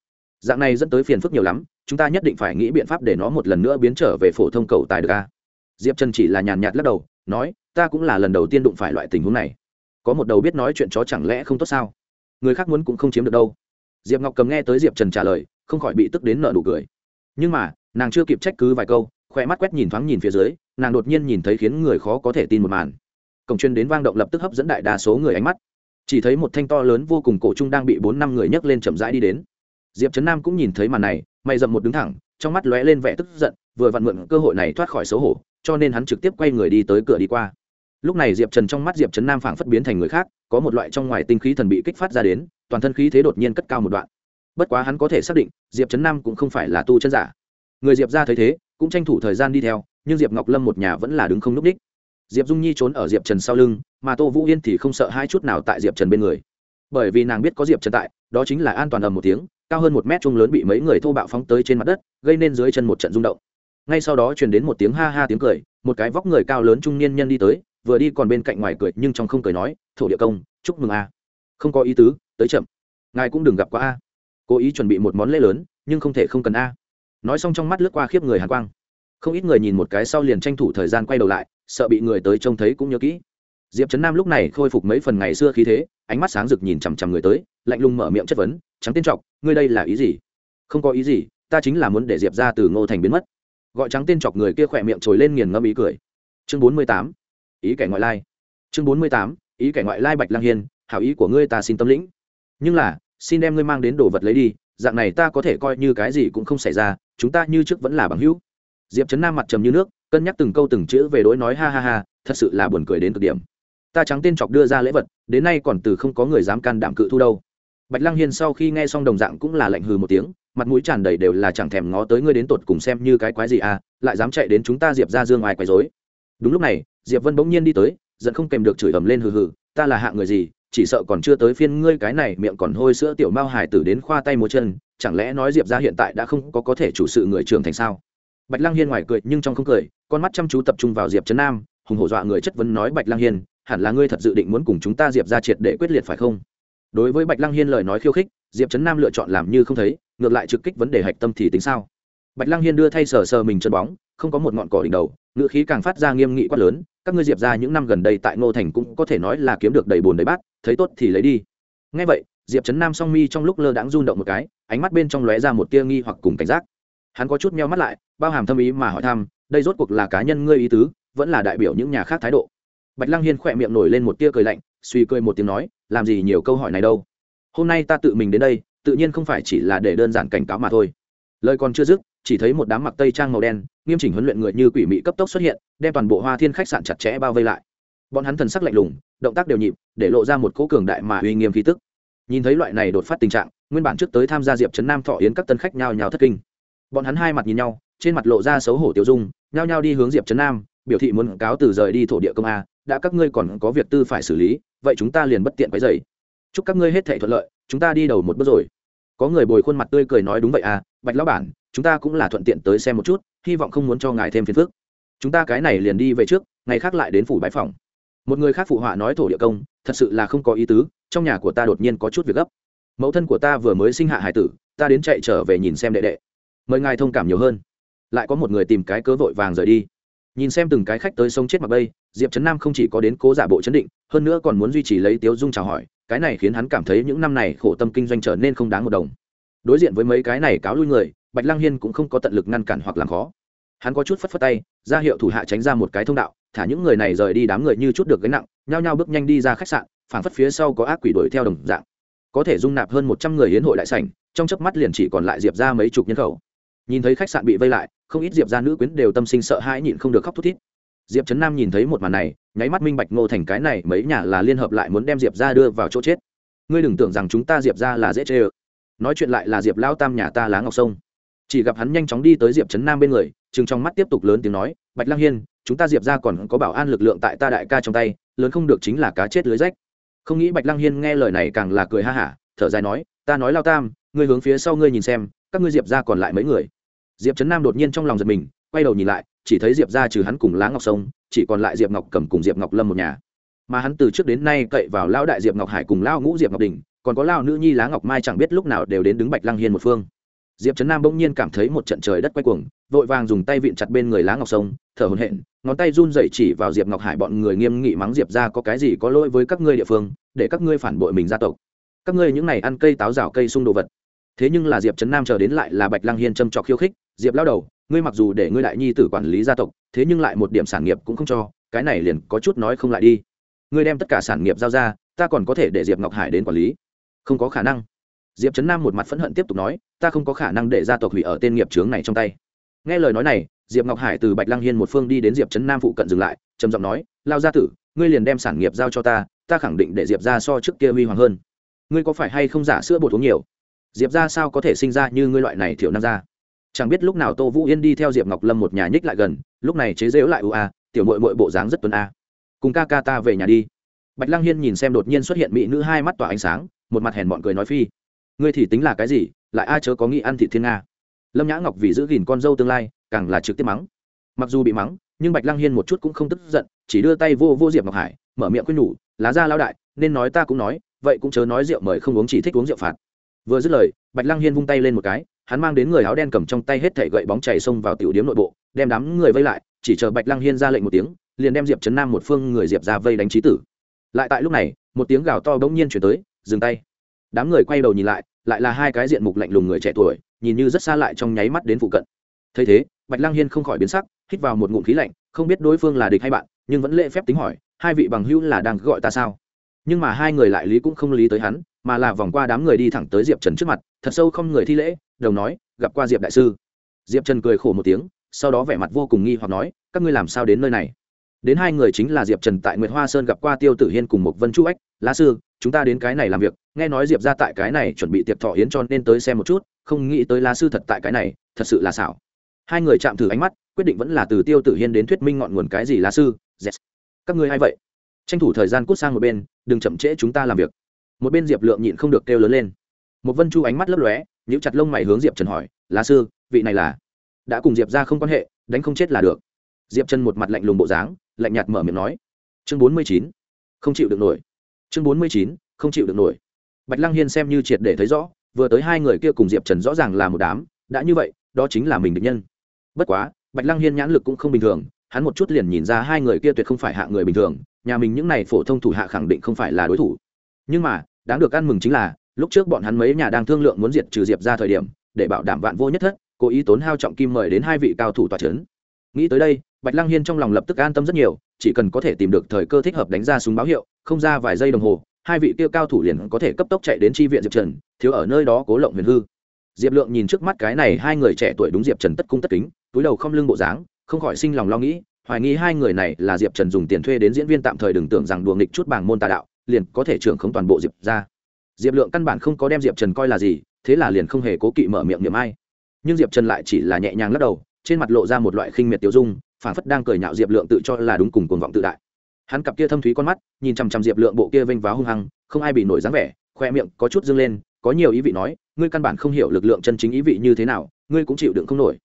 Dạng này dẫn tới phiền phức nhiều lắm, chúng ta nhất định phải nghĩ biện pháp để nó một lần nữa biến trở về phổ thông cầu tài được a. diệp trần chỉ là nhàn nhạt lắc đầu, nói, ta cũng là lần đầu tiên đụng phải loại tình huống này. Có một đầu biết nói chuyện chó chẳng lẽ không tốt sao? Người khác muốn cũng không chiếm được đâu. Diệp ngọc cầm nghe tới diệp trần trả lời, không khỏi bị tức đến nợ nụ cười. Nhưng mà, nàng chưa kịp trách cứ vài câu khoe mắt quét nhìn thoáng nhìn phía dưới nàng đột nhiên nhìn thấy khiến người khó có thể tin một màn. Cổng chuyên đến vang động lập tức hấp dẫn đại đa số người ánh mắt. Chỉ thấy một thanh to lớn vô cùng cổ trung đang bị bốn năm người nhấc lên chậm rãi đi đến. Diệp trấn nam cũng nhìn thấy màn này, mày dậm một đứng thẳng, trong mắt lóe lên vẻ tức giận, vừa vặn mượn cơ hội này thoát khỏi xấu hổ, cho nên hắn trực tiếp quay người đi tới cửa đi qua. Lúc này diệp trần trong mắt diệp trấn nam phảng phất biến thành người khác, có một loại trong ngoài tinh khí thần bị kích phát ra đến, toàn thân khí thế đột nhiên cất cao một đoạn. Bất quá hắn có thể xác định, diệp trấn nam cũng không phải là tu chân giả. Người diệp ra thấy thế, cũng tranh thủ thời gian đi theo nhưng diệp ngọc lâm một nhà vẫn là đứng không núp ú đ í c h diệp dung nhi trốn ở diệp trần sau lưng, mà tô vũ yên thì không sợ hai chút nào tại diệp trần bên người. bởi vì nàng biết có diệp trần tại, đó chính là an toàn ầm một tiếng, cao hơn một mét chung lớn bị mấy người thô bạo phóng tới trên mặt đất, gây nên dưới chân một trận rung động. ngay sau đó truyền đến một tiếng ha ha tiếng cười, một cái vóc người cao lớn trung niên nhân đi tới, vừa đi còn bên cạnh ngoài cười, nhưng trong không cười nói, thổ địa công, chúc mừng a. Không có ý tứ, tới chậm. Ngài cũng đừng gặp qua a. Cố ý chuẩn bị một món lễ lớn, nhưng không thể không cần a. Nói xong trong mắt lướt qua khiếp người hàn quang không ít người nhìn một cái sau liền tranh thủ thời gian quay đầu lại, sợ bị người tới trông thấy cũng nhớ kỹ. Diệp trấn nam lúc này khôi phục mấy phần ngày xưa khí thế, ánh mắt sáng rực nhìn chằm chằm người tới, lạnh lùng mở miệng chất vấn, trắng tên trọc, ngươi đây là ý gì? Không có ý gì, ta chính là muốn để diệp ra từ ngô thành biến mất. Gọi trắng tên chọc người kia khỏe miệng trồi lên nghiền ngâm ý cười. Chương bốn mươi tám, ý kẻ ngoại lai. Chương bốn mươi tám, ý kẻ ngoại lai bạch lang hiên, hảo ý của ngươi ta xin tâm lĩnh. Nhưng là, xin đem ngươi mang đến đồ vật lấy đi, dạng này ta có thể coi như cái gì cũng không xảy ra, chúng ta như trước vẫn là bằng hữu diệp trấn nam mặt trầm như nước, cân nhắc từng câu từng chữ về đối nói ha ha ha, thật sự là buồn cười đến cực điểm. Ta trắng tên chọc đưa ra lễ vật, đến nay còn từ không có người dám can đảm cự thu đâu. Bạch lăng hiên sau khi nghe xong đồng dạng cũng là lạnh hừ một tiếng, mặt mũi tràn đầy đều là chẳng thèm ngó tới ngươi đến tột cùng xem như cái quái gì à lại dám chạy đến chúng ta diệp ra dương ai quấy dối đúng lúc này, diệp vân bỗng nhiên đi tới dẫn không kèm được chửi ầm lên hừ hừ, ta là hạng người gì, chỉ sợ còn chưa tới phiên ngươi cái này miệng còn hôi sữa tiểu mao hải tử đến khoa tay múa chân, chẳng lẽ nói diệp ra hiện tại đã không có có thể chủ sự người trưởng thành sao? Bạch Lang hiên ngoài cười nhưng trong không cười, con mắt chăm chú tập trung vào diệp trấn nam, hùng hổ dọa người chất vấn nói, bạch Lang hiên, hẳn là ngươi thật dự định muốn cùng chúng ta diệp ra triệt để quyết liệt phải không? Đối với bạch Lang hiên lời nói khiêu khích, diệp trấn nam lựa chọn làm như không thấy, ngược lại trực kích vấn đề hạch tâm thì tính sao? Bạch Lang hiên đưa thay sờ sờ mình chân bóng, không có một ngọn cỏ đỉnh đầu, ngựa khí càng phát ra nghiêm nghị quát lớn, các ngươi diệp ra những năm gần đây tại ngô thành cũng có thể nói là kiếm được đầy bồn đầy bát, thấy tốt thì lấy đi. Ngay vậy, diệp trấn nam song mi trong lúc lơ đãng run động một cái, ánh mắt bên trong lóe ra một tia nghi hoặc cùng cảnh giác. Hắn có chút meo mắt lại bao hàm thâm ý mà hỏi thăm, đây rốt cuộc là cá nhân ngươi ý tứ, vẫn là đại biểu những nhà khác thái độ. Bạch lăng hiên khỏe miệng nổi lên một tia cười lạnh, suy cười một tiếng nói, làm gì nhiều câu hỏi này đâu. Hôm nay ta tự mình đến đây, tự nhiên không phải chỉ là để đơn giản cảnh cáo mà thôi. Lời còn chưa dứt, chỉ thấy một đám mặc tây trang màu đen, nghiêm chỉnh huấn luyện người như quỷ mị cấp tốc xuất hiện, đem toàn bộ hoa thiên khách sạn chặt chẽ bao vây lại. Bọn hắn thần sắc lạnh lùng, động tác đều nhịp, để lộ ra một cỗ cường đại mà uy nghiêm khí tức. Nhìn thấy loại này đột phát tình trạng, nguyên bản trước tới tham gia diệp trấn nam thọ yến các tân khách nhao nhao thất kinh. Bọn hắn hai mặt nhìn nhau trên mặt lộ ra xấu hổ tiêu dung, nhao nhao đi hướng diệp trấn nam, biểu thị muốn cáo từ rời đi thổ địa công a, đã các ngươi còn có việc tư phải xử lý, vậy chúng ta liền bất tiện quấy dày chúc các ngươi hết thể thuận lợi, chúng ta đi đầu một bước rồi. Có người bồi khuôn mặt tươi cười nói đúng vậy à bạch lão bản, chúng ta cũng là thuận tiện tới xem một chút, hy vọng không muốn cho ngài thêm phiền phức. Chúng ta cái này liền đi về trước, ngày khác lại đến phủ bãi phòng. Một người khác phụ họa nói thổ địa công, thật sự là không có ý tứ, trong nhà của ta đột nhiên có chút việc gấp. Mẫu thân của ta vừa mới sinh hạ hải tử, ta đến chạy trở về nhìn xem đệ đệ. Mời ngài thông cảm nhiều hơn lại có một người tìm cái cớ vội vàng rời đi. Nhìn xem từng cái khách tới sông chết mặc bây diệp trấn nam không chỉ có đến cố giả bộ chấn định, hơn nữa còn muốn duy trì lấy tiếu dung chào hỏi, cái này khiến hắn cảm thấy những năm này khổ tâm kinh doanh trở nên không đáng một đồng. Đối diện với mấy cái này cáo lui người, bạch Lang hiên cũng không có tận lực ngăn cản hoặc làm khó. Hắn có chút phất phất tay, ra hiệu thủ hạ tránh ra một cái thông đạo, thả những người này rời đi đám người như chút được gánh nặng, nhao nhao bước nhanh đi ra khách sạn, phảng phất phía sau có ác quỷ đuổi theo đồng dạng. Có thể dung nạp hơn một trăm người hiến hội đại sảnh, trong chớp mắt liền chỉ còn lại diệp ra mấy chục nhân khẩu nhìn thấy khách sạn bị vây lại, không ít diệp ra nữ quyến đều tâm sinh sợ hãi nhịn không được khóc thút thít. Diệp trấn nam nhìn thấy một màn này, nháy mắt minh bạch ngô thành cái này mấy nhà là liên hợp lại muốn đem diệp ra đưa vào chỗ chết. Ngươi đừng tưởng rằng chúng ta diệp ra là dễ chê ơ. Nói chuyện lại là diệp lao tam nhà ta lá ngọc sông. Chỉ gặp hắn nhanh chóng đi tới diệp trấn nam bên người, chừng trong mắt tiếp tục lớn tiếng nói, bạch lang hiên, chúng ta diệp ra còn có bảo an lực lượng tại ta đại ca trong tay, lớn không được chính là cá chết lưới rách. Không nghĩ bạch lang hiên nghe lời này càng là cười ha hả, thở dài nói, ta nói lao tam, ngươi hướng phía sau ngươi nhìn xem các ngươi diệp ra còn lại mấy người diệp trấn nam đột nhiên trong lòng giật mình quay đầu nhìn lại chỉ thấy diệp ra trừ hắn cùng lá ngọc sông chỉ còn lại diệp ngọc cầm cùng diệp ngọc lâm một nhà mà hắn từ trước đến nay cậy vào lão đại diệp ngọc hải cùng lao ngũ diệp ngọc đình còn có lao nữ nhi lá ngọc mai chẳng biết lúc nào đều đến đứng bạch lăng hiên một phương diệp trấn nam bỗng nhiên cảm thấy một trận trời đất quay cuồng vội vàng dùng tay vịn chặt bên người lá ngọc sông thở hổn hển ngón tay run dậy chỉ vào diệp ngọc hải bọn người nghiêm nghị mắng diệp ra có cái gì có lỗi với các ngươi địa phương để các ngươi phản bội mình gia tộc các ngươi những này ăn cây táo rào cây sung đồ vật thế nhưng là diệp trấn nam chờ đến lại là bạch lăng hiên châm trọc khiêu khích, diệp lao đầu, ngươi mặc dù để ngươi đại nhi tử quản lý gia tộc, thế nhưng lại một điểm sản nghiệp cũng không cho, cái này liền có chút nói không lại đi. Ngươi đem tất cả sản nghiệp giao ra, ta còn có thể để diệp ngọc hải đến quản lý. Không có khả năng. Diệp trấn nam một mặt phẫn hận tiếp tục nói, ta không có khả năng để gia tộc hủy ở tên nghiệp trướng này trong tay. Nghe lời nói này, diệp ngọc hải từ bạch lăng hiên một phương đi đến diệp trấn nam phụ cận dừng lại, trầm giọng nói, lao gia tử, ngươi liền đem sản nghiệp giao cho ta ta khẳng định để diệp ra so trước kia huy hoàng hơn. Ngươi có phải hay không giả sữa bột uống nhiều? Diệp ra sao có thể sinh ra như ngươi loại này thiểu năng ra? Chẳng biết lúc nào tô vũ yên đi theo diệp ngọc lâm một nhà nhích lại gần, lúc này chế dễu lại ưu a, tiểu mội mội bộ dáng rất tuấn a. Cùng ca ca ta về nhà đi. Bạch Lang hiên nhìn xem đột nhiên xuất hiện mỹ nữ hai mắt tỏa ánh sáng, một mặt hèn bọn cười nói phi. Ngươi thì tính là cái gì? Lại ai chớ có nghĩ ăn thị thiên nga? Lâm nhã ngọc vì giữ gìn con dâu tương lai, càng là trực tiếp mắng. Mặc dù bị mắng, nhưng bạch Lang hiên một chút cũng không tức giận, chỉ đưa tay vô vô diệp ngọc hải, mở miệng quyết nhủ, lá ra lao đại, nên nói ta cũng nói, vậy cũng chớ nói rượu mời không uống, chỉ thích uống rượu phạt vừa dứt lời, bạch lăng hiên vung tay lên một cái, hắn mang đến người áo đen cầm trong tay hết thảy gậy bóng chảy xông vào tiểu điếm nội bộ, đem đám người vây lại, chỉ chờ bạch lăng hiên ra lệnh một tiếng, liền đem diệp trấn nam một phương người diệp ra vây đánh trí tử. Lại tại lúc này, một tiếng gào to bỗng nhiên chuyển tới, dừng tay. Đám người quay đầu nhìn lại lại là hai cái diện mục lạnh lùng người trẻ tuổi, nhìn như rất xa lại trong nháy mắt đến phụ cận. Thấy thế, bạch lăng hiên không khỏi biến sắc, hít vào một ngụm khí lạnh, không biết đối phương là địch hay bạn, nhưng vẫn lễ phép tính hỏi, hai vị bằng hữu là đang gọi ta sao? Nhưng mà hai người lại lý cũng không lý tới hắn, mà là vòng qua đám người đi thẳng tới diệp trần trước mặt, thật sâu không người thi lễ, đồng nói, gặp qua diệp đại sư. Diệp trần cười khổ một tiếng, sau đó vẻ mặt vô cùng nghi hoặc nói, các ngươi làm sao đến nơi này? Đến hai người chính là diệp trần tại nguyệt hoa sơn gặp qua tiêu tử hiên cùng một vân chu ách, lá sư, chúng ta đến cái này làm việc, nghe nói diệp ra tại cái này chuẩn bị tiệc thọ yến cho nên tới xem một chút, không nghĩ tới lá sư thật tại cái này, thật sự là xảo. Hai người chạm thử ánh mắt, quyết định vẫn là từ tiêu tử hiên đến thuyết minh ngọn nguồn cái gì, lá sư yes. các ngươi hay vậy tranh thủ thời gian cút sang một bên, đừng chậm trễ chúng ta làm việc. Một bên diệp lượng nhịn không được kêu lớn lên. Một vân chu ánh mắt lấp lóe, nhíu chặt lông mày hướng diệp trần hỏi, lá sư, vị này là? Đã cùng diệp ra không quan hệ, đánh không chết là được. Diệp trần một mặt lạnh lùng bộ dáng, lạnh nhạt mở miệng nói, chương bốn mươi chín, không chịu được nổi. Chương bốn mươi chín, không chịu được nổi. Bạch lăng hiên xem như triệt để thấy rõ, vừa tới hai người kia cùng diệp trần rõ ràng là một đám, đã như vậy, đó chính là mình định nhân. Bất quá, bạch lăng hiên nhãn lực cũng không bình thường hắn một chút liền nhìn ra hai người kia tuyệt không phải hạ người bình thường, nhà mình những này phổ thông thủ hạ khẳng định không phải là đối thủ. Nhưng mà, đáng được ăn mừng chính là, lúc trước bọn hắn mấy nhà đang thương lượng muốn diệt trừ diệp ra thời điểm, để bảo đảm vạn vô nhất thất, cố ý tốn hao trọng kim mời đến hai vị cao thủ tòa c h ấ n nghĩ tới đây, bạch lăng hiên trong lòng lập tức an tâm rất nhiều, chỉ cần có thể tìm được thời cơ thích hợp đánh ra súng báo hiệu, không ra vài giây đồng hồ, hai vị kia cao thủ liền có thể cấp tốc chạy đến tri viện diệp trần, thiếu ở nơi đó cố lộng huyền hư. Diệp lượng nhìn trước mắt cái này hai người trẻ tuổi đúng diệp trần tất cung tất kính, túi đầu không lưng bộ dáng không khỏi sinh lòng lo nghĩ, hoài nghi hai người này là diệp trần dùng tiền thuê đến diễn viên tạm thời đừng tưởng rằng đùa nghịch chút bảng môn tà đạo, liền có thể trưởng không toàn bộ diệp ra. Diệp lượng căn bản không có đem diệp trần coi là gì, thế là liền không hề cố kỵ mở miệng niệm ai. Nhưng diệp trần lại chỉ là nhẹ nhàng lắc đầu, trên mặt lộ ra một loại khinh miệt tiêu dung phản phất đang cười nhạo diệp lượng tự cho là đúng cùng cuồng vọng tự đại. Hắn cặp kia thâm thúy con mắt, nhìn chằm chằm diệp lượng bộ kia vênh váo hung hăng, không ai bị nổi dáng vẻ, khoe miệng có chút dâng lên, có nhiều ý vị nói, ngươi căn bản không hiểu lực lượng chân chính ý vị như thế nào, ngươi cũng chịu đựng không nổi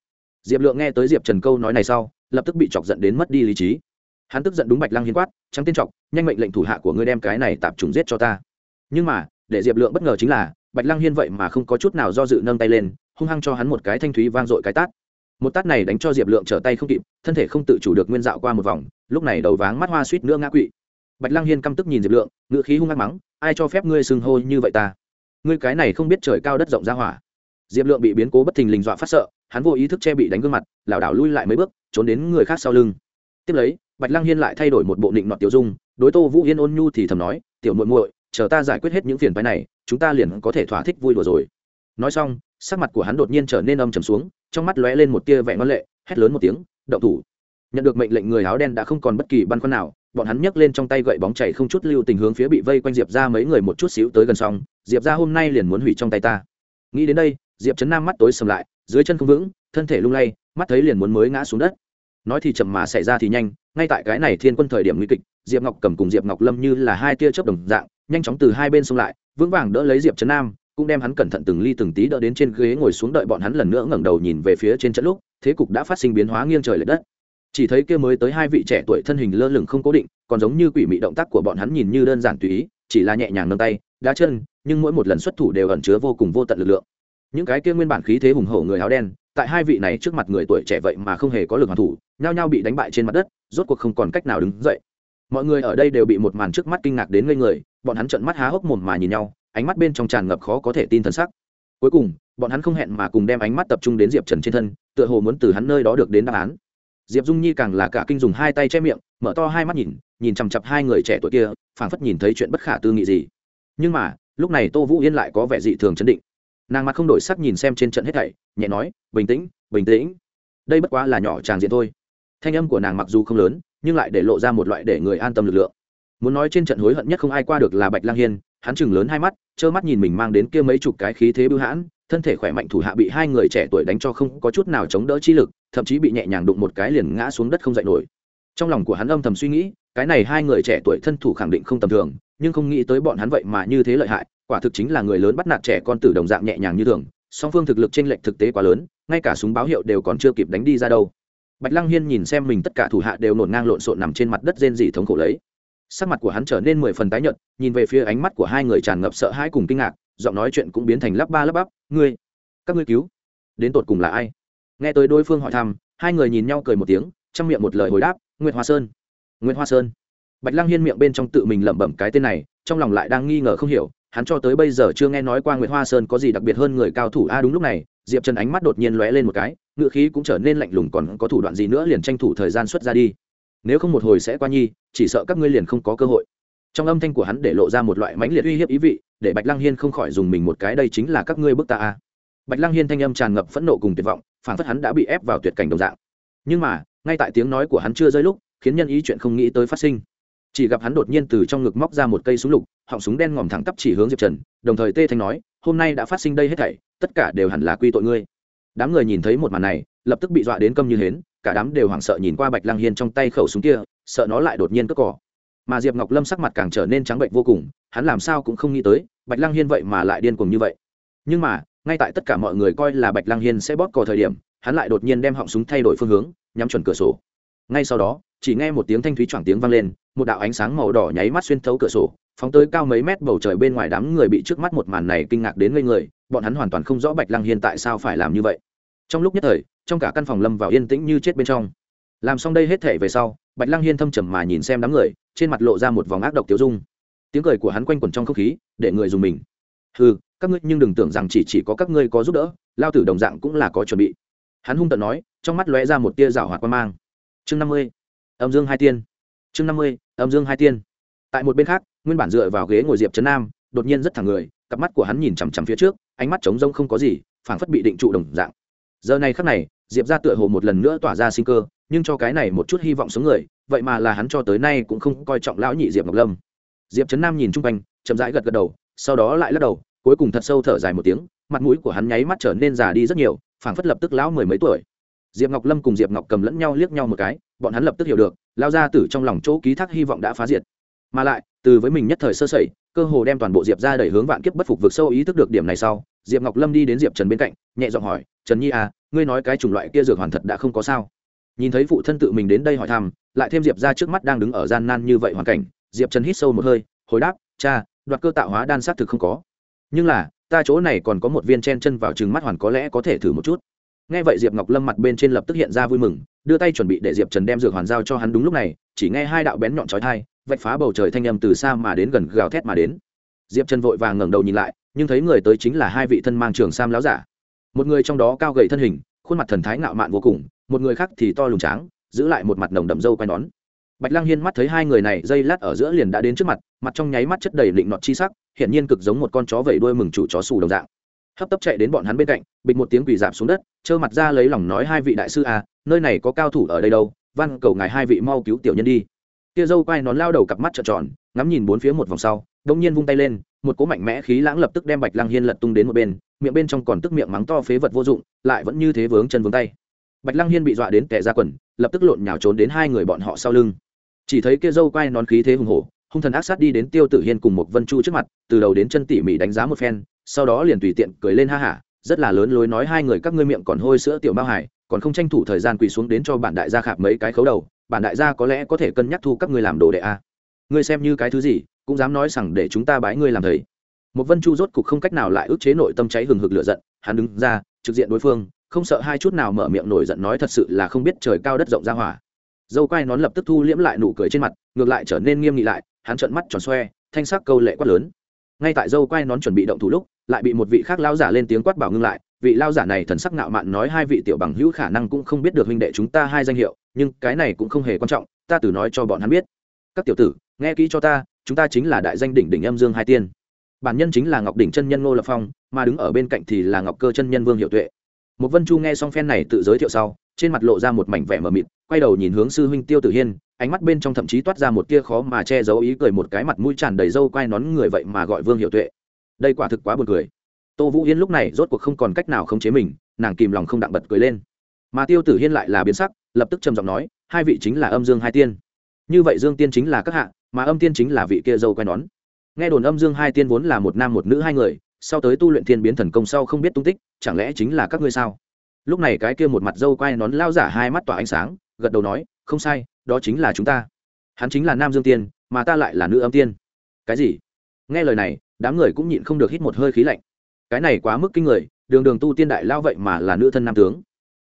diệp lượng nghe tới diệp trần câu nói này sau, lập tức bị chọc giận đến mất đi lý trí. Hắn tức giận đúng bạch lăng hiến quát, trắng tên trọc, nhanh mệnh lệnh thủ hạ của ngươi đem cái này tạp trùng giết cho ta. Nhưng mà, để diệp lượng bất ngờ chính là, bạch lăng hiên vậy mà không có chút nào do dự nâng tay lên, hung hăng cho hắn một cái thanh thúy vang dội cái tát. Một tát này đánh cho diệp lượng trở tay không kịp, thân thể không tự chủ được nguyên dạo qua một vòng, lúc này đầu váng mắt hoa suýt nữa ngã quỵ. Bạch lăng hiên căm tức nhìn diệp lượng ngựa khí hung hăng mắng, ai cho phép ngươi xưng hô như vậy ta? Ngươi cái này không biết trời cao đất rộng ra hỏa diệp lượng bị biến cố bất thình lình dọa phát sợ, hắn vô ý thức che bị đánh gương mặt, lảo đảo lui lại mấy bước, trốn đến người khác sau lưng. Tiếp lấy, bạch lăng hiên lại thay đổi một bộ định nọt tiểu dung, đối tô vũ yên ôn nhu thì thầm nói, tiểu muội muội, chờ ta giải quyết hết những phiền phái này, chúng ta liền có thể thỏa thích vui đùa rồi. Nói xong, sắc mặt của hắn đột nhiên trở nên âm trầm xuống, trong mắt lóe lên một tia vẻ ngon lệ, hét lớn một tiếng, động thủ. Nhận được mệnh lệnh người áo đen đã không còn bất kỳ băn khoăn nào, bọn hắn nhấc lên trong tay gậy bóng chảy không chút lưu tình hướng phía bị vây quanh diệp ra mấy người một chút xíu tới gần xong, diệp ra hôm nay liền muốn hủy trong tay ta. Nghĩ đến đây diệp trấn nam mắt tối sầm lại, dưới chân không vững, thân thể lung lay, mắt thấy liền muốn mới ngã xuống đất. Nói thì chậm mà xảy ra thì nhanh, ngay tại cái này thiên quân thời điểm nguy kịch, diệp ngọc cầm cùng diệp ngọc lâm như là hai tia chớp đồng dạng, nhanh chóng từ hai bên xông lại, vững vàng đỡ lấy diệp trấn nam, cũng đem hắn cẩn thận từng ly từng tí đỡ đến trên ghế ngồi xuống đợi bọn hắn lần nữa ngẩng đầu nhìn về phía trên trận lúc, thế cục đã phát sinh biến hóa nghiêng trời l ệ đất. Chỉ thấy kia mới tới hai vị trẻ tuổi thân hình lơ lửng không cố định, còn giống như quỷ mị động tác của bọn hắn nhìn như đơn giản tùy ý, chỉ là nhẹ nhàng nâng tay, đá chân, nhưng mỗi một lần xuất thủ đều ẩn chứa vô cùng vô tận lực lượng những cái kia nguyên bản khí thế hùng hổ người áo đen, tại hai vị này trước mặt người tuổi trẻ vậy mà không hề có lực hoàn thủ, nhao nhao bị đánh bại trên mặt đất, rốt cuộc không còn cách nào đứng dậy. Mọi người ở đây đều bị một màn trước mắt kinh ngạc đến ngây người, bọn hắn trợn mắt há hốc mồm mà nhìn nhau, ánh mắt bên trong tràn ngập khó có thể tin thần sắc. Cuối cùng, bọn hắn không hẹn mà cùng đem ánh mắt tập trung đến diệp trần trên thân, tựa hồ muốn từ hắn nơi đó được đến đáp án. Diệp dung nhi càng là cả kinh dùng hai tay che miệng, mở to hai mắt nhìn nhìn chằm chặp hai người trẻ tuổi kia, phảng phất nhìn thấy chuyện bất khả tư nghị gì. Nhưng mà, lúc này tô vũ yên lại có vẻ dị thường chấn định nàng mặt không đổi sắc nhìn xem trên trận hết thảy, nhẹ nói, bình tĩnh bình tĩnh. Đây bất quá là nhỏ tràng diện thôi. Thanh âm của nàng mặc dù không lớn, nhưng lại để lộ ra một loại để người an tâm lực lượng. Muốn nói trên trận hối hận nhất không ai qua được là bạch lang hiên, hắn chừng lớn hai mắt, trơ mắt nhìn mình mang đến kia mấy chục cái khí thế bưu hãn, thân thể khỏe mạnh thủ hạ bị hai người trẻ tuổi đánh cho không có chút nào chống đỡ chi lực, thậm chí bị nhẹ nhàng đụng một cái liền ngã xuống đất không dậy nổi. Trong lòng của hắn âm thầm suy nghĩ, cái này hai người trẻ tuổi thân thủ khẳng định không tầm thường nhưng không nghĩ tới bọn hắn vậy mà như thế lợi hại, quả thực chính là người lớn bắt nạt trẻ con tử đồng dạng nhẹ nhàng như thường, song phương thực lực trên lệnh thực tế quá lớn, ngay cả súng báo hiệu đều còn chưa kịp đánh đi ra đâu. Bạch lăng hiên nhìn xem mình tất cả thủ hạ đều nổn ngang lộn xộn nằm trên mặt đất rên dỉ thống khổ lấy. Sắc mặt của hắn trở nên mười phần tái nhợt, nhìn về phía ánh mắt của hai người tràn ngập sợ hãi cùng kinh ngạc, giọng nói chuyện cũng biến thành lắp ba lắp bắp, ngươi, các ngươi cứu, đến tột cùng là ai? Nghe tới đối phương hỏi thăm, hai người nhìn nhau cười một tiếng, trong miệng một lời hồi đáp, nguyệt hoa sơn, nguyệt hoa sơn bạch lăng hiên miệng bên trong tự mình lẩm bẩm cái tên này, trong lòng lại đang nghi ngờ không hiểu, hắn cho tới bây giờ chưa nghe nói qua nguyễn hoa sơn có gì đặc biệt hơn người cao thủ. A đúng lúc này, diệp trần ánh mắt đột nhiên lóe lên một cái ngự khí cũng trở nên lạnh lùng, còn có thủ đoạn gì nữa liền tranh thủ thời gian xuất ra đi. Nếu không một hồi sẽ qua nhi, chỉ sợ các ngươi liền không có cơ hội. Trong âm thanh của hắn để lộ ra một loại mãnh liệt uy hiếp ý vị, để bạch lăng hiên không khỏi dùng mình một cái, đây chính là các ngươi bức ta a bạch lăng hiên thanh âm tràn ngập phẫn nộ cùng tuyệt vọng phản phất hắn đã bị ép vào tuyệt cảnh đồng dạng. Nhưng mà, ngay tại tiếng nói của hắn chưa rơi lúc, khiến nhân ý chuyện không nghĩ tới phát sinh chỉ gặp hắn đột nhiên từ trong ngực móc ra một cây súng lục, họng súng đen ngòm thẳng tắp chỉ hướng diệp trần, đồng thời tê thanh nói, hôm nay đã phát sinh đây hết thảy, tất cả đều hẳn là quy tội ngươi. Đám người nhìn thấy một màn này, lập tức bị dọa đến câm như hến, cả đám đều hoảng sợ nhìn qua bạch lang hiên trong tay khẩu súng kia, sợ nó lại đột nhiên cất cỏ. Mà diệp ngọc lâm sắc mặt càng trở nên trắng bệnh vô cùng, hắn làm sao cũng không nghĩ tới, bạch lang hiên vậy mà lại điên cuồng như vậy. Nhưng mà, ngay tại tất cả mọi người coi là bạch lang hiên sẽ bóp cò thời điểm, hắn lại đột nhiên đem họng súng thay đổi phương hướng, nhắm chuẩn cửa sổ. Ngay sau đó, chỉ nghe một tiếng thanh thúy choảng tiếng vang lên một đạo ánh sáng màu đỏ nháy mắt xuyên thấu cửa sổ, phóng tới cao mấy mét bầu trời bên ngoài đám người bị trước mắt một màn này kinh ngạc đến ngây người, bọn hắn hoàn toàn không rõ bạch lăng hiên tại sao phải làm như vậy. Trong lúc nhất thời, trong cả căn phòng lâm vào yên tĩnh như chết bên trong. Làm xong đây hết thể về sau, bạch lăng hiên thâm trầm mà nhìn xem đám người, trên mặt lộ ra một vòng ác độc tiêu dung. Tiếng cười của hắn quanh quẩn trong không khí, để người dùng mình. Ừ các ngươi nhưng đừng tưởng rằng chỉ chỉ có các ngươi có giúp đỡ, lao tử đồng dạng cũng là có chuẩn bị. Hắn hung tận nói, trong mắt lóe ra một tia rào hoạt quan mang. Chương năm mươi, âm dương hai tiên chương năm mươi, âm dương hai tiên. Tại một bên khác, nguyên bản dựa vào ghế ngồi diệp trấn nam, đột nhiên rất thẳng người, cặp mắt của hắn nhìn chằm chằm phía trước, ánh mắt trống rông không có gì, phảng phất bị định trụ đồng dạng. Giờ này khắc này, diệp ra tựa hồ một lần nữa tỏa ra sinh cơ, nhưng cho cái này một chút hy vọng sống người, vậy mà là hắn cho tới nay cũng không coi trọng lão nhị diệp ngọc lâm. Diệp trấn nam nhìn chung quanh, chậm rãi gật gật đầu, sau đó lại lắc đầu, cuối cùng thật sâu thở dài một tiếng, mặt mũi của hắn nháy mắt trở nên già đi rất nhiều, phảng phất lập tức lão mười mấy tuổi. Diệp ngọc lâm cùng diệp ngọc cầm lẫn nhau liếc nhau một cái bọn hắn lập tức hiểu được, lao ra từ trong lòng chỗ ký thác hy vọng đã phá diệt. Mà lại, từ với mình nhất thời sơ sẩy, cơ hồ đem toàn bộ diệp ra đẩy hướng vạn kiếp bất phục vực sâu ý thức được điểm này sau, diệp ngọc lâm đi đến diệp trần bên cạnh, nhẹ giọng hỏi, trần nhi à ngươi nói cái chủng loại kia dược hoàn thật đã không có sao? Nhìn thấy phụ thân tự mình đến đây hỏi thăm, lại thêm diệp ra trước mắt đang đứng ở gian nan như vậy hoàn cảnh, diệp trần hít sâu một hơi, hồi đáp, cha, đoạt cơ tạo hóa đan xác thực không có. Nhưng là, ta chỗ này còn có một viên chen chân vào chừng mắt hoàn có lẽ có thể thử một chút nghe vậy diệp ngọc lâm mặt bên trên lập tức hiện ra vui mừng, đưa tay chuẩn bị để diệp trần đem dược hoàn giao cho hắn đúng lúc này, chỉ nghe hai đạo bén nhọn trói thai vạch phá bầu trời thanh â m từ xa mà đến gần gào thét mà đến. Diệp trần vội vàng ngẩng đầu nhìn lại, nhưng thấy người tới chính là hai vị thân mang trường sam láo giả. Một người trong đó cao gầy thân hình, khuôn mặt thần thái ngạo mạn vô cùng, một người khác thì to lùng tráng, giữ lại một mặt nồng đậm dâu quai nón. Bạch Lang hiên mắt thấy hai người này dây lát ở giữa liền đã đến trước mặt mặt trong nháy mắt chất đầy lịnh nọt chi sắc, hiển nhiên cực giống một con chó vẩy đuôi mừng chủ chó xù đồng dạng hấp tấp chạy đến bọn hắn bên cạnh, bịch một tiếng quỳ dạp xuống đất, trơ mặt ra lấy lòng nói hai vị đại sư à nơi này có cao thủ ở đây đâu văn cầu ngài hai vị mau cứu tiểu nhân đi. Kia dâu quai nón lao đầu cặp mắt trợn tròn, ngắm nhìn bốn phía một vòng sau, đông nhiên vung tay lên, một cỗ mạnh mẽ khí lãng lập tức đem bạch lăng hiên lật tung đến một bên, miệng bên trong còn tức miệng mắng to phế vật vô dụng, lại vẫn như thế vướng chân vướng tay. Bạch lăng hiên bị dọa đến tẻ ra quần, lập tức lộn nhào trốn đến hai người bọn họ sau lưng. Chỉ thấy kia dâu quai nón khí thế hùng hổ, hung thần ác sát đi đến tiêu tử hiên cùng một vân chu trước mặt, từ đầu đến chân tỉ mỉ đánh giá một phen sau đó liền tùy tiện cười lên ha hả, rất là lớn lối nói hai người các ngươi miệng còn hôi sữa tiểu bao hải, còn không tranh thủ thời gian quỳ xuống đến cho bản đại gia khạp mấy cái khấu đầu, bản đại gia có lẽ có thể cân nhắc thu các ngươi làm đồ đệ a. Ngươi xem như cái thứ gì, cũng dám nói rằng để chúng ta bái ngươi làm thầy. Một vân chu rốt cục không cách nào lại ức chế nội tâm cháy hừng hực lửa giận, hắn đứng ra, trực diện đối phương, không sợ hai chút nào mở miệng nổi giận nói thật sự là không biết trời cao đất rộng ra hỏa. Dâu quai nón lập tức thu liễm lại nụ cười trên mặt, ngược lại trở nên nghiêm nghị lại, hắn trợn mắt tròn xoe, thanh sắc câu lệ quát lớn. Ngay tại dâu quai nón chuẩn bị động thủ lúc lại bị một vị khác lao giả lên tiếng quát bảo ngưng lại, vị lao giả này thần sắc ngạo mạn nói hai vị tiểu bằng hữu khả năng cũng không biết được huynh đệ chúng ta hai danh hiệu, nhưng cái này cũng không hề quan trọng, ta từ nói cho bọn hắn biết. Các tiểu tử, nghe kỹ cho ta, chúng ta chính là đại danh đỉnh đỉnh âm dương hai tiên. Bản nhân chính là ngọc đỉnh chân nhân ngô lập phong, mà đứng ở bên cạnh thì là ngọc cơ chân nhân vương hiệu tuệ. Một vân chu nghe xong phen này tự giới thiệu sau, trên mặt lộ ra một mảnh vẻ mờ mịt, quay đầu nhìn hướng sư huynh tiêu tử hiên, ánh mắt bên trong thậm chí toát ra một tia khó mà che giấu ý cười một cái mặt mũi tràn đầy râu quai nón người vậy mà gọi vương hiệu tuệ đây quả thực quá buồn cười. Tô vũ yên lúc này rốt cuộc không còn cách nào khống chế mình, nàng kìm lòng không đặng bật cười lên. Mà tiêu tử hiên lại là biến sắc, lập tức trầm giọng nói, hai vị chính là âm dương hai tiên. Như vậy dương tiên chính là các hạ, mà âm tiên chính là vị kia dâu quai nón. Nghe đồn âm dương hai tiên vốn là một nam một nữ hai người, sau tới tu luyện thiên biến thần công sau không biết tung tích, chẳng lẽ chính là các ngươi sao? Lúc này cái kia một mặt dâu quai nón lao giả hai mắt tỏa ánh sáng, gật đầu nói, không sai, đó chính là chúng ta. Hắn chính là nam dương tiên, mà ta lại là nữ âm tiên. Cái gì? Nghe lời này đám người cũng nhịn không được hít một hơi khí lạnh. Cái này quá mức kinh người, đường đường tu tiên đại lao vậy mà là nữ thân nam tướng.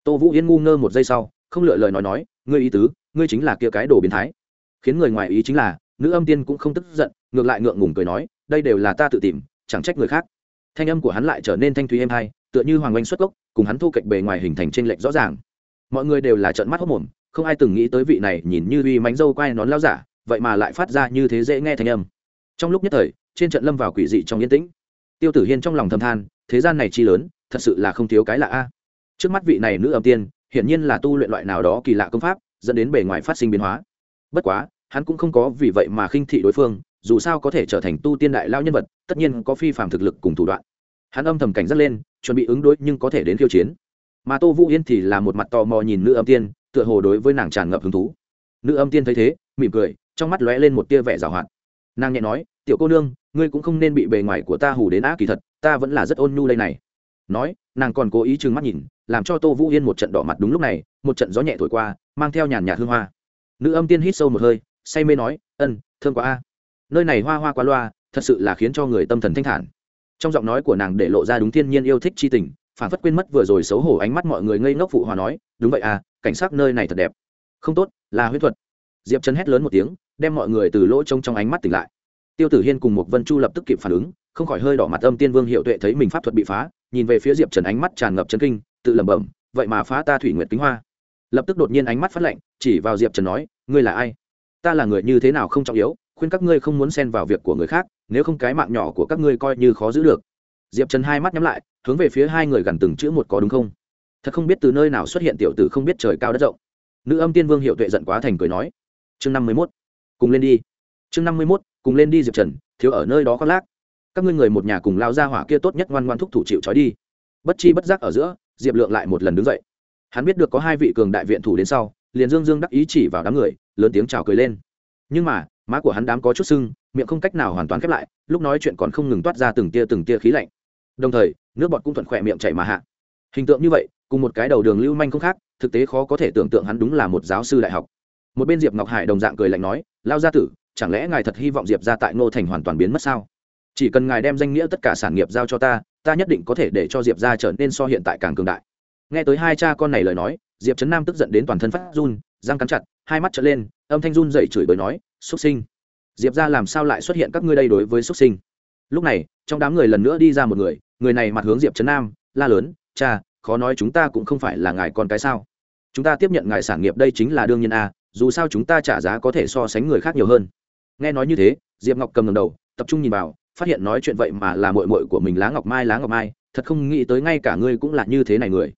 Tô vũ yên ngu ngơ một giây sau, không lựa lời nói nói, ngươi ý tứ, ngươi chính là kia cái đồ biến thái. Khiến người ngoài ý chính là, nữ âm tiên cũng không tức giận, ngược lại ngượng ngùng cười nói, đây đều là ta tự tìm, chẳng trách người khác. Thanh âm của hắn lại trở nên thanh thúy êm hai tựa như hoàng oanh xuất gốc, cùng hắn thu cạnh bề ngoài hình thành t r ê n lệch rõ ràng. Mọi người đều là trợn mắt hốc mồm không ai từng nghĩ tới vị này nhìn như uy mánh dâu quai nón lao giả, vậy mà lại phát ra như thế dễ nghe thanh âm. Trong lúc nhất thời trên trận lâm vào quỷ dị trong yên tĩnh. Tiêu tử hiên trong lòng thầm than, thế gian này chi lớn, thật sự là không thiếu cái lạ a. Trước mắt vị này nữ âm tiên, hiển nhiên là tu luyện loại nào đó kỳ lạ công pháp, dẫn đến bề ngoài phát sinh biến hóa. Bất quá, hắn cũng không có vì vậy mà khinh thị đối phương, dù sao có thể trở thành tu tiên đại lao nhân vật, tất nhiên có phi phạm thực lực cùng thủ đoạn. Hắn âm thầm cảnh giác lên, chuẩn bị ứng đối nhưng có thể đến khiêu chiến. Mà tô vũ yên thì là một mặt tò mò nhìn nữ âm tiên, tựa hồ đối với nàng tràn ngập hứng thú. Nữ âm tiên thấy thế, mỉm cười, trong mắt lóe lên một tia vẻ g à o hạn nàng nhẹ nói, tiểu cô nương ngươi cũng không nên bị bề ngoài của ta hù đến ác kỳ thật, ta vẫn là rất ôn nhu đây này. Nói, nàng còn cố ý trừng mắt nhìn, làm cho tô vũ yên một trận đỏ mặt đúng lúc này, một trận gió nhẹ thổi qua, mang theo nhàn nhạt hương hoa. Nữ âm tiên hít sâu một hơi, say mê nói, ân, thương quá a. Nơi này hoa hoa qua loa, thật sự là khiến cho người tâm thần thanh thản. Trong giọng nói của nàng để lộ ra đúng thiên nhiên yêu thích c h i tình phản phất quên mất vừa rồi xấu hổ ánh mắt mọi người ngây ngốc phụ hòa nói, đúng vậy à cảnh sát nơi này thật đẹp. Không tốt, là huyết thuật. Diệp chân hét lớn một tiếng, đem mọi người từ lỗ trông trong ánh mắt tỉnh lại tiêu tử hiên cùng một vân chu lập tức kịp phản ứng, không khỏi hơi đỏ mặt âm tiên vương hiệu tuệ thấy mình pháp thuật bị phá, nhìn về phía diệp trần ánh mắt tràn ngập chân kinh, tự lẩm bẩm, vậy mà phá ta thủy nguyệt kính hoa. Lập tức đột nhiên ánh mắt phát lạnh, chỉ vào diệp trần nói, ngươi là ai? Ta là người như thế nào không trọng yếu, khuyên các ngươi không muốn xen vào việc của người khác, nếu không cái mạng nhỏ của các ngươi coi như khó giữ được. Diệp trần hai mắt nhắm lại, hướng về phía hai người gần từng chữ một có đúng không? Thật không biết từ nơi nào xuất hiện tiểu tử không biết trời cao đất rộng. Nữ âm tiên vương hiệu tuệ giận quá thành cười nói, chương năm mươi mốt, cùng lên đi. Chương năm mươi mốt cùng lên đi diệp trần, thiếu ở nơi đó khoác lác. Các ngươi người một nhà cùng lao ra hỏa kia tốt nhất ngoan ngoan thúc thủ chịu trói đi. Bất chi bất giác ở giữa, diệp lượng lại một lần đứng dậy. Hắn biết được có hai vị cường đại viện thủ đến sau, liền dương dương đắc ý chỉ vào đám người, lớn tiếng chào cười lên. Nhưng mà, má của hắn đám có chút sưng, miệng không cách nào hoàn toàn khép lại, lúc nói chuyện còn không ngừng toát ra từng tia từng tia khí lạnh. Đồng thời, nước bọt cũng thuận khỏe miệng chảy mà hạ. Hình tượng như vậy, cùng một cái đầu đường lưu manh không khác, thực tế khó có thể tưởng tượng hắn đúng là một giáo sư đại học. Một bên diệp ngọc hải đồng dạng cười lạnh nói, lao gia tử chẳng lẽ ngài thật hy vọng diệp ra tại ngô thành hoàn toàn biến mất sao? Chỉ cần ngài đem danh nghĩa tất cả sản nghiệp giao cho ta ta nhất định có thể để cho diệp ra trở nên so hiện tại càng cường đại. Nghe tới hai cha con này lời nói, diệp trấn nam tức giận đến toàn thân phát run, răng cắn chặt, hai mắt trở lên, âm thanh run dậy chửi bới nói xuất sinh, diệp ra làm sao lại xuất hiện các ngươi đây đối với xuất sinh? Lúc này, trong đám người lần nữa đi ra một người người này mặt hướng diệp trấn nam, la lớn, cha, khó nói chúng ta cũng không phải là ngài con cái sao? Chúng ta tiếp nhận ngài sản nghiệp đây chính là đương nhiên a dù sao chúng ta trả giá có thể so sánh người khác nhiều hơn nghe nói như thế, diệp ngọc cầm ngầm đầu, tập trung nhìn vào, phát hiện nói chuyện vậy mà là mội mội của mình lá ngọc mai, lá ngọc mai, thật không nghĩ tới ngay cả ngươi cũng là như thế này người.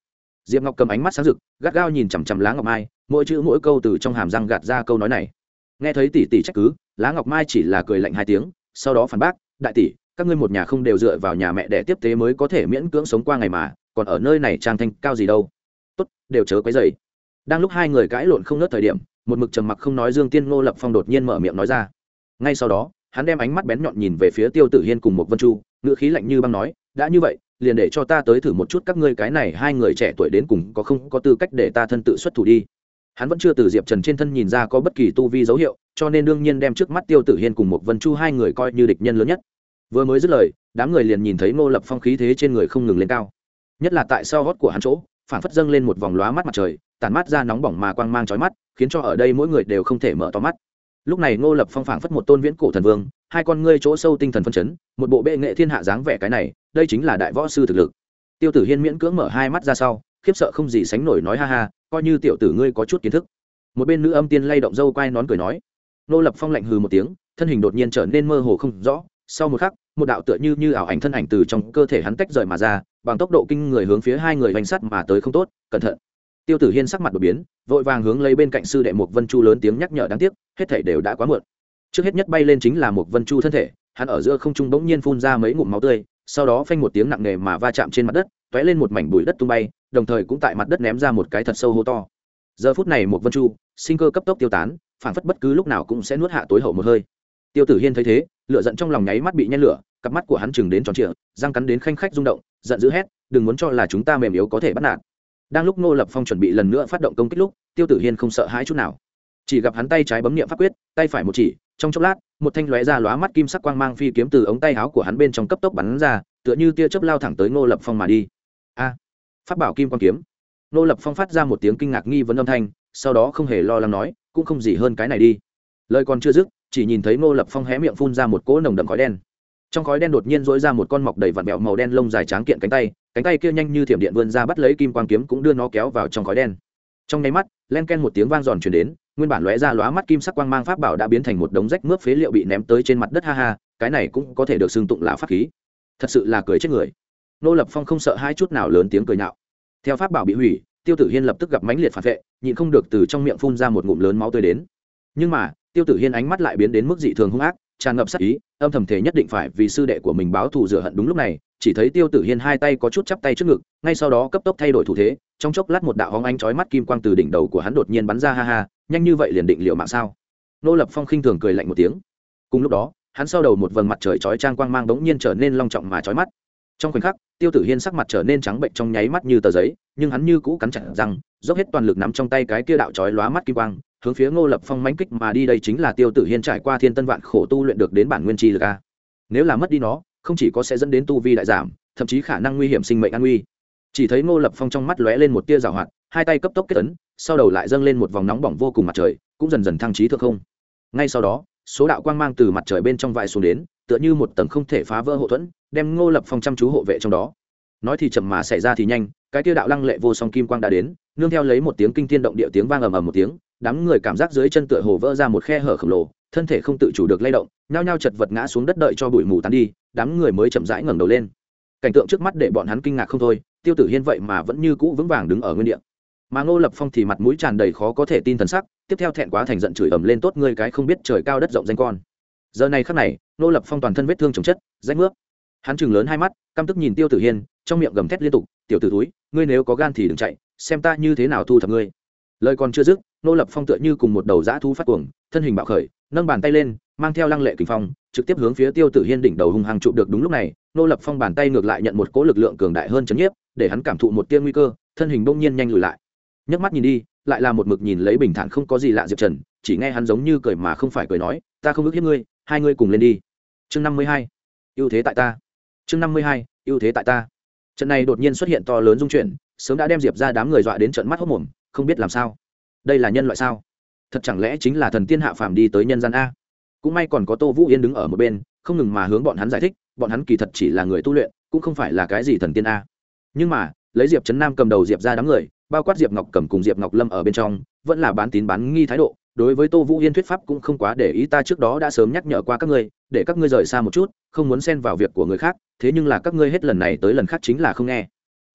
Diệp ngọc cầm ánh mắt sáng rực, gắt gao nhìn chằm chằm lá ngọc mai, mỗi chữ mỗi câu từ trong hàm răng gạt ra câu nói này. Nghe thấy tỷ tỷ trách cứ, lá ngọc mai chỉ là cười lạnh hai tiếng, sau đó phản bác, đại tỷ, các ngươi một nhà không đều dựa vào nhà mẹ để tiếp tế mới có thể miễn cưỡng sống qua ngày mà, còn ở nơi này trang thanh cao gì đâu. Tốt, đều chớ quấy dày đang lúc hai người cãi lộn không nớt thời điểm, một mực trầm mặc không nói dương tiên ngô lập phong đột nhiên mở miệng nói ra ngay sau đó, hắn đem ánh mắt bén nhọn nhìn về phía tiêu tử hiên cùng một vân chu, ngữ khí lạnh như băng nói, đã như vậy, liền để cho ta tới thử một chút các ngươi cái này hai người trẻ tuổi đến cùng có không có tư cách để ta thân tự xuất thủ đi. Hắn vẫn chưa từ diệp trần trên thân nhìn ra có bất kỳ tu vi dấu hiệu, cho nên đương nhiên đem trước mắt tiêu tử hiên cùng một vân chu hai người coi như địch nhân lớn nhất. Vừa mới dứt lời, đám người liền nhìn thấy ngô lập phong khí thế trên người không ngừng lên cao. Nhất là tại sau gót của hắn chỗ, phản phất dâng lên một vòng lóa mắt mặt trời tàn mắt ra nóng bỏng mà quang mang trói mắt, khiến cho ở đây mỗi người đều không thể mở to mắt lúc này ngô lập phong phảng phất một tôn viễn cổ thần vương, hai con ngươi chỗ sâu tinh thần phân chấn, một bộ bệ nghệ thiên hạ dáng vẻ cái này, đây chính là đại võ sư thực lực. Tiêu tử hiên miễn cưỡng mở hai mắt ra sau, khiếp sợ không gì sánh nổi nói ha ha, coi như tiểu tử ngươi có chút kiến thức. Một bên nữ âm tiên lay động dâu quai nón cười nói. Ngô lập phong lạnh hừ một tiếng, thân hình đột nhiên trở nên mơ hồ không rõ. Sau một khắc, một đạo tựa như như ảo ảnh thân ảnh từ trong cơ thể hắn tách rời mà ra, bằng tốc độ kinh người hướng phía hai người bánh sắt mà tới không tốt, cẩn thận tiêu tử hiên sắc mặt đột biến, vội vàng hướng lấy bên cạnh sư đệ mục vân chu lớn tiếng nhắc nhở đáng tiếc, hết thảy đều đã quá muộn. Trước hết nhất bay lên chính là mục vân chu thân thể, hắn ở giữa không trung bỗng nhiên phun ra mấy ngụm máu tươi, sau đó phanh một tiếng nặng nề mà va chạm trên mặt đất t lên một mảnh bụi đất tung bay, đồng thời cũng tại mặt đất ném ra một cái thật sâu hô to. Giờ phút này mục vân chu, sinh cơ cấp tốc tiêu tán, phản phất bất cứ lúc nào cũng sẽ nuốt hạ tối hậu một hơi. Tiêu tử hiên thấy thế, lửa giận trong lòng nháy mắt bị nhen lửa, cặp mắt của hắn chừng đến tròn trịa, răng cắn đến khanh khách rung động, giận dữ hét, đừng muốn cho là chúng ta mềm yếu có thể bắt nạt đang lúc ngô lập phong chuẩn bị lần nữa phát động công kích lúc, tiêu tử hiên không sợ hãi chút nào. Chỉ gặp hắn tay trái bấm niệm pháp quyết, tay phải một chỉ, trong chốc lát, một thanh lóe ra lóa mắt kim sắc quang mang phi kiếm từ ống tay áo của hắn bên trong cấp tốc bắn ra, tựa như tia chớp lao thẳng tới ngô lập phong mà đi. A! Pháp bảo kim quang kiếm. Ngô lập phong phát ra một tiếng kinh ngạc nghi vấn âm thanh, sau đó không hề lo lắng nói, cũng không gì hơn cái này đi. Lời còn chưa dứt, chỉ nhìn thấy ngô lập phong hé miệng phun ra một cỗ nồng đậm khói đen. Trong khói đen đột nhiên dỗi ra một con mọc đầy vạt bẹo màu đen lông dài tráng kiện cánh tay cánh tay kia nhanh như thiểm điện vươn ra bắt lấy kim quang kiếm cũng đưa nó kéo vào trong khói đen. Trong nháy mắt, len ken một tiếng vang giòn chuyển đến, nguyên bản lóe ra lóa mắt kim sắc quang mang pháp bảo đã biến thành một đống rách mướp phế liệu bị ném tới trên mặt đất, ha ha, cái này cũng có thể được xưng tụng là pháp khí. Thật sự là cười chết người. Nô lập phong không sợ hai chút nào lớn tiếng cười nhạo. Theo pháp bảo bị hủy, tiêu tử hiên lập tức gặp mãnh liệt phản vệ, nhịn không được từ trong miệng phun ra một ngụm lớn máu tươi đến. Nhưng mà, tiêu tử hiên ánh mắt lại biến đến mức dị thường hung ác, tràn ngập sắc ý, âm thầm thể nhất định phải vì sư đệ của mình báo thù rửa hận đúng lúc này chỉ thấy tiêu tử hiên hai tay có chút chắp tay trước ngực, ngay sau đó cấp tốc thay đổi thủ thế, trong chốc lát một đạo hóng ánh chói mắt kim quang từ đỉnh đầu của hắn đột nhiên bắn ra, ha ha, nhanh như vậy liền định liệu mạng sao? Nô lập phong khinh thường cười lạnh một tiếng. Cùng lúc đó, hắn sau đầu một vầng mặt trời chói trang quang mang đống nhiên trở nên long trọng mà chói mắt. Trong khoảnh khắc, tiêu tử hiên sắc mặt trở nên trắng bệnh trong nháy mắt như tờ giấy, nhưng hắn như cũ cắn chặt răng, dốc hết toàn lực nắm trong tay cái kia đạo chói lóa mắt kim quang, hướng phía ngô lập phong mánh kích mà đi. Đây chính là tiêu tử hiên trải qua thiên tân vạn khổ tu luyện được đến bản nguyên chi lực a. Nếu là mất đi nó không chỉ có sẽ dẫn đến tu vi đại giảm, thậm chí khả năng nguy hiểm sinh mệnh an nguy. Chỉ thấy ngô lập phong trong mắt lóe lên một tia rào hoạt, hai tay cấp tốc kết ấn, sau đầu lại dâng lên một vòng nóng bỏng vô cùng mặt trời, cũng dần dần thăng trí thượng không. Ngay sau đó, số đạo quang mang từ mặt trời bên trong vại xuống đến, tựa như một tầng không thể phá vỡ hậu thuẫn, đem ngô lập phong chăm chú hộ vệ trong đó. Nói thì chậm mà xảy ra thì nhanh, cái tia đạo lăng lệ vô song kim quang đã đến, nương theo lấy một tiếng kinh thiên động địa tiếng vang ầm ầm một tiếng, đám người cảm giác dưới chân tựa hồ vỡ ra một khe hở khổng lồ, thân thể không tự chủ được lay động, nhao nhao chật vật ngã xuống đất đợi cho bụi mù tán đi đám người mới chậm rãi ngẩng đầu lên. Cảnh tượng trước mắt để bọn hắn kinh ngạc không thôi, tiêu tử hiên vậy mà vẫn như cũ vững vàng đứng ở nguyên địa. Mà ngô lập phong thì mặt mũi tràn đầy khó có thể tin thần sắc, tiếp theo thẹn quá thành giận chửi ầm lên, tốt ngươi cái không biết trời cao đất rộng danh con. Giờ này khắc này, ngô lập phong toàn thân vết thương chồng chất, rách nước hắn chừng lớn hai mắt, căm tức nhìn tiêu tử hiên, trong miệng gầm thét liên tục, tiểu tử túi ngươi nếu có gan thì đừng chạy, xem ta như thế nào thu thập ngươi. Lời còn chưa dứt, Ngô lập phong tựa như cùng một đầu dã thu phát cuồng, thân hình bạo khởi, nâng bàn tay lên mang theo lăng lệ kinh phong, trực tiếp hướng phía tiêu tử hiên đỉnh đầu hung hăng trụ được đúng lúc này, nô lập phong bàn tay ngược lại nhận một cỗ lực lượng cường đại hơn chấn nhiếp, để hắn cảm thụ một tiên nguy cơ, thân hình bỗng nhiên nhanh lùi lại. Nhấc mắt nhìn đi, lại là một mực nhìn lấy bình thản không có gì lạ diệp trần, chỉ nghe hắn giống như cười mà không phải cười nói, ta không ước hiếp ngươi, hai ngươi cùng lên đi. Chương năm mươi hai, ưu thế tại ta. Chương năm mươi hai, ưu thế tại ta. Trận này đột nhiên xuất hiện to lớn dung chuyển, sớm đã đem diệp ra đám người dọa đến trận mắt hốc mồm, không biết làm sao. Đây là nhân loại sao? Thật chẳng lẽ chính là thần tiên hạ phàm đi tới nhân gian a? Cũng may còn có tô vũ yên đứng ở một bên, không ngừng mà hướng bọn hắn giải thích, bọn hắn kỳ thật chỉ là người tu luyện, cũng không phải là cái gì thần tiên a. Nhưng mà, lấy diệp trấn nam cầm đầu diệp ra đám người, bao quát diệp ngọc cầm cùng diệp ngọc lâm ở bên trong, vẫn là bán tín bán nghi thái độ, đối với tô vũ yên thuyết pháp cũng không quá để ý, ta trước đó đã sớm nhắc nhở qua các ngươi, để các ngươi rời xa một chút, không muốn xen vào việc của người khác, thế nhưng là các ngươi hết lần này tới lần khác chính là không nghe.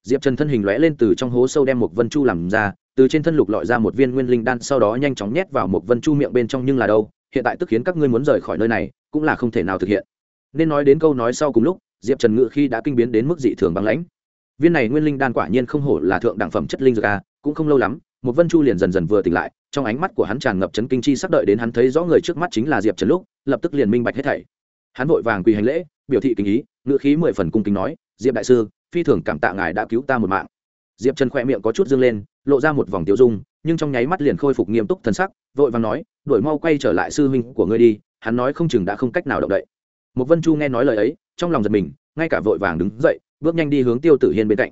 Diệp trần thân hình lóe lên từ trong hố sâu đem một vân chu làm ra, từ trên thân lục lọi ra một viên nguyên linh đan, sau đó nhanh chóng nhét vào một vân chu miệng bên trong nhưng là đâu hiện tại tức khiến các ngươi muốn rời khỏi nơi này, cũng là không thể nào thực hiện. Nên nói đến câu nói sau cùng lúc, diệp trần ngự khi đã kinh biến đến mức dị thường băng lãnh. Viên này nguyên linh đan quả nhiên không hổ là thượng đẳng phẩm chất linh dược a, cũng không lâu lắm, một vân chu liền dần dần vừa tỉnh lại, trong ánh mắt của hắn tràn ngập chấn kinh chi sắp đợi đến hắn thấy rõ người trước mắt chính là diệp trần lúc, lập tức liền minh bạch hết thảy. Hắn vội vàng quỳ hành lễ, biểu thị kinh ý ngự khí mười phần cung kính nói, diệp đại sư, phi thường cảm tạ ngài đã cứu ta một mạng. Diệp trần khỏe miệng có chút dâng lên, lộ ra một vòng tiêu dung nhưng trong nháy mắt liền khôi phục nghiêm túc thần sắc, vội vàng nói đổi mau quay trở lại sư huynh của ngươi đi, hắn nói không chừng đã không cách nào động đậy. Một vân chu nghe nói lời ấy, trong lòng giật mình, ngay cả vội vàng đứng dậy, bước nhanh đi hướng tiêu tử hiên bên cạnh.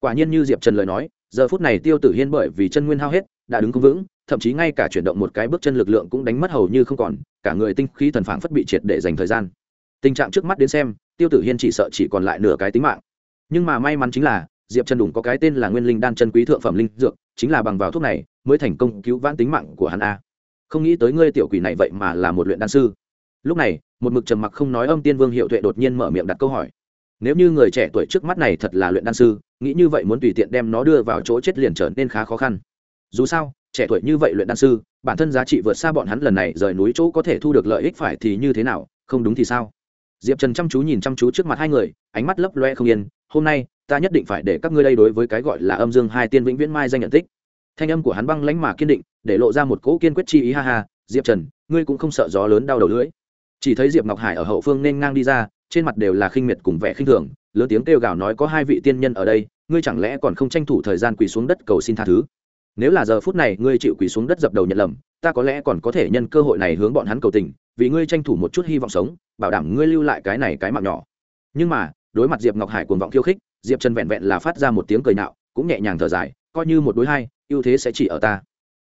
Quả nhiên như diệp trần lời nói, giờ phút này tiêu tử hiên bởi vì chân nguyên hao hết, đã đứng không vững, thậm chí ngay cả chuyển động một cái bước chân lực lượng cũng đánh mất hầu như không còn, cả người tinh khí thần phảng phất bị triệt để dành thời gian. Tình trạng trước mắt đến xem, tiêu tử hiên chỉ sợ chỉ còn lại nửa cái tính mạng. Nhưng mà may mắn chính là, diệp trần đủng có cái tên là nguyên linh đan chân quý thượng phẩm linh dược, chính là bằng vào thuốc này mới thành công cứu vãn tính mạng của hắn a. Không nghĩ tới ngươi tiểu quỷ này vậy mà là một luyện đan sư. Lúc này, một mực trầm mặc không nói âm tiên vương hiệu tuệ đột nhiên mở miệng đặt câu hỏi. Nếu như người trẻ tuổi trước mắt này thật là luyện đan sư, nghĩ như vậy muốn tùy tiện đem nó đưa vào chỗ chết liền trở nên khá khó khăn. Dù sao, trẻ tuổi như vậy luyện đan sư, bản thân giá trị vượt xa bọn hắn lần này rời núi chỗ có thể thu được lợi ích phải thì như thế nào, không đúng thì sao? Diệp trần chăm chú nhìn chăm chú trước mặt hai người, ánh mắt lấp loe không yên. Hôm nay, ta nhất định phải để các ngươi đây đối với cái gọi là âm dương hai tiên vĩnh viễn mai danh nhận tích thanh âm của hắn băng lánh mà kiên định, để lộ ra một cỗ kiên quyết chi ý, ha ha, diệp trần, ngươi cũng không sợ gió lớn đau đầu lưỡi. Chỉ thấy diệp ngọc hải ở hậu phương nên ngang đi ra, trên mặt đều là khinh miệt cùng vẻ khinh thường, lớn tiếng kêu gào nói có hai vị tiên nhân ở đây, ngươi chẳng lẽ còn không tranh thủ thời gian quỳ xuống đất cầu xin tha thứ? Nếu là giờ phút này ngươi chịu quỳ xuống đất dập đầu nhận lầm, ta có lẽ còn có thể nhân cơ hội này hướng bọn hắn cầu tình, vì ngươi tranh thủ một chút hy vọng sống, bảo đảm ngươi lưu lại cái này cái mạng nhỏ. Nhưng mà, đối mặt diệp ngọc hải cuồng vọng khiêu khích, diệp trần vẹn vẹn là phát ra một tiếng cười nạo, cũng nhẹ nhàng thở dài, coi như một đối hai ưu thế sẽ chỉ ở ta.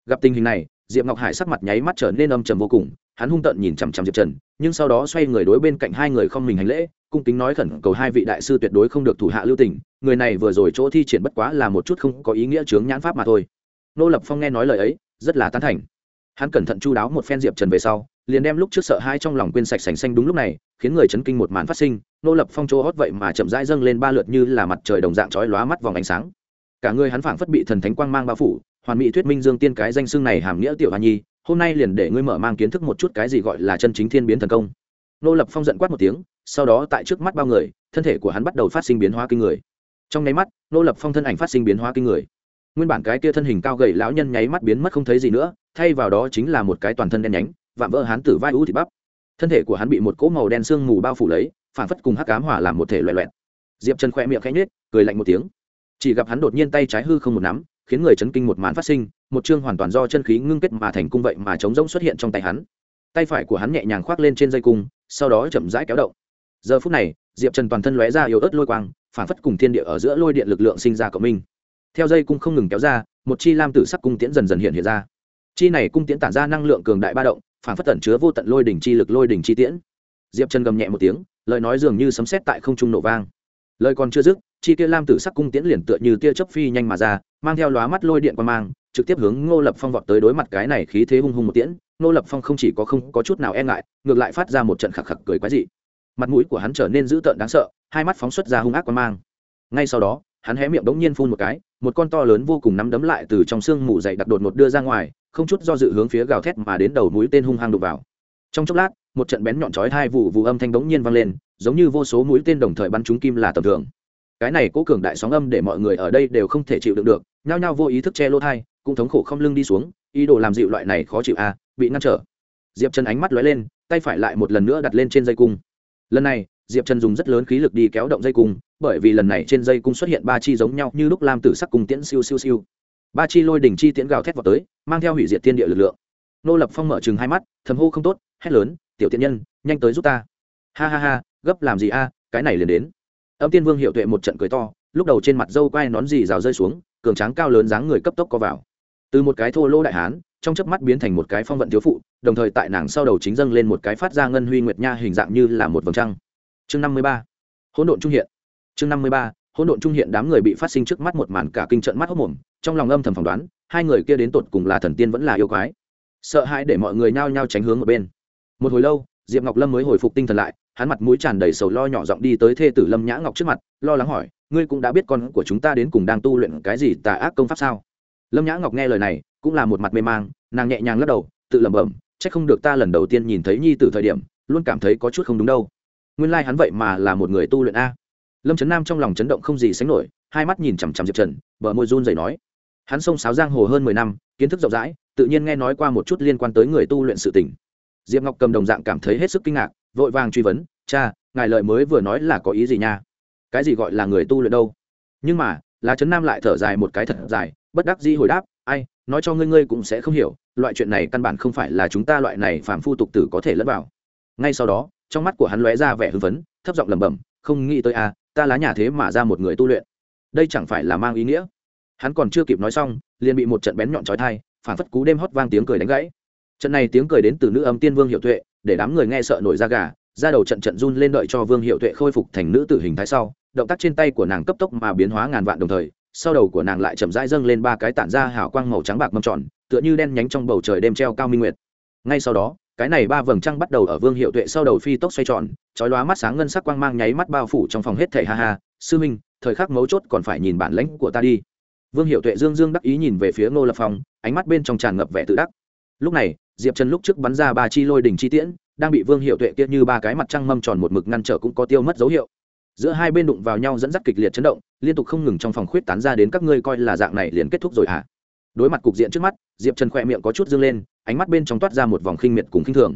Gặp tình hình này, diệp ngọc hải sắc mặt nháy mắt trở nên âm trầm vô cùng, hắn hung tợn nhìn chằm chằm diệp trần, nhưng sau đó xoay người đối bên cạnh hai người không mình hành lễ, cung kính nói khẩn cầu hai vị đại sư tuyệt đối không được thủ hạ lưu tình, người này vừa rồi chỗ thi triển bất quá là một chút không có ý nghĩa chướng nhãn pháp mà thôi. Nô lập phong nghe nói lời ấy, rất là tán thành. Hắn cẩn thận chu đáo một phen diệp trần về sau, liền đem lúc trước sợ hai trong lòng quên sạch sành xanh đúng lúc này, khiến người chấn kinh một màn phát sinh, nô lập phong chỗ hót vậy mà chậm rãi dâng lên ba lượt như là mặt trời đồng dạng chói lóa mắt vòng ánh sáng cả người hắn phảng phất bị thần thánh quang mang bao phủ, hoàn mỹ thuyết minh dương tiên cái danh xưng này hàm nghĩa tiểu hoa nhi, hôm nay liền để ngươi mở mang kiến thức một chút cái gì gọi là chân chính thiên biến thần công. Nô lập phong giận quát một tiếng, sau đó tại trước mắt bao người, thân thể của hắn bắt đầu phát sinh biến hóa kinh người. Trong nháy mắt, nô lập phong thân ảnh phát sinh biến hóa kinh người. Nguyên bản cái kia thân hình cao gầy lão nhân nháy mắt biến mất không thấy gì nữa, thay vào đó chính là một cái toàn thân đen nhánh, vạm vỡ hắn tử vai ú thịt bắp. Thân thể của hắn bị một cỗ màu đen sương mù bao phủ lấy phản phất cùng hắc cám hỏa làm một thể loẹ loẹt. Diệp trần khoe miệng khẽ nhếch, cười lạnh một tiếng chỉ gặp hắn đột nhiên tay trái hư không một nắm, khiến người chấn kinh một màn phát sinh, một chương hoàn toàn do chân khí ngưng kết mà thành cung vậy mà trống rỗng xuất hiện trong tay hắn. Tay phải của hắn nhẹ nhàng khoác lên trên dây cung, sau đó chậm rãi kéo động. Giờ phút này, diệp trần toàn thân lóe ra yếu ớt lôi quang, phản phất cùng thiên địa ở giữa lôi điện lực lượng sinh ra cộng minh. Theo dây cung không ngừng kéo ra, một chi lam tử sắc cung tiễn dần dần hiện hiện ra. Chi này cung tiễn tản ra năng lượng cường đại ba động, phản phất tẩn chứa vô tận lôi đỉnh chi lực lôi đỉnh chi tiễn. Diệp trần gầm nhẹ một tiếng, lời nói dường như sấm sét tại không trung nổ vang lời còn chưa dứt, chi kia lam tử sắc cung tiễn liền tựa như tia chớp phi nhanh mà ra, mang theo lóa mắt lôi điện qua mang, trực tiếp hướng ngô lập phong vọt tới đối mặt cái này khí thế hung hung một tiễn. Ngô lập phong không chỉ có không có chút nào e ngại, ngược lại phát ra một trận khạc khạc cười quái dị. Mặt mũi của hắn trở nên dữ tợn đáng sợ, hai mắt phóng xuất ra hung ác qua mang. Ngay sau đó, hắn hé miệng đống nhiên phun một cái, một con to lớn vô cùng nắm đấm lại từ trong xương mù dày đặc đột một đưa ra ngoài, không chút do dự hướng phía gào thét mà đến đầu mũi tên hung hăng đục vào. Trong chốc lát, một trận bén nhọn chói hai vụ vụ âm thanh đống nhiên vang lên giống như vô số mũi tên đồng thời bắn trúng kim là tầm thường. Cái này cố cường đại sóng âm để mọi người ở đây đều không thể chịu đựng được nhao nhao vô ý thức che lỗ thai cũng thống khổ không lưng đi xuống ý đồ làm dịu loại này khó chịu a à, bị ngăn trở. Diệp trần ánh mắt lóe lên tay phải lại một lần nữa đặt lên trên dây cung. Lần này diệp trần dùng rất lớn khí lực đi kéo động dây cung bởi vì lần này trên dây cung xuất hiện ba chi giống nhau như lúc lam tử sắc cung tiễn siêu siêu siêu. Ba chi lôi đỉnh chi tiễn gào thét vào tới mang theo hủy diệt thiên địa lực lượng. Nô lập phong mở chừng hai mắt thầm hô không tốt hét lớn tiểu tiện nhân nhanh tới giúp ta. Ha ha ha gấp làm gì a à, cái này liền đến. Âm tiên vương hiệu tuệ một trận cười to, lúc đầu trên mặt dâu quai nón gì rào rơi xuống, cường tráng cao lớn dáng người cấp tốc co vào. Từ một cái thô lô đại hán, trong chớp mắt biến thành một cái phong vận thiếu phụ, đồng thời tại nàng sau đầu chính dâng lên một cái phát ra ngân huy nguyệt nha hình dạng như là một vầng trăng. Chương năm mươi ba. Hỗn độn trung hiện. Chương năm mươi ba. Hỗn độn trung hiện đám người bị phát sinh trước mắt một màn cả kinh trận mắt hốc mồm, trong lòng âm thầm phỏng đoán, hai người kia đến tột cùng là thần tiên vẫn là yêu quái. Sợ hãi để mọi người nhao nhao tránh hướng ở bên. Một hồi lâu, diệp ngọc lâm mới hồi phục tinh thần lại hắn mặt mũi tràn đầy sầu lo nhỏ giọng đi tới thê tử lâm nhã ngọc trước mặt, lo lắng hỏi, ngươi cũng đã biết con của chúng ta đến cùng đang tu luyện cái gì tà ác công pháp sao? Lâm nhã ngọc nghe lời này, cũng là một mặt mê mang, nàng nhẹ nhàng lắc đầu, tự lẩm bẩm c h ắ c không được ta lần đầu tiên nhìn thấy nhi từ thời điểm, luôn cảm thấy có chút không đúng đâu. Nguyên lai、like、hắn vậy mà là một người tu luyện a. Lâm trấn nam trong lòng chấn động không gì sánh nổi, hai mắt nhìn chằm chằm diệp trần, bờ môi run dày nói, hắn sông sáo giang hồ hơn mười năm, kiến thức rộng rãi, tự nhiên nghe nói qua một chút liên quan tới người tu luyện sự tỉnh. diệp ngọc cầm đồng dạng cảm thấy hết sức kinh ngạc vội vàng truy vấn cha ngài lợi mới vừa nói là có ý gì nha? Cái gì gọi là người tu luyện đâu? Nhưng mà lá trấn nam lại thở dài một cái thật dài bất đắc dĩ hồi đáp ai nói cho ngươi ngươi cũng sẽ không hiểu loại chuyện này căn bản không phải là chúng ta loại này phàm phu tục tử có thể lẫn vào. Ngay sau đó trong mắt của hắn lóe ra vẻ hưng phấn thấp giọng lẩm bẩm không nghĩ tới à, ta lá nhà thế mà ra một người tu luyện. Đây chẳng phải là mang ý nghĩa. Hắn còn chưa kịp nói xong liền bị một trận bén nhọn trói thai phản phất cú đêm hót vang tiếng cười đánh gãy. Trận này tiếng cười đến từ nữ âm tiên vương hiệu tuệ để đám người nghe sợ nổi da gà ra đầu trận trận run lên đợi cho vương hiệu tuệ khôi phục thành nữ tử hình thái sau, động tác trên tay của nàng cấp tốc mà biến hóa ngàn vạn đồng thời, sau đầu của nàng lại chậm rãi dâng lên ba cái tản ra hào quang màu trắng bạc mâm tròn, tựa như đen nhánh trong bầu trời đêm treo cao minh nguyệt. Ngay sau đó, cái này ba vầng trăng bắt đầu ở vương hiệu tuệ sau đầu phi tốc xoay tròn, chói lóa mắt sáng ngân sắc quang mang nháy mắt bao phủ trong phòng hết thảy ha ha, sư minh thời khắc mấu chốt còn phải nhìn bản lãnh của ta đi. Vương hiệu tuệ dương dương đắc ý nhìn về phía ngô lập phong, ánh mắt bên trong tràn ngập vẻ tự đắc. Lúc này diệp trần lúc trước bắn ra ba chi lôi đỉnh chi tiễn, đang bị vương hiệu tuệ kia như ba cái mặt trăng mâm tròn một mực ngăn trở cũng có tiêu mất dấu hiệu. Giữa hai bên đụng vào nhau dẫn dắt kịch liệt chấn động, liên tục không ngừng trong phòng khuyết tán ra đến các ngươi coi là dạng này liền kết thúc rồi hả? À? đối mặt cục diện trước mắt, diệp trần khỏe miệng có chút dương lên, ánh mắt bên trong toát ra một vòng khinh miệt cùng khinh thường.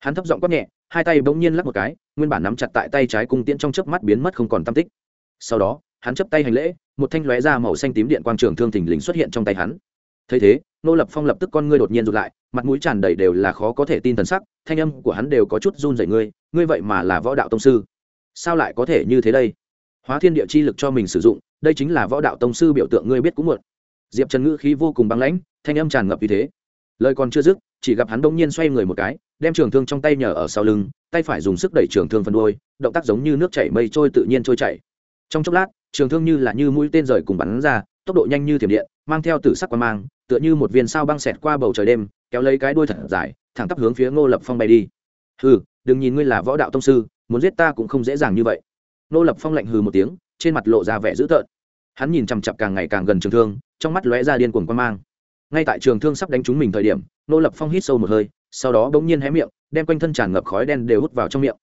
Hắn thấp giọng quát nhẹ, hai tay bỗng nhiên lắc một cái, nguyên bản nắm chặt tại tay trái cung tiễn trong chớp mắt biến mất không còn tam tích. Sau đó, hắn chấp tay hành lễ, một thanh lóe ra màu xanh tím điện quang trường thương thình lình xuất hiện trong tay hắn. Thấy thế, nô lập phong lập tức con ngươi đột nhiên rụt lại mặt mũi tràn đầy đều là khó có thể tin thần sắc, thanh âm của hắn đều có chút run rẩy ngươi ngươi vậy mà là võ đạo tông sư. Sao lại có thể như thế đây? Hóa thiên địa chi lực cho mình sử dụng, đây chính là võ đạo tông sư biểu tượng ngươi biết cũng muộn. Diệp trần ngữ khí vô cùng băng lãnh, thanh âm tràn ngập như thế. Lời còn chưa dứt, chỉ gặp hắn đông nhiên xoay người một cái, đem trường thương trong tay nhờ ở sau lưng, tay phải dùng sức đẩy trường thương phân đôi động tác giống như nước chảy mây trôi tự nhiên trôi chảy. Trong chốc lát, trường thương như là như mũi tên rời cùng bắn ra, tốc độ nhanh như thiểm điện, mang theo tử sắc qua mang, tựa như một viên sao băng xẹt qua bầu trời đêm kéo lấy cái đuôi thật dài, thẳng tắp hướng phía ngô lập phong bay đi. Hừ, đừng nhìn ngươi là võ đạo tông sư, muốn giết ta cũng không dễ dàng như vậy. Ngô lập phong lạnh hừ một tiếng, trên mặt lộ ra vẻ dữ tợn. Hắn nhìn chằm chặp càng ngày càng gần trường thương, trong mắt lóe ra điên cuồng quan mang. Ngay tại trường thương sắp đánh trúng mình thời điểm, ngô lập phong hít sâu một hơi, sau đó bỗng nhiên hé miệng, đem quanh thân tràn ngập khói đen đều hút vào trong miệng.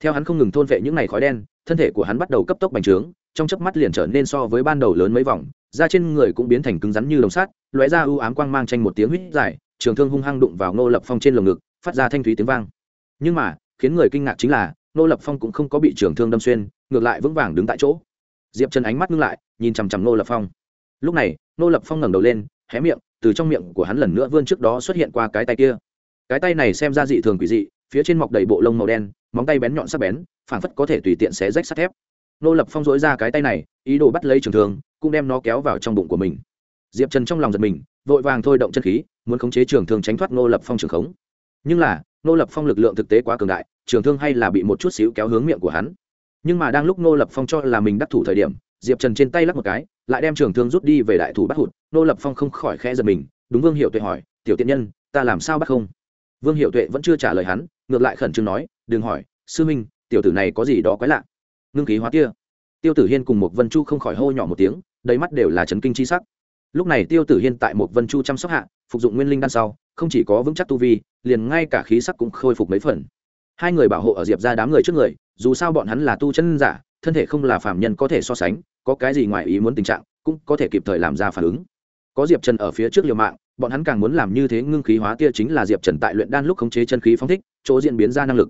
Theo hắn không ngừng thôn vệ những ngày khói đen, thân thể của hắn bắt đầu cấp tốc bành trướng, trong chớp mắt liền trở nên so với ban đầu lớn mấy vòng, da trên người cũng biến thành cứng rắn như đồng sắt, lóe ra ưu ám quang mang tranh một tiếng huýt dài trường thương hung hăng đụng vào ngô lập phong trên lồng ngực, phát ra thanh thúy tiếng vang. Nhưng mà, khiến người kinh ngạc chính là, ngô lập phong cũng không có bị trường thương đâm xuyên, ngược lại vững vàng đứng tại chỗ. Diệp trần ánh mắt ngưng lại, nhìn chằm chằm ngô lập phong. Lúc này, ngô lập phong ngẩng đầu lên, hé miệng, từ trong miệng của hắn lần nữa vươn trước đó xuất hiện qua cái tay kia. Cái tay này xem ra dị thường quỷ dị, phía trên mọc đầy bộ lông màu đen, móng tay bén nhọn sắc bén, phảng phất có thể tùy tiện xé rách sắt thép. Nô lập phong dối ra cái tay này, ý đồ bắt lấy trường thương, cũng đem nó kéo vào trong bụng của mình. Diệp trần trong lòng giật mình, vội vàng thôi động chân khí muốn khống chế trường thương tránh thoát nô lập phong trường khống. Nhưng là nô lập phong lực lượng thực tế quá cường đại, trường thương hay là bị một chút xíu kéo hướng miệng của hắn. Nhưng mà đang lúc nô lập phong cho là mình đắc thủ thời điểm, diệp trần trên tay lắc một cái, lại đem trường thương rút đi về đại thủ bắt hụt. Nô lập phong không khỏi khẽ giật mình, đúng vương hiệu tuệ hỏi, tiểu tiện nhân, ta làm sao bắt không? Vương hiệu tuệ vẫn chưa trả lời hắn, ngược lại khẩn trương nói, đừng hỏi, sư minh tiểu tử này có gì đó quái lạ. Ngưng khí hóa kia tiêu tử hiên cùng một vân chu không khỏi hô nhỏ một tiếng, đầy mắt đều là chấn kinh c h i sắc lúc này tiêu tử hiên tại một vân chu chăm sóc hạ, phục dụng nguyên linh đan sau, không chỉ có vững chắc tu vi, liền ngay cả khí sắc cũng khôi phục mấy phần. Hai người bảo hộ ở diệp ra đám người trước người, dù sao bọn hắn là tu chân giả, thân thể không là phạm nhân có thể so sánh, có cái gì ngoài ý muốn tình trạng, cũng có thể kịp thời làm ra phản ứng. Có diệp trần ở phía trước liều mạng, bọn hắn càng muốn làm như thế ngưng khí hóa tia chính là diệp trần tại luyện đan lúc khống chế chân khí phóng thích, chỗ diễn biến ra năng lực.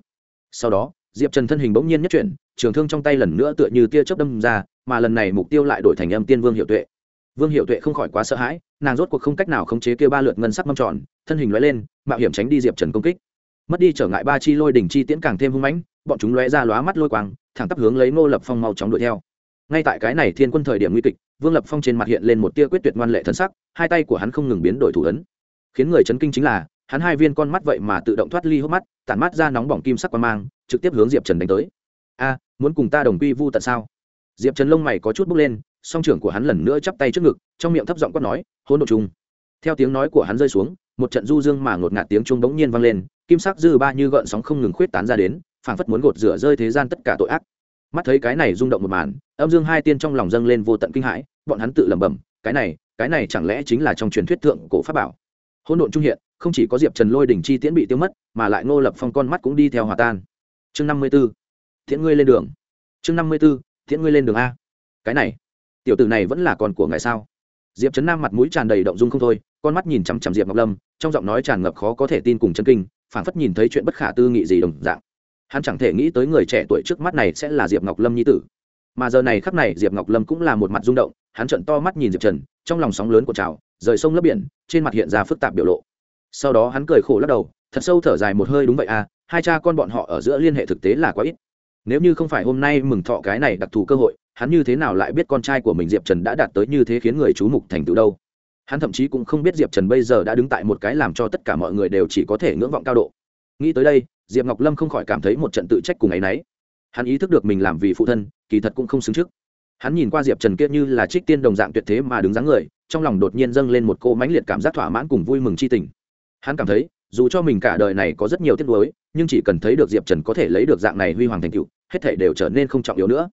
Sau đó, diệp trần thân hình bỗng nhiên nhất chuyển, trường thương trong tay lần nữa tựa như tia chớp đâm ra, mà lần này mục tiêu lại đổi thành âm tiên vương hiệu tuệ vương hiệu tuệ không khỏi quá sợ hãi, nàng rốt cuộc không cách nào khống chế kia ba lượt ngân sắc mâm tròn, thân hình lóe lên, mạo hiểm tránh đi diệp trần công kích. Mất đi trở ngại ba chi lôi đỉnh chi tiễn càng thêm hung mãnh, bọn chúng lóe ra lóa mắt lôi quang, thẳng tắp hướng lấy ngô lập phong mau chóng đuổi theo. Ngay tại cái này thiên quân thời điểm nguy kịch, vương lập phong trên mặt hiện lên một tia quyết tuyệt ngoan lệ thân sắc, hai tay của hắn không ngừng biến đổi thủ ấn. Khiến người chấn kinh chính là, hắn hai viên con mắt vậy mà tự động thoát ly hốc mắt, tản mắt ra nóng bỏng kim sắc qua mang, trực tiếp hướng diệp trần đánh tới. A, muốn cùng ta đồng quy vu tận sao? Diệp trần lông mày có chút bước lên song trưởng của hắn lần nữa chắp tay trước ngực, trong miệng thấp giọng quát nói hôn độ chung theo tiếng nói của hắn rơi xuống, một trận du dương mà ngột ngạt tiếng trung bỗng nhiên vang lên, kim sắc dư ba như gợn sóng không ngừng khuyết tán ra đến, phảng phất muốn gột rửa rơi thế gian tất cả tội ác. Mắt thấy cái này rung động một màn, âm dương hai tiên trong lòng dâng lên vô tận kinh hãi, bọn hắn tự lẩm bẩm, cái này cái này chẳng lẽ chính là trong truyền thuyết thượng cổ pháp bảo? Hỗn độn trung hiện, không chỉ có diệp trần lôi đỉnh chi tiễn bị tiêu mất, mà lại ngô lập phong con mắt cũng đi theo hòa tan. Chương năm mươi b ố thiện ngươi lên đường. Chương năm mươi b ố thiện ngươi lên đường a. Cái này tiểu tử này vẫn là con của ngài sao? Diệp trấn nam mặt mũi tràn đầy động dung không thôi, con mắt nhìn chằm chằm diệp ngọc lâm, trong giọng nói tràn ngập khó có thể tin cùng chân kinh, phảng phất nhìn thấy chuyện bất khả tư nghị gì đồng dạng. Hắn chẳng thể nghĩ tới người trẻ tuổi trước mắt này sẽ là diệp ngọc lâm nhi tử. Mà giờ này khắc này, diệp ngọc lâm cũng là một mặt rung động, hắn trận to mắt nhìn diệp trần, trong lòng sóng lớn của trào, rời sông lấp biển, trên mặt hiện ra phức tạp biểu lộ. Sau đó hắn cười khổ lắc đầu, thật sâu thở dài một hơi, đúng vậy à hai cha con bọn họ ở giữa liên hệ thực tế là quá ít nếu như không phải hôm nay mừng thọ cái này đặc thù cơ hội, hắn như thế nào lại biết con trai của mình diệp trần đã đạt tới như thế khiến người chú mục thành tựu đâu? Hắn thậm chí cũng không biết diệp trần bây giờ đã đứng tại một cái làm cho tất cả mọi người đều chỉ có thể ngưỡng vọng cao độ. Nghĩ tới đây, diệp ngọc lâm không khỏi cảm thấy một trận tự trách cùng ấ y n ấ y hắn ý thức được mình làm vì phụ thân, kỳ thật cũng không xứng trước. Hắn nhìn qua diệp trần kia như là trích tiên đồng dạng tuyệt thế mà đứng dáng người, trong lòng đột nhiên dâng lên một cô mãnh liệt cảm giác thỏa mãn cùng vui mừng c h i tình. Hắn cảm thấy, dù cho mình cả đời này có rất nhiều tiếc nuối, nhưng chỉ cần thấy được diệp trần có thể lấy được dạng này huy hoàng thành cựu hết thảy đều trở nên không trọng yếu nữa.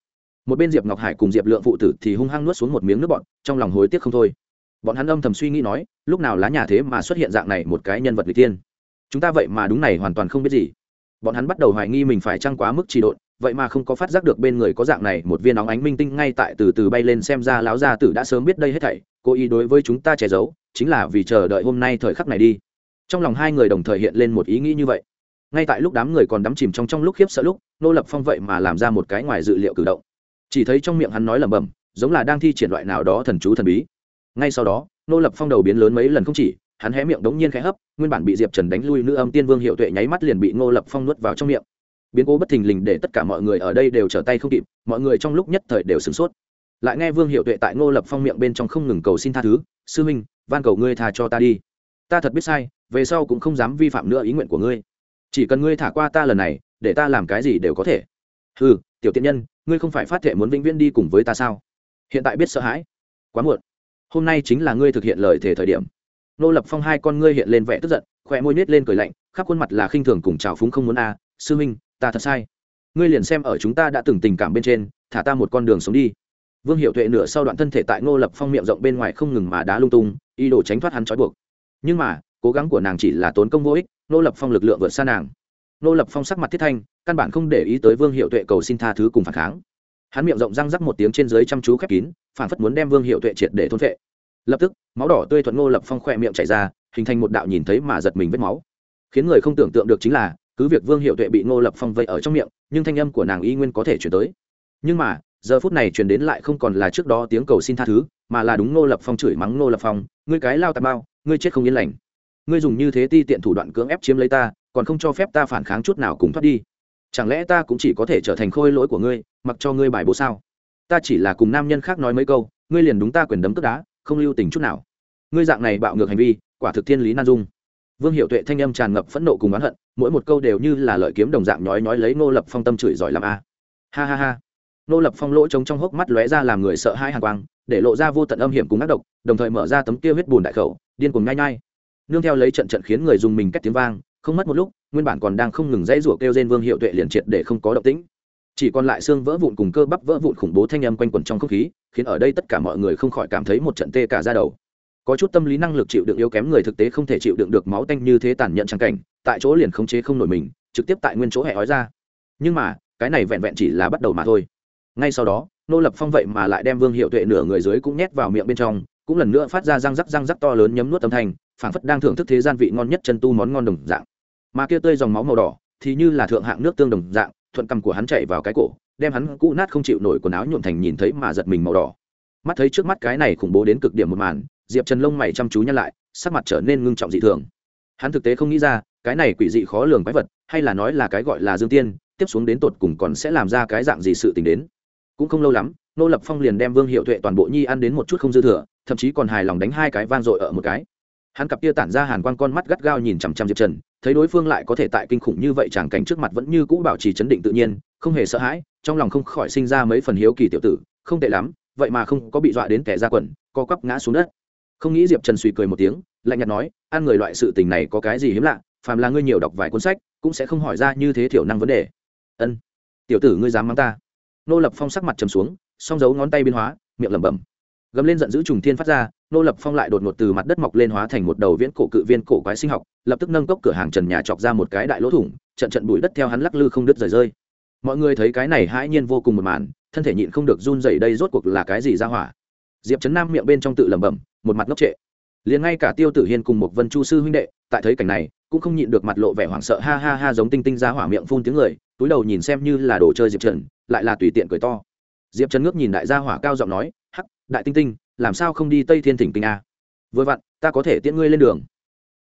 Một bên diệp ngọc hải cùng diệp lượng phụ tử thì hung hăng nuốt xuống một miếng nước bọn trong lòng hối tiếc không thôi. Bọn hắn âm thầm suy nghĩ nói, lúc nào lá nhà thế mà xuất hiện dạng này một cái nhân vật n tiên? Chúng ta vậy mà đúng này hoàn toàn không biết gì. Bọn hắn bắt đầu hoài nghi mình phải trăng quá mức trì độn, vậy mà không có phát giác được bên người có dạng này một viên óng ánh minh tinh ngay tại từ từ bay lên xem ra láo gia tử đã sớm biết đây hết thảy, cố ý đối với chúng ta che giấu, chính là vì chờ đợi hôm nay thời khắc này đi. Trong lòng hai người đồng thời hiện lên một ý nghĩ như vậy ngay tại lúc đám người còn đắm chìm trong trong lúc khiếp sợ lúc nô lập phong vậy mà làm ra một cái ngoài dự liệu cử động. Chỉ thấy trong miệng hắn nói lẩm bẩm giống là đang thi triển loại nào đó thần chú thần bí. Ngay sau đó nô lập phong đầu biến lớn mấy lần không chỉ hắn hé miệng đống nhiên khẽ hấp nguyên bản bị diệp trần đánh lui nữ âm tiên vương hiệu tuệ nháy mắt liền bị ngô lập phong nuốt vào trong miệng. Biến cố bất thình lình để tất cả mọi người ở đây đều trở tay không kịp mọi người trong lúc nhất thời đều sửng sốt. Lại nghe vương hiệu tuệ tại ngô lập phong miệng bên trong không ngừng cầu xin tha thứ sư minh, van cầu ngươi tha cho ta đi. Ta thật biết sai về sau cũng không dám vi phạm nữa ý nguyện của ngươi chỉ cần ngươi thả qua ta lần này để ta làm cái gì đều có thể. Ừ tiểu tiện nhân ngươi không phải phát thệ muốn vĩnh viễn đi cùng với ta sao? Hiện tại biết sợ hãi. Quá muộn. Hôm nay chính là ngươi thực hiện lời thể thời điểm. Nô lập phong hai con ngươi hiện lên vẻ tức giận khỏe môi nết lên cười lạnh khắp khuôn mặt là khinh thường cùng trào phúng không muốn a à, sư minh, ta thật sai. Ngươi liền xem ở chúng ta đã từng tình cảm bên trên thả ta một con đường sống đi. Vương hiệu tuệ nửa sau đoạn thân thể tại ngô lập phong miệng rộng bên ngoài không ngừng mà đá lung tung ý đồ tránh thoát hắn trói buộc. Nhưng mà cố gắng của nàng chỉ là tốn công vô ích ngô lập phong lực lượng vượt xa nàng. Ngô lập phong sắc mặt thiết thanh, căn bản không để ý tới vương hiệu tuệ cầu xin tha thứ cùng phản kháng. Hắn miệng rộng răng rắc một tiếng trên dưới chăm chú khép kín, phản phất muốn đem vương hiệu tuệ triệt để thôn vệ lập tức, máu đỏ tươi thuận ngô lập phong khỏe miệng chảy ra, hình thành một đạo nhìn thấy mà giật mình vết máu. Khiến người không tưởng tượng được chính là, cứ việc vương hiệu tuệ bị ngô lập phong vây ở trong miệng, nhưng thanh âm của nàng y nguyên có thể chuyển tới. Nhưng mà, giờ phút này chuyển đến lại không còn là trước đó tiếng cầu xin tha thứ, mà là đúng ngô lập phong chửi mắng ngô lập phong, ngươi cái lao tà bao ngươi chết không yên lành ngươi dùng như thế ti tiện thủ đoạn cưỡng ép chiếm lấy ta, còn không cho phép ta phản kháng chút nào cùng thoát đi. Chẳng lẽ ta cũng chỉ có thể trở thành khôi lỗi của ngươi, mặc cho ngươi bài bố sao? Ta chỉ là cùng nam nhân khác nói mấy câu, ngươi liền đúng ta quyền đấm tức đá, không lưu tình chút nào. Ngươi dạng này bạo ngược hành vi, quả thực thiên lý nan dung. Vương hiệu tuệ thanh âm tràn ngập phẫn nộ cùng oán hận, mỗi một câu đều như là lợi kiếm đồng dạng nhói nhói lấy nô lập phong tâm chửi giỏi làm a. Ha ha ha. Nô lập phong lỗ trống trong hốc mắt lóe ra làm người sợ hai hàng quang, để lộ ra vô tận âm hiểm cùng ác độc, đồng thời mở ra tấm kia huyết bùn đại khẩu, điên cuồng nhai nhai nương theo lấy trận trận khiến người dùng mình cách tiếng vang, không mất một lúc, nguyên bản còn đang không ngừng dãy rủa kêu trên vương hiệu tuệ liền triệt để không có động tĩnh. Chỉ còn lại xương vỡ vụn cùng cơ bắp vỡ vụn khủng bố thanh âm quanh quẩn trong không khí, khiến ở đây tất cả mọi người không khỏi cảm thấy một trận tê cả ra đầu. Có chút tâm lý năng lực chịu đựng yếu kém người thực tế không thể chịu đựng được máu tanh như thế tàn nhẫn trang cảnh, tại chỗ liền khống chế không nổi mình, trực tiếp tại nguyên chỗ hẹ ói ra. Nhưng mà, cái này vẹn vẹn chỉ là bắt đầu mà thôi. Ngay sau đó, nô lập phong vậy mà lại đem vương hiệu tuệ nửa người dưới cũng nhét vào miệng bên trong, cũng lần nữa phát ra răng rắc răng rắc to lớn nhấm nuốt âm thanh phảng phất đang thưởng thức thế gian vị ngon nhất chân tu món ngon đồng dạng. Mà kia tươi dòng máu màu đỏ thì như là thượng hạng nước tương đồng dạng, thuận cầm của hắn chạy vào cái cổ, đem hắn cũ nát không chịu nổi quần áo nhuộm thành nhìn thấy mà giật mình màu đỏ. Mắt thấy trước mắt cái này khủng bố đến cực điểm một màn, diệp trần lông mày chăm chú nhăn lại, sắc mặt trở nên ngưng trọng dị thường. Hắn thực tế không nghĩ ra, cái này quỷ dị khó lường quái vật, hay là nói là cái gọi là dương tiên, tiếp xuống đến tột cùng còn sẽ làm ra cái dạng gì sự t ì n h đến. Cũng không lâu lắm, nô lập phong liền đem vương hiệu tuệ toàn bộ nhi ăn đến một chút không dư thừa, thậm chí còn hài lòng đánh hai cái van dội ở một cái hắn cặp kia tản ra hàn quan con mắt gắt gao nhìn chằm chằm diệp trần, thấy đối phương lại có thể tại kinh khủng như vậy tràng cảnh trước mặt vẫn như cũ bảo trì chấn định tự nhiên, không hề sợ hãi, trong lòng không khỏi sinh ra mấy phần hiếu kỳ tiểu tử, không tệ lắm, vậy mà không có bị dọa đến kẻ ra quần, co quắp ngã xuống đất. Không nghĩ diệp trần suy cười một tiếng, lạnh nhạt nói, ăn người loại sự tình này có cái gì hiếm lạ, phàm là ngươi nhiều đọc vài cuốn sách, cũng sẽ không hỏi ra như thế thiểu năng vấn đề. Ân, tiểu tử ngươi dám mắng ta. Nô lập phong sắc mặt trầm xuống, song giấu ngón tay biến hóa, miệng lẩm bẩm gầm lên giận dữ trùng thiên phát ra, nô lập phong lại đột ngột từ mặt đất mọc lên hóa thành một đầu viễn cổ cự viên cổ quái sinh học, lập tức nâng cốc cửa hàng trần nhà chọc ra một cái đại lỗ thủng, trận trận bụi đất theo hắn lắc lư không đứt rời rơi. Mọi người thấy cái này hãi nhiên vô cùng một màn, thân thể nhịn không được run dày đây rốt cuộc là cái gì ra hỏa. Diệp trấn nam miệng bên trong tự lẩm bẩm, một mặt ngốc trệ. Liền ngay cả tiêu tử hiên cùng một vân chu sư huynh đệ, tại thấy cảnh này, cũng không nhịn được mặt lộ vẻ hoảng sợ, ha ha ha giống tinh tinh ra hỏa miệng phun tiếng người, túi đầu nhìn xem như là đồ chơi diệp trần, lại là tùy tiện cười to. Diệp trần ngước nhìn đại gia hỏa cao giọng nói đại tinh tinh, làm sao không đi tây thiên thỉnh kinh a? Vừa vặn, ta có thể tiễn ngươi lên đường.